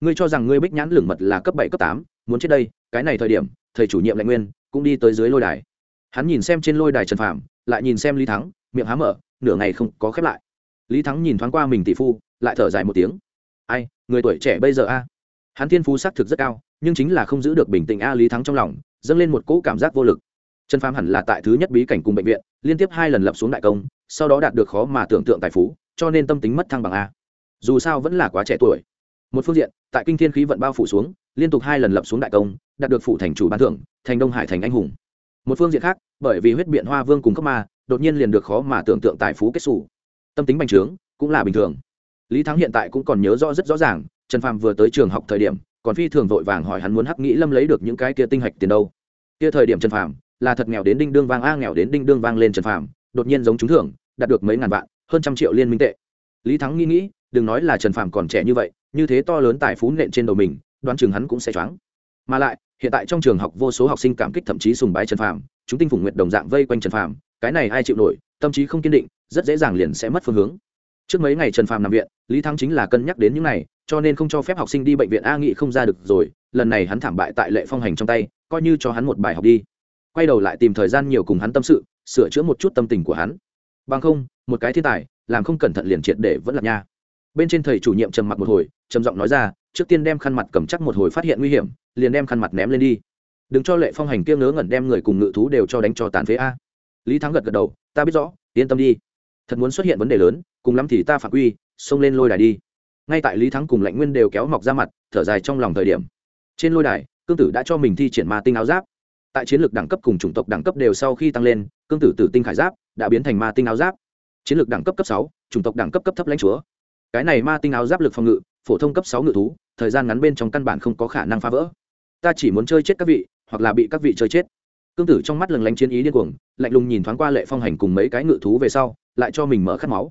Ngươi cho rằng ngươi bích nhãn lửng mật là cấp bảy, cấp tám, muốn chết đây, cái này thời điểm, thầy chủ nhiệm lãnh nguyên cũng đi tới dưới lôi đài. Hắn nhìn xem trên lôi đài trần phạm lại nhìn xem lý thắng, miệng há mở, nửa ngày không có khép lại. Lý thắng nhìn thoáng qua mình tỷ phu, lại thở dài một tiếng. Ai, người tuổi trẻ bây giờ a? Hắn thiên phú xác thực rất cao, nhưng chính là không giữ được bình tĩnh a lý thắng trong lòng, dâng lên một cỗ cảm giác vô lực. Trần phàm hẳn là tại thứ nhất bí cảnh cùng bệnh viện, liên tiếp hai lần lập xuống đại công sau đó đạt được khó mà tưởng tượng tài phú, cho nên tâm tính mất thăng bằng a. Dù sao vẫn là quá trẻ tuổi. Một phương diện, tại kinh thiên khí vận bao phủ xuống, liên tục hai lần lập xuống đại công, đạt được phụ thành chủ ban thưởng, thành đông hải thành anh hùng. Một phương diện khác, bởi vì huyết biện hoa vương cùng cấp ma, đột nhiên liền được khó mà tưởng tượng tài phú kết xù. Tâm tính bành trướng, cũng là bình thường. Lý thắng hiện tại cũng còn nhớ rõ rất rõ ràng, trần phàm vừa tới trường học thời điểm, còn phi thường vội vàng hỏi hắn muốn hắc nghĩ lâm lấy được những cái kia tinh hạch tiền đâu. Kia thời điểm trần phàm, là thật nghèo đến đinh đương vang, a nghèo đến đinh đương vang lên trần phàm đột nhiên giống trúng thưởng, đạt được mấy ngàn vạn, hơn trăm triệu liên minh tệ. Lý thắng nghĩ nghĩ, đừng nói là trần phàm còn trẻ như vậy, như thế to lớn tài phú nện trên đầu mình, đoán chừng hắn cũng sẽ choáng. Mà lại, hiện tại trong trường học vô số học sinh cảm kích thậm chí sùng bái trần phàm, chúng tinh phủng nguyện đồng dạng vây quanh trần phàm, cái này ai chịu nổi, tâm trí không kiên định, rất dễ dàng liền sẽ mất phương hướng. Trước mấy ngày trần phàm nằm viện, lý thắng chính là cân nhắc đến những này, cho nên không cho phép học sinh đi bệnh viện a nghị không ra được rồi, lần này hắn thảm bại tại lệ phong hành trong tay, coi như cho hắn một bài học đi. Quay đầu lại tìm thời gian nhiều cùng hắn tâm sự sửa chữa một chút tâm tình của hắn. Bằng không, một cái thiên tài, làm không cẩn thận liền triệt để vẫn là nha. Bên trên thầy chủ nhiệm trầm mặc một hồi, trầm giọng nói ra, trước tiên đem khăn mặt cầm chắc một hồi phát hiện nguy hiểm, liền đem khăn mặt ném lên đi. Đừng cho lệ phong hành kia ngớ ngẩn đem người cùng ngự thú đều cho đánh cho tàn phế a. Lý thắng gật gật đầu, ta biết rõ, yên tâm đi. Thật muốn xuất hiện vấn đề lớn, cùng lắm thì ta phạm quy, xông lên lôi đài đi. Ngay tại lý thắng cùng lãnh nguyên đều kéo mọc ra mặt, thở dài trong lòng thời điểm. Trên lôi đài, cương tử đã cho mình thi triển ma tinh áo giáp tại chiến lược đẳng cấp cùng chủng tộc đẳng cấp đều sau khi tăng lên, cương tử tử tinh khải giáp đã biến thành ma tinh áo giáp. Chiến lược đẳng cấp cấp sáu, chủng tộc đẳng cấp cấp thấp lãnh chúa. Cái này ma tinh áo giáp lực phòng ngự, phổ thông cấp sáu ngự thú, thời gian ngắn bên trong căn bản không có khả năng phá vỡ. Ta chỉ muốn chơi chết các vị, hoặc là bị các vị chơi chết. Cương tử trong mắt lừng lánh chiến ý điên cuồng, lạnh lùng nhìn thoáng qua lệ phong hành cùng mấy cái ngự thú về sau, lại cho mình mở khát máu.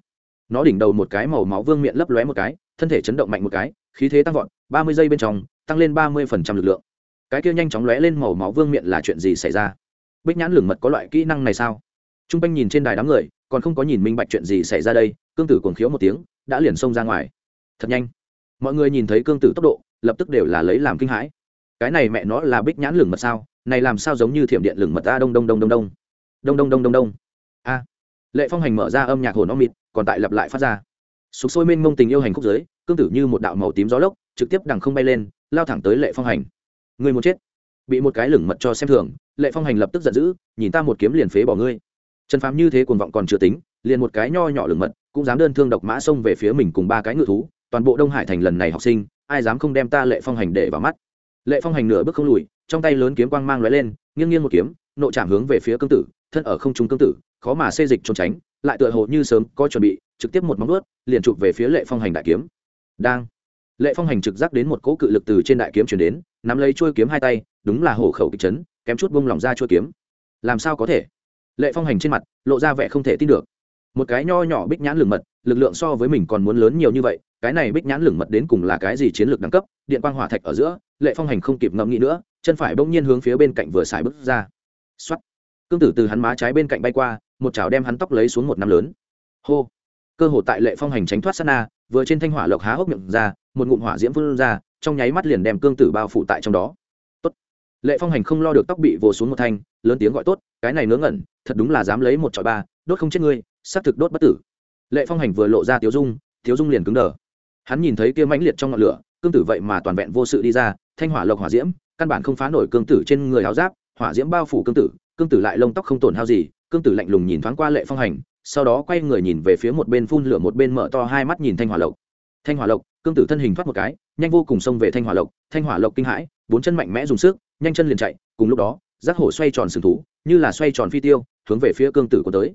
Nó đỉnh đầu một cái màu máu vương miệng lấp lóe một cái, thân thể chấn động mạnh một cái, khí thế tăng vọt, ba mươi giây bên trong, tăng lên ba mươi phần trăm lực lượng cái kia nhanh chóng lóe lên màu máu vương miệng là chuyện gì xảy ra? Bích nhãn lửng mật có loại kỹ năng này sao? T r u n g quanh nhìn trên đài đám người, còn không có nhìn minh bạch chuyện gì xảy ra đây, cương tử còn khiếu một tiếng, đã liền xông ra ngoài. Thật nhanh. Mọi người nhìn thấy cương tử tốc độ, lập tức đều là lấy làm kinh hãi. Cái này mẹ nó là bích nhãn lửng mật sao? Này làm sao giống như thiểm điện lửng mật a? Đông đông đông đông đông. Đông đông đông đông đông. A. Lệ phong hành mở ra âm nhạc hồn om mịt, còn tại lặp lại phát ra. Sục sôi mênh mông tình yêu hành khúc giới cương tử như một đạo màu tím gió lốc, trực tiếp đằng không bay lên, lao thẳng tới lệ phong hành. Ngươi muốn chết. Bị một cái lửng mật cho xem thường, lệ phong hành lập tức giận dữ, nhìn ta một kiếm liền phế bỏ ngươi. Trần phàm như thế cuồng vọng còn chưa tính, liền một cái nho nhỏ lửng mật, cũng dám đơn thương độc mã xông về phía mình cùng ba cái ngự thú, toàn bộ đông hải thành lần này học sinh, ai dám không đem ta lệ phong hành để vào mắt. Lệ phong hành nửa bước không lùi, trong tay lớn kiếm quang mang lóe lên, nghiêng nghiêng một kiếm, nộ chạm hướng về phía cương tử, thân ở không trung cương tử, khó mà xê dịch trốn tránh, lại tựa hồ như sớm có chuẩn bị, trực tiếp một móng ướt liền chụp về phía lệ phong hành đại kiếm. Đang, lệ phong hành trực giác đến một cỗ cự lực từ trên đại kiếm chuyển đến nắm lấy chuôi kiếm hai tay, đúng là hổ khẩu kịch chấn, kém chút bông lỏng ra chuôi kiếm. Làm sao có thể? Lệ phong hành trên mặt, lộ ra vẻ không thể tin được. Một cái nho nhỏ bích nhãn lửng mật, lực lượng so với mình còn muốn lớn nhiều như vậy, cái này bích nhãn lửng mật đến cùng là cái gì chiến lược đẳng cấp? Điện quang hỏa thạch ở giữa, lệ phong hành không kịp ngẫm nghĩ nữa, chân phải bỗng nhiên hướng phía bên cạnh vừa xài bước ra. X cương tử từ hắn má trái bên cạnh bay qua, một chảo đem hắn tóc lấy xuống một năm lớn. Hô. Cơ hồ tại lệ phong hành tránh thoát sana vừa trên thanh hỏa lộc há hốc miệng ra, một ngụm hỏa diễm phun ra trong nháy mắt liền đem cương tử bao phủ tại trong đó. Tốt. lệ phong hành không lo được tóc bị vồ xuống một thanh, lớn tiếng gọi tốt, cái này ngớ ngẩn, thật đúng là dám lấy một trọi ba, đốt không chết ngươi, xác thực đốt bất tử. Lệ phong hành vừa lộ ra tiếu dung tiếu dung liền cứng đờ. Hắn nhìn thấy kia mãnh liệt trong ngọn lửa, cương tử vậy mà toàn vẹn vô sự đi ra, thanh hỏa lộc hỏa diễm, căn bản không phá nổi cương tử trên người áo giáp, hỏa diễm bao phủ cương tử cương tử lại lông tóc không tổn hao gì, cương tử lạnh lùng nhìn thoáng qua lệ phong hành, sau đó quay người nhìn về phía một bên phun lửa một bên mở to hai mắt nhìn thanh hỏa lộc. Thanh hỏa lộc cương tử thân hình thoát một cái, nhanh vô cùng xông về thanh hỏa lộc. Thanh hỏa lộc kinh hãi, bốn chân mạnh mẽ dùng sức, nhanh chân liền chạy, cùng lúc đó, giác hổ xoay tròn sừng thú, như là xoay tròn phi tiêu, hướng về phía cương tử của tới.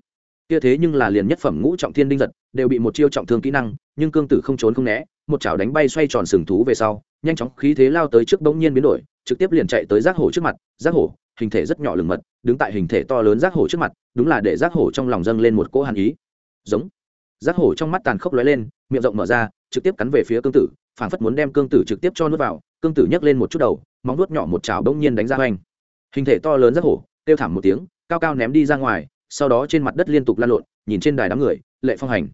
Kia thế nhưng là liền nhất phẩm ngũ trọng thiên đinh giật, đều bị một chiêu trọng thương kỹ năng, nhưng cương tử không trốn không né, một chảo đánh bay xoay tròn sừng thú về sau, nhanh chóng khí thế lao tới trước bỗng nhiên biến đổi, trực tiếp liền chạy tới giác hổ trước mặt. Giác hổ, hình thể rất nhỏ lừng mật, đứng tại hình thể to lớn giác hổ trước mặt, đúng là để giác hổ trong lòng dâng lên một cỗ hàn ý. Giống. Giác hổ trong mắt tàn khốc lóe lên, miệng rộng mở ra trực tiếp cắn về phía cương tử, phảng phất muốn đem cương tử trực tiếp cho nuốt vào, cương tử nhấc lên một chút đầu, móng nuốt nhỏ một chảo bỗng nhiên đánh ra hoành. Hình thể to lớn rất hổ, kêu thảm một tiếng, cao cao ném đi ra ngoài, sau đó trên mặt đất liên tục lan lộn, nhìn trên đài đám người, lệ phong hành.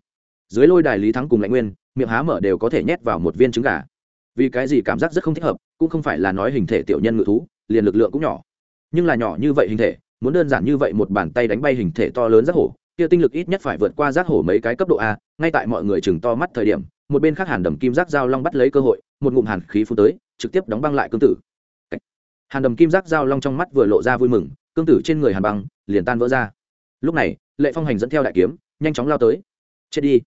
Dưới lôi đài lý thắng cùng lãnh nguyên, miệng há mở đều có thể nhét vào một viên trứng gà. Vì cái gì cảm giác rất không thích hợp, cũng không phải là nói hình thể tiểu nhân ngự thú, liền lực lượng cũng nhỏ. Nhưng là nhỏ như vậy hình thể, muốn đơn giản như vậy một bàn tay đánh bay hình thể to lớn giác hổ, kia tinh lực ít nhất phải vượt qua giác hổ mấy cái cấp độ a, ngay tại mọi người chừng to mắt thời điểm một bên khác hàn đầm kim giác giao long bắt lấy cơ hội, một ngụm hàn khí phun tới, trực tiếp đóng băng lại cương tử. Hàn đầm kim giác giao long trong mắt vừa lộ ra vui mừng, cương tử trên người hàn băng liền tan vỡ ra. Lúc này, lệ phong hành dẫn theo đại kiếm, nhanh chóng lao tới. Chết đi.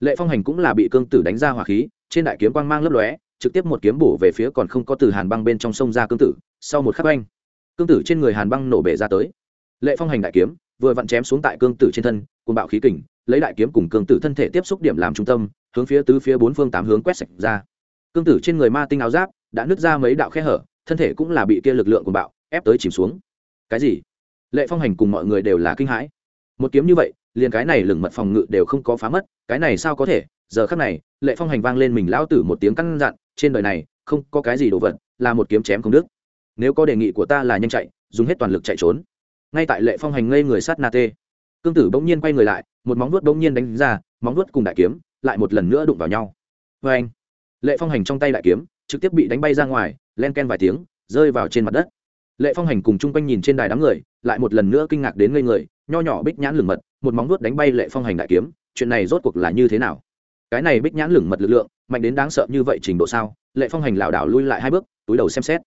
Lệ phong hành cũng là bị cương tử đánh ra hỏa khí, trên đại kiếm quang mang lấp lóe, trực tiếp một kiếm bổ về phía còn không có từ hàn băng bên trong sông ra cương tử, sau một khắc oanh, cương tử trên người hàn băng nổ bể ra tới. Lệ phong hành đại kiếm, vừa vặn chém xuống tại cương tử trên thân cùng bạo khí kình, lấy đại kiếm cùng cương tử thân thể tiếp xúc điểm làm trung tâm hướng phía tứ phía bốn phương tám hướng quét sạch ra. Cương tử trên người ma tinh áo giáp đã nứt ra mấy đạo khe hở, thân thể cũng là bị kia lực lượng của bạo ép tới chìm xuống. Cái gì? Lệ phong hành cùng mọi người đều là kinh hãi. Một kiếm như vậy, liền cái này lửng mật phòng ngự đều không có phá mất, cái này sao có thể? Giờ khắc này, lệ phong hành vang lên mình lão tử một tiếng căn dặn, trên đời này không có cái gì đồ vật là một kiếm chém không đức nếu có đề nghị của ta là nhanh chạy, dùng hết toàn lực chạy trốn. Ngay tại lệ phong hành ngây người sát na tê, cương tử bỗng nhiên quay người lại, một móng vuốt bỗng nhiên đánh ra, móng vuốt cùng đại kiếm lại một lần nữa đụng vào nhau. Vê anh, lệ phong hành trong tay đại kiếm, trực tiếp bị đánh bay ra ngoài, len ken vài tiếng, rơi vào trên mặt đất. Lệ phong hành cùng chung quanh nhìn trên đài đám người, lại một lần nữa kinh ngạc đến ngây người, nho nhỏ bích nhãn lửng mật, một móng vuốt đánh bay lệ phong hành đại kiếm, chuyện này rốt cuộc là như thế nào? Cái này bích nhãn lửng mật lực lượng, mạnh đến đáng sợ như vậy trình độ sao? Lệ phong hành lảo đảo lui lại hai bước, túi đầu xem xét.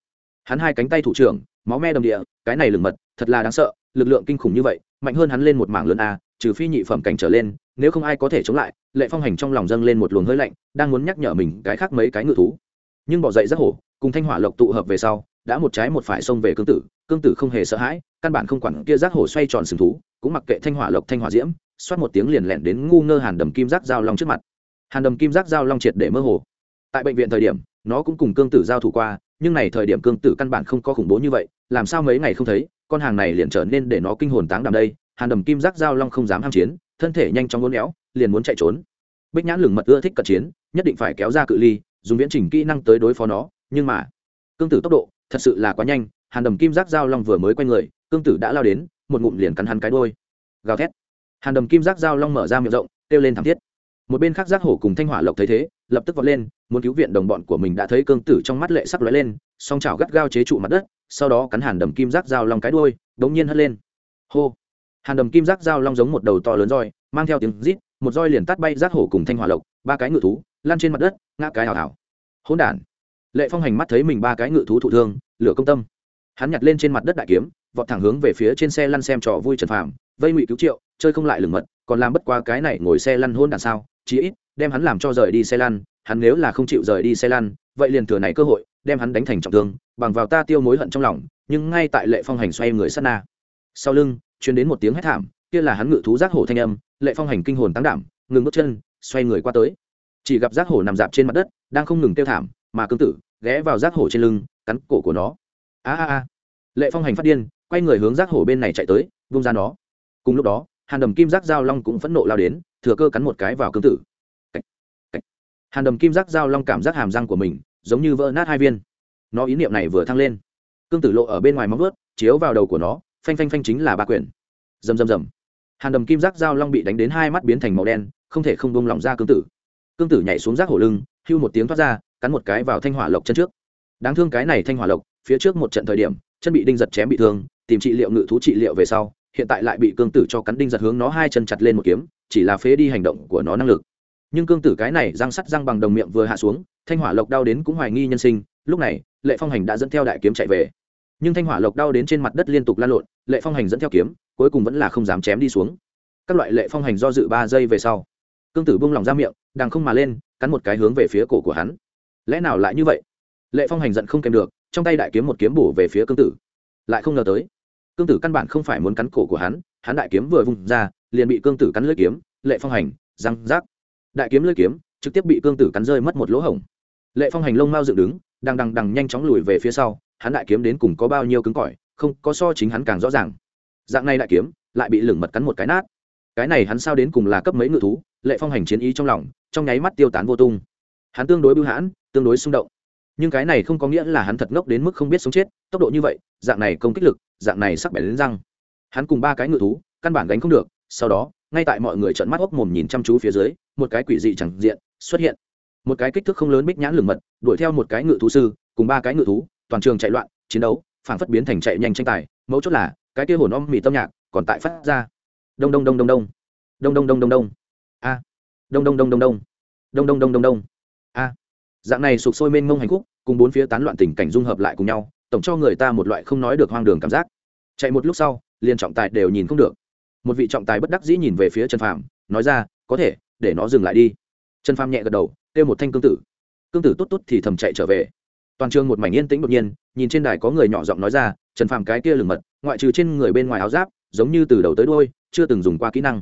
Hắn hai cánh tay thủ trưởng, máu me đầm địa, cái này lửng mật, thật là đáng sợ, lực lượng kinh khủng như vậy, mạnh hơn hắn lên một mảng lớn a trừ phi nhị phẩm cảnh trở lên, nếu không ai có thể chống lại, lệ phong hành trong lòng dâng lên một luồng hơi lạnh, đang muốn nhắc nhở mình cái khác mấy cái ngự thú. Nhưng bỏ dậy rất hổ, cùng thanh hỏa lộc tụ hợp về sau, đã một trái một phải xông về cương tử cương tử không hề sợ hãi, căn bản không quản kia giác hổ xoay tròn sừng thú, cũng mặc kệ thanh hỏa lộc, thanh hỏa diễm, xoát một tiếng liền lẹn đến ngu ngơ hàn đầm kim giác giao long trước mặt. Hàn đầm kim giác giao long triệt để mơ hồ. Tại bệnh viện thời điểm, nó cũng cùng cương tử giao thủ qua, nhưng này thời điểm cương tử căn bản không có khủng bố như vậy, làm sao mấy ngày không thấy, con hàng này liền trở nên để nó kinh hồn táng đàm đây hàn đầm kim giác giao long không dám ham chiến, thân thể nhanh chóng ngốn éo, liền muốn chạy trốn. Bích nhãn lửng mật ưa thích cận chiến, nhất định phải kéo ra cự ly, dùng viễn trình kỹ năng tới đối phó nó, nhưng mà, cương tử tốc độ, thật sự là quá nhanh, hàn đầm kim giác giao long vừa mới quay người, cương tử đã lao đến, một ngụm liền cắn hắn cái đôi gào thét. Hàn đầm kim giác giao long mở ra miệng rộng, kêu lên thảm thiết. Một bên khác giác hổ cùng thanh hỏa lộc thấy thế, lập tức vọt lên, muốn cứu viện đồng bọn của mình đã thấy cương tử trong mắt lệ sắc lóe lên, song chảo gắt gao chế trụ mặt đất, sau đó cắn hàn đầm kim giác giao long cái đôi đống nhiên hất lên. Hô hàn đầm kim giác dao long giống một đầu to lớn roi, mang theo tiếng rít, một roi liền tát bay giác hổ cùng thanh hỏa lộc, ba cái ngự thú lan trên mặt đất, ngã cái hào hào. Hỗn đản. Lệ phong hành mắt thấy mình ba cái ngự thú thụ thương, lửa công tâm. Hắn nhặt lên trên mặt đất đại kiếm, vọt thẳng hướng về phía trên xe lăn xem trò vui trần phàm, vây ngụy cứu triệu, chơi không lại lừng mật, còn làm bất qua cái này ngồi xe lăn hôn đàn sao, chí ít, đem hắn làm cho rời đi xe lăn, hắn nếu là không chịu rời đi xe lăn, vậy liền thừa này cơ hội, đem hắn đánh thành trọng thương, bằng vào ta tiêu mối hận trong lòng, nhưng ngay tại lệ phong hành xoay người sát na. Sau lưng truyền đến một tiếng hét thảm, kia là hắn ngự thú giác hổ thanh âm, lệ phong hành kinh hồn tăng đảm, ngừng bước chân, xoay người qua tới. Chỉ gặp giác hổ nằm dạp trên mặt đất, đang không ngừng kêu thảm, mà cương tử ghé vào giác hổ trên lưng, cắn cổ của nó. A a a. Lệ phong hành phát điên, quay người hướng giác hổ bên này chạy tới, vung ra nó. Cùng lúc đó, hàn đầm kim giác giao long cũng phẫn nộ lao đến, thừa cơ cắn một cái vào cương tử. Cách. Cách. hàn đầm kim giác giao long cảm giác hàm răng của mình, giống như vỡ nát hai viên. Nó ý niệm này vừa thăng lên. Cương tử lộ ở bên ngoài móng ướt chiếu vào đầu của nó phanh phanh phanh chính là ba quyển. Rầm rầm rầm. Hàn đầm kim giác giao long bị đánh đến hai mắt biến thành màu đen, không thể không bông lỏng ra cương tử. Cương tử nhảy xuống rác hổ lưng, hưu một tiếng thoát ra, cắn một cái vào thanh hỏa lộc chân trước. Đáng thương cái này thanh hỏa lộc, phía trước một trận thời điểm, chân bị đinh giật chém bị thương, tìm trị liệu ngự thú trị liệu về sau, hiện tại lại bị cương tử cho cắn đinh giật hướng nó hai chân chặt lên một kiếm, chỉ là phế đi hành động của nó năng lực. Nhưng cương tử cái này răng sắt răng bằng đồng miệng vừa hạ xuống, thanh hỏa lộc đau đến cũng hoài nghi nhân sinh, lúc này, lệ phong hành đã dẫn theo đại kiếm chạy về nhưng thanh hỏa lộc đau đến trên mặt đất liên tục lan lộn, lệ phong hành dẫn theo kiếm, cuối cùng vẫn là không dám chém đi xuống. Các loại lệ phong hành do dự ba giây về sau, cương tử buông lỏng ra miệng đang không mà lên, cắn một cái hướng về phía cổ của hắn. Lẽ nào lại như vậy? Lệ phong hành giận không kèm được, trong tay đại kiếm một kiếm bổ về phía cương tử. Lại không ngờ tới, cương tử căn bản không phải muốn cắn cổ của hắn hắn đại kiếm vừa vung ra, liền bị cương tử cắn lưỡi kiếm, lệ phong hành, răng rác. Đại kiếm lưỡi kiếm, trực tiếp bị cương tử cắn rơi mất một lỗ hổng. Lệ phong hành lông mau dựng đứng đang đằng đằng nhanh chóng lùi về phía sau hắn đại kiếm đến cùng có bao nhiêu cứng cỏi, không, có so chính hắn càng rõ ràng. Dạng này đại kiếm, lại bị lửng mật cắn một cái nát. Cái này hắn sao đến cùng là cấp mấy ngự thú, lệ phong hành chiến ý trong lòng, trong nháy mắt tiêu tán vô tung. Hắn tương đối bưu hãn, tương đối xung động. Nhưng cái này không có nghĩa là hắn thật ngốc đến mức không biết sống chết, tốc độ như vậy, dạng này công kích lực, dạng này sắc bén đến răng. Hắn cùng ba cái ngự thú, căn bản gánh không được, sau đó, ngay tại mọi người trợn mắt hốc mồm nhìn chăm chú phía dưới, một cái quỷ dị chẳng diện xuất hiện. Một cái kích thước không lớn bích nhãn lửng mật, đuổi theo một cái ngự thú sư, cùng ba cái ngự thú toàn trường chạy loạn, chiến đấu phản phất biến thành chạy nhanh tranh tài, mấu chốt là, cái kia hồn om mì tâm nhạc còn tại phát ra. Đông đông đông đông đông. Đông đông đông đông đông. A. Đông đông đông đông đông. Đông đông đông đông đông. A. Dạng này sụp sôi mênh mông hành khúc, cùng bốn phía tán loạn tình cảnh dung hợp lại cùng nhau, tổng cho người ta một loại không nói được hoang đường cảm giác. Chạy một lúc sau, liền trọng tài đều nhìn không được. Một vị trọng tài bất đắc dĩ nhìn về phía trần phàm, nói ra, có thể, để nó dừng lại đi. Trần phàm nhẹ gật đầu, kêu một thanh cương tử. Cương tử tốt tốt thì thầm chạy trở về toàn trường một mảnh yên tĩnh đột nhiên, nhìn trên đài có người nhỏ giọng nói ra, trần phàm cái kia lừng mật, ngoại trừ trên người bên ngoài áo giáp, giống như từ đầu tới đôi chưa từng dùng qua kỹ năng.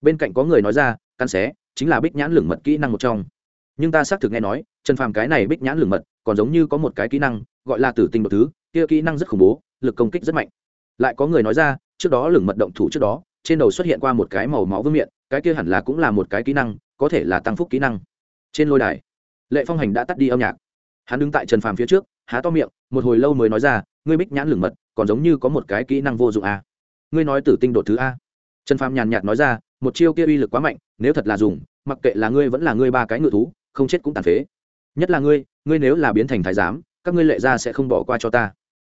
Bên cạnh có người nói ra căn xé, chính là bích nhãn lửng mật kỹ năng một trong. Nhưng ta xác thực nghe nói, trần phàm cái này bích nhãn lửng mật, còn giống như có một cái kỹ năng, gọi là tử tinh một thứ, kia kỹ năng rất khủng bố, lực công kích rất mạnh. Lại có người nói ra, trước đó lửng mật động thủ trước đó, trên đầu xuất hiện qua một cái màu máu vương miệng cái kia hẳn là cũng là một cái kỹ năng, có thể là tăng phúc kỹ năng. Trên lôi đài, lệ phong hành đã tắt đi âm nhạc hắn đứng tại trần phàm phía trước, há to miệng, một hồi lâu mới nói ra, ngươi bích nhãn lửng mật, còn giống như có một cái kỹ năng vô dụng a ngươi nói tử tinh đột thứ a. Trần phàm nhàn nhạt nói ra, một chiêu kia uy lực quá mạnh, nếu thật là dùng, mặc kệ là ngươi vẫn là ngươi ba cái ngự thú, không chết cũng tàn phế. Nhất là ngươi ngươi nếu là biến thành thái giám, các ngươi lệ ra sẽ không bỏ qua cho ta.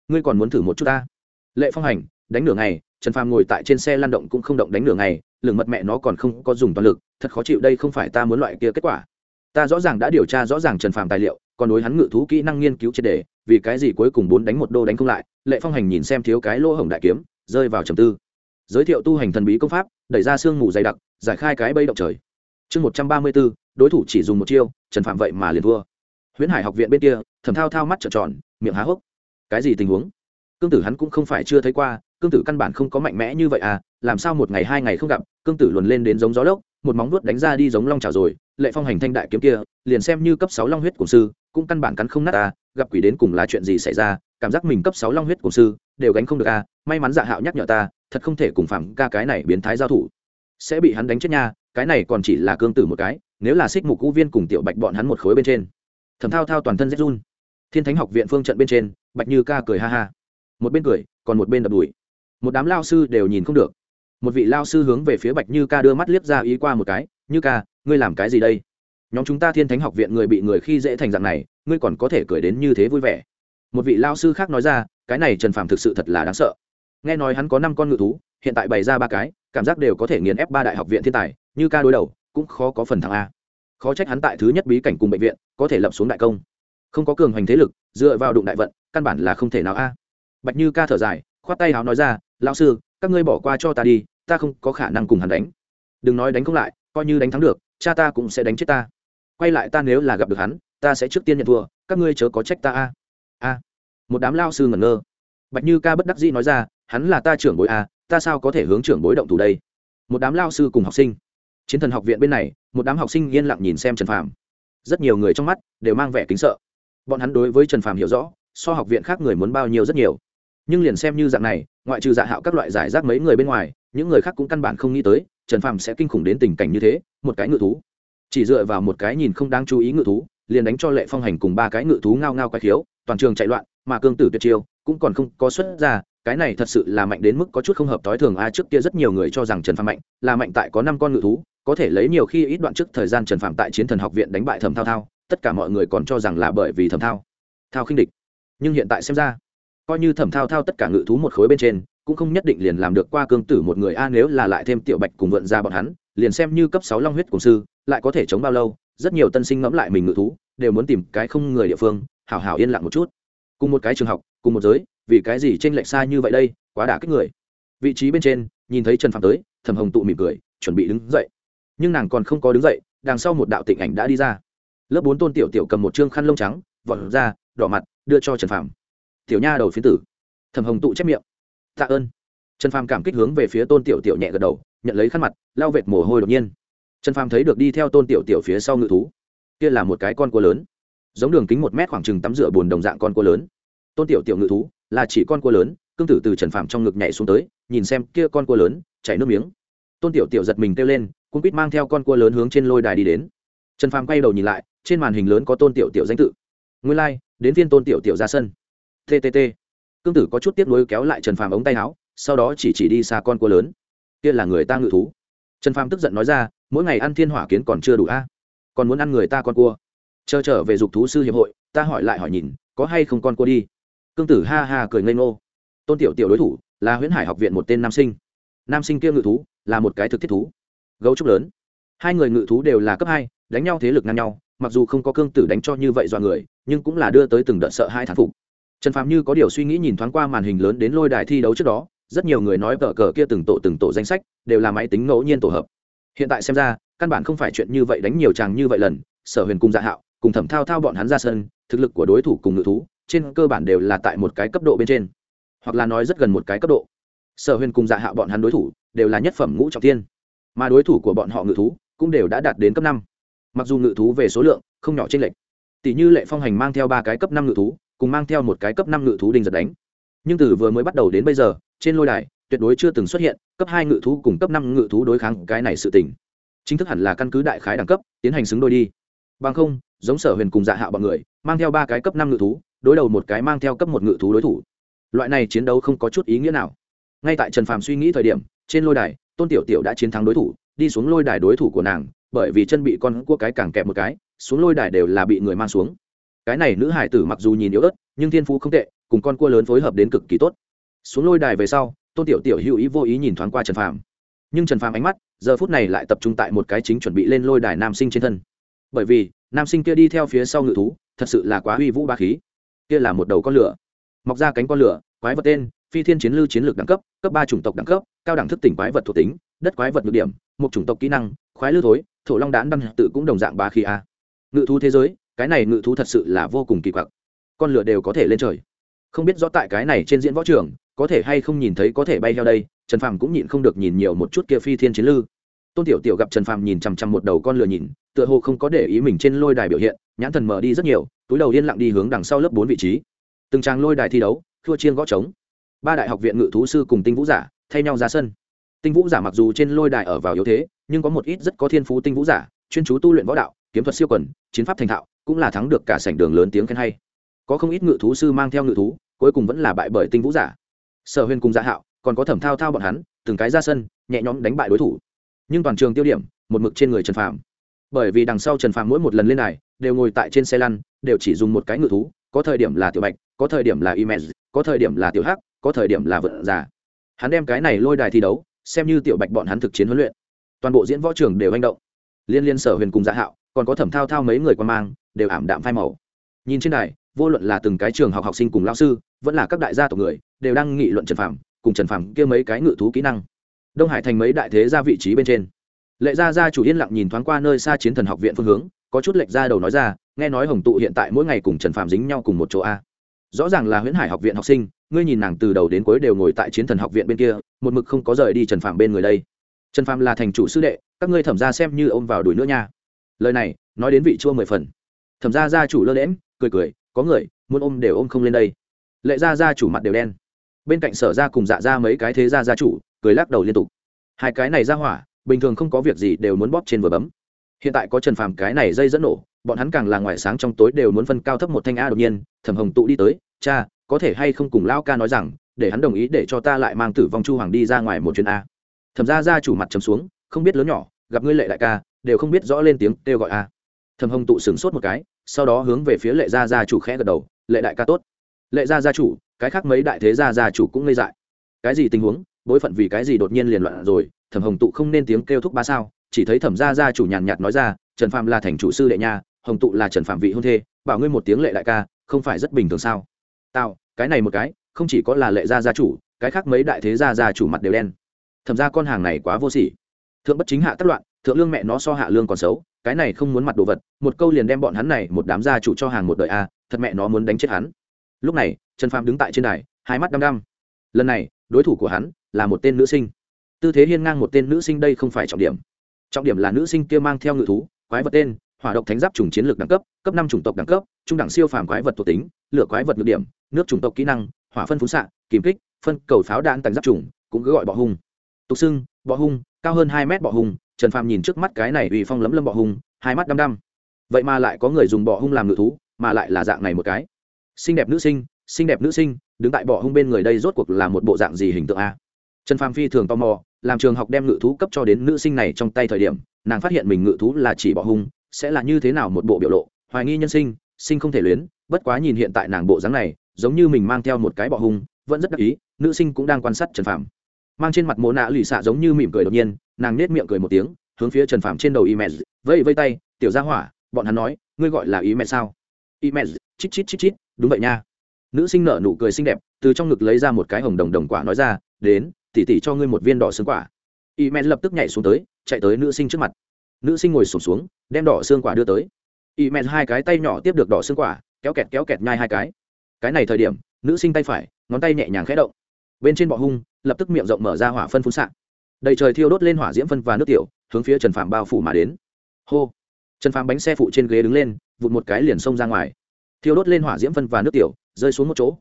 Ngươi còn muốn thử một chút ta? Lệ phong hành, đánh nửa ngày, trần phàm ngồi tại trên xe lan động cũng không động đánh nửa ngày lường mật mẹ nó còn không có dùng toàn lực, thật khó chịu đây không phải ta muốn loại kia kết quả. Ta rõ ràng đã điều tra rõ ràng trần phàm tài liệu còn đối hắn ngự thú kỹ năng nghiên cứu triệt đề, vì cái gì cuối cùng bốn đánh một đô đánh không lại, lệ phong hành nhìn xem thiếu cái lỗ hổng đại kiếm, rơi vào trầm tư. Giới thiệu tu hành thần bí công pháp, đẩy ra sương mù dày đặc, giải khai cái bây động trời. Chương một trăm ba mươi b ố đối thủ chỉ dùng một chiêu, trần phạm vậy mà liền thua. Huyễn hải học viện bên kia thầm thao thao mắt trợn tròn, miệng há hốc. Cái gì tình huống? Cương tử hắn cũng không phải chưa thấy qua, cương tử căn bản không có mạnh mẽ như vậy à làm sao một ngày hai ngày không gặp, cương tử luồn lên đến giống gió lốc, một móng vuốt đánh ra đi giống long trào rồi, lệ phong hành thanh đại kiếm kia, liền xem như cấp sáu long huyết cổ sư cũng căn bản cắn không nát à gặp quỷ đến cùng là chuyện gì xảy ra, cảm giác mình cấp sáu long huyết cổ sư, đều gánh không được à may mắn dạ hạo nhắc nhở ta, thật không thể cùng phạm ca cái này biến thái giao thủ. Sẽ bị hắn đánh chết nha, cái này còn chỉ là cương tử một cái, nếu là xích mục cũ viên cùng tiểu bạch bọn hắn một khối bên trên. Thẩm thao thao toàn thân rét run. Thiên thánh học viện phương trận bên trên, bạch như ca cười ha ha. Một bên cười, còn một bên đập đùi. Một đám lao sư đều nhìn không được. Một vị lao sư hướng về phía bạch như ca đưa mắt liếc ra ý qua một cái, như ca, ngươi làm cái gì đây? Nhóm chúng ta thiên thánh học viện người bị người khi dễ thành dạng này, ngươi còn có thể cười đến như thế vui vẻ. Một vị lao sư khác nói ra, cái này trần phàm thực sự thật là đáng sợ. Nghe nói hắn có năm con ngự thú, hiện tại bày ra ba cái, cảm giác đều có thể nghiền ép ba đại học viện thiên tài, như ca đối đầu, cũng khó có phần thắng a. Khó trách hắn tại thứ nhất bí cảnh cùng bệnh viện, có thể lập xuống đại công. Không có cường hoành thế lực, dựa vào đụng đại vận, căn bản là không thể nào a. Bạch như ca thở dài, khoát tay áo nói ra, lão sư, các ngươi bỏ qua cho ta đi, ta không có khả năng cùng hắn đánh. Đừng nói đánh không lại, coi như đánh thắng được, cha ta cũng sẽ đánh chết ta quay lại ta nếu là gặp được hắn, ta sẽ trước tiên nhận thua, các ngươi chớ có trách ta a. A. Một đám lao sư ngẩn ngơ. Bạch như ca bất đắc dĩ nói ra, hắn là ta trưởng bối a, ta sao có thể hướng trưởng bối động thủ đây? Một đám lao sư cùng học sinh. Chiến thần học viện bên này, một đám học sinh yên lặng nhìn xem trần phàm. Rất nhiều người trong mắt đều mang vẻ kính sợ. Bọn hắn đối với trần phàm hiểu rõ, so học viện khác người muốn bao nhiêu rất nhiều. Nhưng liền xem như dạng này, ngoại trừ dạ hạo các loại giải rác mấy người bên ngoài, những người khác cũng căn bản không nghĩ tới, trần phàm sẽ kinh khủng đến tình cảnh như thế, một cái ngự thú chỉ dựa vào một cái nhìn không đáng chú ý ngự thú, liền đánh cho lệ phong hành cùng ba cái ngự thú ngao ngao quái khiếu, toàn trường chạy loạn, mà cương tử tuyệt chiêu cũng còn không có xuất ra, cái này thật sự là mạnh đến mức có chút không hợp t ố i thường, a, trước kia rất nhiều người cho rằng trần phạm mạnh, là mạnh tại có năm con ngự thú, có thể lấy nhiều khi ít đoạn trước thời gian trần phạm tại chiến thần học viện đánh bại thầm thao thao, tất cả mọi người còn cho rằng là bởi vì thầm thao thao khinh địch. Nhưng hiện tại xem ra, coi như thẩm thao thao tất cả ngự thú một khối bên trên, cũng không nhất định liền làm được qua cương tử một người, a, nếu là lại thêm tiểu bạch cùng vượn ra bọn hắn liền xem như cấp sáu long huyết cùng sư, lại có thể chống bao lâu, rất nhiều tân sinh ngẫm lại mình ngự thú, đều muốn tìm cái không người địa phương, hảo hảo yên lặng một chút. Cùng một cái trường học, cùng một giới, vì cái gì chênh lệch xa như vậy đây, quá đả kích người. Vị trí bên trên, nhìn thấy trần phàm tới, thẩm hồng tụ mỉm cười, chuẩn bị đứng dậy. Nhưng nàng còn không có đứng dậy, đằng sau một đạo tịnh ảnh đã đi ra. Lớp bốn tôn tiểu tiểu cầm một chương khăn lông trắng, vọt ra, đỏ mặt, đưa cho trần phàm. tiểu nha đầu phiến tử. Thẩm hồng tụ chép miệng. Tạ ơn. Trần phàm cảm kích hướng về phía tôn tiểu tiểu nhẹ gật đầu nhận lấy khăn mặt lao vệt mồ hôi đột nhiên. Trần phàm thấy được đi theo tôn tiểu tiểu phía sau ngự thú. Kia là một cái con cua lớn. Giống đường kính một mét khoảng chừng tắm rửa bùn đồng dạng con cua lớn. Tôn tiểu tiểu ngự thú là chỉ con cua lớn cương tử từ trần phàm trong ngực nhảy xuống tới nhìn xem kia con cua lớn chảy nước miếng. Tôn tiểu tiểu giật mình kêu lên cung quýt mang theo con cua lớn hướng trên lôi đài đi đến. Trần phàm quay đầu nhìn lại trên màn hình lớn có tôn tiểu tiểu danh tự. Nguyên lai、like, đến viên tôn tiểu tiểu ra sân. Ttt cương tử có chút tiếp nối kéo lại trần phàm ống tay áo sau đó chỉ chỉ đi xa con cua lớn kia là người ta ngự thú. Trần phàm tức giận nói ra, mỗi ngày ăn thiên hỏa kiến còn chưa đủ a. Còn muốn ăn người ta con cua. Chờ trở về dục thú sư hiệp hội, ta hỏi lại hỏi nhìn, có hay không con cua đi. Cương tử ha ha cười ngây ngô. Tôn tiểu tiểu đối thủ, là huyễn hải học viện một tên nam sinh. Nam sinh kia ngự thú, là một cái thực thiết thú. Gấu trúc lớn. Hai người ngự thú đều là cấp hai, đánh nhau thế lực ngang nhau, mặc dù không có cương tử đánh cho như vậy do người, nhưng cũng là đưa tới từng đợt sợ hai thán phục. Trần phạm như có điều suy nghĩ nhìn thoáng qua màn hình lớn đến lôi đài thi đấu trước đó rất nhiều người nói tờ cờ kia từng tổ từng tổ danh sách đều là máy tính ngẫu nhiên tổ hợp. Hiện tại xem ra, căn bản không phải chuyện như vậy đánh nhiều chàng như vậy lần, sở huyền cùng dạ hạo, cùng thẩm thao thao bọn hắn ra sân, thực lực của đối thủ cùng ngự thú, trên cơ bản đều là tại một cái cấp độ bên trên, hoặc là nói rất gần một cái cấp độ. Sở huyền cùng dạ hạo bọn hắn đối thủ, đều là nhất phẩm ngũ trọng tiên mà đối thủ của bọn họ ngự thú cũng đều đã đạt đến cấp năm. Mặc dù ngự thú về số lượng không nhỏ trên lệch, tỷ như lệ phong hành mang theo ba cái cấp năm ngự thú, cùng mang theo một cái cấp năm ngự thú đinh giật đánh. Nhưng từ vừa mới bắt đầu đến bây giờ trên lôi đài, tuyệt đối chưa từng xuất hiện, cấp hai ngự thú cùng cấp năm ngự thú đối kháng cái này sự tình. Chính thức hẳn là căn cứ đại khái đẳng cấp, tiến hành xứng đôi đi. Bằng không, giống sở huyền cùng dạ hạ bọn người, mang theo ba cái cấp năm ngự thú, đối đầu một cái mang theo cấp một ngự thú đối thủ. Loại này chiến đấu không có chút ý nghĩa nào. Ngay tại trần phàm suy nghĩ thời điểm, trên lôi đài, tôn tiểu tiểu đã chiến thắng đối thủ, đi xuống lôi đài đối thủ của nàng, bởi vì chân bị con cua cái càng kẹp một cái, xuống lôi đài đều là bị người mang xuống. Cái này nữ hải tử mặc dù nhìn yếu ớt, nhưng thiên phú không tệ, cùng con cua lớn phối hợp đến cực kỳ tốt xuống lôi đài về sau, tôn tiểu tiểu hữu ý vô ý nhìn thoáng qua trần phàm. Nhưng trần phàm ánh mắt, giờ phút này lại tập trung tại một cái chính chuẩn bị lên lôi đài nam sinh trên thân. Bởi vì, nam sinh kia đi theo phía sau ngự thú, thật sự là quá uy vũ ba khí. Kia là một đầu con lửa. Mọc ra cánh con lửa, quái vật tên, phi thiên chiến lưu chiến lược đẳng cấp cấp ba chủng tộc đẳng cấp, cao đẳng thức tỉnh quái vật thuộc tính, đất quái vật ngược điểm, một chủng tộc kỹ năng, khoái lưu thối, thổ long đán đăng tự cũng đồng dạng ba khí a. Ngự thú thế giới, cái này ngự thú thật sự là vô cùng kỳ quặc. Con lửa đều có thể lên trời. Không biết rõ tại cái này trên diễn võ trường có thể hay không nhìn thấy có thể bay theo đây, trần phàm cũng nhịn không được nhìn nhiều một chút kia phi thiên chiến lư. Tôn tiểu tiểu gặp trần phàm nhìn chằm chằm một đầu con lừa nhìn, tựa hồ không có để ý mình trên lôi đài biểu hiện, nhãn thần mở đi rất nhiều, túi đầu yên lặng đi hướng đằng sau lớp bốn vị trí. Từng trang lôi đài thi đấu, thua chiên gõ trống. Ba đại học viện ngự thú sư cùng tinh vũ giả thay nhau ra sân. Tinh vũ giả mặc dù trên lôi đài ở vào yếu thế, nhưng có một ít rất có thiên phú tinh vũ giả, chuyên chú tu luyện võ đạo, kiếm thuật siêu quần, chiến pháp thành thạo, cũng là thắng được cả sảnh đường lớn tiếng khen hay. Có không ít ngự thú sư mang theo ngự thú, cuối cùng vẫn là bại bởi tinh vũ giả sở huyền cùng dạ hạo còn có thẩm thao thao bọn hắn, từng cái ra sân, nhẹ nhõm đánh bại đối thủ. Nhưng toàn trường tiêu điểm, một mực trên người trần Phạm. bởi vì đằng sau trần Phạm mỗi một lần lên này đều ngồi tại trên xe lăn, đều chỉ dùng một cái ngự thú, có thời điểm là tiểu bạch, có thời điểm là imez, có thời điểm là tiểu hắc, có thời điểm là vợ già. Hắn đem cái này lôi đài thi đấu, xem như tiểu bạch bọn hắn thực chiến huấn luyện. Toàn bộ diễn võ trường đều manh động. Liên liên sở huyền cùng dạ hạo, còn có thẩm thao thao mấy người quan mang, đều ảm đạm phai màu. Nhìn trên đài, vô luận là từng cái trường học học sinh cùng lao sư vẫn là các đại gia tộc người, đều đang nghị luận trần phàm, cùng trần phàm kia mấy cái ngự thú kỹ năng. Đông hải thành mấy đại thế ra vị trí bên trên. Lệ gia gia chủ yên lặng nhìn thoáng qua nơi xa chiến thần học viện phương hướng, có chút lệch ra đầu nói ra, nghe nói hồng tụ hiện tại mỗi ngày cùng trần phàm dính nhau cùng một chỗ a. Rõ ràng là huyễn hải học viện học sinh, ngươi nhìn nàng từ đầu đến cuối đều ngồi tại chiến thần học viện bên kia, một mực không có rời đi trần phàm bên người đây. Trần phàm là thành chủ sư đệ, các ngươi thẩm ra xem như ôm vào đuổi nữa nha. Lời này, nói đến vị chua mười phần. Thẩm ra gia chủ lơ lẽm, cười cười, có người, muốn ôm đều ôm không lên đây lệ gia gia chủ mặt đều đen. Bên cạnh sở ra cùng dạ ra mấy cái thế gia gia chủ, cười lắc đầu liên tục. Hai cái này ra hỏa, bình thường không có việc gì đều muốn bóp trên vừa bấm. Hiện tại có trần phàm cái này dây dẫn nổ, bọn hắn càng là ngoài sáng trong tối đều muốn phân cao thấp một thanh a đột nhiên, thẩm hồng tụ đi tới, cha, có thể hay không cùng Lão ca nói rằng, để hắn đồng ý để cho ta lại mang tử vong chu hoàng đi ra ngoài một chuyến a. Thẩm ra ra chủ mặt chấm xuống, không biết lớn nhỏ, gặp ngươi lệ đại ca, đều không biết rõ lên tiếng kêu gọi a. Thẩm hồng tụ sửng sốt một cái, sau đó hướng về phía lệ gia gia chủ khẽ gật đầu, lệ đại ca tốt lệ gia gia chủ, cái khác mấy đại thế gia gia chủ cũng ngây dại. Cái gì tình huống? Bối phận vì cái gì đột nhiên liền loạn rồi? Thẩm hồng tụ không nên tiếng kêu thúc ba sao? Chỉ thấy thẩm gia gia chủ nhàn nhạt nói ra, trần phạm là thành chủ sư đệ nha, hồng tụ là trần phạm vị hôn thê, bảo ngươi một tiếng lệ đại ca, không phải rất bình thường sao? Tao, cái này một cái, không chỉ có là lệ gia gia chủ, cái khác mấy đại thế gia gia chủ mặt đều đen. Thẩm ra con hàng này quá vô sỉ. Thượng bất chính hạ tất loạn, thượng lương mẹ nó so hạ lương còn xấu, cái này không muốn mặt đồ vật, một câu liền đem bọn hắn này, một đám gia chủ cho hàng một đời a, thật mẹ nó muốn đánh chết hắn lúc này, trần phàm đứng tại trên đài, hai mắt đăm đăm. Lần này, đối thủ của hắn là một tên nữ sinh. Tư thế hiên ngang một tên nữ sinh đây không phải trọng điểm. Trọng điểm là nữ sinh kia mang theo ngự thú, quái vật tên, hỏa độc thánh giáp trùng chiến lược đẳng cấp cấp năm chủng tộc đẳng cấp, trung đẳng siêu phàm quái vật thuộc tính, lửa quái vật ngược điểm, nước chủng tộc kỹ năng, hỏa phân phú xạ, kìm kích, phân cầu pháo đạn tầng giáp trùng, cũng cứ gọi bọ hung. Tục xưng, bọ hung, cao hơn hai mét bọ hung, trần phàm nhìn trước mắt cái này uy phong lấm lâm bọ hung, hai mắt đăm đăm. Vậy mà lại có người dùng bọ hung làm ngự thú, mà lại là dạng này một cái xinh đẹp nữ sinh, xinh đẹp nữ sinh, đứng tại bọ hung bên người đây rốt cuộc là một bộ dạng gì hình tượng a? Trần phàm phi thường tò mò, làm trường học đem ngự thú cấp cho đến nữ sinh này trong tay thời điểm, nàng phát hiện mình ngự thú là chỉ bọ hung, sẽ là như thế nào một bộ biểu lộ, hoài nghi nhân sinh sinh không thể luyến, bất quá nhìn hiện tại nàng bộ dáng này, giống như mình mang theo một cái bọ hung, vẫn rất đắc ý, nữ sinh cũng đang quan sát trần phàm. Mang trên mặt mồ nạ lì xạ giống như mỉm cười đột nhiên, nàng nết miệng cười một tiếng, hướng phía trần phàm trên đầu y mẹ vây vây tay, tiểu ra hỏa, bọn hắn nói, ngươi gọi là Y mẹ sao? Y mẹ chít chít chít chít đúng vậy nha. Nữ sinh nở nụ cười xinh đẹp từ trong ngực lấy ra một cái hồng đồng đồng quả nói ra đến tỉ tỉ cho ngươi một viên đỏ xương quả. Y men lập tức nhảy xuống tới chạy tới nữ sinh trước mặt. Nữ sinh ngồi sụp xuống, xuống đem đỏ xương quả đưa tới. Y men hai cái tay nhỏ tiếp được đỏ xương quả kéo kẹt kéo kẹt nhai hai cái. Cái này thời điểm nữ sinh tay phải ngón tay nhẹ nhàng khẽ động. Bên trên bọ hung lập tức miệng rộng mở ra hỏa phân phun xạ. Đầy trời thiêu đốt lên hỏa diễm phân và nước tiểu hướng phía trần phạm bao phủ mà đến. Hô! Trần phạm bánh xe phụ trên ghế đứng lên vụt một cái liền xông ra ngoài thiêu đốt lên hỏa diễm phân và nước tiểu rơi xuống một chỗ.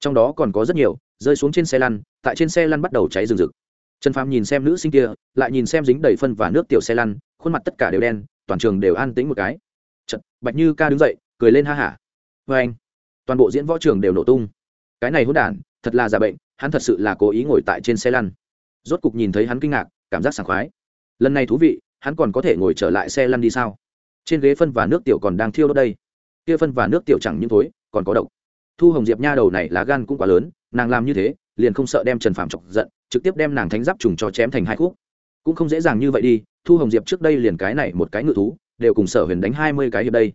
Trong đó còn có rất nhiều rơi xuống trên xe lăn tại trên xe lăn bắt đầu cháy rừng rực. Trần phàm nhìn xem nữ sinh kia lại nhìn xem dính đầy phân và nước tiểu xe lăn khuôn mặt tất cả đều đen toàn trường đều an tĩnh một cái. Chật, bạch như ca đứng dậy cười lên ha hả. Vê anh. Toàn bộ diễn võ trường đều nổ tung. Cái này hôn đản thật là giả bệnh hắn thật sự là cố ý ngồi tại trên xe lăn. Rốt cục nhìn thấy hắn kinh ngạc cảm giác sảng khoái. Lần này thú vị hắn còn có thể ngồi trở lại xe lăn đi sao? Trên ghế phân và nước tiểu còn đang thiêu đốt đây kia phân và nước tiểu chẳng những thối, còn có độc. Thu hồng diệp nha đầu này lá gan cũng quá lớn, nàng làm như thế, liền không sợ đem trần phạm chọc giận, trực tiếp đem nàng thánh giáp trùng cho chém thành hai khúc. Cũng không dễ dàng như vậy đi, thu hồng diệp trước đây liền cái này một cái ngự thú, đều cùng sở huyền đánh hai mươi cái hiệp đây.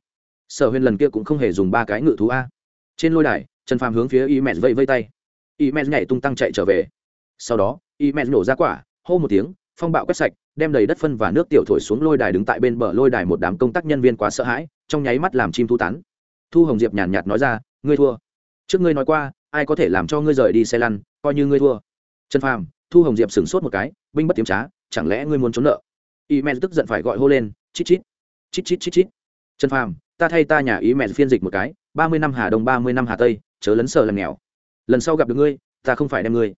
Sở huyền lần kia cũng không hề dùng ba cái ngự thú a. Trên lôi đài, trần phàm hướng phía y mẹ vây vây tay. Y mẹ nhảy tung tăng chạy trở về. Sau đó, y mẹ nổ ra quả, hô một tiếng, phong bạo quét sạch đem đầy đất phân và nước tiểu thổi xuống lôi đài đứng tại bên bờ lôi đài một đám công tác nhân viên quá sợ hãi, trong nháy mắt làm chim thu tán. Thu hồng diệp nhàn nhạt nói ra, ngươi thua. Trước ngươi nói qua, ai có thể làm cho ngươi rời đi xe lăn, coi như ngươi thua. Trần phàm, thu hồng diệp sửng sốt một cái, binh bất tiếm trá, chẳng lẽ ngươi muốn trốn nợ? Y mẹ tức giận phải gọi hô lên, chít chít chít chít chít chít. Trần phàm, ta thay ta nhà ý mẹ phiên dịch một cái, ba mươi năm hà đông, ba mươi năm hà tây, chớ lấn sợ lần nghèo. Lần sau gặp được ngươi, ta không phải đem ngươi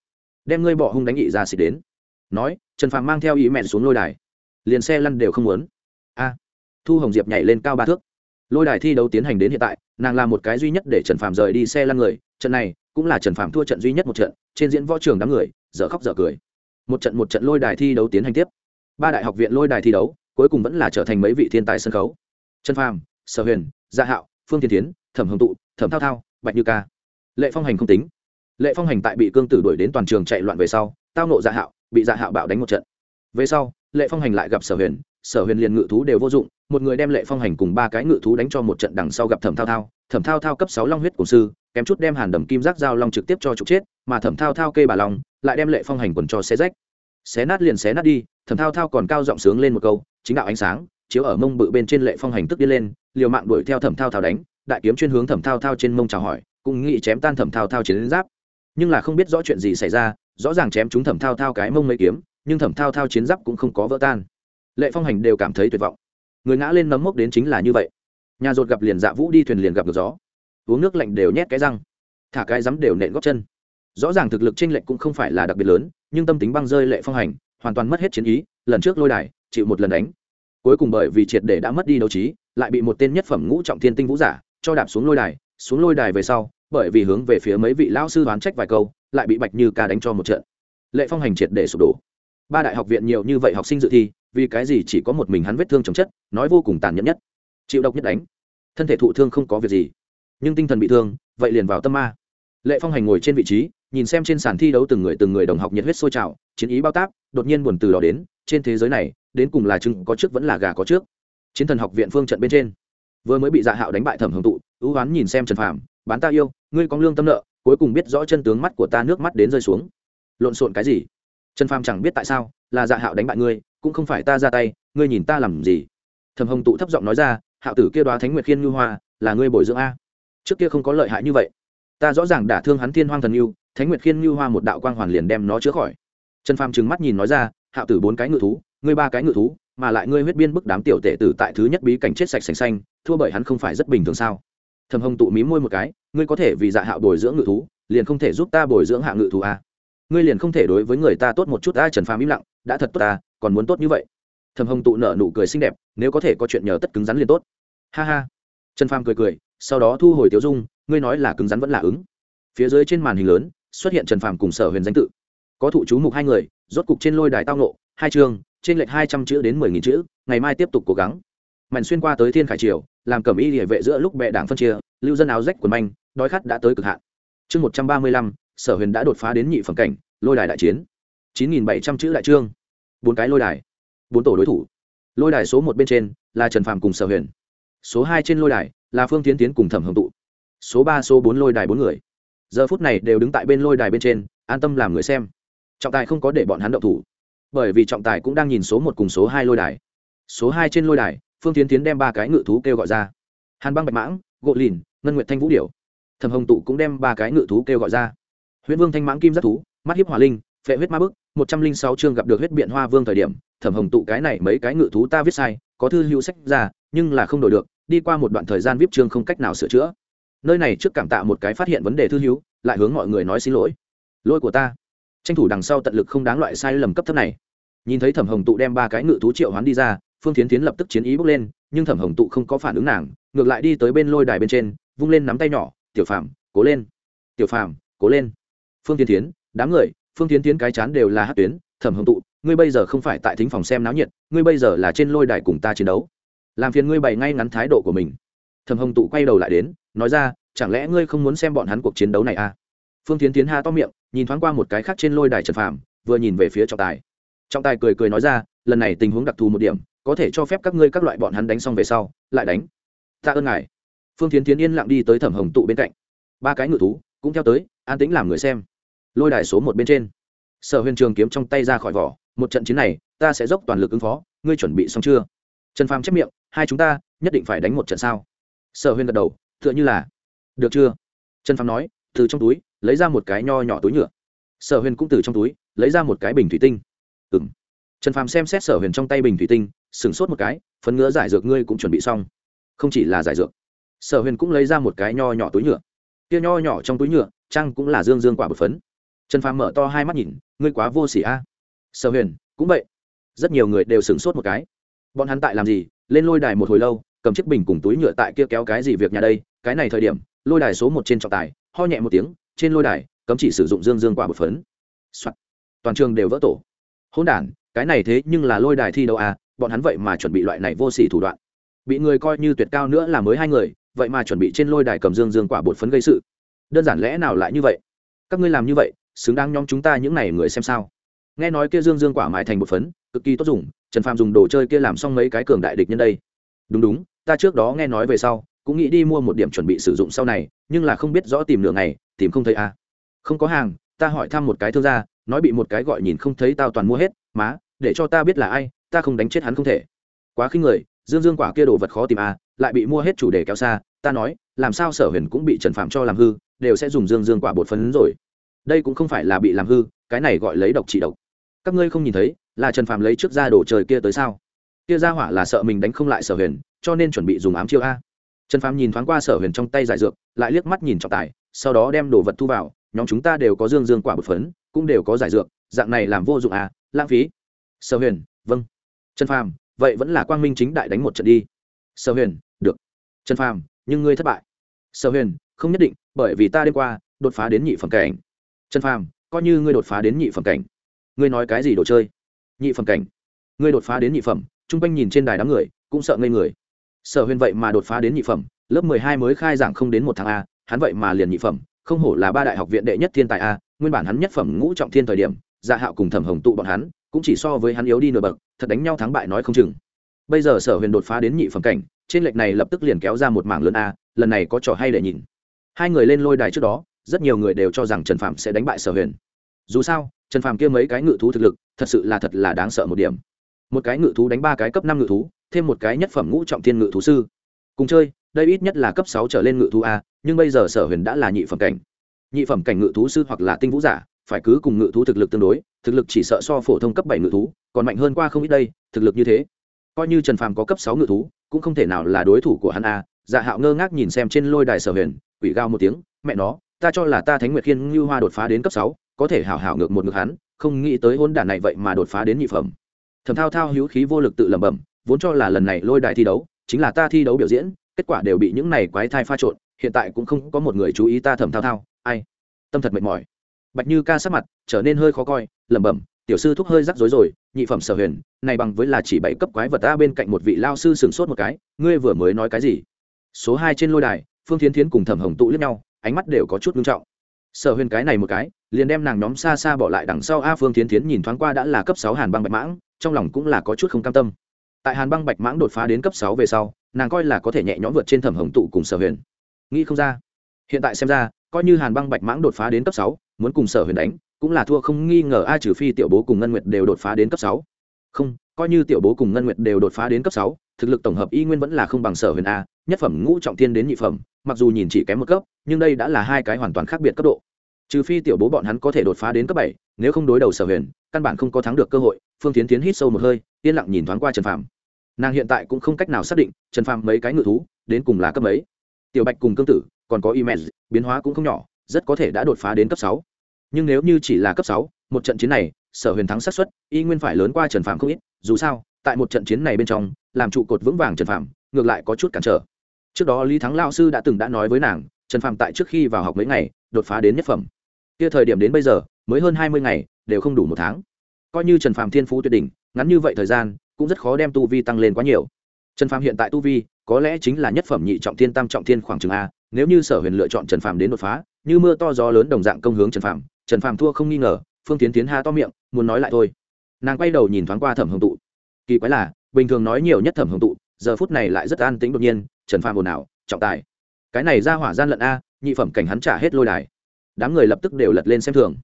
đem ngươi bỏ hung đánh nghị ra xịt đến. Nói trần phàm mang theo ý mẹn xuống lôi đài. Liền xe lăn đều không muốn. A, thu hồng diệp nhảy lên cao ba thước. Lôi đài thi đấu tiến hành đến hiện tại, nàng là một cái duy nhất để trần phàm rời đi xe lăn người, trận này cũng là trần phàm thua trận duy nhất một trận, trên diễn võ trường đám người, dở khóc dở cười. Một trận một trận lôi đài thi đấu tiến hành tiếp. Ba đại học viện lôi đài thi đấu, cuối cùng vẫn là trở thành mấy vị thiên tài sân khấu. Trần phàm, sở huyền gia hạo, phương thiên tiến thẩm hồng tụ, thẩm thao thao, bạch như ca. Lệ phong hành không tính. Lệ phong hành tại bị cương tử đuổi đến toàn trường chạy loạn về sau, tao nộ Gia hạo bị dạ hạo bạo đánh một trận. Về sau, lệ phong hành lại gặp sở huyền sở huyền liền ngự thú đều vô dụng, một người đem lệ phong hành cùng ba cái ngự thú đánh cho một trận đằng sau gặp thẩm thao thao, thẩm thao thao cấp sáu long huyết cổ sư, kém chút đem hàn đầm kim giác giao long trực tiếp cho trục chết, mà thẩm thao thao kê bà long, lại đem lệ phong hành quần cho xé rách. Xé nát liền xé nát đi, thẩm thao thao còn cao giọng sướng lên một câu, chính đạo ánh sáng, chiếu ở mông bự bên trên lệ phong hành tức đi lên, liều mạng đuổi theo thẩm thao thao đánh, đại kiếm chuyên hướng thẩm thao thao trên mông chào hỏi, cùng nghĩ chém tan thẩm thao thao chiến giáp. Nhưng là không biết rõ chuyện gì xảy ra rõ ràng chém chúng thẩm thao thao cái mông mấy kiếm, nhưng thẩm thao thao chiến giáp cũng không có vỡ tan. Lệ phong hành đều cảm thấy tuyệt vọng. Người ngã lên nấm mốc đến chính là như vậy. Nhà rột gặp liền dạ vũ đi thuyền liền gặp được gió. Uống nước lạnh đều nhét cái răng. Thả cái rắm đều nện góp chân. Rõ ràng thực lực tranh lệch cũng không phải là đặc biệt lớn, nhưng tâm tính băng rơi lệ phong hành, hoàn toàn mất hết chiến ý, lần trước lôi đài, chịu một lần đánh. Cuối cùng bởi vì triệt để đã mất đi đấu trí, lại bị một tên nhất phẩm ngũ trọng thiên tinh vũ giả cho đạp xuống lôi đài. Xuống lôi đài về sau, bởi vì hướng về phía mấy vị lão sư đoán trách vài câu lại bị bạch như ca đánh cho một trận. Lệ phong hành triệt để sụp đổ. Ba đại học viện nhiều như vậy học sinh dự thi, vì cái gì chỉ có một mình hắn vết thương chồng chất, nói vô cùng tàn nhẫn nhất. Chịu độc nhất đánh. Thân thể thụ thương không có việc gì. Nhưng tinh thần bị thương, vậy liền vào tâm ma. Lệ phong hành ngồi trên vị trí, nhìn xem trên sàn thi đấu từng người từng người đồng học nhiệt huyết sôi trào, chiến ý bao tác đột nhiên buồn từ đó đến, trên thế giới này, đến cùng là chừng có trước vẫn là gà có trước. Chiến thần học viện phương trận bên trên. Vừa mới bị dạ hạo đánh bại thẩm hưởng tụ, ưu hoán nhìn xem trần phàm, bán ta yêu, ngươi có lương tâm nợ cuối cùng biết rõ chân tướng mắt của ta nước mắt đến rơi xuống. Lộn xộn cái gì? Trần phàm chẳng biết tại sao, là dạ hạo đánh bại ngươi, cũng không phải ta ra tay, ngươi nhìn ta làm gì? Thầm hồng tụ thấp giọng nói ra, hạo tử kia đoá thánh nguyệt khiên ngư hoa, là ngươi bồi dưỡng a? Trước kia không có lợi hại như vậy. Ta rõ ràng đả thương hắn thiên hoang thần yêu, thánh nguyệt khiên ngư hoa một đạo quang hoàn liền đem nó chữa khỏi. Trần phàm trừng mắt nhìn nói ra, hạo tử bốn cái ngự thú, ngươi ba cái ngự thú, mà lại ngươi huyết biên bức đám tiểu tệ tử tại thứ nhất bí cảnh chết sạch sành xanh, thua bởi hắn không phải rất bình thường sao? Thầm hồng tụ mí môi một cái, ngươi có thể vì dạ hạo bồi dưỡng ngự thú, liền không thể giúp ta bồi dưỡng hạ ngự thú à? ngươi liền không thể đối với người ta tốt một chút a trần phàm im lặng, đã thật tốt ta còn muốn tốt như vậy. Thầm hồng tụ nở nụ cười xinh đẹp, nếu có thể có chuyện nhờ tất cứng rắn liền tốt. Ha ha. Trần phàm cười cười, sau đó thu hồi tiêu dung, ngươi nói là cứng rắn vẫn là ứng. Phía dưới trên màn hình lớn, xuất hiện trần phàm cùng sở huyền danh tự. Có thụ chú mục hai người, rốt cục trên lôi đài tao nộ hai chương, trên lệch hai trăm chữ đến mười nghìn chữ, ngày mai tiếp tục cố gắng. Mạnh xuyên qua tới thiên khải triều làm cẩm y địa vệ giữa lúc bệ đảng phân chia, lưu dân áo rách quần manh, đói khát đã tới cực hạn. Chương một trăm ba mươi lăm, sở huyền đã đột phá đến nhị phẩm cảnh, lôi đài đại chiến. Chín nghìn bảy trăm chữ đại trương. Bốn cái lôi đài. Bốn tổ đối thủ. Lôi đài số một bên trên là trần Phạm cùng sở huyền. Số hai trên lôi đài là phương tiến tiến cùng thẩm hồng tụ. Số ba, số bốn lôi đài bốn người. Giờ phút này đều đứng tại bên lôi đài bên trên, an tâm làm người xem. Trọng tài không có để bọn hắn động thủ. Bởi vì trọng tài cũng đang nhìn số một cùng số hai lôi đài. Số hai trên lôi đài phương tiến tiến đem ba cái ngự thú kêu gọi ra. Hàn băng bạch mãng Gỗ lìn, ngân nguyệt thanh vũ điểu. Thầm hồng tụ cũng đem ba cái ngự thú kêu gọi ra. Huyễn vương thanh mãng kim giác thú, mắt hiếp hòa linh, phệ huyết ma bức, một trăm linh sáu chương gặp được huyết biện hoa vương thời điểm, thẩm hồng tụ cái này mấy cái ngự thú ta viết sai, có thư hữu sách ra, nhưng là không đổi được, đi qua một đoạn thời gian viết chương không cách nào sửa chữa. Nơi này trước cảm tạ một cái phát hiện vấn đề thư hữu, lại hướng mọi người nói xin lỗi. Lỗi của ta. Tranh thủ đằng sau tận lực không đáng loại sai lầm cấp thấp này. Nhìn thấy thẩm hồng tụ đem ba cái ngự thú triệu hoán đi ra phương tiến tiến lập tức chiến ý bước lên, nhưng thẩm hồng tụ không có phản ứng nàng, ngược lại đi tới bên lôi đài bên trên, vung lên nắm tay nhỏ, tiểu phàm, cố lên. Tiểu phàm, cố lên. Phương tiến tiến đám người, phương tiến tiến cái chán đều là hát tuyến, thẩm hồng tụ, ngươi bây giờ không phải tại thính phòng xem náo nhiệt, ngươi bây giờ là trên lôi đài cùng ta chiến đấu. Làm phiền ngươi bày ngay ngắn thái độ của mình. Thẩm hồng tụ quay đầu lại đến, nói ra, chẳng lẽ ngươi không muốn xem bọn hắn cuộc chiến đấu này à? Phương tiến tiến ha to miệng, nhìn thoáng qua một cái khác trên lôi đài trần phàm, vừa nhìn về phía trọng tài. Trọng tài cười cười nói ra, lần này tình huống đặc thù một điểm có thể cho phép các ngươi các loại bọn hắn đánh xong về sau, lại đánh. Tạ ơn ngài. Phương tiến tiến yên lặng đi tới thẩm hồng tụ bên cạnh. Ba cái ngự thú cũng theo tới, an tĩnh làm người xem. Lôi đài số một bên trên. Sở huyền trường kiếm trong tay ra khỏi vỏ, một trận chiến này, ta sẽ dốc toàn lực ứng phó, ngươi chuẩn bị xong chưa? Trần phàm chép miệng, hai chúng ta nhất định phải đánh một trận sao? Sở huyền gật đầu, tựa như là, được chưa? Trần phàm nói, từ trong túi, lấy ra một cái nho nhỏ túi nhựa. Sở huyền cũng từ trong túi, lấy ra một cái bình thủy tinh. Ừ m trần phàm xem xét sở huyền trong tay bình thủy tinh sửng sốt một cái phấn ngứa giải dược ngươi cũng chuẩn bị xong. Không chỉ là giải dược sở huyền cũng lấy ra một cái nho nhỏ túi nhựa. Kia nho nhỏ trong túi nhựa trăng cũng là dương dương quả bột phấn. Trần phàm mở to hai mắt nhìn ngươi quá vô s ỉ a. Sở huyền cũng vậy. Rất nhiều người đều sửng sốt một cái. Bọn hắn tại làm gì? Lên lôi đài một hồi lâu cầm chiếc bình cùng túi nhựa tại kia kéo cái gì việc nhà đây? Cái này thời điểm lôi đài số một trên trọng tài ho nhẹ một tiếng trên lôi đài cấm chỉ sử dụng dương dương quả bột phấn、Soạn. toàn trường đều vỡ tổ. Hôn đản, cái này thế nhưng là lôi đài thi đấu à? Bọn hắn vậy mà chuẩn bị loại này vô sỉ thủ đoạn. Bị người coi như tuyệt cao nữa là mới hai người, vậy mà chuẩn bị trên lôi đài cầm dương dương quả bột phấn gây sự. Đơn giản lẽ nào lại như vậy? Các ngươi làm như vậy, xứng đáng nhóm chúng ta những n à y người xem sao? Nghe nói kia dương dương quả mài thành bột phấn, cực kỳ tốt dùng, trần phàm dùng đồ chơi kia làm xong mấy cái cường đại địch nhân đây. Đúng đúng, ta trước đó nghe nói về sau, cũng nghĩ đi mua một điểm chuẩn bị sử dụng sau này, nhưng là không biết rõ tìm nửa ngày, tìm không thấy à. không có hàng, ta hỏi thăm một cái thương gia, nói bị một cái gọi nhìn không thấy tao toàn mua hết, má, để cho ta biết là ai ta không đánh chết hắn không thể. Quá khinh người, dương dương quả kia đồ vật khó tìm à lại bị mua hết chủ đề kéo xa, ta nói, làm sao sở huyền cũng bị trần phạm cho làm hư, đều sẽ dùng dương dương quả bột phấn rồi. Đây cũng không phải là bị làm hư, cái này gọi lấy độc trị độc. Các ngươi không nhìn thấy, là trần phạm lấy trước ra đồ trời kia tới sao? Kia ra hỏa là sợ mình đánh không lại sở huyền, cho nên chuẩn bị dùng ám chiêu a. Trần phạm nhìn thoáng qua sở huyền trong tay giải dược, lại liếc mắt nhìn trọng tài, sau đó đem đồ vật thu vào, nhóm chúng ta đều có dương dương quả bột phấn, cũng đều có giải dược, dạng này làm vô dụng à lãng phí. Sở huyền vâng trần phàm, vậy vẫn là quang minh chính đại đánh một trận đi. Sở huyền, được. Trần phàm, nhưng ngươi thất bại. Sở huyền, không nhất định, bởi vì ta đêm qua đột phá đến nhị phẩm cảnh. Trần phàm, coi như ngươi đột phá đến nhị phẩm cảnh. Ngươi nói cái gì đồ chơi? Nhị phẩm cảnh. Ngươi đột phá đến nhị phẩm t r u n g quanh nhìn trên đài đám người, cũng sợ ngây người. Sở huyền vậy mà đột phá đến nhị phẩm, lớp mười hai mới khai giảng không đến một tháng a, hắn vậy mà liền nhị phẩm, không hổ là ba đại học viện đệ nhất thiên tài a, nguyên bản hắn nhất phẩm ngũ trọng thiên thời điểm dạ hạo cùng thẩm hồng tụ bọn hắn cũng chỉ so với hắn yếu đi nửa bậc, thật đánh nhau thắng bại nói không chừng. Bây giờ sở huyền đột phá đến nhị phẩm cảnh, trên lệch này lập tức liền kéo ra một mảng lớn a, lần này có trò hay để nhìn. Hai người lên lôi đài trước đó, rất nhiều người đều cho rằng trần phạm sẽ đánh bại sở huyền. Dù sao, trần phạm kia mấy cái ngự thú thực lực, thật sự là thật là đáng sợ một điểm. Một cái ngự thú đánh ba cái cấp năm ngự thú, thêm một cái nhất phẩm ngũ trọng thiên ngự thú sư. Cùng chơi, đây ít nhất là cấp sáu trở lên ngự thú a, nhưng bây giờ sở huyền đã là nhị phẩm cảnh. Nhị phẩm cảnh ngự thú sư hoặc là tinh vũ giả phải cứ cùng ngự thú thực lực tương đối, thực lực chỉ sợ so phổ thông cấp bảy ngự thú, còn mạnh hơn qua không ít đây, thực lực như thế. Coi như trần phàm có cấp sáu ngự thú, cũng không thể nào là đối thủ của hắn a. Dạ hạo ngơ ngác nhìn xem trên lôi đài sở huyền, quỷ gao một tiếng, mẹ nó, ta cho là ta thánh nguyệt khiên như hoa đột phá đến cấp sáu, có thể hảo hảo ngược một ngược hắn, không nghĩ tới hôn đản này vậy mà đột phá đến nhị phẩm. Thầm thao thao hữu khí vô lực tự lẩm bẩm, vốn cho là lần này lôi đài thi đấu, chính là ta thi đấu biểu diễn, kết quả đều bị những này quái thai pha trộn, hiện tại cũng không có một người chú ý ta thầm thao thao. Ai? Tâm thật mệt mỏi bạch như ca sắc mặt trở nên hơi khó coi, lẩm bẩm, tiểu sư thúc hơi rắc rối rồi, nhị phẩm sở huyền, này bằng với là chỉ bảy cấp quái vật ta bên cạnh một vị lao sư sửng sốt một cái, ngươi vừa mới nói cái gì? Số hai trên lôi đài, phương thiến thiến cùng thẩm hồng tụ liếc nhau, ánh mắt đều có chút nghiêm trọng. Sở huyền cái này một cái, liền đem nàng nhóm xa xa bỏ lại đằng sau a phương thiến thiến nhìn thoáng qua đã là cấp sáu hàn băng bạch mãng, trong lòng cũng là có chút không cam tâm. Tại hàn băng bạch mãng đột phá đến cấp sáu về sau, nàng coi là có thể nhẹ nhõm vượt trên thẩm hồng tụ cùng sở huyền. Nghĩ không ra. Hiện tại xem ra, coi như hàn băng bạch mãng đột phá đến cấp sáu muốn cùng sở huyền đánh, cũng là thua không nghi ngờ ai trừ phi tiểu bố cùng ngân nguyệt đều đột phá đến cấp sáu. Không, coi như tiểu bố cùng ngân nguyệt đều đột phá đến cấp sáu, thực lực tổng hợp y nguyên vẫn là không bằng sở huyền a, nhất phẩm ngũ trọng thiên đến nhị phẩm, mặc dù nhìn chỉ kém một cấp, nhưng đây đã là hai cái hoàn toàn khác biệt cấp độ. Trừ phi tiểu bố bọn hắn có thể đột phá đến cấp bảy, nếu không đối đầu sở huyền, căn bản không có thắng được cơ hội, phương tiến tiến hít sâu một hơi, yên lặng nhìn thoáng qua trần phạm nàng hiện tại cũng không cách nào xác định, trần phạm mấy cái ngự thú, đến cùng là cấp mấy. Tiểu bạch cùng cương tử, còn có email biến hóa cũng không nhỏ, rất có thể đã đột phá đến cấp sáu nhưng nếu như chỉ là cấp sáu, một trận chiến này, sở huyền thắng sát xuất y nguyên phải lớn qua trần phạm không ít, dù sao, tại một trận chiến này bên trong, làm trụ cột vững vàng trần phạm ngược lại có chút cản trở. Trước đó lý thắng lao sư đã từng đã nói với nàng, trần phạm tại trước khi vào học mấy ngày, đột phá đến nhất phẩm. Kia thời điểm đến bây giờ, mới hơn hai mươi ngày, đều không đủ một tháng. Coi như trần phạm thiên phú tuyệt đỉnh, ngắn như vậy thời gian, cũng rất khó đem tu vi tăng lên quá nhiều. Trần phạm hiện tại tu vi, có lẽ chính là nhất phẩm nhị trọng thiên, tam trọng thiên khoảng chừng a, nếu như sở huyền lựa chọn trần phạm đến đột phá, như mưa to gió lớn đồng dạng công hướng trần phạm trần Phàm thua không nghi ngờ, phương tiến tiến ha to miệng, muốn nói lại thôi. Nàng quay đầu nhìn thoáng qua thẩm hồng tụ. Kỳ quái là, bình thường nói nhiều nhất thẩm hồng tụ, giờ phút này lại rất an tĩnh đột nhiên, trần Phàm ồn ào, trọng tài. Cái này ra hỏa gian lận a, nhị phẩm cảnh hắn trả hết lôi đài. Đám người lập tức đều lật lên xem thường.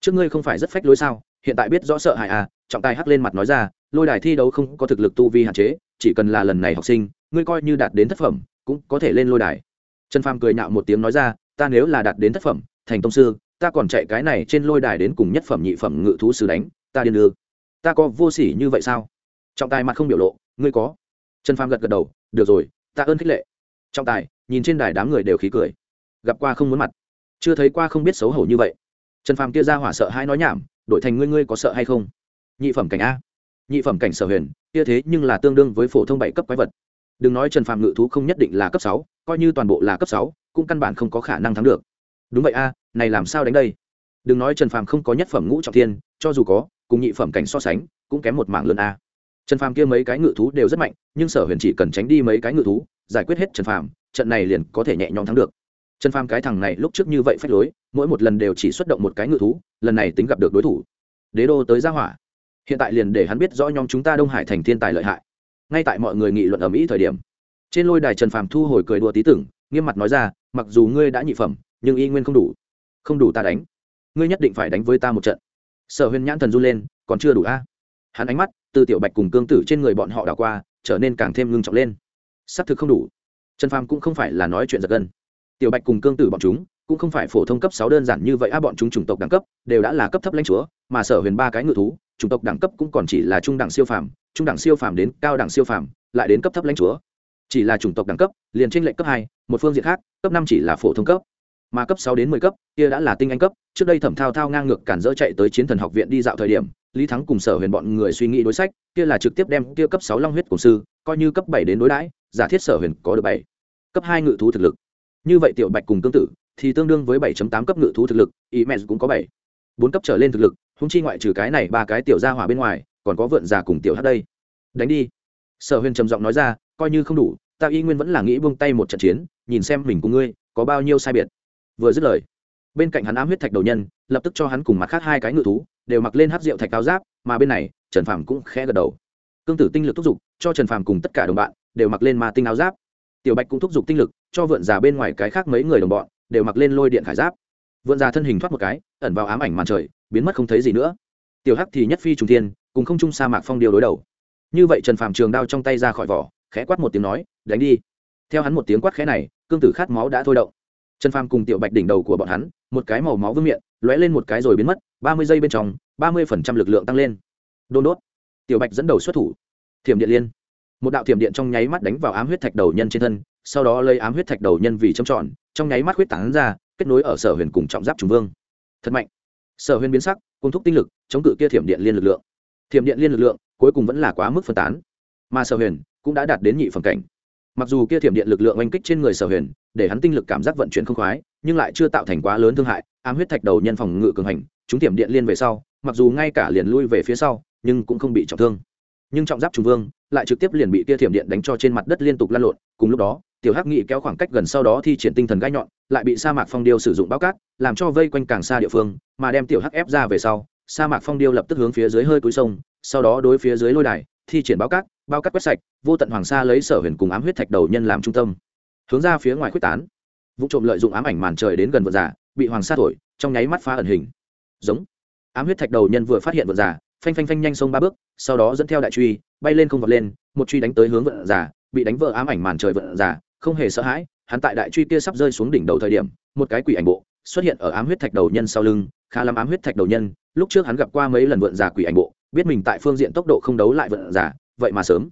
Trước ngươi không phải rất phách lối sao, hiện tại biết rõ sợ hại a, trọng tài hắc lên mặt nói ra, lôi đài thi đấu không có thực lực tu vi hạn chế, chỉ cần là lần này học sinh, ngươi coi như đạt đến thất phẩm, cũng có thể lên lôi đài. Trần phàm cười nhạo một tiếng nói ra, ta nếu là đạt đến thất phẩm, thành tông sư ta còn chạy cái này trên lôi đài đến cùng nhất phẩm nhị phẩm ngự thú sư đánh, ta điên ư ta có vô sỉ như vậy sao? Trọng tài mặt không biểu lộ, ngươi có. Trần phàm gật gật đầu, được rồi, ta ơn khích lệ. Trọng tài, nhìn trên đài đám người đều khí cười. Gặp qua không muốn mặt. Chưa thấy qua không biết xấu hổ như vậy. Trần phàm kia ra hỏa sợ hai nói nhảm, đổi thành ngươi ngươi có sợ hay không? Nhị phẩm cảnh a. Nhị phẩm cảnh sở huyền, kia thế nhưng là tương đương với phổ thông bảy cấp quái vật. Đừng nói trần phàm ngự thú không nhất định là cấp sáu, coi như toàn bộ là cấp sáu, cũng căn bản không có khả năng thắng được. Đúng vậy a này làm sao đánh đây? Đừng nói trần phàm không có nhất phẩm ngũ trọng thiên, cho dù có, cùng nhị phẩm cảnh so sánh, cũng kém một mảng lớn a. Trần phàm kia mấy cái ngự thú đều rất mạnh, nhưng sở huyền chỉ cần tránh đi mấy cái ngự thú, giải quyết hết trần phàm, trận này liền có thể nhẹ nhõm thắng được. Trần phàm cái thằng này lúc trước như vậy phách lối, mỗi một lần đều chỉ xuất động một cái ngự thú, lần này tính gặp được đối thủ. Đế đô tới gia hỏa. Hiện tại liền để hắn biết rõ nhóm chúng ta đông hải thành thiên tài lợi hại. Ngay tại mọi người nghị luận ở mỹ thời điểm, trên lôi đài trần phàm thu hồi cười đùa tí tưởng, nghiêm mặt nói ra, mặc dù ngươi đã nhị phẩm, nhưng y nguyên không đủ không đủ ta đánh. Ngươi nhất định phải đánh với ta một trận. Sở huyền nhãn thần run lên, còn chưa đủ a? Hắn ánh mắt từ tiểu bạch cùng cương tử trên người bọn họ đảo qua, trở nên càng thêm ngưng trọng lên. Xác thực không đủ. Trần phàm cũng không phải là nói chuyện giật gân. Tiểu bạch cùng cương tử bọn chúng cũng không phải phổ thông cấp sáu đơn giản như vậy, a, bọn chúng chủng tộc đẳng cấp đều đã là cấp thấp lãnh chúa, mà sở huyền ba cái ngự thú, chủng tộc đẳng cấp cũng còn chỉ là trung đẳng siêu phàm, trung đẳng siêu phàm đến cao đẳng siêu phàm, lại đến cấp thấp lãnh chúa. Chỉ là chủng tộc đẳng cấp liền trên lệnh cấp hai, một phương diện khác, cấp năm chỉ là phổ thông cấp mà cấp sáu đến mười cấp, kia đã là tinh anh cấp, trước đây thẩm thao thao ngang ngược cản dỡ chạy tới chiến thần học viện đi dạo thời điểm, lý thắng cùng sở huyền bọn người suy nghĩ đối sách, kia là trực tiếp đem kia cấp sáu long huyết cổ sư, coi như cấp bảy đến đối đãi, giả thiết sở huyền có được bảy. Cấp hai ngự thú thực lực. Như vậy tiểu bạch cùng tương tự thì tương đương với 7 tám cấp ngự thú thực lực, ý mẹ cũng có bảy. Bốn cấp trở lên thực lực, huống chi ngoại trừ cái này ba cái tiểu gia hỏa bên ngoài, còn có vượn già cùng tiểu hắc đây. Đánh đi. Sở huyền trầm giọng nói ra, coi như không đủ, ta y nguyên vẫn là nghĩ buông tay một trận chiến, nhìn xem mình cùng ngươi có bao nhiêu sai biệt vừa dứt lời, bên cạnh hắn ám huyết thạch đầu nhân, lập tức cho hắn cùng mặt khác hai cái ngự thú, đều mặc lên hát rượu thạch cao giáp, mà bên này, trần phàm cũng khẽ gật đầu. Cương tử tinh lực thúc giục, cho trần phàm cùng tất cả đồng bạn, đều mặc lên ma tinh áo giáp. Tiểu bạch cũng thúc giục tinh lực, cho vượn già bên ngoài cái khác mấy người đồng bọn, đều mặc lên lôi điện khải giáp. Vượn già thân hình thoát một cái, ẩn vào ám ảnh màn trời, biến mất không thấy gì nữa. Tiểu hắc thì nhất phi trùng thiên, cùng không trung sa mạc phong điều đối đầu. Như vậy trần phàm trường đao trong tay ra khỏi vỏ, khẽ quát một tiếng nói, đánh đi. Theo hắn một tiếng quát khẽ này, cương tử khát máu đã thôi động trần phàm cùng tiểu bạch đỉnh đầu của bọn hắn, một cái màu máu vương miệng lóe lên một cái rồi biến mất, ba mươi giây bên trong, ba mươi phần trăm lực lượng tăng lên. Đôn đốt. Tiểu bạch dẫn đầu xuất thủ. Thiểm điện liên. Một đạo thiểm điện trong nháy mắt đánh vào ám huyết thạch đầu nhân trên thân, sau đó lấy ám huyết thạch đầu nhân vì trầm trọn trong nháy mắt huyết tán ra, kết nối ở sở huyền cùng trọng giáp trùng vương. Thật mạnh. Sở huyền biến sắc cùng thúc tinh lực, chống cự kia thiểm điện liên lực lượng. Thiểm điện liên lực lượng cuối cùng vẫn là quá mức phân tán. Mà sở huyền cũng đã đạt đến nhị phần cảnh mặc dù kia thiểm điện lực lượng oanh kích trên người sở huyền, để hắn tinh lực cảm giác vận chuyển không khoái, nhưng lại chưa tạo thành quá lớn thương hại, ám huyết thạch đầu nhân phòng ngự cường hành, chúng thiểm điện liên về sau, mặc dù ngay cả liền lui về phía sau, nhưng cũng không bị trọng thương. Nhưng trọng giáp trung vương lại trực tiếp liền bị kia thiểm điện đánh cho trên mặt đất liên tục lăn lộn, cùng lúc đó, tiểu hắc nghị kéo khoảng cách gần sau đó thi triển tinh thần gai nhọn, lại bị sa mạc phong điêu sử dụng bao cát, làm cho vây quanh càng xa địa phương, mà đem tiểu hắc ép ra về sau, sa mạc phong điêu lập tức hướng phía dưới hơi túi sông, sau đó đối phía dưới lôi đài, thi triển bao cát bao cát quét sạch, vô tận hoàng sa lấy sở huyền cùng ám huyết thạch đầu nhân làm trung tâm. Hướng ra phía ngoài quyết tán, vụ trộm lợi dụng ám ảnh màn trời đến gần vượt giả, bị hoàng sa thổi, trong nháy mắt phá ẩn hình. Giống, ám huyết thạch đầu nhân vừa phát hiện vượt giả, phanh phanh phanh nhanh sông ba bước, sau đó dẫn theo đại truy, bay lên không vọt lên, một truy đánh tới hướng vượt giả, bị đánh vỡ ám ảnh màn trời vượt giả, không hề sợ hãi, hắn tại đại truy kia sắp rơi xuống đỉnh đầu thời điểm, một cái quỷ ảnh bộ xuất hiện ở ám huyết thạch đầu nhân sau lưng, khá lắm ám huyết thạch đầu nhân, lúc trước hắn gặp qua mấy lần vượn giả quỷ ảnh bộ, biết mình tại phương diện tốc độ không đấu lại vượn giả vậy mà sớm.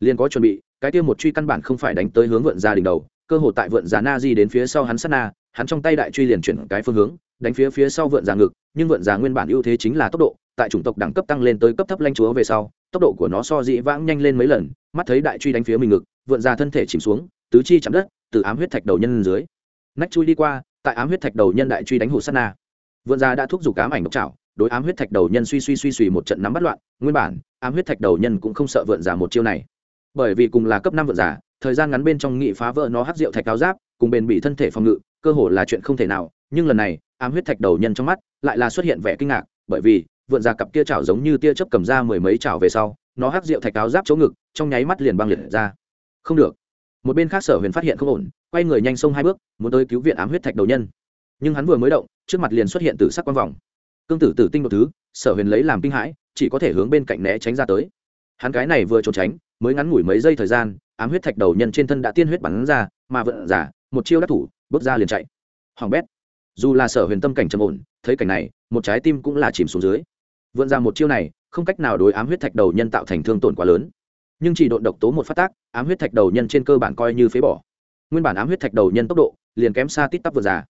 Liền có chuẩn bị, cái kia một truy căn bản không phải đánh tới hướng vượn già đỉnh đầu, cơ hội tại vượn già na di đến phía sau hắn sát na, hắn trong tay đại truy liền chuyển cái phương hướng, đánh phía phía sau vượn già ngực, nhưng vượn già nguyên bản ưu thế chính là tốc độ, tại chủng tộc đẳng cấp tăng lên tới cấp thấp lanh chúa về sau, tốc độ của nó so dĩ vãng nhanh lên mấy lần, mắt thấy đại truy đánh phía mình ngực, vượn già thân thể chìm xuống, tứ chi chạm đất, từ ám huyết thạch đầu nhân dưới. Nách chui đi qua, tại ám huyết thạch đầu nhân đại truy đánh hụt sát na. Vượn già đã thúc giục ám ảnh độc trảo, đối ám huyết thạch đầu nhân suy suy suy suy một trận nắm bắt loạn nguyên bản, ám huyết thạch đầu nhân cũng không sợ vượn giả một chiêu này. Bởi vì cùng là cấp năm vượn giả, thời gian ngắn bên trong nghị phá vỡ nó hắc rượu thạch cao giáp, cùng bền bị thân thể phòng ngự, cơ hồ là chuyện không thể nào. Nhưng lần này, ám huyết thạch đầu nhân trong mắt lại là xuất hiện vẻ kinh ngạc, bởi vì vượn giả cặp kia chảo giống như tia chớp cầm ra mười mấy chảo về sau, nó hắc rượu thạch áo giáp chỗ ngực, trong nháy mắt liền băng liệt ra. Không được. Một bên khác sở huyền phát hiện không ổn, quay người nhanh sông hai bước, muốn tới cứu viện ám huyết thạch đầu nhân. Nhưng hắn vừa mới động, trước mặt liền xuất hiện từ sắc quang vòng. Cương tử tử tinh một thứ, sở huyền lấy làm kinh hãi chỉ có thể hướng bên cạnh né tránh ra tới. Hắn cái này vừa trốn tránh, mới ngắn ngủi mấy giây thời gian, ám huyết thạch đầu nhân trên thân đã tiên huyết bắn ra, mà vận giả, một chiêu đắc thủ, bước ra liền chạy. Hoàng bét, dù là sở huyền tâm cảnh trầm ổn, thấy cảnh này, một trái tim cũng là chìm xuống dưới. Vượn ra một chiêu này, không cách nào đối ám huyết thạch đầu nhân tạo thành thương tổn quá lớn. Nhưng chỉ độn độc tố một phát tác, ám huyết thạch đầu nhân trên cơ bản coi như phế bỏ. Nguyên bản ám huyết thạch đầu nhân tốc độ, liền kém xa tít tắp vừa già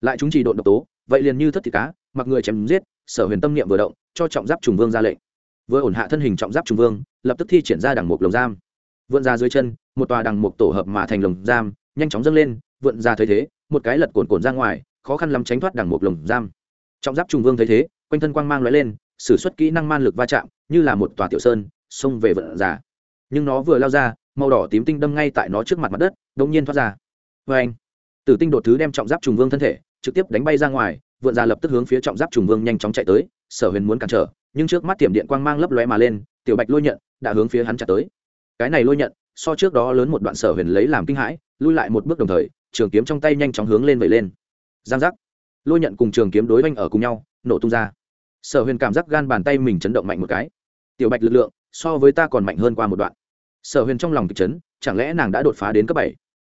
lại chúng chỉ độn độc tố, vậy liền như thất thịt cá, mặc người chém giết sở huyền tâm niệm vừa động, cho trọng giáp trùng vương ra lệnh. Vừa ổn hạ thân hình trọng giáp trùng vương, lập tức thi triển ra đằng mục lồng giam. Vượn ra dưới chân, một tòa đằng mục tổ hợp mà thành lồng giam, nhanh chóng dâng lên, vượn ra thấy thế, một cái lật cồn cồn ra ngoài, khó khăn lắm tránh thoát đằng mục lồng giam. Trọng giáp trùng vương thấy thế, quanh thân quang mang lóe lên, sử xuất suất kỹ năng man lực va chạm, như là một tòa tiểu sơn, xông về vượn ra. nhưng nó vừa lao ra, màu đỏ tím tinh đâm ngay tại nó trước mặt mặt đất, đột nhiên thoát ra. Vê anh tử tinh đột thứ đem trọng giáp trùng vương thân thể, trực tiếp đánh bay ra ngoài vượn ra lập tức hướng phía trọng giáp trùng vương nhanh chóng chạy tới, sở huyền muốn cản trở, nhưng trước mắt tiệm điện quang mang lấp lóe mà lên, tiểu bạch lôi nhận đã hướng phía hắn chặt tới. Cái này lôi nhận, so trước đó lớn một đoạn sở huyền lấy làm kinh hãi, lui lại một bước đồng thời, trường kiếm trong tay nhanh chóng hướng lên vẩy lên. Giang giác. Lôi nhận cùng trường kiếm đối oanh ở cùng nhau, nổ tung ra. Sở huyền cảm giác gan bàn tay mình chấn động mạnh một cái. Tiểu bạch lực lượng, so với ta còn mạnh hơn qua một đoạn. Sở huyền trong lòng kịch chấn, chẳng lẽ nàng đã đột phá đến cấp bảy?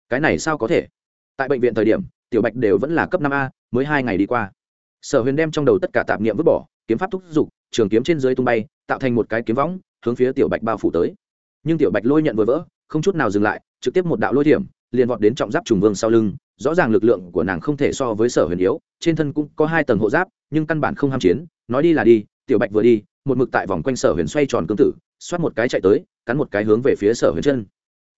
Cái này sao có thể? Tại bệnh viện thời điểm tiểu bạch đều vẫn là cấp năm a, mới hai ngày đi qua. Sở huyền đem trong đầu tất cả tạp niệm vứt bỏ, kiếm pháp thúc giục, trường kiếm trên dưới tung bay, tạo thành một cái kiếm võng, hướng phía tiểu bạch bao phủ tới. Nhưng tiểu bạch lôi nhận vừa vỡ, không chút nào dừng lại, trực tiếp một đạo lôi điểm liền vọt đến trọng giáp trùng vương sau lưng, rõ ràng lực lượng của nàng không thể so với sở huyền yếu, trên thân cũng có hai tầng hộ giáp, nhưng căn bản không ham chiến, nói đi là đi, tiểu bạch vừa đi, một mực tại vòng quanh sở huyền xoay tròn cương tử, xoát một cái chạy tới, cắn một cái hướng về phía sở huyền chân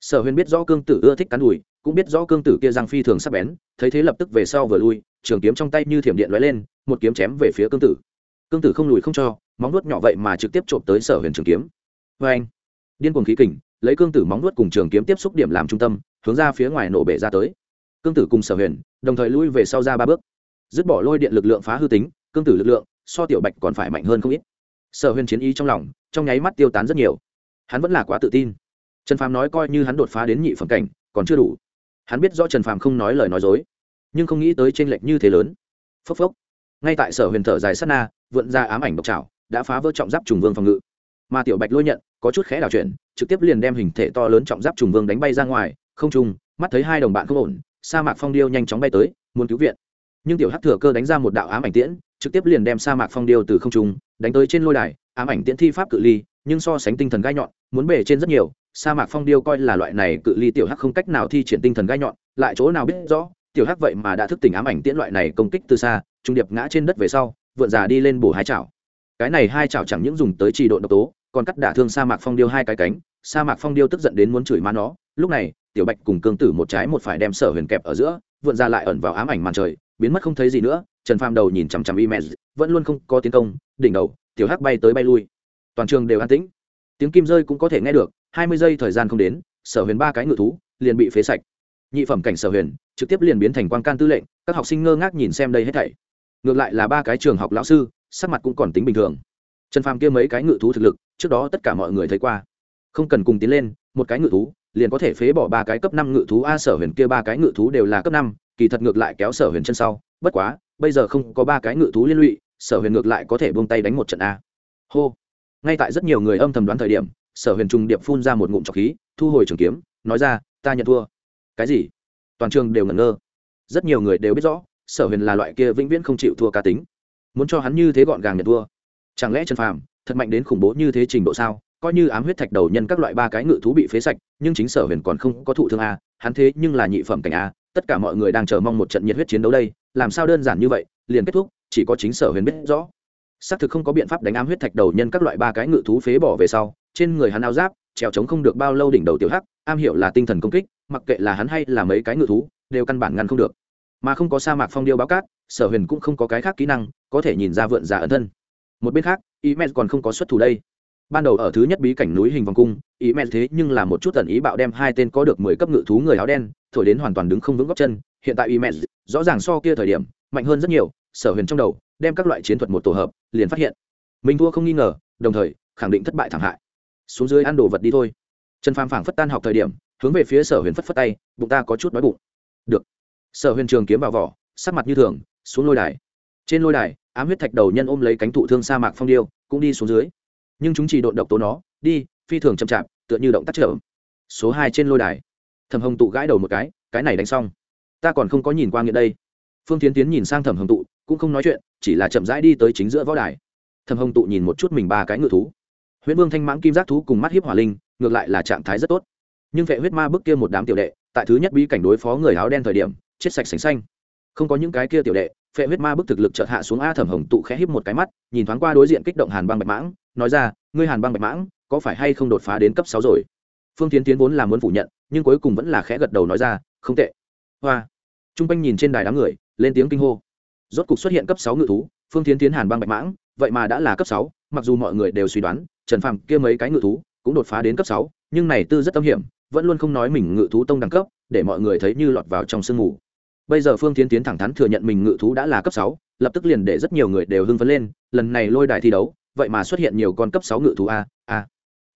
sở huyền biết rõ cương tử ưa thích cắn đùi, cũng biết rõ cương tử kia răng phi thường sắp bén, thấy thế lập tức về sau vừa lui, trường kiếm trong tay như thiểm điện lóe lên, một kiếm chém về phía cương tử. Cương tử không lùi không cho, móng nuốt nhỏ vậy mà trực tiếp trộm tới sở huyền trường kiếm. Vê anh, điên cuồng khí kình, lấy cương tử móng nuốt cùng trường kiếm tiếp xúc điểm làm trung tâm, hướng ra phía ngoài nổ bể ra tới. Cương tử cùng sở huyền, đồng thời lui về sau ra ba bước. Dứt bỏ lôi điện lực lượng phá hư tính, cương tử lực lượng, so tiểu bạch còn phải mạnh hơn không ít. Sở huyền chiến ý trong lòng, trong nháy mắt tiêu tán rất nhiều. Hắn vẫn là quá tự tin trần phàm nói coi như hắn đột phá đến nhị phẩm cảnh, còn chưa đủ. Hắn biết rõ trần phàm không nói lời nói dối, nhưng không nghĩ tới t r ê n lệch như thế lớn. Phốc phốc. Ngay tại sở huyền thở dài sát na, vượn ra ám ảnh độc trào đã phá vỡ trọng giáp trùng vương phòng ngự. Mà tiểu bạch lôi nhận, có chút khẽ đảo chuyển, trực tiếp liền đem hình thể to lớn trọng giáp trùng vương đánh bay ra ngoài, không trung, mắt thấy hai đồng bạn không ổn, sa mạc phong điêu nhanh chóng bay tới, muốn cứu viện. Nhưng tiểu hắc thừa cơ đánh ra một đạo ám ảnh tiễn, trực tiếp liền đem sa mạc phong điêu từ không trung đánh tới trên lôi đài, ám ảnh tiễn thi pháp cự ly, nhưng so sánh tinh thần gai nhọn, muốn bể trên rất nhiều sa mạc phong điêu coi là loại này cự ly tiểu hắc không cách nào thi triển tinh thần gai nhọn, lại chỗ nào biết rõ, tiểu hắc vậy mà đã thức tỉnh ám ảnh tiễn loại này công kích từ xa, trung điệp ngã trên đất về sau, vượn già đi lên bổ hai chảo. Cái này hai chảo chẳng những dùng tới trì độ độc tố, còn cắt đả thương sa mạc phong điêu hai cái cánh, sa mạc phong điêu tức giận đến muốn chửi má nó. Lúc này, tiểu bạch cùng cương tử một trái một phải đem sở huyền kẹp ở giữa, vượn ra lại ẩn vào ám ảnh màn trời, biến mất không thấy gì nữa, trần phàm đầu nhìn chằm chằm y mẹ vẫn luôn không có tiến công, đỉnh đầu, tiểu hắc bay tới bay lui. Toàn trường đều an tĩnh. Tiếng kim rơi cũng có thể nghe được hai mươi giây thời gian không đến, sở huyền ba cái ngự thú liền bị phế sạch. Nhị phẩm cảnh sở huyền trực tiếp liền biến thành quan can tư lệnh, các học sinh ngơ ngác nhìn xem đây hết thảy. Ngược lại là ba cái trường học lão sư, sắc mặt cũng còn tính bình thường. Trần phàm kia mấy cái ngự thú thực lực, trước đó tất cả mọi người thấy qua. Không cần cùng tiến lên, một cái ngự thú liền có thể phế bỏ ba cái cấp năm ngự thú, a, sở huyền kia ba cái ngự thú đều là cấp năm, kỳ thật ngược lại kéo sở huyền chân sau. Bất quá, bây giờ không có ba cái ngự thú liên lụy, sở huyền ngược lại có thể buông tay đánh một trận, a. Hô. Ngay tại rất nhiều người âm thầm đoán thời điểm sở huyền trung điệp phun ra một ngụm trọc khí, thu hồi trường kiếm, nói ra, ta nhận thua. Cái gì? Toàn trường đều ngẩn ngơ. Rất nhiều người đều biết rõ, sở huyền là loại kia vĩnh viễn không chịu thua cá tính. Muốn cho hắn như thế gọn gàng nhận thua. Chẳng lẽ trần phàm thật mạnh đến khủng bố như thế trình độ sao? Coi như ám huyết thạch đầu nhân các loại ba cái ngự thú bị phế sạch, nhưng chính sở huyền còn không có thụ thương a, hắn thế nhưng là nhị phẩm cảnh a. Tất cả mọi người đang chờ mong một trận nhiệt huyết chiến đấu đây, làm sao đơn giản như vậy, liền kết thúc, chỉ có chính sở huyền biết rõ. Xác thực không có biện pháp đánh ám huyết thạch đầu nhân các loại ba cái ngự thú phế bỏ về sau trên người hắn áo giáp, trèo trống không được bao lâu đỉnh đầu tiểu hắc, am hiểu là tinh thần công kích, mặc kệ là hắn hay là mấy cái ngự thú, đều căn bản ngăn không được. Mà không có sa mạc phong điêu báo cát, sở huyền cũng không có cái khác kỹ năng, có thể nhìn ra vượn giả ẩn thân. Một bên khác y mẹ còn không có xuất thủ đây. Ban đầu ở thứ nhất bí cảnh núi hình vòng cung y mẹ thế nhưng là một chút tần ý bạo đem hai tên có được mười cấp ngự thú người áo đen, thổi đến hoàn toàn đứng không vững góc chân. Hiện tại y mẹ rõ ràng so kia thời điểm, mạnh hơn rất nhiều, sở huyền trong đầu, đem các loại chiến thuật một tổ hợp, liền phát hiện. Mình thua không nghi ngờ, đồng thời, khẳng định thất bại thảm hại xuống dưới ăn đồ vật đi thôi. Trần phàm phảng phất tan học thời điểm, hướng về phía sở huyền phất phất tay, bụng ta có chút đói bụng. Được. Sở huyền trường kiếm vào vỏ, sắc mặt như thường, xuống lôi đài. Trên lôi đài, ám huyết thạch đầu nhân ôm lấy cánh thụ thương sa mạc phong điêu, cũng đi xuống dưới. Nhưng chúng chỉ độn độc tố nó, đi, phi thường chậm chạp, tựa như động tác trở số hai trên lôi đài. Thầm hồng tụ gãi đầu một cái cái này đánh xong. Ta còn không có nhìn qua nghĩa đây. Phương tiến tiến nhìn sang thẩm hồng tụ, cũng không nói chuyện, chỉ là chậm rãi đi tới chính giữa võ đài. Thẩm hồng tụ nhìn một chút mình ba cái ngự thú huyễn vương thanh mãng kim giác thú cùng mắt hiếp hỏa linh, ngược lại là trạng thái rất tốt. Nhưng vệ huyết ma bức kia một đám tiểu đệ, tại thứ nhất bí cảnh đối phó người áo đen thời điểm, chết sạch sành xanh. Không có những cái kia tiểu đệ, phệ huyết ma bức thực lực chợt hạ xuống a thẩm hồng tụ khẽ híp một cái mắt, nhìn thoáng qua đối diện kích động hàn băng bạch mãng, nói ra, ngươi hàn băng bạch mãng, có phải hay không đột phá đến cấp sáu rồi? Phương tiến tiến vốn là muốn phủ nhận, nhưng cuối cùng vẫn là khẽ gật đầu nói ra, không tệ. Hoa. T r u n g quanh nhìn trên đài đám người, lên tiếng kinh hô. Rốt cục xuất hiện cấp sáu ngự thú, phương tiến tiến hàn băng bạch mãng, vậy mà đã là cấp sáu, mặc dù mọi người đều suy đoán trần phàm kia mấy cái ngự thú cũng đột phá đến cấp sáu, nhưng này tư rất tâm hiểm, vẫn luôn không nói mình ngự thú tông đẳng cấp, để mọi người thấy như lọt vào trong sương mù. Bây giờ phương tiến tiến thẳng thắn thừa nhận mình ngự thú đã là cấp sáu, lập tức liền để rất nhiều người đều hưng phấn lên, lần này lôi đài thi đấu, vậy mà xuất hiện nhiều con cấp sáu ngự thú a a.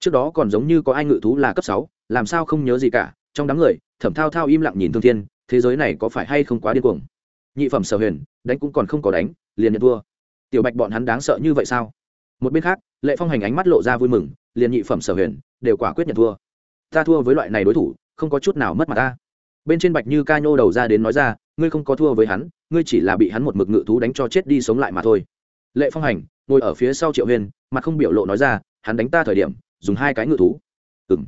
Trước đó còn giống như có ai ngự thú là cấp sáu, làm sao không nhớ gì cả, trong đám người, thẩm thao thao im lặng nhìn thương thiên, thế giới này có phải hay không quá điên cuồng? Nhị phẩm sở huyền, đánh cũng còn không có đánh, liền nhận thua. Tiểu bạch bọn hắn đáng sợ như vậy sao? Một bên khác, lệ phong hành ánh mắt lộ ra vui mừng, liền nhị phẩm sở huyền, đều quả quyết nhận thua. Ta thua với loại này đối thủ, không có chút nào mất mặt ta. Bên trên bạch như ca nhô đầu ra đến nói ra, ngươi không có thua với hắn, ngươi chỉ là bị hắn một mực ngự thú đánh cho chết đi sống lại mà thôi. Lệ phong hành, ngồi ở phía sau triệu huyền, mặt không biểu lộ nói ra, hắn đánh ta thời điểm, dùng hai cái ngự thú. Ừng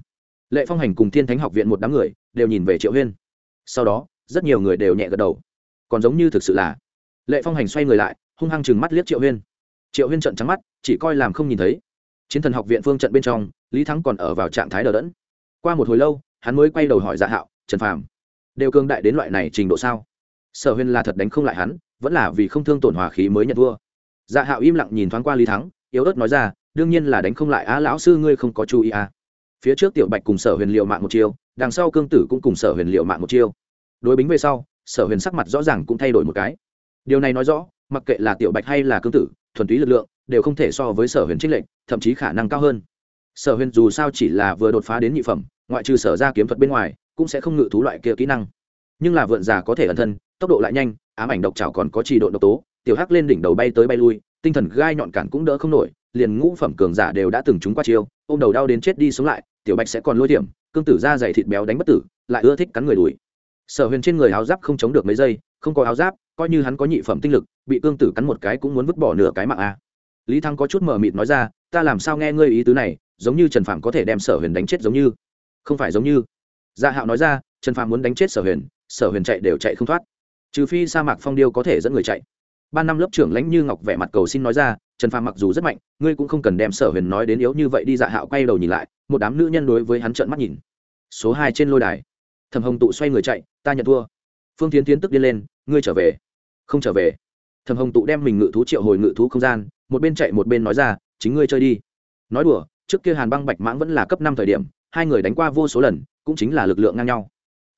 lệ phong hành cùng thiên thánh học viện một đám người, đều nhìn về triệu huyên sau đó, rất nhiều người đều nhẹ gật đầu. Còn giống như thực sự là, lệ phong hành xoay người lại, hung hăng chừng mắt liếc triệu huyên triệu huyên trận trắng mắt chỉ coi làm không nhìn thấy. Chiến thần học viện phương trận bên trong, lý thắng còn ở vào trạng thái đờ đẫn. Qua một hồi lâu, hắn mới quay đầu hỏi dạ hạo, trần phàm, đều cương đại đến loại này trình độ sao? Sở huyền là thật đánh không lại hắn, vẫn là vì không thương tổn hòa khí mới nhận vua. Dạ hạo im lặng nhìn thoáng qua lý thắng, yếu ớt nói ra, đương nhiên là đánh không lại á lão sư ngươi không có chú ý à. phía trước tiểu bạch cùng sở huyền liệu mạng một chiêu, đằng sau cương tử cũng cùng sở huyền liệu mạng một chiêu. Đối bính về sau, sở huyền sắc mặt rõ ràng cũng thay đổi một cái. Điều này nói rõ, mặc kệ là tiểu bạch hay là cương tử, thuần túy lực lượng đều không thể so với sở huyền trích lệnh, thậm chí khả năng cao hơn. Sở huyền dù sao chỉ là vừa đột phá đến nhị phẩm, ngoại trừ sở ra kiếm thuật bên ngoài, cũng sẽ không ngự thú loại kia kỹ năng. Nhưng là vượn già có thể ẩn thân, tốc độ lại nhanh, ám ảnh độc trào còn có trì độ độc tố, tiểu hắc lên đỉnh đầu bay tới bay lui, tinh thần gai nhọn cản cũng đỡ không nổi, liền ngũ phẩm cường giả đều đã từng trúng qua chiêu, ôm đầu đau đến chết đi sống lại, tiểu bạch sẽ còn lôi điểm cương tử ra dày thịt béo đánh bất tử, lại ưa thích cắn người đùi. Sở huyền trên người áo giáp không chống được mấy giây, không có áo giáp, coi như hắn có nhị phẩm tinh lực, bị cương tử cắn một cái cũng muốn vứt bỏ nửa cái mạng a lý thăng có chút mờ mịt nói ra, ta làm sao nghe ngươi ý tứ này, giống như trần phạm có thể đem sở huyền đánh chết giống như. Không phải giống như. Dạ hạo nói ra, trần phạm muốn đánh chết sở huyền sở huyền chạy đều chạy không thoát. Trừ phi sa mạc phong điêu có thể dẫn người chạy. Ban năm lớp trưởng lãnh như ngọc vẻ mặt cầu xin nói ra, trần phàm mặc dù rất mạnh, ngươi cũng không cần đem sở huyền nói đến yếu như vậy đi. Dạ hạo quay đầu nhìn lại, một đám nữ nhân đối với hắn trợn mắt nhìn. Số hai trên lôi đài. Thầm hồng tụ xoay người chạy, ta nhận thua. Phương tiến tiến tức điên lên, ngươi trở về. Không trở về. Thầm hồng tụ đem mình ngự thú triệu hồi ngự thú không gian một bên chạy một bên nói ra, chính ngươi chơi đi. Nói đùa, trước kia hàn băng bạch mãng vẫn là cấp năm thời điểm, hai người đánh qua vô số lần, cũng chính là lực lượng ngang nhau.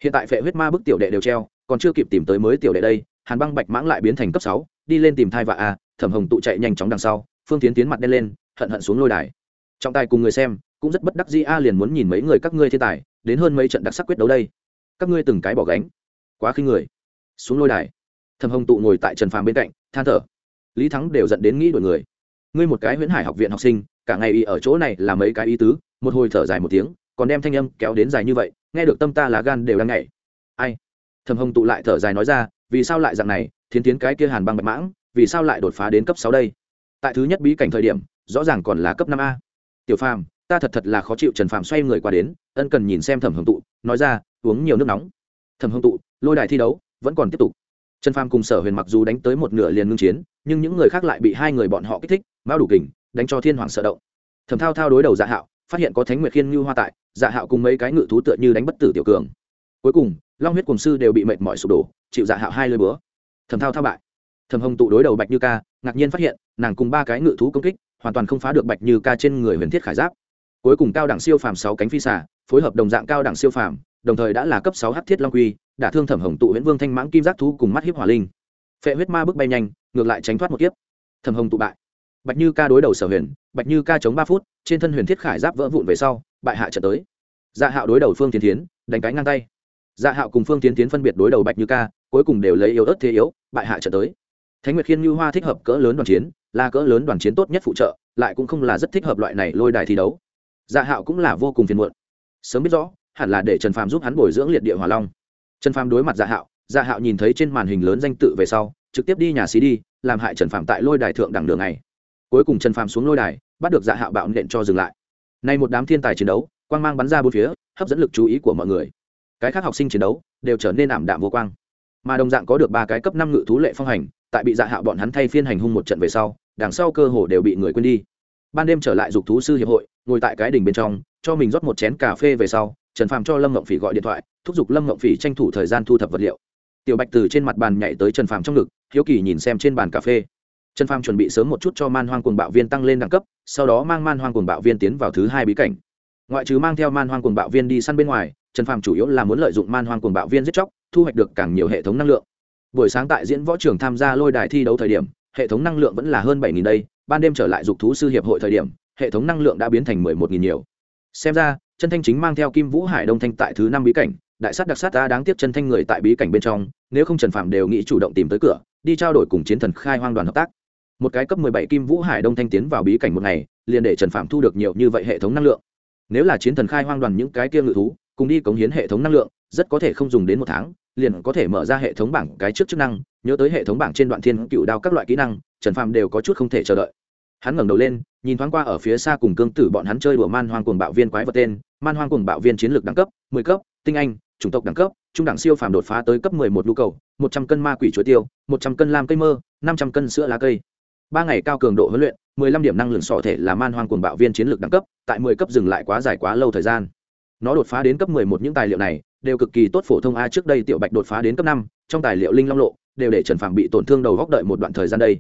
Hiện tại phệ huyết ma bức tiểu đệ đều treo, còn chưa kịp tìm tới mới tiểu đệ đây, hàn băng bạch mãng lại biến thành cấp sáu, đi lên tìm thai vạ a, thẩm hồng tụ chạy nhanh chóng đằng sau, phương tiến tiến mặt đen lên, hận hận xuống lôi đài. Trọng tài cùng người xem, cũng rất bất đắc dĩ a liền muốn nhìn mấy người các ngươi thiên tài, đến hơn mấy trận đặc sắc quyết đấu đây. Các ngươi từng cái bỏ gánh. Quá khinh người. Xuống lôi đài. Thẩm hồng tụ ngồi tại trần phàm bên cạnh, than thở lý thắng đều dẫn đến nghĩ đổi người. Ngươi một cái huyễn hải học viện học sinh, cả ngày y ở chỗ này là mấy cái ý tứ, một hồi thở dài một tiếng, còn đem thanh âm kéo đến dài như vậy, nghe được tâm ta là gan đều đang nhảy. Ai? Thầm hồng tụ lại thở dài nói ra, vì sao lại dạng này, thiến tiến cái kia hàn băng bạch mãng, vì sao lại đột phá đến cấp sáu đây? Tại thứ nhất bí cảnh thời điểm, rõ ràng còn là cấp năm a. Tiểu phàm, ta thật thật là khó chịu trần phàm xoay người qua đến, ân cần nhìn xem thẩm hồng tụ, nói ra, uống nhiều nước nóng. Thẩm hồng tụ, lôi đài thi đấu, vẫn còn tiếp tục. Trần phàm cùng sở huyền mặc dù đánh tới một nửa liền ngưng chiến nhưng những người khác lại bị hai người bọn họ kích thích, mao đủ kình, đánh cho thiên hoàng sợ động. Thầm thao thao đối đầu dạ hạo, phát hiện có thánh nguyệt khiên như hoa tại dạ hạo cùng mấy cái ngự thú tựa như đánh bất tử tiểu cường. Cuối cùng, long huyết cùng sư đều bị mệt mỏi sụp đổ, chịu dạ hạo hai lơi bữa thầm thao thao bại. Thầm hồng tụ đối đầu bạch như ca, ngạc nhiên phát hiện, nàng cùng ba cái ngự thú công kích, hoàn toàn không phá được bạch như ca trên người huyền thiết khải giáp. Cuối cùng cao đẳng siêu phàm sáu cánh phi xả phối hợp đồng dạng cao đẳng siêu phàm, đồng thời đã là cấp sáu h thiết long quy đã thương thẩm hồng tụ nguyễn vương thanh mãng kim giác thú cùng mắt hiếp hỏa linh phệ huyết ma bước bay nhanh, ngược lại tránh thoát một kiếp. Thẩm hồng tụ bại. Bạch như ca đối đầu sở huyền, bạch như ca chống ba phút, trên thân huyền thiết khải giáp vỡ vụn về sau, bại hạ trận tới. Dạ hạo đối đầu phương tiến tiến, đánh cái ngang tay. Dạ hạo cùng phương tiến tiến phân biệt đối đầu bạch như ca, cuối cùng đều lấy yếu ớt thế yếu, bại hạ trận tới. Thánh nguyệt khiên như hoa thích hợp cỡ lớn đoàn chiến, là cỡ lớn đoàn chiến tốt nhất phụ trợ, lại cũng không là rất thích hợp loại này lôi đài thi đấu. Dạ hạo cũng là vô cùng phiền muộn. Sớm biết rõ, hẳn là để trần phàm giúp hắn bồi dưỡng liệt địa hỏa long. Trần phàm đối mặt dạ hạo dạ hạo nhìn thấy trên màn hình lớn danh tự về sau, trực tiếp đi nhà xí đi, làm hại trần phàm tại lôi đài thượng đẳng đường này. Cuối cùng trần phàm xuống lôi đài, bắt được dạ hạo bạo nện cho dừng lại. Nay một đám thiên tài chiến đấu, quang mang bắn ra bốn phía, hấp dẫn lực chú ý của mọi người. Cái khác học sinh chiến đấu, đều trở nên ảm đạm vô quang. Mà đồng dạng có được ba cái cấp năm ngự thú lệ phong hành, tại bị dạ hạo bọn hắn thay phiên hành hung một trận về sau, đằng sau cơ hồ đều bị người quên đi. Ban đêm trở lại dục thú sư hiệp hội, ngồi tại cái đỉnh bên trong, cho mình rót một chén cà phê về sau, trần phàm cho lâm ngộng phỉ gọi điện thoại, thúc giục lâm ngộng phỉ tranh thủ thời gian thu thập vật liệu tiểu bạch từ trên mặt bàn nhảy tới trần phàm trong ngực, hiếu kỳ nhìn xem trên bàn cà phê. Trần phàm chuẩn bị sớm một chút cho man hoang cuồng bạo viên tăng lên đẳng cấp, sau đó mang man hoang cuồng bạo viên tiến vào thứ hai bí cảnh. Ngoại trừ mang theo man hoang cuồng bạo viên đi săn bên ngoài, trần phàm chủ yếu là muốn lợi dụng man hoang cuồng bạo viên giết chóc, thu hoạch được càng nhiều hệ thống năng lượng. Buổi sáng tại diễn võ trường tham gia lôi đài thi đấu thời điểm, hệ thống năng lượng vẫn là hơn bảy nghìn đây, ban đêm trở lại dục thú sư hiệp hội thời điểm, hệ thống năng lượng đã biến thành mười một nghìn nhiều. Xem ra chân thanh chính mang theo kim vũ hải đông thanh tại thứ năm bí cảnh đại sát đặc sát ta đáng tiếc chân thanh người tại bí cảnh bên trong, nếu không trần phạm đều nghĩ chủ động tìm tới cửa, đi trao đổi cùng chiến thần khai hoang đoàn hợp tác. Một cái cấp mười bảy kim vũ hải đông thanh tiến vào bí cảnh một ngày, liền để trần phạm thu được nhiều như vậy hệ thống năng lượng. Nếu là chiến thần khai hoang đoàn những cái kia ngự thú, cùng đi cống hiến hệ thống năng lượng, rất có thể không dùng đến một tháng, liền có thể mở ra hệ thống bảng cái trước chức năng, nhớ tới hệ thống bảng trên đoạn thiên cựu đao các loại kỹ năng, trần phạm đều có chút không thể chờ đợi. Hắn ngẩng đầu lên, nhìn thoáng qua ở phía xa cùng cương tử bọn hắn chơi đùa man hoang cuồng bạo viên quái vật tên, man hoang cuồng bạo viên chiến lược đẳng cấp, mười cấp, tinh anh chủng tộc đẳng cấp, trung đẳng siêu phàm đột phá tới cấp mười một nhu cầu, một trăm cân ma quỷ chuối tiêu, một trăm cân lam cây mơ, năm trăm cân sữa lá cây. Ba ngày cao cường độ huấn luyện, mười lăm điểm năng lượng sọ thể là man hoang cuồng bạo viên chiến lược đẳng cấp, tại mười cấp dừng lại quá dài quá lâu thời gian. Nó đột phá đến cấp mười một những tài liệu này, đều cực kỳ tốt phổ thông a, trước đây tiểu bạch đột phá đến cấp năm, trong tài liệu linh long lộ, đều để trần phàm bị tổn thương đầu góc đợi một đoạn thời gian đây.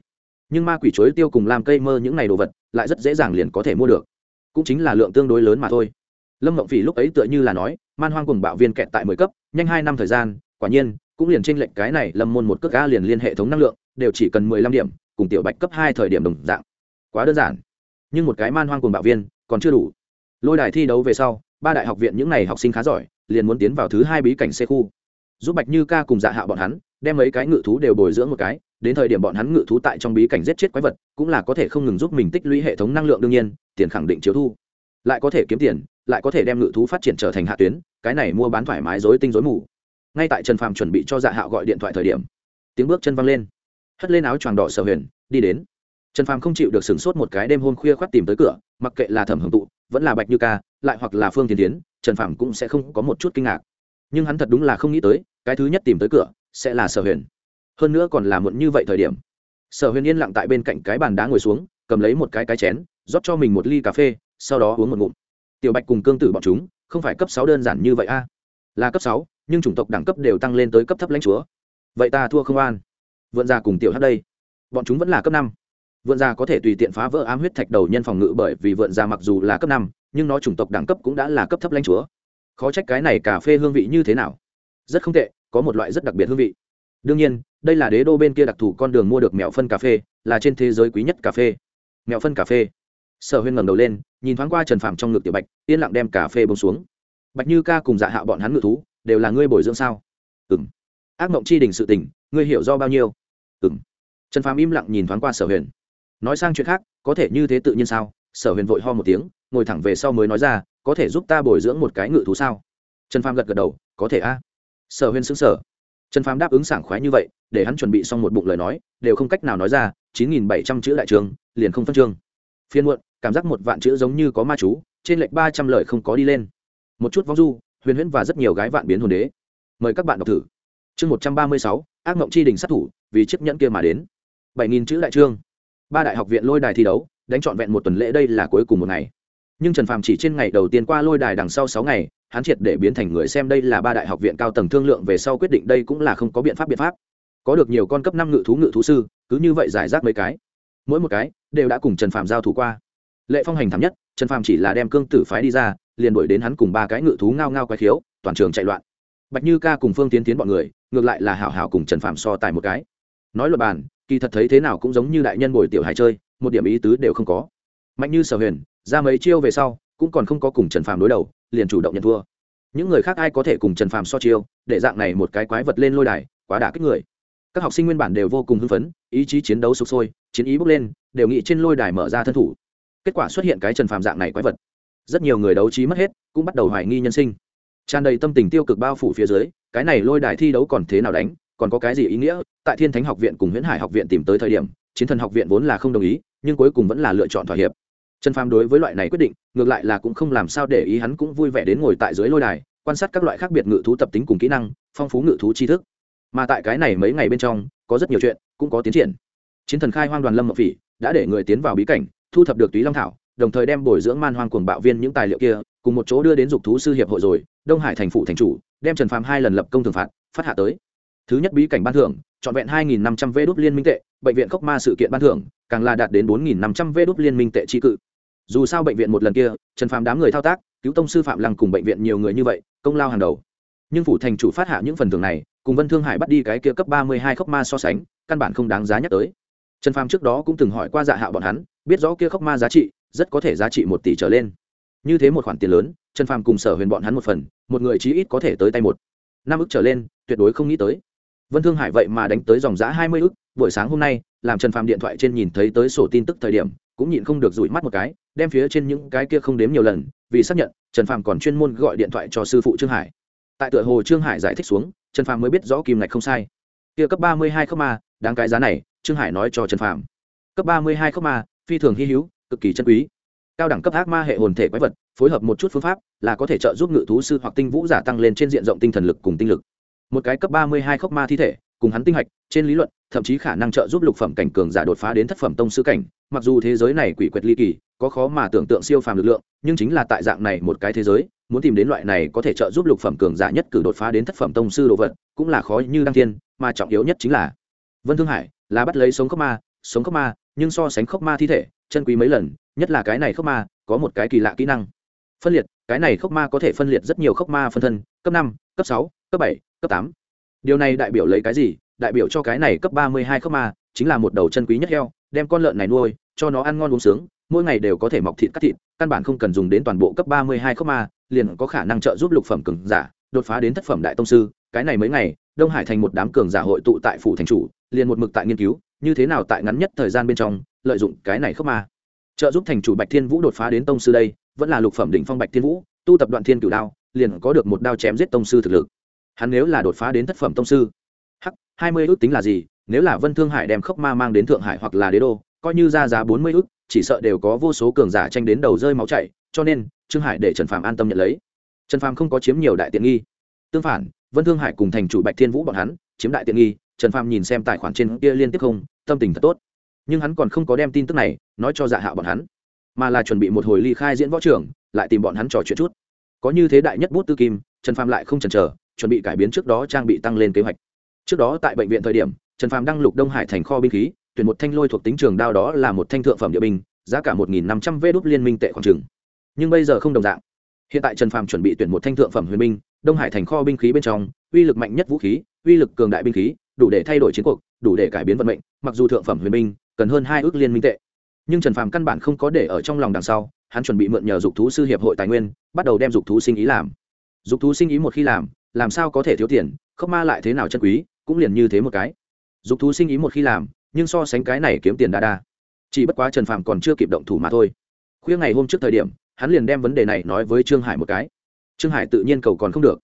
Nhưng ma quỷ chuối tiêu cùng làm cây mơ những này đồ vật, lại rất dễ dàng liền có thể mua được. Cũng chính là lượng tương đối lớn mà thôi lâm mộng phỉ lúc ấy tựa như là nói, man hoang cùng bạo viên kẹt tại mười cấp, nhanh hai năm thời gian, quả nhiên, cũng liền trên lệnh cái này lâm môn một cước ga liền liên hệ thống năng lượng, đều chỉ cần mười lăm điểm, cùng tiểu bạch cấp hai thời điểm đồng dạng. Quá đơn giản. Nhưng một cái man hoang cùng bạo viên, còn chưa đủ. Lôi đài thi đấu về sau, ba đại học viện những n à y học sinh khá giỏi, liền muốn tiến vào thứ hai bí cảnh xe khu. Giúp bạch như ca cùng dạ hạ bọn hắn, đem mấy cái ngự thú đều bồi dưỡng một cái, đến thời điểm bọn hắn ngự thú tại trong bí cảnh giết chết quái vật, cũng là có thể không ngừng giúp mình tích lũy hệ thống năng lượng đương nhiên, tiền khẳng định chiếu thu. Lại có thể kiếm tiền lại có thể đem ngự thú phát triển trở thành hạ tuyến, cái này mua bán thoải mái dối tinh dối mù. Ngay tại trần phàm chuẩn bị cho dạ hạo gọi điện thoại thời điểm, tiếng bước chân văng lên. Hất lên áo choàng đỏ sở huyền, đi đến. Trần phàm không chịu được sửng sốt một cái đêm hôm khuya khoác tìm tới cửa, mặc kệ là thẩm hưởng tụ, vẫn là bạch như ca, lại hoặc là phương tiến tiến trần phàm cũng sẽ không có một chút kinh ngạc. Nhưng hắn thật đúng là không nghĩ tới, cái thứ nhất tìm tới cửa sẽ là sở huyền. Hơn nữa còn là muộn như vậy thời điểm. Sở huyền yên lặng tại bên cạnh cái bàn đá ngồi xuống, cầm lấy một cái cái chén, rót cho mình một ly cà phê, sau đó uống một ngụm tiểu bạch cùng cương tử bọn chúng, không phải cấp sáu đơn giản như vậy a. Là cấp sáu, nhưng chủng tộc đẳng cấp đều tăng lên tới cấp thấp lãnh chúa. Vậy ta thua không an. Vượn già cùng tiểu hát đây. Bọn chúng vẫn là cấp năm. Vượn già có thể tùy tiện phá vỡ ám huyết thạch đầu nhân phòng ngự bởi vì vượn già mặc dù là cấp năm, nhưng nó chủng tộc đẳng cấp cũng đã là cấp thấp lãnh chúa. Khó trách cái này cà phê hương vị như thế nào. Rất không tệ, có một loại rất đặc biệt hương vị. Đương nhiên, đây là đế đô bên kia đặc thù con đường mua được mẹo phân cà phê, là trên thế giới quý nhất cà phê. Mẹo phân cà phê sở huyên ngẩng đầu lên, nhìn thoáng qua trần phạm trong ngực tiểu bạch, yên lặng đem cà phê bông xuống. Bạch như ca cùng dạ hạ bọn hắn ngự thú, đều là ngươi bồi dưỡng sao? Ừng ác mộng chi đình sự tình, ngươi hiểu do bao nhiêu? Ừng trần phàm im lặng nhìn thoáng qua sở huyền nói sang chuyện khác, có thể như thế tự nhiên sao? Sở huyền vội ho một tiếng, ngồi thẳng về sau mới nói ra, có thể giúp ta bồi dưỡng một cái ngự thú sao? Trần phàm gật gật đầu, có thể a. Sở huyền xứng sở trần phàm đáp ứng sảng khoái như vậy, để hắn chuẩn bị xong một bụng lời nói, đều không cách nào nói ra, chín nghìn bảy trăm chữ đại trường, liền không phân chương. Phiên muộn cảm giác một vạn chữ giống như có ma chú, trên lệch ba trăm lời không có đi lên. Một chút vong du, huyền huyễn và rất nhiều gái vạn biến hồn đế. Mời các bạn đọc thử. Chương một trăm ba mươi sáu, ác mộng chi đình sát thủ, vì chiếc nhẫn kia mà đến. Bảy nghìn chữ đại trương. Ba đại học viện lôi đài thi đấu, đánh trọn vẹn một tuần lễ đây là cuối cùng một ngày. Nhưng trần phàm chỉ trên ngày đầu tiên qua lôi đài đằng sau sáu ngày, hắn triệt để biến thành người xem đây là ba đại học viện cao tầng thương lượng về sau quyết định đây cũng là không có biện pháp biện pháp. Có được nhiều con cấp năm ngự thú ngự thú sư, cứ như vậy giải rác mấy cái. Mỗi một cái đều đã cùng trần phàm giao thủ qua lệ phong hành thảm nhất, trần phàm chỉ là đem cương tử phái đi ra, liền đuổi đến hắn cùng ba cái ngự thú ngao ngao quái khiếu, toàn trường chạy loạn. Bạch như ca cùng phương tiến tiến bọn người, ngược lại là hảo hảo cùng trần phàm so tài một cái. Nói luật bàn kỳ thật thấy thế nào cũng giống như đại nhân bồi tiểu hải chơi, một điểm ý tứ đều không có. Mạnh như sở huyền, ra mấy chiêu về sau, cũng còn không có cùng trần phàm đối đầu, liền chủ động nhận thua. Những người khác ai có thể cùng trần phàm so chiêu, để dạng này một cái quái vật lên lôi đài, quá đả kích người. Các học sinh nguyên bản đều vô cùng hưng phấn, ý chí chiến đấu sục sôi, chiến ý bốc lên, đều nghĩ trên lôi đài mở ra thân thủ kết quả xuất hiện cái trần phàm dạng này quái vật. Rất nhiều người đấu trí mất hết, cũng bắt đầu hoài nghi nhân sinh. Tràn đầy tâm tình tiêu cực bao phủ phía dưới, cái này lôi đài thi đấu còn thế nào đánh, còn có cái gì ý nghĩa? Tại thiên thánh học viện cùng Huyễn hải học viện tìm tới thời điểm, chiến thần học viện vốn là không đồng ý, nhưng cuối cùng vẫn là lựa chọn thỏa hiệp. Trần phàm đối với loại này quyết định, ngược lại là cũng không làm sao để ý hắn cũng vui vẻ đến ngồi tại dưới lôi đài, quan sát các loại khác biệt ngự thú tập tính cùng kỹ năng, phong phú ngự thú tri thức. Mà tại cái này mấy ngày bên trong, có rất nhiều chuyện cũng có tiến triển. Chiến thần khai hoang đoàn lâm mậu phỉ đã để người tiến vào bí cảnh thu thập được túy long thảo, đồng thời đem bồi dưỡng man hoang cuồng bạo viên những tài liệu kia, cùng một chỗ đưa đến dục thú sư hiệp hội rồi, đông hải thành phụ thành chủ, đem trần phàm hai lần lập công thường phạt, phát hạ tới. Thứ nhất bí cảnh ban thưởng, trọn vẹn hai nghìn năm trăm vê đốt liên minh tệ, bệnh viện cốc ma sự kiện ban thưởng, càng là đạt đến bốn nghìn năm trăm vê đốt liên minh tệ tri cự. Dù sao bệnh viện một lần kia, trần phàm đám người thao tác, cứu tông sư phạm lăng cùng bệnh viện nhiều người như vậy, công lao hàng đầu. Nhưng phủ thành chủ phát hạ những phần thưởng này, cùng vân thương hải bắt đi cái kia cấp ba mươi hai khốc ma so sánh, căn bản không đáng giá nhắc tới trần phàm trước đó cũng từng hỏi qua dạ hạo bọn hắn, biết rõ kia khóc ma giá trị, rất có thể giá trị một tỷ trở lên. Như thế một khoản tiền lớn, trần phàm cùng sở huyền bọn hắn một phần, một người chí ít có thể tới tay một. Năm ức trở lên, tuyệt đối không nghĩ tới. Vân thương hải vậy mà đánh tới dòng giá hai mươi ức, buổi sáng hôm nay, làm trần phàm điện thoại trên nhìn thấy tới sổ tin tức thời điểm, cũng nhịn không được rủi mắt một cái, đem phía trên những cái kia không đếm nhiều lần, vì xác nhận, trần phàm còn chuyên môn gọi điện thoại cho sư phụ trương hải. Tại tựa hồ trương hải giải thích xuống, trần phàm mới biết rõ kim ngạch không sai. Kia cấp ba mươi hai khớp ma, đáng cái giá này trương hải nói cho trần phàm. Cấp ba mươi hai khớp ma, phi thường hy hữu, cực kỳ chân quý. Cao đẳng cấp ác ma hệ hồn thể quái vật, phối hợp một chút phương pháp, là có thể trợ giúp ngự thú sư hoặc tinh vũ giả tăng lên trên diện rộng tinh thần lực cùng tinh lực. Một cái cấp ba mươi hai khốc ma thi thể, cùng hắn tinh hạch, trên lý luận, thậm chí khả năng trợ giúp lục phẩm cảnh cường giả đột phá đến thất phẩm tông sư cảnh. Mặc dù thế giới này quỷ quyệt ly kỳ, có khó mà tưởng tượng siêu phàm lực lượng, nhưng chính là tại dạng này một cái thế giới, muốn tìm đến loại này có thể trợ giúp lục phẩm cường giả nhất cử đột phá đến thất phẩm tông sư đồ vật, cũng là khó như đăng thiên, mà trọng yếu nhất chính là vân thương hải là bắt lấy sống khốc ma, sống khốc ma, nhưng so sánh khốc ma thi thể, chân quý mấy lần, nhất là cái này khốc ma, có một cái kỳ lạ kỹ năng. Phân liệt, cái này khốc ma có thể phân liệt rất nhiều khốc ma phân thân, cấp năm, cấp sáu, cấp bảy, cấp tám. Điều này đại biểu lấy cái gì? Đại biểu cho cái này cấp ba mươi hai khốc ma, chính là một đầu chân quý nhất heo, đem con lợn này nuôi, cho nó ăn ngon uống sướng, mỗi ngày đều có thể mọc thịt cắt thịt, căn bản không cần dùng đến toàn bộ cấp ba mươi hai khốc ma, liền có khả năng trợ giúp lục phẩm cường giả, đột phá đến thất phẩm đại tông sư, cái này mấy ngày đông hải thành một đám cường giả hội tụ tại phủ thành chủ, liền một mực tại nghiên cứu, như thế nào tại ngắn nhất thời gian bên trong, lợi dụng cái này khớp ma. Trợ giúp thành chủ bạch thiên vũ đột phá đến tông sư đây, vẫn là lục phẩm đỉnh phong bạch thiên vũ, tu tập đoạn thiên cửu đao, liền có được một đao chém giết tông sư thực lực. Hắn nếu là đột phá đến thất phẩm tông sư h hai mươi ước tính là gì? Nếu là vân thương hải đem khốc ma mang đến thượng hải hoặc là đế đô, coi như ra giá bốn mươi ước, chỉ sợ đều có vô số cường giả tranh đến đầu rơi máu chảy, cho nên trương hải để trần phàm an tâm nhận lấy. Trần phàm không có chiếm nhiều đại tiện nghi. Tương phản vân thương hải cùng thành chủ bạch thiên vũ bọn hắn, chiếm đại tiện nghi, trần phàm nhìn xem tài khoản trên kia liên tiếp không, tâm tình thật tốt. Nhưng hắn còn không có đem tin tức này nói cho dạ hạo bọn hắn, mà là chuẩn bị một hồi ly khai diễn võ trưởng lại tìm bọn hắn trò chuyện chút. Có như thế đại nhất bút tư kim, trần phàm lại không chần chờ, chuẩn bị cải biến trước đó trang bị tăng lên kế hoạch. Trước đó tại bệnh viện thời điểm, trần phàm đăng lục đông hải thành kho binh khí, tuyển một thanh lôi thuộc tính trường đao đó là một thanh thượng phẩm địa binh, giá cả một nghìn năm trăm vê đốt liên minh tệ khoảng trừng nhưng bây giờ không đồng dạng. Hiện tại trần phàm chuẩn bị tuyển một thanh thượng phẩm huyền binh đông hải thành kho binh khí bên trong, uy lực mạnh nhất vũ khí, uy lực cường đại binh khí, đủ để thay đổi chiến cuộc, đủ để cải biến vận mệnh, mặc dù thượng phẩm huyền binh, cần hơn hai ước liên minh tệ. Nhưng trần phàm căn bản không có để ở trong lòng đằng sau, hắn chuẩn bị mượn nhờ dục thú sư hiệp hội tài nguyên, bắt đầu đem dục thú sinh ý làm. Dục thú sinh ý một khi làm làm sao có thể thiếu tiền, khốc ma lại thế nào chân quý, cũng liền như thế một cái. Dục thú sinh ý một khi làm, nhưng so sánh cái này kiếm tiền đa đa. Chỉ bất quá trần phàm còn chưa kịp động thủ mà thôi. Khuya ngày hôm trước thời điểm, hắn liền đem vấn đề này nói với trương hải một cái trương hải tự nhiên cầu còn không được.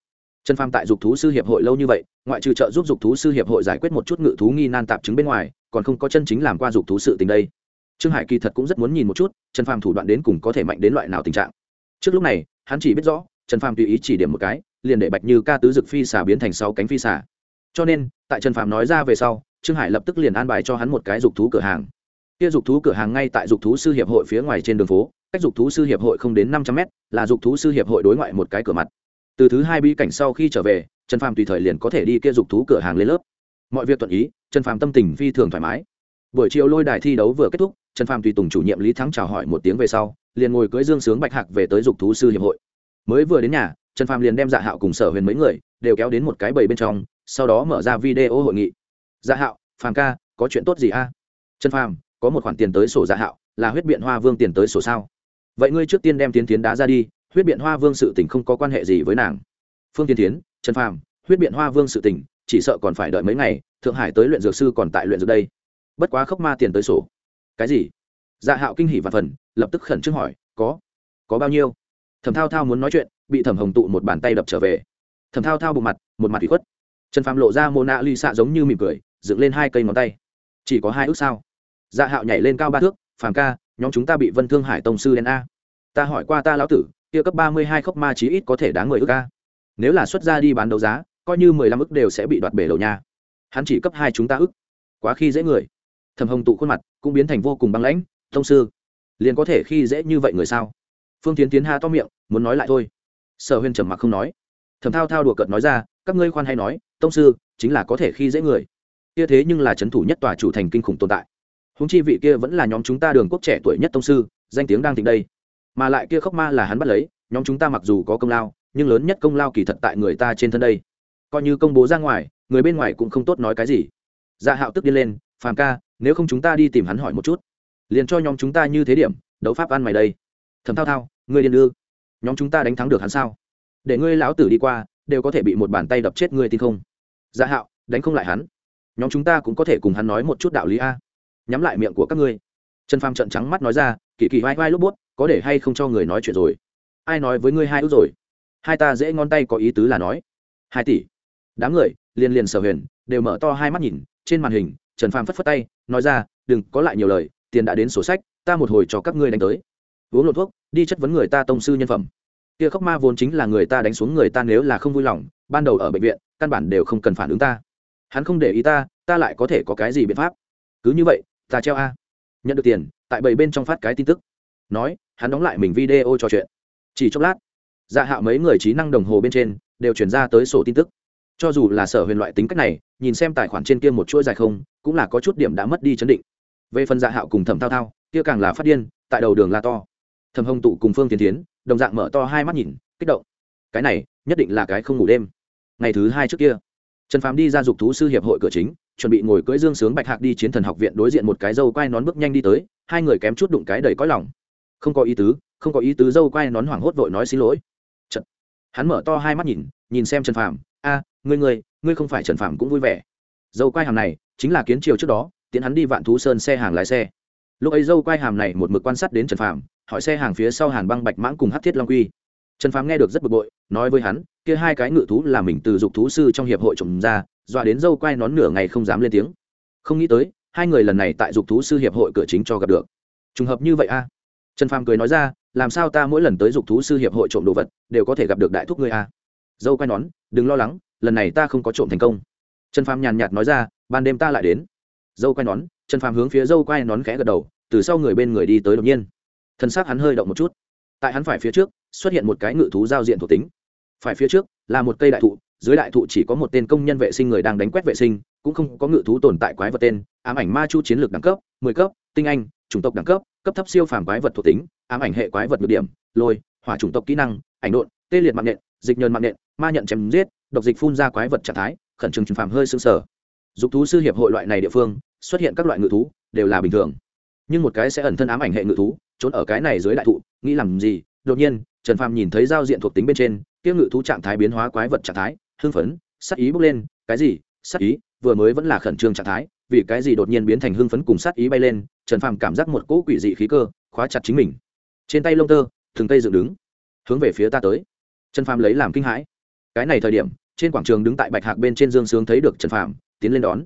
Trần phàm tại dục thú sư hiệp hội lâu như vậy, ngoại trừ trợ giúp dục thú sư hiệp hội giải quyết một chút ngự thú nghi nan tạp chứng bên ngoài, còn không có chân chính làm qua dục thú sự tình đây. Trương hải kỳ thật cũng rất muốn nhìn một chút, trần phàm thủ đoạn đến cùng có thể mạnh đến loại nào tình trạng. Trước lúc này, hắn chỉ biết rõ, trần phàm tùy ý chỉ điểm một cái, liền để bạch như ca tứ dực phi xả biến thành sáu cánh phi xả cho nên, tại trần phàm nói ra về sau, trương hải lập tức liền an bài cho hắn một cái dục thú cửa hàng. Kia dục thú cửa hàng ngay tại dục thú sư hiệp hội phía ngoài trên đường phố cách dục thú sư hiệp hội không đến năm trăm mét, là dục thú sư hiệp hội đối ngoại một cái cửa mặt. Từ thứ hai bi cảnh sau khi trở về, trần phàm tùy thời liền có thể đi kia dục thú cửa hàng lên lớp. Mọi việc thuận ý, trần phàm tâm tình phi thường thoải mái. Buổi chiều lôi đài thi đấu vừa kết thúc, trần phàm tùy tùng chủ nhiệm lý thắng chào hỏi một tiếng về sau, liền ngồi cưỡi dương sướng bạch hạc về tới dục thú sư hiệp hội. Mới vừa đến nhà, trần phàm liền đem dạ hạo cùng sở huyền mấy người đều kéo đến một cái bầy bên trong, sau đó mở ra video hội nghị. Dạ hạo, phàm ca, có chuyện tốt gì a? Trần phàm, có một khoản tiền tới sổ dạ hạo, là huyết biện hoa vương tiền tới sổ sao? Vậy ngươi trước tiên đem tiến tiến đá ra đi, huyết biện hoa vương sự tình không có quan hệ gì với nàng. Phương tiên tiến trần phàm, huyết biện hoa vương sự tình, chỉ sợ còn phải đợi mấy ngày, thượng hải tới luyện dược sư còn tại luyện dược đây. Bất quá khốc ma tiền tới sổ. Cái gì? Dạ hạo kinh hỉ và phần, lập tức khẩn trương hỏi, có có bao nhiêu? Thẩm thao thao muốn nói chuyện, bị thẩm hồng tụ một bàn tay đập trở về. Thẩm thao thao bộ mặt, một mặt bị khuất. Trần phàm lộ ra mô nạ ly xạ giống như mỉm cười, dựng lên hai cây ngón tay. Chỉ có hai ước sao? Dạ hạo nhảy lên cao ba thước, phàm ca nhóm chúng ta bị vân thương hải tông sư đen a. Ta hỏi qua ta lão tử, kia cấp ba mươi hai khốc ma chí ít có thể đáng mười ước a. Nếu là xuất ra đi bán đấu giá, coi như mười lăm ước đều sẽ bị đoạt bể lầu nhà. Hắn chỉ cấp hai chúng ta ước quá khi dễ người. Thầm hồng tụ khuôn mặt, cũng biến thành vô cùng băng lãnh. Thông sư, liền có thể khi dễ như vậy người sao? Phương tiến tiến ha to miệng, muốn nói lại thôi. Sở huyên trầm mặc không nói. Thầm thao thao đùa cợt nói ra, các ngươi khoan hay nói, tông sư, chính là có thể khi dễ người. Kia thế nhưng là c h ấ n thủ nhất tòa chủ thành kinh khủng tồn tại húng chi vị kia vẫn là nhóm chúng ta đường quốc trẻ tuổi nhất tông sư, danh tiếng đang thịnh đây. Mà lại kia khóc ma là hắn bắt lấy, nhóm chúng ta mặc dù có công lao, nhưng lớn nhất công lao kỳ thật tại người ta trên thân đây. Coi như công bố ra ngoài, người bên ngoài cũng không tốt nói cái gì. Dạ hạo tức đi lên, phàm ca, nếu không chúng ta đi tìm hắn hỏi một chút. Liền cho nhóm chúng ta như thế điểm, đấu pháp ăn mày đây. Thầm thao thao, ngươi điên đưa nhóm chúng ta đánh thắng được hắn sao? Để ngươi lão tử đi qua, đều có thể bị một bàn tay đập chết ngươi tin không? Dạ hạo, đánh không lại hắn. Nhóm chúng ta cũng có thể cùng hắn nói một chút đạo lý a nhắm lại miệng của các ngươi. Trần phàm trận trắng mắt nói ra, kỳ kỳ vai vai lúc bút, có để hay không cho người nói chuyện rồi? Ai nói với ngươi hai ước rồi? Hai ta dễ ngón tay có ý tứ là nói. Hai tỷ. Đám người, liền liền sở huyền, đều mở to hai mắt nhìn, trên màn hình, trần phàm phất phất tay, nói ra, đừng có lại nhiều lời, tiền đã đến sổ sách, ta một hồi cho các ngươi đánh tới. Uống lột thuốc, đi chất vấn người ta tông sư nhân phẩm. Kia khóc ma vốn chính là người ta đánh xuống người ta nếu là không vui lòng, ban đầu ở bệnh viện, căn bản đều không cần phản ứng ta. Hắn không để ý ta ta lại có thể có cái gì biện pháp? Cứ như vậy ta treo a. Nhận được tiền, tại bảy bên trong phát cái tin tức. Nói, hắn đóng lại mình video trò chuyện. Chỉ chốc lát dạ hạo mấy người trí năng đồng hồ bên trên đều chuyển ra tới sổ tin tức. Cho dù là sở huyền loại tính cách này, nhìn xem tài khoản trên kia một chuỗi dài không, cũng là có chút điểm đã mất đi chấn định. Về phần dạ hạo cùng thẩm thao thao, kia càng là phát điên, tại đầu đường la to. Thẩm hồng tụ cùng phương tiến tiến, đồng dạng mở to hai mắt nhìn, kích động. Cái này, nhất định là cái không ngủ đêm. Ngày thứ hai trước kia, trần phàm đi ra dục thú sư hiệp hội cửa chính chuẩn bị ngồi cưỡi dương sướng bạch hạc đi chiến thần học viện đối diện một cái dâu quai nón bước nhanh đi tới, hai người kém chút đụng cái đầy cõi lòng. Không có ý tứ, không có ý tứ dâu quai nón hoảng hốt vội nói xin lỗi. Trật. hắn mở to hai mắt nhìn nhìn xem trần phàm. A, ngươi ngươi ngươi không phải trần phàm cũng vui vẻ. Dâu quai hàm này chính là kiến triều trước đó, tiến hắn đi vạn thú sơn xe hàng lái xe. Lúc ấy dâu quai hàm này một mực quan sát đến trần phàm, hỏi xe hàng phía sau hàn băng bạch mãng cùng hát thiết long quy. Trần phàm nghe được rất bực bội, nói với hắn, kia hai cái ngự thú là mình từ dục thú sư trong hiệp hội trồng ra dọa đến dâu quai nón nửa ngày không dám lên tiếng. Không nghĩ tới, hai người lần này tại dục thú sư hiệp hội cửa chính cho gặp được. Trùng hợp như vậy a. Trần phàm cười nói ra, làm sao ta mỗi lần tới dục thú sư hiệp hội trộm đồ vật, đều có thể gặp được đại thúc ngươi a? Dâu quai nón, đừng lo lắng, lần này ta không có trộm thành công. Trần phàm nhàn nhạt nói ra, ban đêm ta lại đến. Dâu quai nón, trần phàm hướng phía dâu quai nón khẽ gật đầu, từ sau người bên người đi tới đột nhiên. Thân xác hắn hơi động một chút. Tại hắn phải phía trước, xuất hiện một cái ngự thú giao diện thuộc tính. Phải phía trước, là một cây đại thụ dưới đại thụ chỉ có một tên công nhân vệ sinh người đang đánh quét vệ sinh, cũng không có ngự thú tồn tại quái vật tên, ám ảnh ma chu chiến lược đẳng cấp, mười cấp, tinh anh, chủng tộc đẳng cấp cấp thấp siêu phàm quái vật thuộc tính, ám ảnh hệ quái vật nhược điểm, lôi, hỏa chủng tộc kỹ năng, ảnh độn, tê liệt mạng nện, dịch nhờn mạng nện, ma nhận chém giết, độc dịch phun ra quái vật trạng thái, khẩn trừng trừng phàm hơi sương sở dục thú sư hiệp hội loại này địa phương, xuất hiện các loại ngự thú, đều là bình thường. Nhưng một cái sẽ ẩn thân ám ảnh hệ ngự thú, trốn ở cái này dưới đại thụ, nghĩ làm gì? Đột nhiên, trần phàm nhìn thấy giao diện thuộc tính bên trên tiêu ngự thú trạng thái biến hóa quái vật trạng thái hưng phấn sắc ý bốc lên, cái gì? Sắc ý? Vừa mới vẫn là khẩn trương trạng thái, vì cái gì đột nhiên biến thành hưng phấn cùng sát ý bay lên, trần phàm cảm giác một cỗ quỷ dị khí cơ khóa chặt chính mình. Trên tay lông tơ thường tây dựng đứng, hướng về phía ta tới. Trần phàm lấy làm kinh hãi. Cái này thời điểm, trên quảng trường đứng tại bạch hạc bên trên dương sướng thấy được trần phàm, tiến lên đón.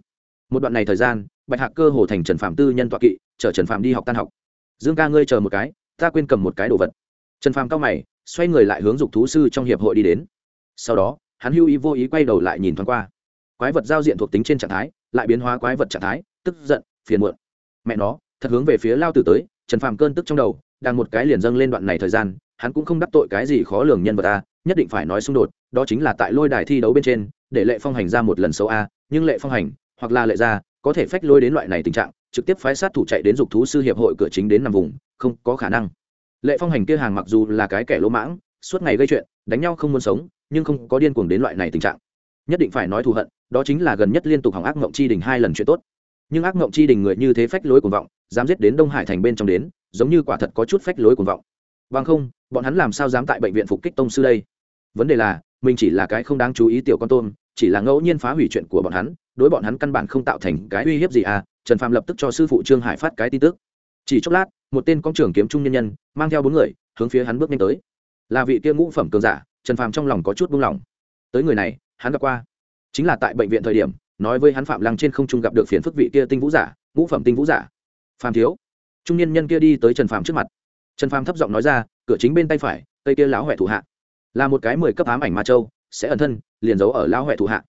Một đoạn này thời gian, bạch hạc cơ hồ thành trần phàm tư nhân tọa kỵ, chở trần phàm đi học tan học. Dương ca ngươi chờ một cái, ta quên cầm một cái đồ vật. Trần phàm cao mày, xoay người lại hướng dục thú sư trong hiệp hội đi đến. Sau đó hắn hưu ý vô ý quay đầu lại nhìn thoáng qua. Quái vật giao diện thuộc tính trên trạng thái lại biến hóa quái vật trạng thái tức giận phiền muộn. Mẹ nó thật hướng về phía lao tử tới trần phàm cơn tức trong đầu đang một cái liền dâng lên đoạn này thời gian hắn cũng không đắc tội cái gì khó lường nhân vật ta, nhất định phải nói xung đột đó chính là tại lôi đài thi đấu bên trên để lệ phong hành ra một lần xấu a nhưng lệ phong hành hoặc là lệ ra có thể phách lôi đến loại này tình trạng trực tiếp phái sát thủ chạy đến dục thú sư hiệp hội cửa chính đến nằm vùng không có khả năng. Lệ phong hành kia hàng mặc dù là cái kẻ lỗ mãng suốt ngày gây chuyện đánh nhau không muốn sống nhưng không có điên cuồng đến loại này tình trạng. Nhất định phải nói thù hận, đó chính là gần nhất liên tục hỏng ác mộng chi đình hai lần chuyện tốt. Nhưng ác mộng chi đình người như thế phách lối cuồng vọng, dám giết đến đông hải thành bên trong đến, giống như quả thật có chút phách lối cuồng vọng. Bằng không, bọn hắn làm sao dám tại bệnh viện phục kích tông sư đây? Vấn đề là, mình chỉ là cái không đáng chú ý tiểu con tôm, chỉ là ngẫu nhiên phá hủy chuyện của bọn hắn, đối bọn hắn căn bản không tạo thành cái uy hiếp gì à? Trần phạm lập tức cho sư phụ trương hải phát cái tin tức. Chỉ chốc lát, một tên con trưởng kiếm trung nhân nhân, mang theo bốn người, hướng phía hắn bước nhanh tới. Là vị kia ngũ phẩm cường giả trần phàm trong lòng có chút buông lỏng. Tới người này, hắn gặp qua. Chính là tại bệnh viện thời điểm, nói với hắn phạm lăng trên không trung gặp được phiền phức vị kia tinh vũ giả, ngũ phẩm tinh vũ giả. Phàm thiếu. Trung niên nhân kia đi tới trần phàm trước mặt. Trần phàm thấp giọng nói ra, cửa chính bên tay phải tây kia lão huệ thủ hạ. Là một cái mười cấp ám ảnh ma châu, sẽ ẩn thân, liền giấu ở lão huệ thủ hạ.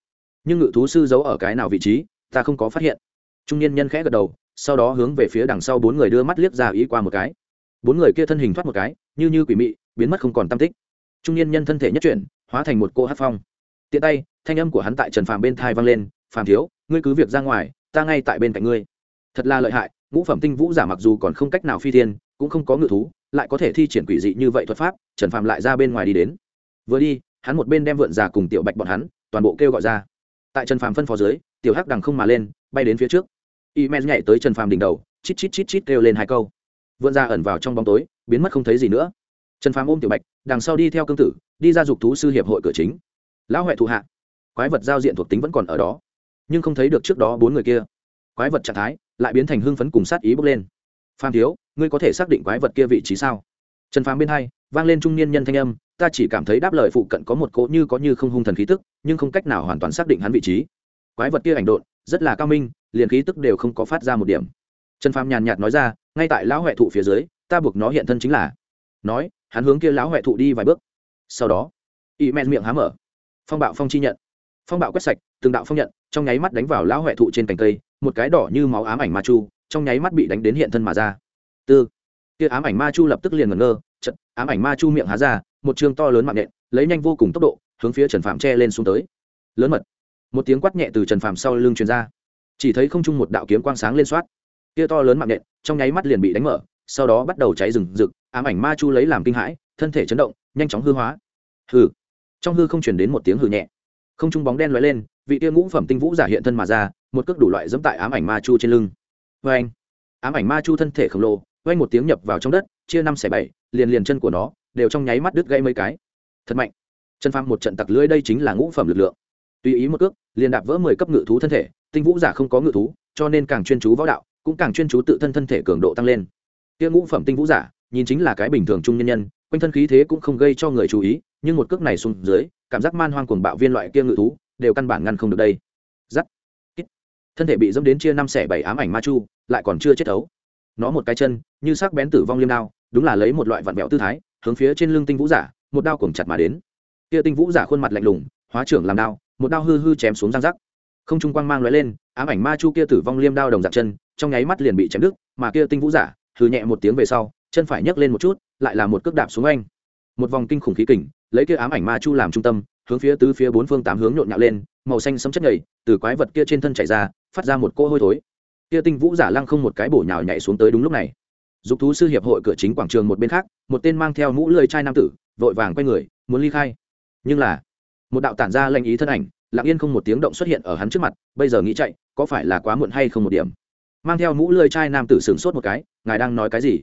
Nhưng ngự thú sư giấu ở cái nào vị trí, ta không có phát hiện. Trung niên nhân khẽ gật đầu, sau đó hướng về phía đằng sau bốn người đưa mắt liếc ra ý qua một cái. Bốn người kia thân hình thoát một cái, như như quỷ mị, biến mất không còn tam tích trung niên nhân thân thể nhất chuyển, hóa thành một cô hát phong. Tiện tay, thanh âm của hắn tại trần phàm bên thai vang lên, phàm thiếu, ngươi cứ việc ra ngoài, ta ngay tại bên cạnh ngươi. Thật là lợi hại, ngũ phẩm tinh vũ giả mặc dù còn không cách nào phi thiên, cũng không có ngự thú, lại có thể thi triển quỷ dị như vậy thuật pháp, trần phàm lại ra bên ngoài đi đến. Vừa đi, hắn một bên đem vượn già cùng tiểu bạch bọn hắn, toàn bộ kêu gọi ra. Tại trần phàm phân phó dưới, tiểu hắc đằng không mà lên, bay đến phía trước. Y men nhảy tới trần phàm đỉnh đầu, chít chít chít chít kêu lên hai câu. Vượn ra ẩn vào trong bóng tối, biến mất không thấy gì nữa trần phàm ôm tiểu bạch, đằng sau đi theo cương tử, đi ra dục thú sư hiệp hội cửa chính. Lão huệ thủ hạ, quái vật giao diện thuộc tính vẫn còn ở đó, nhưng không thấy được trước đó bốn người kia. Quái vật trạng thái lại biến thành hưng phấn cùng sát ý bước lên. Phan thiếu, ngươi có thể xác định quái vật kia vị trí sao? Trần phàm bên hai, vang lên trung niên nhân thanh âm, ta chỉ cảm thấy đáp lời phụ cận có một cỗ như có như không hung thần khí tức, nhưng không cách nào hoàn toàn xác định hắn vị trí. Quái vật kia ảnh độn, rất là cao minh, liền khí tức đều không có phát ra một điểm. Trần phàm nhàn nhạt nói ra, ngay tại lão huệ thụ phía dưới, ta buộc nó hiện thân chính là. Nói hắn hướng kia lão huệ thụ đi vài bước. Sau đó, y men miệng há mở. Phong bạo phong chi nhận. Phong bạo quét sạch, từng đạo phong nhận, trong nháy mắt đánh vào lão huệ thụ trên cành cây, một cái đỏ như máu ám ảnh ma chu, trong nháy mắt bị đánh đến hiện thân mà ra. Tư. Kia ám ảnh ma chu lập tức liền ngẩn ngơ chật ám ảnh ma chu miệng há ra, một chương to lớn mạng nện lấy nhanh vô cùng tốc độ, hướng phía trần phạm che lên xuống tới. Lớn mật. Một tiếng quát nhẹ từ trần phạm sau lưng truyền ra. Chỉ thấy không trung một đạo kiếm quang sáng lên soát kia to lớn mạng nện trong nháy mắt liền bị đánh mở sau đó bắt đầu cháy rừng rực, ám ảnh ma chu lấy làm kinh hãi, thân thể chấn động, nhanh chóng hư hóa. Hư trong hư không chuyển đến một tiếng hư nhẹ. Không trung bóng đen lóe lên, vị tia ngũ phẩm tinh vũ giả hiện thân mà ra, một cước đủ loại dẫm tại ám ảnh ma chu trên lưng. Vê anh ám ảnh ma chu thân thể khổng lồ vay một tiếng nhập vào trong đất, chia năm xẻ bảy, liền liền chân của nó, đều trong nháy mắt đứt gãy mấy cái. Thật mạnh. Chân phang một trận tặc lưỡi đây chính là ngũ phẩm lực lượng. Tùy ý một cước, liền đạp vỡ mười cấp ngự thú thân thể, tinh vũ giả không có ngự thú, cho nên càng chuyên chú võ đạo, cũng càng chuyên chú tự thân thân thể cường độ tăng lên kia ngũ phẩm tinh vũ giả, nhìn chính là cái bình thường trung nhân nhân, quanh thân khí thế cũng không gây cho người chú ý, nhưng một cước này xuống dưới, cảm giác man hoang cuồng bạo viên loại kia ngự thú, đều căn bản ngăn không được đây. Giắt thân thể bị dẫm đến chia năm xẻ bảy ám ảnh ma chu, lại còn chưa chết ấu nó một cái chân, như sắc bén tử vong liêm đao, đúng là lấy một loại vặn vẹo tư thái, hướng phía trên lưng tinh vũ giả, một đao cuồng chặt mà đến. Kia tinh vũ giả khuôn mặt lạnh lùng, hóa trưởng làm đao, một đao hư hư chém xuống răng rắc. Không trung quang mang lóe lên, ám ảnh ma chu kia tử vong liêm đao đồng dạng chân, trong nháy mắt liền bị chém đứt, mà kia tinh vũ giả hừ nhẹ một tiếng về sau, chân phải nhấc lên một chút, lại là một cước đạp xuống anh. Một vòng kinh khủng khí kình, lấy kia ám ảnh ma chu làm trung tâm, hướng phía tứ phía bốn phương tám hướng nhộn nhạo lên, màu xanh sấm chất nhầy, từ quái vật kia trên thân chảy ra, phát ra một cỗ hôi thối. Kia tinh vũ giả lăng không một cái bổ nhào nhảy xuống tới đúng lúc này. Dục thú sư hiệp hội cửa chính quảng trường một bên khác, một tên mang theo mũ lưỡi chai nam tử, vội vàng quay người, muốn ly khai. Nhưng là, một đạo tản ra lanh ý thân ảnh, lặng yên không một tiếng động xuất hiện ở hắn trước mặt, bây giờ nghĩ chạy, có phải là quá muộn hay không một điểm? Mang theo mũ lưỡi chai nam tử sửng sốt một cái, ngài đang nói cái gì?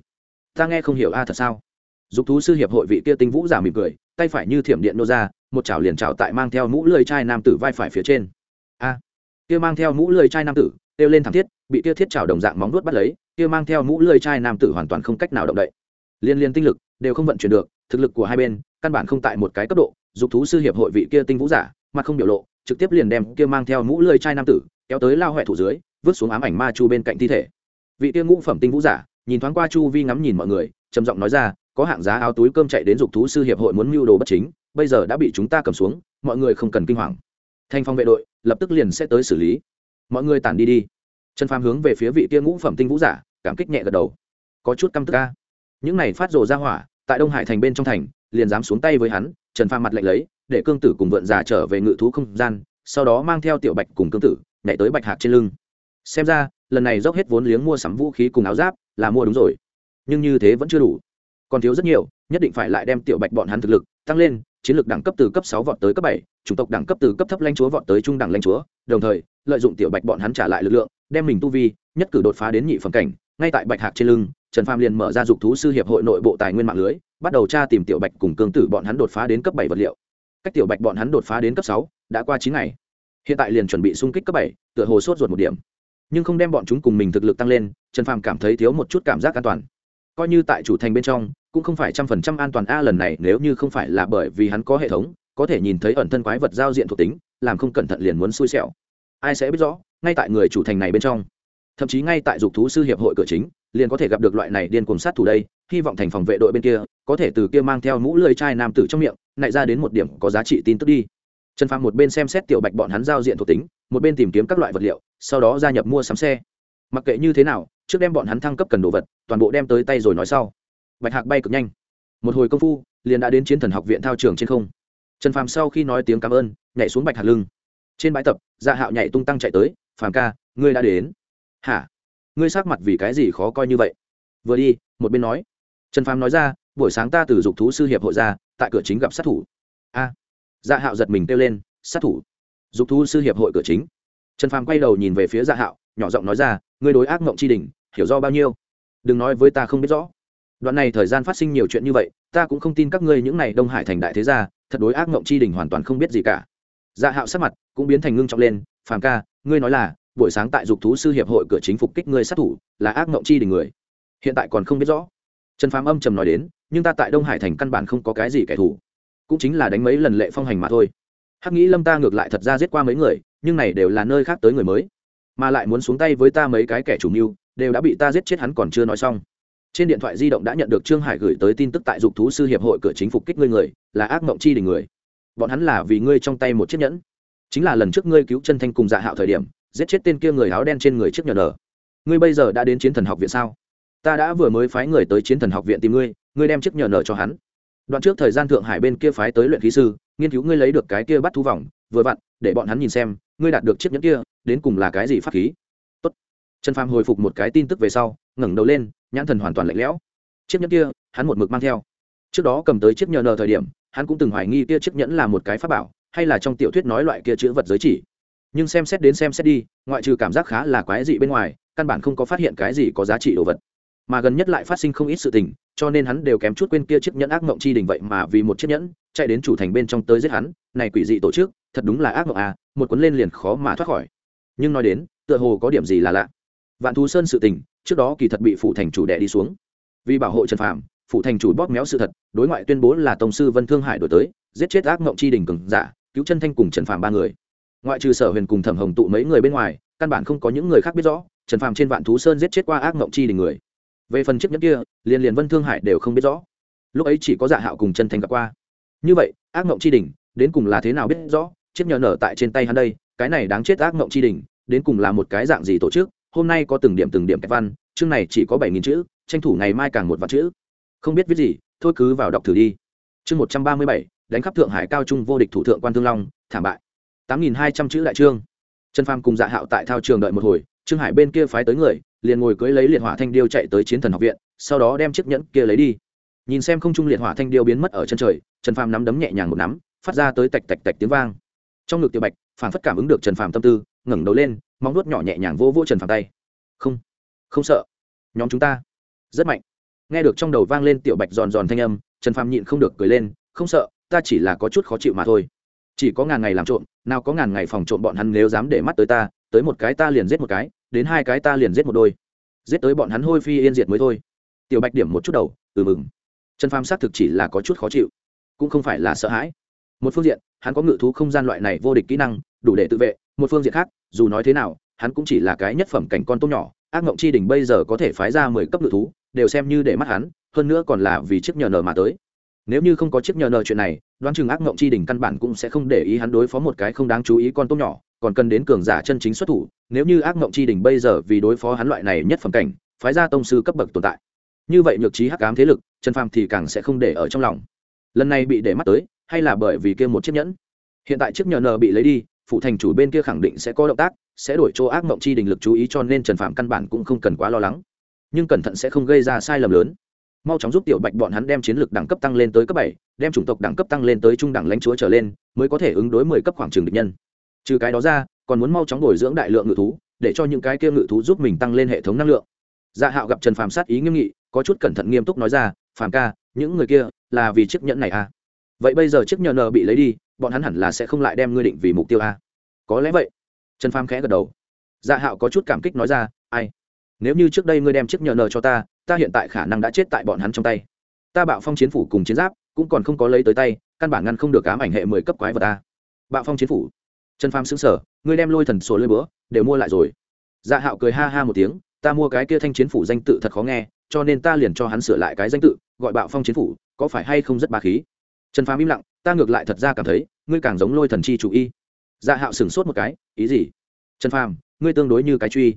Ta nghe không hiểu a, thật sao? Dục thú sư hiệp hội vị kia tinh vũ giả mỉm cười, tay phải như thiểm điện nô ra, một chảo liền chảo tại mang theo mũ lưỡi chai nam tử vai phải phía trên. A. Kia mang theo mũ lưỡi chai nam tử, kêu lên thảm thiết, bị kia thiết chảo đồng dạng móng nuốt bắt lấy, kia mang theo mũ lưỡi chai nam tử hoàn toàn không cách nào động đậy. Liên liên tinh lực đều không vận chuyển được, thực lực của hai bên căn bản không tại một cái cấp độ, dục thú sư hiệp hội vị kia tinh vũ giả, mặt không biểu lộ, trực tiếp liền đem kia mang theo mũ lưỡi chai nam tử kéo tới lao huệ thủ dưới vứt xuống ám ảnh ma chu bên cạnh thi thể. Vị tiên ngũ phẩm tinh vũ giả, nhìn thoáng qua chu vi ngắm nhìn mọi người, trầm giọng nói ra, có hạng giá áo túi cơm chạy đến dục thú sư hiệp hội muốn mưu đồ bất chính, bây giờ đã bị chúng ta cầm xuống, mọi người không cần kinh hoàng. Thanh phong vệ đội lập tức liền sẽ tới xử lý. Mọi người tản đi đi. Trần phàm hướng về phía vị kia ngũ phẩm tinh vũ giả, cảm kích nhẹ gật đầu. Có chút căm tức ca những này phát rồ ra hỏa, tại đông hải thành bên trong thành, liền dám xuống tay với hắn, trần phàm mặt lạnh lấy, để cương tử cùng vượn giả trở về ngự thú không gian, sau đó mang theo tiểu bạch cùng cương tử, nhảy tới bạch hạc trên lưng xem ra, lần này dốc hết vốn liếng mua sắm vũ khí cùng áo giáp là mua đúng rồi. Nhưng như thế vẫn chưa đủ. Còn thiếu rất nhiều, nhất định phải lại đem tiểu bạch bọn hắn thực lực tăng lên, chiến lược đẳng cấp từ cấp sáu vọt tới cấp bảy, chủng tộc đẳng cấp từ cấp thấp lãnh chúa vọt tới trung đẳng lãnh chúa, đồng thời, lợi dụng tiểu bạch bọn hắn trả lại lực lượng, đem mình tu vi, nhất cử đột phá đến nhị phẩm cảnh, ngay tại bạch hạc trên lưng, trần pham liền mở ra dục thú sư hiệp hội nội bộ tài nguyên mạng lưới, bắt đầu tra tìm tiểu bạch cùng cương tử bọn hắn đột phá đến cấp bảy vật liệu. Cách tiểu bạch bọn hắn đột phá đến cấp sáu đã qua chín ngày. Hiện tại liền chuẩn bị xung kích cấp bảy, tựa hồ sốt ruột một điểm nhưng không đem bọn chúng cùng mình thực lực tăng lên, trần phàm cảm thấy thiếu một chút cảm giác an toàn. Coi như tại chủ thành bên trong, cũng không phải trăm phần trăm an toàn. A, lần này nếu như không phải là bởi vì hắn có hệ thống, có thể nhìn thấy ẩn thân quái vật giao diện thuộc tính, làm không cẩn thận liền muốn xui xẻo. Ai sẽ biết rõ, ngay tại người chủ thành này bên trong, thậm chí ngay tại dục thú sư hiệp hội cửa chính, liền có thể gặp được loại này điên cuồng sát thủ đây. Hy vọng thành phòng vệ đội bên kia, có thể từ kia mang theo mũ lưỡi chai nam tử trong miệng nại ra đến một điểm có giá trị tin tức đi. Trần phàm một bên xem xét tiểu bạch bọn hắn giao diện thuộc tính, một bên tìm kiếm các loại vật liệu sau đó gia nhập mua sắm xe. Mặc kệ như thế nào, trước đem bọn hắn thăng cấp cần đồ vật, toàn bộ đem tới tay rồi nói sau. Bạch hạc bay cực nhanh. Một hồi công phu, liền đã đến chiến thần học viện thao trường trên không. Trần phàm sau khi nói tiếng cảm ơn, nhảy xuống bạch hạc lưng. Trên bãi tập dạ hạo nhảy tung tăng chạy tới, phàm ca, ngươi đã đến. Hả? Ngươi sắc mặt vì cái gì khó coi như vậy? Vừa đi, một bên nói. Trần phàm nói ra, buổi sáng ta từ dục thú sư hiệp hội ra, tại cửa chính gặp sát thủ. A. Dạ hạo giật mình kêu lên, sát thủ? Dục thú sư hiệp hội cửa chính trần phàm quay đầu nhìn về phía dạ hạo, nhỏ giọng nói ra, ngươi đối ác mộng tri đình hiểu do bao nhiêu? Đừng nói với ta không biết rõ. Đoạn này thời gian phát sinh nhiều chuyện như vậy, ta cũng không tin các ngươi những này đông hải thành đại thế gia, thật đối ác mộng chi đình hoàn toàn không biết gì cả. Dạ hạo sắc mặt cũng biến thành ngưng trọng lên, phàm ca, ngươi nói là, buổi sáng tại dục thú sư hiệp hội cửa chính phục kích ngươi sát thủ, là ác mộng chi đình người. Hiện tại còn không biết rõ. Trần phàm âm trầm nói đến, nhưng ta tại đông hải thành căn bản không có cái gì kẻ thù. Cũng chính là đánh mấy lần lệ phong hành mà thôi. Hắc nghĩ lâm ta ngược lại thật ra giết qua mấy người nhưng này đều là nơi khác tới người mới. Mà lại muốn xuống tay với ta mấy cái kẻ chủ mưu, đều đã bị ta giết chết hắn còn chưa nói xong. Trên điện thoại di động đã nhận được trương hải gửi tới tin tức tại dục thú sư hiệp hội cửa chính phục kích ngươi người, là ác mộng chi đình người. Bọn hắn là vì ngươi trong tay một chiếc nhẫn. Chính là lần trước ngươi cứu chân thanh cùng dạ hạo thời điểm, giết chết tên kia người áo đen trên người chiếc nhẫn nở. Ngươi bây giờ đã đến chiến thần học viện sao? Ta đã vừa mới phái người tới chiến thần học viện tìm ngươi ngươi đem chiếc nhẫn nở cho hắn. Đoạn trước thời gian thượng hải bên kia phái tới luyện khí sư, nghiên cứu ngươi lấy được cái kia bắt thú vòng, vừa vặn, để bọn hắn nhìn xem ngươi đạt được chiếc nhẫn kia, đến cùng là cái gì pháp khí? Tốt. trần phàm hồi phục một cái tin tức về sau, ngẩng đầu lên, nhãn thần hoàn toàn lạnh lẽo. Chiếc nhẫn kia, hắn một mực mang theo. Trước đó cầm tới chiếc nhẫn nờ thời điểm, hắn cũng từng hoài nghi kia chiếc nhẫn là một cái pháp bảo, hay là trong tiểu thuyết nói loại kia chữ vật giới chỉ. Nhưng xem xét đến xem xét đi, ngoại trừ cảm giác khá là quái dị bên ngoài, căn bản không có phát hiện cái gì có giá trị đồ vật mà gần nhất lại phát sinh không ít sự tình, cho nên hắn đều kém chút quên kia chiếc nhẫn ác mộng chi đình vậy mà vì một chiếc nhẫn, chạy đến chủ thành bên trong tới giết hắn, này quỷ dị tổ chức, thật đúng là ác mộng à một cuốn lên liền khó mà thoát khỏi. Nhưng nói đến, tựa hồ có điểm gì là lạ. Vạn thú sơn sự tình, trước đó kỳ thật bị phụ thành chủ đệ đi xuống. Vì bảo hộ trần phạm phụ thành chủ bóp méo sự thật, đối ngoại tuyên bố là tổng sư vân thương hải đổi tới, giết chết ác mộng chi đình cường giả, cứu chân thanh cùng trần phạm ba người. Ngoại trừ sở huyền cùng thẩm hồng tụ mấy người bên ngoài, căn bản không có những người khác biết rõ, trần phạm trên vạn thú sơn giết chết qua ác mộng chi đình người về phần chiếc nhẫn kia, liền liền vân thương hải đều không biết rõ. Lúc ấy chỉ có dạ hạo cùng chân thành gặp qua. Như vậy, ác mộng chi đình đến cùng là thế nào biết rõ, chiếc nhẫn nở tại trên tay hắn đây, cái này đáng chết ác mộng chi đình đến cùng là một cái dạng gì tổ chức, hôm nay có từng điểm từng điểm kẹp văn, chương này chỉ có bảy nghìn chữ, tranh thủ ngày mai càng một vạn chữ. Không biết viết gì, thôi cứ vào đọc thử đi. Chương một trăm ba mươi bảy, đánh khắp thượng hải cao trung vô địch thủ thượng quan thương long, thảm bại. Tám nghìn hai trăm chữ đại trương. Trần pham cùng dạ hạo tại thao trường đợi một hồi, trương hải bên kia phái tới người liền ngồi cưới lấy liệt hỏa thanh điêu chạy tới chiến thần học viện, sau đó đem chiếc nhẫn kia lấy đi. Nhìn xem không trung liệt hỏa thanh điêu biến mất ở chân trời, trần phàm nắm đấm nhẹ nhàng một nắm, phát ra tới tạch tạch tạch tiếng vang. Trong ngực tiểu bạch phản phất cảm ứng được trần phàm tâm tư, ngẩng đầu lên, móng nuốt nhỏ nhẹ nhàng vô vô trần phàm tay. Không không sợ. Nhóm chúng ta rất mạnh. Nghe được trong đầu vang lên tiểu bạch giòn giòn thanh âm, trần phàm nhịn không được cười lên, không sợ, ta chỉ là có chút khó chịu mà thôi. Chỉ có ngàn ngày làm trộm, nào có ngàn ngày phòng trộm bọn hắn nếu dám để mắt tới ta, tới một cái ta liền giết một cái đến hai cái ta liền giết một đôi. Giết tới bọn hắn hôi phi yên diệt mới thôi. Tiểu bạch điểm một chút đầu ừ mừng. Trần phàm xác thực chỉ là có chút khó chịu, cũng không phải là sợ hãi. Một phương diện, hắn có ngự thú không gian loại này vô địch kỹ năng, đủ để tự vệ. Một phương diện khác, dù nói thế nào, hắn cũng chỉ là cái nhất phẩm cảnh con tôm nhỏ. Ác mộng chi đỉnh bây giờ có thể phái ra mười cấp ngự thú, đều xem như để mắt hắn, hơn nữa còn là vì chiếc nhờ nở mà tới. Nếu như không có chiếc nhờ nở chuyện này, đoán chừng ác mộng chi đỉnh căn bản cũng sẽ không để ý hắn đối phó một cái không đáng chú ý con tôm nhỏ còn cần đến cường giả chân chính xuất thủ, nếu như ác mộng chi đỉnh bây giờ vì đối phó hắn loại này nhất phẩm cảnh, phái ra tông sư cấp bậc tồn tại. Như vậy nhược trí hắc ám thế lực, trần phàm thì càng sẽ không để ở trong lòng. Lần này bị để mắt tới, hay là bởi vì kia một chiếc nhẫn? Hiện tại chiếc nhờ nờ bị lấy đi, phụ thành chủ bên kia khẳng định sẽ có động tác, sẽ đổi chỗ ác mộng chi đình lực chú ý cho nên trần phạm căn bản cũng không cần quá lo lắng. Nhưng cẩn thận sẽ không gây ra sai lầm lớn. Mau chóng giúp tiểu bạch bọn hắn đem chiến lược đẳng cấp tăng lên tới cấp bảy, đem chủng tộc đẳng cấp tăng lên tới trung đẳng lãnh chúa trở lên, mới có thể ứng đối mười cấp khoảng trường địch nhân trừ cái đó ra, còn muốn mau chóng bồi dưỡng đại lượng ngự thú, để cho những cái kia ngự thú giúp mình tăng lên hệ thống năng lượng. Dạ hạo gặp trần phàm sát ý nghiêm nghị, có chút cẩn thận nghiêm túc nói ra, phàm ca, những người kia là vì chiếc nhẫn này à? Vậy bây giờ chiếc nhẫn nờ bị lấy đi, bọn hắn hẳn là sẽ không lại đem ngươi định vì mục tiêu à? Có lẽ vậy. Trần phàm khẽ gật đầu. Dạ hạo có chút cảm kích nói ra, ai? Nếu như trước đây ngươi đem chiếc nhẫn nờ cho ta ta hiện tại khả năng đã chết tại bọn hắn trong tay. Ta bạo phong chiến phủ cùng chiến giáp cũng còn không có lấy tới tay, căn bản ngăn không được ám ảnh hệ mười cấp quái vật ta bạo phong chiến phủ trần phàm xứng sở, ngươi đem lôi thần sổ lôi bữa đều mua lại rồi. Dạ hạo cười ha ha một tiếng, ta mua cái kia thanh chiến phủ danh tự thật khó nghe, cho nên ta liền cho hắn sửa lại cái danh tự, gọi bạo phong chiến phủ, có phải hay không rất ba khí? Trần phàm im lặng, ta ngược lại thật ra cảm thấy, ngươi càng giống lôi thần chi chủ y. Dạ hạo sửng sốt một cái, ý gì? Trần phàm, ngươi tương đối như cái truy.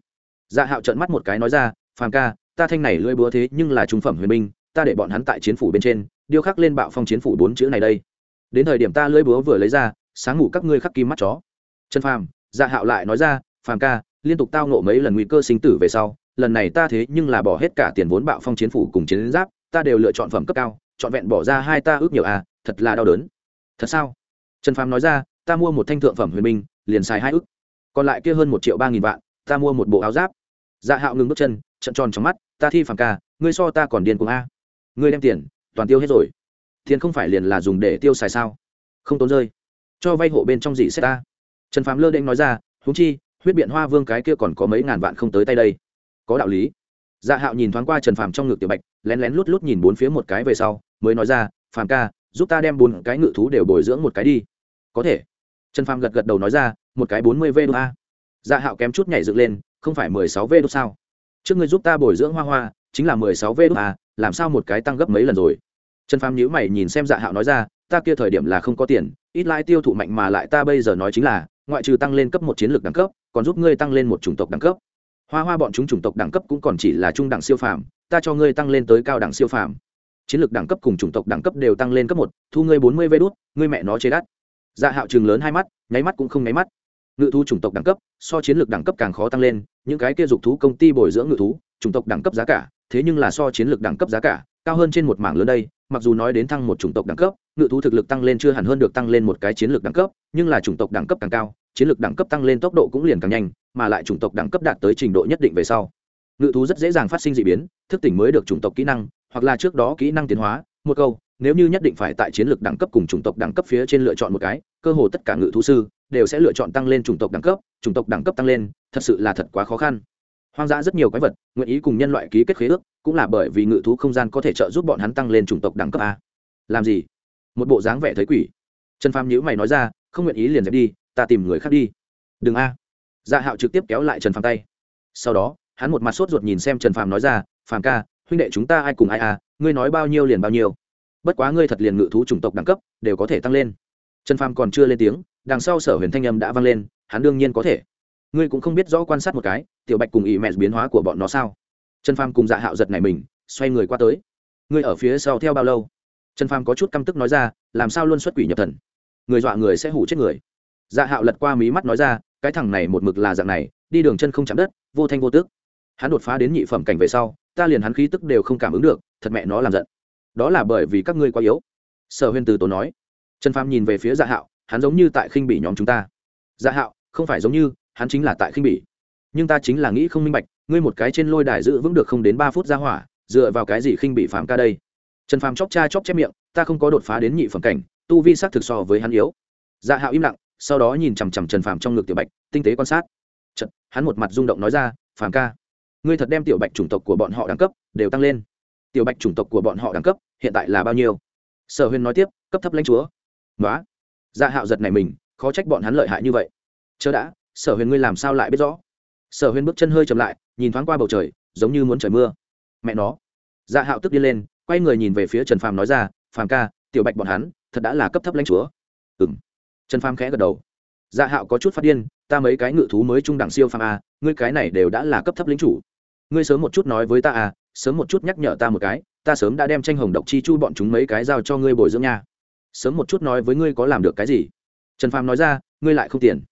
Dạ hạo trợn mắt một cái nói ra, phàm ca, ta thanh này lưỡi búa thế nhưng là trung phẩm huyền minh ta để bọn hắn tại chiến phủ bên trên, điêu khắc lên bạo phong chiến phủ bốn chữ này đây. Đến thời điểm ta lưỡi búa vừa lấy ra, sáng ngủ các ngươi khắc kim mắt chó trần phàm dạ hạo lại nói ra, phàm ca, liên tục tao nộ mấy lần nguy cơ sinh tử về sau, lần này ta thế nhưng là bỏ hết cả tiền vốn bạo phong chiến phủ cùng chiến giáp, ta đều lựa chọn phẩm cấp cao chọn vẹn bỏ ra hai ta ước nhiều à thật là đau đớn. Thật sao? Trần phàm nói ra, ta mua một thanh thượng phẩm huyền minh liền xài hai ước, còn lại kia hơn một triệu ba nghìn vạn, ta mua một bộ áo giáp. Dạ hạo ngừng bước chân trận tròn trong mắt, ta thi phàm ca, ngươi so ta còn điên cùng a. Ngươi đem tiền, toàn tiêu hết rồi. Tiền không phải liền là dùng để tiêu xài sao? Không tốn rơi. Cho vay hộ bên trong gì sẽ ta? Trần phàm lơ đ nói ra húng chi, huyết biện hoa vương cái kia còn có mấy ngàn vạn không tới tay đây. Có đạo lý. Dạ hạo nhìn thoáng qua trần phàm trong ngực tiểu bạch, lén lén lút lút nhìn bốn phía một cái về sau, mới nói ra, phàm ca, giúp ta đem bốn cái ngự thú đều bồi dưỡng một cái đi. Có thể. Trần phàm gật gật đầu nói ra, một cái bốn mươi v đô a. Dạ hạo kém chút nhảy dựng lên, không phải mười sáu v đô sao? Trước ngươi giúp ta bồi dưỡng hoa hoa, chính là mười sáu v đô a, làm sao một cái tăng gấp mấy lần rồi? Trần phàm nhíu mày nhìn xem dạ hạo nói ra ta kia thời điểm là không có tiền, ít lãi tiêu thụ mạnh mà lại ta bây giờ nói chính là, ngoại trừ tăng lên cấp một chiến lược đẳng cấp, còn giúp ngươi tăng lên một chủng tộc đẳng cấp. Hoa hoa bọn chúng chủng tộc đẳng cấp cũng còn chỉ là trung đẳng siêu phàm, ta cho ngươi tăng lên tới cao đẳng siêu phàm. Chiến lược đẳng cấp cùng chủng tộc đẳng cấp đều tăng lên cấp một, thu ngươi bốn mươi vê đốt ngươi mẹ nó chế đắt. Dạ hạo trường lớn hai mắt, nháy mắt cũng không nháy mắt. Ngự thú chủng tộc đẳng cấp, so chiến lược đẳng cấp càng khó tăng lên, những cái kia dục thú công ty bồi dưỡng ngự thú, chủng tộc đẳng cấp giá cả, thế nhưng là so chiến lược đẳng cấp giá cả cao hơn trên một mảng lớn đây, mặc dù nói đến thăng một chủng tộc đẳng cấp, ngự thú thực lực tăng lên chưa hẳn hơn được tăng lên một cái chiến lược đẳng cấp, nhưng là chủng tộc đẳng cấp càng cao, chiến lược đẳng cấp tăng lên tốc độ cũng liền càng nhanh, mà lại chủng tộc đẳng cấp đạt tới trình độ nhất định về sau. Ngự thú rất dễ dàng phát sinh d ị biến, thức tỉnh mới được chủng tộc kỹ năng, hoặc là trước đó kỹ năng tiến hóa. Một câu, nếu như nhất định phải tại chiến lược đẳng cấp cùng chủng tộc đẳng cấp phía trên lựa chọn một cái, cơ hồ tất cả ngự thú sư đều sẽ lựa chọn tăng lên chủng tộc đẳng cấp, chủng tộc đẳng cấp tăng lên, thật sự là thật quá khó khăn. Hoang dã rất nhiều quái vật nguyện ý cùng nhân loại ký kết khế ước cũng là bởi vì ngự thú không gian có thể trợ giúp bọn hắn tăng lên chủng tộc đẳng cấp a. Làm gì? Một bộ dáng vẻ thấy quỷ. Trần phàm nhữ mày nói ra, không nguyện ý liền dẹp đi, ta tìm người khác đi. Đừng a. Dạ hạo trực tiếp kéo lại trần phàm tay. Sau đó, hắn một mặt sốt ruột nhìn xem trần phàm nói ra, phàm ca, huynh đệ chúng ta ai cùng ai a ngươi nói bao nhiêu liền bao nhiêu. Bất quá ngươi thật liền ngự thú chủng tộc đẳng cấp, đều có thể tăng lên. Trần phàm còn chưa lên tiếng, đằng sau sở huyền thanh âm đã vang lên, hắn đương nhiên có thể. Ngươi cũng không biết rõ quan sát một cái, tiểu bạch cùng ỷ mẹ biến hóa của bọn nó sao? Trần phàm cùng dạ hạo giật này mình, xoay người qua tới. Ngươi ở phía sau theo bao lâu? Trần phàm có chút căm tức nói ra, làm sao luôn xuất quỷ nhập thần? Người dọa người sẽ hủ chết người. Dạ hạo lật qua mí mắt nói ra, cái thằng này một mực là dạng này, đi đường chân không chạm đất, vô thanh vô tước hắn đột phá đến nhị phẩm cảnh về sau, ta liền hắn khí tức đều không cảm ứng được, thật mẹ nó làm giận. Đó là bởi vì các ngươi quá yếu. Sở huyên từ tố nói. Trần phàm nhìn về phía dạ hạo, hắn giống như tại khinh bỉ nhóm chúng ta. Dạ hạo, không phải giống như, hắn chính là tại khinh bỉ. Nhưng ta chính là nghĩ không minh bạch ngươi một cái trên lôi đài giữ vững được không đến ba phút ra hỏa dựa vào cái gì khinh bị phạm ca đây? Trần phàm chóc cha chóc chép miệng ta không có đột phá đến nhị phẩm cảnh tu vi s ắ c thực so với hắn yếu. Dạ hạo im lặng sau đó nhìn chằm chằm trần phàm trong ngực tiểu bạch tinh tế quan sát. Chật, hắn một mặt rung động nói ra phàm ca ngươi thật đem tiểu bạch chủng tộc của bọn họ đẳng cấp đều tăng lên. Tiểu bạch chủng tộc của bọn họ đẳng cấp hiện tại là bao nhiêu? Sở huyền nói tiếp cấp thấp lãnh chúa. Nói dạ hạo giật này mình khó trách bọn hắn lợi hại như vậy. Chớ đã sở huyền ngươi làm sao lại biết rõ? Sở huyên bước chân hơi chậm lại, nhìn thoáng qua bầu trời, giống như muốn trời mưa. Mẹ nó. Dạ hạo tức đi lên, quay người nhìn về phía trần phàm nói ra, phàm ca, tiểu bạch bọn hắn, thật đã là cấp thấp lãnh chúa. Ừ m trần phàm khẽ gật đầu. Dạ hạo có chút phát điên, ta mấy cái ngự thú mới trung đẳng siêu phàm a ngươi cái này đều đã là cấp thấp lính chủ. Ngươi sớm một chút nói với ta à sớm một chút nhắc nhở ta một cái, ta sớm đã đem tranh hồng độc chi chu bọn chúng mấy cái giao cho ngươi bồi dưỡng nha. Sớm một chút nói với ngươi có làm được cái gì. Trần phàm nói ra, ngươi lại không tiền.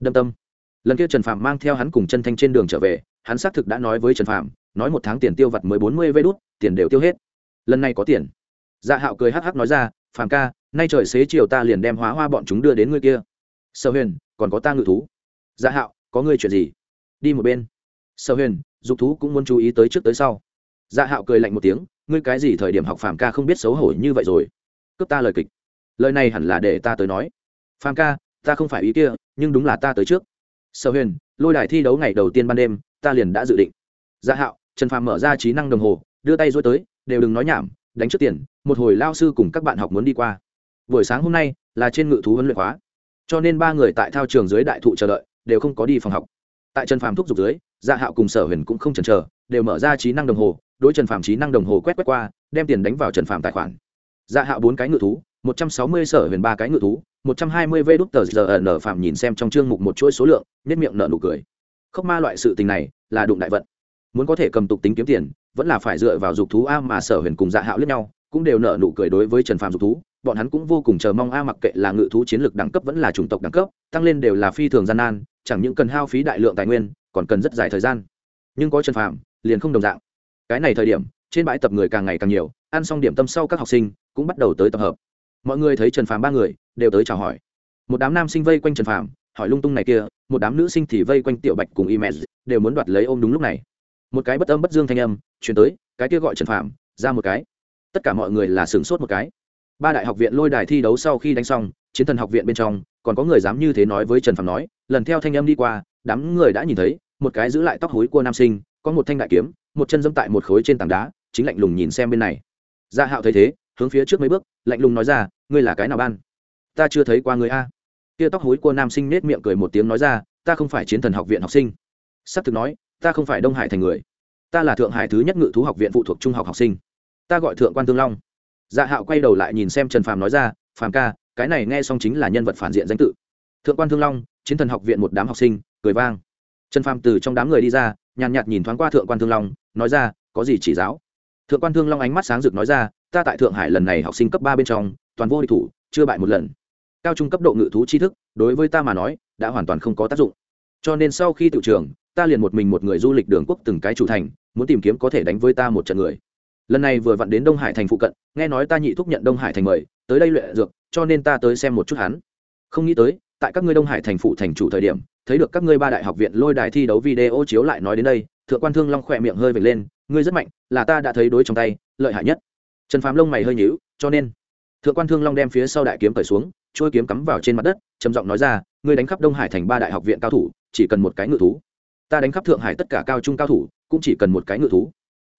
Đâm tâm lần kia trần phạm mang theo hắn cùng chân thanh trên đường trở về hắn xác thực đã nói với trần phạm nói một tháng tiền tiêu vặt mới bốn mươi vê đút, tiền đều tiêu hết. Lần này có tiền. Dạ hạo cười hắc hắc nói ra Phạm ca nay trời xế chiều ta liền đem hóa hoa bọn chúng đưa đến ngươi kia. Sở huyền còn có ta ngự thú. Dạ hạo có ngươi chuyện gì? Đi một bên. Sở huyền dục thú cũng muốn chú ý tới trước tới sau. Dạ hạo cười lạnh một tiếng ngươi cái gì thời điểm học phàm ca không biết xấu hổ như vậy rồi? Cướp ta lời kịch. Lời này hẳn là để ta tới nói. Phàm ca ta không phải ý kia nhưng đúng là ta tới trước sở huyền, lôi đài thi đấu ngày đầu tiên ban đêm, ta liền đã dự định. Gia hạo, trần phàm mở ra trí năng đồng hồ, đưa tay dối tới, đều đừng nói nhảm, đánh trước tiền, một hồi lao sư cùng các bạn học muốn đi qua. Buổi sáng hôm nay, là trên ngự thú huấn luyện hóa cho nên ba người tại thao trường dưới đại thụ chờ đợi, đều không có đi phòng học. Tại trần phàm thúc giục dưới dạ hạo cùng sở huyền cũng không chần chờ, đều mở ra trí năng đồng hồ, đối trần phàm trí năng đồng hồ quét quét qua, đem tiền đánh vào trần phàm tài khoản. Dạ hạo bốn cái ngự thú, một trăm sáu mươi sở huyền ba cái ngự thú 120 V đút tờ giờ nở phạm nhìn xem trong chương mục một chuỗi số lượng nhất miệng nở nụ cười. Khốc ma loại sự tình này là đụng đại vận. Muốn có thể cầm tục tính kiếm tiền, vẫn là phải dựa vào dục thú a mà sở huyền cùng dạ hạo lẫn nhau, cũng đều nở nụ cười đối với trần phàm dục thú. Bọn hắn cũng vô cùng chờ mong a mặc kệ là ngự thú chiến lược đẳng cấp vẫn là chủng tộc đẳng cấp, tăng lên đều là phi thường gian nan, chẳng những cần hao phí đại lượng tài nguyên, còn cần rất dài thời gian. Nhưng có trần phàm, liền không đồng dạng. Cái này thời điểm, trên bãi tập người càng ngày càng nhiều, ăn xong điểm tâm sau các học sinh cũng bắt đầu tới tập hợp. Mọi người thấy trần phàm ba người đều tới chào hỏi. Một đám nam sinh vây quanh trần phàm, hỏi lung tung này kia, một đám nữ sinh thì vây quanh tiểu bạch cùng y đều muốn đoạt lấy ôm đúng lúc này. Một cái bất âm bất dương thanh âm chuyển tới, cái kia gọi trần phàm, ra một cái. Tất cả mọi người là sửng sốt một cái. Ba đại học viện lôi đài thi đấu sau khi đánh xong, chiến thần học viện bên trong, còn có người dám như thế nói với trần phàm nói, lần theo thanh âm đi qua, đám người đã nhìn thấy, một cái giữ lại tóc hối của nam sinh, có một thanh đại kiếm, một chân dẫm tại một khối trên tảng đá, chính lạnh lùng nhìn xem bên này. Gia dạ hạo thấy thế, hướng phía trước mấy bước, lạnh lùng nói ra, ngươi là cái nào ban? Ta chưa thấy qua người a. Kia tóc hối của nam sinh nết miệng cười một tiếng nói ra, ta không phải chiến thần học viện học sinh. Sắp thực nói, ta không phải đông hải thành người. Ta là thượng hải thứ nhất ngự thú học viện phụ thuộc trung học học sinh. Ta gọi thượng quan tương long. Dạ hạo quay đầu lại nhìn xem trần phàm nói ra, phàm ca, cái này nghe xong chính là nhân vật phản diện danh tự. Thượng quan thương long, chiến thần học viện một đám học sinh, cười vang. Trần phàm từ trong đám người đi ra, nhàn nhạt nhìn thoáng qua thượng quan thương long, nói ra, có gì chỉ giáo? Thượng quan thương long ánh mắt sáng rực nói ra, ta tại thượng hải lần này học sinh cấp ba bên trong, toàn vô địch thủ, chưa bại một lần cao trung cấp độ ngự thú tri thức, đối với ta mà nói, đã hoàn toàn không có tác dụng. Cho nên sau khi tự trường, ta liền một mình một người du lịch đường quốc từng cái chủ thành, muốn tìm kiếm có thể đánh với ta một trận người. Lần này vừa vặn đến đông hải thành phụ cận, nghe nói ta nhị thúc nhận đông hải thành mời, tới đây luyện dược, cho nên ta tới xem một chút hắn. Không nghĩ tới, tại các ngươi đông hải thành phụ thành chủ thời điểm, thấy được các ngươi ba đại học viện lôi đài thi đấu video chiếu lại nói đến đây, thượng quan thương long khỏe miệng hơi vệt lên, ngươi rất mạnh, là ta đã thấy đối trong tay, lợi hại nhất. Trần phàm lông mày hơi nhíu, cho nên thượng quan thương long đem phía sau đại kiếm cởi xuống trôi kiếm cắm vào trên mặt đất, trầm giọng nói ra, ngươi đánh khắp đông hải thành ba đại học viện cao thủ, chỉ cần một cái ngự thú. Ta đánh khắp thượng hải tất cả cao trung cao thủ, cũng chỉ cần một cái ngự thú.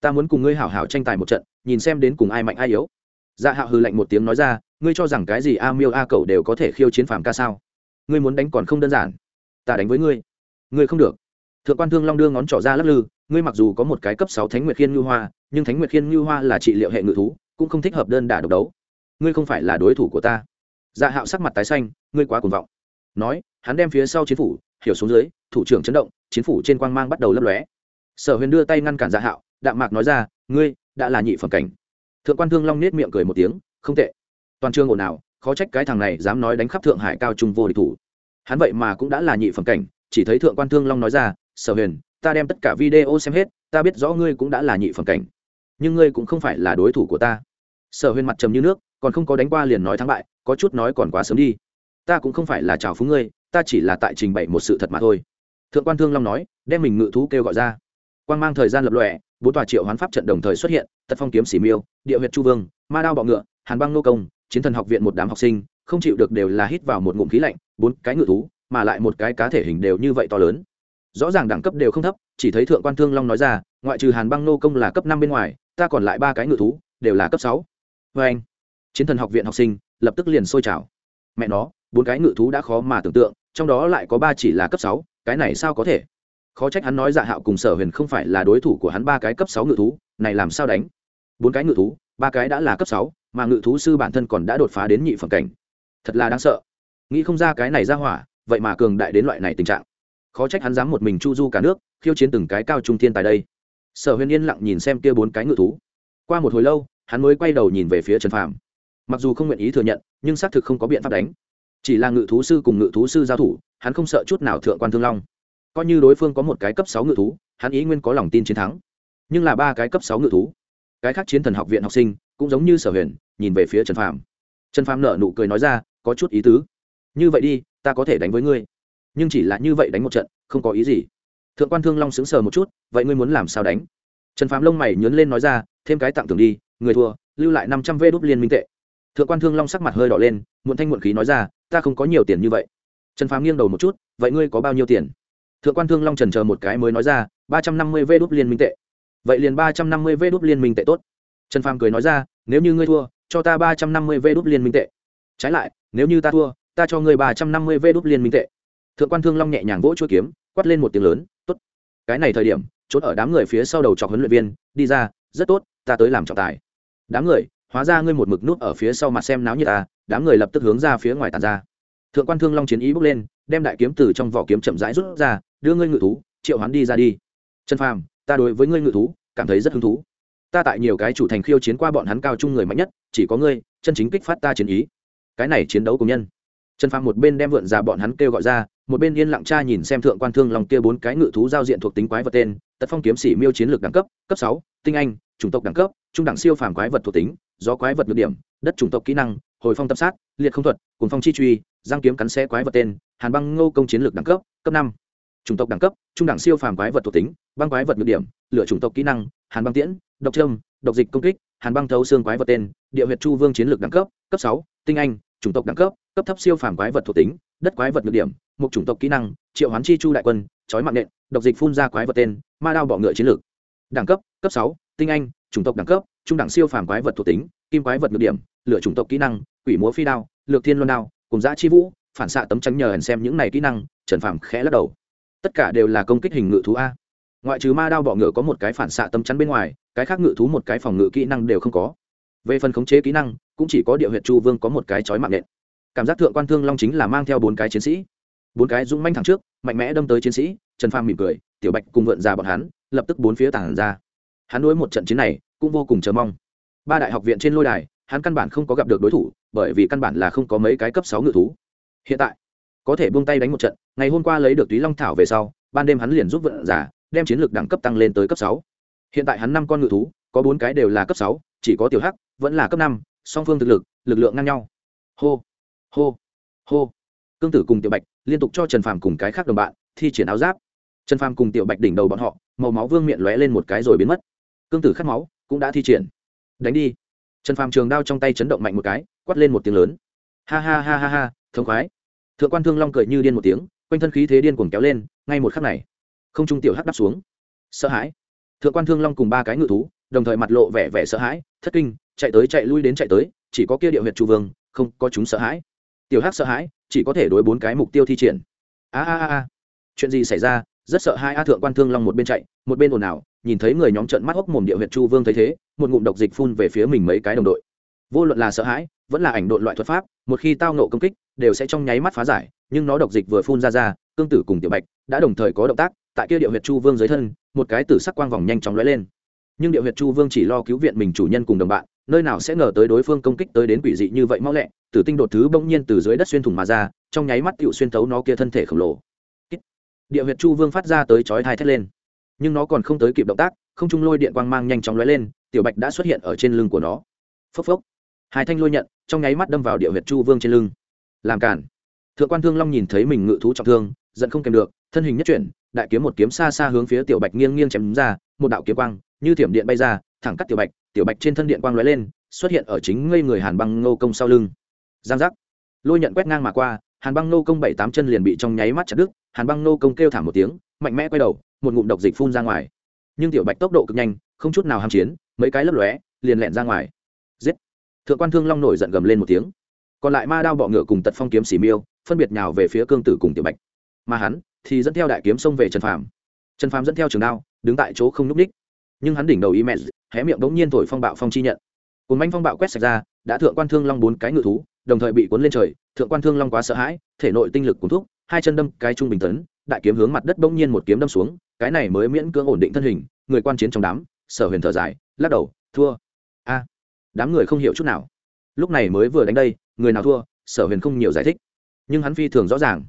Ta muốn cùng ngươi hảo hảo tranh tài một trận, nhìn xem đến cùng ai mạnh ai yếu. Dạ hạo hư lạnh một tiếng nói ra, ngươi cho rằng cái gì a miêu a cậu đều có thể khiêu chiến phàm ca sao? Ngươi muốn đánh còn không đơn giản. Ta đánh với ngươi. Ngươi không được. Thượng quan thương long đưa ngón trỏ ra lắc lư, ngươi mặc dù có một cái cấp sáu thánh nguyệt khiên ngư hoa, nhưng thánh nguyệt khiên ngư hoa là trị liệu hệ ngự thú, cũng không thích hợp đơn đả độc đấu. Ngươi không phải là đối thủ của ta dạ hạo sắc mặt tái xanh, ngươi quá cuồng vọng. Nói, hắn đem phía sau chiến phủ, hiểu xuống dưới, thủ trưởng chấn động, chiến phủ trên quang mang bắt đầu lấp lóe. Sở huyền đưa tay ngăn cản dạ hạo, đạm mạc nói ra, ngươi, đã là nhị phẩm cảnh. Thượng quan thương long nết miệng cười một tiếng, không tệ. Toàn trường ồn ào, khó trách cái thằng này dám nói đánh khắp thượng hải cao trung vô địch thủ. Hắn vậy mà cũng đã là nhị phẩm cảnh, chỉ thấy thượng quan thương long nói ra, sở huyền, ta đem tất cả video xem hết, ta biết rõ ngươi cũng đã là nhị phẩm cảnh, nhưng ngươi cũng không phải là đối thủ của ta. Sở huyền mặt trầm như nước còn không có đánh qua liền nói thắng bại, có chút nói còn quá sớm đi. Ta cũng không phải là chào phúng ngươi, ta chỉ là tại trình bày một sự thật mà thôi. Thượng quan thương long nói, đem mình ngự thú kêu gọi ra. Quan mang thời gian lập lòe, bốn tòa triệu hoán pháp trận đồng thời xuất hiện, tật phong kiếm xỉ miêu, địa huyện chu vương, ma đao bọ ngựa, hàn băng nô công, chiến thần học viện một đám học sinh, không chịu được đều là hít vào một ngụm khí lạnh, bốn cái ngự thú, mà lại một cái cá thể hình đều như vậy to lớn. Rõ ràng đẳng cấp đều không thấp, chỉ thấy thượng quan thương long nói ra, ngoại trừ hàn băng nô công là cấp năm bên ngoài, ta còn lại ba cái ngự thú, đều là cấp sáu. Vê anh chiến thần học viện học sinh lập tức liền sôi trào. Mẹ nó, bốn cái ngự thú đã khó mà tưởng tượng, trong đó lại có ba chỉ là cấp sáu, cái này sao có thể? Khó trách hắn nói dạ hạo cùng sở huyền không phải là đối thủ của hắn ba cái cấp sáu ngự thú, này làm sao đánh? Bốn cái ngự thú, ba cái đã là cấp sáu, mà ngự thú sư bản thân còn đã đột phá đến nhị phẩm cảnh. Thật là đáng sợ. Nghĩ không ra cái này ra hỏa, vậy mà cường đại đến loại này tình trạng. Khó trách hắn dám một mình chu du cả nước, khiêu chiến từng cái cao trung thiên tại đây. Sở huyền yên lặng nhìn xem kia bốn cái ngự thú. Qua một hồi lâu, hắn mới quay đầu nhìn về phía trần phàm mặc dù không nguyện ý thừa nhận, nhưng xác thực không có biện pháp đánh. Chỉ là ngự thú sư cùng ngự thú sư giao thủ, hắn không sợ chút nào thượng quan thương long. Coi như đối phương có một cái cấp sáu ngự thú, hắn ý nguyên có lòng tin chiến thắng. Nhưng là ba cái cấp sáu ngự thú, cái khác chiến thần học viện học sinh, cũng giống như sở huyền, nhìn về phía trần phàm. Trần phàm nở nụ cười nói ra, có chút ý tứ. Như vậy đi, ta có thể đánh với ngươi. Nhưng chỉ là như vậy đánh một trận, không có ý gì. Thượng quan thương long sững sờ một chút, vậy ngươi muốn làm sao đánh? Trần phàm lông mày nhớn lên nói ra, thêm cái tặng thưởng đi, người thua, lưu lại năm trăm vê đốt liên minh tệ thượng quan thương long sắc mặt hơi đỏ lên, muộn thanh muộn khí nói ra, ta không có nhiều tiền như vậy. Trần phàm nghiêng đầu một chút, vậy ngươi có bao nhiêu tiền? Thượng quan thương long trần chờ một cái mới nói ra, ba trăm năm mươi vê đốt liên minh tệ. Vậy liền ba trăm năm mươi vê đốt liên minh tệ tốt. Trần phàm cười nói ra, nếu như ngươi thua, cho ta ba trăm năm mươi vê đốt liên minh tệ. Trái lại, nếu như ta thua, ta cho ngươi ba trăm năm mươi vê đốt liên minh tệ. Thượng quan thương long nhẹ nhàng vỗ chuỗi kiếm, quát lên một tiếng lớn, tốt. Cái này thời điểm trốn ở đám người phía sau đầu chọc huấn luyện viên, đi ra, rất tốt, ta tới làm trọng tài. Đám người hóa ra ngươi một mực nút ở phía sau mặt xem náo như ta à, đám người lập tức hướng ra phía ngoài tàn ra. Thượng quan thương long chiến ý bước lên, đem đại kiếm từ trong vỏ kiếm chậm rãi rút ra, đưa ngươi ngự thú, triệu hoán đi ra đi. Trần phàm, ta đối với ngươi ngự thú, cảm thấy rất hứng thú. Ta tại nhiều cái chủ thành khiêu chiến qua bọn hắn cao chung người mạnh nhất, chỉ có ngươi, chân chính kích phát ta chiến ý. Cái này chiến đấu cùng nhân. Trần phàm một bên đem vượn ra bọn hắn kêu gọi ra, một bên yên lặng cha nhìn xem thượng quan thương lòng kia bốn cái ngự thú giao diện thuộc tính quái vật tên, tật phong kiếm sĩ miêu chiến lược đẳng cấp cấp sáu, tinh anh chủng tộc đẳng cấp, trung đẳng siêu phàm quái vật thuộc tính, do quái vật nhược điểm, đất chủng tộc kỹ năng, hồi phong tập sát, liệt không thuật cùng phong chi truy, giang kiếm cắn xe quái vật tên, hàn băng ngô công chiến lược đẳng cấp cấp năm. Chủng tộc đẳng cấp, trung đẳng siêu phàm quái vật thuộc tính, băng quái vật nhược điểm lựa chủng tộc kỹ năng, hàn băng tiễn, độc trâm độc dịch công kích, hàn băng thấu xương quái vật tên, địa huyệt chu vương chiến lược đẳng cấp cấp sáu, tinh anh, chủng tộc đẳng cấp cấp thấp siêu phàm quái vật thuộc tính, đất quái vật nhược điểm một chủng tộc kỹ năng, triệu hoán chi chu đại quân, chói mạng nện, độc dịch phun ra quái vật tên, ma đao bọ ngựa chiến lược. Đẳng cấp cấp sáu tinh anh, chủng tộc đẳng cấp, trung đẳng siêu phàm quái vật thuộc tính, kim quái vật ngược điểm lửa chủng tộc kỹ năng, quỷ múa phi đao, lược thiên luân đao, cùng giã chi vũ, phản xạ tấm trắng nhờ hẳn xem những này kỹ năng, trần phàm khẽ lắc đầu. Tất cả đều là công kích hình ngự thú a. Ngoại trừ ma đao bọ ngựa có một cái phản xạ tấm chắn bên ngoài, cái khác ngự thú một cái phòng ngự kỹ năng đều không có. Về phần khống chế kỹ năng, cũng chỉ có địa huyện chu vương có một cái chói mạng nện. Cảm giác thượng quan thương long chính là mang theo bốn cái chiến sĩ. Bốn cái dũng manh thẳng trước, mạnh mẽ đâm tới chiến sĩ, trần phàm mỉm cười, tiểu bạch cùng vượn ra bọn hắn, lập tức bốn phía tản ra hắn đối một trận chiến này cũng vô cùng chờ mong. Ba đại học viện trên lôi đài, hắn căn bản không có gặp được đối thủ, bởi vì căn bản là không có mấy cái cấp sáu ngự thú. Hiện tại, có thể buông tay đánh một trận, ngày hôm qua lấy được túy long thảo về sau, ban đêm hắn liền giúp vận giả, đem chiến lược đẳng cấp tăng lên tới cấp sáu. Hiện tại hắn năm con ngự thú, có bốn cái đều là cấp sáu, chỉ có tiểu hắc vẫn là cấp năm, song phương thực lực lực lượng ngang nhau. Hô hô hô. Cương tử cùng tiểu bạch liên tục cho trần phàm cùng cái khác đồng bạn thi triển áo giáp. Trần phàm cùng tiểu bạch đỉnh đầu bọn họ, màu máu vương miệng lóe lên một cái rồi biến mất cương tử khát máu cũng đã thi triển. Đánh đi. Trần phàm trường đao trong tay chấn động mạnh một cái, quát lên một tiếng lớn. Ha ha ha ha ha, thống khoái. Thượng quan thương long cười như điên một tiếng, quanh thân khí thế điên cuồng kéo lên, ngay một khắc này, không trung tiểu hắc đáp xuống. Sợ hãi. Thượng quan thương long cùng ba cái ngự thú, đồng thời mặt lộ vẻ vẻ sợ hãi, thất kinh, chạy tới chạy lui đến chạy tới, chỉ có kia điệu huyệt chu vương, không có chúng sợ hãi. Tiểu hắc sợ hãi, chỉ có thể đối bốn cái mục tiêu thi triển. A a a chuyện gì xảy ra? Rất sợ hai a thượng quan thương long một bên chạy, một bên ồn ào nhìn thấy người nhóm trận mắt hốc mồm địa huyệt chu vương thấy thế, một ngụm độc dịch phun về phía mình mấy cái đồng đội. Vô luận là sợ hãi, vẫn là ảnh độn loại thuật pháp, một khi tao nộ công kích, đều sẽ trong nháy mắt phá giải, nhưng nó độc dịch vừa phun ra ra, cương tử cùng tiểu bạch đã đồng thời có động tác, tại kia địa huyệt chu vương dưới thân, một cái tử sắc quang vòng nhanh chóng lóe lên. Nhưng địa huyệt chu vương chỉ lo cứu viện mình chủ nhân cùng đồng bạn, nơi nào sẽ ngờ tới đối phương công kích tới đến quỷ dị như vậy mau lẹ, tử tinh đột thứ bỗng nhiên từ dưới đất xuyên thủng mà ra, trong nháy mắt tựu xuyên thấu nó kia thân thể khổng lồ. Địa huyệt chu vương phát ra tới chói thai thét lên nhưng nó còn không tới kịp động tác, không trung lôi điện quang mang nhanh chóng lóe lên, tiểu bạch đã xuất hiện ở trên lưng của nó. Phốc phốc. Hai thanh lôi nhận trong nháy mắt đâm vào địa huyệt chu vương trên lưng. Làm cản thượng quan thương long nhìn thấy mình ngự thú trọng thương, giận không kèm được, thân hình nhất chuyển, đại kiếm một kiếm xa xa hướng phía tiểu bạch nghiêng nghiêng chém ra, một đạo kiếm quang, như thiểm điện bay ra, thẳng cắt tiểu bạch tiểu bạch trên thân điện quang lóe lên, xuất hiện ở chính ngây người hàn băng ngô công sau lưng. Giang giác. Lôi nhận quét ngang mà qua, hàn băng nô công bảy tám chân liền bị trong nháy mắt chặt đứt, hàn băng nô công kêu thảm một tiếng, mạnh mẽ quay đầu một ngụm độc dịch phun ra ngoài. Nhưng tiểu bạch tốc độ cực nhanh, không chút nào ham chiến, mấy cái lấp lóe, liền lẹn ra ngoài. Giết! Thượng quan thương long nổi giận gầm lên một tiếng. Còn lại ma đao bọ ngựa cùng tật phong kiếm xỉ miêu, phân biệt nhào về phía cương tử cùng tiểu bạch. Mà hắn thì dẫn theo đại kiếm xông về trần phàm. Trần phàm dẫn theo trường đao, đứng tại chỗ không n ú c ních nhưng hắn đỉnh đầu y mẹ, hé miệng bỗng nhiên thổi phong bạo phong chi nhận. Cồn manh phong bạo quét sạch ra, đã thượng quan thương long bốn cái ngự thú, đồng thời bị cuốn lên trời. Thượng quan thương long quá sợ hãi, thể nội tinh lực cuốn thúc hai chân đâm cái trung bình tấn, đại kiếm hướng mặt đất bỗng nhiên một kiếm đâm xuống, cái này mới miễn cưỡng ổn định thân hình, người quan chiến trong đám, sở huyền thở dài, lắc đầu, thua. A, đám người không hiểu chút nào. Lúc này mới vừa đánh đây, người nào thua, sở huyền không nhiều giải thích. Nhưng hắn phi thường rõ ràng.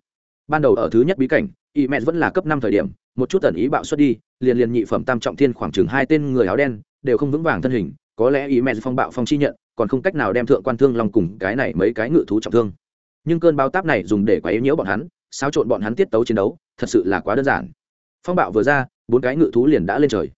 Ban đầu ở thứ nhất bí cảnh, y mẹ vẫn là cấp năm thời điểm, một chút tần ý bạo xuất đi, liền liền nhị phẩm tam trọng thiên khoảng chừng hai tên người áo đen, đều không vững vàng thân hình, có lẽ ý mẹ phong bạo phong chi nhận, còn không cách nào đem thượng quan thương lòng cùng cái này mấy cái ngự thú trọng thương. Nhưng cơn bao táp này dùng để quấy nhiễu bọn hắn xáo trộn bọn hắn tiết tấu chiến đấu, thật sự là quá đơn giản. Phong bạo vừa ra, bốn cái ngự thú liền đã lên trời.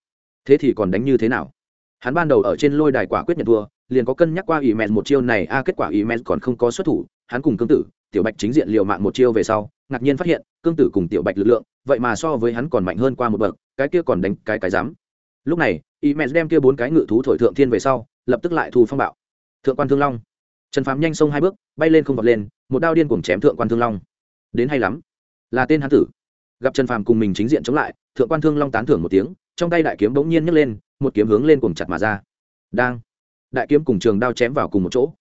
Thế thì còn đánh như thế nào? Hắn ban đầu ở trên lôi đài quả quyết nhận thua, liền có cân nhắc qua ỷ mẹn một chiêu này, a, kết quả ỷ mẹn còn không có xuất thủ, hắn cùng cương tử, tiểu bạch chính diện liều mạng một chiêu về sau, ngạc nhiên phát hiện, cương tử cùng tiểu bạch lực lượng, vậy mà so với hắn còn mạnh hơn qua một bậc, cái kia còn đánh cái cái dám lúc này, ỷ mẹn đem kia bốn cái ngự thú thổi thượng thiên về sau, lập tức lại thu phong bạo. Thượng quan thương long. Trần phám nhanh sông hai bước, bay lên không vọt lên, một đao điên cùng chém thượng quan thương long đến hay lắm. Là tên hán tử. Gặp trần phàm cùng mình chính diện chống lại, thượng quan thương long tán thưởng một tiếng, trong tay đại kiếm bỗng nhiên nhấc lên, một kiếm hướng lên cùng chặt mà ra. Đang. Đại kiếm cùng trường đao chém vào cùng một chỗ.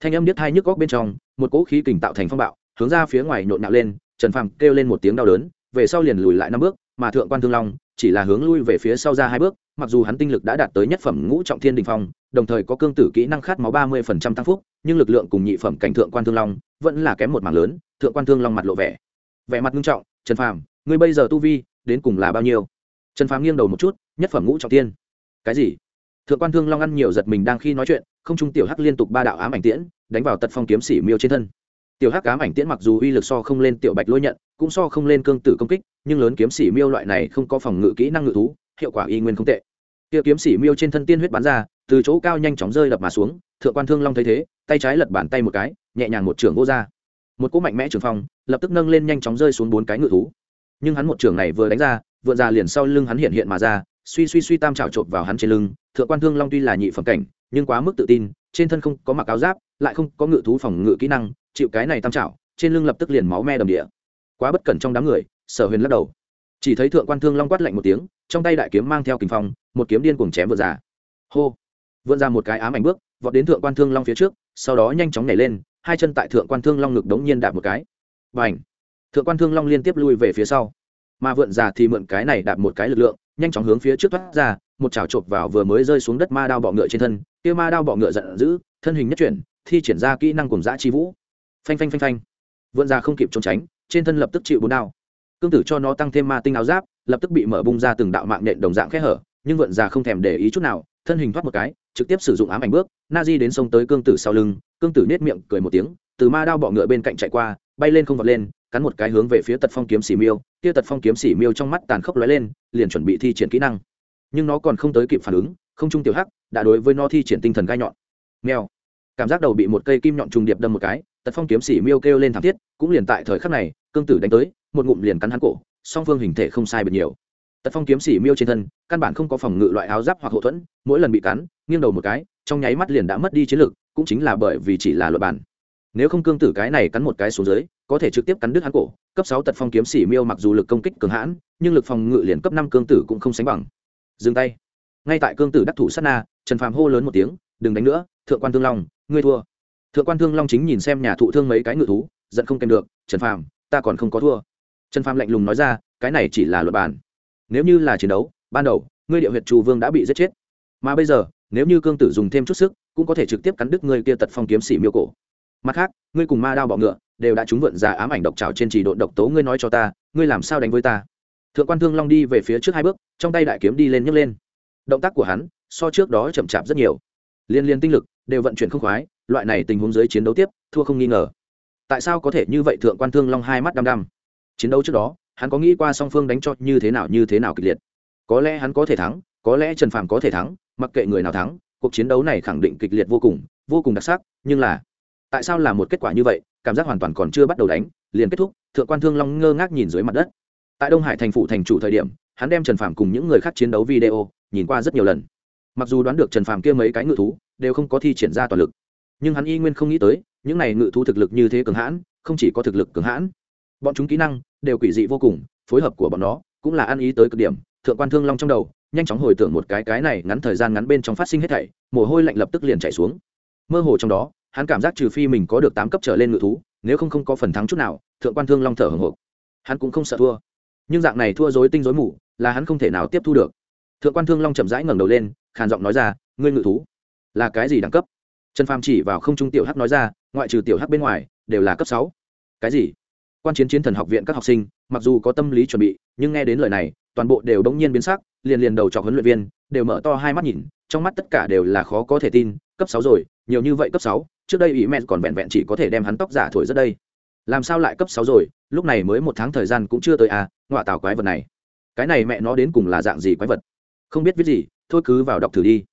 Thanh âm điếc hai nhức góc bên trong, một cỗ khí kình tạo thành phong bạo, hướng ra phía ngoài nhộn nhạo lên, trần phàm kêu lên một tiếng đau đớn, về sau liền lùi lại năm bước, mà thượng quan thương long chỉ là hướng lui về phía sau ra hai bước, mặc dù hắn tinh lực đã đạt tới nhất phẩm ngũ trọng thiên đình phong, đồng thời có cương tử kỹ năng khát máu ba mươi phần trăm tăng phúc, nhưng lực lượng cùng nhị phẩm cảnh thượng quan thương long vẫn là kém một mảng lớn thượng quan thương long mặt lộ vẻ. Vẻ mặt nghiêm trọng, trần phàm, ngươi bây giờ tu vi đến cùng là bao nhiêu? Trần phàm nghiêng đầu một chút, nhất phẩm ngũ trọng thiên cái gì? Thượng quan thương long ăn nhiều giật mình đang khi nói chuyện, không trung tiểu hắc liên tục ba đạo ám ảnh tiễn, đánh vào tật phong kiếm sĩ miêu trên thân. Tiểu hắc ám ảnh tiễn mặc dù uy lực so không lên tiểu bạch lôi nhận, cũng so không lên cương tử công kích, nhưng lớn kiếm sĩ miêu loại này không có phòng ngự kỹ năng ngự thú, hiệu quả y nguyên không tệ. Tiểu kiếm sĩ miêu trên thân tiên huyết bắn ra, từ chỗ cao nhanh chóng rơi đập mà xuống, thượng quan thương long thấy thế, tay trái lật bàn tay một cái, nhẹ nhàng một trường vô ra một cỗ mạnh mẽ trường phong lập tức nâng lên nhanh chóng rơi xuống bốn cái ngự thú. Nhưng hắn một trường này vừa đánh ra, vượn ra liền sau lưng hắn hiện hiện mà ra, suy suy suy tam trào trộn vào hắn trên lưng, thượng quan thương long tuy là nhị phẩm cảnh, nhưng quá mức tự tin, trên thân không có mặc áo giáp, lại không có ngự thú phòng ngự kỹ năng, chịu cái này tam trào trên lưng lập tức liền máu me đầm địa. Quá bất cẩn trong đám người, sở huyền lắc đầu. Chỉ thấy thượng quan thương long quát lạnh một tiếng, trong tay đại kiếm mang theo kình phong, một kiếm điên cuồng chém vượt ra. Hô! Vượt ra một cái ám ảnh bước, vọt đến thượng quan thương long phía trước, sau đó nhanh chóng nhảy lên hai chân tại thượng quan thương long ngực đống nhiên đạp một cái. Và ảnh thượng quan thương long liên tiếp lui về phía sau. Mà vượn già thì mượn cái này đạp một cái lực lượng, nhanh chóng hướng phía trước thoát ra, một chảo chộp vào vừa mới rơi xuống đất ma đao bọ ngựa trên thân, kia ma đao bọ ngựa giận dữ, thân hình nhất chuyển, thi triển ra kỹ năng cùng dã chi vũ. Phanh phanh phanh phanh! Vượn già không kịp trốn tránh, trên thân lập tức chịu bốn đao. Cương tử cho nó tăng thêm ma tinh áo giáp, lập tức bị mở bung ra từng đạo mạng nện đồng dạng khẽ hở, nhưng vượn già không thèm để ý chút nào thân hình thoát một cái, trực tiếp sử dụng ám ảnh bước na di đến sông tới cương tử sau lưng, cương tử nết miệng cười một tiếng, từ ma đao bọ ngựa bên cạnh chạy qua, bay lên không vọt lên, cắn một cái hướng về phía tật phong kiếm xỉ miêu, kia tật phong kiếm xỉ miêu trong mắt tàn khốc lóe lên, liền chuẩn bị thi triển kỹ năng. Nhưng nó còn không tới kịp phản ứng, không trung tiểu hắc, đã đối với nó thi triển tinh thần gai nhọn. Mèo. Cảm giác đầu bị một cây kim nhọn trùng điệp đâm một cái, tật phong kiếm xỉ miêu kêu lên thảm thiết, cũng liền tại thời khắc này, cương tử đánh tới, một ngụm liền cắn hắn cổ, song phương hình thể không sai biệt nhiều tật phong kiếm xỉ miêu trên thân, căn bản không có phòng ngự loại áo giáp hoặc hậu thuẫn, mỗi lần bị cắn, nghiêng đầu một cái, trong nháy mắt liền đã mất đi chiến lực, cũng chính là bởi vì chỉ là luật bản. Nếu không cương tử cái này cắn một cái xuống dưới, có thể trực tiếp cắn đứt hắn cổ. Cấp sáu tật phong kiếm xỉ miêu mặc dù lực công kích cường hãn, nhưng lực phòng ngự liền cấp năm cương tử cũng không sánh bằng. Dừng tay. Ngay tại cương tử đắc thủ sát na, trần phàm hô lớn một tiếng, đừng đánh nữa, thượng quan thương long, ngươi thua. Thượng quan thương long chính nhìn xem nhà thụ thương mấy cái ngự thú, giận không kèm được, trần phàm, ta còn không có thua. Trần phàm lạnh lùng nói ra, cái này chỉ là luật bản nếu như là chiến đấu, ban đầu, ngươi địa huyệt trù vương đã bị giết chết. Mà bây giờ, nếu như cương tử dùng thêm chút sức, cũng có thể trực tiếp cắn đứt ngươi kia tật phong kiếm xỉ miêu cổ. Mặt khác, ngươi cùng ma đao bọ ngựa đều đã trúng vượn ra ám ảnh độc trào trên trì độ độc tố ngươi nói cho ta, ngươi làm sao đánh với ta? Thượng quan thương long đi về phía trước hai bước, trong tay đại kiếm đi lên nhấc lên. Động tác của hắn, so trước đó chậm chạp rất nhiều. Liên liên tinh lực, đều vận chuyển không khoái, loại này tình huống dưới chiến đấu tiếp, thua không nghi ngờ. Tại sao có thể như vậy thượng quan thương long hai mắt đăm đăm? Chiến đấu trước đó hắn có nghĩ qua song phương đánh cho như thế nào như thế nào kịch liệt. Có lẽ hắn có thể thắng, có lẽ trần phàm có thể thắng, mặc kệ người nào thắng, cuộc chiến đấu này khẳng định kịch liệt vô cùng vô cùng đặc sắc, nhưng là, tại sao là một kết quả như vậy, cảm giác hoàn toàn còn chưa bắt đầu đánh, liền kết thúc, thượng quan thương long ngơ ngác nhìn dưới mặt đất. Tại đông hải thành phủ thành chủ thời điểm, hắn đem trần phàm cùng những người khác chiến đấu video nhìn qua rất nhiều lần. Mặc dù đoán được trần phàm kia mấy cái ngự thú đều không có thi triển ra toàn lực, nhưng hắn y nguyên không nghĩ tới, những này ngự thú thực lực như thế cường hãn, không chỉ có thực lực cường hãn, bọn chúng kỹ năng đều quỷ dị vô cùng, phối hợp của bọn nó cũng là ăn ý tới cực điểm. Thượng quan thương long trong đầu, nhanh chóng hồi tưởng một cái cái này ngắn thời gian ngắn bên trong phát sinh hết thảy, mồ hôi lạnh lập tức liền chảy xuống. Mơ hồ trong đó, hắn cảm giác trừ phi mình có được tám cấp trở lên ngự thú, nếu không không có phần thắng chút nào, thượng quan thương long thở hồng hộc. Hắn cũng không sợ thua. Nhưng dạng này thua dối tinh dối mù, là hắn không thể nào tiếp thu được. Thượng quan thương long chậm rãi ngẩng đầu lên, khàn giọng nói ra, ngươi ngự thú, là cái gì đẳng cấp? Trần phàm chỉ vào không trung tiểu hắc nói ra, ngoại trừ tiểu hắc bên ngoài, đều là cấp sáu. Cái gì? Quan chiến chiến thần học viện các học sinh, mặc dù có tâm lý chuẩn bị, nhưng nghe đến lời này, toàn bộ đều đống nhiên biến sắc, liền liền đầu trọc huấn luyện viên, đều mở to hai mắt nhìn, trong mắt tất cả đều là khó có thể tin, cấp sáu rồi, nhiều như vậy cấp sáu, trước đây ý mẹ còn vẹn vẹn chỉ có thể đem hắn tóc giả thổi rất đây. Làm sao lại cấp sáu rồi, lúc này mới một tháng thời gian cũng chưa tới à ngoại tảo quái vật này. Cái này mẹ nó đến cùng là dạng gì quái vật? Không biết viết gì, thôi cứ vào đọc thử đi.